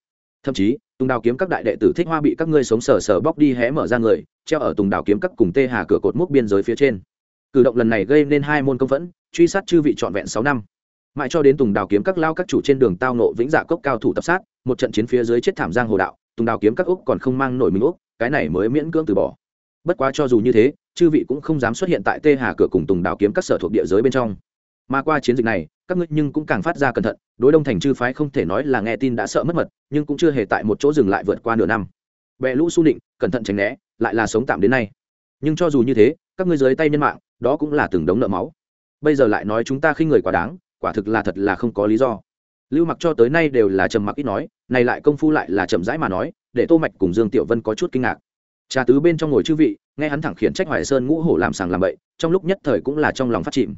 Thậm chí, tùng đào kiếm các đại đệ tử thích hoa bị các ngươi sống sờ sờ bóc đi hé mở ra người, treo ở tùng đào kiếm các cùng tê hà cửa cột mốc biên giới phía trên. Cử động lần này gây nên hai môn công phẫn, truy sát chư vị trọn vẹn sáu năm. Mãi cho đến tùng đào kiếm các lao các chủ trên đường tao nộ vĩnh dạ cốc cao thủ tập sát, một trận chiến phía dưới chết thảm giang hồ đạo, tùng đào kiếm các úc còn không mang nổi mình úc, cái này mới miễn cưỡng từ bỏ bất quá cho dù như thế, chư vị cũng không dám xuất hiện tại tê hà cửa cùng tùng đào kiếm các sở thuộc địa giới bên trong. Mà qua chiến dịch này, các ngươi nhưng cũng càng phát ra cẩn thận, đối đông thành chư phái không thể nói là nghe tin đã sợ mất mật, nhưng cũng chưa hề tại một chỗ dừng lại vượt qua nửa năm. Bệ lũ su định cẩn thận tránh né, lại là sống tạm đến nay. Nhưng cho dù như thế, các ngươi dưới tay nhân mạng, đó cũng là từng đống nợ máu. Bây giờ lại nói chúng ta khi người quá đáng, quả thực là thật là không có lý do. Lưu mặc cho tới nay đều là trầm mặc ít nói, này lại công phu lại là chậm rãi mà nói, để tô mạch cùng dương tiểu vân có chút kinh ngạc trà tứ bên trong ngồi chư vị, nghe hắn thẳng khiển trách hoài sơn ngũ hổ làm sàng làm bậy, trong lúc nhất thời cũng là trong lòng phát chìm.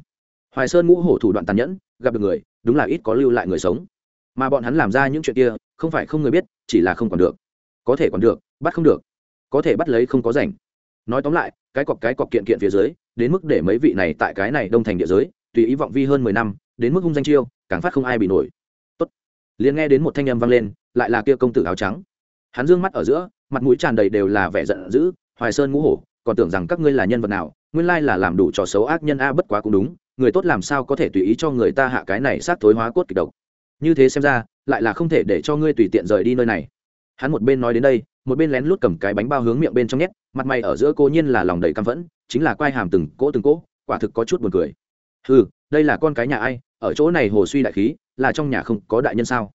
Hoài sơn ngũ hổ thủ đoạn tàn nhẫn, gặp được người, đúng là ít có lưu lại người sống. Mà bọn hắn làm ra những chuyện kia, không phải không người biết, chỉ là không còn được. Có thể còn được, bắt không được. Có thể bắt lấy không có rảnh. Nói tóm lại, cái cọc cái cọc kiện kiện phía dưới, đến mức để mấy vị này tại cái này đông thành địa giới, tùy ý vọng vi hơn mười năm, đến mức hung danh chiêu, càng phát không ai bị nổi. Tốt. Liền nghe đến một thanh âm vang lên, lại là kia công tử áo trắng hắn dương mắt ở giữa, mặt mũi tràn đầy đều là vẻ giận dữ, hoài sơn ngũ hổ, còn tưởng rằng các ngươi là nhân vật nào, nguyên lai là làm đủ trò xấu ác nhân a bất quá cũng đúng, người tốt làm sao có thể tùy ý cho người ta hạ cái này sát thối hóa cốt kịch độc. Như thế xem ra, lại là không thể để cho ngươi tùy tiện rời đi nơi này. Hắn một bên nói đến đây, một bên lén lút cầm cái bánh bao hướng miệng bên trong nhét, mặt mày ở giữa cô nhiên là lòng đầy căm phẫn, chính là quai hàm từng cỗ từng cỗ, quả thực có chút buồn cười. Ừ đây là con cái nhà ai, ở chỗ này hồ suy đại khí, là trong nhà không có đại nhân sao?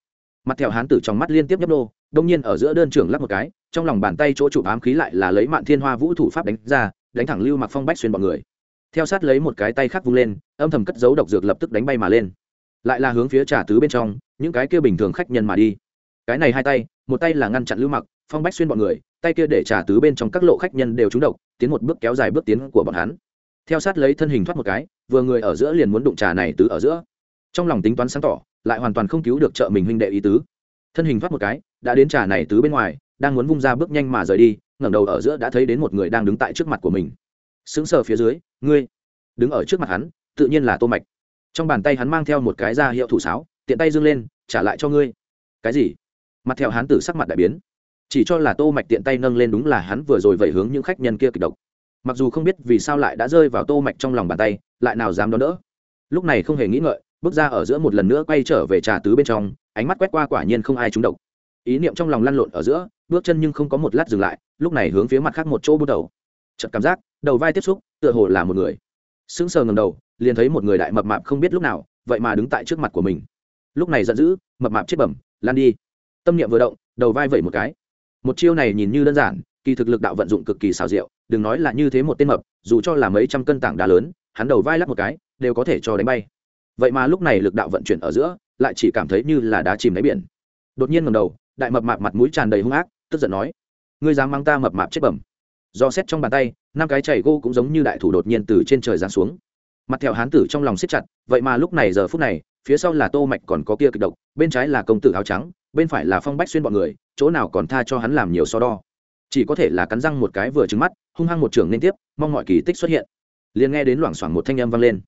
Mặt theo hán tử trong mắt liên tiếp nhấp nô, đông nhiên ở giữa đơn trưởng lắp một cái, trong lòng bàn tay chỗ chụp ám khí lại là lấy mạn thiên hoa vũ thủ pháp đánh ra, đánh thẳng lưu mặc phong bách xuyên bọn người. Theo sát lấy một cái tay khác vung lên, âm thầm cất giấu độc dược lập tức đánh bay mà lên. Lại là hướng phía trà tứ bên trong, những cái kia bình thường khách nhân mà đi. Cái này hai tay, một tay là ngăn chặn lưu mặc phong bách xuyên bọn người, tay kia để trà tứ bên trong các lộ khách nhân đều trúng độc, tiến một bước kéo dài bước tiến của bọn hắn. Theo sát lấy thân hình thoát một cái, vừa người ở giữa liền muốn đụng trà này tứ ở giữa trong lòng tính toán sáng tỏ, lại hoàn toàn không cứu được trợ mình huynh đệ ý tứ. Thân hình thoát một cái, đã đến trà này tứ bên ngoài, đang muốn vung ra bước nhanh mà rời đi, ngẩng đầu ở giữa đã thấy đến một người đang đứng tại trước mặt của mình. Sững sờ phía dưới, ngươi, đứng ở trước mặt hắn, tự nhiên là tô mạch. Trong bàn tay hắn mang theo một cái da hiệu thủ sáo, tiện tay dương lên, trả lại cho ngươi. Cái gì? Mặt theo hắn tử sắc mặt đại biến. Chỉ cho là tô mạch tiện tay nâng lên đúng là hắn vừa rồi vẩy hướng những khách nhân kia kịch độc. Mặc dù không biết vì sao lại đã rơi vào tô mạch trong lòng bàn tay, lại nào dám đón đỡ. Lúc này không hề nghĩ ngợi bước ra ở giữa một lần nữa quay trở về trà tứ bên trong, ánh mắt quét qua quả nhiên không ai trúng độc. Ý niệm trong lòng lăn lộn ở giữa, bước chân nhưng không có một lát dừng lại, lúc này hướng phía mặt khác một chỗ bước đầu. Chợt cảm giác, đầu vai tiếp xúc, tựa hồ là một người. Sững sờ ngầm đầu, liền thấy một người đại mập mạp không biết lúc nào, vậy mà đứng tại trước mặt của mình. Lúc này giận dữ, mập mạp chết bẩm, lan đi. Tâm niệm vừa động, đầu vai vẩy một cái. Một chiêu này nhìn như đơn giản, kỳ thực lực đạo vận dụng cực kỳ xảo diệu, đừng nói là như thế một tên mập, dù cho là mấy trăm cân tảng đá lớn, hắn đầu vai lắc một cái, đều có thể cho đánh bay vậy mà lúc này lực đạo vận chuyển ở giữa, lại chỉ cảm thấy như là đá chìm đáy biển. Đột nhiên ngầm đầu, đại mập mạp mặt mũi tràn đầy hung ác, tức giận nói, ngươi dám mang ta mập mạp chết bẩm. Do xét trong bàn tay, năm cái chảy gô cũng giống như đại thủ đột nhiên từ trên trời giáng xuống. Mặt theo hán tử trong lòng siết chặt, vậy mà lúc này giờ phút này, phía sau là tô mạch còn có kia kịch độc, bên trái là công tử áo trắng, bên phải là phong bách xuyên bọn người, chỗ nào còn tha cho hắn làm nhiều so đo. Chỉ có thể là cắn răng một cái vừa trứng mắt, hung hăng một trường liên tiếp, mong mọi kỳ tích xuất hiện. Liền nghe đến loảng xoảng một thanh âm vang lên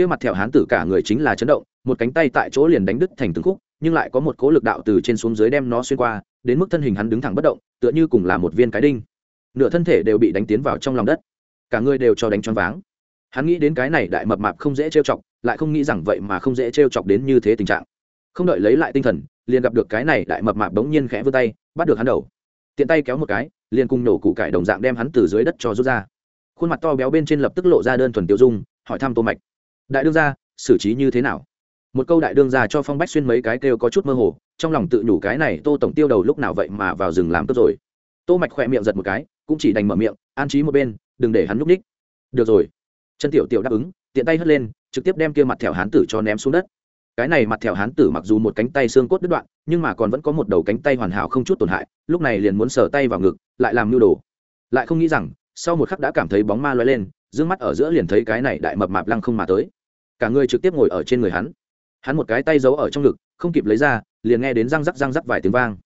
kia mặt thẹo hán tử cả người chính là chấn động, một cánh tay tại chỗ liền đánh đứt thành từng khúc, nhưng lại có một cố lực đạo từ trên xuống dưới đem nó xuyên qua, đến mức thân hình hắn đứng thẳng bất động, tựa như cùng là một viên cái đinh. Nửa thân thể đều bị đánh tiến vào trong lòng đất. Cả người đều cho đánh choáng váng. Hắn nghĩ đến cái này đại mập mạp không dễ trêu chọc, lại không nghĩ rằng vậy mà không dễ trêu chọc đến như thế tình trạng. Không đợi lấy lại tinh thần, liền gặp được cái này đại mập mạp bỗng nhiên khẽ vươn tay, bắt được hắn đầu. Tiện tay kéo một cái, liền cùng nổ củ cải đồng dạng đem hắn từ dưới đất cho rút ra. Khuôn mặt to béo bên trên lập tức lộ ra đơn thuần tiêu dung, hỏi thăm tô mạch đại đương gia, xử trí như thế nào? Một câu đại đương gia cho phong bách xuyên mấy cái kêu có chút mơ hồ, trong lòng tự nhủ cái này tô tổng tiêu đầu lúc nào vậy mà vào rừng làm cướp rồi. Tô mạch khỏe miệng giật một cái, cũng chỉ đành mở miệng, an trí một bên, đừng để hắn nhúc ních được rồi. Chân tiểu tiểu đáp ứng, tiện tay hất lên, trực tiếp đem kia mặt thẻo hán tử cho ném xuống đất. Cái này mặt thẻo hán tử mặc dù một cánh tay xương cốt đứt đoạn, nhưng mà còn vẫn có một đầu cánh tay hoàn hảo không chút tổn hại, lúc này liền muốn sờ tay vào ngực, lại làm mưu đồ. Lại không nghĩ rằng, sau một khắc đã cảm thấy bóng ma lóe lên, dương mắt ở giữa liền thấy cái này đại mập mạp lăng không mà tới cả người trực tiếp ngồi ở trên người hắn. Hắn một cái tay giấu ở trong ngực, không kịp lấy ra, liền nghe đến răng rắc răng rắc vài tiếng vang.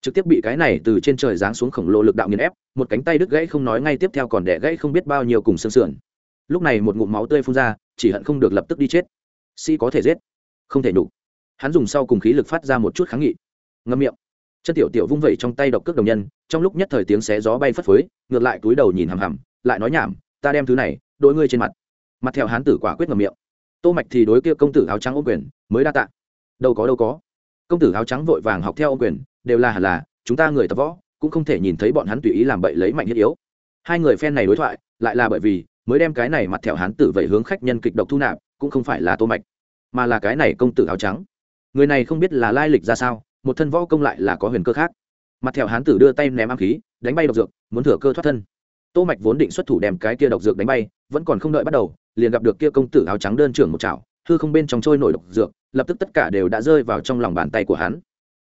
Trực tiếp bị cái này từ trên trời giáng xuống khổng lồ lực đạo nghiền ép, một cánh tay đứt gãy không nói ngay tiếp theo còn đẻ gãy không biết bao nhiêu cùng xương sườn. Lúc này một ngụm máu tươi phun ra, chỉ hận không được lập tức đi chết. Si có thể giết. Không thể nhục hắn dùng sau cùng khí lực phát ra một chút kháng nghị. Ngâm miệng. Chân tiểu tiểu vung vẩy trong tay độc cước đồng nhân, trong lúc nhất thời tiếng xé gió bay phất phới, ngược lại túi đầu nhìn hằm hằm, lại nói nhảm, ta đem thứ này, đội ngươi trên mặt. Mặt theo hán tử quả quyết ngầm miệng tô mạch thì đối kia công tử áo trắng ôm quyền, mới đa tạ. Đâu có đâu có. Công tử áo trắng vội vàng học theo ôm quyền, đều là hẳn là, chúng ta người tập võ, cũng không thể nhìn thấy bọn hắn tùy ý làm bậy lấy mạnh thiết yếu. Hai người phen này đối thoại, lại là bởi vì, mới đem cái này mặt thẹo hán tử vậy hướng khách nhân kịch độc thu nạp, cũng không phải là tô mạch, mà là cái này công tử áo trắng. Người này không biết là lai lịch ra sao, một thân võ công lại là có huyền cơ khác. Mặt thẹo hán tử đưa tay ném am khí, đánh bay độc dược, muốn thừa cơ thoát thân. Tô mạch vốn định xuất thủ đem cái kia độc dược đánh bay, vẫn còn không đợi bắt đầu liền gặp được kia công tử áo trắng đơn trưởng một chảo, hư không bên trong trôi nổi độc dược, lập tức tất cả đều đã rơi vào trong lòng bàn tay của hắn.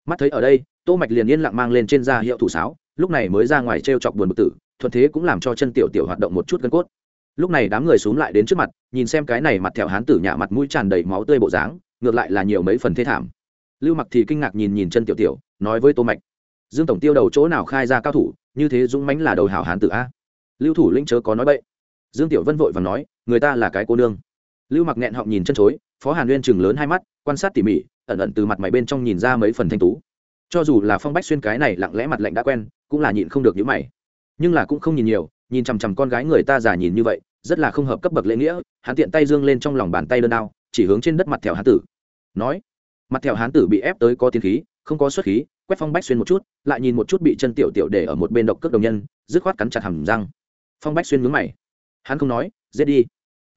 Mắt thấy ở đây, tô mạch liền yên lặng mang lên trên da hiệu thủ sáo, lúc này mới ra ngoài treo chọc buồn bực tử, thuận thế cũng làm cho chân tiểu tiểu hoạt động một chút gân cốt. Lúc này đám người xuống lại đến trước mặt, nhìn xem cái này mặt thẹo hán tử nhả mặt mũi tràn đầy máu tươi bộ dáng, ngược lại là nhiều mấy phần thê thảm. Lưu mặc thì kinh ngạc nhìn nhìn chân tiểu tiểu, nói với tô mạch, dương tổng tiêu đầu chỗ nào khai ra cao thủ, như thế dũng mãnh là đầu hảo hán tử a. Lưu thủ lĩnh chớ có nói bậy. Dương tiểu vân vội và nói người ta là cái cô nương. Lưu mặc nghẹn họng nhìn chân chối, phó hàn nguyên chừng lớn hai mắt, quan sát tỉ mỉ, ẩn ẩn từ mặt mày bên trong nhìn ra mấy phần thanh tú. Cho dù là phong bách xuyên cái này lặng lẽ mặt lạnh đã quen, cũng là nhịn không được những mày. Nhưng là cũng không nhìn nhiều, nhìn chằm chằm con gái người ta già nhìn như vậy, rất là không hợp cấp bậc lễ nghĩa, hắn tiện tay dương lên trong lòng bàn tay đơn đao, chỉ hướng trên đất mặt thẹo hán tử. Nói, mặt thẹo hán tử bị ép tới có tiến khí, không có xuất khí, quét phong bách xuyên một chút, lại nhìn một chút bị chân tiểu tiểu để ở một bên độc cước đồng nhân, dứt khoát cắn chặt hầm răng. Phong bách xuyên mướn mày. Hắn không nói, giết đi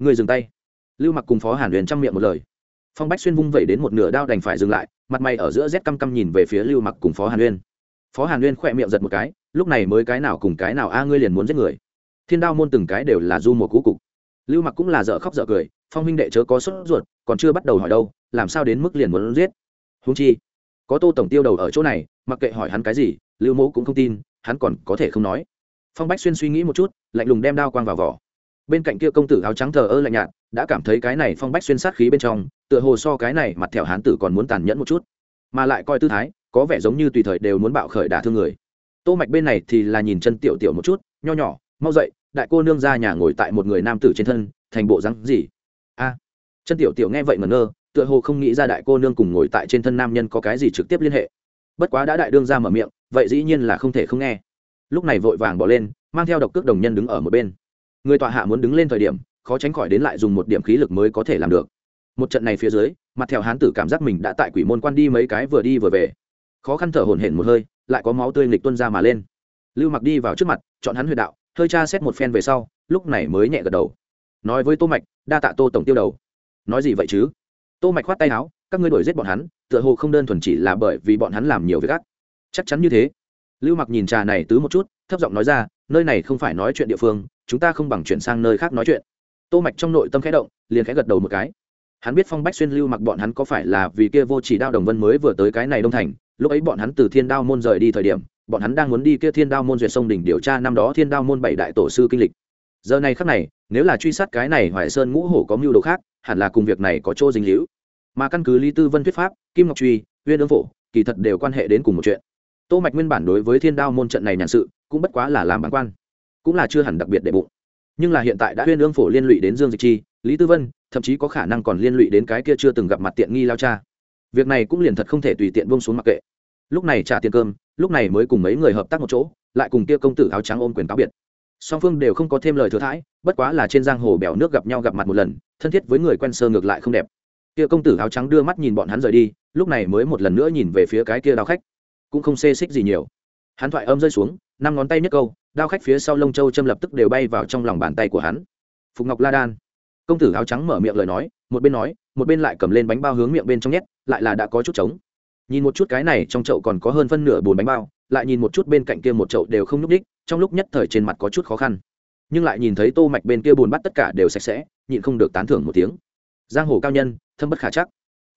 người dừng tay. Lưu mặc cùng phó hàn huyền trong miệng một lời. Phong bách xuyên vung vẩy đến một nửa đao đành phải dừng lại, mặt mày ở giữa rét căm căm nhìn về phía lưu mặc cùng phó hàn huyền phó hàn huyền khỏe miệng giật một cái, lúc này mới cái nào cùng cái nào, a, ngươi liền muốn giết người. Thiên đao môn từng cái đều là du một cũ cục. Lưu mặc cũng là dở khóc dở cười, phong huynh đệ chớ có sốt ruột, còn chưa bắt đầu hỏi đâu, làm sao đến mức liền muốn giết? Húng chi, có tô tổng tiêu đầu ở chỗ này, mặc kệ hỏi hắn cái gì, lưu mẫu cũng không tin, hắn còn có thể không nói. Phong bách xuyên suy nghĩ một chút, lạnh lùng đem đao quang vào vỏ bên cạnh kia công tử áo trắng thờ ơ lạnh nhạt, đã cảm thấy cái này phong bách xuyên sát khí bên trong, tựa hồ so cái này mặt thẹo hán tử còn muốn tàn nhẫn một chút. Mà lại coi tư thái, có vẻ giống như tùy thời đều muốn bạo khởi đả thương người. Tô mạch bên này thì là nhìn chân tiểu tiểu một chút, nho nhỏ, mau dậy, đại cô nương ra nhà ngồi tại một người nam tử trên thân, thành bộ răng gì? A. Chân tiểu tiểu nghe vậy ngẩn ngơ, tựa hồ không nghĩ ra đại cô nương cùng ngồi tại trên thân nam nhân có cái gì trực tiếp liên hệ. Bất quá đã đại đương ra mở miệng, vậy dĩ nhiên là không thể không nghe. Lúc này vội vàng bỏ lên, mang theo độc cước đồng nhân đứng ở một bên người tọa hạ muốn đứng lên thời điểm, khó tránh khỏi đến lại dùng một điểm khí lực mới có thể làm được. Một trận này phía dưới, mặt theo hán tử cảm giác mình đã tại quỷ môn quan đi mấy cái vừa đi vừa về. Khó khăn thở hổn hển một hơi, lại có máu tươi nghịch tuân ra mà lên. Lưu mặc đi vào trước mặt, chọn hắn huyệt đạo, hơi tra xét một phen về sau, lúc này mới nhẹ gật đầu. Nói với tô mạch, đa tạ tô tổng tiêu đầu. Nói gì vậy chứ? Tô mạch khoát tay áo, các ngươi đuổi giết bọn hắn, tựa hồ không đơn thuần chỉ là bởi vì bọn hắn làm nhiều việc ác. Chắc chắn như thế. Lưu mặc nhìn trà này tứ một chút, thấp giọng nói ra nơi này không phải nói chuyện địa phương, chúng ta không bằng chuyển sang nơi khác nói chuyện. Tô mạch trong nội tâm khẽ động, liền khẽ gật đầu một cái. Hắn biết phong bách xuyên lưu mặc bọn hắn có phải là vì kia vô chỉ đao đồng vân mới vừa tới cái này đông thành, lúc ấy bọn hắn từ thiên đao môn rời đi thời điểm, bọn hắn đang muốn đi kia thiên đao môn duyệt sông đỉnh điều tra năm đó thiên đao môn bảy đại tổ sư kinh lịch. Giờ này khắc này, nếu là truy sát cái này hoài sơn ngũ hổ có mưu đồ khác, hẳn là cùng việc này có chỗ dính liễu mà căn cứ lý tư vân thuyết pháp, kim ngọc truy, uyên ương phổ, kỳ thật đều quan hệ đến cùng một chuyện. Tô mạch nguyên bản đối với thiên đao môn trận này nhàn sự cũng bất quá là làm bản quan, cũng là chưa hẳn đặc biệt để bụng. Nhưng là hiện tại đã huyên ương phổ liên lụy đến dương dịch chi, lý tư vân, thậm chí có khả năng còn liên lụy đến cái kia chưa từng gặp mặt tiện nghi lao cha. Việc này cũng liền thật không thể tùy tiện buông xuống mặc kệ. Lúc này trả tiền cơm, lúc này mới cùng mấy người hợp tác một chỗ, lại cùng kia công tử áo trắng ôm quyền cáo biệt. Song phương đều không có thêm lời thừa thãi, bất quá là trên giang hồ bèo nước gặp nhau gặp mặt một lần, thân thiết với người quen sơ ngược lại không đẹp. Kia công tử áo trắng đưa mắt nhìn bọn hắn rời đi, lúc này mới một lần nữa nhìn về phía cái kia đao khách. Cũng không xê xích gì nhiều. Hắn thoại âm rơi xuống năm ngón tay nhất câu, đao khách phía sau lông châu châm lập tức đều bay vào trong lòng bàn tay của hắn. Phục ngọc la đan. Công tử áo trắng mở miệng lời nói, một bên nói, một bên lại cầm lên bánh bao hướng miệng bên trong nhét, lại là đã có chút trống. Nhìn một chút cái này, trong chậu còn có hơn phân nửa bồn bánh bao, lại nhìn một chút bên cạnh kia một chậu đều không núp đích trong lúc nhất thời trên mặt có chút khó khăn. Nhưng lại nhìn thấy tô mạch bên kia bồn bắt tất cả đều sạch sẽ, nhịn không được tán thưởng một tiếng. Giang hồ cao nhân, thâm bất khả chắc.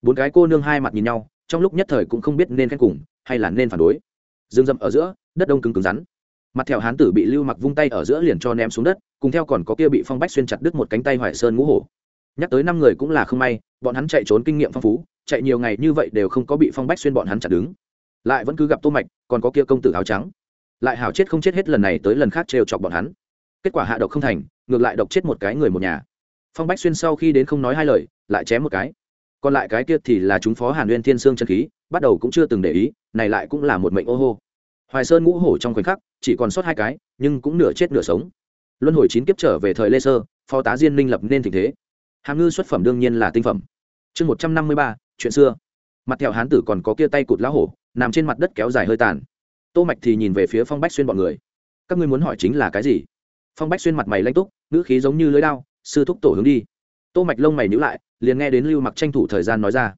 Bốn cái cô nương hai mặt nhìn nhau, trong lúc nhất thời cũng không biết nên khen cùng, hay là nên phản đối. Dương dậm ở giữa, đất đông cứng cứng rắn mặt theo hán tử bị lưu mặc vung tay ở giữa liền cho ném xuống đất, cùng theo còn có kia bị phong bách xuyên chặt đứt một cánh tay hoài sơn ngũ hổ. Nhắc tới năm người cũng là không may, bọn hắn chạy trốn kinh nghiệm phong phú, chạy nhiều ngày như vậy đều không có bị phong bách xuyên bọn hắn chặt đứng. Lại vẫn cứ gặp tô mạch, còn có kia công tử áo trắng. Lại hảo chết không chết hết lần này tới lần khác trêu chọc bọn hắn. Kết quả hạ độc không thành, ngược lại độc chết một cái người một nhà. Phong bách xuyên sau khi đến không nói hai lời, lại chém một cái. Còn lại cái kia thì là chúng phó hàn nguyên thiên sương chân khí, bắt đầu cũng chưa từng để ý, này lại cũng là một mệnh ô hô hoài sơn ngũ hổ trong khoảnh khắc, chỉ còn sót hai cái, nhưng cũng nửa chết nửa sống. Luân hồi chín kiếp trở về thời lê sơ, phó tá diên minh lập nên tình thế. Hàm ngư xuất phẩm đương nhiên là tinh phẩm. Chương một trăm năm mươi ba, chuyện xưa. Mặt thẹo hán tử còn có kia tay cụt lá hổ, nằm trên mặt đất kéo dài hơi tàn. Tô mạch thì nhìn về phía phong bách xuyên bọn người. Các ngươi muốn hỏi chính là cái gì? Phong bách xuyên mặt mày lanh túc, ngữ khí giống như lưới đao, sư thúc tổ hướng đi. Tô mạch lông mày nhíu lại, liền nghe đến lưu mặc tranh thủ thời gian nói ra.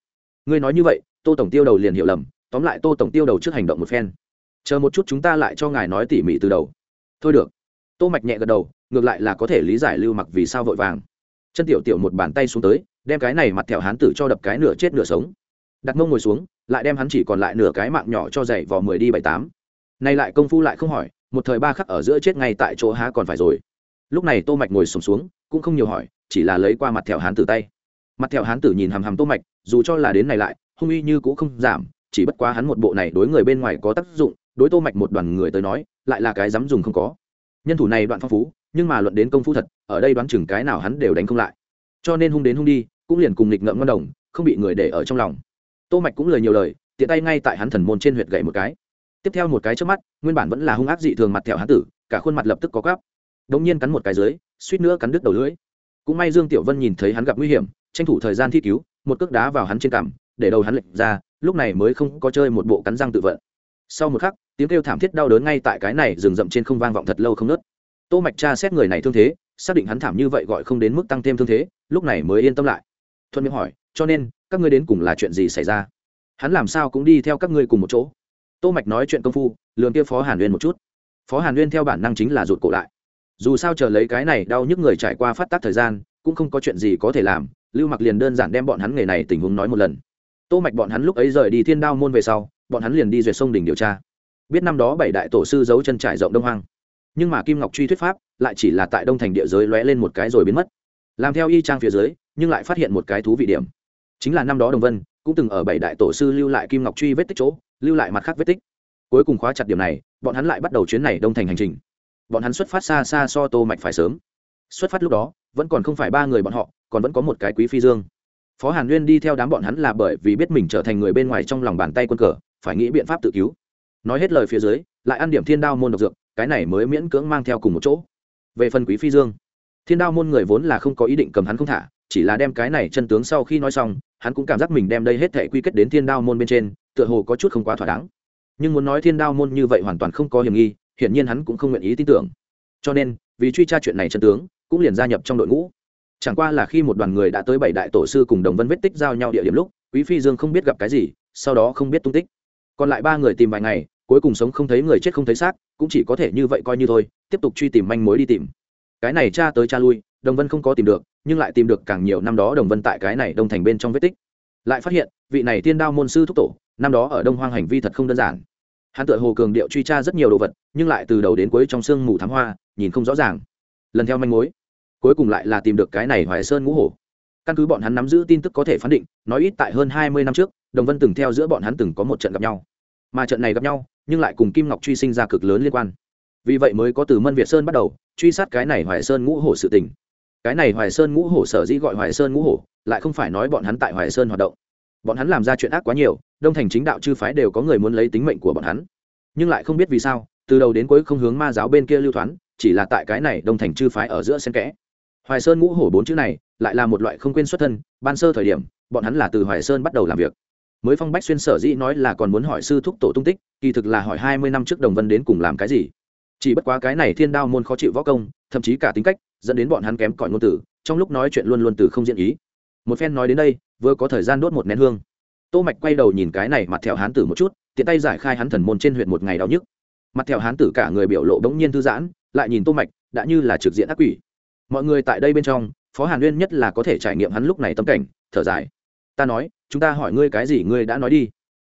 Ngươi nói như vậy, tô tổng tiêu đầu liền hiểu lầm, tóm lại tô tổng tiêu đầu trước hành động một phen chờ một chút chúng ta lại cho ngài nói tỉ mỉ từ đầu. Thôi được. Tô mạch nhẹ gật đầu ngược lại là có thể lý giải lưu mặc vì sao vội vàng. Chân tiểu tiểu một bàn tay xuống tới đem cái này mặt thẹo hán tử cho đập cái nửa chết nửa sống. Đặt mông ngồi xuống lại đem hắn chỉ còn lại nửa cái mạng nhỏ cho dậy vò mười đi bảy tám. Nay lại công phu lại không hỏi một thời ba khắc ở giữa chết ngay tại chỗ há còn phải rồi. Lúc này tô mạch ngồi sùng xuống, xuống cũng không nhiều hỏi chỉ là lấy qua mặt thẹo hán tử tay. Mặt thẹo hán tử nhìn hầm hầm tô mạch dù cho là đến này lại hung uy như cũng không giảm chỉ bất quá hắn một bộ này đối người bên ngoài có tác dụng đối tô mạch một đoàn người tới nói, lại là cái dám dùng không có. Nhân thủ này đoạn phong phú, nhưng mà luận đến công phu thật, ở đây đoán chừng cái nào hắn đều đánh không lại. Cho nên hung đến hung đi, cũng liền cùng nghịch ngợm ngon đồng, không bị người để ở trong lòng. Tô mạch cũng lời nhiều lời, tiện tay ngay tại hắn thần môn trên huyệt gậy một cái. Tiếp theo một cái trước mắt, nguyên bản vẫn là hung ác dị thường mặt thẹo hắn tử, cả khuôn mặt lập tức có gắp đống nhiên cắn một cái dưới, suýt nữa cắn đứt đầu lưỡi. Cũng may dương tiểu vân nhìn thấy hắn gặp nguy hiểm, tranh thủ thời gian thi cứu, một cước đá vào hắn trên cằm, để đầu hắn lệch ra, lúc này mới không có chơi một bộ cắn răng tự vận sau một khắc, tiếng kêu thảm thiết đau đớn ngay tại cái này rừng rậm trên không vang vọng thật lâu không nớt tô mạch tra xét người này thương thế, xác định hắn thảm như vậy gọi không đến mức tăng thêm thương thế, lúc này mới yên tâm lại. Thuận miệng hỏi, cho nên, các ngươi đến cùng là chuyện gì xảy ra? Hắn làm sao cũng đi theo các ngươi cùng một chỗ? Tô mạch nói chuyện công phu lường kia phó hàn uyên một chút. Phó hàn uyên theo bản năng chính là rụt cổ lại. Dù sao chờ lấy cái này đau nhức người trải qua phát tác thời gian, cũng không có chuyện gì có thể làm, lưu mặc liền đơn giản đem bọn hắn nghề này tình huống nói một lần. Tô mạch bọn hắn lúc ấy rời đi thiên đao môn về sau bọn hắn liền đi duyệt sông đỉnh điều tra. Biết năm đó bảy đại tổ sư giấu chân trải rộng đông hoang. Nhưng mà kim ngọc truy thuyết pháp lại chỉ là tại đông thành địa giới lóe lên một cái rồi biến mất. Làm theo y trang phía dưới, nhưng lại phát hiện một cái thú vị điểm. Chính là năm đó đồng vân cũng từng ở bảy đại tổ sư lưu lại kim ngọc truy vết tích chỗ, lưu lại mặt khác vết tích. Cuối cùng khóa chặt điểm này, bọn hắn lại bắt đầu chuyến này đông thành hành trình. Bọn hắn xuất phát xa xa so tô mạch phải sớm. Xuất phát lúc đó, vẫn còn không phải ba người bọn họ, còn vẫn có một cái quý phi dương. Phó hàn nguyên đi theo đám bọn hắn là bởi vì biết mình trở thành người bên ngoài trong lòng bàn tay quân cờ phải nghĩ biện pháp tự cứu. Nói hết lời phía dưới, lại ăn điểm thiên đao môn độc dược, cái này mới miễn cưỡng mang theo cùng một chỗ. Về phần quý phi dương, thiên đao môn người vốn là không có ý định cầm hắn không thả, chỉ là đem cái này chân tướng sau khi nói xong, hắn cũng cảm giác mình đem đây hết thể quy kết đến thiên đao môn bên trên, tựa hồ có chút không quá thỏa đáng. Nhưng muốn nói thiên đao môn như vậy hoàn toàn không có hiểm nghi, hiển nhiên hắn cũng không nguyện ý tin tưởng. Cho nên, vì truy tra chuyện này chân tướng, cũng liền gia nhập trong đội ngũ. Chẳng qua là khi một đoàn người đã tới bảy đại tổ sư cùng đồng vân vết tích giao nhau địa điểm lúc, quý phi dương không biết gặp cái gì, sau đó không biết tung tích còn lại ba người tìm vài ngày, cuối cùng sống không thấy người chết không thấy xác, cũng chỉ có thể như vậy coi như thôi, tiếp tục truy tìm manh mối đi tìm. Cái này cha tới cha lui, đồng vân không có tìm được, nhưng lại tìm được càng nhiều năm đó đồng vân tại cái này đông thành bên trong vết tích. Lại phát hiện, vị này tiên đao môn sư thúc tổ, năm đó ở đông hoang hành vi thật không đơn giản. Hắn tựa hồ cường điệu truy tra rất nhiều đồ vật, nhưng lại từ đầu đến cuối trong sương mù thám hoa, nhìn không rõ ràng. Lần theo manh mối, cuối cùng lại là tìm được cái này hoài sơn ngũ hổ. Căn cứ bọn hắn nắm giữ tin tức có thể phán định, nói ít tại hơn hai mươi năm trước đồng vân từng theo giữa bọn hắn từng có một trận gặp nhau. Mà trận này gặp nhau, nhưng lại cùng kim ngọc truy sinh ra cực lớn liên quan. Vì vậy mới có từ mân việt sơn bắt đầu, truy sát cái này hoài sơn ngũ hổ sự tình. Cái này hoài sơn ngũ hổ sở dĩ gọi hoài sơn ngũ hổ, lại không phải nói bọn hắn tại hoài sơn hoạt động. Bọn hắn làm ra chuyện ác quá nhiều, đông thành chính đạo chư phái đều có người muốn lấy tính mệnh của bọn hắn. Nhưng lại không biết vì sao, từ đầu đến cuối không hướng ma giáo bên kia lưu thoán, chỉ là tại cái này đông thành chư phái ở giữa sen kẽ. Hoài sơn ngũ hổ bốn chữ này, lại là một loại không quên xuất thân, ban sơ thời điểm, bọn hắn là từ hoài sơn bắt đầu làm việc mới phong bách xuyên sở dĩ nói là còn muốn hỏi sư thúc tổ tung tích, kỳ thực là hỏi hai mươi năm trước đồng vân đến cùng làm cái gì. Chỉ bất quá cái này thiên đao môn khó chịu võ công, thậm chí cả tính cách, dẫn đến bọn hắn kém cỏi ngôn từ trong lúc nói chuyện luôn luôn từ không diễn ý. Một phen nói đến đây, vừa có thời gian đốt một nén hương. Tô mạch quay đầu nhìn cái này mặt thẹo hán tử một chút, tiện tay giải khai hắn thần môn trên huyện một ngày đau nhức. Mặt thẹo hán tử cả người biểu lộ bỗng nhiên thư giãn, lại nhìn tô mạch, đã như là trực diện ác quỷ. Mọi người tại đây bên trong, phó hàn nguyên nhất là có thể trải nghiệm hắn lúc này tâm cảnh, thở dài ta nói, chúng ta hỏi ngươi cái gì ngươi đã nói đi.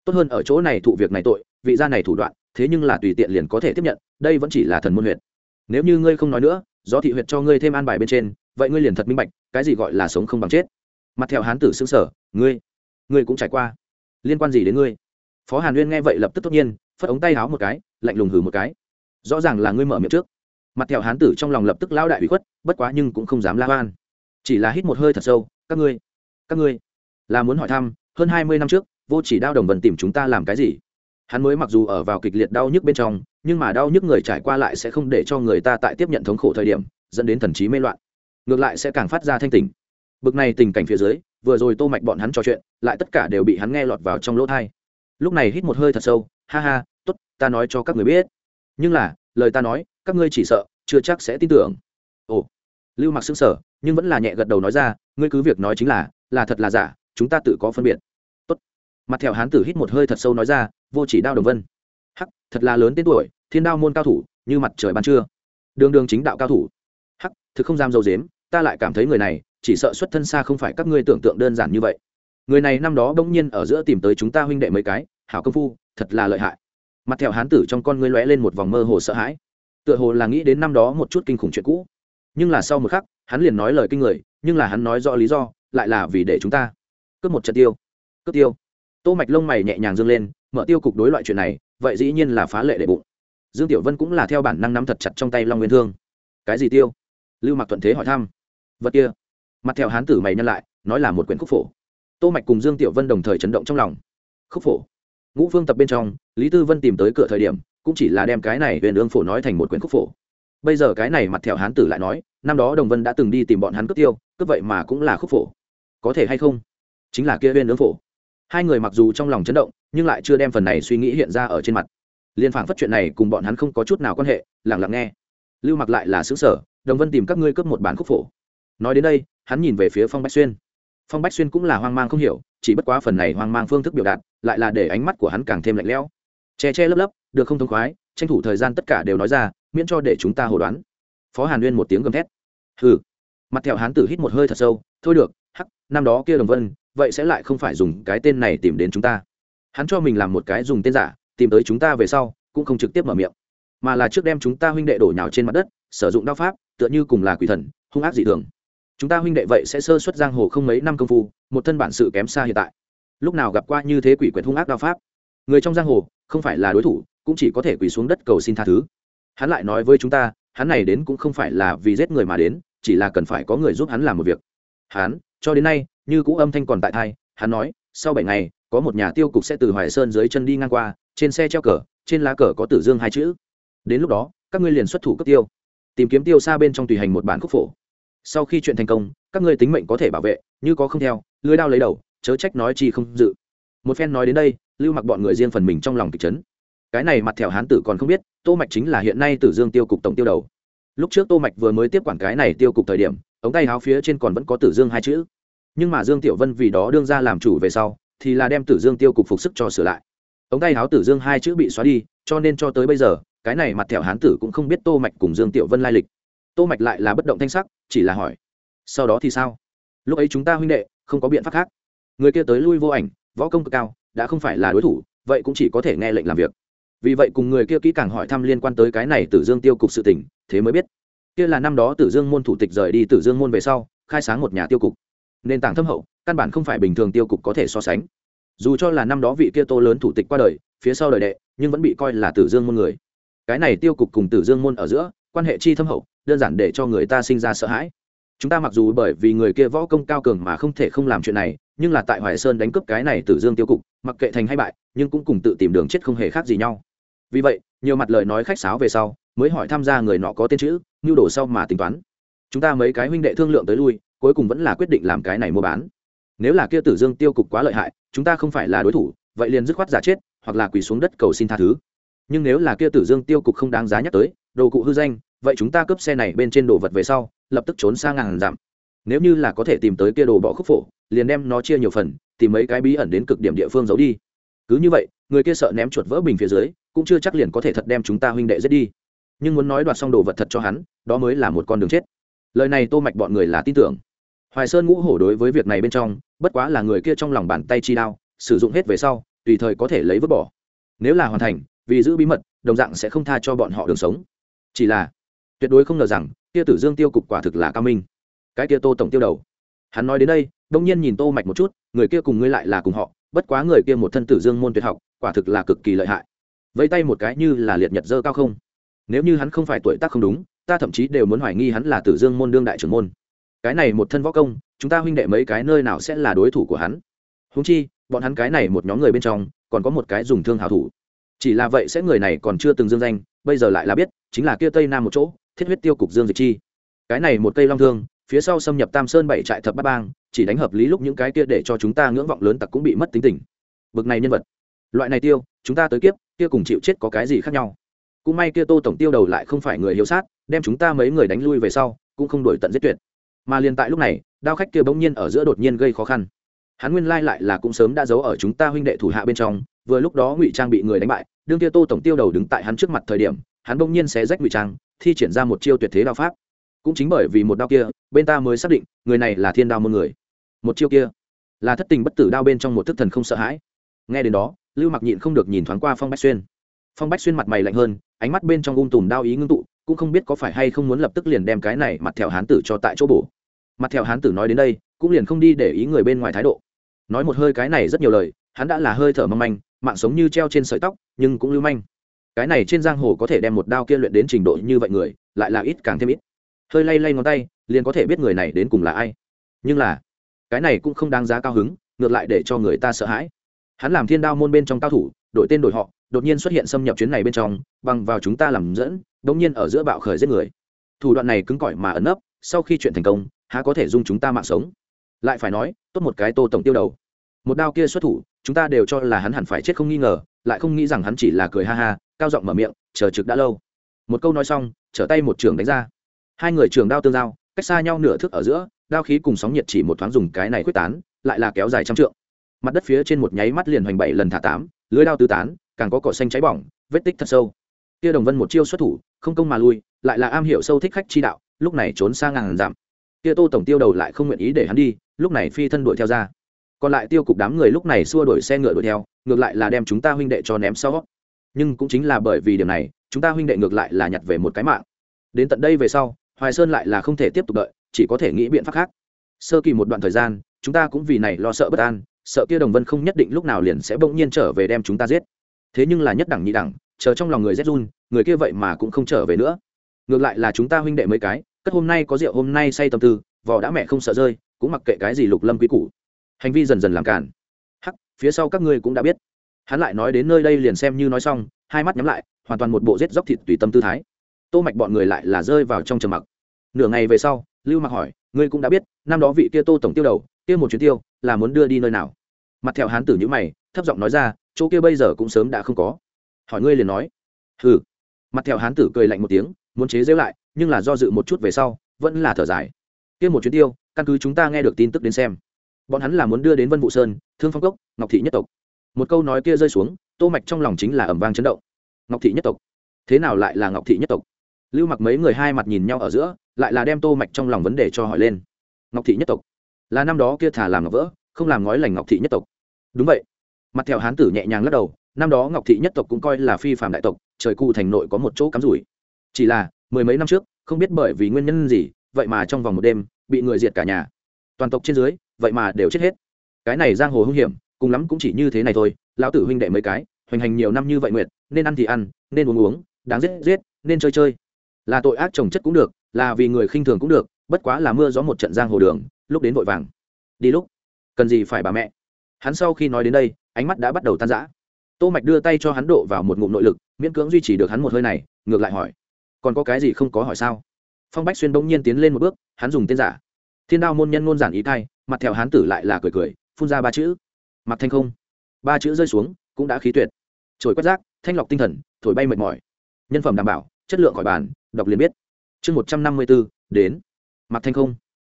Tốt hơn ở chỗ này thụ việc này tội, vị gia này thủ đoạn, thế nhưng là tùy tiện liền có thể tiếp nhận, đây vẫn chỉ là thần môn huyệt. Nếu như ngươi không nói nữa do thị huyệt cho ngươi thêm an bài bên trên, vậy ngươi liền thật minh bạch, cái gì gọi là sống không bằng chết. Mặt theo hán tử xương sở ngươi ngươi cũng trải qua. Liên quan gì đến ngươi? Phó hàn uyên nghe vậy lập tức tất nhiên, phất ống tay háo một cái, lạnh lùng hừ một cái. Rõ ràng là ngươi mở miệng trước. Mặt theo hán tử trong lòng lập tức lao đại bị khuất, bất quá nhưng cũng không dám la hoan chỉ là hít một hơi thật sâu, các ngươi các ngươi là muốn hỏi thăm, hơn hai mươi năm trước, vô chỉ đao đồng vần tìm chúng ta làm cái gì? Hắn mới mặc dù ở vào kịch liệt đau nhức bên trong, nhưng mà đau nhức người trải qua lại sẽ không để cho người ta tại tiếp nhận thống khổ thời điểm, dẫn đến thần trí mê loạn. Ngược lại sẽ càng phát ra thanh tình bực này tình cảnh phía dưới, vừa rồi tô mạch bọn hắn trò chuyện, lại tất cả đều bị hắn nghe lọt vào trong lỗ thai. Lúc này hít một hơi thật sâu, ha ha, tốt, ta nói cho các người biết. Nhưng là, lời ta nói, các ngươi chỉ sợ, chưa chắc sẽ tin tưởng. Ồ. Lưu mặc xứng sở nhưng vẫn là nhẹ gật đầu nói ra, ngươi cứ việc nói chính là là thật là giả chúng ta tự có phân biệt. Tốt. Mặt theo hán tử hít một hơi thật sâu nói ra, vô chỉ đao đồng vân. Hắc, thật là lớn tên tuổi, thiên đao môn cao thủ, như mặt trời ban trưa. Đường đường chính đạo cao thủ. Hắc, thực không dám dầu dếm, ta lại cảm thấy người này, chỉ sợ xuất thân xa không phải các ngươi tưởng tượng đơn giản như vậy. Người này năm đó bỗng nhiên ở giữa tìm tới chúng ta huynh đệ mấy cái, hảo công phu, thật là lợi hại. Mặt theo hán tử trong con ngươi lóe lên một vòng mơ hồ sợ hãi. Tựa hồ là nghĩ đến năm đó một chút kinh khủng chuyện cũ. Nhưng là sau một khắc, hắn liền nói lời kinh người, nhưng là hắn nói rõ lý do, lại là vì để chúng ta cướp một trận tiêu. Cướp tiêu. Tô mạch lông mày nhẹ nhàng dương lên, mở tiêu cục đối loại chuyện này, vậy dĩ nhiên là phá lệ để bụng. Dương tiểu vân cũng là theo bản năng nắm thật chặt trong tay long nguyên thương. Cái gì tiêu? Lưu mặc thuận thế hỏi thăm. Vật kia. Mặt theo hán tử mày nhân lại, nói là một quyển khúc phổ. Tô mạch cùng dương tiểu vân đồng thời chấn động trong lòng. Khúc phổ. Ngũ phương tập bên trong, lý tư vân tìm tới cửa thời điểm, cũng chỉ là đem cái này huyền ương phổ nói thành một quyển khúc phổ. Bây giờ cái này mặt theo hán tử lại nói, năm đó đồng vân đã từng đi tìm bọn hắn cướp tiêu, cướp vậy mà cũng là khúc phổ. Có thể hay không? Chính là kia viên ương phổ. Hai người mặc dù trong lòng chấn động, nhưng lại chưa đem phần này suy nghĩ hiện ra ở trên mặt. Liên phản phất chuyện này cùng bọn hắn không có chút nào quan hệ lẳng lặng nghe. Lưu mặc lại là xứ sở đồng vân tìm các ngươi cướp một bản khúc phổ. Nói đến đây, hắn nhìn về phía phong bách xuyên. Phong bách xuyên cũng là hoang mang không hiểu, chỉ bất quá phần này hoang mang phương thức biểu đạt, lại là để ánh mắt của hắn càng thêm lạnh lẽo. Che che lấp lấp, được không thông khoái, tranh thủ thời gian tất cả đều nói ra, miễn cho để chúng ta hồ đoán. Phó hàn nguyên một tiếng gầm thét. Hừ. Mặt theo hán tử hít một hơi thật sâu, thôi được, hắc, năm đó kia đồng vân vậy sẽ lại không phải dùng cái tên này tìm đến chúng ta. Hắn cho mình làm một cái dùng tên giả, tìm tới chúng ta về sau, cũng không trực tiếp mở miệng, mà là trước đem chúng ta huynh đệ đổ nhào trên mặt đất, sử dụng đao pháp, tựa như cùng là quỷ thần, hung ác dị thường. Chúng ta huynh đệ vậy sẽ sơ xuất giang hồ không mấy năm công phu, một thân bản sự kém xa hiện tại. Lúc nào gặp qua như thế quỷ quyệt hung ác đao pháp? Người trong giang hồ, không phải là đối thủ, cũng chỉ có thể quỳ xuống đất cầu xin tha thứ. Hắn lại nói với chúng ta, hắn này đến cũng không phải là vì giết người mà đến, chỉ là cần phải có người giúp hắn làm một việc. Hắn, cho đến nay như cũ âm thanh còn tại thai, hắn nói, sau bảy ngày, có một nhà tiêu cục sẽ từ hoài sơn dưới chân đi ngang qua, trên xe treo cờ, trên lá cờ có tử dương hai chữ. Đến lúc đó, các ngươi liền xuất thủ cấp tiêu. Tìm kiếm tiêu xa bên trong tùy hành một bản khúc phổ. Sau khi chuyện thành công, các ngươi tính mệnh có thể bảo vệ, như có không theo, lưới đao lấy đầu, chớ trách nói chi không dự. Một phen nói đến đây, lưu mặc bọn người riêng phần mình trong lòng kịch chấn. Cái này mặt thẹo hán tử còn không biết, tô mạch chính là hiện nay tử dương tiêu cục tổng tiêu đầu. Lúc trước tô mạch vừa mới tiếp quản cái này tiêu cục thời điểm, ống tay áo phía trên còn vẫn có tử dương hai chữ nhưng mà dương tiểu vân vì đó đương ra làm chủ về sau, thì là đem tử dương tiêu cục phục sức cho sửa lại. Ống tay áo tử dương hai chữ bị xóa đi, cho nên cho tới bây giờ, cái này mặt thẹo hán tử cũng không biết tô mạch cùng dương tiểu vân lai lịch. Tô mạch lại là bất động thanh sắc, chỉ là hỏi, sau đó thì sao? Lúc ấy chúng ta huynh đệ không có biện pháp khác. Người kia tới lui vô ảnh, võ công cực cao, đã không phải là đối thủ, vậy cũng chỉ có thể nghe lệnh làm việc. Vì vậy cùng người kia kỹ càng hỏi thăm liên quan tới cái này tử dương tiêu cục sự tình, thế mới biết. Kia là năm đó tử dương môn thủ tịch rời đi tử dương môn về sau, khai sáng một nhà tiêu cục nền tảng thâm hậu, căn bản không phải bình thường tiêu cục có thể so sánh. Dù cho là năm đó vị kia tô lớn thủ tịch qua đời, phía sau đời đệ, nhưng vẫn bị coi là tử dương môn người. Cái này tiêu cục cùng tử dương môn ở giữa, quan hệ chi thâm hậu, đơn giản để cho người ta sinh ra sợ hãi. Chúng ta mặc dù bởi vì người kia võ công cao cường mà không thể không làm chuyện này, nhưng là tại hoài sơn đánh cướp cái này tử dương tiêu cục, mặc kệ thành hay bại, nhưng cũng cùng tự tìm đường chết không hề khác gì nhau. Vì vậy, nhiều mặt lời nói khách sáo về sau, mới hỏi tham gia người nọ có tên chữ nhu đổ sau mà tính toán. Chúng ta mấy cái huynh đệ thương lượng tới lui cuối cùng vẫn là quyết định làm cái này mua bán. Nếu là kia tử dương tiêu cục quá lợi hại, chúng ta không phải là đối thủ, vậy liền dứt khoát giả chết, hoặc là quỳ xuống đất cầu xin tha thứ. Nhưng nếu là kia tử dương tiêu cục không đáng giá nhắc tới, đồ cụ hư danh, vậy chúng ta cướp xe này bên trên đồ vật về sau, lập tức trốn sang ngàn dặm. Nếu như là có thể tìm tới kia đồ bỏ khúc phổ, liền đem nó chia nhiều phần, tìm mấy cái bí ẩn đến cực điểm địa phương giấu đi. Cứ như vậy, người kia sợ ném chuột vỡ bình phía dưới, cũng chưa chắc liền có thể thật đem chúng ta huynh đệ giết đi. Nhưng muốn nói đoạt xong đồ vật thật cho hắn, đó mới là một con đường chết. Lời này tô mạch bọn người là tin tưởng hoài sơn ngũ hổ đối với việc này bên trong, bất quá là người kia trong lòng bàn tay chi đao, sử dụng hết về sau, tùy thời có thể lấy vứt bỏ. Nếu là hoàn thành, vì giữ bí mật, đồng dạng sẽ không tha cho bọn họ đường sống. Chỉ là, tuyệt đối không ngờ rằng, kia tử dương tiêu cục quả thực là cao minh. Cái kia tô tổng tiêu đầu. Hắn nói đến đây, đông nhiên nhìn tô mạch một chút, người kia cùng ngươi lại là cùng họ, bất quá người kia một thân tử dương môn tuyệt học, quả thực là cực kỳ lợi hại. Vẫy tay một cái như là liệt nhật dơ cao không. Nếu như hắn không phải tuổi tác không đúng, ta thậm chí đều muốn hoài nghi hắn là tử dương môn đương đại trưởng môn cái này một thân võ công, chúng ta huynh đệ mấy cái nơi nào sẽ là đối thủ của hắn? Húng chi, bọn hắn cái này một nhóm người bên trong, còn có một cái dùng thương hảo thủ. Chỉ là vậy sẽ người này còn chưa từng dương danh, bây giờ lại là biết, chính là kia tây nam một chỗ, thiết huyết tiêu cục dương dịch chi. Cái này một cây long thương, phía sau xâm nhập tam sơn bảy trại thập bát bang, chỉ đánh hợp lý lúc những cái kia để cho chúng ta ngưỡng vọng lớn tặc cũng bị mất tính tình. Bực này nhân vật. Loại này tiêu, chúng ta tới kiếp, kia cùng chịu chết có cái gì khác nhau? Cũng may kia tô tổng tiêu đầu lại không phải người hiếu sát, đem chúng ta mấy người đánh lui về sau, cũng không đổi tận giết tuyệt mà liền tại lúc này, đao khách kia bỗng nhiên ở giữa đột nhiên gây khó khăn. Hắn nguyên lai lại là cũng sớm đã giấu ở chúng ta huynh đệ thủ hạ bên trong, vừa lúc đó ngụy trang bị người đánh bại, đương kia tô tổng tiêu đầu đứng tại hắn trước mặt thời điểm, hắn bỗng nhiên sẽ rách ngụy trang, thi triển ra một chiêu tuyệt thế đao pháp. Cũng chính bởi vì một đao kia, bên ta mới xác định, người này là thiên đao môn người. Một chiêu kia, là thất tình bất tử đao bên trong một thức thần không sợ hãi. Nghe đến đó, lưu mặc nhịn không được nhìn thoáng qua phong bách xuyên. Phong bách xuyên mặt mày lạnh hơn, ánh mắt bên trong ung tùm đao ý ngưng tụ cũng không biết có phải hay không muốn lập tức liền đem cái này mặt theo hán tử cho tại chỗ bổ. Mặt theo hán tử nói đến đây, cũng liền không đi để ý người bên ngoài thái độ. Nói một hơi cái này rất nhiều lời, hắn đã là hơi thở mong manh, mạng sống như treo trên sợi tóc, nhưng cũng lưu manh. Cái này trên giang hồ có thể đem một đao kia luyện đến trình độ như vậy người, lại là ít càng thêm ít. Hơi lay lay ngón tay, liền có thể biết người này đến cùng là ai. Nhưng là, cái này cũng không đáng giá cao hứng, ngược lại để cho người ta sợ hãi. Hắn làm thiên đao môn bên trong cao thủ, đổi tên đổi họ đột nhiên xuất hiện xâm nhập chuyến này bên trong, bằng vào chúng ta làm dẫn đột nhiên ở giữa bạo khởi giết người. Thủ đoạn này cứng cỏi mà ẩn nấp, sau khi chuyện thành công, há có thể dung chúng ta mạng sống? Lại phải nói, tốt một cái tô tổng tiêu đầu. Một đao kia xuất thủ, chúng ta đều cho là hắn hẳn phải chết không nghi ngờ, lại không nghĩ rằng hắn chỉ là cười ha ha, cao giọng mở miệng, chờ trực đã lâu. Một câu nói xong, trở tay một trường đánh ra. Hai người trường đao tương giao, cách xa nhau nửa thước ở giữa, đao khí cùng sóng nhiệt chỉ một thoáng dùng cái này quyết tán, lại là kéo dài trăm trượng. Mặt đất phía trên một nháy mắt liền hoành bảy lần thả tám, lưới đao tứ tán càng có cỏ xanh cháy bỏng, vết tích thật sâu. Kia đồng vân một chiêu xuất thủ, không công mà lui, lại là am hiểu sâu thích khách chi đạo, lúc này trốn sang ngàn giảm kia tô tổng tiêu đầu lại không nguyện ý để hắn đi, lúc này phi thân đuổi theo ra. Còn lại tiêu cục đám người lúc này xua đuổi xe ngựa đuổi theo, ngược lại là đem chúng ta huynh đệ cho ném sau. Nhưng cũng chính là bởi vì điểm này, chúng ta huynh đệ ngược lại là nhặt về một cái mạng. Đến tận đây về sau, hoài sơn lại là không thể tiếp tục đợi, chỉ có thể nghĩ biện pháp khác. Sơ kỳ một đoạn thời gian, chúng ta cũng vì này lo sợ bất an, sợ kia đồng vân không nhất định lúc nào liền sẽ bỗng nhiên trở về đem chúng ta giết thế nhưng là nhất đẳng nhị đẳng, chờ trong lòng người rét run, người kia vậy mà cũng không trở về nữa. Ngược lại là chúng ta huynh đệ mấy cái, cất hôm nay có rượu, hôm nay say tâm tư vỏ đã mẹ không sợ rơi, cũng mặc kệ cái gì lục lâm quý củ. Hành vi dần dần làm cản hắc, phía sau các ngươi cũng đã biết. Hắn lại nói đến nơi đây liền xem như nói xong, hai mắt nhắm lại, hoàn toàn một bộ rết dốc thịt tùy tâm tư thái. Tô mạch bọn người lại là rơi vào trong trầm mặc. Nửa ngày về sau, lưu mặc hỏi, ngươi cũng đã biết, năm đó vị kia tô tổng tiêu đầu, kia một chuyến tiêu, là muốn đưa đi nơi nào? Mặt theo hán tử nhữ mày, thấp giọng nói ra chỗ kia bây giờ cũng sớm đã không có. Hỏi ngươi liền nói. Hừ. Mặt theo hán tử cười lạnh một tiếng, muốn chế giễu lại, nhưng là do dự một chút về sau, vẫn là thở dài. Kia một chuyến tiêu, căn cứ chúng ta nghe được tin tức đến xem. Bọn hắn là muốn đưa đến vân vũ sơn, thương phong cốc, ngọc thị nhất tộc. Một câu nói kia rơi xuống, tô mạch trong lòng chính là ẩm vang chấn động. Ngọc thị nhất tộc? Thế nào lại là ngọc thị nhất tộc? Lưu mặc mấy người hai mặt nhìn nhau ở giữa, lại là đem tô mạch trong lòng vấn đề cho hỏi lên. Ngọc thị nhất tộc? Là năm đó kia thả làm ngọc vỡ, không làm ngói lành ngọc thị nhất tộc. Đúng vậy mặt theo hán tử nhẹ nhàng lắc đầu, năm đó ngọc thị nhất tộc cũng coi là phi phạm đại tộc, trời cụ thành nội có một chỗ cắm rủi. Chỉ là, mười mấy năm trước, không biết bởi vì nguyên nhân gì, vậy mà trong vòng một đêm, bị người diệt cả nhà. Toàn tộc trên dưới, vậy mà đều chết hết. Cái này giang hồ hung hiểm, cùng lắm cũng chỉ như thế này thôi, lão tử huynh đệ mấy cái, hoành hành nhiều năm như vậy nguyệt, nên ăn thì ăn, nên uống uống, đáng giết giết, nên chơi chơi. Là tội ác trồng chất cũng được, là vì người khinh thường cũng được, bất quá là mưa gió một trận giang hồ đường, lúc đến vội vàng. Đi lúc, cần gì phải bà mẹ? Hắn sau khi nói đến đây, ánh mắt đã bắt đầu tan rã. Tô mạch đưa tay cho hắn độ vào một ngụm nội lực, miễn cưỡng duy trì được hắn một hơi này, ngược lại hỏi, còn có cái gì không có hỏi sao? Phong bách xuyên bỗng nhiên tiến lên một bước, hắn dùng tên giả. Thiên đao môn nhân ngôn giản ý thay mặt theo hắn tử lại là cười cười, phun ra ba chữ. Mặt thanh không. Ba chữ rơi xuống, cũng đã khí tuyệt. Trồi quét rác, thanh lọc tinh thần, thổi bay mệt mỏi. Nhân phẩm đảm bảo, chất lượng khỏi bàn, đọc liền biết. Chương một trăm năm mươi b ố đến. Mặt thanh không.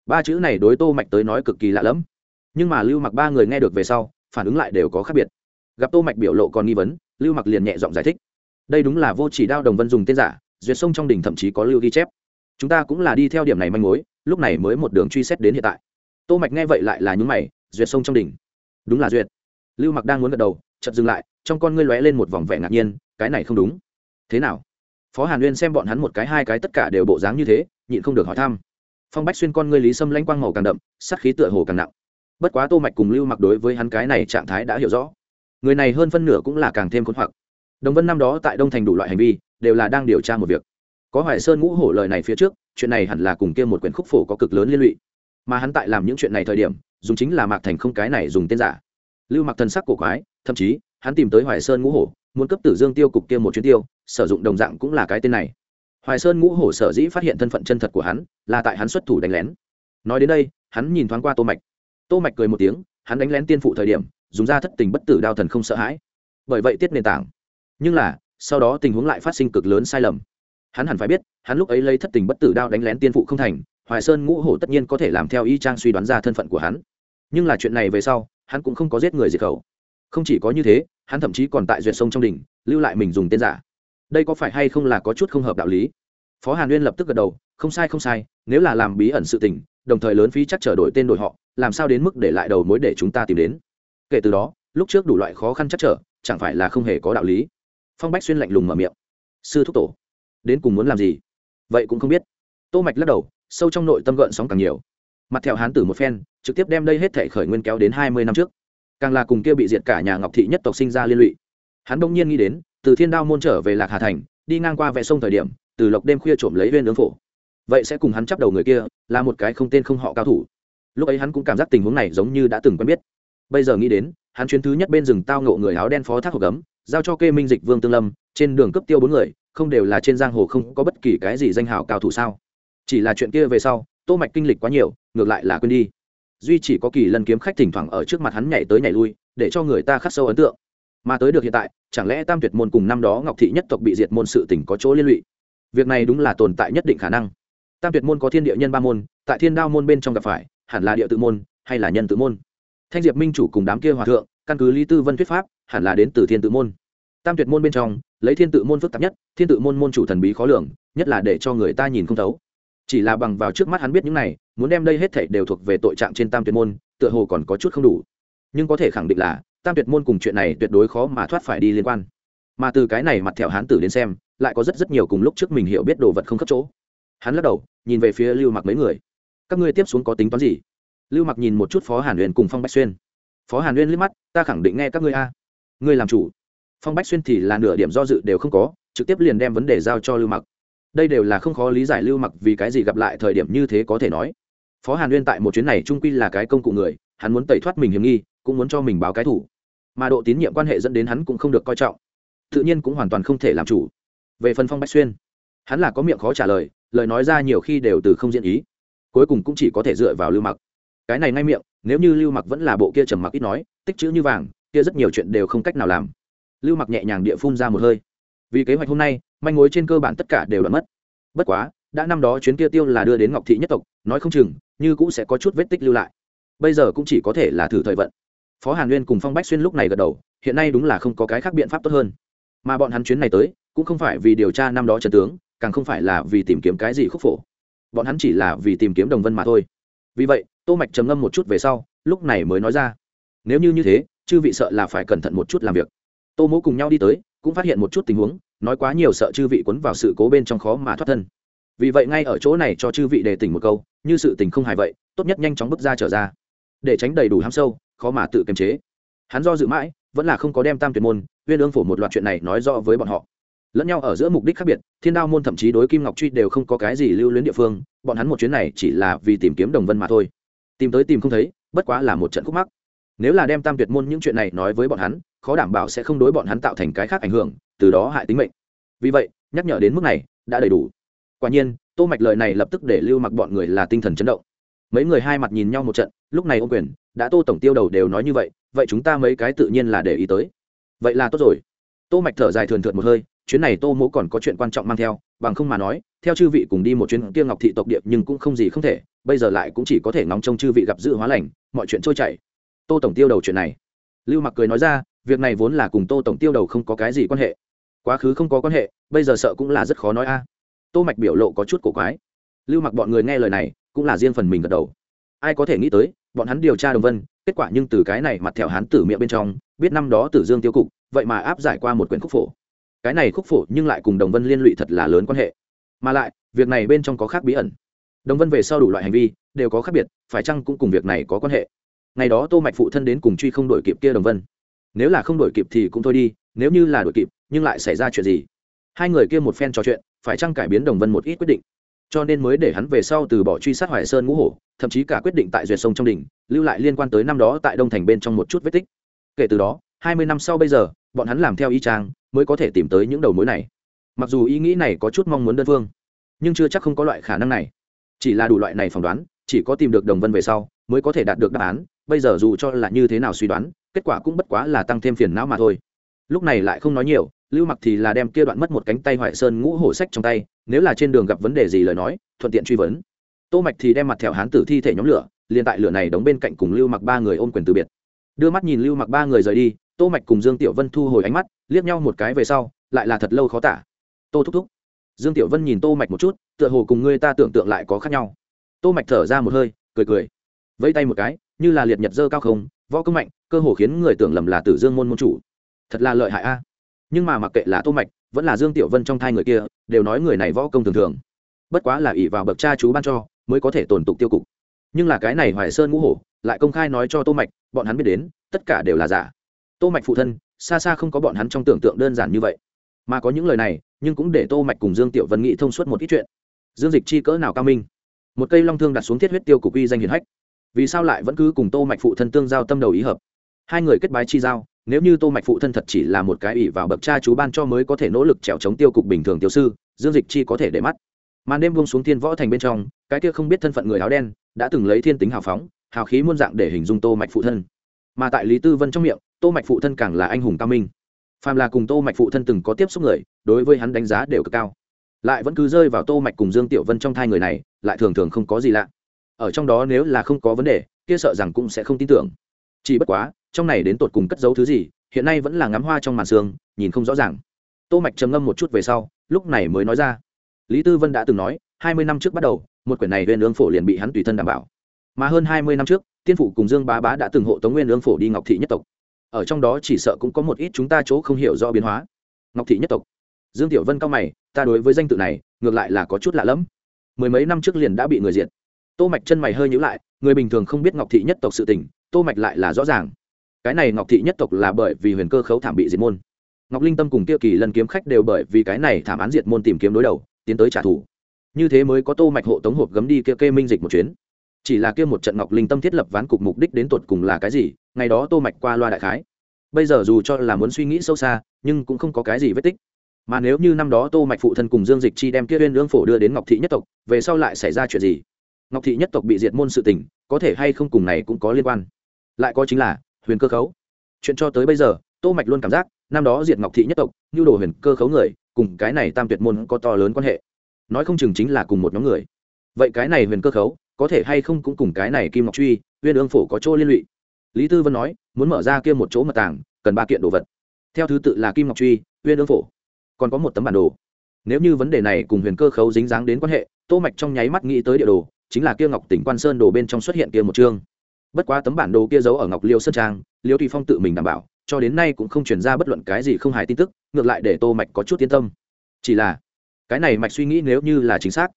Ba chữ này đối tô mạch tới nói cực kỳ lạ lẫm nhưng mà lưu mặc ba người nghe được về sau, phản ứng lại đều có khác biệt. Gặp tô mạch biểu lộ còn nghi vấn, lưu mặc liền nhẹ giọng giải thích. Đây đúng là vô chỉ đao đồng vân dùng tên giả, duyệt sông trong đỉnh thậm chí có lưu ghi chép. Chúng ta cũng là đi theo điểm này manh mối, lúc này mới một đường truy xét đến hiện tại. Tô mạch nghe vậy lại là những mày, duyệt sông trong đỉnh. Đúng là duyệt. Lưu mặc đang muốn gật đầu, chợt dừng lại, trong con ngươi lóe lên một vòng vẻ ngạc nhiên, cái này không đúng. Thế nào? Phó hàn uyên xem bọn hắn một cái, hai cái, tất cả đều bộ dáng như thế, nhịn không được hỏi thăm. Phong bách xuyên con ngươi lý sâm lãnh quang màu càng đậm sắc khí tựa hồ càng nặng bất quá tô mạch cùng lưu mặc đối với hắn cái này trạng thái đã hiểu rõ. Người này hơn phân nửa cũng là càng thêm khốn hoặc. Đồng vân năm đó tại đông thành đủ loại hành vi, đều là đang điều tra một việc. Có hoài sơn ngũ hổ lời này phía trước, chuyện này hẳn là cùng kia một quyển khúc phổ có cực lớn liên lụy. Mà hắn tại làm những chuyện này thời điểm, dùng chính là mạc thành không cái này dùng tên giả. Lưu mặc thần sắc cổ quái, thậm chí, hắn tìm tới hoài sơn ngũ hổ, muốn cấp tử dương tiêu cục kia một chuyến tiêu, sử dụng đồng dạng cũng là cái tên này. Hoài sơn ngũ hổ sở dĩ phát hiện thân phận chân thật của hắn, là tại hắn xuất thủ đánh lén. Nói đến đây, hắn nhìn thoáng qua tô mạch tô mạch cười một tiếng, hắn đánh lén tiên phụ thời điểm, dùng ra thất tình bất tử đao thần không sợ hãi. Bởi vậy tiết nền tảng. Nhưng là, sau đó tình huống lại phát sinh cực lớn sai lầm. Hắn hẳn phải biết, hắn lúc ấy lấy thất tình bất tử đao đánh lén tiên phụ không thành, hoài sơn ngũ hổ tất nhiên có thể làm theo y trang suy đoán ra thân phận của hắn. Nhưng là chuyện này về sau, hắn cũng không có giết người diệt khẩu. Không chỉ có như thế, hắn thậm chí còn tại duyệt sông trong đỉnh, lưu lại mình dùng tên giả. Đây có phải hay không là có chút không hợp đạo lý? Phó hàn uyên lập tức gật đầu, không sai không sai, nếu là làm bí ẩn sự tình, đồng thời lớn phí chắc trở đổi tên đổi họ làm sao đến mức để lại đầu mối để chúng ta tìm đến? Kể từ đó, lúc trước đủ loại khó khăn chắc trở, chẳng phải là không hề có đạo lý. Phong bách xuyên lạnh lùng mở miệng. Sư thúc tổ, đến cùng muốn làm gì? Vậy cũng không biết. Tô mạch lắc đầu, sâu trong nội tâm gợn sóng càng nhiều. Mặt theo hán tử một phen, trực tiếp đem đây hết thể khởi nguyên kéo đến hai mươi năm trước. Càng là cùng kia bị diệt cả nhà ngọc thị nhất tộc sinh ra liên lụy. Hắn đông nhiên nghĩ đến, từ thiên đao môn trở về lạc hà thành, đi ngang qua vẽ sông thời điểm, từ lộc đêm khuya trộm lấy viên ứng phổ. Vậy sẽ cùng hắn chấp đầu người kia, là một cái không tên không họ cao thủ lúc ấy hắn cũng cảm giác tình huống này giống như đã từng quen biết. Bây giờ nghĩ đến, hắn chuyến thứ nhất bên rừng tao ngộ người áo đen phó thác hộp gấm, giao cho kê minh dịch vương tương lâm, trên đường cấp tiêu bốn người, không đều là trên giang hồ không có bất kỳ cái gì danh hào cao thủ sao? Chỉ là chuyện kia về sau, tô mạch kinh lịch quá nhiều, ngược lại là quên đi. Duy chỉ có kỳ lần kiếm khách thỉnh thoảng ở trước mặt hắn nhảy tới nhảy lui, để cho người ta khắc sâu ấn tượng. Mà tới được hiện tại, chẳng lẽ tam tuyệt môn cùng năm đó ngọc thị nhất tộc bị diệt môn sự tình có chỗ liên lụy? Việc này đúng là tồn tại nhất định khả năng. Tam tuyệt môn có thiên địa nhân ba môn, tại thiên đao môn bên trong gặp phải hẳn là địa tự môn, hay là nhân tự môn. Thanh diệp minh chủ cùng đám kia hòa thượng, căn cứ lý tư vân thuyết pháp, hẳn là đến từ thiên tự môn. Tam tuyệt môn bên trong, lấy thiên tự môn phức tạp nhất, thiên tự môn môn chủ thần bí khó lường, nhất là để cho người ta nhìn không thấu. Chỉ là bằng vào trước mắt hắn biết những này, muốn đem đây hết thảy đều thuộc về tội trạng trên tam tuyệt môn, tựa hồ còn có chút không đủ. Nhưng có thể khẳng định là, tam tuyệt môn cùng chuyện này tuyệt đối khó mà thoát phải đi liên quan. Mà từ cái này mặt thẹo hán tử đến xem, lại có rất rất nhiều cùng lúc trước mình hiểu biết đồ vật không khớp chỗ. Hắn lắc đầu, nhìn về phía lưu mặc mấy người các ngươi tiếp xuống có tính toán gì? Lưu mặc nhìn một chút phó hàn huyền cùng phong bách xuyên. Phó hàn huyền liếc mắt, ta khẳng định nghe các ngươi a. Ngươi làm chủ. Phong bách xuyên thì là nửa điểm do dự đều không có, trực tiếp liền đem vấn đề giao cho lưu mặc. Đây đều là không khó lý giải lưu mặc vì cái gì gặp lại thời điểm như thế có thể nói. Phó hàn uyên tại một chuyến này trung quy là cái công cụ người, hắn muốn tẩy thoát mình hiểm nghi, cũng muốn cho mình báo cái thủ. Mà độ tín nhiệm quan hệ dẫn đến hắn cũng không được coi trọng. Tự nhiên cũng hoàn toàn không thể làm chủ. Về phần phong bách xuyên, hắn là có miệng khó trả lời lời nói ra nhiều khi đều từ không diễn ý cuối cùng cũng chỉ có thể dựa vào lưu mặc. Cái này ngay miệng, nếu như lưu mặc vẫn là bộ kia trầm mặc ít nói, tích chữ như vàng, kia rất nhiều chuyện đều không cách nào làm. Lưu mặc nhẹ nhàng địa phun ra một hơi. Vì kế hoạch hôm nay, manh mối trên cơ bản tất cả đều đã mất. Bất quá, đã năm đó chuyến kia tiêu là đưa đến ngọc thị nhất tộc, nói không chừng, như cũng sẽ có chút vết tích lưu lại. Bây giờ cũng chỉ có thể là thử thời vận. Phó hàn nguyên cùng phong bách xuyên lúc này gật đầu, hiện nay đúng là không có cái khác biện pháp tốt hơn. Mà bọn hắn chuyến này tới, cũng không phải vì điều tra năm đó trần tướng, càng không phải là vì tìm kiếm cái gì khúc phổ bọn hắn chỉ là vì tìm kiếm đồng vân mà thôi. Vì vậy, tô mạch trầm ngâm một chút về sau, lúc này mới nói ra. Nếu như như thế, chư vị sợ là phải cẩn thận một chút làm việc. Tô mỗ cùng nhau đi tới, cũng phát hiện một chút tình huống, nói quá nhiều sợ chư vị cuốn vào sự cố bên trong khó mà thoát thân. Vì vậy ngay ở chỗ này cho chư vị đề tỉnh một câu, như sự tình không hài vậy, tốt nhất nhanh chóng bước ra trở ra. Để tránh đầy đủ ham sâu, khó mà tự kiềm chế. Hắn do dự mãi, vẫn là không có đem tam tuyệt môn, uyên ương phổ một loạt chuyện này nói rõ với bọn họ lẫn nhau ở giữa mục đích khác biệt, thiên đao môn thậm chí đối kim ngọc truy đều không có cái gì lưu luyến địa phương, bọn hắn một chuyến này chỉ là vì tìm kiếm đồng vân mà thôi. Tìm tới tìm không thấy, bất quá là một trận khúc mắc. Nếu là đem tam tuyệt môn những chuyện này nói với bọn hắn, khó đảm bảo sẽ không đối bọn hắn tạo thành cái khác ảnh hưởng, từ đó hại tính mệnh. Vì vậy, nhắc nhở đến mức này, đã đầy đủ. Quả nhiên, tô mạch lời này lập tức để lưu mặc bọn người là tinh thần chấn động. Mấy người hai mặt nhìn nhau một trận, lúc này ô quyền, đã tô tổng tiêu đầu đều nói như vậy vậy chúng ta mấy cái tự nhiên là để ý tới. Vậy là tốt rồi. Tô mạch thở dài thườn thượt một hơi chuyến này tô mỗ còn có chuyện quan trọng mang theo, bằng không mà nói, theo chư vị cùng đi một chuyến kia ngọc thị tộc điệp nhưng cũng không gì không thể, bây giờ lại cũng chỉ có thể ngóng trông chư vị gặp dự hóa lành, mọi chuyện trôi chảy. Tô tổng tiêu đầu chuyện này. Lưu mặc cười nói ra, việc này vốn là cùng tô tổng tiêu đầu không có cái gì quan hệ. Quá khứ không có quan hệ, bây giờ sợ cũng là rất khó nói a. Tô mạch biểu lộ có chút cổ quái. Lưu mặc bọn người nghe lời này, cũng là riêng phần mình gật đầu. Ai có thể nghĩ tới, bọn hắn điều tra đồng vân, kết quả nhưng từ cái này mặt thẹo hán tử miệng bên trong, biết năm đó tử dương tiêu cục, vậy mà áp giải qua một quyển khúc phổ cái này khúc phổ nhưng lại cùng đồng vân liên lụy thật là lớn quan hệ. Mà lại, việc này bên trong có khác bí ẩn. Đồng vân về sau đủ loại hành vi, đều có khác biệt, phải chăng cũng cùng việc này có quan hệ? Ngày đó tô mạch phụ thân đến cùng truy không đổi kịp kia đồng vân. Nếu là không đổi kịp thì cũng thôi đi, nếu như là đổi kịp, nhưng lại xảy ra chuyện gì? Hai người kia một phen trò chuyện, phải chăng cải biến đồng vân một ít quyết định? Cho nên mới để hắn về sau từ bỏ truy sát hoài sơn ngũ hổ, thậm chí cả quyết định tại duyệt sông trong đỉnh, lưu lại liên quan tới năm đó tại đông thành bên trong một chút vết tích. Kể từ đó, hai mươi năm sau bây giờ, bọn hắn làm theo y trang mới có thể tìm tới những đầu mối này. Mặc dù ý nghĩ này có chút mong muốn đơn phương, nhưng chưa chắc không có loại khả năng này. Chỉ là đủ loại này phỏng đoán, chỉ có tìm được đồng vân về sau mới có thể đạt được đáp án. Bây giờ dù cho là như thế nào suy đoán, kết quả cũng bất quá là tăng thêm phiền não mà thôi. Lúc này lại không nói nhiều, lưu mặc thì là đem kia đoạn mất một cánh tay hoại sơn ngũ hổ sách trong tay, nếu là trên đường gặp vấn đề gì lời nói, thuận tiện truy vấn. Tô mạch thì đem mặt theo hán tử thi thể nhóm lửa, liền tại lửa này đóng bên cạnh cùng lưu mặc ba người ôm quyền từ biệt. Đưa mắt nhìn lưu mặc ba người rời đi tô mạch cùng dương tiểu vân thu hồi ánh mắt, liếc nhau một cái về sau, lại là thật lâu khó tả. Tô thúc thúc, dương tiểu vân nhìn tô mạch một chút, tựa hồ cùng ngươi ta tưởng tượng lại có khác nhau. Tô mạch thở ra một hơi, cười cười, vẫy tay một cái, như là liệt nhật dơ cao không, võ công mạnh, cơ hồ khiến người tưởng lầm là tử dương môn môn chủ. Thật là lợi hại a. Nhưng mà mặc kệ là tô mạch, vẫn là dương tiểu vân trong thai người kia, đều nói người này võ công thường thường. Bất quá là ỷ vào bậc cha chú ban cho, mới có thể tồn tục tiêu cục. Nhưng là cái này hoài sơn ngũ hổ, lại công khai nói cho tô mạch, bọn hắn biết đến, tất cả đều là giả tô mạch phụ thân, xa xa không có bọn hắn trong tưởng tượng đơn giản như vậy. Mà có những lời này, nhưng cũng để tô mạch cùng dương tiểu vân nghĩ thông suốt một ít chuyện. Dương dịch chi cỡ nào cao minh? Một cây long thương đặt xuống thiết huyết tiêu cục uy danh hiển hách. Vì sao lại vẫn cứ cùng tô mạch phụ thân tương giao tâm đầu ý hợp? Hai người kết bái chi giao, nếu như tô mạch phụ thân thật chỉ là một cái ủy vào bậc cha chú ban cho mới có thể nỗ lực trèo chống tiêu cục bình thường tiêu sư, dương dịch chi có thể để mắt. Màn đêm buông xuống thiên võ thành bên trong, cái kia không biết thân phận người áo đen, đã từng lấy thiên tính hào phóng, hào khí muôn dạng để hình dung tô mạch phụ thân. Mà tại lý tư vân trong miệng tô mạch phụ thân càng là anh hùng cao minh. Phàm là cùng tô mạch phụ thân từng có tiếp xúc người, đối với hắn đánh giá đều cực cao. Lại vẫn cứ rơi vào tô mạch cùng dương tiểu vân trong thai người này, lại thường thường không có gì lạ. Ở trong đó nếu là không có vấn đề, kia sợ rằng cũng sẽ không tin tưởng. Chỉ bất quá, trong này đến tột cùng cất giấu thứ gì, hiện nay vẫn là ngắm hoa trong màn sương, nhìn không rõ ràng. Tô mạch trầm ngâm một chút về sau, lúc này mới nói ra. Lý tư vân đã từng nói, hai mươi năm trước bắt đầu, một quyển này nguyên ương phổ liền bị hắn tùy thân đảm bảo. Mà hơn hai mươi năm trước, tiên phụ cùng dương bá bá đã từng hộ tống nguyên ương phổ đi ngọc thị nhất tộc ở trong đó chỉ sợ cũng có một ít chúng ta chỗ không hiểu rõ biến hóa. Ngọc thị nhất tộc. Dương tiểu vân cao mày, ta đối với danh tự này, ngược lại là có chút lạ lẫm. Mười mấy năm trước liền đã bị người diệt. Tô mạch chân mày hơi nhíu lại, người bình thường không biết ngọc thị nhất tộc sự tình, tô mạch lại là rõ ràng. Cái này ngọc thị nhất tộc là bởi vì huyền cơ khấu thảm bị diệt môn. Ngọc linh tâm cùng kia kỳ lần kiếm khách đều bởi vì cái này thảm án diệt môn tìm kiếm đối đầu, tiến tới trả thù. Như thế mới có tô mạch hộ tống hộp gấm đi kia kê minh dịch một chuyến. Chỉ là kia một trận ngọc linh tâm thiết lập ván cục mục đích đến tột cùng là cái gì ngày đó tô mạch qua loa đại khái. Bây giờ dù cho là muốn suy nghĩ sâu xa, nhưng cũng không có cái gì vết tích. Mà nếu như năm đó tô mạch phụ thân cùng dương dịch chi đem kia uyên lương phổ đưa đến ngọc thị nhất tộc, về sau lại xảy ra chuyện gì? Ngọc thị nhất tộc bị diệt môn sự tình, có thể hay không cùng này cũng có liên quan? Lại có chính là, huyền cơ khấu. Chuyện cho tới bây giờ, tô mạch luôn cảm giác, năm đó diệt ngọc thị nhất tộc, như đồ huyền cơ khấu người, cùng cái này tam tuyệt môn có to lớn quan hệ. Nói không chừng chính là cùng một nhóm người. Vậy cái này huyền cơ khấu, có thể hay không cũng cùng cái này kim ngọc truy, uyên ương phổ có chỗ liên lụy? Lý tư vân nói, muốn mở ra kia một chỗ mật tàng, cần ba kiện đồ vật. Theo thứ tự là kim ngọc truy, uyên ương phổ. Còn có một tấm bản đồ. Nếu như vấn đề này cùng huyền cơ khấu dính dáng đến quan hệ, tô mạch trong nháy mắt nghĩ tới địa đồ, chính là kia ngọc tỉnh quan sơn đồ bên trong xuất hiện kia một chương. Bất quá tấm bản đồ kia giấu ở ngọc liêu sơn trang, liêu thủy phong tự mình đảm bảo, cho đến nay cũng không truyền ra bất luận cái gì không hài tin tức, ngược lại để tô mạch có chút yên tâm. Chỉ là, cái này mạch suy nghĩ nếu như là chính xác,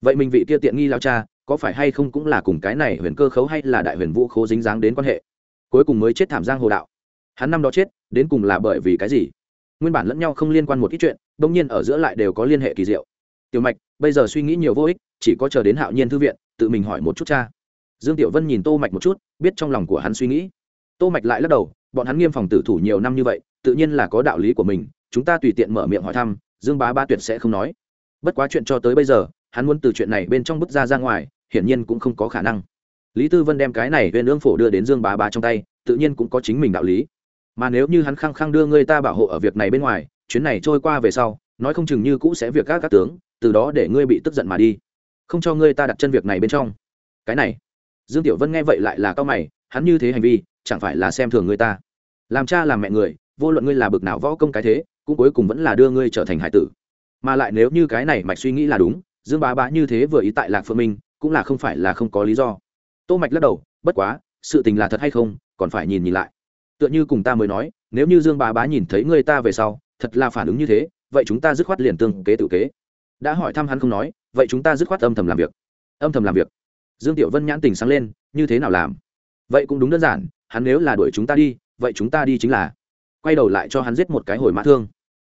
vậy mình vị kia tiện nghi lao cha, có phải hay không cũng là cùng cái này huyền cơ khấu hay là đại huyền vũ khố dính dáng đến quan hệ? Cuối cùng mới chết thảm giang hồ đạo. Hắn năm đó chết, đến cùng là bởi vì cái gì? Nguyên bản lẫn nhau không liên quan một ít chuyện đông nhiên ở giữa lại đều có liên hệ kỳ diệu. Tiểu mạch, bây giờ suy nghĩ nhiều vô ích, chỉ có chờ đến hạo nhiên thư viện, tự mình hỏi một chút cha. Dương tiểu vân nhìn tô mạch một chút, biết trong lòng của hắn suy nghĩ. Tô mạch lại lắc đầu, bọn hắn nghiêm phòng tử thủ nhiều năm như vậy, tự nhiên là có đạo lý của mình, chúng ta tùy tiện mở miệng hỏi thăm, dương bá ba tuyệt sẽ không nói. Bất quá chuyện cho tới bây giờ, hắn muốn từ chuyện này bên trong bức ra ra ngoài, hiển nhiên cũng không có khả năng lý tư vân đem cái này viên ương phổ đưa đến dương bá bá trong tay, tự nhiên cũng có chính mình đạo lý. Mà nếu như hắn khăng khăng đưa người ta bảo hộ ở việc này bên ngoài, chuyến này trôi qua về sau, nói không chừng như cũ sẽ việc các các tướng, từ đó để ngươi bị tức giận mà đi. Không cho ngươi ta đặt chân việc này bên trong. Cái này. Dương tiểu vân nghe vậy lại là cao mày, hắn như thế hành vi, chẳng phải là xem thường người ta. Làm cha làm mẹ người, vô luận ngươi là bực nào võ công cái thế, cũng cuối cùng vẫn là đưa ngươi trở thành hải tử. Mà lại nếu như cái này mạch suy nghĩ là đúng, dương bá bá như thế vừa ý tại lạc phượng minh, cũng là không phải là không có lý do tô mạch lắc đầu, bất quá, sự tình là thật hay không, còn phải nhìn nhìn lại. Tựa như cùng ta mới nói, nếu như dương bá bá nhìn thấy người ta về sau, thật là phản ứng như thế, vậy chúng ta dứt khoát liền tương kế tự kế. Đã hỏi thăm hắn không nói, vậy chúng ta dứt khoát âm thầm làm việc. Âm thầm làm việc. Dương tiểu vân nhãn tình sáng lên, như thế nào làm? Vậy cũng đúng đơn giản, hắn nếu là đuổi chúng ta đi, vậy chúng ta đi chính là. Quay đầu lại cho hắn giết một cái hồi mã thương.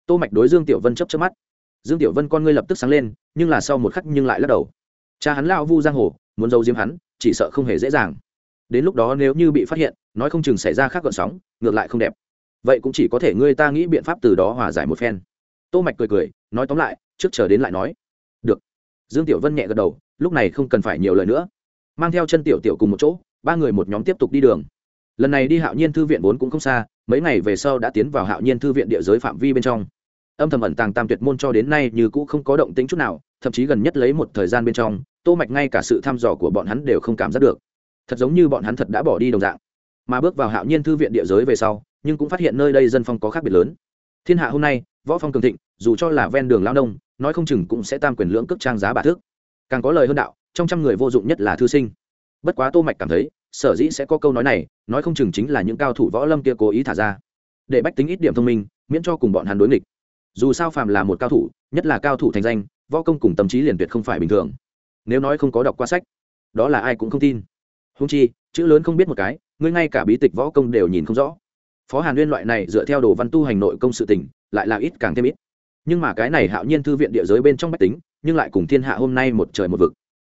Tô mạch đối dương tiểu vân chớp chớp mắt. Dương tiểu vân con ngươi lập tức sáng lên, nhưng là sau một khắc nhưng lại lắc đầu. Cha hắn lão vu giang hồ, muốn giấu diếm hắn chỉ sợ không hề dễ dàng. Đến lúc đó nếu như bị phát hiện, nói không chừng xảy ra khác gợn sóng, ngược lại không đẹp. Vậy cũng chỉ có thể ngươi ta nghĩ biện pháp từ đó hòa giải một phen. Tô mạch cười cười, nói tóm lại, trước chờ đến lại nói. Được. Dương tiểu vân nhẹ gật đầu, lúc này không cần phải nhiều lời nữa. Mang theo chân tiểu tiểu cùng một chỗ, ba người một nhóm tiếp tục đi đường. Lần này đi hạo nhiên thư viện vốn cũng không xa, mấy ngày về sau đã tiến vào hạo nhiên thư viện địa giới phạm vi bên trong âm thầm ẩn tàng tam tuyệt môn cho đến nay như cũ không có động tĩnh chút nào, thậm chí gần nhất lấy một thời gian bên trong, tô mạch ngay cả sự thăm dò của bọn hắn đều không cảm giác được. Thật giống như bọn hắn thật đã bỏ đi đồng dạng. Mà bước vào hạo nhiên thư viện địa giới về sau, nhưng cũng phát hiện nơi đây dân phong có khác biệt lớn. Thiên hạ hôm nay, võ phong cường thịnh, dù cho là ven đường lao nông, nói không chừng cũng sẽ tam quyền lưỡng cước trang giá bà thước. Càng có lời hơn đạo, trong trăm người vô dụng nhất là thư sinh. Bất quá tô mạch cảm thấy, sở dĩ sẽ có câu nói này, nói không chừng chính là những cao thủ võ lâm kia cố ý thả ra. Để bách tính ít điểm thông minh, miễn cho cùng bọn hắn đối nghịch dù sao phàm là một cao thủ, nhất là cao thủ thành danh, võ công cùng tâm trí liền tuyệt không phải bình thường. Nếu nói không có đọc qua sách, đó là ai cũng không tin. Húng chi, chữ lớn không biết một cái, ngươi ngay cả bí tịch võ công đều nhìn không rõ. Phó hàn nguyên loại này dựa theo đồ văn tu hành nội công sự tỉnh lại là ít càng thêm ít. Nhưng mà cái này hạo nhiên thư viện địa giới bên trong bách tính, nhưng lại cùng thiên hạ hôm nay một trời một vực.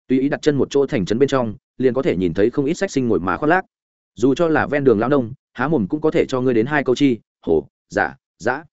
Tùy ý đặt chân một chỗ thành trấn bên trong, liền có thể nhìn thấy không ít sách sinh ngồi má khoác lác. Dù cho là ven đường lao nông, há mồm cũng có thể cho ngươi đến hai câu chi, hổ, giả, giã.